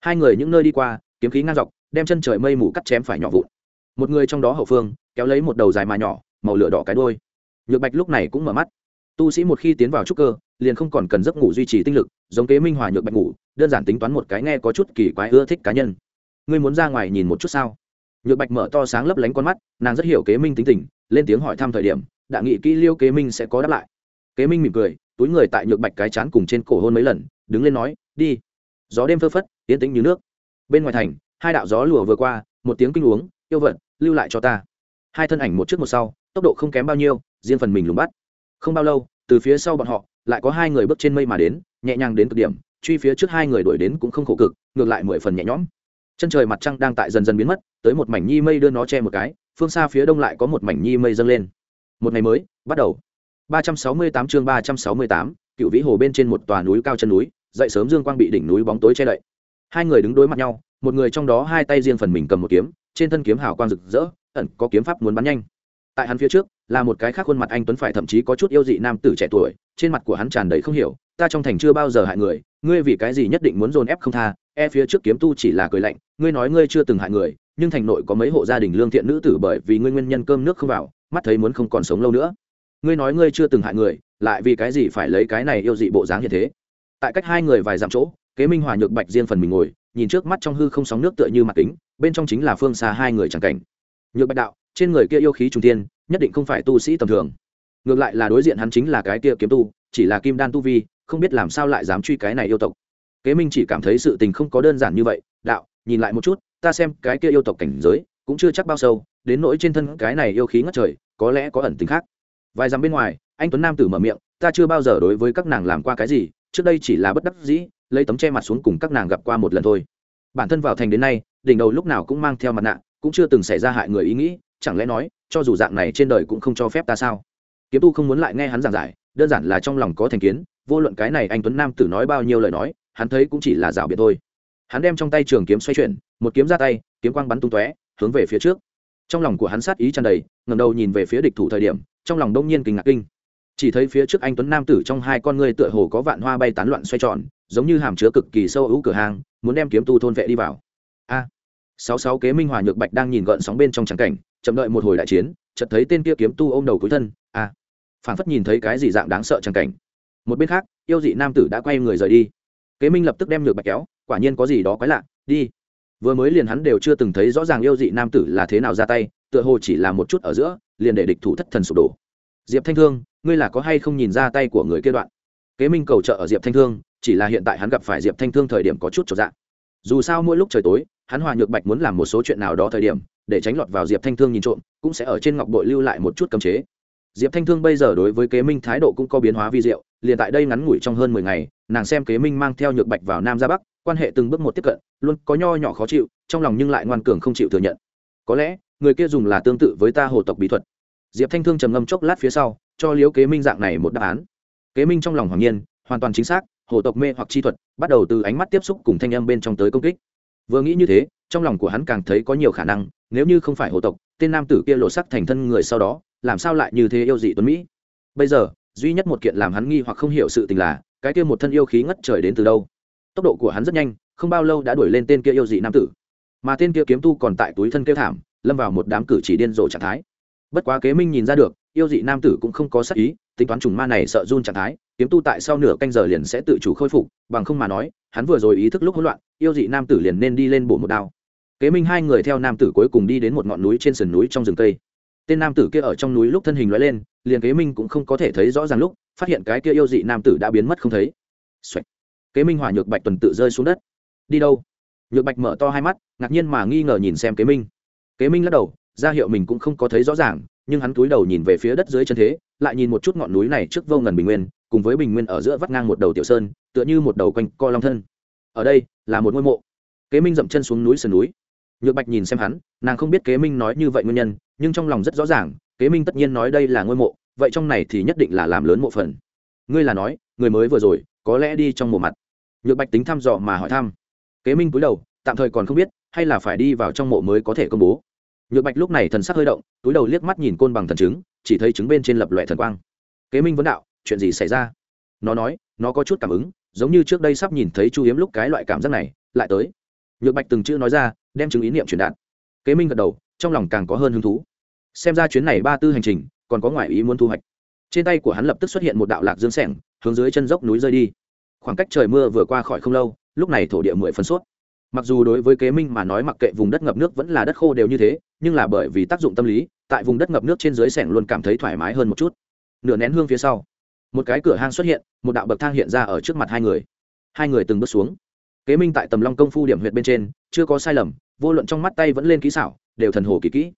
Hai người những nơi đi qua, kiếm khí ngang dọc, đem chân trời mây mù cắt chém phải nhỏ vụn. Một người trong đó hậu phương, kéo lấy một đầu dài mà nhỏ, màu lửa đỏ cái đôi nhược bạch lúc này cũng mở mắt. Tu sĩ một khi tiến vào trúc cơ liền không còn cần giấc ngủ duy trì tinh lực giống kế minh hòa nhược bạch ngủ đơn giản tính toán một cái nghe có chút kỳ quái ưa thích cá nhân. Ngươi muốn ra ngoài nhìn một chút sao? Nhược bạch mở to sáng lấp lánh con mắt nàng rất hiểu kế minh tính tình lên tiếng hỏi thăm thời điểm đã nghĩ kỹ liêu kế minh sẽ có đáp lại. Kế minh mỉm cười túi người tại nhược bạch cái chán cùng trên cổ hôn mấy lần đứng lên nói đi. Gió đêm phơ phất tiến tĩnh như nước. Bên ngoài thành hai đạo gió lùa vừa qua một tiếng kinh uống yêu vận, lưu lại cho ta. Hai thân ảnh một trước một sau tốc độ không kém bao nhiêu riêng phần mình lùng bắt. Không bao lâu từ phía sau bọn họ lại có hai người bước trên mây mà đến nhẹ nhàng đến cực điểm truy phía trước hai người đuổi đến cũng không khổ cực ngược lại mười phần nhẹ nhõm. Chân trời mặt trăng đang tại dần dần biến mất tới một mảnh nhi mây đưa nó che một cái phương xa phía đông lại có một mảnh nhi mây dâng lên. Một ngày mới bắt đầu. 368 chương 368, cựu vĩ hồ bên trên một tòa núi cao chân núi dậy sớm dương quang bị đỉnh núi bóng tối che đậy. Hai người đứng đối mặt nhau một người trong đó hai tay riêng phần mình cầm một kiếm trên thân kiếm hào quang rực rỡ ẩn có kiếm pháp muốn bắn nhanh. Tại hắn phía trước là một cái khác khuôn mặt anh tuấn phải thậm chí có chút yêu dị nam tử trẻ tuổi, trên mặt của hắn tràn đầy không hiểu, ta trong thành chưa bao giờ hại người, ngươi vì cái gì nhất định muốn dồn ép không tha e phía trước kiếm tu chỉ là cười lạnh, ngươi nói ngươi chưa từng hại người, nhưng thành nội có mấy hộ gia đình lương thiện nữ tử bởi vì ngươi nguyên nhân cơm nước không vào, mắt thấy muốn không còn sống lâu nữa. Ngươi nói ngươi chưa từng hại người, lại vì cái gì phải lấy cái này yêu dị bộ dáng như thế? Tại cách hai người vài dặm chỗ, kế minh hòa nhược bạch riêng phần mình ngồi, nhìn trước mắt trong hư không sóng nước tựa như mặt kính, bên trong chính là phương xa hai người chẳng cảnh. Nhược bạch đạo, trên người kia yêu khí trung tiên nhất định không phải tu sĩ tầm thường. Ngược lại là đối diện hắn chính là cái kia kiếm tu, chỉ là kim đan tu vi, không biết làm sao lại dám truy cái này yêu tộc. Kế minh chỉ cảm thấy sự tình không có đơn giản như vậy, đạo, nhìn lại một chút, ta xem cái kia yêu tộc cảnh giới, cũng chưa chắc bao sâu, đến nỗi trên thân cái này yêu khí ngất trời, có lẽ có ẩn tính khác. Vài dặm bên ngoài, anh tuấn nam tử mở miệng, ta chưa bao giờ đối với các nàng làm qua cái gì, trước đây chỉ là bất đắc dĩ, lấy tấm che mặt xuống cùng các nàng gặp qua một lần thôi. Bản thân vào thành đến nay, đỉnh đầu lúc nào cũng mang theo mặt nạ, cũng chưa từng xảy ra hại người ý nghĩ, chẳng lẽ nói cho dù dạng này trên đời cũng không cho phép ta sao? Kiếm tu không muốn lại nghe hắn giảng giải, đơn giản là trong lòng có thành kiến, vô luận cái này anh tuấn nam tử nói bao nhiêu lời nói, hắn thấy cũng chỉ là rào biệt thôi. Hắn đem trong tay trường kiếm xoay chuyển, một kiếm ra tay, kiếm quang bắn tung tóe, hướng về phía trước. Trong lòng của hắn sát ý tràn đầy ngầm đầu nhìn về phía địch thủ thời điểm, trong lòng đông nhiên kinh ngạc kinh. Chỉ thấy phía trước anh tuấn nam tử trong hai con ngươi tựa hồ có vạn hoa bay tán loạn xoay tròn, giống như hàm chứa cực kỳ sâu ấu cửa hàng, muốn đem kiếm tu thôn vệ đi vào sáu sáu kế minh hòa nhược bạch đang nhìn gợn sóng bên trong trắng cảnh, chậm đợi một hồi đại chiến, chợt thấy tên kia kiếm tu ôm đầu cuối thân a phản phất nhìn thấy cái gì dạng đáng sợ trắng cảnh. Một bên khác, yêu dị nam tử đã quay người rời đi. Kế minh lập tức đem nhược bạch kéo, quả nhiên có gì đó quái lạ, đi. Vừa mới liền hắn đều chưa từng thấy rõ ràng yêu dị nam tử là thế nào ra tay, tựa hồ chỉ là một chút ở giữa, liền để địch thủ thất thần sụp đổ. Diệp thanh thương, ngươi là có hay không nhìn ra tay của người kia đoạn? Kế minh cầu trợ ở diệp thanh thương, chỉ là hiện tại hắn gặp phải diệp thanh thương thời điểm có chút trở dạng dù sao mỗi lúc trời tối hắn hòa nhược bạch muốn làm một số chuyện nào đó thời điểm, để tránh lọt vào diệp thanh thương nhìn trộm, cũng sẽ ở trên ngọc bội lưu lại một chút cấm chế. Diệp thanh thương bây giờ đối với kế minh thái độ cũng có biến hóa vi diệu, liền tại đây ngắn ngủi trong hơn mười ngày, nàng xem kế minh mang theo nhược bạch vào nam ra bắc, quan hệ từng bước một tiếp cận, luôn có nho nhỏ khó chịu, trong lòng nhưng lại ngoan cường không chịu thừa nhận. Có lẽ, người kia dùng là tương tự với ta hồ tộc bí thuật. Diệp thanh thương trầm ngâm chốc lát phía sau, cho liếu kế minh dạng này một đáp án. Kế minh trong lòng hoàng nhiên, hoàn toàn chính xác, hồ tộc mê hoặc chi thuật, bắt đầu từ ánh mắt tiếp xúc cùng thanh âm bên trong tới công kích vừa nghĩ như thế, trong lòng của hắn càng thấy có nhiều khả năng, nếu như không phải hồ tộc, tên nam tử kia lộ sắc thành thân người sau đó, làm sao lại như thế yêu dị tuấn mỹ? Bây giờ, duy nhất một kiện làm hắn nghi hoặc không hiểu sự tình là, cái kia một thân yêu khí ngất trời đến từ đâu? Tốc độ của hắn rất nhanh, không bao lâu đã đuổi lên tên kia yêu dị nam tử. Mà tên kia kiếm tu còn tại túi thân kêu thảm, lâm vào một đám cử chỉ điên rồ trạng thái. Bất quá kế minh nhìn ra được, yêu dị nam tử cũng không có sắc ý tính toán trùng ma này sợ run trạng thái, kiếm tu tại sau nửa canh giờ liền sẽ tự chủ khôi phục, bằng không mà nói, hắn vừa rồi ý thức lúc hỗn loạn, yêu dị nam tử liền nên đi lên bổ một đao. Kế minh hai người theo nam tử cuối cùng đi đến một ngọn núi trên sườn núi trong rừng cây. Tên nam tử kia ở trong núi lúc thân hình loại lên, liền kế minh cũng không có thể thấy rõ ràng lúc, phát hiện cái kia yêu dị nam tử đã biến mất không thấy、Xoạch. kế minh hỏa nhược bạch tuần tự rơi xuống đất. Đi đâu? Nhược bạch mở to hai mắt, ngạc nhiên mà nghi ngờ nhìn xem kế minh. Kế minh lắc đầu, ra hiệu mình cũng không có thấy rõ ràng nhưng hắn cúi đầu nhìn về phía đất dưới chân thế, lại nhìn một chút ngọn núi này trước vô ngần bình nguyên, cùng với bình nguyên ở giữa vắt ngang một đầu tiểu sơn, tựa như một đầu quanh co long thân. Ở đây là một ngôi mộ. Kế minh dậm chân xuống núi sườn núi. Nhược bạch nhìn xem hắn, nàng không biết kế minh nói như vậy nguyên nhân, nhưng trong lòng rất rõ ràng, kế minh tất nhiên nói đây là ngôi mộ, vậy trong này thì nhất định là làm lớn mộ phần. Ngươi là nói, người mới vừa rồi, có lẽ đi trong mộ mặt. Nhược bạch tính thăm dò mà hỏi thăm. Kế minh cúi đầu, tạm thời còn không biết, hay là phải đi vào trong mộ mới có thể công bố nhược bạch lúc này thần sắc hơi động, túi đầu liếc mắt nhìn côn bằng thần trứng chỉ thấy trứng bên trên lập loại thần quang. Kế minh vấn đạo, chuyện gì xảy ra? Nó nói, nó có chút cảm ứng, giống như trước đây sắp nhìn thấy chu hiếm lúc cái loại cảm giác này, lại tới. Nhược bạch từng chữ nói ra, đem chứng ý niệm truyền đạt. Kế minh gật đầu, trong lòng càng có hơn hứng thú. Xem ra chuyến này ba tư hành trình, còn có ngoại ý muốn thu hoạch. Trên tay của hắn lập tức xuất hiện một đạo lạc dương sẻng, hướng dưới chân dốc núi rơi đi. Khoảng cách trời mưa vừa qua khỏi không lâu, lúc này thổ địa mười phân suốt mặc dù đối với kế minh mà nói mặc kệ vùng đất ngập nước vẫn là đất khô đều như thế, nhưng là bởi vì tác dụng tâm lý, tại vùng đất ngập nước trên dưới sẻng luôn cảm thấy thoải mái hơn một chút. Nửa nén hương phía sau, một cái cửa hang xuất hiện, một đạo bậc thang hiện ra ở trước mặt hai người. Hai người từng bước xuống. Kế minh tại tầm long công phu điểm huyệt bên trên, chưa có sai lầm, vô luận trong mắt tay vẫn lên kỹ xảo, đều thần hồ kỳ kỹ.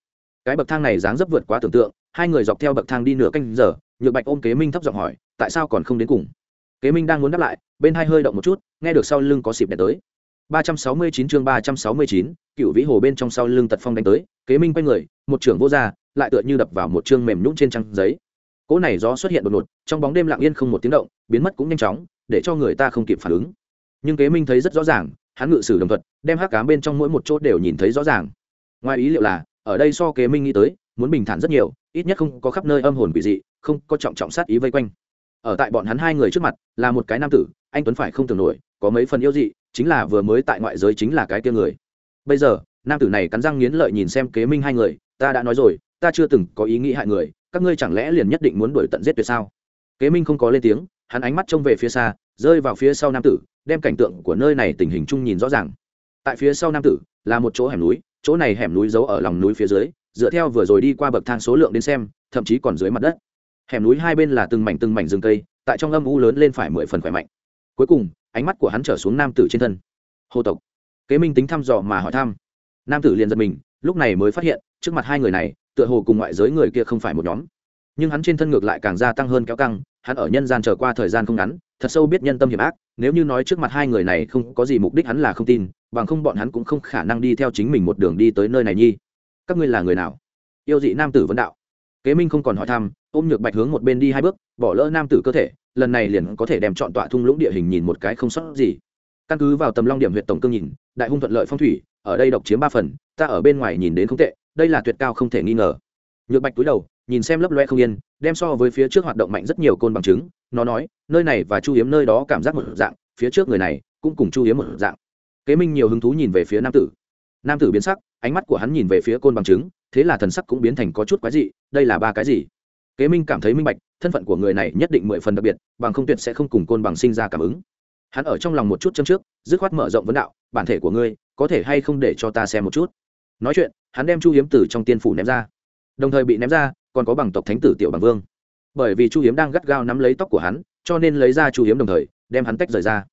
Cái bậc thang này dáng dấp vượt quá tưởng tượng, hai người dọc theo bậc thang đi nửa canh giờ, nhược bạch ôm kế minh thấp giọng hỏi, tại sao còn không đến cùng? Kế minh đang muốn đáp lại, bên hai hơi động một chút, nghe được sau lưng có xịp đẻ tới ba trăm sáu mươi chín chương ba trăm sáu mươi chín cựu vĩ hồ bên trong sau lưng tật phong đánh tới kế minh quay người một trưởng vô ra, lại tựa như đập vào một chương mềm nhũn trên trang giấy. Cỗ này gió xuất hiện đột ngột trong bóng đêm lặng yên không một tiếng động biến mất cũng nhanh chóng để cho người ta không kịp phản ứng. Nhưng kế minh thấy rất rõ ràng hắn ngự sử đồng thuật đem hắc ám bên trong mỗi một chỗ đều nhìn thấy rõ ràng. Ngoài ý liệu là ở đây so kế minh nghĩ tới muốn bình thản rất nhiều ít nhất không có khắp nơi âm hồn quỷ dị không có trọng trọng sát ý vây quanh. Ở tại bọn hắn hai người trước mặt là một cái nam tử anh tuấn phải không tưởng nổi có mấy phần yêu dị chính là vừa mới tại ngoại giới chính là cái kia người. Bây giờ, nam tử này cắn răng nghiến lợi nhìn xem kế minh hai người, ta đã nói rồi, ta chưa từng có ý nghĩ hại người, các ngươi chẳng lẽ liền nhất định muốn đuổi tận giết tuyệt sao? Kế minh không có lên tiếng, hắn ánh mắt trông về phía xa, rơi vào phía sau nam tử, đem cảnh tượng của nơi này tình hình chung nhìn rõ ràng. Tại phía sau nam tử, là một chỗ hẻm núi, chỗ này hẻm núi giấu ở lòng núi phía dưới, dựa theo vừa rồi đi qua bậc thang số lượng đến xem, thậm chí còn dưới mặt đất. Hẻm núi hai bên là từng mảnh từng mảnh rừng cây, tại trong âm u lớn lên phải mười phần khỏe mạnh cuối cùng, ánh mắt của hắn trở xuống nam tử trên thân. Hồ tộc. Kế minh tính thăm dò mà hỏi thăm. Nam tử liền giật mình, lúc này mới phát hiện, trước mặt hai người này, tựa hồ cùng ngoại giới người kia không phải một nhóm. Nhưng hắn trên thân ngược lại càng gia tăng hơn kéo căng, hắn ở nhân gian trở qua thời gian không ngắn, thật sâu biết nhân tâm hiểm ác, nếu như nói trước mặt hai người này không có gì mục đích hắn là không tin, bằng không bọn hắn cũng không khả năng đi theo chính mình một đường đi tới nơi này nhi. Các ngươi là người nào? Yêu dị nam tử vấn đạo. Kế minh không còn hỏi thăm, ôm nhược bạch hướng một bên đi hai bước, bỏ lỡ nam tử cơ thể lần này liền có thể đem chọn tọa thung lũng địa hình nhìn một cái không sót gì. Căn cứ vào tầm long điểm huyện tổng cương nhìn, đại hung thuận lợi phong thủy, ở đây độc chiếm ba phần, ta ở bên ngoài nhìn đến không tệ, đây là tuyệt cao không thể nghi ngờ. Nhược bạch túi đầu, nhìn xem lấp loe không yên, đem so với phía trước hoạt động mạnh rất nhiều côn bằng chứng, nó nói, nơi này và chu hiếm nơi đó cảm giác một dạng, phía trước người này cũng cùng chu hiếm một dạng. Kế minh nhiều hứng thú nhìn về phía nam tử. Nam tử biến sắc, ánh mắt của hắn nhìn về phía côn bằng chứng, thế là thần sắc cũng biến thành có chút quái dị, đây là ba cái gì? Kế minh cảm thấy minh bạch thân phận của người này nhất định mười phần đặc biệt, bằng không tuyệt sẽ không cùng côn bằng sinh ra cảm ứng. Hắn ở trong lòng một chút châm trước, dứt khoát mở rộng vấn đạo, bản thể của ngươi, có thể hay không để cho ta xem một chút? Nói chuyện, hắn đem chu hiếm tử trong tiên phủ ném ra. Đồng thời bị ném ra, còn có bằng tộc thánh tử tiểu bằng vương. Bởi vì chu hiếm đang gắt gao nắm lấy tóc của hắn, cho nên lấy ra chu hiếm đồng thời, đem hắn tách rời ra.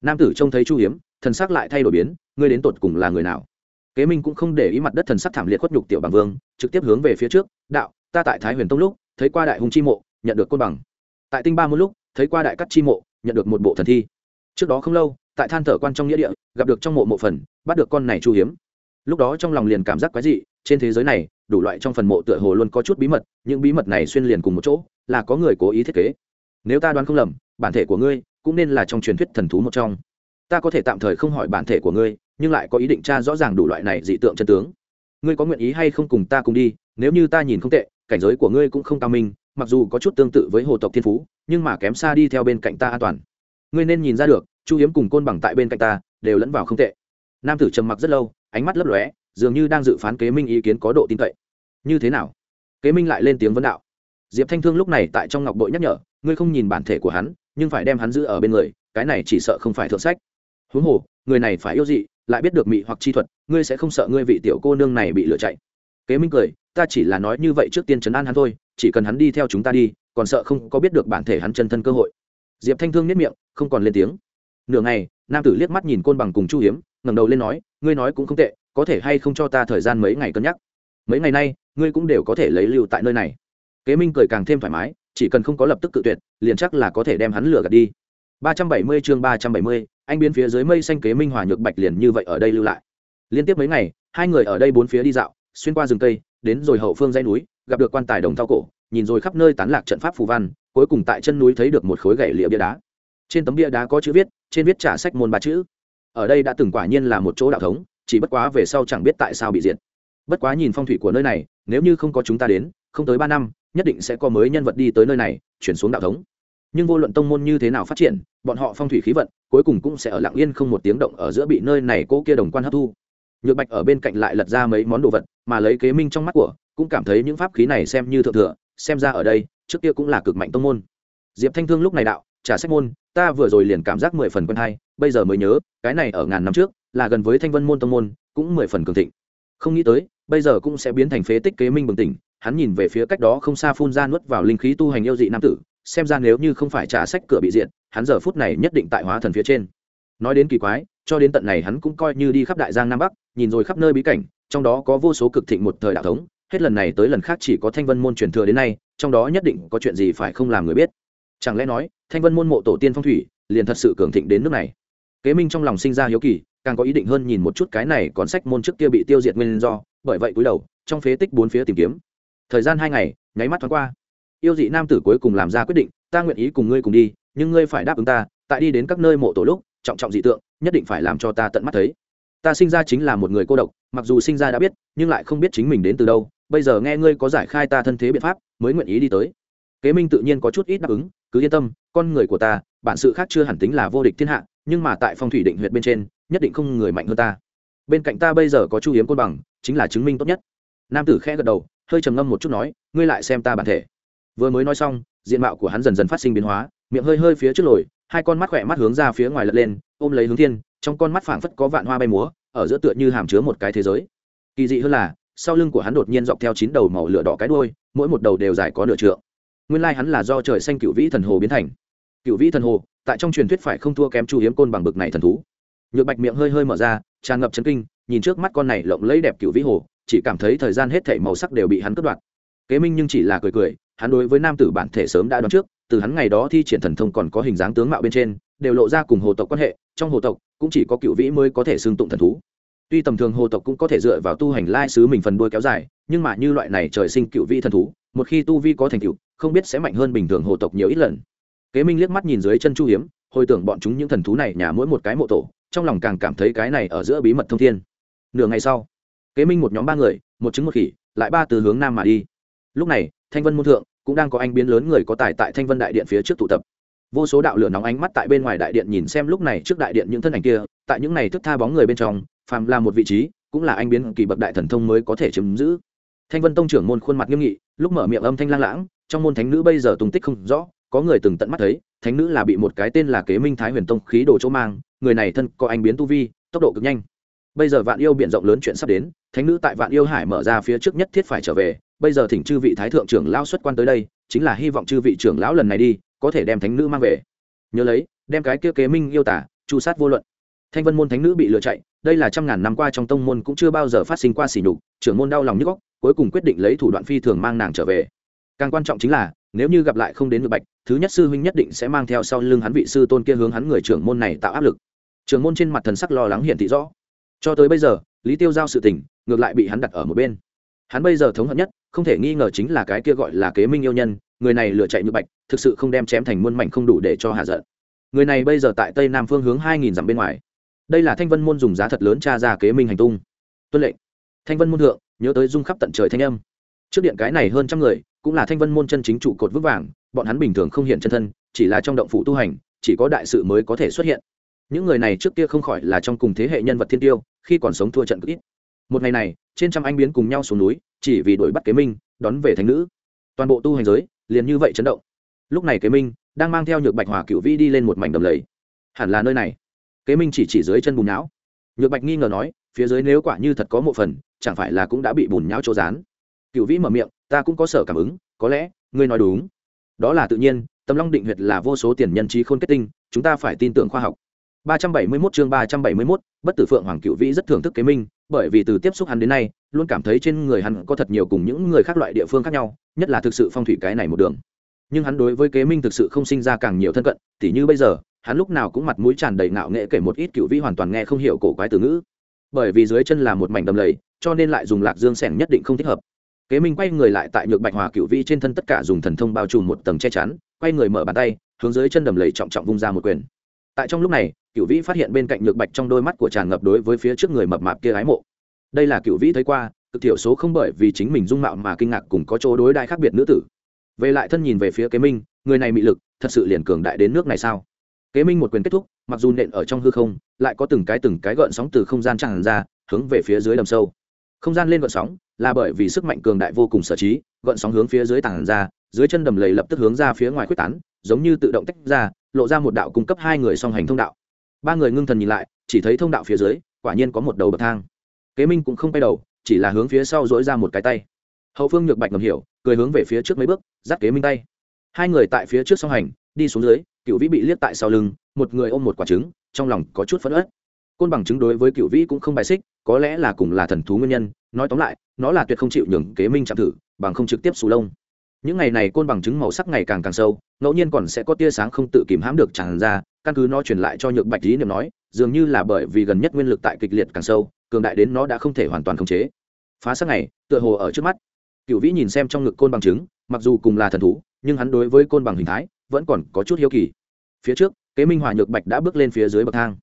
Nam tử trông thấy chu hiếm, thần sắc lại thay đổi biến, ngươi đến tột cùng là người nào? Kế minh cũng không để ý mặt đất thần sắc thảm liệt khuất nhục tiểu bằng vương, trực tiếp hướng về phía trước, đạo, ta tại thái huyền tông lúc, thấy qua đại hùng chi mộ nhận được côn bằng. Tại tinh ba một lúc, thấy qua đại cắt chi mộ, nhận được một bộ thần thi. Trước đó không lâu, tại than thở quan trong nghĩa địa, gặp được trong mộ mộ phần, bắt được con này chu hiếm. Lúc đó trong lòng liền cảm giác quái dị, trên thế giới này, đủ loại trong phần mộ tựa hồ luôn có chút bí mật, những bí mật này xuyên liền cùng một chỗ, là có người cố ý thiết kế. Nếu ta đoán không lầm, bản thể của ngươi cũng nên là trong truyền thuyết thần thú một trong. Ta có thể tạm thời không hỏi bản thể của ngươi, nhưng lại có ý định tra rõ ràng đủ loại này dị tượng chân tướng. Ngươi có nguyện ý hay không cùng ta cùng đi, nếu như ta nhìn không tệ, cảnh giới của ngươi cũng không cao minh mặc dù có chút tương tự với hồ tộc thiên phú, nhưng mà kém xa đi theo bên cạnh ta an toàn. Ngươi nên nhìn ra được, chu hiếm cùng côn bằng tại bên cạnh ta, đều lẫn vào không tệ. Nam tử trầm mặc rất lâu, ánh mắt lấp lóe, dường như đang dự phán kế minh ý kiến có độ tin cậy. Như thế nào? Kế minh lại lên tiếng vấn đạo. Diệp thanh thương lúc này tại trong ngọc bội nhắc nhở, ngươi không nhìn bản thể của hắn, nhưng phải đem hắn giữ ở bên người, cái này chỉ sợ không phải thượng sách. Huống hồ, người này phải yêu dị, lại biết được mị hoặc chi thuật, ngươi sẽ không sợ ngươi vị tiểu cô nương này bị lựa chạy. Kế minh cười, ta chỉ là nói như vậy trước tiên trấn an hắn thôi chỉ cần hắn đi theo chúng ta đi, còn sợ không có biết được bản thể hắn chân thân cơ hội. Diệp thanh thương nhất miệng, không còn lên tiếng. Nửa ngày, nam tử liếc mắt nhìn côn bằng cùng chu hiếm, ngẩng đầu lên nói, ngươi nói cũng không tệ, có thể hay không cho ta thời gian mấy ngày cân nhắc? Mấy ngày nay, ngươi cũng đều có thể lấy lưu tại nơi này. Kế minh cười càng thêm thoải mái, chỉ cần không có lập tức cự tuyệt, liền chắc là có thể đem hắn lừa gạt đi. ba trăm bảy mươi chương ba trăm bảy mươi, anh biến phía dưới mây xanh kế minh hòa nhược bạch liền như vậy ở đây lưu lại. Liên tiếp mấy ngày, hai người ở đây bốn phía đi dạo, xuyên qua rừng cây, đến rồi hậu phương dãy núi gặp được quan tài đồng thao cổ, nhìn rồi khắp nơi tán lạc trận pháp phù văn, cuối cùng tại chân núi thấy được một khối gậy lịa bia đá. Trên tấm bia đá có chữ viết, trên viết trả sách môn ba chữ. Ở đây đã từng quả nhiên là một chỗ đạo thống, chỉ bất quá về sau chẳng biết tại sao bị diệt. Bất quá nhìn phong thủy của nơi này, nếu như không có chúng ta đến, không tới ba năm, nhất định sẽ có mới nhân vật đi tới nơi này, chuyển xuống đạo thống. Nhưng vô luận tông môn như thế nào phát triển, bọn họ phong thủy khí vận, cuối cùng cũng sẽ ở lặng yên không một tiếng động ở giữa bị nơi này cố kia đồng quan hấp thu nhược bạch ở bên cạnh lại lật ra mấy món đồ vật mà lấy kế minh trong mắt của cũng cảm thấy những pháp khí này xem như thượng thừa xem ra ở đây trước kia cũng là cực mạnh tông môn. Diệp thanh thương lúc này đạo trả sách môn ta vừa rồi liền cảm giác mười phần quân hay, bây giờ mới nhớ cái này ở ngàn năm trước là gần với thanh vân môn tông môn cũng mười phần cường thịnh. Không nghĩ tới bây giờ cũng sẽ biến thành phế tích kế minh bừng tỉnh. Hắn nhìn về phía cách đó không xa phun ra nuốt vào linh khí tu hành yêu dị nam tử xem ra nếu như không phải trả sách cửa bị diện hắn giờ phút này nhất định tại hóa thần phía trên nói đến kỳ quái, cho đến tận này hắn cũng coi như đi khắp đại giang nam bắc, nhìn rồi khắp nơi bí cảnh, trong đó có vô số cực thịnh một thời đạo thống, hết lần này tới lần khác chỉ có thanh vân môn truyền thừa đến nay, trong đó nhất định có chuyện gì phải không làm người biết. Chẳng lẽ nói, thanh vân môn mộ tổ tiên phong thủy, liền thật sự cường thịnh đến nước này? Kế minh trong lòng sinh ra hiếu kỳ, càng có ý định hơn nhìn một chút cái này còn sách môn trước kia bị tiêu diệt nguyên do, bởi vậy cúi đầu, trong phế tích bốn phía tìm kiếm. Thời gian hai ngày, nháy mắt thoáng qua. Yêu dị nam tử cuối cùng làm ra quyết định, ta nguyện ý cùng ngươi cùng đi, nhưng ngươi phải đáp ứng ta, tại đi đến các nơi mộ tổ lúc trọng trọng dị tượng, nhất định phải làm cho ta tận mắt thấy. Ta sinh ra chính là một người cô độc, mặc dù sinh ra đã biết, nhưng lại không biết chính mình đến từ đâu. Bây giờ nghe ngươi có giải khai ta thân thế biện pháp, mới nguyện ý đi tới. Kế minh tự nhiên có chút ít đáp ứng, cứ yên tâm, con người của ta, bản sự khác chưa hẳn tính là vô địch thiên hạ, nhưng mà tại phong thủy định huyện bên trên, nhất định không người mạnh hơn ta. Bên cạnh ta bây giờ có chu hiếm côn bằng, chính là chứng minh tốt nhất. Nam tử khẽ gật đầu, hơi trầm ngâm một chút nói, ngươi lại xem ta bản thể. Vừa mới nói xong, diện mạo của hắn dần dần phát sinh biến hóa, miệng hơi hơi phía trước lồi hai con mắt khỏe mắt hướng ra phía ngoài lật lên, ôm lấy hướng thiên, trong con mắt phảng phất có vạn hoa bay múa, ở giữa tựa như hàm chứa một cái thế giới. Kỳ dị hơn là, sau lưng của hắn đột nhiên dọc theo chín đầu màu lửa đỏ cái đuôi, mỗi một đầu đều dài có nửa trượng. Nguyên lai hắn là do trời xanh cựu vĩ thần hồ biến thành. Cựu vĩ thần hồ, tại trong truyền thuyết phải không thua kém chu hiếm côn bằng bực này thần thú. Nhược bạch miệng hơi hơi mở ra, tràn ngập chấn kinh, nhìn trước mắt con này lộng lẫy đẹp cựu vĩ hồ, chỉ cảm thấy thời gian hết thảy màu sắc đều bị hắn cướp đoạt. Kế minh nhưng chỉ là cười cười, hắn đối với nam tử bản thể sớm đã đoán trước từ hắn ngày đó thi triển thần thông còn có hình dáng tướng mạo bên trên, đều lộ ra cùng hồ tộc quan hệ, trong hồ tộc cũng chỉ có cựu vĩ mới có thể xưng tụng thần thú. Tuy tầm thường hồ tộc cũng có thể dựa vào tu hành lai sứ mình phần đuôi kéo dài, nhưng mà như loại này trời sinh cựu vĩ thần thú, một khi tu vi có thành cựu không biết sẽ mạnh hơn bình thường hồ tộc nhiều ít lần. Kế minh liếc mắt nhìn dưới chân chu hiếm, hồi tưởng bọn chúng những thần thú này nhà mỗi một cái mộ tổ, trong lòng càng cảm thấy cái này ở giữa bí mật thông thiên. Nửa ngày sau, kế minh một nhóm ba người, một trứng một khỉ, lại ba từ hướng nam mà đi. Lúc này, thanh vân môn thượng cũng đang có anh biến lớn người có tài tại thanh vân đại điện phía trước tụ tập. Vô số đạo lửa nóng ánh mắt tại bên ngoài đại điện nhìn xem lúc này trước đại điện những thân ảnh kia, tại những này thức tha bóng người bên trong, phàm là một vị trí, cũng là anh biến kỳ bậc đại thần thông mới có thể chiếm giữ. Thanh vân tông trưởng môn khuôn mặt nghiêm nghị, lúc mở miệng âm thanh lang lãng, trong môn thánh nữ bây giờ tung tích không rõ, có người từng tận mắt thấy, thánh nữ là bị một cái tên là kế minh thái huyền tông khí đồ chỗ mang, người này thân có anh biến tu vi, tốc độ cực nhanh bây giờ vạn yêu biển rộng lớn chuyện sắp đến, thánh nữ tại vạn yêu hải mở ra phía trước nhất thiết phải trở về, bây giờ thỉnh chư vị thái thượng trưởng lão xuất quan tới đây, chính là hy vọng chư vị trưởng lão lần này đi, có thể đem thánh nữ mang về. Nhớ lấy, đem cái kia kế minh yêu tả, chu sát vô luận. Thanh vân môn thánh nữ bị lừa chạy, đây là trăm ngàn năm qua trong tông môn cũng chưa bao giờ phát sinh qua xỉ nhục, trưởng môn đau lòng nhức góc cuối cùng quyết định lấy thủ đoạn phi thường mang nàng trở về. Càng quan trọng chính là, nếu như gặp lại không đến ngược bạch, thứ nhất sư huynh nhất định sẽ mang theo sau lưng hắn vị sư tôn kia hướng hắn người trưởng môn này tạo áp lực. Trưởng môn trên mặt thần sắc lo lắng hiện thị rõ cho tới bây giờ, lý tiêu giao sự tình, ngược lại bị hắn đặt ở một bên. Hắn bây giờ thống hận nhất, không thể nghi ngờ chính là cái kia gọi là kế minh yêu nhân, người này lựa chạy như bạch, thực sự không đem chém thành muôn mảnh không đủ để cho hạ giận. Người này bây giờ tại tây nam phương hướng hai nghìn dặm bên ngoài. Đây là thanh vân môn dùng giá thật lớn tra ra kế minh hành tung. Tuân lệnh. Thanh vân môn thượng, nhớ tới dung khắp tận trời thanh âm. Trước điện cái này hơn trăm người, cũng là thanh vân môn chân chính trụ cột vững vàng, bọn hắn bình thường không hiện chân thân, chỉ là trong động phủ tu hành, chỉ có đại sự mới có thể xuất hiện những người này trước kia không khỏi là trong cùng thế hệ nhân vật thiên tiêu, khi còn sống thua trận cực ít. Một ngày này, trên trăm anh biến cùng nhau xuống núi, chỉ vì đuổi bắt kế minh, đón về thành nữ. Toàn bộ tu hành giới, liền như vậy chấn động. Lúc này kế minh đang mang theo nhược bạch hòa cựu vĩ đi lên một mảnh đầm lầy. Hẳn là nơi này. Kế minh chỉ chỉ dưới chân bùn nhão. Nhược bạch nghi ngờ nói, phía dưới nếu quả như thật có một phần, chẳng phải là cũng đã bị bùn nhão chỗ dán? cựu vĩ mở miệng, ta cũng có sở cảm ứng, có lẽ, ngươi nói đúng. Đó là tự nhiên, tâm long định huyệt là vô số tiền nhân trí khôn kết tinh, chúng ta phải tin tưởng khoa học. 371 chương 371, bất tử phượng hoàng cựu vĩ rất thưởng thức kế minh bởi vì từ tiếp xúc hắn đến nay luôn cảm thấy trên người hắn có thật nhiều cùng những người khác loại địa phương khác nhau nhất là thực sự phong thủy cái này một đường. Nhưng hắn đối với kế minh thực sự không sinh ra càng nhiều thân cận tỉ như bây giờ hắn lúc nào cũng mặt mũi tràn đầy ngạo nghệ kể một ít cựu vĩ hoàn toàn nghe không hiểu cổ quái từ ngữ. Bởi vì dưới chân là một mảnh đầm lầy cho nên lại dùng lạc dương xẻng nhất định không thích hợp. Kế minh quay người lại tại nhược bạch hòa cựu vĩ trên thân tất cả dùng thần thông bao trùm một tầng che chắn quay người mở bàn tay hướng dưới chân đầm lầy trọng trọng vung ra một quyền tại trong lúc này cựu vĩ phát hiện bên cạnh nhược bạch trong đôi mắt của tràn ngập đối với phía trước người mập mạp kia ái mộ. Đây là cựu vĩ thấy qua, cực thiểu số không bởi vì chính mình dung mạo mà kinh ngạc cùng có chỗ đối đại khác biệt nữ tử. Về lại thân nhìn về phía kế minh, người này mị lực, thật sự liền cường đại đến nước này sao? Kế minh một quyền kết thúc, mặc dù nện ở trong hư không, lại có từng cái từng cái gợn sóng từ không gian tràn ra, hướng về phía dưới đầm sâu. Không gian lên gợn sóng là bởi vì sức mạnh cường đại vô cùng sở trí, gợn sóng hướng phía dưới tàn ra, dưới chân đầm lầy lập tức hướng ra phía ngoài quyết tán, giống như tự động tách ra lộ ra một đạo cung cấp hai người song hành thông đạo. Ba người ngưng thần nhìn lại, chỉ thấy thông đạo phía dưới, quả nhiên có một đầu bậc thang. Kế minh cũng không quay đầu, chỉ là hướng phía sau dỗi ra một cái tay. Hậu phương nhược bạch ngầm hiểu, cười hướng về phía trước mấy bước, dắt kế minh tay. Hai người tại phía trước song hành, đi xuống dưới cựu vĩ bị liếc tại sau lưng, một người ôm một quả trứng, trong lòng có chút phẫn ớt côn bằng chứng đối với cựu vĩ cũng không bài xích, có lẽ là cùng là thần thú nguyên nhân, nói tóm lại, nó là tuyệt không chịu nhường kế minh chạm thử, bằng không trực tiếp xù lông những ngày này côn bằng chứng màu sắc ngày càng càng sâu, ngẫu nhiên còn sẽ có tia sáng không tự kìm hãm được tràn ra, căn cứ nó truyền lại cho nhược bạch lý niệm nói, dường như là bởi vì gần nhất nguyên lực tại kịch liệt càng sâu, cường đại đến nó đã không thể hoàn toàn khống chế. Phá sắc này, tựa hồ ở trước mắt. Cựu vĩ nhìn xem trong ngực côn bằng chứng mặc dù cùng là thần thú, nhưng hắn đối với côn bằng hình thái vẫn còn có chút hiếu kỳ. Phía trước, kế minh hòa nhược bạch đã bước lên phía dưới bậc thang.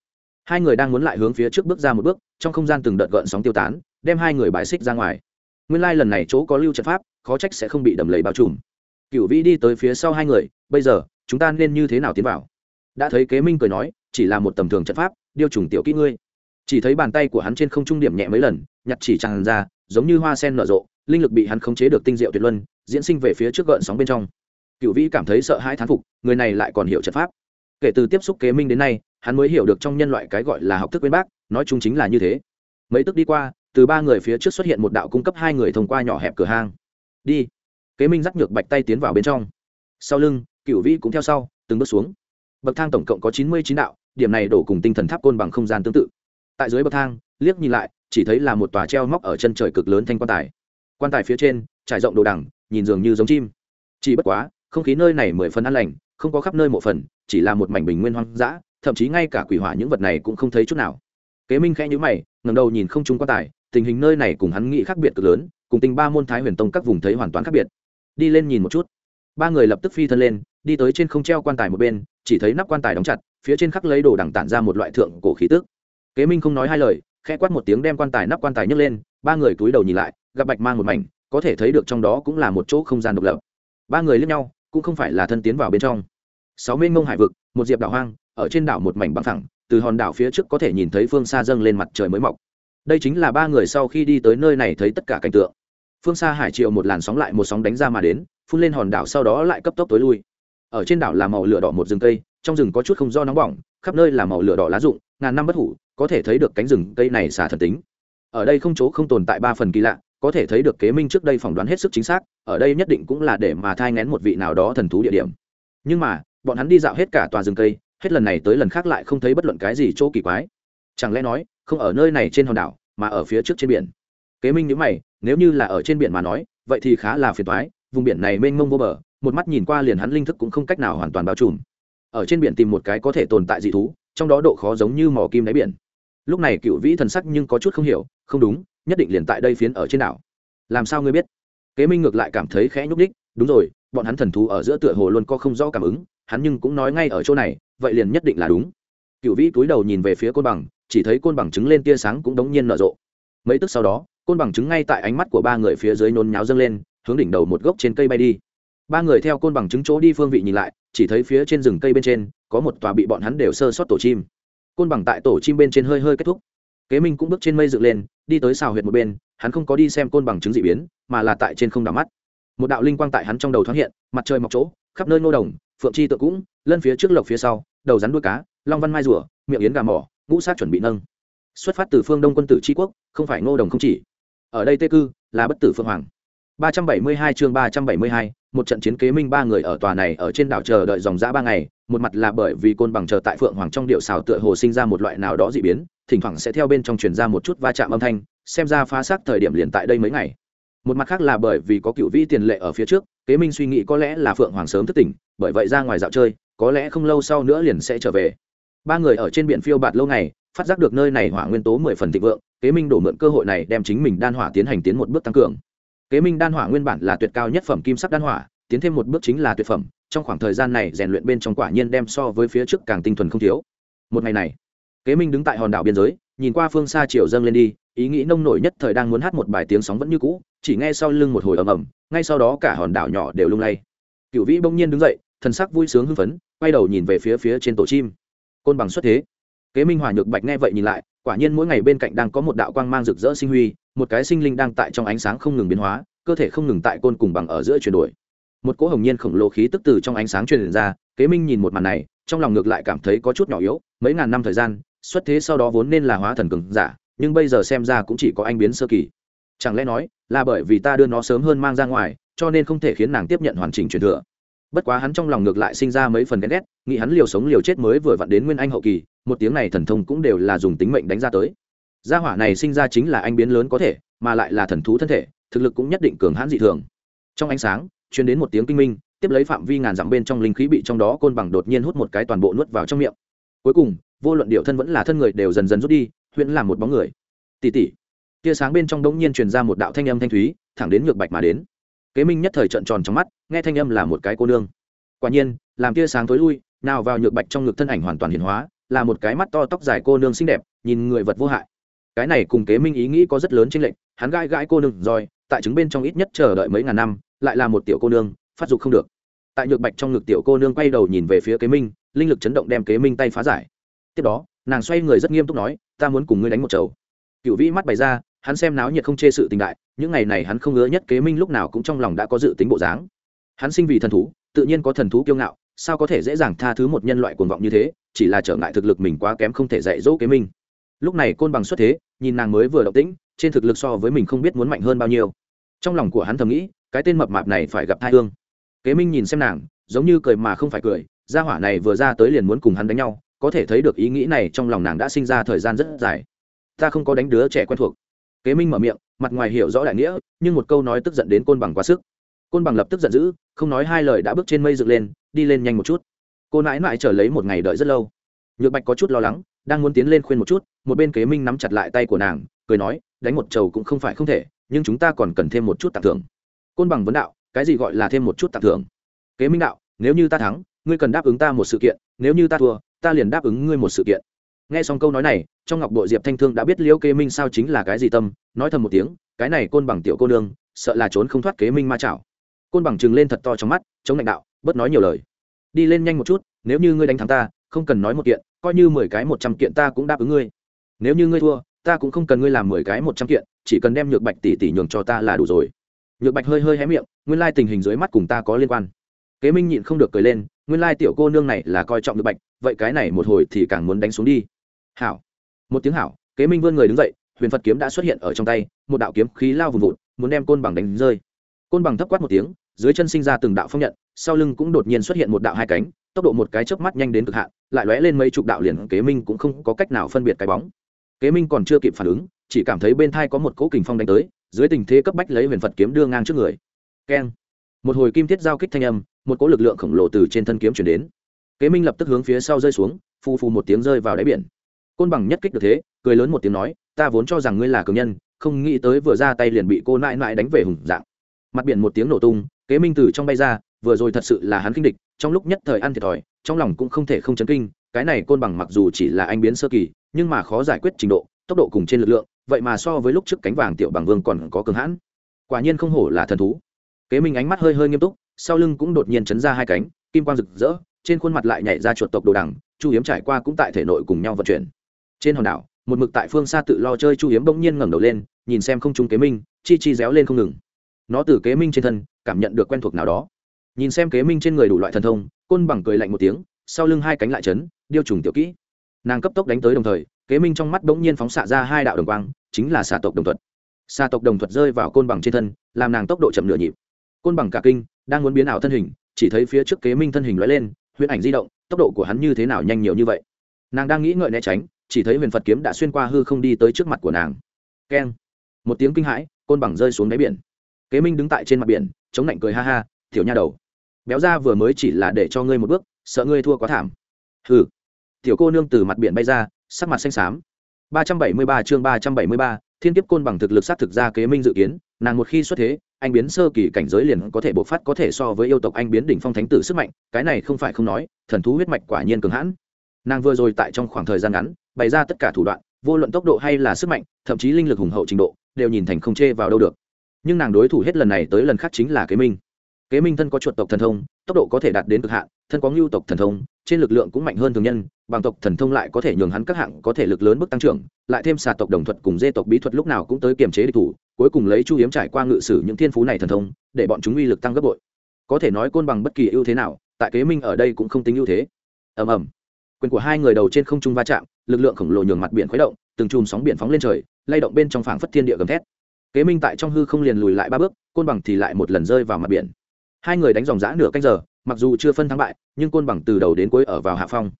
Hai người đang muốn lại hướng phía trước bước ra một bước, trong không gian từng đợt gợn sóng tiêu tán, đem hai người bãi xích ra ngoài nguyên lai lần này chỗ có lưu trận pháp, khó trách sẽ không bị đầm lầy bao trùm. Cựu vĩ đi tới phía sau hai người, bây giờ, chúng ta nên như thế nào tiến vào? Đã thấy kế minh cười nói, chỉ là một tầm thường trận pháp, điêu trùng tiểu kỹ ngươi. Chỉ thấy bàn tay của hắn trên không trung điểm nhẹ mấy lần, nhặt chỉ tràn ra, giống như hoa sen nở rộ, linh lực bị hắn khống chế được tinh diệu tuyệt luân, diễn sinh về phía trước gợn sóng bên trong. Cựu vĩ cảm thấy sợ hãi thán phục, người này lại còn hiểu trận pháp. Kể từ tiếp xúc kế minh đến nay, hắn mới hiểu được trong nhân loại cái gọi là học thức bên bác, nói chung chính là như thế. Mấy tức đi qua từ ba người phía trước xuất hiện một đạo cung cấp hai người thông qua nhỏ hẹp cửa hang. Đi. Kế minh dắt nhược bạch tay tiến vào bên trong. Sau lưng cựu vĩ cũng theo sau, từng bước xuống. Bậc thang tổng cộng có chín mươi chín đạo, điểm này đổ cùng tinh thần tháp côn bằng không gian tương tự. Tại dưới bậc thang, liếc nhìn lại, chỉ thấy là một tòa treo móc ở chân trời cực lớn thanh quan tài. Quan tài phía trên, trải rộng đồ đằng, nhìn dường như giống chim. Chỉ bất quá, không khí nơi này mười phần an lành, không có khắp nơi một phần, chỉ là một mảnh bình nguyên hoang dã, thậm chí ngay cả quỷ hỏa những vật này cũng không thấy chút nào. Kế minh khẽ nhữ mày ngầm đầu nhìn không trung quan tài tình hình nơi này cùng hắn nghĩ khác biệt cực lớn, cùng tình ba môn thái huyền tông các vùng thấy hoàn toàn khác biệt. Đi lên nhìn một chút. Ba người lập tức phi thân lên, đi tới trên không treo quan tài một bên, chỉ thấy nắp quan tài đóng chặt, phía trên khắc lấy đồ đằng tản ra một loại thượng cổ khí tức. Kế minh không nói hai lời, khẽ quát một tiếng đem quan tài nắp quan tài nhấc lên, ba người cúi đầu nhìn lại, gặp bạch mang một mảnh, có thể thấy được trong đó cũng là một chỗ không gian độc lập. Ba người lẫn nhau, cũng không phải là thân tiến vào bên trong. Sáu mênh mông hải vực, một diệp đảo hoang, ở trên đảo một mảnh băng thẳng từ hòn đảo phía trước có thể nhìn thấy phương xa dâng lên mặt trời mới mọc đây chính là ba người sau khi đi tới nơi này thấy tất cả cảnh tượng. Phương xa hải triệu một làn sóng lại một sóng đánh ra mà đến, phun lên hòn đảo sau đó lại cấp tốc tối lui. Ở trên đảo là màu lửa đỏ một rừng cây, trong rừng có chút không do nóng bỏng, khắp nơi là màu lửa đỏ lá rụng, ngàn năm bất hủ, có thể thấy được cánh rừng cây này xả thần tính. Ở đây không chỗ không tồn tại ba phần kỳ lạ, có thể thấy được kế minh trước đây phỏng đoán hết sức chính xác, ở đây nhất định cũng là để mà thai ngén một vị nào đó thần thú địa điểm. Nhưng mà, bọn hắn đi dạo hết cả tòa rừng cây, hết lần này tới lần khác lại không thấy bất luận cái gì chỗ kỳ quái chẳng lẽ nói, không ở nơi này trên hòn đảo, mà ở phía trước trên biển? Kế minh nhữ mày, nếu như là ở trên biển mà nói, vậy thì khá là phiền toái, vùng biển này mênh mông vô bờ, một mắt nhìn qua liền hắn linh thức cũng không cách nào hoàn toàn bao trùm. Ở trên biển tìm một cái có thể tồn tại dị thú, trong đó độ khó giống như mỏ kim đáy biển. Lúc này cựu vĩ thần sắc nhưng có chút không hiểu, không đúng, nhất định liền tại đây phiến ở trên đảo. Làm sao ngươi biết? Kế minh ngược lại cảm thấy khẽ nhúc đích đúng rồi, bọn hắn thần thú ở giữa tựa hồ luôn có không rõ cảm ứng, hắn nhưng cũng nói ngay ở chỗ này, vậy liền nhất định là đúng. Cựu vĩ cúi đầu nhìn về phía côn bằng chỉ thấy côn bằng trứng lên tia sáng cũng đống nhiên nở rộ. Mấy tức sau đó, côn bằng trứng ngay tại ánh mắt của ba người phía dưới nôn nháo dâng lên, hướng đỉnh đầu một gốc trên cây bay đi. Ba người theo côn bằng trứng chỗ đi phương vị nhìn lại, chỉ thấy phía trên rừng cây bên trên, có một tòa bị bọn hắn đều sơ sót tổ chim. Côn bằng tại tổ chim bên trên hơi hơi kết thúc. Kế minh cũng bước trên mây dựng lên, đi tới xào huyệt một bên, hắn không có đi xem côn bằng trứng dị biến, mà là tại trên không đảo mắt. Một đạo linh quang tại hắn trong đầu thoáng hiện, mặt trời mọc chỗ, khắp nơi ngô đồng, phượng chi tự cũng, lân phía trước lộc phía sau, đầu rắn đuôi cá, long văn mai rùa, miệng yến gà mỏ ngũ sát chuẩn bị nâng xuất phát từ phương đông quân tử tri quốc không phải ngô đồng không chỉ ở đây tê cư là bất tử phương hoàng 372 chương 372, một trận chiến kế minh ba người ở tòa này ở trên đảo chờ đợi dòng dã ba ngày, một mặt là bởi vì côn bằng chờ tại Phượng Hoàng trong điệu xào tựa hồ sinh ra một loại nào đó dị biến, thỉnh thoảng sẽ theo bên trong truyền ra một chút va chạm âm thanh, xem ra phá xác thời điểm liền tại đây mấy ngày. Một mặt khác là bởi vì có cựu vĩ tiền lệ ở phía trước, kế minh suy nghĩ có lẽ là Phượng Hoàng sớm thức tỉnh, bởi vậy ra ngoài dạo chơi, có lẽ không lâu sau nữa liền sẽ trở về. Ba người ở trên biển phiêu bạt lâu ngày, phát giác được nơi này hỏa nguyên tố mười phần thịnh vượng, kế minh đổ mượn cơ hội này đem chính mình đan hỏa tiến hành tiến một bước tăng cường. Kế minh đan hỏa nguyên bản là tuyệt cao nhất phẩm kim sắc đan hỏa tiến thêm một bước chính là tuyệt phẩm trong khoảng thời gian này rèn luyện bên trong quả nhiên đem so với phía trước càng tinh thuần không thiếu. Một ngày này kế minh đứng tại hòn đảo biên giới nhìn qua phương xa chiều dâng lên đi ý nghĩ nông nổi nhất thời đang muốn hát một bài tiếng sóng vẫn như cũ chỉ nghe sau lưng một hồi ầm ầm ngay sau đó cả hòn đảo nhỏ đều lung lay. Cựu vĩ bỗng nhiên đứng dậy thần sắc vui sướng hưng phấn quay đầu nhìn về phía phía trên tổ chim côn bằng xuất thế. Kế minh hòa nhược bạch nghe vậy nhìn lại, quả nhiên mỗi ngày bên cạnh đang có một đạo quang mang rực rỡ sinh huy, một cái sinh linh đang tại trong ánh sáng không ngừng biến hóa, cơ thể không ngừng tại côn cùng bằng ở giữa chuyển đổi. Một cỗ hồng nhiên khổng lồ khí tức từ trong ánh sáng truyền ra, kế minh nhìn một màn này, trong lòng ngược lại cảm thấy có chút nhỏ yếu, mấy ngàn năm thời gian, xuất thế sau đó vốn nên là hóa thần cường giả, nhưng bây giờ xem ra cũng chỉ có anh biến sơ kỳ. Chẳng lẽ nói là bởi vì ta đưa nó sớm hơn mang ra ngoài, cho nên không thể khiến nàng tiếp nhận hoàn chỉnh truyền thừa? Bất quá hắn trong lòng ngược lại sinh ra mấy phần ghen ghét, nghĩ hắn liều sống liều chết mới vừa vặn đến nguyên anh hậu kỳ, một tiếng này thần thông cũng đều là dùng tính mệnh đánh ra tới. Gia hỏa này sinh ra chính là anh biến lớn có thể, mà lại là thần thú thân thể, thực lực cũng nhất định cường hãn dị thường. Trong ánh sáng chuyên đến một tiếng kinh minh, tiếp lấy phạm vi ngàn dặm bên trong linh khí bị trong đó côn bằng đột nhiên hút một cái toàn bộ nuốt vào trong miệng. Cuối cùng, vô luận điệu thân vẫn là thân người đều dần dần rút đi, huyễn làm một bóng người. Tỉ tỉ. Tia sáng bên trong đống nhiên truyền ra một đạo thanh âm thanh thúy, thẳng đến ngược bạch mà đến kế minh nhất thời trận tròn trong mắt, nghe thanh âm là một cái cô nương. Quả nhiên, làm tia sáng tối lui, nào vào nhược bạch trong ngực thân ảnh hoàn toàn hiển hóa, là một cái mắt to tóc dài cô nương xinh đẹp, nhìn người vật vô hại. Cái này cùng kế minh ý nghĩ có rất lớn trên lệnh hắn gãi gãi cô nương rồi, tại chứng bên trong ít nhất chờ đợi mấy ngàn năm, lại là một tiểu cô nương, phát dục không được. Tại nhược bạch trong ngực tiểu cô nương quay đầu nhìn về phía kế minh, linh lực chấn động đem kế minh tay phá giải. Tiếp đó, nàng xoay người rất nghiêm túc nói, ta muốn cùng ngươi đánh một chầu. Cựu vĩ mắt bày ra hắn xem náo nhiệt không chê sự tình đại, những ngày này hắn không ngứa nhất kế minh lúc nào cũng trong lòng đã có dự tính bộ dáng. Hắn sinh vì thần thú, tự nhiên có thần thú kiêu ngạo, sao có thể dễ dàng tha thứ một nhân loại cuồng vọng như thế, chỉ là trở ngại thực lực mình quá kém không thể dạy dỗ kế minh. Lúc này côn bằng xuất thế, nhìn nàng mới vừa động tĩnh, trên thực lực so với mình không biết muốn mạnh hơn bao nhiêu. Trong lòng của hắn thầm nghĩ, cái tên mập mạp này phải gặp thai hương. Kế minh nhìn xem nàng, giống như cười mà không phải cười, gia hỏa này vừa ra tới liền muốn cùng hắn đánh nhau, có thể thấy được ý nghĩ này trong lòng nàng đã sinh ra thời gian rất dài. Ta không có đánh đứa trẻ quen thuộc kế minh mở miệng, mặt ngoài hiểu rõ đại nghĩa, nhưng một câu nói tức giận đến côn bằng quá sức. Côn bằng lập tức giận dữ, không nói hai lời đã bước trên mây dựng lên, đi lên nhanh một chút. Cô nãi nãi chờ lấy một ngày đợi rất lâu. Nhược bạch có chút lo lắng, đang muốn tiến lên khuyên một chút, một bên kế minh nắm chặt lại tay của nàng, cười nói, đánh một trầu cũng không phải không thể, nhưng chúng ta còn cần thêm một chút tặng thưởng. Côn bằng vấn đạo, cái gì gọi là thêm một chút tặng thưởng? Kế minh đạo, nếu như ta thắng, ngươi cần đáp ứng ta một sự kiện, nếu như ta thua, ta liền đáp ứng ngươi một sự kiện. Nghe xong câu nói này trong ngọc bội diệp thanh thương đã biết liễu kế minh sao chính là cái gì tâm, nói thầm một tiếng, cái này côn bằng tiểu cô nương, sợ là trốn không thoát kế minh ma chảo. Côn bằng chừng lên thật to trong mắt, chống lãnh đạo bớt nói nhiều lời. Đi lên nhanh một chút, nếu như ngươi đánh thắng ta, không cần nói một kiện, coi như mười cái một trăm kiện ta cũng đáp ứng ngươi. Nếu như ngươi thua, ta cũng không cần ngươi làm mười cái một trăm kiện, chỉ cần đem nhược bạch tỷ tỷ nhường cho ta là đủ rồi. Nhược bạch hơi hơi hé miệng, nguyên lai tình hình dưới mắt cùng ta có liên quan. Kế minh nhịn không được cười lên, nguyên lai tiểu cô nương này là coi trọng nhược bạch, vậy cái này một hồi thì càng muốn đánh xuống đi. Hảo một tiếng hảo, kế minh vươn người đứng dậy, huyền phật kiếm đã xuất hiện ở trong tay, một đạo kiếm khí lao vùng vụt, muốn đem côn bằng đánh rơi. Côn bằng thấp quát một tiếng, dưới chân sinh ra từng đạo phong nhận, sau lưng cũng đột nhiên xuất hiện một đạo hai cánh, tốc độ một cái chớp mắt nhanh đến cực hạn, lại lóe lên mấy chục đạo liền kế minh cũng không có cách nào phân biệt cái bóng. Kế minh còn chưa kịp phản ứng, chỉ cảm thấy bên thai có một cỗ kình phong đánh tới, dưới tình thế cấp bách lấy huyền phật kiếm đưa ngang trước người. Keng. Một hồi kim thiết giao kích thanh âm, một cỗ lực lượng khổng lồ từ trên thân kiếm chuyển đến. Kế minh lập tức hướng phía sau rơi xuống phu phu một tiếng rơi vào đáy biển côn bằng nhất kích được thế, cười lớn một tiếng nói, ta vốn cho rằng ngươi là cường nhân, không nghĩ tới vừa ra tay liền bị cô nại nại đánh về hùng dạng. Mặt biển một tiếng nổ tung, kế minh từ trong bay ra, vừa rồi thật sự là hắn kinh địch, trong lúc nhất thời ăn thiệt thòi, trong lòng cũng không thể không chấn kinh, cái này côn bằng mặc dù chỉ là anh biến sơ kỳ, nhưng mà khó giải quyết trình độ, tốc độ cùng trên lực lượng, vậy mà so với lúc trước cánh vàng tiểu bằng vương còn có cường hãn. Quả nhiên không hổ là thần thú. Kế minh ánh mắt hơi hơi nghiêm túc, sau lưng cũng đột nhiên chấn ra hai cánh, kim quang rực rỡ, trên khuôn mặt lại nhảy ra chuột tộc đồ đằng, chu hiếm trải qua cũng tại thể nội cùng nhau vận chuyển trên hòn đảo, một mực tại phương xa tự lo chơi chu hiếm bỗng nhiên ngẩng đầu lên, nhìn xem không trung kế minh, chi chi réo lên không ngừng. Nó từ kế minh trên thân, cảm nhận được quen thuộc nào đó. Nhìn xem kế minh trên người đủ loại thần thông, côn bằng cười lạnh một tiếng, sau lưng hai cánh lại chấn, điêu trùng tiểu kỹ. Nàng cấp tốc đánh tới đồng thời, kế minh trong mắt bỗng nhiên phóng xạ ra hai đạo đồng quang, chính là xà tộc đồng thuật. Xà tộc đồng thuật rơi vào côn bằng trên thân, làm nàng tốc độ chậm nửa nhịp. Côn bằng cả kinh, đang muốn biến ảo thân hình, chỉ thấy phía trước kế minh thân hình lóe lên, huyễn ảnh di động, tốc độ của hắn như thế nào nhanh nhiều như vậy. Nàng đang nghĩ ngợi né tránh chỉ thấy huyền phật kiếm đã xuyên qua hư không đi tới trước mặt của nàng keng một tiếng kinh hãi côn bằng rơi xuống đáy biển kế minh đứng tại trên mặt biển chống lạnh cười ha ha tiểu nha đầu béo ra vừa mới chỉ là để cho ngươi một bước sợ ngươi thua quá thảm hừ tiểu cô nương từ mặt biển bay ra sắc mặt xanh xám ba trăm bảy mươi ba chương ba trăm bảy mươi ba thiên kiếp côn bằng thực lực sát thực ra kế minh dự kiến nàng một khi xuất thế anh biến sơ kỳ cảnh giới liền có thể bộc phát có thể so với yêu tộc anh biến đỉnh phong thánh tử sức mạnh cái này không phải không nói thần thú huyết mạch quả nhiên cường hãn nàng vừa rồi tại trong khoảng thời gian ngắn bày ra tất cả thủ đoạn, vô luận tốc độ hay là sức mạnh, thậm chí linh lực hùng hậu trình độ, đều nhìn thành không chê vào đâu được. Nhưng nàng đối thủ hết lần này tới lần khác chính là kế minh. Kế minh thân có chuột tộc thần thông, tốc độ có thể đạt đến cực hạn, thân có ngưu tộc thần thông, trên lực lượng cũng mạnh hơn thường nhân, bằng tộc thần thông lại có thể nhường hắn các hạng có thể lực lớn mức tăng trưởng, lại thêm xà tộc đồng thuật cùng dê tộc bí thuật lúc nào cũng tới kiềm chế địch thủ, cuối cùng lấy chu hiếm trải qua ngự sử những thiên phú này thần thông, để bọn chúng uy lực tăng gấp bội. Có thể nói côn bằng bất kỳ ưu thế nào, tại kế minh ở đây cũng không tính ưu thế. Ầm ầm quyền của hai người đầu trên không trung va chạm, lực lượng khổng lồ nhường mặt biển khuấy động, từng chùm sóng biển phóng lên trời, lay động bên trong phảng phất thiên địa gầm thét. Kế minh tại trong hư không liền lùi lại ba bước, côn bằng thì lại một lần rơi vào mặt biển. Hai người đánh dòng giã nửa canh giờ, mặc dù chưa phân thắng bại, nhưng côn bằng từ đầu đến cuối ở vào hạ phong.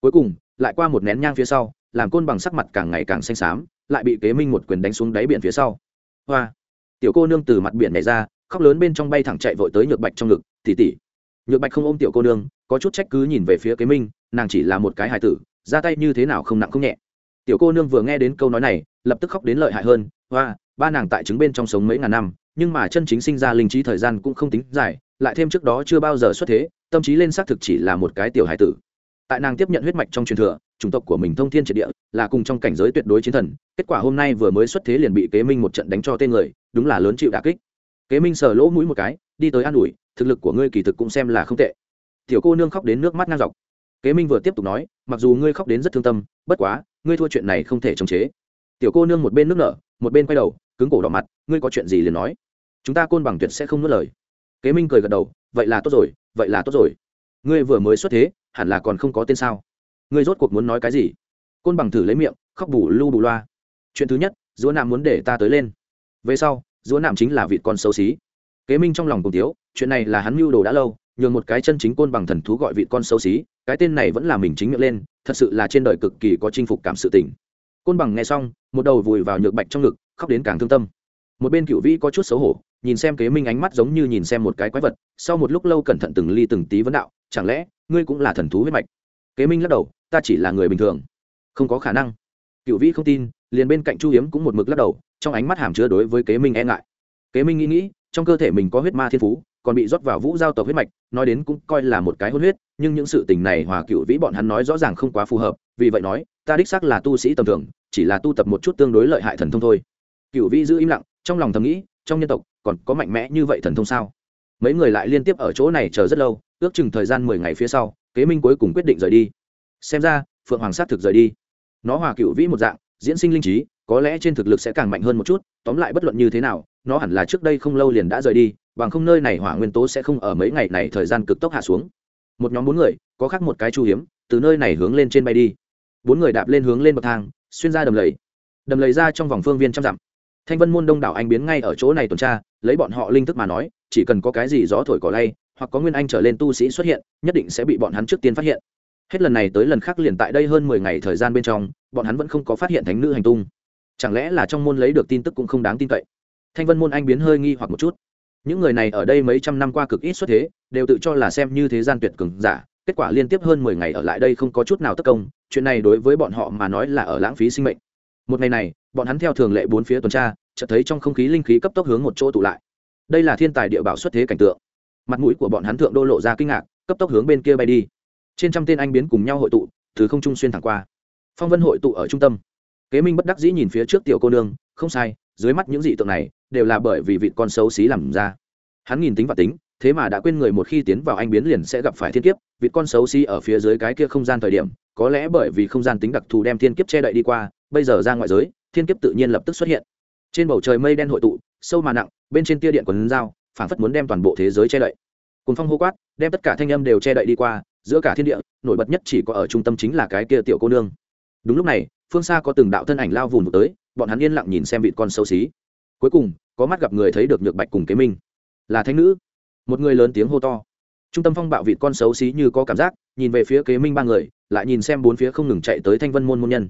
Cuối cùng, lại qua một nén nhang phía sau, làm côn bằng sắc mặt càng ngày càng xanh xám, lại bị kế minh một quyền đánh xuống đáy biển phía sau. Hoa! Tiểu cô nương từ mặt biển này ra, khóc lớn bên trong bay thẳng chạy vội tới nhược bạch trong ngực tỉ tỉ nhược bạch không ôm tiểu cô nương, có chút trách cứ nhìn về phía kế minh, nàng chỉ là một cái hài tử, ra tay như thế nào không nặng không nhẹ. Tiểu cô nương vừa nghe đến câu nói này, lập tức khóc đến lợi hại hơn và ba nàng tại trứng bên trong sống mấy ngàn năm, nhưng mà chân chính sinh ra linh trí thời gian cũng không tính dài, lại thêm trước đó chưa bao giờ xuất thế, tâm trí lên xác thực chỉ là một cái tiểu hải tử. Tại nàng tiếp nhận huyết mạch trong truyền thừa, chủng tộc của mình thông thiên triệt địa, là cùng trong cảnh giới tuyệt đối chiến thần, kết quả hôm nay vừa mới xuất thế liền bị kế minh một trận đánh cho tên người, đúng là lớn chịu đà kích. Kế minh sờ lỗ mũi một cái, đi tới an ủi thực lực của ngươi kỳ thực cũng xem là không tệ. Tiểu cô nương khóc đến nước mắt ngang dọc. Kế minh vừa tiếp tục nói, mặc dù ngươi khóc đến rất thương tâm, bất quá, ngươi thua chuyện này không thể chống chế. Tiểu cô nương một bên nước nở, một bên quay đầu, cứng cổ đỏ mặt, ngươi có chuyện gì liền nói. Chúng ta côn bằng tuyệt sẽ không nuốt lời. Kế minh cười gật đầu, vậy là tốt rồi, vậy là tốt rồi. Ngươi vừa mới xuất thế, hẳn là còn không có tên sao? Ngươi rốt cuộc muốn nói cái gì? Côn bằng thử lấy miệng, khóc bù lu bù loa. Chuyện thứ nhất, dúa nạm muốn để ta tới lên. Về sau, dúa nạm chính là vịt con xấu xí kế minh trong lòng cùng tiếu chuyện này là hắn mưu đồ đã lâu, nhường một cái chân chính côn bằng thần thú gọi vị con xấu xí, cái tên này vẫn là mình chính miệng lên, thật sự là trên đời cực kỳ có chinh phục cảm sự tình. Côn bằng nghe xong, một đầu vùi vào nhược bạch trong ngực, khóc đến càng thương tâm. Một bên cựu vĩ có chút xấu hổ, nhìn xem kế minh ánh mắt giống như nhìn xem một cái quái vật, sau một lúc lâu cẩn thận từng ly từng tí vấn đạo, chẳng lẽ ngươi cũng là thần thú huyết mạch? Kế minh lắc đầu, ta chỉ là người bình thường. Không có khả năng. Cựu vĩ không tin, liền bên cạnh chu hiếm cũng một mực lắc đầu, trong ánh mắt hàm chứa đối với kế minh e ngại kế minh nghĩ nghĩ, trong cơ thể mình có huyết ma thiên phú, còn bị rót vào vũ giao tộc huyết mạch, nói đến cũng coi là một cái hôn huyết, nhưng những sự tình này hòa cựu vĩ bọn hắn nói rõ ràng không quá phù hợp, vì vậy nói, ta đích xác là tu sĩ tầm thường, chỉ là tu tập một chút tương đối lợi hại thần thông thôi. Cựu vĩ giữ im lặng, trong lòng thầm nghĩ, trong nhân tộc, còn có mạnh mẽ như vậy thần thông sao? Mấy người lại liên tiếp ở chỗ này chờ rất lâu, ước chừng thời gian mười ngày phía sau, kế minh cuối cùng quyết định rời đi. Xem ra, phượng hoàng sát thực rời đi. Nó hòa cựu vĩ một dạng, diễn sinh linh trí, có lẽ trên thực lực sẽ càng mạnh hơn một chút, tóm lại bất luận như thế nào nó hẳn là trước đây không lâu liền đã rời đi, bằng không nơi này hỏa nguyên tố sẽ không ở mấy ngày này thời gian cực tốc hạ xuống. Một nhóm bốn người, có khác một cái chu hiếm, từ nơi này hướng lên trên bay đi. Bốn người đạp lên hướng lên bậc thang, xuyên ra đầm lầy. Đầm lầy ra trong vòng phương viên trăm dặm. Thanh vân môn đông đảo anh biến ngay ở chỗ này tuần tra, lấy bọn họ linh thức mà nói, chỉ cần có cái gì gió thổi cỏ lay, hoặc có nguyên anh trở lên tu sĩ xuất hiện, nhất định sẽ bị bọn hắn trước tiên phát hiện. Hết lần này tới lần khác liền tại đây hơn mười ngày thời gian bên trong, bọn hắn vẫn không có phát hiện thánh nữ hành tung. Chẳng lẽ là trong môn lấy được tin tức cũng không đáng tin cậy? Thanh vân môn anh biến hơi nghi hoặc một chút. Những người này ở đây mấy trăm năm qua cực ít xuất thế, đều tự cho là xem như thế gian tuyệt cường giả, kết quả liên tiếp hơn mười ngày ở lại đây không có chút nào tất công, chuyện này đối với bọn họ mà nói là ở lãng phí sinh mệnh. Một ngày này, bọn hắn theo thường lệ bốn phía tuần tra, chợt thấy trong không khí linh khí cấp tốc hướng một chỗ tụ lại. Đây là thiên tài địa bảo xuất thế cảnh tượng. Mặt mũi của bọn hắn thượng đô lộ ra kinh ngạc, cấp tốc hướng bên kia bay đi. Trên trăm tên anh biến cùng nhau hội tụ, từ không trung xuyên thẳng qua. Phong vân hội tụ ở trung tâm. Kế minh bất đắc dĩ nhìn phía trước tiểu cô nương, không sai dưới mắt những dị tượng này đều là bởi vì vị con xấu xí làm ra. Hắn nhìn tính và tính, thế mà đã quên người một khi tiến vào anh biến liền sẽ gặp phải thiên kiếp vị con xấu xí ở phía dưới cái kia không gian thời điểm, có lẽ bởi vì không gian tính đặc thù đem thiên kiếp che đậy đi qua, bây giờ ra ngoại giới, thiên kiếp tự nhiên lập tức xuất hiện. Trên bầu trời mây đen hội tụ, sâu mà nặng, bên trên tia điện quần dao phảng phất muốn đem toàn bộ thế giới che đậy. Cùng phong hô quát, đem tất cả thanh âm đều che đậy đi qua, giữa cả thiên địa, nổi bật nhất chỉ có ở trung tâm chính là cái kia tiểu cô nương. Đúng lúc này, phương xa có từng đạo thân ảnh lao vùng tới bọn hắn yên lặng nhìn xem vị con xấu xí. Cuối cùng, có mắt gặp người thấy được nhược bạch cùng kế minh. Là thanh nữ. Một người lớn tiếng hô to. Trung tâm phong bạo vị con xấu xí như có cảm giác, nhìn về phía kế minh ba người, lại nhìn xem bốn phía không ngừng chạy tới thanh vân môn môn nhân.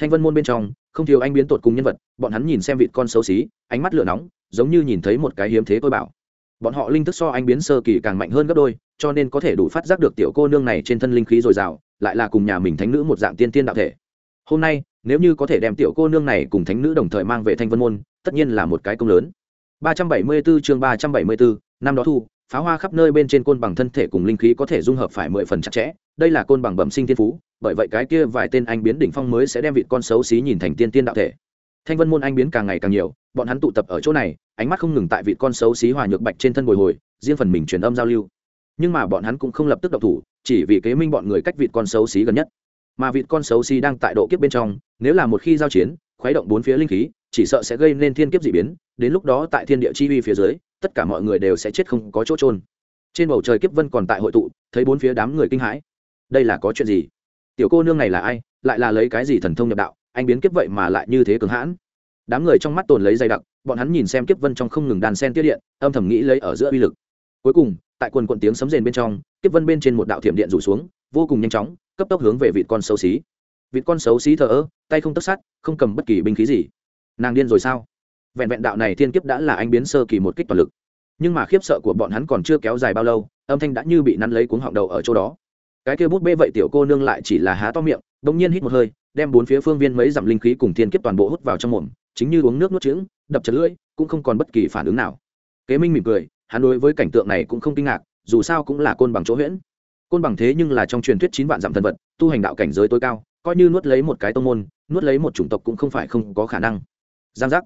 Thanh vân môn bên trong, không thiếu anh biến tột cùng nhân vật, bọn hắn nhìn xem vị con xấu xí, ánh mắt lửa nóng, giống như nhìn thấy một cái hiếm thế tôi bảo. Bọn họ linh thức so anh biến sơ kỳ càng mạnh hơn gấp đôi, cho nên có thể đủ phát giác được tiểu cô nương này trên thân linh khí dồi dào, lại là cùng nhà mình thánh nữ một dạng tiên tiên đạo thể hôm nay nếu như có thể đem tiểu cô nương này cùng thánh nữ đồng thời mang về thanh vân môn tất nhiên là một cái công lớn. 374 chương 374, năm đó thu pháo hoa khắp nơi bên trên côn bằng thân thể cùng linh khí có thể dung hợp phải mười phần chặt chẽ. Đây là côn bằng bẩm sinh thiên phú bởi vậy cái kia vài tên anh biến đỉnh phong mới sẽ đem vị con xấu xí nhìn thành tiên tiên đạo thể. Thanh vân môn anh biến càng ngày càng nhiều bọn hắn tụ tập ở chỗ này ánh mắt không ngừng tại vị con xấu xí hòa nhược bạch trên thân bồi hồi riêng phần mình truyền âm giao lưu. Nhưng mà bọn hắn cũng không lập tức độc thủ chỉ vì kế minh bọn người cách vị con xấu xí gần nhất mà vịt con xấu xí đang tại độ kiếp bên trong, nếu là một khi giao chiến, khuấy động bốn phía linh khí, chỉ sợ sẽ gây nên thiên kiếp dị biến, đến lúc đó tại thiên địa chi uy phía dưới, tất cả mọi người đều sẽ chết không có chỗ trôn trên bầu trời kiếp vân còn tại hội tụ, thấy bốn phía đám người kinh hãi. Đây là có chuyện gì? Tiểu cô nương này là ai? Lại là lấy cái gì thần thông nhập đạo? Anh biến kiếp vậy mà lại như thế cường hãn. Đám người trong mắt tồn lấy dày đặc, bọn hắn nhìn xem kiếp vân trong không ngừng đàn sen tiết điện, âm thầm nghĩ lấy ở giữa uy lực. Cuối cùng, tại quần quận tiếng sấm rền bên trong, kiếp vân bên trên một đạo thiểm điện rủ xuống vô cùng nhanh chóng, cấp tốc hướng về vịt con xấu xí. Vịt con xấu xí thờ ơ, tay không tất sát không cầm bất kỳ binh khí gì. Nàng điên rồi sao? Vẹn vẹn đạo này thiên kiếp đã là anh biến sơ kỳ một kích toàn lực. Nhưng mà khiếp sợ của bọn hắn còn chưa kéo dài bao lâu, âm thanh đã như bị nắn lấy cuống họng đầu ở chỗ đó. Cái kia bút bê vậy tiểu cô nương lại chỉ là há to miệng đ ỗ n g nhiên hít một hơi, đem bốn phía phương viên mấy dặm linh khí cùng thiên kiếp toàn bộ hút vào trong mồm, chính như uống nước nuốt trứng, đập chật lưỡi, cũng không còn bất kỳ phản ứng nào. Kế minh mỉm cười, hắn đối với cảnh tượng này cũng không kinh ngạc, dù sao cũng là côn bằng chỗ huyễn côn bằng thế nhưng là trong truyền thuyết chín vạn dặm thần vật, tu hành đạo cảnh giới tối cao, coi như nuốt lấy một cái tông môn, nuốt lấy một chủng tộc cũng không phải không có khả năng. Giang giác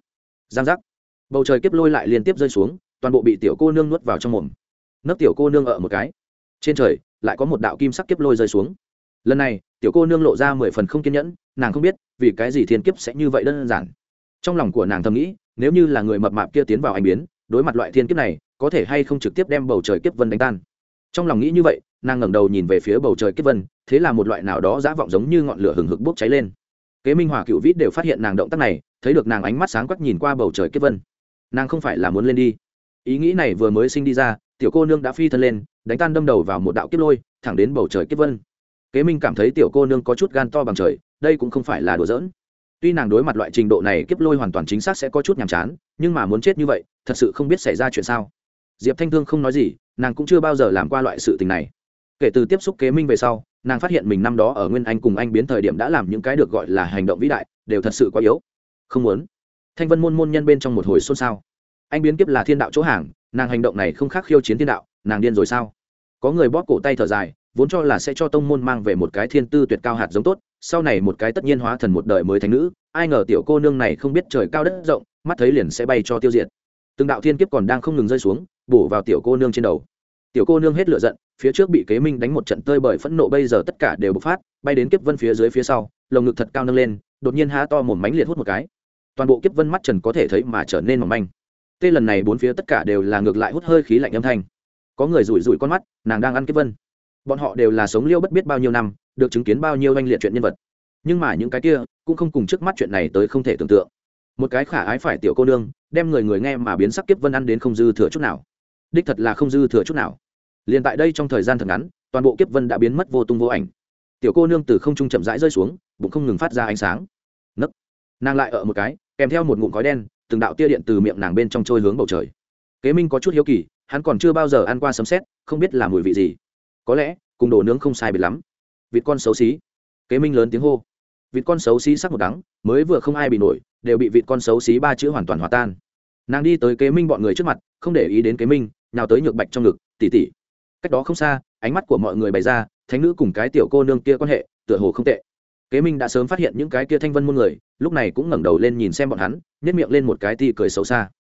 giang giác. Bầu trời kiếp lôi lại liên tiếp rơi xuống, toàn bộ bị tiểu cô nương nuốt vào trong mồm. Nấc tiểu cô nương ở một cái. Trên trời, lại có một đạo kim sắc kiếp lôi rơi xuống. Lần này, tiểu cô nương lộ ra mười phần không kiên nhẫn, nàng không biết, vì cái gì thiên kiếp sẽ như vậy đơn giản. Trong lòng của nàng thầm nghĩ, nếu như là người mập mạp kia tiến vào anh biến, đối mặt loại thiên kiếp này, có thể hay không trực tiếp đem bầu trời kiếp vân đánh tan. Trong lòng nghĩ như vậy nàng ngẩng đầu nhìn về phía bầu trời kết vân, thế là một loại nào đó dã vọng giống như ngọn lửa hừng hực bốc cháy lên. Kế minh hòa cựu vít đều phát hiện nàng động tác này, thấy được nàng ánh mắt sáng quắc nhìn qua bầu trời kết vân. Nàng không phải là muốn lên đi. Ý nghĩ này vừa mới sinh đi ra, tiểu cô nương đã phi thân lên, đánh tan đâm đầu vào một đạo kiếp lôi, thẳng đến bầu trời kiếp vân. Kế minh cảm thấy tiểu cô nương có chút gan to bằng trời, đây cũng không phải là đùa giỡn. Tuy nàng đối mặt loại trình độ này, kiếp lôi hoàn toàn chính xác sẽ có chút nhàm chán, nhưng mà muốn chết như vậy, thật sự không biết xảy ra chuyện sao. Diệp thanh thương không nói gì, nàng cũng chưa bao giờ làm qua loại sự tình này kể từ tiếp xúc kế minh về sau, nàng phát hiện mình năm đó ở nguyên anh cùng anh biến thời điểm đã làm những cái được gọi là hành động vĩ đại, đều thật sự quá yếu. Không muốn. Thanh vân môn môn nhân bên trong một hồi xôn xao. Anh biến kiếp là thiên đạo chỗ hàng, nàng hành động này không khác khiêu chiến thiên đạo, nàng điên rồi sao? Có người bóp cổ tay thở dài, vốn cho là sẽ cho tông môn mang về một cái thiên tư tuyệt cao hạt giống tốt, sau này một cái tất nhiên hóa thần một đời mới thành nữ, ai ngờ tiểu cô nương này không biết trời cao đất rộng, mắt thấy liền sẽ bay cho tiêu diệt. Từng đạo thiên kiếp còn đang không ngừng rơi xuống, bổ vào tiểu cô nương trên đầu tiểu cô nương hết lửa giận, phía trước bị kế minh đánh một trận tơi bởi phẫn nộ bây giờ tất cả đều bộc phát, bay đến kiếp vân phía dưới phía sau, lồng ngực thật cao nâng lên, đột nhiên há to một mánh liệt hút một cái. Toàn bộ kiếp vân mắt trần có thể thấy mà trở nên mỏng manh. Tê lần này bốn phía tất cả đều là ngược lại hút hơi khí lạnh âm thanh. Có người rủi rủi con mắt, nàng đang ăn kiếp vân. Bọn họ đều là sống liêu bất biết bao nhiêu năm, được chứng kiến bao nhiêu oanh liệt chuyện nhân vật. Nhưng mà những cái kia, cũng không cùng trước mắt chuyện này tới không thể tưởng tượng. Một cái khả ái phải tiểu cô nương, đem người người nghe mà biến sắc kiếp vân ăn đến không dư thừa chút nào. Đích thật là không dư thừa chút nào liền tại đây trong thời gian thật ngắn, toàn bộ kiếp vân đã biến mất vô tung vô ảnh. Tiểu cô nương từ không trung chậm rãi rơi xuống, bụng không ngừng phát ra ánh sáng. Nấc! Nàng lại ở một cái, kèm theo một ngụm khói đen, từng đạo tia điện từ miệng nàng bên trong trôi hướng bầu trời. Kế minh có chút hiếu kỳ, hắn còn chưa bao giờ ăn qua sấm xét không biết là mùi vị gì. Có lẽ, cùng đồ nướng không sai biệt lắm. Vịt con xấu xí. Kế minh lớn tiếng hô. Vịt con xấu xí sắc một đắng, mới vừa không ai bị nổi, đều bị vịt con xấu xí ba chữ hoàn toàn hòa tan. Nàng đi tới kế minh bọn người trước mặt, không để ý đến kế minh nào tới nhược bạch trong ngực tỉ tỉ cách đó không xa, ánh mắt của mọi người bày ra, thánh nữ cùng cái tiểu cô nương kia quan hệ, tựa hồ không tệ. Kế minh đã sớm phát hiện những cái kia thanh vân muôn người, lúc này cũng ngẩng đầu lên nhìn xem bọn hắn nhét miệng lên một cái ti cười xấu xa.